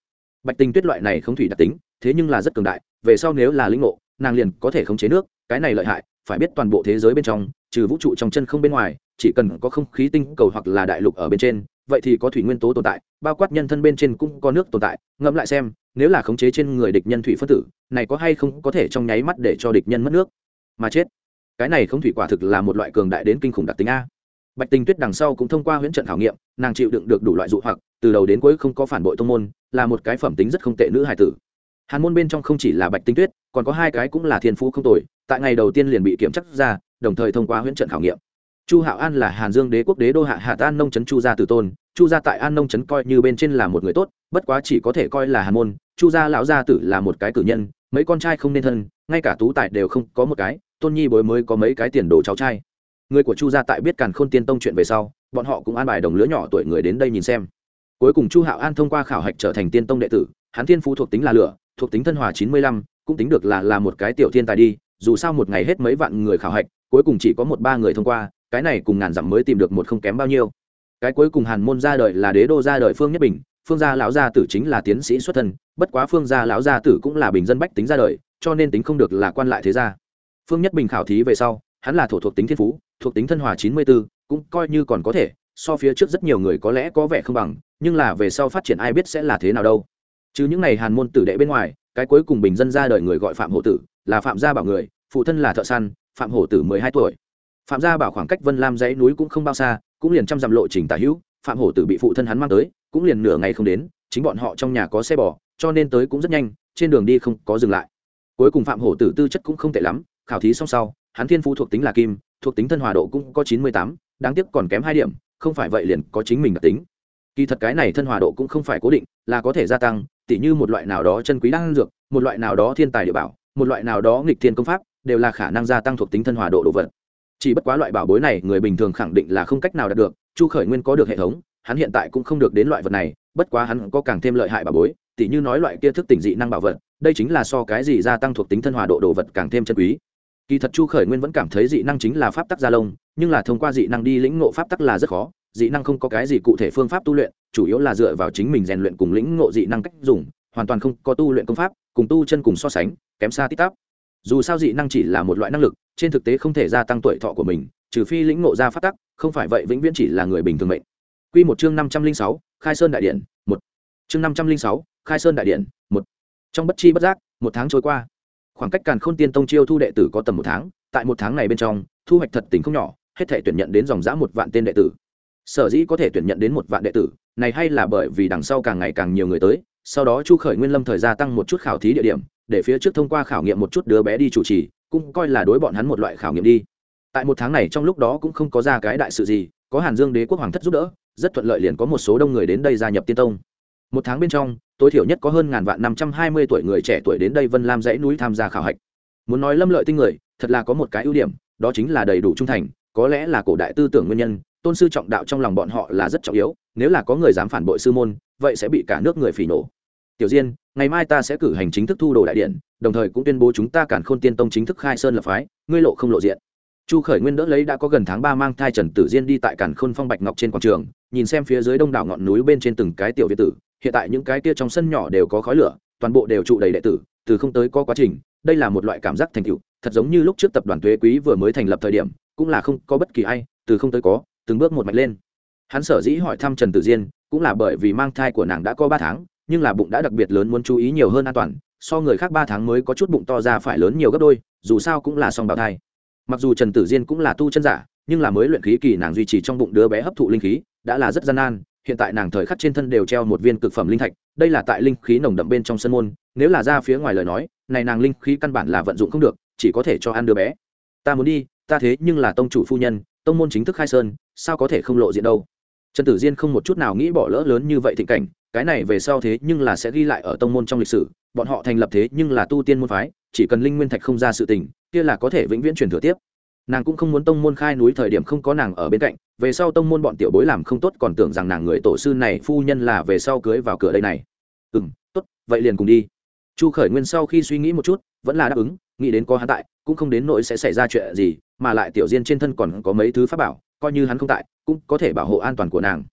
bạch tinh tuyết loại này không thủy đặc tính, thế nhưng là rất cường đại, về sau nếu là lĩnh ngộ, nàng liền có thể khống chế nước, cái này lợi hại, phải biết toàn bộ thế giới bên trong, trừ vũ trụ trong chân không bên ngoài, chỉ cần có không khí tinh cầu hoặc là đại lục ở bên trên, vậy thì có thủy nguyên tố tồn tại, bao quát nhân thân bên trên cũng có nước tồn tại, ngẫm lại xem, nếu là khống chế trên người địch nhân thủy phân tử, này có hay không có thể trong nháy mắt để cho địch nhân mất nước? Mà chết. Cái này không thủy quả thực là một loại cường đại đến kinh khủng đặc tính a bạch tình tuyết đằng sau cũng thông qua huyễn trận khảo nghiệm, nàng chịu đựng được đủ loại dụ hoặc, từ đầu đến cuối không có phản bội tông môn, là một cái phẩm tính rất không tệ nữ hài tử. Hàn môn bên trong không chỉ là bạch tinh tuyết, còn có hai cái cũng là thiên phú không tồi, tại ngày đầu tiên liền bị kiểm chắc ra, đồng thời thông qua huyễn trận khảo nghiệm. Chu hạo an là hàn dương đế quốc đế đô hạ hạ an nông trấn chu gia tử tôn, chu gia tại an nông trấn coi như bên trên là một người tốt, bất quá chỉ có thể coi là hàn môn, chu gia lão gia tử là một cái cử nhân, mấy con trai không nên thân, ngay cả tú tài đều không có một cái, tôn nhi bối mới có mấy cái tiền đồ cháu trai người của chu gia tại biết càn khôn tiên tông chuyện về sau, bọn họ cũng an bài đồng lứa nhỏ tuổi người đến đây nhìn xem. Cuối cùng chu hạo an thông qua khảo hạch trở thành tiên tông đệ tử, hắn thiên phú thuộc tính là lửa, thuộc tính thân hòa chín mươi lăm, cũng tính được là là một cái tiểu thiên tài đi, dù sao một ngày hết mấy vạn người khảo hạch, cuối cùng chỉ có một ba người thông qua, cái này cùng ngàn dặm mới tìm được một không kém bao nhiêu. Cái cuối cùng hàn môn ra đời là đế đô ra đời phương nhất bình, phương gia lão gia tử chính là tiến sĩ xuất thân, bất quá phương gia lão gia tử cũng là bình dân bách tính ra đời, cho nên tính không được là quan lại thế gia. Phương nhất bình khảo thí về sau, hắn là thổ thuộc tính thiên phú thuộc tính thân hòa chín mươi b ố cũng coi như còn có thể, so phía trước rất nhiều người có lẽ có vẻ không bằng, nhưng là về sau phát triển ai biết sẽ là thế nào đâu. Chứ những này hàn môn tử đệ bên ngoài, cái cuối cùng bình dân ra đời người gọi phạm hổ tử, là phạm gia bảo người, phụ thân là thợ săn, phạm hổ tử mười hai tuổi. Phạm gia bảo khoảng cách vân lam dãy núi cũng không bao xa, cũng liền trăm dặm lộ trình tả hữu, phạm hổ tử bị phụ thân hắn mang tới, cũng liền nửa ngày không đến, chính bọn họ trong nhà có xe bò, cho nên tới cũng rất nhanh, trên đường đi không có dừng lại. Cuối cùng phạm hổ tử tư chất cũng không tệ lắm, khảo thí xong sau hắn thiên phú thuộc tính là kim, thuộc tính thân hòa độ cũng có chín mươi tám, đáng tiếc còn kém hai điểm, không phải vậy liền có chính mình đặc tính. Kỳ thật cái này thân hòa độ cũng không phải cố định, là có thể gia tăng, tỉ như một loại nào đó chân quý đang dược, một loại nào đó thiên tài địa bảo, một loại nào đó nghịch thiên công pháp, đều là khả năng gia tăng thuộc tính thân hòa độ đồ vật. Chỉ bất quá loại bảo bối này, người bình thường khẳng định là không cách nào đạt được, chu khởi nguyên có được hệ thống, hắn hiện tại cũng không được đến loại vật này, bất quá hắn có càng thêm lợi hại bảo bối, tỉ như nói loại kia thức tỉnh dị năng bảo vật, đây chính là so cái gì gia tăng thuộc tính thân hòa độ đồ vật càng thêm chân quý kỳ thật chu khởi nguyên vẫn cảm thấy dị năng chính là pháp tắc gia lông, nhưng là thông qua dị năng đi lĩnh ngộ pháp tắc là rất khó. Dị năng không có cái gì cụ thể phương pháp tu luyện, chủ yếu là dựa vào chính mình rèn luyện cùng lĩnh ngộ dị năng cách dùng, hoàn toàn không có tu luyện công pháp, cùng tu chân cùng so sánh, kém xa tít tắp. Dù sao dị năng chỉ là một loại năng lực, trên thực tế không thể gia tăng tuổi thọ của mình, trừ phi lĩnh ngộ ra phát tắc, không phải vậy vĩnh viễn chỉ là người bình thường mệnh. Q một chương năm trăm linh sáu, khai sơn đại điện, một. Chương năm trăm linh sáu, khai sơn đại điện, một. Trong bất chi bất giác, một tháng trôi qua khoảng cách càn khôn tiên tông chiêu thu đệ tử có tầm một tháng, tại một tháng này bên trong, thu hoạch thật tình không nhỏ, hết thể tuyển nhận đến dòng giã một vạn tên đệ tử. Sở dĩ có thể tuyển nhận đến một vạn đệ tử, này hay là bởi vì đằng sau càng ngày càng nhiều người tới, sau đó chu khởi nguyên lâm thời gia tăng một chút khảo thí địa điểm, để phía trước thông qua khảo nghiệm một chút đứa bé đi chủ trì, cũng coi là đối bọn hắn một loại khảo nghiệm đi. Tại một tháng này trong lúc đó cũng không có ra cái đại sự gì, có hàn dương đế quốc hoàng thất giúp đỡ, rất thuận lợi liền có một số đông người đến đây gia nhập tiên tông. Một tháng bên trong tối thiểu nhất có hơn ngàn vạn năm trăm hai mươi tuổi người trẻ tuổi đến đây vân lam dãy núi tham gia khảo hạch. Muốn nói lâm lợi tinh người, thật là có một cái ưu điểm, đó chính là đầy đủ trung thành, có lẽ là cổ đại tư tưởng nguyên nhân, tôn sư trọng đạo trong lòng bọn họ là rất trọng yếu, nếu là có người dám phản bội sư môn, vậy sẽ bị cả nước người phỉ nổ. Tiểu diên, ngày mai ta sẽ cử hành chính thức thu đồ đại điện, đồng thời cũng tuyên bố chúng ta cản khôn tiên tông chính thức khai sơn lập phái, ngươi lộ không lộ diện. Chu khởi nguyên đỡ lấy đã có gần tháng ba mang thai trần tử diên đi tại cản khôn phong bạch ngọc trên quảng trường, nhìn xem phía dưới đông đảo ngọn núi bên trên từng cái tiểu việt tử hiện tại những cái kia trong sân nhỏ đều có khói lửa, toàn bộ đều trụ đầy đệ tử, từ không tới có quá trình, đây là một loại cảm giác thành tựu, thật giống như lúc trước tập đoàn thuế quý vừa mới thành lập thời điểm, cũng là không có bất kỳ ai, từ không tới có, từng bước một mạch lên. Hắn sở dĩ hỏi thăm trần tử diên, cũng là bởi vì mang thai của nàng đã có ba tháng, nhưng là bụng đã đặc biệt lớn muốn chú ý nhiều hơn an toàn, so người khác ba tháng mới có chút bụng to ra phải lớn nhiều gấp đôi, dù sao cũng là song bào thai. Mặc dù trần tử diên cũng là tu chân giả, nhưng là mới luyện khí kỳ nàng duy trì trong bụng đứa bé hấp thụ linh khí, đã là rất gian nan hiện tại nàng thời khắc trên thân đều treo một viên cực phẩm linh thạch, đây là tại linh khí nồng đậm bên trong sân môn, nếu là ra phía ngoài lời nói, này nàng linh khí căn bản là vận dụng không được, chỉ có thể cho ăn đứa bé. Ta muốn đi, ta thế nhưng là tông chủ phu nhân, tông môn chính thức khai sơn, sao có thể không lộ diện đâu? Trần tử diên không một chút nào nghĩ bỏ lỡ lớn như vậy thịnh cảnh, cái này về sau thế nhưng là sẽ ghi lại ở tông môn trong lịch sử, bọn họ thành lập thế nhưng là tu tiên môn phái, chỉ cần linh nguyên thạch không ra sự tình, kia là có thể vĩnh viễn truyền thừa tiếp nàng cũng không muốn tông môn khai núi thời điểm không có nàng ở bên cạnh, về sau tông môn bọn tiểu bối làm không tốt còn tưởng rằng nàng người tổ sư này phu nhân là về sau cưới vào cửa đây này. Ừ m tốt, vậy liền cùng đi. Chu khởi nguyên sau khi suy nghĩ một chút, vẫn là đáp ứng, nghĩ đến có hắn tại, cũng không đến nỗi sẽ xảy ra chuyện gì, mà lại tiểu diên trên thân còn có mấy thứ pháp bảo, coi như hắn không tại, cũng có thể bảo hộ an toàn của nàng.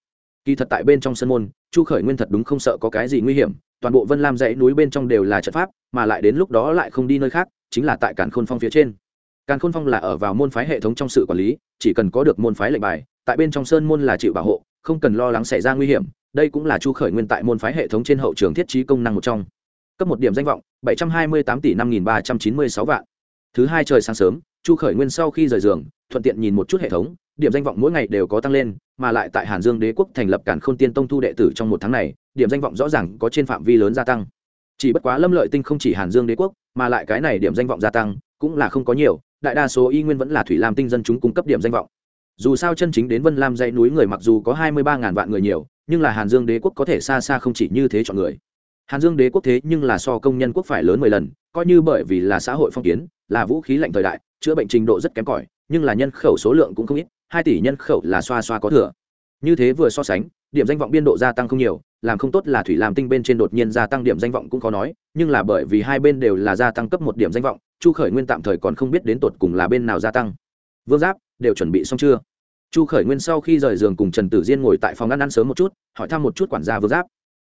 Kỳ thật tại bên trong sân môn, chu khởi nguyên thật đúng không sợ có cái gì nguy hiểm, toàn bộ vân lam dãy núi bên trong đều là trận pháp, mà lại đến lúc đó lại không đi nơi khác, chính là tại cản khôn phong phía trên càn khôn phong là ở vào môn phái hệ thống trong sự quản lý, chỉ cần có được môn phái lệnh bài, tại bên trong sơn môn là chịu bảo hộ, không cần lo lắng xảy ra nguy hiểm, đây cũng là chu khởi nguyên tại môn phái hệ thống trên hậu trường thiết trí công năng một trong. Cấp một điểm danh vọng, bảy trăm hai mươi tám tỷ năm nghìn ba trăm chín mươi sáu vạn. Thứ hai trời sáng sớm, chu khởi nguyên sau khi rời giường, thuận tiện nhìn một chút hệ thống, điểm danh vọng mỗi ngày đều có tăng lên, mà lại tại hàn dương đế quốc thành lập cản khôn tiên tông thu đệ tử trong một tháng này, điểm danh vọng rõ ràng có trên phạm vi lớn gia tăng. Chỉ bất quá lâm lợi tinh không chỉ hàn dương đế quốc, mà lại cái này điểm danh vọng gia tăng cũng là không có nhiều đại đa số y nguyên vẫn là thủy lam tinh dân chúng cung cấp điểm danh vọng. Dù sao chân chính đến vân lam dãy núi người mặc dù có hai mươi ba ngàn vạn người nhiều, nhưng là hàn dương đế quốc có thể xa xa không chỉ như thế chọn người. Hàn dương đế quốc thế nhưng là so công nhân quốc phải lớn mười lần, coi như bởi vì là xã hội phong kiến, là vũ khí lạnh thời đại, chữa bệnh trình độ rất kém cỏi, nhưng là nhân khẩu số lượng cũng không ít, hai tỷ nhân khẩu là xoa xoa có thừa. Như thế vừa so sánh, điểm danh vọng biên độ gia tăng không nhiều làm không tốt là thủy làm tinh bên trên đột nhiên gia tăng điểm danh vọng cũng khó nói, nhưng là bởi vì hai bên đều là gia tăng cấp một điểm danh vọng, chu khởi nguyên tạm thời còn không biết đến tột cùng là bên nào gia tăng. Vương giáp, đều chuẩn bị xong chưa? Chu khởi nguyên sau khi rời giường cùng trần tử diên ngồi tại phòng ăn ăn sớm một chút, hỏi thăm một chút quản gia vương giáp.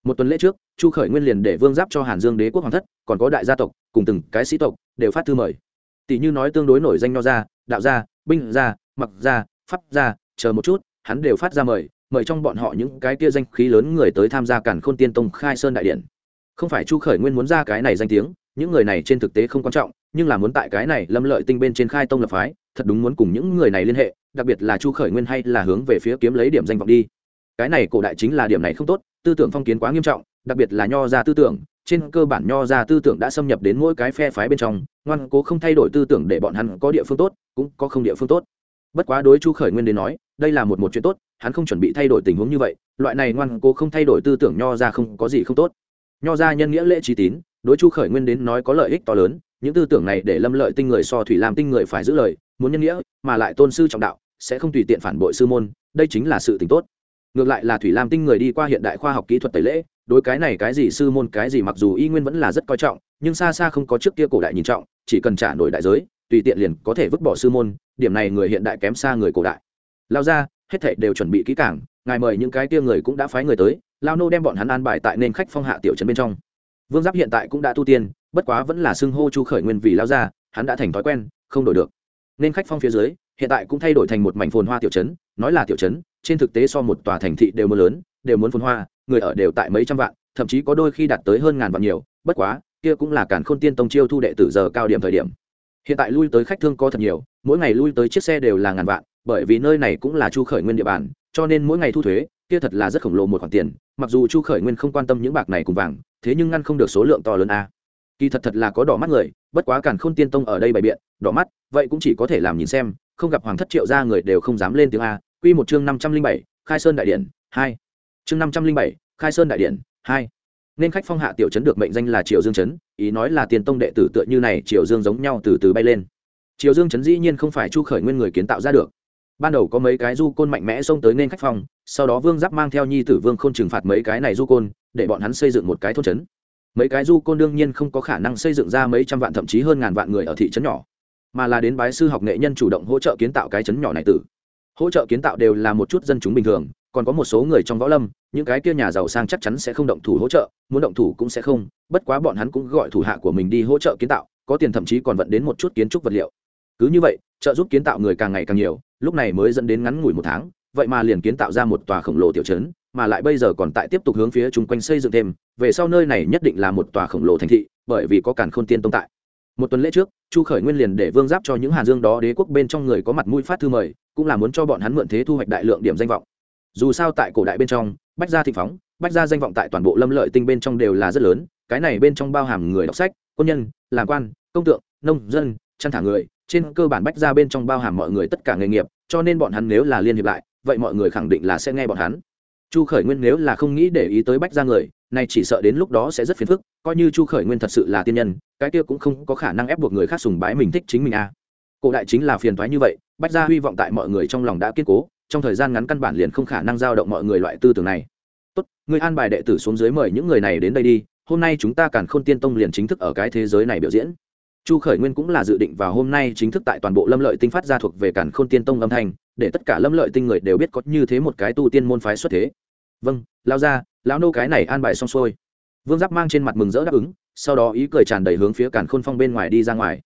Một tuần lễ trước, chu khởi nguyên liền để vương giáp cho hàn dương đế quốc hoàng thất, còn có đại gia tộc, cùng từng cái sĩ tộc, đều phát thư mời. Tỷ như nói tương đối nổi danh nho gia, đạo gia, binh gia, mặc gia, pháp gia, chờ một chút, hắn đều phát ra mời mời trong bọn họ những cái kia danh khí lớn người tới tham gia cản khôn tiên tông khai sơn đại điện. Không phải chu khởi nguyên muốn ra cái này danh tiếng, những người này trên thực tế không quan trọng, nhưng là muốn tại cái này lâm lợi tinh bên trên khai tông lập phái, thật đúng muốn cùng những người này liên hệ, đặc biệt là chu khởi nguyên hay là hướng về phía kiếm lấy điểm danh vọng đi. Cái này cổ đại chính là điểm này không tốt, tư tưởng phong kiến quá nghiêm trọng, đặc biệt là nho ra tư tưởng, trên cơ bản nho ra tư tưởng đã xâm nhập đến mỗi cái phe phái bên trong, ngoan cố không thay đổi tư tưởng để bọn hắn có địa phương tốt, cũng có không địa phương tốt. Bất quá đối chu khởi nguyên đến nói, đây là một một chuyện tốt hắn không chuẩn bị thay đổi tình huống như vậy, loại này ngoan cố không thay đổi tư tưởng nho ra không có gì không tốt. Nho ra nhân nghĩa lễ trí tín, đối chu khởi nguyên đến nói có lợi ích to lớn, những tư tưởng này để lâm lợi tinh người so thủy làm tinh người phải giữ lời, muốn nhân nghĩa, mà lại tôn sư trọng đạo, sẽ không tùy tiện phản bội sư môn, đây chính là sự t tốt. Ngược lại là thủy lam tinh người đi qua hiện đại khoa học kỹ thuật tẩy lễ, đối cái này cái gì sư môn, cái gì mặc dù y nguyên vẫn là rất coi trọng, nhưng xa xa không có trước kia cổ đại nhìn trọng, chỉ cần trả nổi đại giới, tùy tiện liền có thể vứt bỏ sư môn, điểm này người hiện đại kém xa người cổ đại. Lao ra hết thảy đều chuẩn bị kỹ càng, ngài mời những cái kia người cũng đã phái người tới lao nô đem bọn hắn an bài tại nên khách phong hạ tiểu trấn bên trong. Vương giáp hiện tại cũng đã tu tiên bất quá vẫn là xưng hô chu khởi nguyên vì lao ra hắn đã thành thói quen không đổi được. Nên khách phong phía dưới hiện tại cũng thay đổi thành một mảnh phồn hoa tiểu trấn nói là tiểu trấn trên thực tế so một tòa thành thị đều mưa lớn đều muốn phồn hoa người ở đều tại mấy trăm vạn thậm chí có đôi khi đạt tới hơn ngàn vạn nhiều bất quá kia cũng là cản khôn tiên tông chiêu thu đệ tử giờ cao điểm thời điểm. Hiện tại lui tới khách thương có thật nhiều mỗi ngày lui tới chiếc xe đều là ngàn vạn bởi vì nơi này cũng là chu khởi nguyên địa bàn, cho nên mỗi ngày thu thuế, kia thật là rất khổng lồ một khoản tiền, mặc dù chu khởi nguyên không quan tâm những bạc này cùng vàng, thế nhưng ngăn không được số lượng to lớn a. Kỳ thật thật là có đỏ mắt người, bất quá càn khôn tiên tông ở đây bày biện, đỏ mắt, vậy cũng chỉ có thể làm nhìn xem, không gặp hoàng thất triệu ra người đều không dám lên tiếng a. Quy một chương năm trăm linh bảy, khai sơn đại điện, hai. Chương năm trăm linh bảy, khai sơn đại điện, hai. Nên khách phong hạ tiểu trấn được mệnh danh là triều dương trấn, ý nói là tiền tông đệ tử tựa như này triều dương giống nhau từ từ bay lên. Triều dương trấn dĩ nhiên không phải chu khởi nguyên người kiến tạo ra được ban đầu có mấy cái du côn mạnh mẽ xông tới nên khách phòng sau đó vương giáp mang theo nhi tử vương k h ô n trừng phạt mấy cái này du côn, để bọn hắn xây dựng một cái thôn trấn. Mấy cái du côn đương nhiên không có khả năng xây dựng ra mấy trăm vạn thậm chí hơn ngàn vạn người ở thị trấn nhỏ, mà là đến bái sư học nghệ nhân chủ động hỗ trợ kiến tạo cái trấn nhỏ này tử. Hỗ trợ kiến tạo đều là một chút dân chúng bình thường, còn có một số người trong võ lâm, những cái kia nhà giàu sang chắc chắn sẽ không động thủ hỗ trợ, muốn động thủ cũng sẽ không, bất quá bọn hắn cũng gọi thủ hạ của mình đi hỗ trợ kiến tạo, có tiền thậm chí còn vận đến một chút kiến trúc vật liệu. Cứ như vậy, trợ giúp kiến tạo người càng ngày càng nhiều lúc này mới dẫn đến ngắn ngủi một tháng, vậy mà liền kiến tạo ra một tòa khổng lồ tiểu trấn, mà lại bây giờ còn tại tiếp tục hướng phía chung quanh xây dựng thêm, về sau nơi này nhất định là một tòa khổng lồ thành thị, bởi vì có cản khôn tiên tông tại. Một tuần lễ trước, chu khởi nguyên liền để vương giáp cho những hàn dương đó đế quốc bên trong người có mặt mũi phát thư mời, cũng là muốn cho bọn hắn mượn thế thu hoạch đại lượng điểm danh vọng. Dù sao tại cổ đại bên trong, bách gia thịnh phóng, bách gia danh vọng tại toàn bộ lâm lợi tinh bên trong đều là rất lớn, cái này bên trong bao hàm người đọc sách, quân nhân, làm quan, công tượng, nông dân, chăn thả người trên cơ bản bách gia bên trong bao hàm mọi người tất cả nghề nghiệp, cho nên bọn hắn nếu là liên hiệp lại, vậy mọi người khẳng định là sẽ nghe bọn hắn. Chu khởi nguyên nếu là không nghĩ để ý tới bách gia người, nay chỉ sợ đến lúc đó sẽ rất phiền phức, coi như chu khởi nguyên thật sự là tiên nhân, cái kia cũng không có khả năng ép buộc người khác sùng bái mình thích chính mình a à. cổ đại chính là phiền thoái như vậy, bách gia hy vọng tại mọi người trong lòng đã kiên cố, trong thời gian ngắn căn bản liền không khả năng giao động mọi người loại tư tưởng này. Tốt, người an bài đệ tử xuống dưới mời những người này đến đây đi, hôm nay chúng ta càn khôn tiên tông liền chính thức ở cái thế giới này biểu diễn chu khởi nguyên cũng là dự định vào hôm nay chính thức tại toàn bộ lâm lợi tinh phát ra thuộc về cản khôn tiên tông âm thanh, để tất cả lâm lợi tinh người đều biết có như thế một cái tu tiên môn phái xuất thế. Vâng lao ra lão nô cái này an bài xong xuôi. Vương giáp mang trên mặt mừng rỡ đáp ứng, sau đó ý cười tràn đầy hướng phía cản khôn phong bên ngoài đi ra ngoài.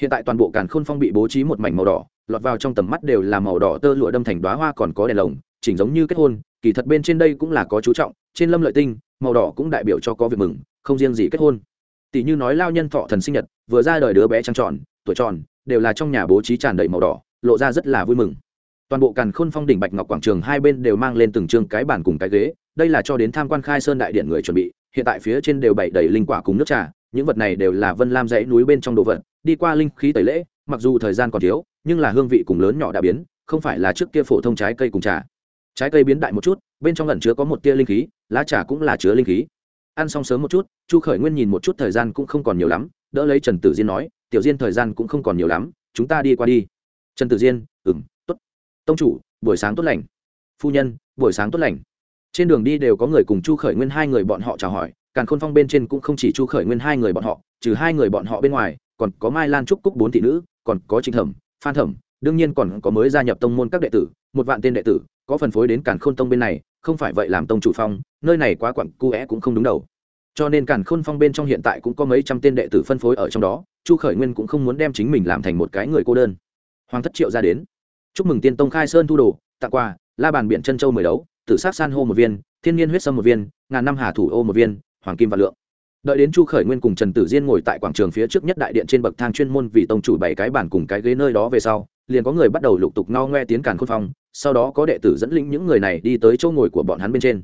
Hiện tại toàn bộ cản khôn phong bị bố trí một mảnh màu đỏ, lọt vào trong tầm mắt đều là màu đỏ tơ lụa đâm thành đoá hoa còn có đèn lồng, chỉnh giống như kết hôn, kỳ thật bên trên đây cũng là có chú trọng, trên lâm lợi tinh, màu đỏ cũng đại biểu cho có việc mừng, không riêng gì kết hôn tỷ như nói lao nhân thọ thần sinh nhật, vừa ra đời đứa bé trăng tròn, tuổi tròn, đều là trong nhà bố trí tràn đầy màu đỏ, lộ ra rất là vui mừng. Toàn bộ càn khôn phong đỉnh bạch ngọc quảng trường hai bên đều mang lên từng chương cái bàn cùng cái ghế, đây là cho đến tham quan khai sơn đại điện người chuẩn bị, hiện tại phía trên đều bày đầy linh quả cùng nước trà, những vật này đều là vân lam dãy núi bên trong đồ vật, đi qua linh khí tẩy lễ, mặc dù thời gian còn thiếu, nhưng là hương vị cùng lớn nhỏ đã biến, không phải là trước kia phổ thông trái cây cùng trà. Trái cây biến đại một chút, bên trong lần chứa có một tia linh khí, lá trà cũng là chứa linh khí ăn xong sớm một chút, chu khởi nguyên nhìn một chút thời gian cũng không còn nhiều lắm, đỡ lấy trần tử diên nói, tiểu diên, thời gian cũng không còn nhiều lắm, chúng ta đi qua đi. Trần tử diên ừ m t ố t tông chủ, buổi sáng tốt lành. Phu nhân, buổi sáng tốt lành. Trên đường đi đều có người cùng chu khởi nguyên hai người bọn họ chào hỏi, càn khôn phong bên trên cũng không chỉ chu khởi nguyên hai người bọn họ, trừ hai người bọn họ bên ngoài, còn có mai lan trúc cúc bốn thị nữ, còn có trịnh thẩm, phan thẩm, đương nhiên còn có mới gia nhập tông môn các đệ tử, một vạn tên đệ tử, có phân phối đến càn khôn tông bên này không phải vậy làm tông chủ phong, nơi này quá quặn, cu é cũng không đúng đầu. Cho nên càn khôn phong bên trong hiện tại cũng có mấy trăm tên đệ tử phân phối ở trong đó, chu khởi nguyên cũng không muốn đem chính mình làm thành một cái người cô đơn. Hoàng thất triệu ra đến. Chúc mừng tiên tông khai sơn thu đồ, tặng quà, la bàn biển chân châu mười đấu, tử sát san hô một viên, thiên nhiên huyết sâm một viên, ngàn năm hà thủ ô một viên, hoàng kim và lượng. Đợi đến chu khởi nguyên cùng trần tử diên ngồi tại quảng trường phía trước nhất đại điện trên bậc thang chuyên môn vì tông chủ bảy cái bản cùng cái ghế nơi đó về sau liền có người bắt đầu lục tục no ngoe tiến càn khôn phong, sau đó có đệ tử dẫn lĩnh những người này đi tới chỗ ngồi của bọn hắn bên trên.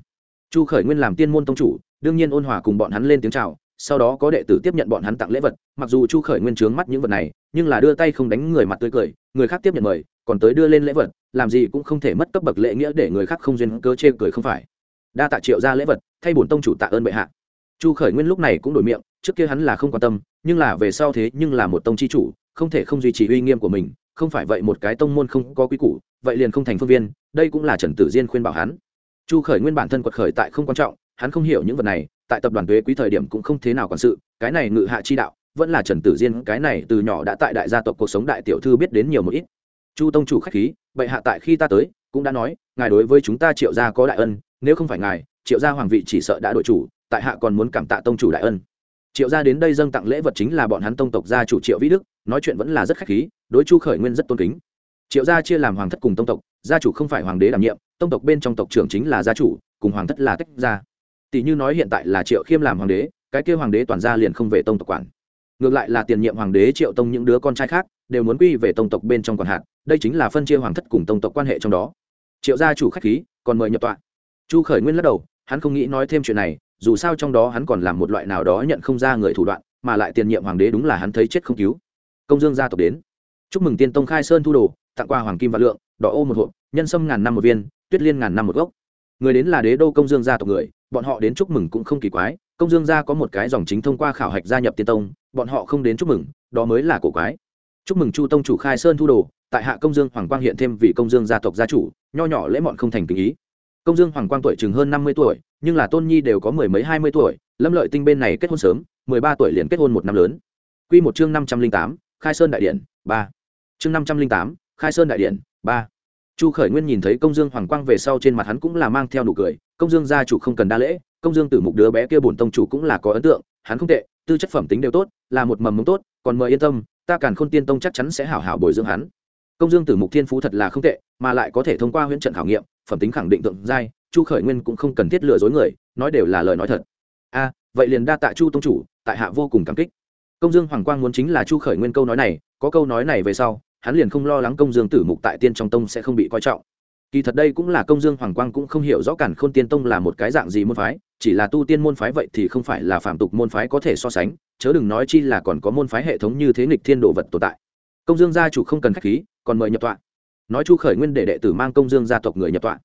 Chu khởi nguyên làm tiên môn tông chủ, đương nhiên ôn hòa cùng bọn hắn lên tiếng chào, sau đó có đệ tử tiếp nhận bọn hắn tặng lễ vật, mặc dù chu khởi nguyên trướng mắt những vật này, nhưng là đưa tay không đánh người mặt tươi cười, người khác tiếp nhận mời, còn tới đưa lên lễ vật, làm gì cũng không thể mất cấp bậc lễ nghĩa để người khác không duyên cơ chê cười không phải. Đa tạ triệu ra lễ vật, thay bổn tông chủ tạ ơn bệ hạ. Chu khởi nguyên lúc này cũng đổi miệng, trước kia hắn là không quan tâm, nhưng là về sau thế nhưng là một tông chi chủ, không thể không duy trì uy nghiêm của mình không phải vậy một cái tông môn không có quy củ, vậy liền không thành phương viên, đây cũng là trần tử diên khuyên bảo hắn. Chu khởi nguyên bản thân quật khởi tại không quan trọng, hắn không hiểu những vật này, tại tập đoàn thuế quý thời điểm cũng không thế nào quản sự, cái này ngự hạ chi đạo, vẫn là trần tử diên, cái này từ nhỏ đã tại đại gia tộc cuộc sống đại tiểu thư biết đến nhiều một ít. Chu tông chủ khách khí, bệ hạ tại khi ta tới, cũng đã nói, ngài đối với chúng ta triệu gia có đại ân, nếu không phải ngài, triệu gia hoàng vị chỉ sợ đã đội chủ, tại hạ còn muốn cảm tạ tông chủ đại ân. Triệu gia đến đây dâng tặng lễ vật chính là bọn hắn tông tộc gia chủ triệu vĩ đức nói chuyện vẫn là rất khách khí, đối chu khởi nguyên rất tôn kính. Triệu gia chia làm hoàng thất cùng tông tộc, gia chủ không phải hoàng đế đảm nhiệm, tông tộc bên trong tộc trưởng chính là gia chủ, cùng hoàng thất là tách ra. tỷ như nói hiện tại là triệu khiêm làm hoàng đế, cái kia hoàng đế toàn gia liền không về tông tộc quản. Ngược lại là tiền nhiệm hoàng đế triệu tông những đứa con trai khác, đều muốn quy về tông tộc bên trong quản hạt, đây chính là phân chia hoàng thất cùng tông tộc quan hệ trong đó. Triệu gia chủ khách khí, còn mời nhập tọa. Chu khởi nguyên lắc đầu, hắn không nghĩ nói thêm chuyện này, dù sao trong đó hắn còn làm một loại nào đó nhận không ra người thủ đoạn, mà lại tiền nhiệm hoàng đế đúng là hắn thấy chết không cứu công dương gia tộc đến. Chúc mừng tiên tông khai sơn thu đồ, tặng quà hoàng kim và lượng, đỏ ô một hộp, nhân sâm ngàn năm một viên, tuyết liên ngàn năm một gốc. Người đến là đế đô công dương gia tộc người, bọn họ đến chúc mừng cũng không kỳ quái, công dương gia có một cái dòng chính thông qua khảo hạch gia nhập tiên tông, bọn họ không đến chúc mừng, đó mới là cổ quái. Chúc mừng chu tông chủ khai sơn thu đồ, tại hạ công dương hoàng quang hiện thêm vì công dương gia tộc gia chủ, nho nhỏ lễ mọn không thành tình ý. Công dương hoàng quang tuổi chừng hơn năm mươi tuổi, nhưng là tôn nhi đều có mười mấy hai mươi tuổi, lâm lợi tinh bên này kết hôn sớm, mười ba tuổi liền kết hôn một năm lớn. Q một chương năm trăm linh tám khai sơn đại điện, ba. Chương năm trăm linh tám, khai sơn đại điện, ba. Chu khởi nguyên nhìn thấy công dương hoàng quang về sau trên mặt hắn cũng là mang theo nụ cười. Công dương gia chủ không cần đa lễ, công dương tử mục đứa bé kia bổn tông chủ cũng là có ấn tượng, hắn không tệ, tư chất phẩm tính đều tốt, là một mầm mống tốt, còn mời yên tâm, ta càn khôn tiên tông chắc chắn sẽ hảo hảo bồi dưỡng hắn. Công dương tử mục thiên phú thật là không tệ, mà lại có thể thông qua huyễn trận khảo nghiệm, phẩm tính khẳng định tượng giai, chu khởi nguyên cũng không cần thiết lừa dối người, nói đều là lời nói thật. A, vậy liền đa tạ chu tông chủ, tại hạ vô cùng cảm kích công dương hoàng quang muốn chính là chu khởi nguyên câu nói này, có câu nói này về sau, hắn liền không lo lắng công dương tử mục tại tiên trong tông sẽ không bị coi trọng. Kỳ thật đây cũng là công dương hoàng quang cũng không hiểu rõ cản khôn tiên tông là một cái dạng gì môn phái, chỉ là tu tiên môn phái vậy thì không phải là phạm tục môn phái có thể so sánh, chớ đừng nói chi là còn có môn phái hệ thống như thế nghịch thiên đồ vật tồn tại. Công dương gia chủ không cần khách khí, còn mời nhập tọa. Nói chu khởi nguyên để đệ tử mang công dương gia tộc người nhập tọa.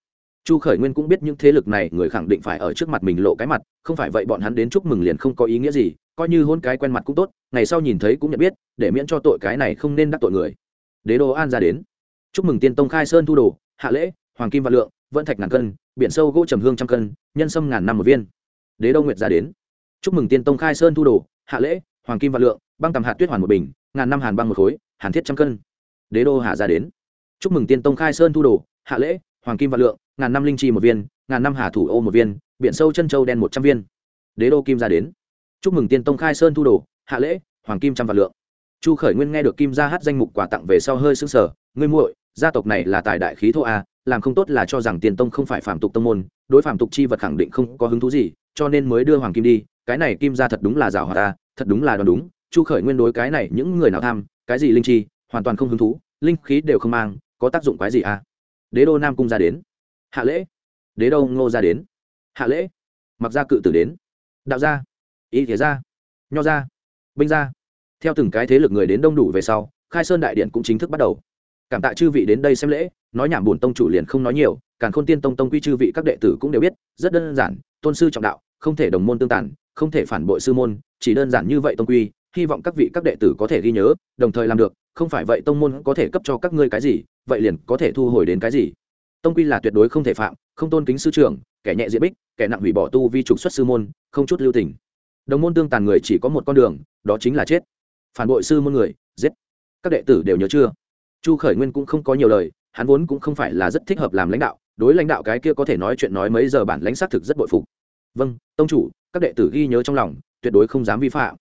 Chu khởi nguyên cũng biết những thế lực này, người khẳng định phải ở trước mặt mình lộ cái mặt, không phải vậy bọn hắn đến chúc mừng liền không có ý nghĩa gì coi như hôn cái quen mặt cũng tốt, ngày sau nhìn thấy cũng nhận biết, để miễn cho tội cái này không nên đắc tội người. Đế đô an ra đến. Chúc mừng tiên tông khai sơn thu đồ, hạ lễ, hoàng kim văn lượng vận thạch ngàn cân, biển sâu gỗ trầm hương trăm cân, nhân sâm ngàn năm một viên. Đế đô nguyệt ra đến. Chúc mừng tiên tông khai sơn thu đồ, hạ lễ, hoàng kim văn lượng, băng tầm hạt tuyết hoàn một bình, ngàn năm hàn băng một khối, hàn thiết trăm cân. Đế đô hạ ra đến. Chúc mừng tiên tông khai sơn thu đồ, hạ lễ, hoàng kim văn lượng, ngàn năm linh chi một viên, ngàn năm hà thủ ô một viên, biển sâu chân châu đen một trăm viên. Đế đô kim ra đến chúc mừng tiên tông khai sơn thu đồ, hạ lễ, hoàng kim trăm vạn lượng. Chu khởi nguyên nghe được kim gia hát danh mục quà tặng về sau hơi xứng sờ, ngươi muội, gia tộc này là tài đại khí thô a, làm không tốt là cho rằng tiền tông không phải phạm tục tông môn, đối phạm tục chi vật khẳng định không có hứng thú gì, cho nên mới đưa hoàng kim đi, cái này kim gia thật đúng là rào hòa ta thật đúng là đoán đúng, chu khởi nguyên đối cái này những người nào tham, cái gì linh chi, hoàn toàn không hứng thú, linh khí đều không mang, có tác dụng cái gì a? Đế đô nam cung ra đến. Hạ lễ. Đế đô ngô ra đến. Hạ lễ. Mặc gia cự tử đến. Đạo gia y thế gia nho gia binh gia theo từng cái thế lực người đến đông đủ về sau, khai sơn đại điện cũng chính thức bắt đầu. Cảm tạ chư vị đến đây xem lễ, nói nhảm bổn tông chủ liền không nói nhiều càng khôn tiên tông tông quy chư vị các đệ tử cũng đều biết, rất đơn giản, tôn sư trọng đạo, không thể đồng môn tương tản không thể phản bội sư môn, chỉ đơn giản như vậy tông quy, hy vọng các vị các đệ tử có thể ghi nhớ, đồng thời làm được, không phải vậy tông môn có thể cấp cho các ngươi cái gì, vậy liền có thể thu hồi đến cái gì. Tông quy là tuyệt đối không thể phạm, không tôn kính sư trưởng, kẻ nhẹ diện bích, kẻ nặng hủy bỏ tu vi trục xuất sư môn, không chút lưu tình đồng môn tương tàn người chỉ có một con đường, đó chính là chết. Phản bội sư môn người, giết. Các đệ tử đều nhớ chưa? Chu khởi nguyên cũng không có nhiều lời, hắn vốn cũng không phải là rất thích hợp làm lãnh đạo, đối lãnh đạo cái kia có thể nói chuyện nói mấy giờ bản lãnh xác thực rất bội phục. Vâng tông chủ, các đệ tử ghi nhớ trong lòng, tuyệt đối không dám vi phạm.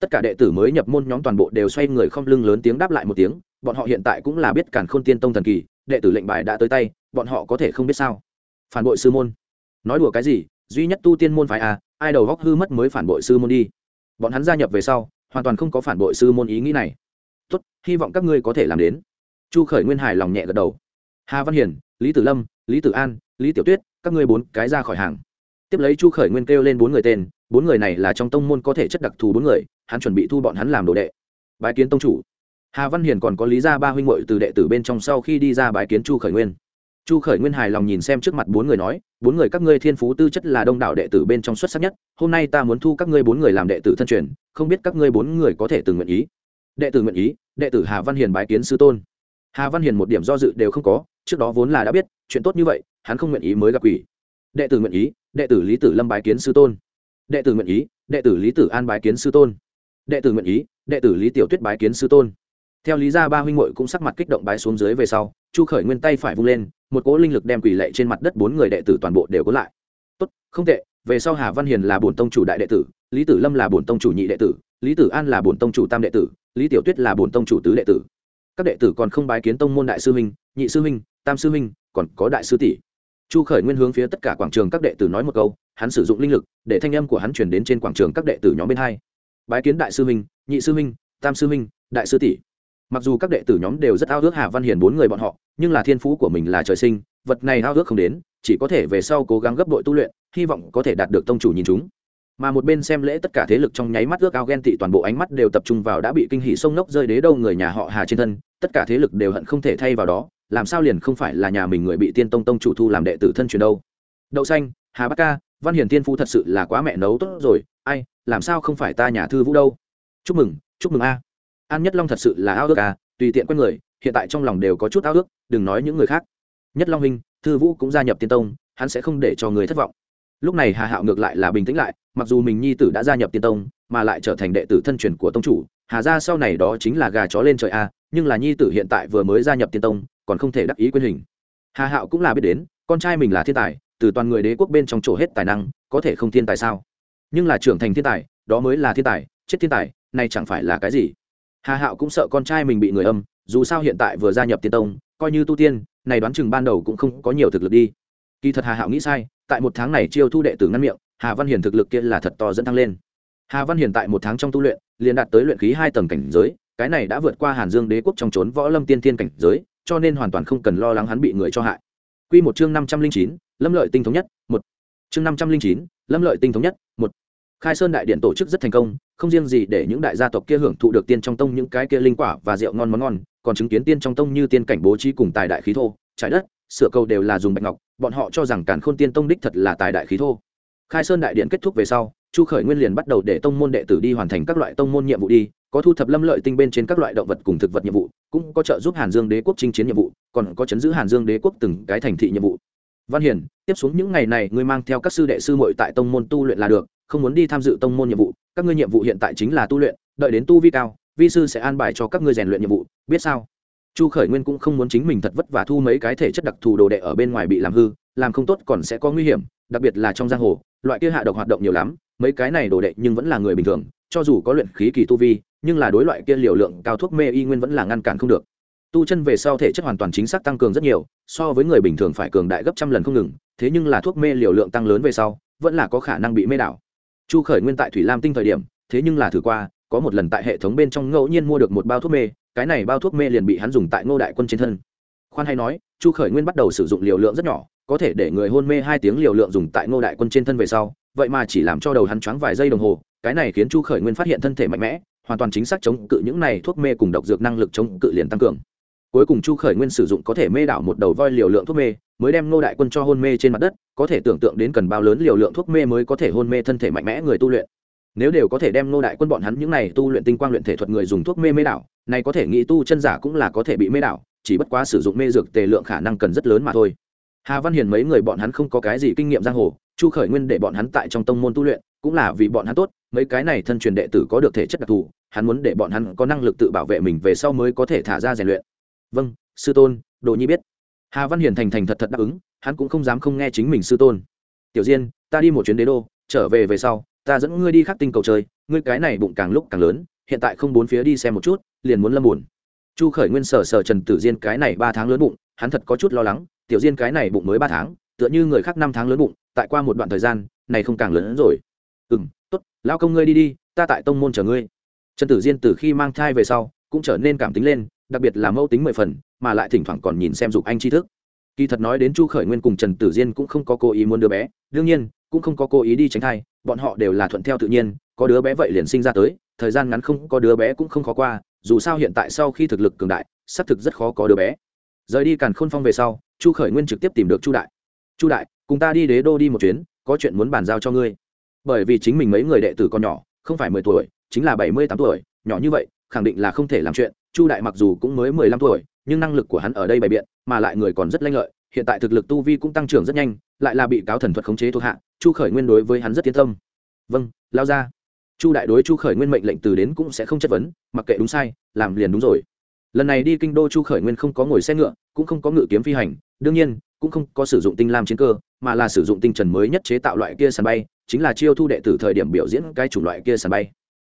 Tất cả đệ tử mới nhập môn nhóm toàn bộ đều xoay người không lưng lớn tiếng đáp lại một tiếng, bọn họ hiện tại cũng là biết cản khôn tiên tông thần kỳ, đệ tử lệnh bài đã tới tay, bọn họ có thể không biết sao? Phản bội sư môn. Nói đùa cái gì? Duy nhất tu tiên môn phải à ai đầu góc hư mất mới phản bội sư môn đi. Bọn hắn gia nhập về sau, hoàn toàn không có phản bội sư môn ý nghĩ này. Tốt, hy vọng các ngươi có thể làm đến. Chu khởi nguyên hài lòng nhẹ gật đầu. Hà văn hiền lý tử lâm, lý tử an, lý tiểu tuyết, các ngươi bốn cái ra khỏi hàng. Tiếp lấy chu khởi nguyên kêu lên bốn người tên, bốn người này là trong tông môn có thể chất đặc thù bốn người, hắn chuẩn bị thu bọn hắn làm đồ đệ. Bái kiến tông chủ. Hà văn hiền còn có lý gia ba huynh hội từ đệ tử bên trong sau khi đi ra bái kiến chu khởi nguyên chu khởi nguyên hài lòng nhìn xem trước mặt bốn người nói, bốn người các ngươi thiên phú tư chất là đông đảo đệ tử bên trong xuất sắc nhất, hôm nay ta muốn thu các ngươi bốn người làm đệ tử thân truyền, không biết các ngươi bốn người có thể từng nguyện ý. Đệ tử nguyện ý, đệ tử hà văn hiền bái kiến sư tôn. Hà văn hiền một điểm do dự đều không có, trước đó vốn là đã biết, chuyện tốt như vậy, hắn không nguyện ý mới gặp quỷ. Đệ tử nguyện ý, đệ tử lý tử lâm bái kiến sư tôn. Đệ tử nguyện ý, đệ tử lý tử an bái kiến sư tôn. Đệ tử nguyện ý, đệ tử lý tiểu tuyết bái kiến sư tôn theo lý gia ba huynh muội cũng sắc mặt kích động bái xuống dưới về sau, chu khởi nguyên tay phải vung lên, một cỗ linh lực đem quỷ lệ trên mặt đất bốn người đệ tử toàn bộ đều có lại. Tốt, không tệ, về sau hà văn hiền là bổn tông chủ đại đệ tử, lý tử lâm là bổn tông chủ nhị đệ tử, lý tử an là bổn tông chủ tam đệ tử, lý tiểu tuyết là bổn tông chủ tứ đệ tử. Các đệ tử còn không bái kiến tông môn đại sư huynh, nhị sư huynh, tam sư huynh, còn có đại sư tỷ. Chu khởi nguyên hướng phía tất cả quảng trường các đệ tử nói một câu, hắn sử dụng linh lực, để thanh âm của hắn chuyển đến trên quảng trường các đệ tử nhóm bên hai. Bái kiến đại sư huynh, nhị sư huynh, tam sư huynh, đại sư tỷ mặc dù các đệ tử nhóm đều rất ao ước hà văn hiền bốn người bọn họ, nhưng là thiên phú của mình là trời sinh, vật này ao ước không đến, chỉ có thể về sau cố gắng gấp đội tu luyện, hy vọng có thể đạt được tông chủ nhìn chúng. Mà một bên xem lễ tất cả thế lực trong nháy mắt ước ao ghen tị toàn bộ ánh mắt đều tập trung vào đã bị kinh hỷ sông nốc rơi đế đâu người nhà họ hà trên thân, tất cả thế lực đều hận không thể thay vào đó, làm sao liền không phải là nhà mình người bị tiên tông tông chủ thu làm đệ tử thân truyền đâu. Đậu xanh, hà bắc ca, văn hiền tiên phu thật sự là quá mẹ nấu tốt rồi, ai, làm sao không phải ta nhà thư vũ đâu. Chúc mừng chúc mừng a an nhất long thật sự là ao ước à tùy tiện quen người, hiện tại trong lòng đều có chút ao ước, đừng nói những người khác. Nhất long huynh, thư vũ cũng gia nhập tiên tông, hắn sẽ không để cho người thất vọng. Lúc này hà hạo ngược lại là bình tĩnh lại, mặc dù mình nhi tử đã gia nhập tiên tông, mà lại trở thành đệ tử thân truyền của tông chủ, hà ra sau này đó chính là gà chó lên trời a nhưng là nhi tử hiện tại vừa mới gia nhập tiên tông, còn không thể đắc ý quyền hình. Hà hạo cũng là biết đến, con trai mình là thiên tài, từ toàn người đế quốc bên trong chỗ hết tài năng, có thể không thiên tài sao? Nhưng là trưởng thành thiên tài, đó mới là thiên tài, chết thiên tài nay chẳng phải là cái gì? Hà hạo cũng sợ con trai mình bị người âm, dù sao hiện tại vừa gia nhập tiên tông, coi như tu tiên, này đoán chừng ban đầu cũng không có nhiều thực lực đi. Kỳ thật hà hạo nghĩ sai, tại một tháng này chiêu thu đệ tử ngăn miệng, hà văn hiền thực lực kia là thật to dẫn thăng lên. Hà văn hiền tại một tháng trong tu luyện, liền đạt tới luyện khí hai tầng cảnh giới, cái này đã vượt qua hàn dương đế quốc trong trốn võ lâm tiên tiên cảnh giới, cho nên hoàn toàn không cần lo lắng hắn bị người cho hại. Quy một chương năm trăm linh chín, lâm lợi tinh thống nhất, một. Chương năm trăm linh chín, lâm lợi tinh thống nhất, một khai sơn đại điện tổ chức rất thành công, không riêng gì để những đại gia tộc kia hưởng thụ được tiên trong tông những cái kia linh quả và rượu ngon món ngon, còn chứng kiến tiên trong tông như tiên cảnh bố trí cùng tài đại khí thô trái đất, sửa cầu đều là dùng bạch ngọc, bọn họ cho rằng càn khôn tiên tông đích thật là tài đại khí thô. Khai sơn đại điện kết thúc về sau, chu khởi nguyên liền bắt đầu để tông môn đệ tử đi hoàn thành các loại tông môn nhiệm vụ đi, có thu thập lâm lợi tinh bên trên các loại động vật cùng thực vật nhiệm vụ, cũng có trợ giúp hàn dương đế quốc chinh chiến nhiệm vụ, còn có chấn giữ hàn dương đế quốc từng cái thành thị nhiệm vụ văn hiền tiếp xuống những ngày này ngươi mang theo các sư đệ sư muội tại tông môn tu luyện là được, không muốn đi tham dự tông môn nhiệm vụ, các ngươi nhiệm vụ hiện tại chính là tu luyện, đợi đến tu vi cao, vi sư sẽ an bài cho các ngươi rèn luyện nhiệm vụ, biết sao? Chu khởi nguyên cũng không muốn chính mình thật vất vả thu mấy cái thể chất đặc thù đồ đệ ở bên ngoài bị làm hư, làm không tốt còn sẽ có nguy hiểm, đặc biệt là trong giang hồ, loại kia hạ độc hoạt động nhiều lắm, mấy cái này đồ đệ nhưng vẫn là người bình thường, cho dù có luyện khí kỳ tu vi, nhưng là đối loại kia liều lượng cao thuốc mê y nguyên vẫn là ngăn cản không được tu chân về sau thể chất hoàn toàn chính xác tăng cường rất nhiều, so với người bình thường phải cường đại gấp trăm lần không ngừng, thế nhưng là thuốc mê liều lượng tăng lớn về sau, vẫn là có khả năng bị mê đảo. Chu khởi nguyên tại thủy lam tinh thời điểm, thế nhưng là thử qua, có một lần tại hệ thống bên trong ngẫu nhiên mua được một bao thuốc mê, cái này bao thuốc mê liền bị hắn dùng tại ngô đại quân trên thân. Khoan hay nói, chu khởi nguyên bắt đầu sử dụng liều lượng rất nhỏ, có thể để người hôn mê hai tiếng liều lượng dùng tại ngô đại quân trên thân về sau, vậy mà chỉ làm cho đầu hắn choáng vài giây đồng hồ, cái này khiến chu khởi nguyên phát hiện thân thể mạnh mẽ, hoàn toàn chính xác chống cự những này thuốc mê cùng độc dược năng lực chống cự liền tăng cường cuối cùng chu khởi nguyên sử dụng có thể mê đảo một đầu voi liều lượng thuốc mê, mới đem ngô đại quân cho hôn mê trên mặt đất, có thể tưởng tượng đến cần bao lớn liều lượng thuốc mê mới có thể hôn mê thân thể mạnh mẽ người tu luyện. Nếu đều có thể đem ngô đại quân bọn hắn những này tu luyện tinh quang luyện thể thuật người dùng thuốc mê mê đảo, này có thể nghĩ tu chân giả cũng là có thể bị mê đảo, chỉ bất quá sử dụng mê dược tề lượng khả năng cần rất lớn mà thôi. Hà văn hiền mấy người bọn hắn không có cái gì kinh nghiệm giang hồ, chu khởi nguyên để bọn hắn tại trong tông môn tu luyện, cũng là vì bọn hắn tốt, mấy cái này thân truyền đệ tử có được thể chất đặc thù, hắn muốn để bọn hắn có năng lực tự bảo vệ mình về sau mới có thể thả ra rèn luyện vâng sư tôn, đồ nhi biết. Hà văn hiền thành thành thật thật đáp ứng, hắn cũng không dám không nghe chính mình sư tôn. Tiểu diên, ta đi một chuyến đế đô, trở về về sau, ta dẫn ngươi đi khắc tinh cầu chơi, ngươi cái này bụng càng lúc càng lớn, hiện tại không bốn phía đi xem một chút, liền muốn lâm buồn. Chu khởi nguyên sở sở trần tử diên cái này ba tháng lớn bụng, hắn thật có chút lo lắng, tiểu diên cái này bụng mới ba tháng, tựa như người khác năm tháng lớn bụng, tại qua một đoạn thời gian, này không càng lớn hơn rồi. Ừ m t ố t lao công ngươi đi đi, ta tại tông môn chờ ngươi. Trần tử diên từ khi mang thai về sau, cũng trở nên cảm tính lên đặc biệt là mẫu tính mười phần, mà lại thỉnh thoảng còn nhìn xem dục anh tri thức. Kỳ thật nói đến chu khởi nguyên cùng trần tử diên cũng không có cố ý muốn đứa bé, đương nhiên, cũng không có cố ý đi tránh thai, bọn họ đều là thuận theo tự nhiên, có đứa bé vậy liền sinh ra tới, thời gian ngắn không có đứa bé cũng không khó qua, dù sao hiện tại sau khi thực lực cường đại, xác thực rất khó có đứa bé. Rời đi càn khôn phong về sau, chu khởi nguyên trực tiếp tìm được chu đại. Chu đại, cùng ta đi đế đô đi một chuyến, có chuyện muốn bàn giao cho ngươi. Bởi vì chính mình mấy người đệ tử còn nhỏ, không phải mười tuổi, chính là bảy mươi tám tuổi, nhỏ như vậy, khẳng định là không thể làm chuyện chu đại mặc dù cũng mới mười lăm tuổi, nhưng năng lực của hắn ở đây bày biện, mà lại người còn rất lanh lợi, hiện tại thực lực tu vi cũng tăng trưởng rất nhanh, lại là bị cáo thần thuật khống chế thuộc hạ, chu khởi nguyên đối với hắn rất tiến tâm. Vâng lao ra. Chu đại đối chu khởi nguyên mệnh lệnh từ đến cũng sẽ không chất vấn, mặc kệ đúng sai, làm liền đúng rồi. Lần này đi kinh đô chu khởi nguyên không có ngồi xe ngựa, cũng không có ngự kiếm phi hành, đương nhiên, cũng không có sử dụng tinh lam chiến cơ, mà là sử dụng tinh trần mới nhất chế tạo loại kia sàn bay, chính là chiêu thu đệ tử thời điểm biểu diễn cái chủng loại kia sàn bay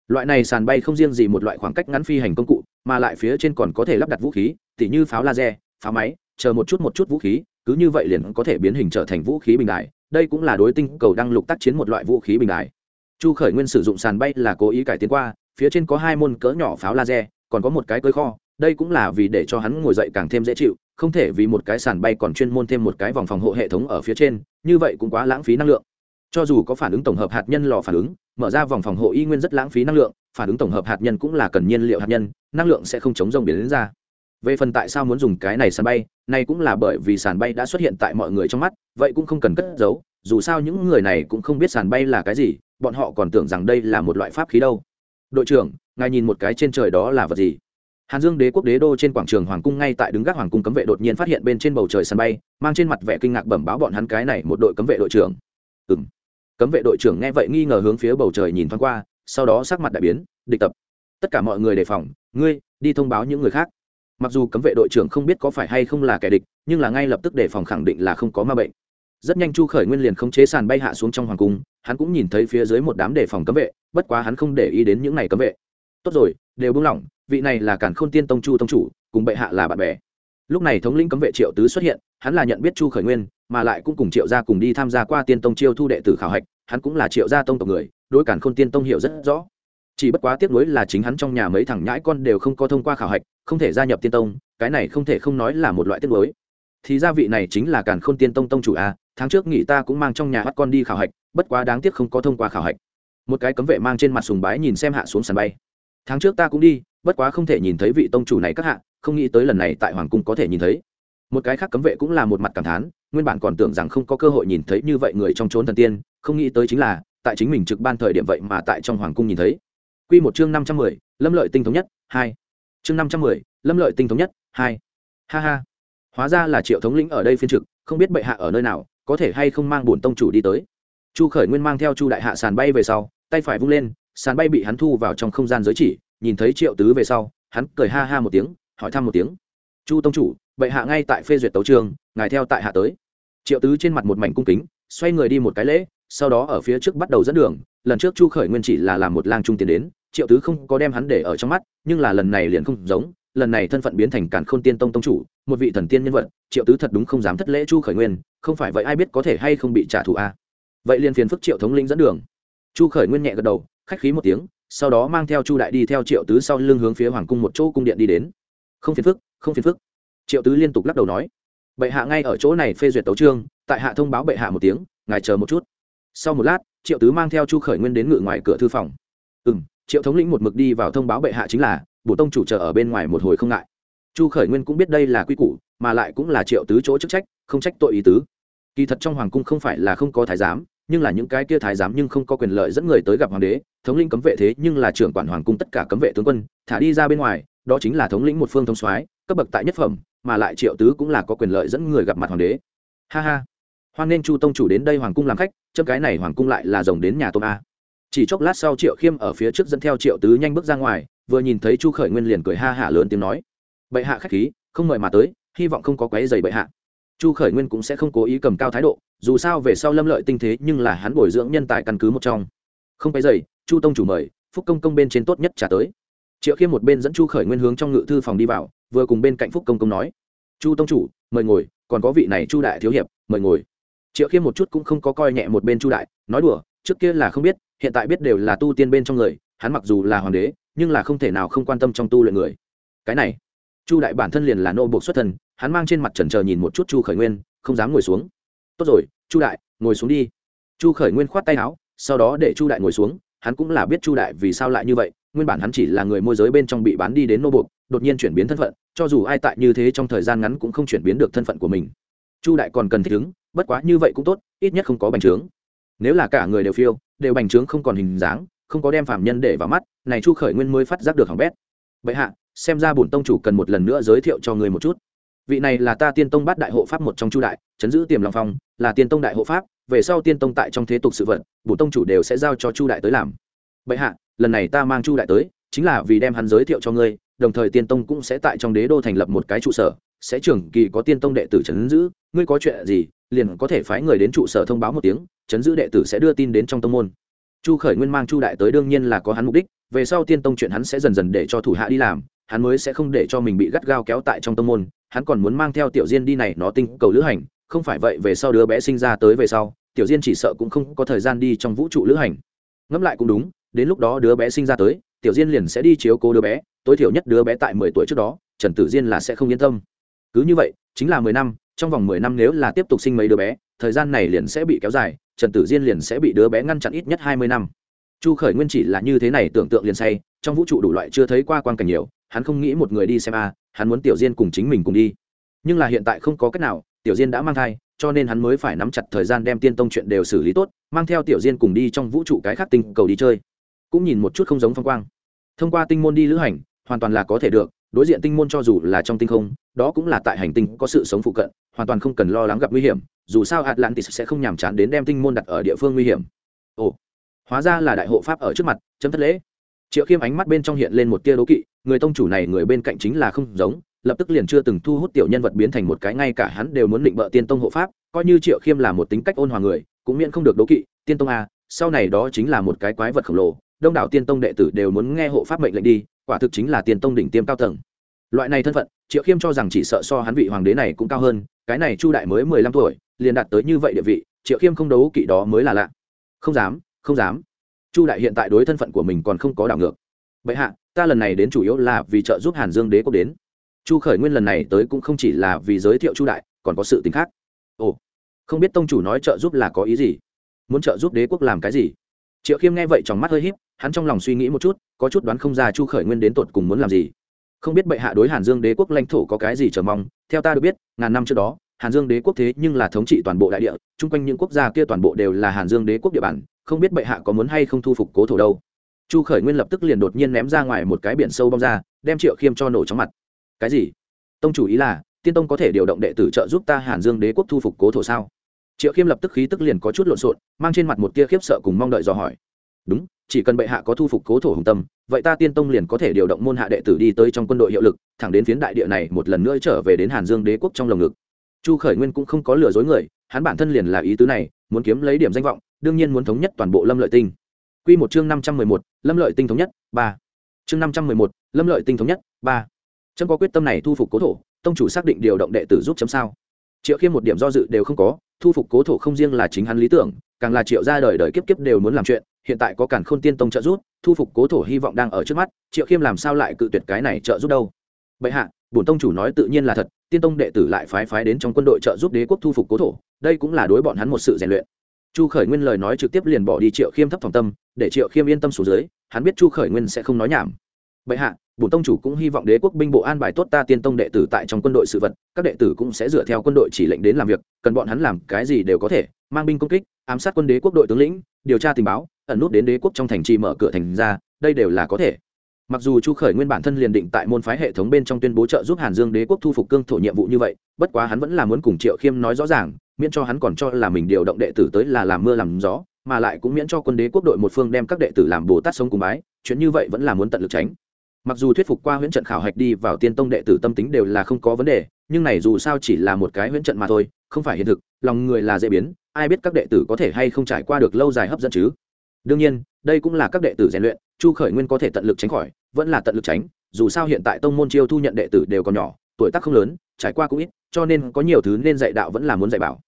loại này sàn bay không riêng gì một loại khoảng cách ngắn phi hành công cụ, mà lại phía trên còn có thể lắp đặt vũ khí, tỉ như pháo laser, pháo máy, chờ một chút một chút vũ khí, cứ như vậy liền có thể biến hình trở thành vũ khí bình đại đây cũng là đối tinh cầu đăng lục tác chiến một loại vũ khí bình đại chu khởi nguyên sử dụng sàn bay là cố ý cải tiến qua, phía trên có hai môn cỡ nhỏ pháo laser, còn có một cái cơi kho. Đây cũng là vì để cho hắn ngồi dậy càng thêm dễ chịu, không thể vì một cái sàn bay còn chuyên môn thêm một cái vòng phòng hộ hệ thống ở phía trên, như vậy cũng quá lãng phí năng lượng. Cho dù có phản ứng tổng hợp hạt nhân lò phản ứng mở ra vòng phòng hộ y nguyên rất lãng phí năng lượng, phản ứng tổng hợp hạt nhân cũng là cần nhiên liệu hạt nhân, năng lượng sẽ không chống rông biến đến ra. Về phần tại sao muốn dùng cái này sàn bay, này cũng là bởi vì sàn bay đã xuất hiện tại mọi người trong mắt, vậy cũng không cần cất giấu, dù sao những người này cũng không biết sàn bay là cái gì, bọn họ còn tưởng rằng đây là một loại pháp khí đâu. Đội trưởng, ngài nhìn một cái trên trời đó là vật gì? Hàn dương đế quốc đế đô trên quảng trường hoàng cung ngay tại đứng gác hoàng cung cấm vệ đột nhiên phát hiện bên trên bầu trời sân bay, mang trên mặt vẻ kinh ngạc bẩm báo bọn hắn cái này một đội cấm vệ đội trưởng. Ừ m cấm vệ đội trưởng nghe vậy nghi ngờ hướng phía bầu trời nhìn thoáng qua, sau đó sắc mặt đại biến, địch tập, tất cả mọi người đề phòng, ngươi, đi thông báo những người khác. Mặc dù cấm vệ đội trưởng không biết có phải hay không là kẻ địch, nhưng là ngay lập tức đề phòng khẳng định là không có ma bệnh. Rất nhanh chu khởi nguyên liền khống chế sàn bay hạ xuống trong hoàng cung, hắn cũng nhìn thấy phía dưới một đám đề phòng cấm vệ, bất quá hắn không để ý đến những n à y cấm vệ. Tốt rồi, đều buông lỏng, vị này là cản khôn tiên tông chu tông chủ, cùng bệ hạ là bạn bè lúc này thống lĩnh cấm vệ triệu tứ xuất hiện, hắn là nhận biết chu khởi nguyên, mà lại cũng cùng triệu gia cùng đi tham gia qua tiên tông chiêu thu đệ tử khảo hạch, hắn cũng là triệu gia tông tộc người, đối cản khôn tiên tông hiểu rất rõ. Chỉ bất quá tiếc nuối là chính hắn trong nhà mấy thằng nhãi con đều không có thông qua khảo hạch, không thể gia nhập tiên tông, cái này không thể không nói là một loại tiếc nuối. Thì gia vị này chính là càn khôn tiên tông tông chủ a, tháng trước nghỉ ta cũng mang trong nhà bắt con đi khảo hạch, bất quá đáng tiếc không có thông qua khảo hạch. Một cái cấm vệ mang trên mặt sùng bái nhìn xem hạ xuống sàn bay. Tháng trước ta cũng đi, bất quá không thể nhìn thấy vị tông chủ này các hạ không nghĩ tới lần này tại hoàng cung có thể nhìn thấy. Một cái khác cấm vệ cũng là một mặt cảm thán, nguyên bản còn tưởng rằng không có cơ hội nhìn thấy như vậy người trong trốn thần tiên, không nghĩ tới chính là, tại chính mình trực ban thời điểm vậy mà tại trong hoàng cung nhìn thấy. Quy một chương năm trăm mười, lâm lợi tinh thống nhất, hai. Chương năm trăm mười, lâm lợi tinh thống nhất, hai. Ha ha. Hóa ra là triệu thống lĩnh ở đây phiên trực, không biết bệ hạ ở nơi nào, có thể hay không mang bổn tông chủ đi tới. Chu khởi nguyên mang theo chu đại hạ sàn bay về sau, tay phải vung lên, sàn bay bị hắn thu vào trong không gian giới chỉ, nhìn thấy triệu tứ về sau, hắn cười ha ha một tiếng hỏi thăm một tiếng. Chu tông chủ, bệ hạ ngay tại phê duyệt tấu trường, ngài theo tại hạ tới. Triệu tứ trên mặt một mảnh cung kính, xoay người đi một cái lễ, sau đó ở phía trước bắt đầu dẫn đường. Lần trước chu khởi nguyên chỉ là làm một lang trung tiến đến, triệu tứ không có đem hắn để ở trong mắt, nhưng là lần này liền không giống. Lần này thân phận biến thành càn khôn tiên tông tông chủ, một vị thần tiên nhân vật, triệu tứ thật đúng không dám thất lễ chu khởi nguyên, không phải vậy ai biết có thể hay không bị trả thù a. À? vậy liền phiền phức triệu thống lĩnh dẫn đường. Chu khởi nguyên nhẹ gật đầu, khách khí một tiếng, sau đó mang theo chu đại đi theo triệu tứ sau lưng hướng phía hoàng cung một chỗ cung điện đi đến không phiền phức, không phiền phức. Triệu tứ liên tục lắc đầu nói, bệ hạ ngay ở chỗ này phê duyệt tấu trương tại hạ thông báo bệ hạ một tiếng, ngài chờ một chút. Sau một lát, triệu tứ mang theo chu khởi nguyên đến ngự ngoài cửa thư phòng. Ừ m triệu thống lĩnh một mực đi vào thông báo bệ hạ chính là, bổ tông chủ chờ ở bên ngoài một hồi không ngại. Chu khởi nguyên cũng biết đây là quy củ, mà lại cũng là triệu tứ chỗ chức trách, không trách tội ý tứ. Kỳ thật trong hoàng cung không phải là không có thái giám, nhưng là những cái kia thái giám nhưng không có quyền lợi dẫn người tới gặp hoàng đế, thống lĩnh cấm vệ thế nhưng là trưởng quản hoàng cung tất cả cấm vệ tướng quân, thả đi ra bên ngoài đó chính là thống lĩnh một phương thông soái, cấp bậc tại nhất phẩm, mà lại triệu tứ cũng là có quyền lợi dẫn người gặp mặt hoàng đế. Ha ha. Hoan nên chu tông chủ đến đây hoàng cung làm khách, chấm cái này hoàng cung lại là rồng đến nhà tôm a. Chỉ chốc lát sau triệu khiêm ở phía trước dẫn theo triệu tứ nhanh bước ra ngoài, vừa nhìn thấy chu khởi nguyên liền cười ha hả lớn tiếng nói. Bệ hạ khách khí, không mời mà tới, hy vọng không có quấy giày bệ hạ. Chu khởi nguyên cũng sẽ không cố ý cầm cao thái độ, dù sao về sau lâm lợi tinh thế nhưng là hắn bồi dưỡng nhân tài căn cứ một trong. Không quấy giày chu tông chủ mời, phúc công công bên trên tốt nhất trả tới triệu khiêm một bên dẫn chu khởi nguyên hướng trong ngự thư phòng đi vào vừa cùng bên cạnh phúc công công nói chu tông chủ mời ngồi còn có vị này chu đại thiếu hiệp mời ngồi. Triệu khiêm một chút cũng không có coi nhẹ một bên chu đại nói đùa trước kia là không biết hiện tại biết đều là tu tiên bên trong người hắn mặc dù là hoàng đế nhưng là không thể nào không quan tâm trong tu luyện người. Cái này chu đại bản thân liền là nô buộc xuất thần, hắn mang trên mặt trần trờ nhìn một chút chu khởi nguyên không dám ngồi xuống. Tốt rồi chu đại ngồi xuống đi. Chu khởi nguyên khoát tay áo sau đó để chu đại ngồi xuống hắn cũng là biết chu đại vì sao lại như vậy, nguyên bản hắn chỉ là người môi giới bên trong bị bán đi đến nô buộc, đột nhiên chuyển biến thân phận, cho dù ai tại như thế trong thời gian ngắn cũng không chuyển biến được thân phận của mình. Chu đại còn cần thích ứng, bất quá như vậy cũng tốt, ít nhất không có bành trướng. Nếu là cả người đều phiêu, đều bành trướng không còn hình dáng, không có đem phạm nhân để vào mắt, này chu khởi nguyên mới phát giác được hỏng bét. Bệ hạ, xem ra bổn tông chủ cần một lần nữa giới thiệu cho người một chút. Vị này là ta tiên tông bát đại hộ pháp một trong chu đại, chấn giữ tiềm long phong, là tiên tông đại hộ pháp về sau tiên tông tại trong thế tục sự vận bổn tông chủ đều sẽ giao cho chu đại tới làm. Vậy hạ, lần này ta mang chu đại tới, chính là vì đem hắn giới thiệu cho ngươi, đồng thời tiên tông cũng sẽ tại trong đế đô thành lập một cái trụ sở, sẽ trưởng kỳ có tiên tông đệ tử chấn giữ, ngươi có chuyện gì, liền có thể phái người đến trụ sở thông báo một tiếng, chấn giữ đệ tử sẽ đưa tin đến trong tông môn. Chu khởi nguyên mang chu đại tới đương nhiên là có hắn mục đích, về sau tiên tông chuyện hắn sẽ dần dần để cho thủ hạ đi làm, hắn mới sẽ không để cho mình bị gắt gao kéo tại trong tông môn, hắn còn muốn mang theo tiểu diên đi này nó tinh cầu lữ hành không phải vậy về sau đứa bé sinh ra tới về sau, tiểu diên chỉ sợ cũng không có thời gian đi trong vũ trụ lữ hành. Ngẫm lại cũng đúng, đến lúc đó đứa bé sinh ra tới, tiểu diên liền sẽ đi chiếu cố đứa bé, tối thiểu nhất đứa bé tại mười tuổi trước đó, trần tử diên là sẽ không yên tâm. Cứ như vậy, chính là mười năm, trong vòng mười năm nếu là tiếp tục sinh mấy đứa bé, thời gian này liền sẽ bị kéo dài, trần tử diên liền sẽ bị đứa bé ngăn chặn ít nhất hai mươi năm. Chu khởi nguyên chỉ là như thế này tưởng tượng liền say, trong vũ trụ đủ loại chưa thấy qua quan cảnh nhiều, hắn không nghĩ một người đi xem a, hắn muốn tiểu diên cùng chính mình cùng đi. Nhưng là hiện tại không có cách nào tiểu diên đã mang thai, cho nên hắn mới phải nắm chặt thời gian đem tiên tông chuyện đều xử lý tốt, mang theo tiểu diên cùng đi trong vũ trụ cái khác tinh cầu đi chơi. Cũng nhìn một chút không giống phong quang. Thông qua tinh môn đi lữ hành, hoàn toàn là có thể được, đối diện tinh môn cho dù là trong tinh không, đó cũng là tại hành tinh có sự sống phụ cận, hoàn toàn không cần lo lắng gặp nguy hiểm, dù sao atlantis sẽ không nhàm chán đến đem tinh môn đặt ở địa phương nguy hiểm. Ồ, hóa ra là đại hộ pháp ở trước mặt, chấm thất lễ. Triệu khiêm ánh mắt bên trong hiện lên một tia đố kỵ, người tông chủ này người bên cạnh chính là không giống lập tức liền chưa từng thu hút tiểu nhân vật biến thành một cái ngay cả hắn đều muốn định bợ tiên tông hộ pháp, coi như triệu khiêm là một tính cách ôn hòa người, cũng miễn không được đố kỵ, tiên tông a, sau này đó chính là một cái quái vật khổng lồ, đông đảo tiên tông đệ tử đều muốn nghe hộ pháp mệnh lệnh đi, quả thực chính là tiên tông đỉnh tiêm cao tầng. Loại này thân phận, triệu khiêm cho rằng chỉ sợ so hắn vị hoàng đế này cũng cao hơn, cái này chu đại mới mười lăm tuổi, liền đạt tới như vậy địa vị, triệu khiêm không đấu kỵ đó mới là lạ. Không dám không dám. Chu đại hiện tại đối thân phận của mình còn không có đảo ngược. Bệ hạ, ta lần này đến chủ yếu là vì trợ giúp hàn dương đế quốc đến chu khởi nguyên lần này tới cũng không chỉ là vì giới thiệu chu đại, còn có sự t ì n h khác. Ồ, không biết tông chủ nói trợ giúp là có ý gì? Muốn trợ giúp đế quốc làm cái gì? Triệu khiêm nghe vậy trong mắt hơi h í p hắn trong lòng suy nghĩ một chút, có chút đoán không ra chu khởi nguyên đến tột cùng muốn làm gì. Không biết bệ hạ đối hàn dương đế quốc lãnh thổ có cái gì chờ mong, theo ta được biết, ngàn năm trước đó, hàn dương đế quốc thế nhưng là thống trị toàn bộ đại địa, chung quanh những quốc gia kia toàn bộ đều là hàn dương đế quốc địa bàn, không biết bệ hạ có muốn hay không thu phục cố thổ đâu. Chu khởi nguyên lập tức liền đột nhiên ném ra ngoài một cái biển sâu bong ra, đem triệu khiêm cho nổ trong mặt cái gì? Tông chủ ý là, tiên tông có thể điều động đệ tử trợ giúp ta hàn dương đế quốc thu phục cố thổ sao? Triệu khiêm lập tức khí tức liền có chút lộn xộn, mang trên mặt một tia khiếp sợ cùng mong đợi dò hỏi. Đúng, chỉ cần bệ hạ có thu phục cố thổ hùng tâm, vậy ta tiên tông liền có thể điều động môn hạ đệ tử đi tới trong quân đội hiệu lực, thẳng đến phiến đại địa này một lần nữa trở về đến hàn dương đế quốc trong lồng ngực. Chu khởi nguyên cũng không có lừa dối người, hắn bản thân liền là ý tứ này, muốn kiếm lấy điểm danh vọng, đương nhiên muốn thống nhất toàn bộ lâm lợi tinh. Q một chương năm trăm mười một, lâm lợi tinh thống nhất, ba. Chương năm trăm mười một, lâm lợi tinh thống nhất, ba trâm có quyết tâm này thu phục cố thổ, tông chủ xác định điều động đệ tử giúp chấm sao? Triệu khiêm một điểm do dự đều không có, thu phục cố thổ không riêng là chính hắn lý tưởng, càng là triệu ra đời đời kiếp kiếp đều muốn làm chuyện, hiện tại có cản khôn tiên tông trợ giúp, thu phục cố thổ hy vọng đang ở trước mắt, triệu khiêm làm sao lại cự tuyệt cái này trợ giúp đâu? Bệ hạ, bổn tông chủ nói tự nhiên là thật, tiên tông đệ tử lại phái phái đến trong quân đội trợ giúp đế quốc thu phục cố thổ, đây cũng là đối bọn hắn một sự rèn luyện. Chu khởi nguyên lời nói trực tiếp liền bỏ đi triệu khiêm thấp phòng tâm, để triệu khiêm yên tâm xuống dưới, hắn biết chu khởi nguyên sẽ không nói nhảm bệ hạ, bổn tông chủ cũng hy vọng đế quốc binh bộ an bài tốt ta tiên tông đệ tử tại trong quân đội sự vật, các đệ tử cũng sẽ dựa theo quân đội chỉ lệnh đến làm việc, cần bọn hắn làm cái gì đều có thể, mang binh công kích, ám sát quân đế quốc đội tướng lĩnh, điều tra tình báo, ẩn nút đến đế quốc trong thành trì mở cửa thành ra, đây đều là có thể. Mặc dù chu khởi nguyên bản thân liền định tại môn phái hệ thống bên trong tuyên bố trợ giúp hàn dương đế quốc thu phục cương thổ nhiệm vụ như vậy, bất quá hắn vẫn là muốn cùng triệu khiêm nói rõ ràng, miễn cho hắn còn cho là mình điều động đệ tử tới là làm mưa làm gió, mà lại cũng miễn cho quân đế quốc đội một phương đem các đệ tử làm bồ tát sống cùng bái, chuyện như vậy vẫn là muốn tận lực tránh mặc dù thuyết phục qua huyễn trận khảo hạch đi vào tiên tông đệ tử tâm tính đều là không có vấn đề, nhưng này dù sao chỉ là một cái huyễn trận mà thôi, không phải hiện thực, lòng người là dễ biến, ai biết các đệ tử có thể hay không trải qua được lâu dài hấp dẫn chứ? Đương nhiên, đây cũng là các đệ tử rèn luyện, chu khởi nguyên có thể tận lực tránh khỏi, vẫn là tận lực tránh, dù sao hiện tại tông môn chiêu thu nhận đệ tử đều còn nhỏ, tuổi tác không lớn, trải qua cũng ít, cho nên có nhiều thứ nên dạy đạo vẫn là muốn dạy bảo.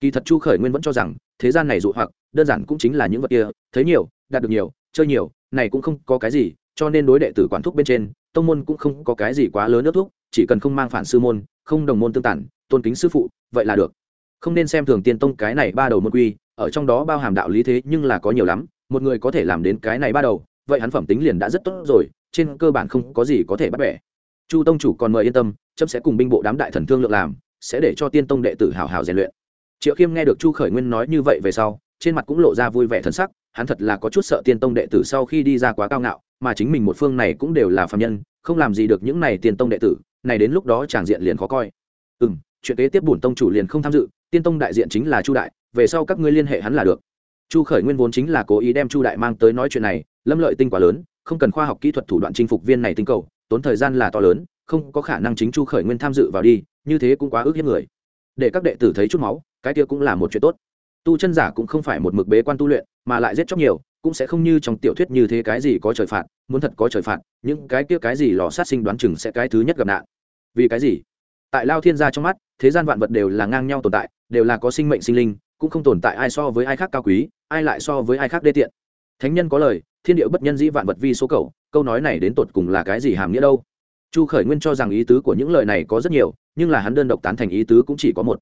Kỳ thật chu khởi nguyên vẫn cho rằng, thế gian này dụ hoặc, đơn giản cũng chính là những vật kia, thấy nhiều, đạt được nhiều, chơi nhiều, này cũng không có cái gì cho nên đối đệ tử quản thúc bên trên, tông môn cũng không có cái gì quá lớn nước thúc, chỉ cần không mang phản sư môn, không đồng môn tương tản, tôn kính sư phụ, vậy là được. Không nên xem thường tiên tông cái này ba đầu môn quy, ở trong đó bao hàm đạo lý thế nhưng là có nhiều lắm, một người có thể làm đến cái này ba đầu, vậy hắn phẩm tính liền đã rất tốt rồi, trên cơ bản không có gì có thể bắt bẻ. Chu tông chủ còn mời yên tâm chấp sẽ cùng binh bộ đám đại thần thương lượng làm, sẽ để cho tiên tông đệ tử hào hào rèn luyện. Triệu khiêm nghe được chu khởi nguyên nói như vậy về sau, trên mặt cũng lộ ra vui vẻ thân sắc hắn thật là có chút sợ tiên tông đệ tử sau khi đi ra quá cao ngạo, mà chính mình một phương này cũng đều là phạm nhân, không làm gì được những này tiên tông đệ tử, này đến lúc đó tràng diện liền khó coi. Ừ m chuyện kế tiếp bổn tông chủ liền không tham dự, tiên tông đại diện chính là chu đại, về sau các ngươi liên hệ hắn là được. Chu khởi nguyên vốn chính là cố ý đem chu đại mang tới nói chuyện này, lâm lợi tinh quá lớn, không cần khoa học kỹ thuật thủ đoạn chinh phục viên này tinh cầu, tốn thời gian là to lớn, không có khả năng chính chu khởi nguyên tham dự vào đi, như thế cũng quá ước hiếp người. Để các đệ tử thấy chút máu, cái kia cũng là một chuyện tốt. Tu chân giả cũng không phải một mực bế quan tu luyện mà lại giết chóc nhiều, cũng sẽ không như trong tiểu thuyết như thế cái gì có trời phạt, muốn thật có trời phạt, những cái kia cái gì lò sát sinh đoán chừng sẽ cái thứ nhất gặp nạn. Vì cái gì? Tại lao thiên gia trong mắt, thế gian vạn vật đều là ngang nhau tồn tại, đều là có sinh mệnh sinh linh, cũng không tồn tại ai so với ai khác cao quý, ai lại so với ai khác đê tiện. Thánh nhân có lời, thiên điệu bất nhân dĩ vạn vật vi số cầu, câu nói này đến tột cùng là cái gì hàm nghĩa đâu? Chu khởi nguyên cho rằng ý tứ của những lời này có rất nhiều, nhưng là hắn đơn độc tán thành ý tứ cũng chỉ có một.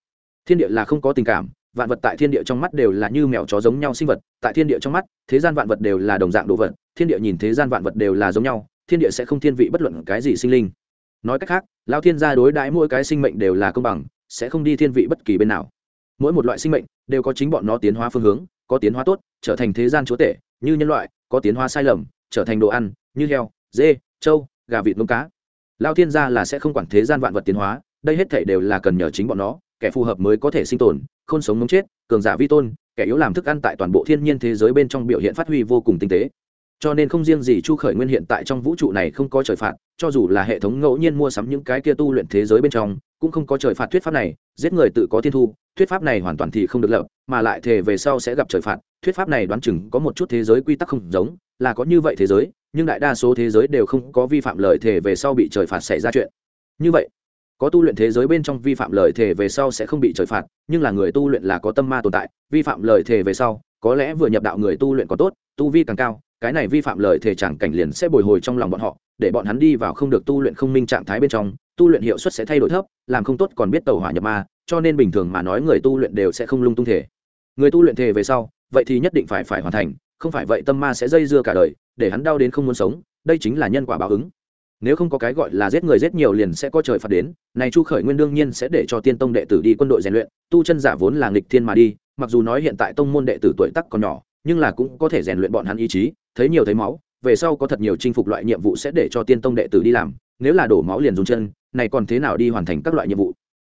Thiên địa là không có tình cảm vạn vật tại thiên địa trong mắt đều là như mèo chó giống nhau sinh vật, tại thiên địa trong mắt, thế gian vạn vật đều là đồng dạng đồ vật, thiên địa nhìn thế gian vạn vật đều là giống nhau, thiên địa sẽ không thiên vị bất luận cái gì sinh linh. Nói cách khác, lao thiên gia đối đãi mỗi cái sinh mệnh đều là công bằng, sẽ không đi thiên vị bất kỳ bên nào. Mỗi một loại sinh mệnh đều có chính bọn nó tiến hóa phương hướng, có tiến hóa tốt, trở thành thế gian chúa tể, như nhân loại, có tiến hóa sai lầm, trở thành đồ ăn, như heo, dê, trâu, gà vịt nôm cá. Lao thiên gia là sẽ không quản thế gian vạn vật tiến hóa, đây hết thể đều là cần nhờ chính bọn nó, kẻ phù hợp mới có thể sinh tồn khôn sống mống chết, cường giả vi tôn, kẻ yếu làm thức ăn tại toàn bộ thiên nhiên thế giới bên trong biểu hiện phát huy vô cùng tinh tế. Cho nên không riêng gì chu khởi nguyên hiện tại trong vũ trụ này không có trời phạt, cho dù là hệ thống ngẫu nhiên mua sắm những cái kia tu luyện thế giới bên trong, cũng không có trời phạt thuyết pháp này, giết người tự có thiên thu, thuyết pháp này hoàn toàn thì không được lập, mà lại thề về sau sẽ gặp trời phạt, thuyết pháp này đoán chừng có một chút thế giới quy tắc không giống, là có như vậy thế giới, nhưng đại đa số thế giới đều không có vi phạm lời thề về sau bị trời phạt xảy ra chuyện. Như vậy có tu luyện thế giới bên trong vi phạm lời thề về sau sẽ không bị trời phạt, nhưng là người tu luyện là có tâm ma tồn tại, vi phạm lời thề về sau, có lẽ vừa nhập đạo người tu luyện có tốt, tu vi càng cao, cái này vi phạm lời thề chẳng cảnh liền sẽ bồi hồi trong lòng bọn họ, để bọn hắn đi vào không được tu luyện không minh trạng thái bên trong, tu luyện hiệu suất sẽ thay đổi thấp, làm không tốt còn biết tàu hỏa nhập ma, cho nên bình thường mà nói người tu luyện đều sẽ không lung tung thể. Người tu luyện thể về sau, vậy thì nhất định phải phải hoàn thành, không phải vậy tâm ma sẽ dây dưa cả đời, để hắn đau đến không muốn sống, đây chính là nhân quả báo ứng nếu không có cái gọi là giết người giết nhiều liền sẽ có trời phạt đến, này chu khởi nguyên đương nhiên sẽ để cho tiên tông đệ tử đi quân đội rèn luyện, tu chân giả vốn là nghịch thiên mà đi, mặc dù nói hiện tại tông môn đệ tử tuổi tắc còn nhỏ, nhưng là cũng có thể rèn luyện bọn hắn ý chí, thấy nhiều thấy máu, về sau có thật nhiều chinh phục loại nhiệm vụ sẽ để cho tiên tông đệ tử đi làm, nếu là đổ máu liền dùng chân, này còn thế nào đi hoàn thành các loại nhiệm vụ.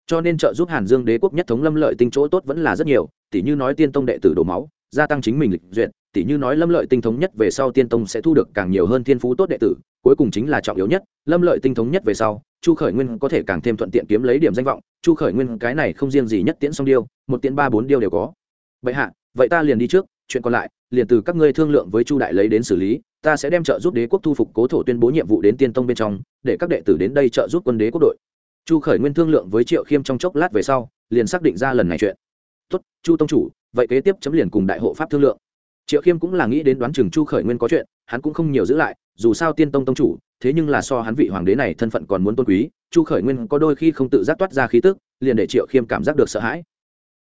Cho nên trợ giúp hàn dương đế quốc nhất thống lâm lợi tinh chỗ tốt vẫn là rất nhiều tỷ như nói tiên tông đệ tử đổ máu, gia tăng chính mình lịch duyệt tỉ như nói lâm lợi tinh thống nhất về sau tiên tông sẽ thu được càng nhiều hơn thiên phú tốt đệ tử, cuối cùng chính là trọng yếu nhất, lâm lợi tinh thống nhất về sau, chu khởi nguyên có thể càng thêm thuận tiện kiếm lấy điểm danh vọng, chu khởi nguyên cái này không riêng gì nhất tiễn song điêu, một tiễn ba bốn điêu đều có. Vậy hạ, vậy ta liền đi trước, chuyện còn lại, liền từ các ngươi thương lượng với chu đại lấy đến xử lý, ta sẽ đem trợ giúp đế quốc thu phục cố thổ tuyên bố nhiệm vụ đến tiên tông bên trong, để các đệ tử đến đây trợ giúp quân đế quốc đội. Chu khởi nguyên thương lượng với triệu khiêm trong chốc lát về sau, liền xác định ra lần này chuyện. Tốt, chu tông chủ, vậy kế tiếp chấm liền cùng đại hộ pháp thương lượng triệu khiêm cũng là nghĩ đến đoán chừng chu khởi nguyên có chuyện, hắn cũng không nhiều giữ lại, dù sao tiên tông tông chủ, thế nhưng là so hắn vị hoàng đế này thân phận còn muốn tôn quý, chu khởi nguyên có đôi khi không tự giác toát ra khí tức, liền để triệu khiêm cảm giác được sợ hãi.